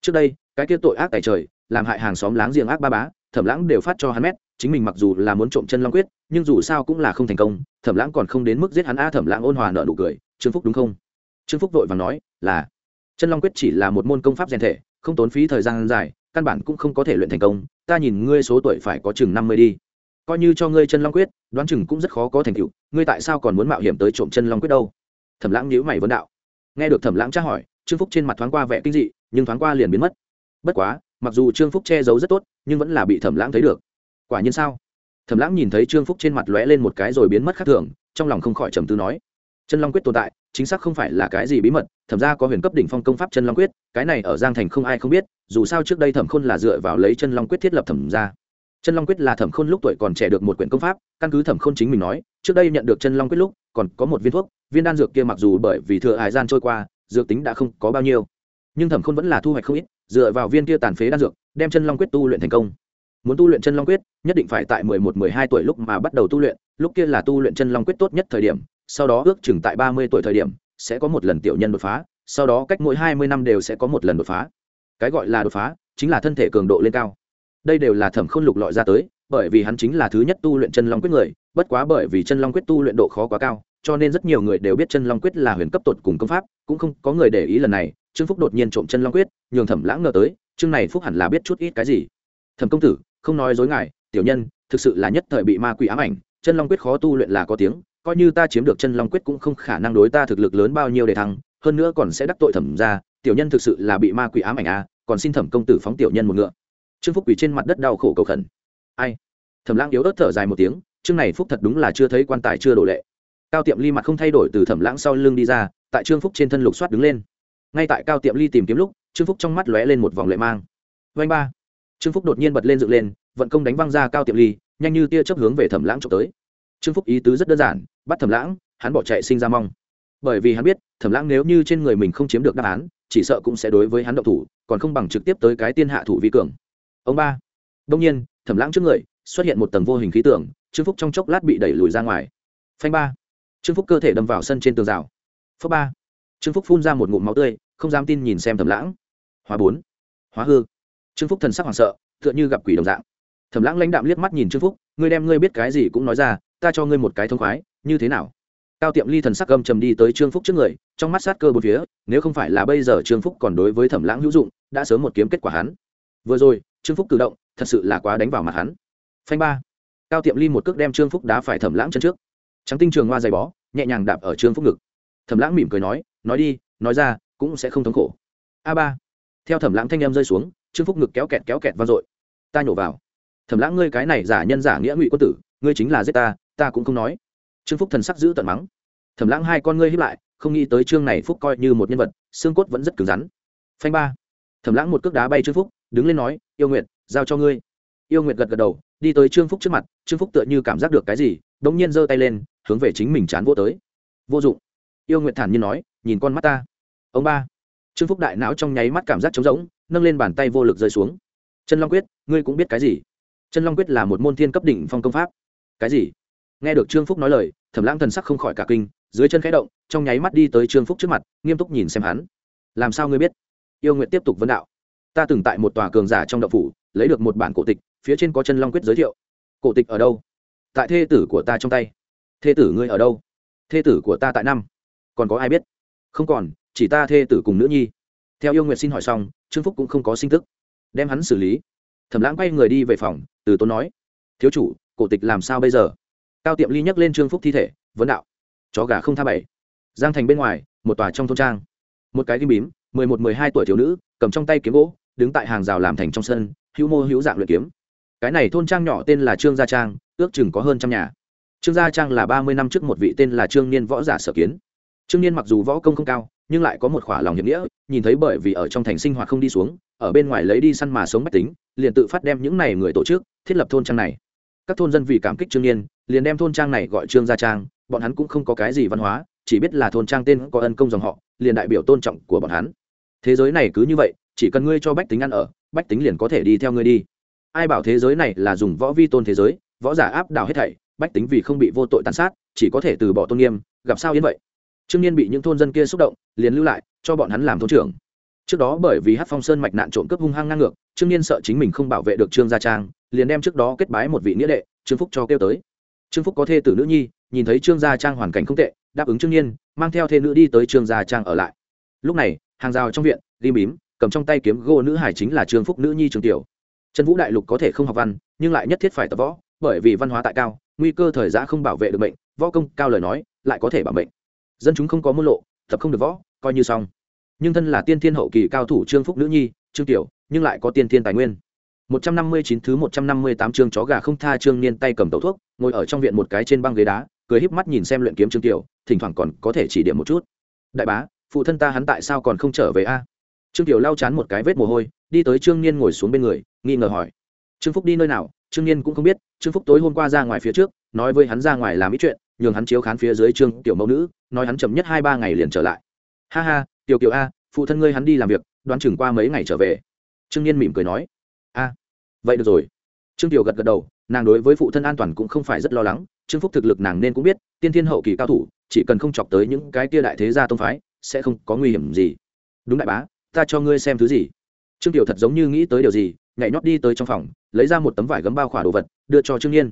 S1: Trước đây, cái kia tội ác tại trời, làm hại hàng xóm láng giềng ác ba bá, thẩm lãng đều phát cho hắn mét, chính mình mặc dù là muốn trộm chân long quyết, nhưng dù sao cũng là không thành công, thẩm lãng còn không đến mức giết hắn a thẩm lãng ôn hòa nợ nụ cười, trương phúc đúng không? Trương phúc vội vàng nói là chân long quyết chỉ là một môn công pháp rèn thể, không tốn phí thời gian dài, căn bản cũng không có thể luyện thành công. Ta nhìn ngươi số tuổi phải có chừng năm mươi đi. Coi như cho ngươi chân long quyết, đoán chừng cũng rất khó có thành tựu. Ngươi tại sao còn muốn mạo hiểm tới trộm chân long quyết đâu? Thẩm lãng nhíu mày vấn đạo. Nghe được thẩm lãng tra hỏi, trương phúc trên mặt thoáng qua vẻ kinh dị, nhưng thoáng qua liền biến mất. Bất quá, mặc dù trương phúc che giấu rất tốt, nhưng vẫn là bị thẩm lãng thấy được. Quả nhiên sao? Thẩm lãng nhìn thấy trương phúc trên mặt lóe lên một cái rồi biến mất khác thường, trong lòng không khỏi trầm tư nói. Chân long quyết tồn tại chính xác không phải là cái gì bí mật, thẩm ra có huyền cấp đỉnh phong công pháp chân long quyết, cái này ở giang thành không ai không biết, dù sao trước đây thẩm khôn là dựa vào lấy chân long quyết thiết lập thẩm ra. Chân long quyết là thẩm khôn lúc tuổi còn trẻ được một quyển công pháp, căn cứ thẩm khôn chính mình nói, trước đây nhận được chân long quyết lúc, còn có một viên thuốc, viên đan dược kia mặc dù bởi vì thừa hải gian trôi qua, dược tính đã không có bao nhiêu, nhưng thẩm khôn vẫn là thu hoạch không ít, dựa vào viên kia tàn phế đan dược, đem chân long quyết tu luyện thành công. Muốn tu luyện chân long quyết, nhất định phải tại mười một, mười hai tuổi lúc mà bắt đầu tu luyện, lúc kia là tu luyện chân long quyết tốt nhất thời điểm sau đó ước chừng tại ba mươi tuổi thời điểm, sẽ có một lần tiểu nhân đột phá, sau đó cách mỗi hai mươi năm đều sẽ có một lần đột phá. Cái gọi là đột phá, chính là thân thể cường độ lên cao. Đây đều là thẩm khôn lục lọi ra tới, bởi vì hắn chính là thứ nhất tu luyện chân long quyết người, bất quá bởi vì chân long quyết tu luyện độ khó quá cao, cho nên rất nhiều người đều biết chân long quyết là huyền cấp tột cùng công pháp, cũng không có người để ý lần này, trương phúc đột nhiên trộm chân long quyết, nhường thẩm lãng ngờ tới, chương này phúc hẳn là biết chút ít cái gì. Thẩm công tử, không nói dối ngài, tiểu nhân, thực sự là nhất thời bị ma quỷ ám ảnh, chân long quyết khó tu luyện là có tiếng coi như ta chiếm được chân long quyết cũng không khả năng đối ta thực lực lớn bao nhiêu để thăng hơn nữa còn sẽ đắc tội thẩm ra tiểu nhân thực sự là bị ma quỷ ám ảnh à còn xin thẩm công tử phóng tiểu nhân một ngựa. Trương phúc quỷ trên mặt đất đau khổ cầu khẩn. Ai? Thẩm lãng yếu ớt thở dài một tiếng, chương này phúc thật đúng là chưa thấy quan tài chưa đổ lệ. Cao tiệm ly mặt không thay đổi từ thẩm lãng sau lưng đi ra, tại trương phúc trên thân lục soát đứng lên. Ngay tại cao tiệm ly tìm kiếm lúc, trương phúc trong mắt lóe lên một vòng lệ mang. Vanh ba. Trương phúc đột nhiên bật lên dựng lên, vận công đánh văng ra cao tiệm ly, nhanh như tia chấp hướng về thẩm lãng trộm tới. Trương phúc ý tứ rất đơn giản bắt thẩm lãng, hắn bỏ chạy sinh ra mong. Bởi vì hắn biết, thẩm lãng nếu như trên người mình không chiếm được đáp án, chỉ sợ cũng sẽ đối với hắn động thủ, còn không bằng trực tiếp tới cái tiên hạ thủ vi cường. Ông ba. Đông nhiên, thẩm lãng trước người, xuất hiện một tầng vô hình khí tượng trương phúc trong chốc lát bị đẩy lùi ra ngoài. Phanh ba. Trương phúc cơ thể đâm vào sân trên tường rào. Phước ba. Trương phúc phun ra một ngụm máu tươi, không dám tin nhìn xem thẩm lãng. Hóa bốn. Hóa hư. Trương phúc thần sắc hoảng sợ, tựa như gặp quỷ đồng dạng. Thẩm lãng lãnh đạm liếc mắt nhìn trương phúc, ngươi đem ngươi biết cái gì cũng nói ra ta cho ngươi một cái thông khoái, như thế nào? Cao tiệm ly thần sắc âm trầm đi tới trương phúc trước người, trong mắt sát cơ bốn phía, nếu không phải là bây giờ trương phúc còn đối với thẩm lãng hữu dụng, đã sớm một kiếm kết quả hắn. Vừa rồi, trương phúc cử động, thật sự là quá đánh vào mặt hắn. Phanh ba. Cao tiệm ly một cước đem trương phúc đá phải thẩm lãng chân trước. Trắng tinh trường hoa dày bó, nhẹ nhàng đạp ở trương phúc ngực. Thẩm lãng mỉm cười nói nói đi, nói ra, cũng sẽ không thống khổ. A ba. Theo thẩm lãng thanh em rơi xuống, trương phúc ngực kéo kẹt kéo kẹt vang dội. Ta nhổ vào. Thẩm lãng ngươi cái này giả nhân giả nghĩa ngụy quân tử ngươi chính là giết ta ta cũng không nói. Trương phúc thần sắc giữ tận mắng. Thẩm lãng hai con ngươi hiếp lại, không nghĩ tới trương này phúc coi như một nhân vật, xương cốt vẫn rất cứng rắn. Phanh ba. Thẩm lãng một cước đá bay trương phúc, đứng lên nói, yêu nguyệt, giao cho ngươi. Yêu nguyệt gật gật đầu, đi tới trương phúc trước mặt, trương phúc tựa như cảm giác được cái gì đ ỗ n g nhiên giơ tay lên, hướng về chính mình chán vô tới. Vô dụng. Yêu nguyệt thản nhiên nói, nhìn con mắt ta. Ông ba. Trương phúc đại não trong nháy mắt cảm giác trống rỗng, nâng lên bàn tay vô lực rơi xuống. Chân long quyết, ngươi cũng biết cái gì? Chân long quyết là một môn thiên cấp đỉnh phong công pháp cái gì? Nghe được trương phúc nói lời, thẩm lãng thần sắc không khỏi cả kinh, dưới chân khẽ động, trong nháy mắt đi tới trương phúc trước mặt, nghiêm túc nhìn xem hắn. Làm sao ngươi biết? Yêu nguyện tiếp tục vấn đạo. Ta từng tại một tòa cường giả trong đậu phủ, lấy được một bản cổ tịch, phía trên có chân long quyết giới thiệu. Cổ tịch ở đâu? Tại thê tử của ta trong tay. Thê tử ngươi ở đâu? Thê tử của ta tại năm. Còn có ai biết? Không còn, chỉ ta thê tử cùng nữ nhi. Theo yêu nguyệt xin hỏi xong, trương phúc cũng không có sinh tức. Đem hắn xử lý. Thẩm lãng quay người đi về phòng, từ tốn nói. Thiếu chủ cổ tịch làm sao bây giờ? Cao tiệm ly nhắc lên trương phúc thi thể, vấn đạo. Chó gà không tha bảy. Giang thành bên ngoài, một tòa trong thôn trang. Một cái kim bím, mười một, mười hai tuổi thiếu nữ, cầm trong tay kiếm gỗ, đứng tại hàng rào làm thành trong sân, hữu mô hữu dạng luyện kiếm. Cái này thôn trang nhỏ tên là trương gia trang, ước chừng có hơn trăm nhà. Trương gia trang là ba mươi năm trước một vị tên là trương niên võ giả sở kiến. Trương niên mặc dù võ công không cao, nhưng lại có một khỏa lòng hiệp nghĩa, nhìn thấy bởi vì ở trong thành sinh hoạt không đi xuống, ở bên ngoài lấy đi săn mà sống mách tính, liền tự phát đem những này người tổ chức, thiết lập thôn trang này các thôn dân vì cảm kích trương niên liền đem thôn trang này gọi trương gia trang, bọn hắn cũng không có cái gì văn hóa, chỉ biết là thôn trang tên có ân công dòng họ, liền đại biểu tôn trọng của bọn hắn. Thế giới này cứ như vậy, chỉ cần ngươi cho bách tính ăn ở, bách tính liền có thể đi theo ngươi đi. Ai bảo thế giới này là dùng võ vi tôn thế giới, võ giả áp đảo hết thảy, bách tính vì không bị vô tội tàn sát, chỉ có thể từ bỏ tôn nghiêm, gặp sao yên vậy? Trương nhiên bị những thôn dân kia xúc động, liền lưu lại, cho bọn hắn làm thôn trưởng trước đó bởi vì hát phong sơn mạch nạn trộm cướp hung hăng ngang ngược, trương niên sợ chính mình không bảo vệ được trương gia trang, liền đem trước đó kết bái một vị nghĩa đệ, trương phúc cho kêu tới. Trương phúc có thê tử nữ nhi, nhìn thấy trương gia trang hoàn cảnh không tệ, đáp ứng trương niên, mang theo thê nữ đi tới trương gia trang ở lại. Lúc này, hàng rào trong viện, ghi bím, cầm trong tay kiếm gô nữ hải chính là trương phúc nữ nhi trường tiểu. Trần vũ đại lục có thể không học văn, nhưng lại nhất thiết phải tập võ, bởi vì văn hóa tại cao, nguy cơ thời giã không bảo vệ được bệnh võ công cao lời nói, lại có thể bảo bệnh dân chúng không có môn lộ, tập không được võ, coi như xong nhưng thân là tiên thiên hậu kỳ cao thủ trương phúc nữ nhi, trương tiểu, nhưng lại có tiên thiên tài nguyên. Một trăm năm mươi chín thứ một trăm năm mươi tám chương chó gà không tha trương niên tay cầm tẩu thuốc, ngồi ở trong viện một cái trên băng ghế đá, cười híp mắt nhìn xem luyện kiếm trương tiểu, thỉnh thoảng còn có thể chỉ điểm một chút. Đại bá, phụ thân ta hắn tại sao còn không trở về a? Trương tiểu lau chán một cái vết mồ hôi, đi tới trương niên ngồi xuống bên người, nghi ngờ hỏi. Trương phúc đi nơi nào? Trương niên cũng không biết, trương phúc tối hôm qua ra ngoài phía trước, nói với hắn ra ngoài làm ít chuyện, nhường hắn chiếu khán phía dưới trương tiểu mẫu nữ, nói hắn chậm nhất hai ba ngày liền trở lại. Ha ha tiểu kiều a, phụ thân ngươi hắn đi làm việc, đoán chừng qua mấy ngày trở về. Trương niên mỉm cười nói, a, vậy được rồi. Trương tiểu gật gật đầu, nàng đối với phụ thân an toàn cũng không phải rất lo lắng, trương phúc thực lực nàng nên cũng biết, tiên thiên hậu kỳ cao thủ, chỉ cần không chọc tới những cái kia đại thế gia tông phái, sẽ không có nguy hiểm gì. Đúng đại bá, ta cho ngươi xem thứ gì. Trương tiểu thật giống như nghĩ tới điều gì, nhảy nhót đi tới trong phòng, lấy ra một tấm vải gấm bao khỏa đồ vật, đưa cho trương nhiên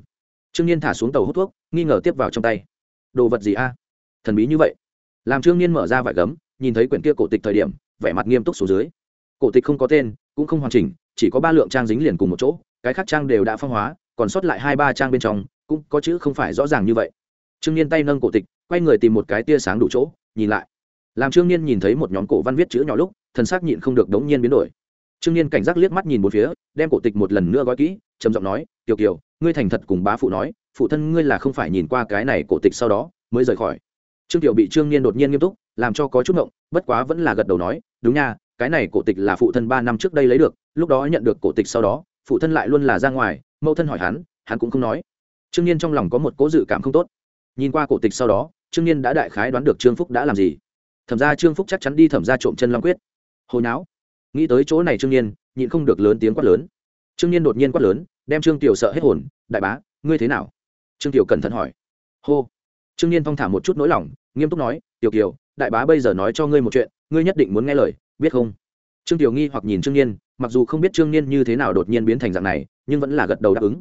S1: trương nhiên thả xuống tàu hút thuốc, nghi ngờ tiếp vào trong tay. Đồ vật gì a? Thần bí như vậy. Làm trương nhiên mở ra vải gấm nhìn thấy quyển kia cổ tịch thời điểm, vẻ mặt nghiêm túc xuống dưới. Cổ tịch không có tên, cũng không hoàn chỉnh, chỉ có ba lượng trang dính liền cùng một chỗ, cái khác trang đều đã phong hóa, còn sót lại hai ba trang bên trong, cũng có chữ không phải rõ ràng như vậy. Trương Niên tay nâng cổ tịch, quay người tìm một cái tia sáng đủ chỗ, nhìn lại. Làm trương Niên nhìn thấy một nhóm cổ văn viết chữ nhỏ lúc, thần xác nhịn không được đống nhiên biến đổi. Trương Niên cảnh giác liếc mắt nhìn một phía, đem cổ tịch một lần nữa gói kỹ, trầm giọng nói kiều kiều, ngươi thành thật cùng bá phụ nói, phụ thân ngươi là không phải nhìn qua cái này cổ tịch sau đó mới rời khỏi. Trương tiểu bị trương Niên đột nhiên nghiêm túc làm cho có chút ngộng, bất quá vẫn là gật đầu nói, đúng nha, cái này cổ tịch là phụ thân ba năm trước đây lấy được, lúc đó nhận được cổ tịch sau đó, phụ thân lại luôn là ra ngoài, mẫu thân hỏi hắn hắn cũng không nói. Trương nhiên trong lòng có một cố dự cảm không tốt. Nhìn qua cổ tịch sau đó, trương nhiên đã đại khái đoán được trương phúc đã làm gì. Thẩm ra trương phúc chắc chắn đi thẩm ra trộm chân long quyết. Hồi não nghĩ tới chỗ này trương nhiên nhịn không được lớn tiếng quát lớn. Trương nhiên đột nhiên quát lớn, đem trương tiểu sợ hết hồn, đại bá, ngươi thế nào? Trương tiểu cẩn thận hỏi. Hô. Trương nhiên thong thả một chút nỗi lòng, nghiêm túc nói, tiểu kiều đại bá bây giờ nói cho ngươi một chuyện, ngươi nhất định muốn nghe lời, biết không? Trương tiểu nghi hoặc nhìn trương nhiên mặc dù không biết trương nhiên như thế nào đột nhiên biến thành dạng này, nhưng vẫn là gật đầu đáp ứng.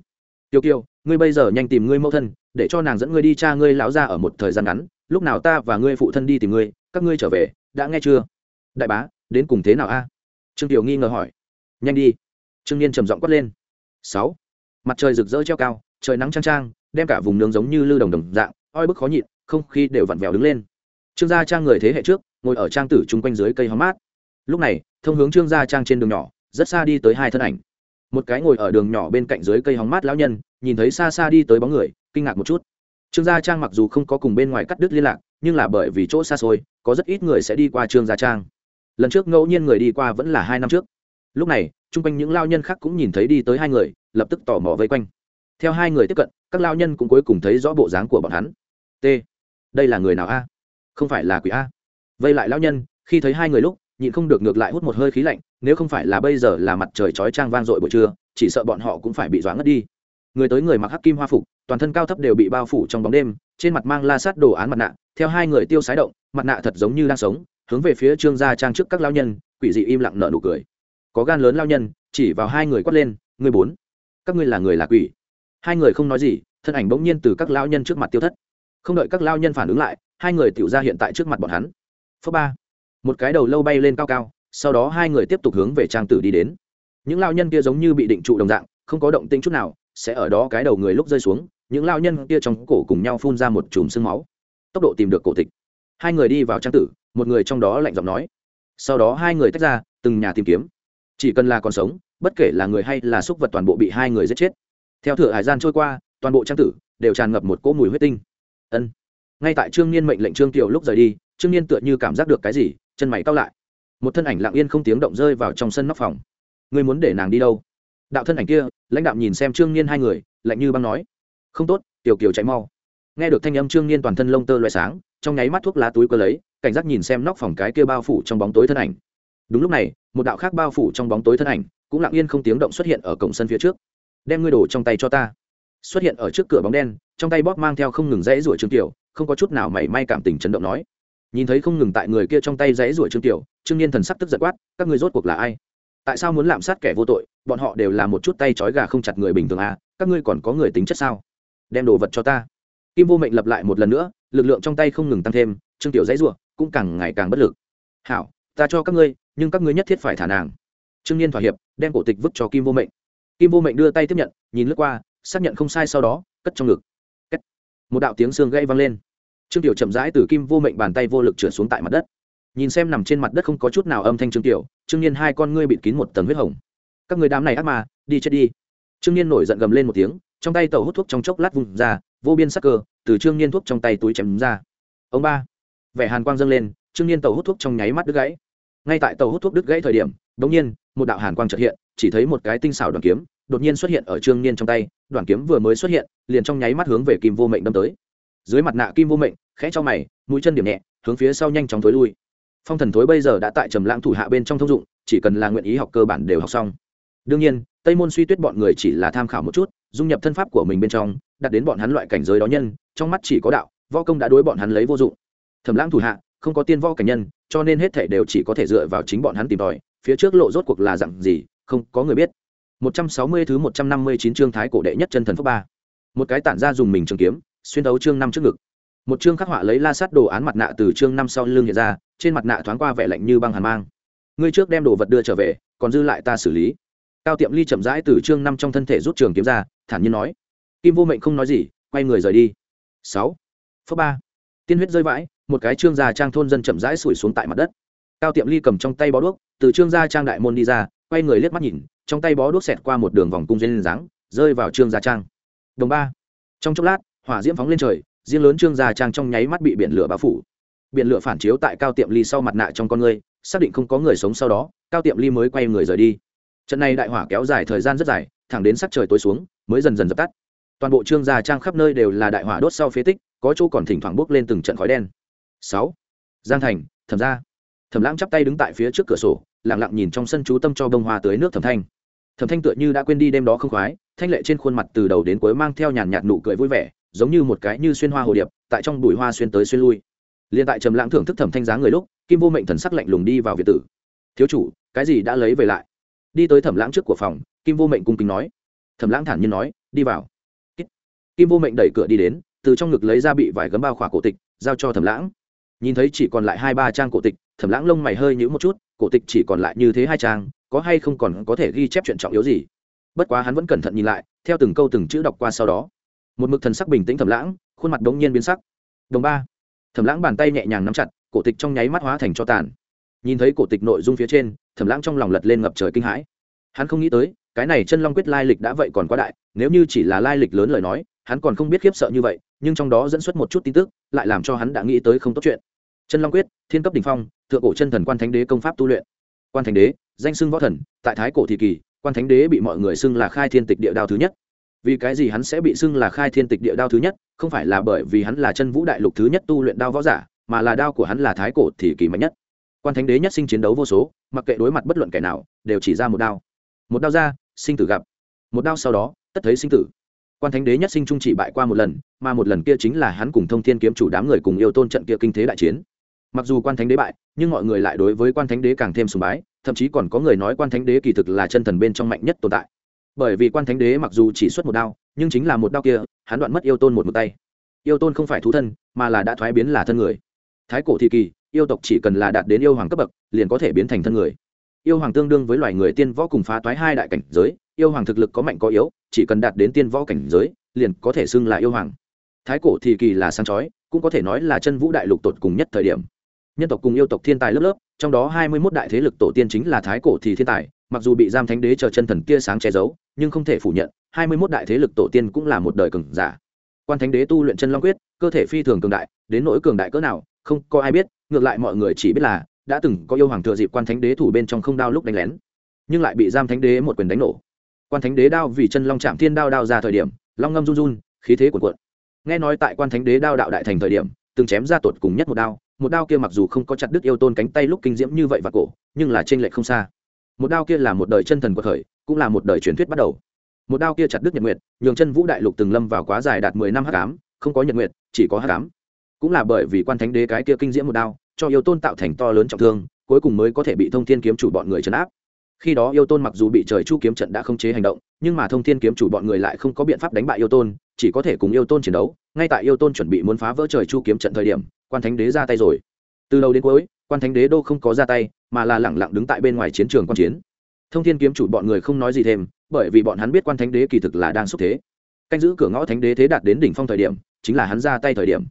S1: Tiêu kiều, ngươi bây giờ nhanh tìm ngươi mẫu thân, để cho nàng dẫn ngươi đi cha ngươi lão ra ở một thời gian ngắn, lúc nào ta và ngươi phụ thân đi tìm ngươi, các ngươi trở về, đã nghe chưa? Đại bá, đến cùng thế nào a? Trương tiểu nghi ngờ hỏi. Nhanh đi. Trương niên trầm giọng quát lên. Sáu. Mặt trời rực rỡ treo cao, trời nắng trang trang đem cả vùng nướng giống như lư đồng đồng dạng, oi bức khó nhịn, không khí đều vặn vẹo đứng lên trương gia trang người thế hệ trước, ngồi ở trang tử chung quanh dưới cây hóng mát. Lúc này, thông hướng trương gia trang trên đường nhỏ, rất xa đi tới hai thân ảnh. Một cái ngồi ở đường nhỏ bên cạnh dưới cây hóng mát lão nhân, nhìn thấy xa xa đi tới bóng người, kinh ngạc một chút. Trương gia trang mặc dù không có cùng bên ngoài cắt đứt liên lạc, nhưng là bởi vì chỗ xa xôi, có rất ít người sẽ đi qua trương gia trang. Lần trước ngẫu nhiên người đi qua vẫn là hai năm trước. Lúc này, chung quanh những lao nhân khác cũng nhìn thấy đi tới hai người, lập tức tò mò vây quanh. Theo hai người tiếp cận, các lao nhân cũng cuối cùng thấy rõ bộ dáng của bọn hắn. T, đây là người nào a? Không phải là quỷ a. Vây lại lao nhân, khi thấy hai người lúc, nhịn không được ngược lại hút một hơi khí lạnh, nếu không phải là bây giờ là mặt trời chói trang vang dội buổi trưa, chỉ sợ bọn họ cũng phải bị doãn ngất đi. Người tới người mặc hắc kim hoa phục, toàn thân cao thấp đều bị bao phủ trong bóng đêm, trên mặt mang la sát đồ án mặt nạ, theo hai người tiêu sái động, mặt nạ thật giống như đang sống, hướng về phía trương gia trang trước các lao nhân, quỷ dị im lặng nợ nụ cười. Có gan lớn lao nhân, chỉ vào hai người quát lên người bốn, các ngươi là người là quỷ? Hai người không nói gì, thân ảnh bỗng nhiên từ các lao nhân trước mặt tiêu thất. Không đợi các lao nhân phản ứng lại hai người tiểu ra hiện tại trước mặt bọn hắn. Phớ ba. Một cái đầu lâu bay lên cao cao, sau đó hai người tiếp tục hướng về trang tử đi đến. Những lao nhân kia giống như bị định trụ đồng dạng, không có động tĩnh chút nào, sẽ ở đó cái đầu người lúc rơi xuống, những lao nhân kia trong cổ cùng nhau phun ra một chùm sương máu. Tốc độ tìm được cổ tịch. Hai người đi vào trang tử, một người trong đó lạnh giọng nói. Sau đó hai người tách ra, từng nhà tìm kiếm. Chỉ cần là còn sống, bất kể là người hay là súc vật toàn bộ bị hai người giết chết. Theo thửa hải gian trôi qua, toàn bộ trang tử đều tràn ngập một cỗ mùi huyết tinh. Ân ngay tại trương niên mệnh lệnh trương tiểu lúc rời đi, trương niên tựa như cảm giác được cái gì, chân mày cao lại. Một thân ảnh lặng yên không tiếng động rơi vào trong sân nóc phòng. Ngươi muốn để nàng đi đâu? Đạo thân ảnh kia, lãnh đạo nhìn xem trương niên hai người, lạnh như băng nói. Không tốt, tiểu kiều chạy mau. Nghe được thanh âm trương niên toàn thân lông tơ loại sáng, trong nháy mắt thuốc lá túi cơ lấy, cảnh giác nhìn xem nóc phòng cái kia bao phủ trong bóng tối thân ảnh. Đúng lúc này, một đạo khác bao phủ trong bóng tối thân ảnh, cũng lặng yên không tiếng động xuất hiện ở cổng sân phía trước. Đem ngươi đổ trong tay cho ta. Xuất hiện ở trước cửa bóng đen trong tay bóp mang theo không ngừng rẽ rủa trương tiểu, không có chút nào mảy may cảm tình chấn động nói. Nhìn thấy không ngừng tại người kia trong tay rẽ rủa trương tiểu, trương niên thần sắc tức giật quát, các ngươi rốt cuộc là ai? Tại sao muốn lạm sát kẻ vô tội? Bọn họ đều là một chút tay trói gà không chặt người bình thường à các ngươi còn có người tính chất sao? Đem đồ vật cho ta. Kim vô mệnh lập lại một lần nữa, lực lượng trong tay không ngừng tăng thêm, trương tiểu dãy ruộng cũng càng ngày càng bất lực. Hảo, ta cho các ngươi, nhưng các ngươi nhất thiết phải thả nàng. Trương niên thỏa hiệp, đem cổ tịch vứt cho kim vô mệnh. Kim vô mệnh đưa tay tiếp nhận, nhìn lướt qua, xác nhận không sai sau đó, cất trong ngực một đạo tiếng xương gãy vang lên. Trương tiểu chậm rãi từ kim vô mệnh bàn tay vô lực trượt xuống tại mặt đất. Nhìn xem nằm trên mặt đất không có chút nào âm thanh trương tiểu, trương niên hai con ngươi bịt kín một tầng huyết hồng. Các người đám này ác mà đi chết đi. Trương niên nổi giận gầm lên một tiếng, trong tay tàu hút thuốc trong chốc lát vùng ra, vô biên sắc cơ, từ trương niên thuốc trong tay túi chém ra. Ông ba, vẻ hàn quang dâng lên, trương niên tàu hút thuốc trong nháy mắt đứt gãy. Ngay tại tàu hút thuốc đứt gãy thời điểm đ ỗ n g nhiên, một đạo hàn quang trợt hiện, chỉ thấy một cái tinh xảo đoàn kiếm đột nhiên xuất hiện ở trương niên trong tay đoàn kiếm vừa mới xuất hiện, liền trong nháy mắt hướng về kim vô mệnh đâm tới. Dưới mặt nạ kim vô mệnh, khẽ cho mày, mũi chân điểm nhẹ, hướng phía sau nhanh chóng thối lui. Phong thần thối bây giờ đã tại trầm lãng thủ hạ bên trong thông dụng, chỉ cần là nguyện ý học cơ bản đều học xong. Đương nhiên, tây môn suy tuyết bọn người chỉ là tham khảo một chút, dung nhập thân pháp của mình bên trong đặt đến bọn hắn loại cảnh giới đó nhân, trong mắt chỉ có đạo, võ công đã đối bọn hắn lấy vô dụng. Thẩm lãng thủ hạ, không có tiên võ cảnh nhân, cho nên hết thể đều chỉ có thể dựa vào chính bọn hắn tìm tòi, phía trước lộ rốt cuộc là dặn gì, không có người biết. 160 thứ 159 chương thái cổ đệ nhất chân thần phúc ba. Một cái tản ra dùng mình trường kiếm, xuyên thấu chương năm trước ngực. Một chương khắc họa lấy la sát đồ án mặt nạ từ chương năm sau lưng hiện ra, trên mặt nạ thoáng qua vẻ lạnh như băng hàn mang. Ngươi trước đem đồ vật đưa trở về, còn dư lại ta xử lý. Cao tiệm ly chậm rãi từ chương năm trong thân thể rút trường kiếm ra, thản nhiên nói. Kim vô mệnh không nói gì, quay người rời đi. Sáu. Pháp ba. Tiên huyết rơi vãi, một cái trương già trang thôn dân chậm rãi sủi xuống tại mặt đất. Cao tiệm ly cầm trong tay bó đuốc, từ trương gia trang đại môn đi ra, quay người liếc mắt nhìn trong tay bó đuốc xẹt qua một đường vòng cung dây lên dáng, rơi vào trương gia trang. Đồng ba. Trong chốc lát, hỏa diễm phóng lên trời, riêng lớn trương gia trang trong nháy mắt bị biển lửa bao phủ. Biển lửa phản chiếu tại cao tiệm ly sau mặt nạ trong con người, xác định không có người sống sau đó, cao tiệm ly mới quay người rời đi. Trận này đại hỏa kéo dài thời gian rất dài, thẳng đến sắc trời tối xuống, mới dần dần dập tắt. Toàn bộ trương gia trang khắp nơi đều là đại hỏa đốt sau phế tích, có chỗ còn thỉnh thoảng bốc lên từng trận khói đen. Sáu. Giang thành, thẩm ra thẩm lãng chắp tay đứng tại phía trước cửa sổ lẳng lặng nhìn trong sân chú tâm cho bông hoa tới nước thẩm thanh. Thẩm thanh tựa như đã quên đi đêm đó không khoái, thanh lệ trên khuôn mặt từ đầu đến cuối mang theo nhàn nhạt nụ cười vui vẻ, giống như một cái như xuyên hoa hồ điệp, tại trong bụi hoa xuyên tới xuyên lui. Liền tại trầm lãng thưởng thức thẩm thanh giá người lúc, kim vô mệnh thần sắc lạnh lùng đi vào việt tử. Thiếu chủ, cái gì đã lấy về lại? Đi tới thẩm lãng trước của phòng, kim vô mệnh cung kính nói. Thẩm lãng thản nhiên nói, đi vào. Kim vô mệnh đẩy cửa đi đến, từ trong ngực lấy ra bị vải gấm bao khỏa cổ tịch, giao cho thẩm lãng. Nhìn thấy chỉ còn lại hai ba trang cổ tịch thẩm lãng lông mày hơi nhữ một chút, cổ tịch chỉ còn lại như thế hai trang, có hay không còn có thể ghi chép chuyện trọng yếu gì? Bất quá hắn vẫn cẩn thận nhìn lại, theo từng câu từng chữ đọc qua sau đó. Một mực thần sắc bình tĩnh thẩm lãng, khuôn mặt đống nhiên biến sắc. Đồng ba. Thẩm lãng bàn tay nhẹ nhàng nắm chặt, cổ tịch trong nháy mắt hóa thành cho tàn. Nhìn thấy cổ tịch nội dung phía trên, thẩm lãng trong lòng lật lên ngập trời kinh hãi. Hắn không nghĩ tới, cái này chân long quyết lai lịch đã vậy còn quá đại, nếu như chỉ là lai lịch lớn lời nói, hắn còn không biết khiếp sợ như vậy, nhưng trong đó dẫn xuất một chút tin tức, lại làm cho hắn đã nghĩ tới không tốt chuyện chân long quyết, thiên cấp đ ỉ n h phong, thượng cổ chân thần quan thánh đế công pháp tu luyện. Quan thánh đế, danh xưng võ thần, tại thái cổ thị kỳ, quan thánh đế bị mọi người xưng là khai thiên tịch địa đao thứ nhất. Vì cái gì hắn sẽ bị xưng là khai thiên tịch địa đao thứ nhất? Không phải là bởi vì hắn là chân vũ đại lục thứ nhất tu luyện đao võ giả, mà là đao của hắn là thái cổ thị kỳ mạnh nhất. Quan thánh đế nhất sinh chiến đấu vô số, mặc kệ đối mặt bất luận kẻ nào, đều chỉ ra một đao. Một đao ra, sinh tử gặp. Một đao sau đó, tất thấy sinh tử. Quan thánh đế nhất sinh trung chỉ bại qua một lần, mà một lần kia chính là hắn cùng thông thiên kiếm chủ đám người cùng yêu tôn trận kia kinh thế đại chiến mặc dù quan thánh đế bại, nhưng mọi người lại đối với quan thánh đế càng thêm sùng bái, thậm chí còn có người nói quan thánh đế kỳ thực là chân thần bên trong mạnh nhất tồn tại. Bởi vì quan thánh đế mặc dù chỉ xuất một đao, nhưng chính là một đao kia, hắn đoạn mất yêu tôn một một tay. Yêu tôn không phải thú thân, mà là đã thoái biến là thân người. Thái cổ thị kỳ, yêu tộc chỉ cần là đạt đến yêu hoàng cấp bậc, liền có thể biến thành thân người. Yêu hoàng tương đương với loài người tiên võ cùng phá toái hai đại cảnh giới, yêu hoàng thực lực có mạnh có yếu, chỉ cần đạt đến tiên võ cảnh giới, liền có thể xưng là yêu hoàng. Thái cổ thị kỳ là sáng chói, cũng có thể nói là chân vũ đại lục tột cùng nhất thời điểm nhân tộc cùng yêu tộc thiên tài lớp lớp, trong đó hai mươi mốt đại thế lực tổ tiên chính là thái cổ thì thiên tài, mặc dù bị giam thánh đế chờ chân thần tia sáng che giấu, nhưng không thể phủ nhận, hai mươi mốt đại thế lực tổ tiên cũng là một đời cường giả. Quan thánh đế tu luyện chân long quyết, cơ thể phi thường cường đại, đến nỗi cường đại cỡ nào, không có ai biết, ngược lại mọi người chỉ biết là, đã từng có yêu hoàng thừa dịp quan thánh đế thủ bên trong không đao lúc đánh lén, nhưng lại bị giam thánh đế một quyền đánh nổ. Quan thánh đế đao vì chân long chạm thiên đao đao ra thời điểm, long ngâm run run, khí thế cuộn cuộn. Nghe nói tại quan thánh đế đao đạo đại thành thời điểm, từng chém ra tột cùng nhất một đao một đao kia mặc dù không có chặt đứt yêu tôn cánh tay lúc kinh diễm như vậy và cổ, nhưng là trên lệch không xa. Một đao kia là một đời chân thần của khởi cũng là một đời truyền thuyết bắt đầu. Một đao kia chặt đứt nhật nguyệt, nhường chân vũ đại lục từng lâm vào quá dài đạt mười năm h tám không có nhật nguyệt, chỉ có h tám cũng là bởi vì quan thánh đế cái kia kinh diễm một đao, cho yêu tôn tạo thành to lớn trọng thương, cuối cùng mới có thể bị thông thiên kiếm chủ bọn người chấn áp. Khi đó yêu tôn mặc dù bị trời chu kiếm trận đã không chế hành động, nhưng mà thông thiên kiếm chủ bọn người lại không có biện pháp đánh bại yêu tôn, chỉ có thể cùng yêu tôn chiến đấu. Ngay tại yêu tôn chuẩn bị muốn phá vỡ trời chu kiếm trận thời điểm quan thánh đế ra tay rồi. Từ đầu đến cuối, quan thánh đế đô không có ra tay, mà là lẳng lặng đứng tại bên ngoài chiến trường quan chiến. Thông thiên kiếm chủ bọn người không nói gì thêm, bởi vì bọn hắn biết quan thánh đế kỳ thực là đang xúc thế. Canh giữ cửa ngõ thánh đế thế đạt đến đỉnh phong thời điểm, chính là hắn ra tay thời điểm.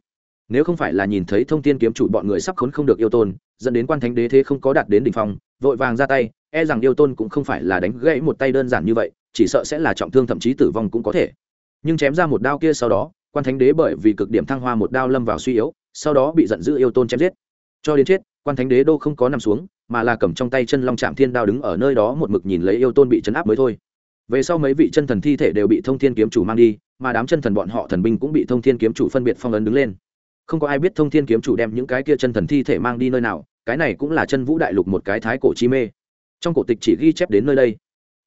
S1: Nếu không phải là nhìn thấy thông thiên kiếm chủ bọn người sắp khốn không được yêu tôn, dẫn đến quan thánh đế thế không có đạt đến đỉnh phong, vội vàng ra tay e rằng yêu tôn cũng không phải là đánh gãy một tay đơn giản như vậy, chỉ sợ sẽ là trọng thương thậm chí tử vong cũng có thể. Nhưng chém ra một đao kia sau đó, quan thánh đế bởi vì cực điểm thăng hoa một đao lâm vào suy yếu sau đó bị giận dữ yêu tôn chém giết. Cho đến chết, quan thánh đế đô không có nằm xuống, mà là cầm trong tay chân long chạm thiên đao đứng ở nơi đó một mực nhìn lấy yêu tôn bị chấn áp mới thôi. Về sau mấy vị chân thần thi thể đều bị thông thiên kiếm chủ mang đi, mà đám chân thần bọn họ thần binh cũng bị thông thiên kiếm chủ phân biệt phong ấn đứng lên. Không có ai biết thông thiên kiếm chủ đem những cái kia chân thần thi thể mang đi nơi nào, cái này cũng là chân vũ đại lục một cái thái cổ chi mê. Trong cổ tịch chỉ ghi chép đến nơi đây.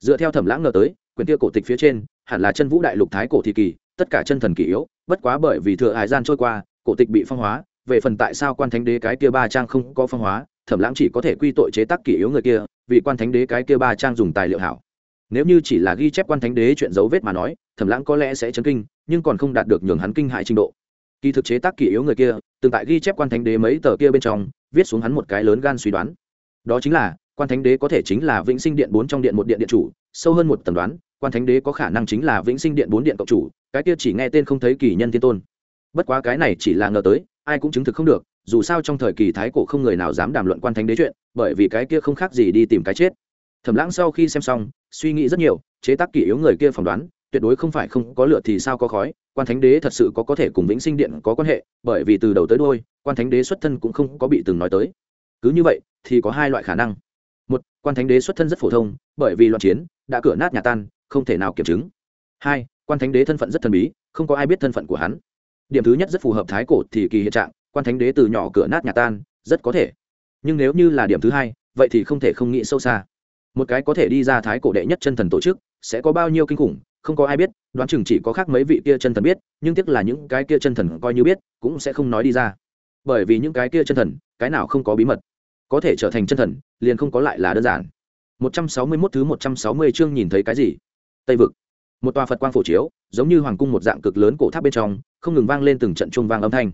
S1: Dựa theo thẩm lãng ngờ tới, quyển kia cổ tịch phía trên, hẳn là chân vũ đại lục thái cổ thì kỳ, tất cả chân thần kỳ yếu, bất quá bởi vì thừa hải gian trôi qua cổ tịch bị phong hóa, về phần tại sao quan thánh đế cái kia ba trang không có phong hóa, thẩm lãng chỉ có thể quy tội chế tác kỷ yếu người kia, vì quan thánh đế cái kia ba trang dùng tài liệu hảo. Nếu như chỉ là ghi chép quan thánh đế chuyện dấu vết mà nói, thẩm lãng có lẽ sẽ chấn kinh, nhưng còn không đạt được nhường hắn kinh hại trình độ. Kỳ thực chế tác kỷ yếu người kia, từng tại ghi chép quan thánh đế mấy tờ kia bên trong, viết xuống hắn một cái lớn gan suy đoán. Đó chính là, quan thánh đế có thể chính là vĩnh sinh điện bốn trong điện một điện điện chủ, sâu hơn một tầng đoán, quan thánh đế có khả năng chính là vĩnh sinh điện bốn điện cộng chủ, cái kia chỉ nghe tên không thấy kỳ nhân thiên tôn bất quá cái này chỉ là ngờ tới, ai cũng chứng thực không được, dù sao trong thời kỳ thái cổ không người nào dám đàm luận quan thánh đế chuyện, bởi vì cái kia không khác gì đi tìm cái chết. Thẩm lãng sau khi xem xong, suy nghĩ rất nhiều, chế tác kỷ yếu người kia phỏng đoán, tuyệt đối không phải không có lửa thì sao có khói, quan thánh đế thật sự có có thể cùng vĩnh sinh điện có quan hệ, bởi vì từ đầu tới đôi quan thánh đế xuất thân cũng không có bị từng nói tới. Cứ như vậy, thì có hai loại khả năng. Một, quan thánh đế xuất thân rất phổ thông, bởi vì loạn chiến, đã cửa nát nhà tan, không thể nào kiểm chứng. Hai, quan thánh đế thân phận rất thần bí, không có ai biết thân phận của hắn điểm thứ nhất rất phù hợp thái cổ thì kỳ hiện trạng, quan thánh đế từ nhỏ cửa nát nhà tan, rất có thể. Nhưng nếu như là điểm thứ hai, vậy thì không thể không nghĩ sâu xa. Một cái có thể đi ra thái cổ đệ nhất chân thần tổ chức, sẽ có bao nhiêu kinh khủng, không có ai biết, đoán chừng chỉ có khác mấy vị kia chân thần biết, nhưng tiếc là những cái kia chân thần coi như biết, cũng sẽ không nói đi ra. Bởi vì những cái kia chân thần, cái nào không có bí mật. Có thể trở thành chân thần, liền không có lại là đơn giản. 161 thứ 160 chương nhìn thấy cái gì? Tây vực một tòa phật quang phổ chiếu, giống như hoàng cung một dạng cực lớn cổ tháp bên trong, không ngừng vang lên từng trận chuông vang âm thanh.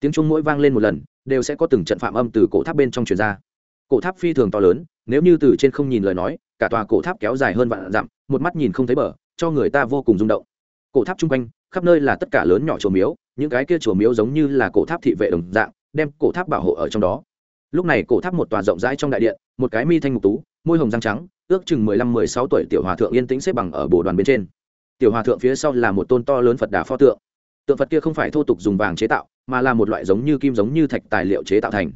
S1: Tiếng chuông mỗi vang lên một lần, đều sẽ có từng trận phạm âm từ cổ tháp bên trong truyền ra. Cổ tháp phi thường to lớn, nếu như từ trên không nhìn lời nói, cả tòa cổ tháp kéo dài hơn vạn dặm, một mắt nhìn không thấy bờ, cho người ta vô cùng rung động. Cổ tháp chung quanh, khắp nơi là tất cả lớn nhỏ chùa miếu, những cái kia chùa miếu giống như là cổ tháp thị vệ đồng dạng, đem cổ tháp bảo hộ ở trong đó. Lúc này cổ tháp một tòa rộng rãi trong đại điện, một cái mi thanh mục tú, môi hồng răng trắng, ước chừng mười lăm mười sáu tuổi tiểu hòa thượng yên tĩnh xếp bằng ở bồ đoàn bên trên tiểu hòa thượng phía sau là một tôn to lớn phật đà pho tượng. Tượng phật kia không phải thô tục dùng vàng chế tạo, mà là một loại giống như kim giống như thạch tài liệu chế tạo thành.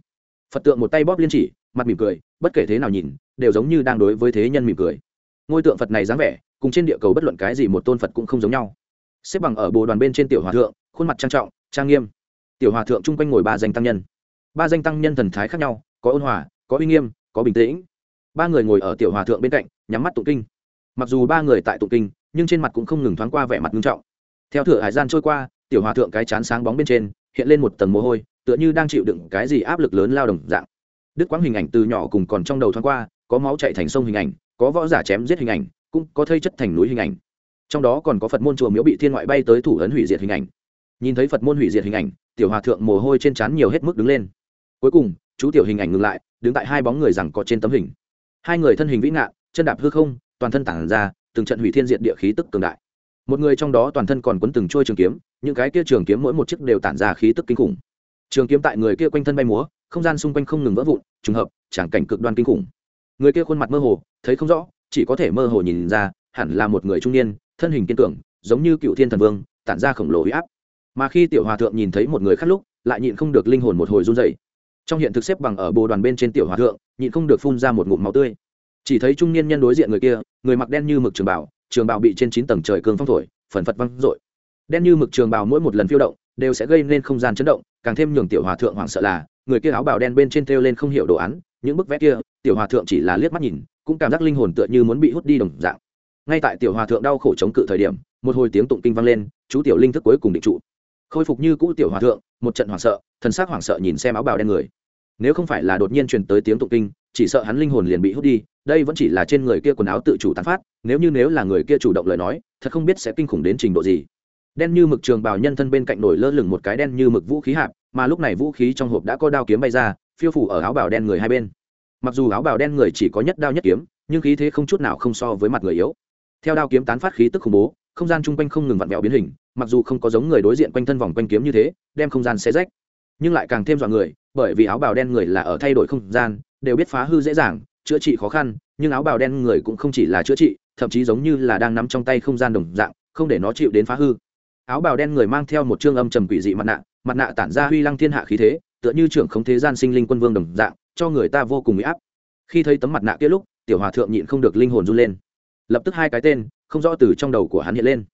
S1: Phật tượng một tay bóp liên chỉ, mặt mỉm cười, bất kể thế nào nhìn, đều giống như đang đối với thế nhân mỉm cười. Ngôi tượng phật này dáng vẻ, cùng trên địa cầu bất luận cái gì một tôn phật cũng không giống nhau. Xếp bằng ở bồ đoàn bên trên tiểu hòa thượng, khuôn mặt trang trọng, trang nghiêm. Tiểu hòa thượng chung quanh ngồi ba danh tăng nhân. Ba danh tăng nhân thần thái khác nhau, có ôn hòa, có uy nghiêm, có bình tĩnh. Ba người ngồi ở tiểu hòa thượng bên cạnh, nhắm mắt tụng kinh. Mặc dù ba người tại tụng kinh nhưng trên mặt cũng không ngừng thoáng qua vẻ mặt nghiêm trọng. Theo thửa hải gian trôi qua, tiểu hòa thượng cái chán sáng bóng bên trên, hiện lên một tầng mồ hôi, tựa như đang chịu đựng cái gì áp lực lớn lao động dạng. Đức quãng hình ảnh từ nhỏ cùng còn trong đầu thoáng qua, có máu chạy thành sông hình ảnh, có võ giả chém giết hình ảnh, cũng có thây chất thành núi hình ảnh. Trong đó còn có phật môn chùa miếu bị thiên ngoại bay tới thủ ấn hủy diệt hình ảnh. Nhìn thấy phật môn hủy diệt hình ảnh, tiểu hòa thượng mồ hôi trên trán nhiều hết mức đứng lên. Cuối cùng, chú tiểu hình ảnh ngừng lại, đứng tại hai bóng người rằng có trên tấm hình. Hai người thân hình vĩ ngạn chân đạp hư không, toàn thân tản ra từng trận hủy thiên diện địa khí tức cường đại. Một người trong đó toàn thân còn quấn từng trôi trường kiếm, những cái kia trường kiếm mỗi một chiếc đều tản ra khí tức kinh khủng. Trường kiếm tại người kia quanh thân bay múa, không gian xung quanh không ngừng vỡ vụn, trùng hợp tràng cảnh cực đoan kinh khủng. Người kia khuôn mặt mơ hồ, thấy không rõ, chỉ có thể mơ hồ nhìn ra, hẳn là một người trung niên, thân hình kiên cường, giống như cựu thiên thần vương, tản ra khổng lồ huy áp. Mà khi tiểu hòa thượng nhìn thấy một người khác lúc, lại nhịn không được linh hồn một hồi run dày trong hiện thực xếp bằng ở bồ đoàn bên trên tiểu hòa thượng, nhịn không được phun ra một ngụm máu tươi chỉ thấy trung niên nhân đối diện người kia, người mặc đen như mực trường bảo trường bảo bị trên chín tầng trời cương phong thổi, phần phật văng r đen như mực trường bảo mỗi một lần phiêu động, đều sẽ gây nên không gian chấn động, càng thêm nhường tiểu hòa thượng hoảng sợ là, người kia áo bào đen bên trên thêu lên không hiểu đồ án, những bức vẽ kia, tiểu hòa thượng chỉ là liếc mắt nhìn, cũng cảm giác linh hồn tựa như muốn bị hút đi đồng dạng. Ngay tại tiểu hòa thượng đau khổ chống cự thời điểm, một hồi tiếng tụng kinh vang lên, chú tiểu linh thức cuối cùng định trụ. Khôi phục như cũ tiểu hòa thượng, một trận hoảng sợ, thần sắc hoảng sợ nhìn xem áo bào đen người. Nếu không phải là đột nhiên truyền tới tiếng tụng kinh chỉ sợ hắn linh hồn liền bị hút đi, đây vẫn chỉ là trên người kia quần áo tự chủ tán phát, nếu như nếu là người kia chủ động lời nói, thật không biết sẽ kinh khủng đến trình độ gì. Đen như mực trường bào nhân thân bên cạnh nổi lơ lửng một cái đen như mực vũ khí hạp, mà lúc này vũ khí trong hộp đã có đao kiếm bay ra, phiêu phủ ở áo bào đen người hai bên. Mặc dù áo bào đen người chỉ có nhất đao nhất kiếm, nhưng khí thế không chút nào không so với mặt người yếu. Theo đao kiếm tán phát khí tức khủng bố, không gian chung quanh không ngừng vặn vẹo biến hình, mặc dù không có giống người đối diện quanh thân vòng quanh kiếm như thế, đem không gian xé rách. Nhưng lại càng thêm dọa người, bởi vì áo bào đen người là ở thay đổi không gian đều biết phá hư dễ dàng, chữa trị khó khăn, nhưng áo bào đen người cũng không chỉ là chữa trị, thậm chí giống như là đang nắm trong tay không gian đồng dạng, không để nó chịu đến phá hư. Áo bào đen người mang theo một chương âm trầm quỷ dị mặt nạ mặt nạ tản ra huy lăng thiên hạ khí thế, tựa như trưởng không thế gian sinh linh quân vương đồng dạng, cho người ta vô cùng bị áp. Khi thấy tấm mặt nạ kia lúc, tiểu hòa thượng nhịn không được linh hồn run lên. Lập tức hai cái tên, không rõ từ trong đầu của hắn hiện lên.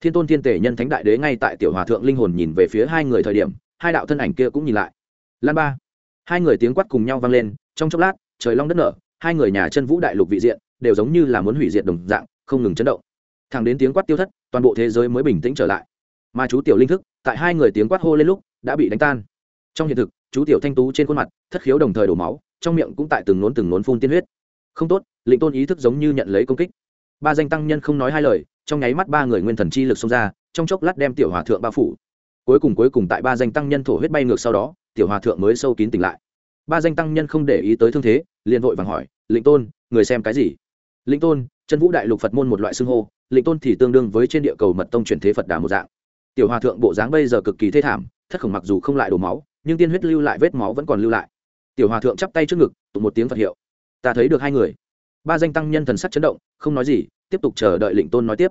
S1: Thiên tôn thiên tể nhân thánh đại đế ngay tại tiểu hòa thượng linh hồn nhìn về phía hai người thời điểm, hai đạo thân ảnh kia cũng nhìn lại. Lan ba hai người tiếng quát cùng nhau vang lên, trong chốc lát, trời long đất nở, hai người nhà chân vũ đại lục vị diện, đều giống như là muốn hủy diệt đồng dạng, không ngừng chấn động. Thẳng đến tiếng quát tiêu thất, toàn bộ thế giới mới bình tĩnh trở lại. Mà chú tiểu linh thức, tại hai người tiếng quát hô lên lúc, đã bị đánh tan. Trong hiện thực, chú tiểu thanh tú trên khuôn mặt, thất khiếu đồng thời đổ máu, trong miệng cũng tại từng nốn từng nốn phun tiên huyết. Không tốt, lĩnh tôn ý thức giống như nhận lấy công kích. Ba danh tăng nhân không nói hai lời, trong nháy mắt ba người nguyên thần chi lực xông ra, trong chốc lát đem tiểu hòa thượng bao phủ. Cuối cùng cuối cùng tại ba danh tăng nhân thổ huyết bay ngược sau đó tiểu hòa thượng mới sâu kín tỉnh lại. Ba danh tăng nhân không để ý tới thương thế, liền vội vàng hỏi, lĩnh tôn, người xem cái gì? Lĩnh tôn, chân vũ đại lục phật môn một loại xưng hô, lĩnh tôn thì tương đương với trên địa cầu mật tông chuyển thế phật đà một dạng. Tiểu hòa thượng bộ dáng bây giờ cực kỳ thê thảm, thất khổng mặc dù không lại đổ máu, nhưng tiên huyết lưu lại vết máu vẫn còn lưu lại. Tiểu hòa thượng chắp tay trước ngực, tụng một tiếng phật hiệu. Ta thấy được hai người. Ba danh tăng nhân thần sắc chấn động, không nói gì, tiếp tục chờ đợi lĩnh tôn nói tiếp.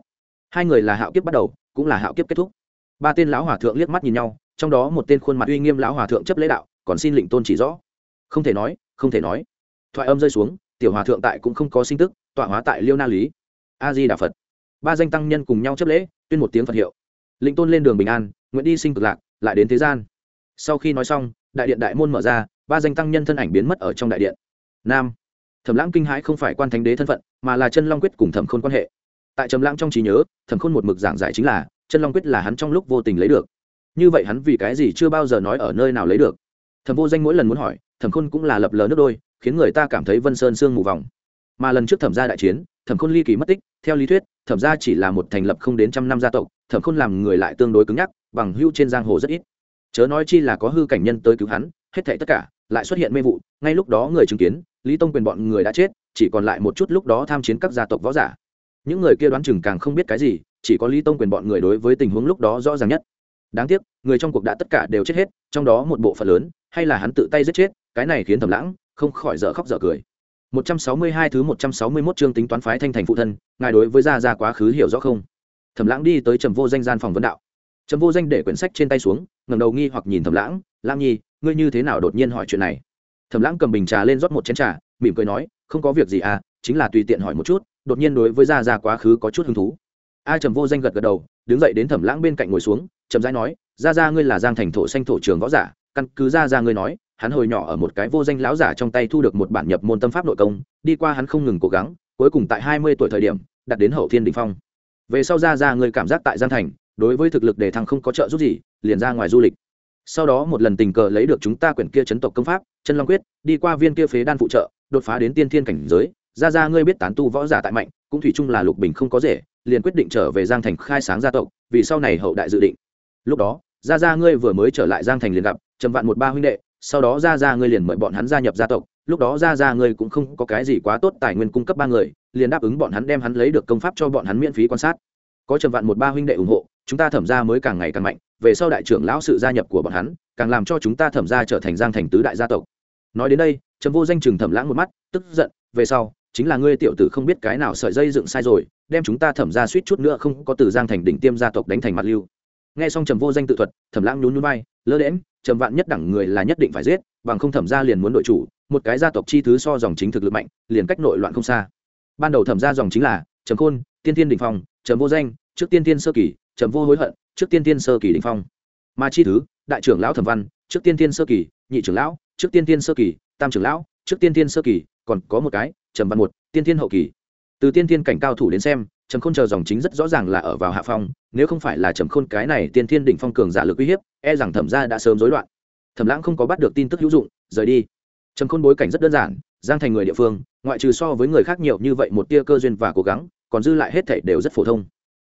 S1: Hai người là hạo kiếp bắt đầu, cũng là hạo kiếp kết thúc. Ba tên lão hòa thượng liếc mắt nhìn nhau trong đó một tên khuôn mặt uy nghiêm lão hòa thượng chấp lễ đạo, còn xin lịnh tôn chỉ rõ. Không thể nói, không thể nói. Thoại âm rơi xuống, tiểu hòa thượng tại cũng không có sinh tức, tọa hóa tại liêu na lý. A di đà phật. Ba danh tăng nhân cùng nhau chấp lễ, tuyên một tiếng phật hiệu. Lĩnh tôn lên đường bình an, nguyện đi sinh cực lạc, lại đến thế gian. Sau khi nói xong, đại điện đại môn mở ra, ba danh tăng nhân thân ảnh biến mất ở trong đại điện. Nam. Thẩm lãng kinh hãi không phải quan thánh đế thân phận, mà là chân long quyết cùng thẩm khôn quan hệ. Tại trầm lãng trong trí nhớ, thẩm khôn một mực giảng giải chính là, chân long quyết là hắn trong lúc vô tình lấy được như vậy hắn vì cái gì chưa bao giờ nói ở nơi nào lấy được? Thẩm vô danh mỗi lần muốn hỏi, thẩm khôn cũng là lập lờ nước đôi, khiến người ta cảm thấy vân sơn sương mù vòng. Mà lần trước thẩm gia đại chiến, thẩm khôn ly kỳ mất tích, theo lý thuyết, thẩm gia chỉ là một thành lập không đến trăm năm gia tộc, thẩm khôn làm người lại tương đối cứng nhắc, bằng hưu trên giang hồ rất ít. Chớ nói chi là có hư cảnh nhân tới cứu hắn, hết thảy tất cả lại xuất hiện mê vụ, ngay lúc đó người chứng kiến, lý tông quyền bọn người đã chết, chỉ còn lại một chút lúc đó tham chiến các gia tộc võ giả. Những người kia đoán chừng càng không biết cái gì, chỉ có lý tông quyền bọn người đối với tình huống lúc đó rõ ràng nhất đáng tiếc, người trong cuộc đã tất cả đều chết hết, trong đó một bộ phận lớn, hay là hắn tự tay giết chết, cái này khiến thầm lãng không khỏi dở khóc dở cười. 162 thứ 161 chương tính toán phái thanh thành phụ thân, ngài đối với gia gia quá khứ hiểu rõ không? Thẩm lãng đi tới trầm vô danh gian phòng vấn đạo. Trầm vô danh để quyển sách trên tay xuống, ngẩng đầu nghi hoặc nhìn thẩm lãng lãng nhi, ngươi như thế nào đột nhiên hỏi chuyện này? Thẩm lãng cầm bình trà lên rót một chén trà, mỉm cười nói, không có việc gì à chính là tùy tiện hỏi một chút, đột nhiên đối với gia gia quá khứ có chút hứng thú a trầm vô danh gật gật đầu, đứng dậy đến thẩm lãng bên cạnh ngồi xuống trầm rãi nói, gia gia ngươi là giang thành thổ xanh thổ trường võ giả, căn cứ gia gia ngươi nói, hắn hồi nhỏ ở một cái vô danh lão giả trong tay thu được một bản nhập môn tâm pháp nội công, đi qua hắn không ngừng cố gắng, cuối cùng tại hai mươi tuổi thời điểm, đạt đến hậu thiên đình phong. Về sau gia gia ngươi cảm giác tại giang thành, đối với thực lực để thăng không có trợ giúp gì, liền ra ngoài du lịch. Sau đó một lần tình cờ lấy được chúng ta quyển kia chấn tộc công pháp, chân long quyết, đi qua viên kia phế đan phụ trợ, đột phá đến tiên thiên cảnh giới ra ra, ngươi biết tán tu võ giả tại mạnh, cũng thủy chung là lục bình không có rể, liền quyết định trở về giang thành khai sáng gia tộc, vì sau này hậu đại dự định. Lúc đó, ra ra, ngươi vừa mới trở lại giang thành liền gặp, trầm vạn một ba huynh đệ, sau đó ra ra, ngươi liền mời bọn hắn gia nhập gia tộc. Lúc đó ra ra, ngươi cũng không có cái gì quá tốt tài nguyên cung cấp ba người, liền đáp ứng bọn hắn đem hắn lấy được công pháp cho bọn hắn miễn phí quan sát. Có trầm vạn một ba huynh đệ ủng hộ, chúng ta thẩm ra mới càng ngày càng mạnh, về sau đại trưởng lão sự gia nhập của bọn hắn, càng làm cho chúng ta thẩm ra trở thành giang thành tứ đại gia tộc. Nói đến đây, trầm vô danh chừng thẩm lãng một mắt, tức giận, về sau chính là ngươi tiểu tử không biết cái nào sợi dây dựng sai rồi, đem chúng ta thẩm ra suýt chút nữa không có từ giang thành đỉnh tiêm gia tộc đánh thành mặt lưu. Nghe xong trầm vô danh tự thuật, thẩm lãng nhún nhún bay lơ đễm trầm vạn nhất đẳng người là nhất định phải giết, bằng không thẩm ra liền muốn đội chủ, một cái gia tộc chi thứ so dòng chính thực lực mạnh, liền cách nội loạn không xa. Ban đầu thẩm ra dòng chính là trầm khôn, tiên tiên đình phong, trầm vô danh, trước tiên tiên sơ kỳ, trầm vô hối hận, trước tiên tiên sơ kỳ đình phong. Mà chi thứ, đại trưởng lão thẩm văn, trước tiên tiên sơ kỳ, nhị trưởng lão, trước tiên tiên sơ kỳ, tam trưởng lão, trước tiên tiên sơ kỳ còn có một cái, trầm văn một, tiên thiên hậu kỳ. Từ tiên thiên cảnh cao thủ đến xem, trầm khôn chờ dòng chính rất rõ ràng là ở vào hạ phong, nếu không phải là trầm khôn cái này tiên thiên đỉnh phong cường giả lực uy hiếp e rằng thẩm ra đã sớm rối loạn. Thẩm lãng không có bắt được tin tức hữu dụng, rời đi. Trầm khôn bối cảnh rất đơn giản, giang thành người địa phương, ngoại trừ so với người khác nhiều như vậy một tia cơ duyên và cố gắng, còn dư lại hết thảy đều rất phổ thông.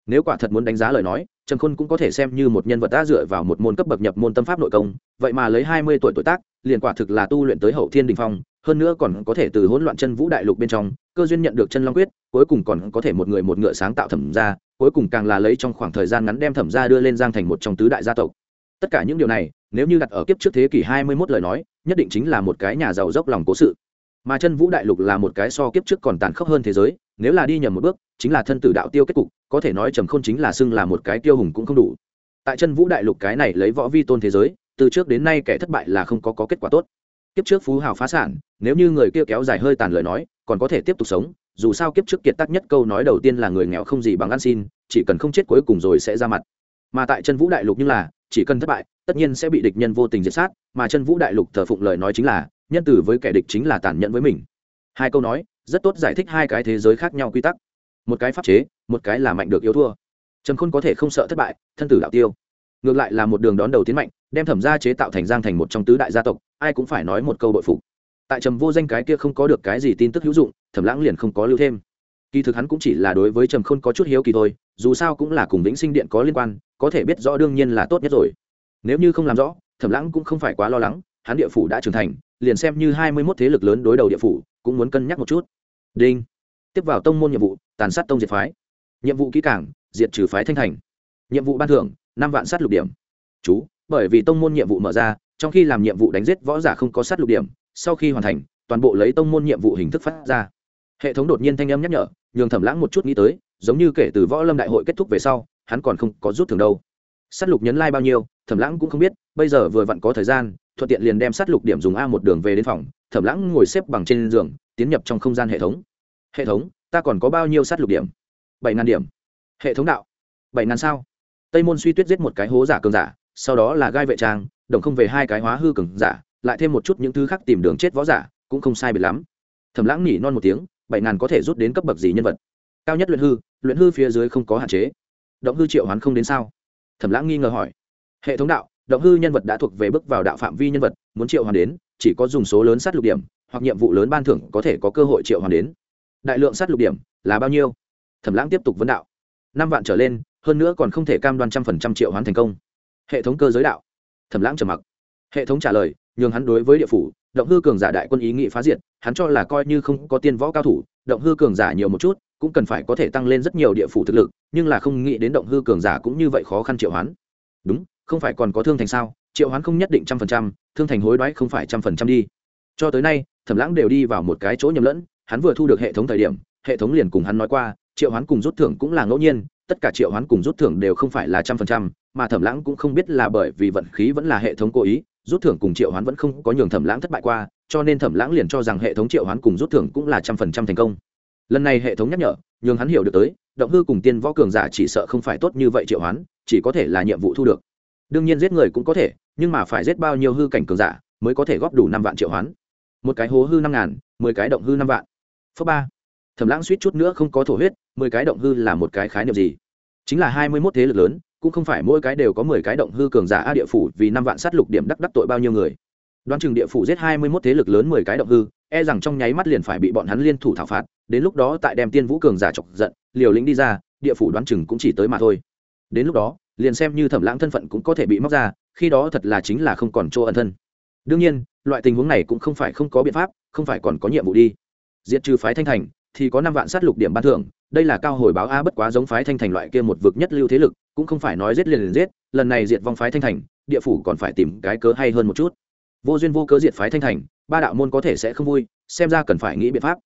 S1: Nếu quả thật muốn đánh giá lời nói, trầm khôn cũng có thể xem như một nhân vật đã dựa vào một môn cấp bậc nhập môn tâm pháp nội công, vậy mà lấy hai mươi tuổi tuổi tác, liền quả thực là tu luyện tới hậu thiên đình phong hơn nữa còn có thể từ hỗn loạn chân vũ đại lục bên trong cơ duyên nhận được chân long quyết cuối cùng còn có thể một người một ngựa sáng tạo thẩm ra cuối cùng càng là lấy trong khoảng thời gian ngắn đem thẩm ra đưa lên giang thành một trong tứ đại gia tộc. Tất cả những điều này nếu như đặt ở kiếp trước thế kỷ hai mươi 21 lời nói nhất định chính là một cái nhà giàu dốc lòng cố sự. Mà chân vũ đại lục là một cái so kiếp trước còn tàn khốc hơn thế giới nếu là đi nhầm một bước chính là thân tử đạo tiêu kết cục có thể nói trầm không chính là xưng là một cái tiêu hùng cũng không đủ. Tại chân vũ đại lục cái này lấy võ vi tôn thế giới từ trước đến nay kẻ thất bại là không có, có kết quả tốt kiếp trước phú hào phá sản, nếu như người kia kéo dài hơi tàn lời nói, còn có thể tiếp tục sống, dù sao kiếp trước kiệt tác nhất câu nói đầu tiên là người nghèo không gì bằng ăn xin, chỉ cần không chết cuối cùng rồi sẽ ra mặt. Mà tại chân vũ đại lục như là, chỉ cần thất bại, tất nhiên sẽ bị địch nhân vô tình diệt sát, mà chân vũ đại lục thờ phụng lời nói chính là, nhân tử với kẻ địch chính là tàn nhẫn với mình. Hai câu nói, rất tốt giải thích hai cái thế giới khác nhau quy tắc. Một cái pháp chế, một cái là mạnh được yếu thua. Trầm khôn có thể không sợ thất bại, thân tử đạo tiêu. Ngược lại là một đường đón đầu tiến mạnh, đem thẩm gia chế tạo thành giang thành một trong tứ đại gia tộc ai cũng phải nói một câu bội phục. Tại trầm vô danh cái kia không có được cái gì tin tức hữu dụng, thẩm lãng liền không có lưu thêm. Kỳ thực hắn cũng chỉ là đối với trầm khôn có chút hiếu kỳ thôi, dù sao cũng là cùng vĩnh sinh điện có liên quan, có thể biết rõ đương nhiên là tốt nhất rồi. Nếu như không làm rõ, thẩm lãng cũng không phải quá lo lắng, hắn địa phủ đã trưởng thành, liền xem như hai mươi mốt thế lực lớn đối đầu địa phủ, cũng muốn cân nhắc một chút. Đinh. Tiếp vào tông môn nhiệm vụ, tàn sát tông diệt phái. Nhiệm vụ kỹ cảng diệt trừ phái thanh thành. Nhiệm vụ ban thưởng, năm vạn sát lục điểm. Chú, bởi vì tông môn nhiệm vụ mở ra trong khi làm nhiệm vụ đánh giết võ giả không có sát lục điểm, sau khi hoàn thành, toàn bộ lấy tông môn nhiệm vụ hình thức phát ra. Hệ thống đột nhiên thanh âm nhắc nhở, nhường thẩm lãng một chút nghĩ tới, giống như kể từ võ lâm đại hội kết thúc về sau, hắn còn không có rút thường đâu. Sát lục nhấn lai、like、bao nhiêu, thẩm lãng cũng không biết, bây giờ vừa vặn có thời gian, thuận tiện liền đem sát lục điểm dùng a một đường về đến phòng, thẩm lãng ngồi xếp bằng trên giường, tiến nhập trong không gian hệ thống. Hệ thống, ta còn có bao nhiêu sát lục điểm? Bảy ngàn điểm. Hệ thống đạo. Bảy ngàn sao? Tây môn suy tuyết giết một cái hố giả cường giả, sau đó là gai vệ trang đồng không về hai cái hóa hư cường giả, lại thêm một chút những thứ khác tìm đường chết võ giả, cũng không sai biệt lắm. Thẩm lãng nỉ non một tiếng, bảy ngàn có thể rút đến cấp bậc gì nhân vật? Cao nhất luyện hư luyện hư phía dưới không có hạn chế. Động hư triệu hoán không đến sao? Thẩm lãng nghi ngờ hỏi. Hệ thống đạo, động hư nhân vật đã thuộc về bước vào đạo phạm vi nhân vật, muốn triệu hoán đến, chỉ có dùng số lớn sát lục điểm, hoặc nhiệm vụ lớn ban thưởng có thể có cơ hội triệu hoán đến. Đại lượng sát lục điểm là bao nhiêu? Thẩm lãng tiếp tục vấn đạo. Năm vạn trở lên, hơn nữa còn không thể cam đoan trăm phần trăm triệu hoán thành công. Hệ thống cơ giới đạo thẩm lãng trầm mặc. Hệ thống trả lời, nhường hắn đối với địa phủ, động hư cường giả đại quân ý nghị phá diệt, hắn cho là coi như không có tiên võ cao thủ, động hư cường giả nhiều một chút, cũng cần phải có thể tăng lên rất nhiều địa phủ thực lực, nhưng là không nghĩ đến động hư cường giả cũng như vậy khó khăn triệu hoán. Đúng, không phải còn có thương thành sao? Triệu hoán không nhất định trăm phần trăm, thương thành hối đoái không phải trăm phần trăm đi. Cho tới nay, thẩm lãng đều đi vào một cái chỗ nhầm lẫn, hắn vừa thu được hệ thống thời điểm, hệ thống liền cùng hắn nói qua, triệu hoán cùng rút thưởng cũng là ngẫu nhiên, tất cả triệu hoán cùng rút thưởng đều không phải là trăm phần trăm mà thẩm lãng cũng không biết là bởi vì vận khí vẫn là hệ thống cố ý, rút thưởng cùng triệu hoán vẫn không có nhường thẩm lãng thất bại qua, cho nên thẩm lãng liền cho rằng hệ thống triệu hoán cùng rút thưởng cũng là trăm phần trăm thành công. Lần này hệ thống nhắc nhở, nhường hắn hiểu được tới, động hư cùng tiên võ cường giả chỉ sợ không phải tốt như vậy triệu hoán, chỉ có thể là nhiệm vụ thu được. Đương nhiên giết người cũng có thể, nhưng mà phải giết bao nhiêu hư cảnh cường giả mới có thể góp đủ năm vạn triệu hoán? Một cái hố hư năm ngàn, mười cái động hư năm vạn. Phớp ba. Thẩm lãng suýt chút nữa không có thổ huyết, mười cái động hư là một cái khái niệm gì? Chính là hai mươi mốt thế lực lớn cũng không phải mỗi cái đều có mười cái động hư cường giả a địa phủ, vì năm vạn sát lục điểm đắc đắc tội bao nhiêu người. Đoán chừng địa phủ giết hai mươi mốt thế lực lớn mười cái động hư e rằng trong nháy mắt liền phải bị bọn hắn liên thủ thảo phạt, đến lúc đó tại đem tiên vũ cường giả chọc giận, liều lĩnh đi ra, địa phủ đoán chừng cũng chỉ tới mà thôi. Đến lúc đó, liền xem như thẩm lãng thân phận cũng có thể bị móc ra, khi đó thật là chính là không còn chỗ ẩn thân. Đương nhiên, loại tình huống này cũng không phải không có biện pháp, không phải còn có nhiệm vụ đi. Diệt trừ phái thanh thành, thì có năm vạn sát lục điểm ban thưởng, đây là cao hồi báo a bất quá giống phái thanh thành loại kia một vực nhất lưu thế lực cũng không phải nói giết liền liền giết, lần này diệt vong phái thanh thành, địa phủ còn phải tìm cái cớ hay hơn một chút. Vô duyên vô cớ diệt phái thanh thành, ba đạo môn có thể sẽ không vui, xem ra cần phải nghĩ biện pháp.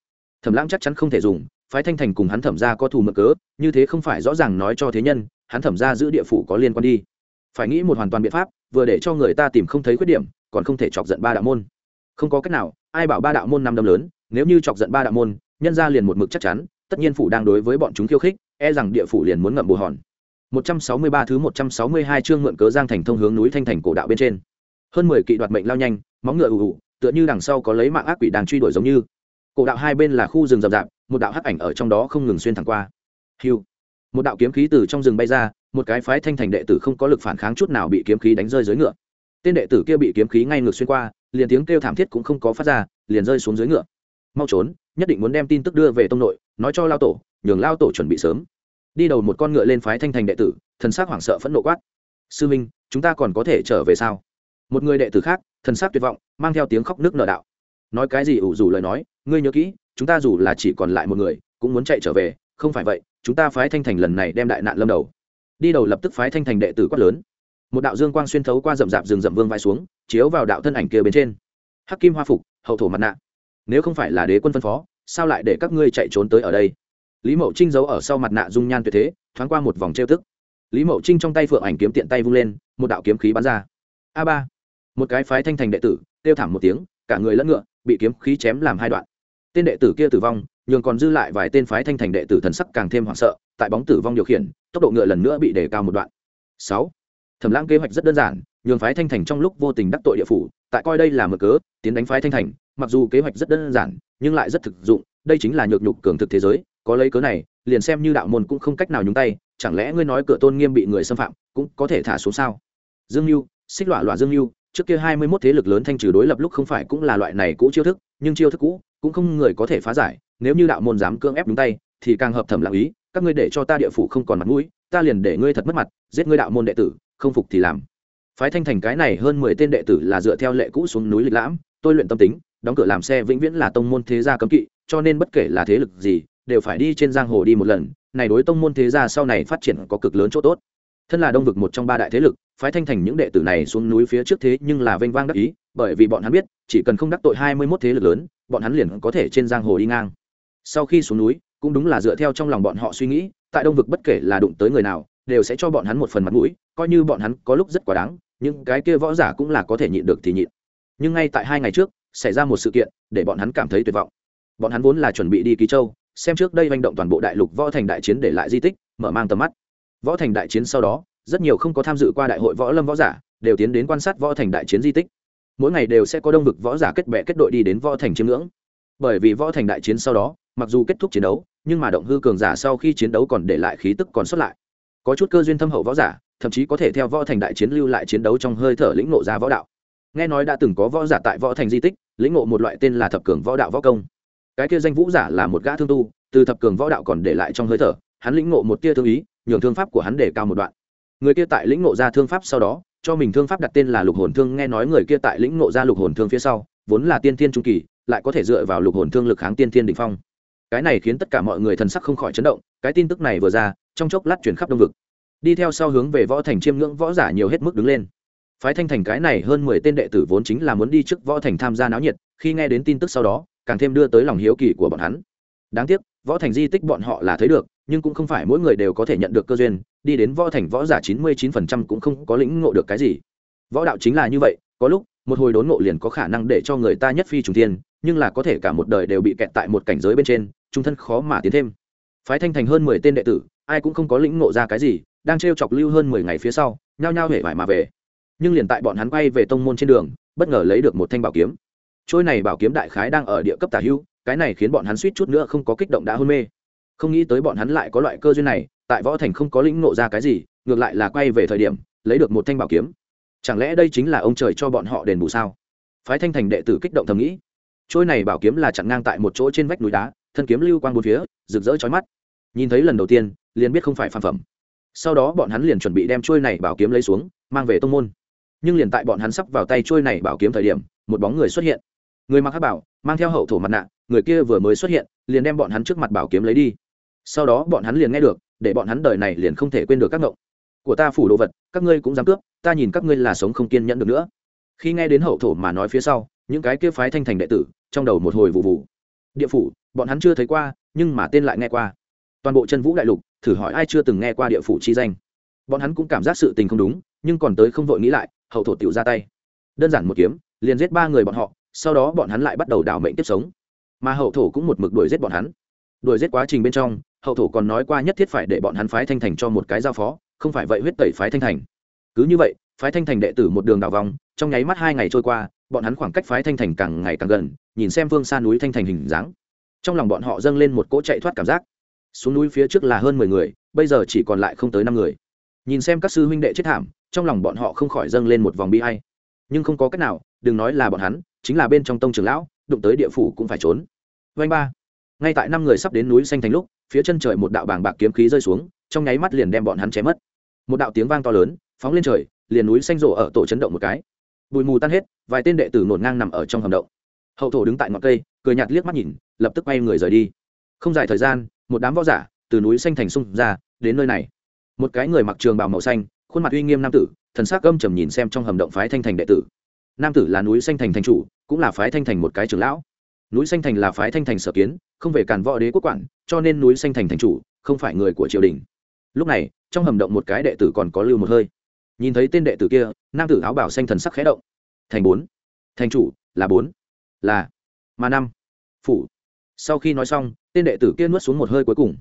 S1: Thẩm lãng chắc chắn không thể dùng, phái thanh thành cùng hắn thẩm ra có thù mực cớ, như thế không phải rõ ràng nói cho thế nhân, hắn thẩm ra giữ địa phủ có liên quan đi. Phải nghĩ một hoàn toàn biện pháp, vừa để cho người ta tìm không thấy khuyết điểm, còn không thể chọc giận ba đạo môn. Không có cách nào, ai bảo ba đạo môn năm đâm lớn, nếu như chọc giận ba đạo môn, nhân ra liền một mực chắc chắn, tất nhiên phủ đang đối với bọn chúng khiêu khích e rằng địa phủ liền muốn ngậm bù hòn. 163 thứ 162 chương mượn cớ giang thành thông hướng núi thanh thành cổ đạo bên trên. Hơn 10 kỵ đoạt mệnh lao nhanh, móng ngựa ù ù, tựa như đằng sau có lấy mạng ác quỷ đang truy đuổi giống như. Cổ đạo hai bên là khu rừng rậm rạp, một đạo hắc ảnh ở trong đó không ngừng xuyên thẳng qua. Hiu. Một đạo kiếm khí từ trong rừng bay ra, một cái phái thanh thành đệ tử không có lực phản kháng chút nào bị kiếm khí đánh rơi dưới ngựa. Tên đệ tử kia bị kiếm khí ngay ngược xuyên qua, liền tiếng kêu thảm thiết cũng không có phát ra, liền rơi xuống dưới ngựa. Mau trốn, nhất định muốn đem tin tức đưa về tông nội, nói cho lao tổ, nhường lao tổ chuẩn bị sớm đi đầu một con ngựa lên phái thanh thành đệ tử, thần s hoảng sợ phẫn nộ quát. Sư minh, chúng ta còn có thể trở về sao? Một người đệ tử khác, thần s tuyệt vọng, mang theo tiếng khóc nước nợ đạo. Nói cái gì ủ dù lời nói, ngươi nhớ kỹ, chúng ta dù là chỉ còn lại một người, cũng muốn chạy trở về, không phải vậy, chúng ta phái thanh thành lần này đem đại nạn lâm đầu. Đi đầu lập tức phái thanh thành đệ tử quát lớn. Một đạo dương quang xuyên thấu qua rậm rạp rừng rậm vương vai xuống, chiếu vào đạo thân ảnh kia bên trên. Hắc kim hoa phục, hậu thổ mặt nạ. Nếu không phải là đế quân phân phó, sao lại để các ngươi chạy trốn tới ở đây? Lý mậu trinh giấu ở sau mặt nạ dung nhan tuyệt thế, thoáng qua một vòng trêu tức. Lý mậu trinh trong tay phượng ảnh kiếm tiện tay vung lên, một đạo kiếm khí bắn ra. A ba. Một cái phái thanh thành đệ tử, kêu thảm một tiếng, cả người lẫn ngựa, bị kiếm khí chém làm hai đoạn. Tên đệ tử kia tử vong, nhường còn dư lại vài tên phái thanh thành đệ tử thần sắc càng thêm hoảng sợ, tại bóng tử vong điều khiển, tốc độ ngựa lần nữa bị đề cao một đoạn. Sáu. Thẩm lãng kế hoạch rất đơn giản, nhường phái thanh thành trong lúc vô tình đắc tội địa phủ, tại coi đây là mở cớ, tiến đánh phái thanh thành, mặc dù kế hoạch rất đơn giản, nhưng lại rất thực dụng, đây chính là nhược nhục cường thực thế giới có lấy cớ này, liền xem như đạo môn cũng không cách nào nhúng tay, chẳng lẽ ngươi nói cửa tôn nghiêm bị người xâm phạm, cũng có thể thả xuống sao? Dương mưu xích lọa lọa dương mưu trước kia hai mươi 21 thế lực lớn thanh trừ đối lập lúc không phải cũng là loại này cũ chiêu thức, nhưng chiêu thức cũ, cũng không người có thể phá giải, nếu như đạo môn dám cưỡng ép đúng tay, thì càng hợp thẩm lãng ý, các ngươi để cho ta địa phủ không còn mặt mũi, ta liền để ngươi thật mất mặt, giết ngươi đạo môn đệ tử, không phục thì làm. Phái thanh thành cái này hơn mười tên đệ tử là dựa theo lệ cũ xuống núi lịch lãm, tôi luyện tâm tính, đóng cửa làm xe vĩnh viễn là tông môn thế gia cấm kỵ, cho nên bất kể là thế lực gì đều phải đi trên giang hồ đi một lần, này đối tông môn thế gia sau này phát triển có cực lớn chỗ tốt. Thân là đông vực một trong ba đại thế lực, phái thanh thành những đệ tử này xuống núi phía trước thế nhưng là vênh vang đắc ý, bởi vì bọn hắn biết, chỉ cần không đắc tội hai mươi mốt thế lực lớn, bọn hắn liền có thể trên giang hồ đi ngang. Sau khi xuống núi, cũng đúng là dựa theo trong lòng bọn họ suy nghĩ, tại đông vực bất kể là đụng tới người nào, đều sẽ cho bọn hắn một phần mặt mũi, coi như bọn hắn có lúc rất quá đáng, nhưng cái kia võ giả cũng là có thể nhịn được thì nhịn. Nhưng ngay tại hai ngày trước, xảy ra một sự kiện, để bọn hắn cảm thấy tuyệt vọng. Bọn hắn vốn là chuẩn bị đi ký châu xem trước đây manh động toàn bộ đại lục võ thành đại chiến để lại di tích, mở mang tầm mắt. Võ thành đại chiến sau đó, rất nhiều không có tham dự qua đại hội võ lâm võ giả đều tiến đến quan sát võ thành đại chiến di tích. Mỗi ngày đều sẽ có đông vực võ giả kết bệ kết đội đi đến võ thành chiêm ngưỡng. Bởi vì võ thành đại chiến sau đó, mặc dù kết thúc chiến đấu, nhưng mà động hư cường giả sau khi chiến đấu còn để lại khí tức còn xuất lại. Có chút cơ duyên thâm hậu võ giả, thậm chí có thể theo võ thành đại chiến lưu lại chiến đấu trong hơi thở lĩnh ngộ ra võ đạo. Nghe nói đã từng có võ giả tại võ thành di tích, lĩnh ngộ một loại tên là thập cường võ đạo võ công cái kia danh vũ giả là một gã thương tu, từ thập cường võ đạo còn để lại trong hơi thở, hắn lĩnh ngộ một tia thương ý, nhường thương pháp của hắn để cao một đoạn. Người kia tại lĩnh ngộ ra thương pháp sau đó, cho mình thương pháp đặt tên là lục hồn thương, nghe nói người kia tại lĩnh ngộ ra lục hồn thương phía sau, vốn là tiên thiên trung kỳ, lại có thể dựa vào lục hồn thương lực kháng tiên thiên đ phong. Cái này khiến tất cả mọi người thần sắc không khỏi chấn động, cái tin tức này vừa ra, trong chốc lát chuyển khắp đông vực. Đi theo sau hướng về võ thành chiêm ngưỡng võ giả nhiều hết mức đứng lên. Phái thanh thành cái này hơn mười tên đệ tử vốn chính là muốn đi trước võ thành tham gia náo nhiệt, khi nghe đến tin tức sau đó càng thêm đưa tới lòng hiếu kỳ của bọn hắn. Đáng tiếc, võ thành di tích bọn họ là thấy được, nhưng cũng không phải mỗi người đều có thể nhận được cơ duyên, đi đến võ thành võ giả chín mươi chín phần trăm cũng không có lĩnh ngộ được cái gì. Võ đạo chính là như vậy, có lúc, một hồi đốn ngộ liền có khả năng để cho người ta nhất phi trùng thiên, nhưng là có thể cả một đời đều bị kẹt tại một cảnh giới bên trên, trung thân khó mà tiến thêm. Phái thanh thành hơn mười tên đệ tử, ai cũng không có lĩnh ngộ ra cái gì, đang t chọc lưu hơn mười ngày phía sau, nhao nhao hể vải mà về. Nhưng liền tại bọn hắn quay về tông môn trên đường, bất ngờ lấy được một thanh bảo kiếm trôi này bảo kiếm đại khái đang ở địa cấp tả hưu, cái này khiến bọn hắn suýt chút nữa không có kích động đã hôn mê. Không nghĩ tới bọn hắn lại có loại cơ duyên này, tại võ thành không có lĩnh nộ ra cái gì, ngược lại là quay về thời điểm, lấy được một thanh bảo kiếm. Chẳng lẽ đây chính là ông trời cho bọn họ đền bù sao? Phái thanh thành đệ tử kích động thầm nghĩ. Trôi này bảo kiếm là chặn ngang tại một chỗ trên vách núi đá, thân kiếm lưu quang bốn phía, rực rỡ chói mắt. Nhìn thấy lần đầu tiên, liền biết không phải phàm phẩm. Sau đó bọn hắn liền chuẩn bị đem trôi này bảo kiếm lấy xuống, mang về tông môn. Nhưng liền tại bọn hắn sắp vào tay trôi này bảo kiếm thời điểm, một bóng người xuất hiện người mặc hát bảo, mang theo hậu thổ mặt nạ, người kia vừa mới xuất hiện, liền đem bọn hắn trước mặt bảo kiếm lấy đi. Sau đó bọn hắn liền nghe được, để bọn hắn đời này liền không thể quên được các ngộng của ta phủ đồ vật, các ngươi cũng dám cướp, ta nhìn các ngươi là sống không kiên nhẫn được nữa. Khi nghe đến hậu thổ mà nói phía sau, những cái kia phái thanh thành đệ tử, trong đầu một hồi vụ vụ. Địa phủ, bọn hắn chưa thấy qua, nhưng mà tên lại nghe qua. Toàn bộ chân vũ đại lục, thử hỏi ai chưa từng nghe qua địa phủ chi danh. Bọn hắn cũng cảm giác sự tình không đúng, nhưng còn tới không vội nghĩ lại, hậu thổ tiểu ra tay. Đơn giản một kiếm, liền giết ba người bọn họ sau đó bọn hắn lại bắt đầu đảo mệnh tiếp sống. Mà hậu thổ cũng một mực đuổi giết bọn hắn. Đuổi giết quá trình bên trong, hậu thổ còn nói qua nhất thiết phải để bọn hắn phái thanh thành cho một cái giao phó, không phải vậy huyết tẩy phái thanh thành. Cứ như vậy, phái thanh thành đệ tử một đường đảo vòng, trong nháy mắt hai ngày trôi qua, bọn hắn khoảng cách phái thanh thành càng ngày càng gần, nhìn xem phương xa núi thanh thành hình dáng. Trong lòng bọn họ dâng lên một cỗ chạy thoát cảm giác. Xuống núi phía trước là hơn mười người, bây giờ chỉ còn lại không tới năm người. Nhìn xem các sư huynh đệ chết thảm, trong lòng bọn họ không khỏi dâng lên một vòng bi hay nhưng không có cách nào, đừng nói là bọn hắn chính là bên trong tông trường lão, đụng tới địa phủ cũng phải trốn. Vanh ba. Ngay tại năm người sắp đến núi xanh thành lúc, phía chân trời một đạo bàng bạc kiếm khí rơi xuống, trong nháy mắt liền đem bọn hắn chém mất. Một đạo tiếng vang to lớn, phóng lên trời, liền núi xanh rộ ở tổ chấn động một cái. Bụi mù tan hết, vài tên đệ tử nổn ngang nằm ở trong hầm động. Hậu thổ đứng tại ngọn cây, cười nhạt liếc mắt nhìn, lập tức quay người rời đi. Không dài thời gian, một đám võ giả từ núi xanh thành sung ra, đến nơi này. Một cái người mặc trường bào màu xanh, khuôn mặt uy nghiêm nam tử, thần s ắ c gâm trầm nhìn xem trong hầm động phái thanh thành đệ tử nam tử là núi xanh thành thành chủ, cũng là phái thanh thành một cái trưởng lão. Núi xanh thành là phái thanh thành sở kiến, không về càn võ đế quốc quản, cho nên núi xanh thành thành chủ, không phải người của triều đình. Lúc này, trong hầm động một cái đệ tử còn có lưu một hơi. Nhìn thấy tên đệ tử kia, nam tử áo bảo xanh thần sắc khẽ động. Thành bốn. Thành chủ, là bốn. Là. Mà năm. Phủ. Sau khi nói xong, tên đệ tử kia nuốt xuống một hơi cuối cùng.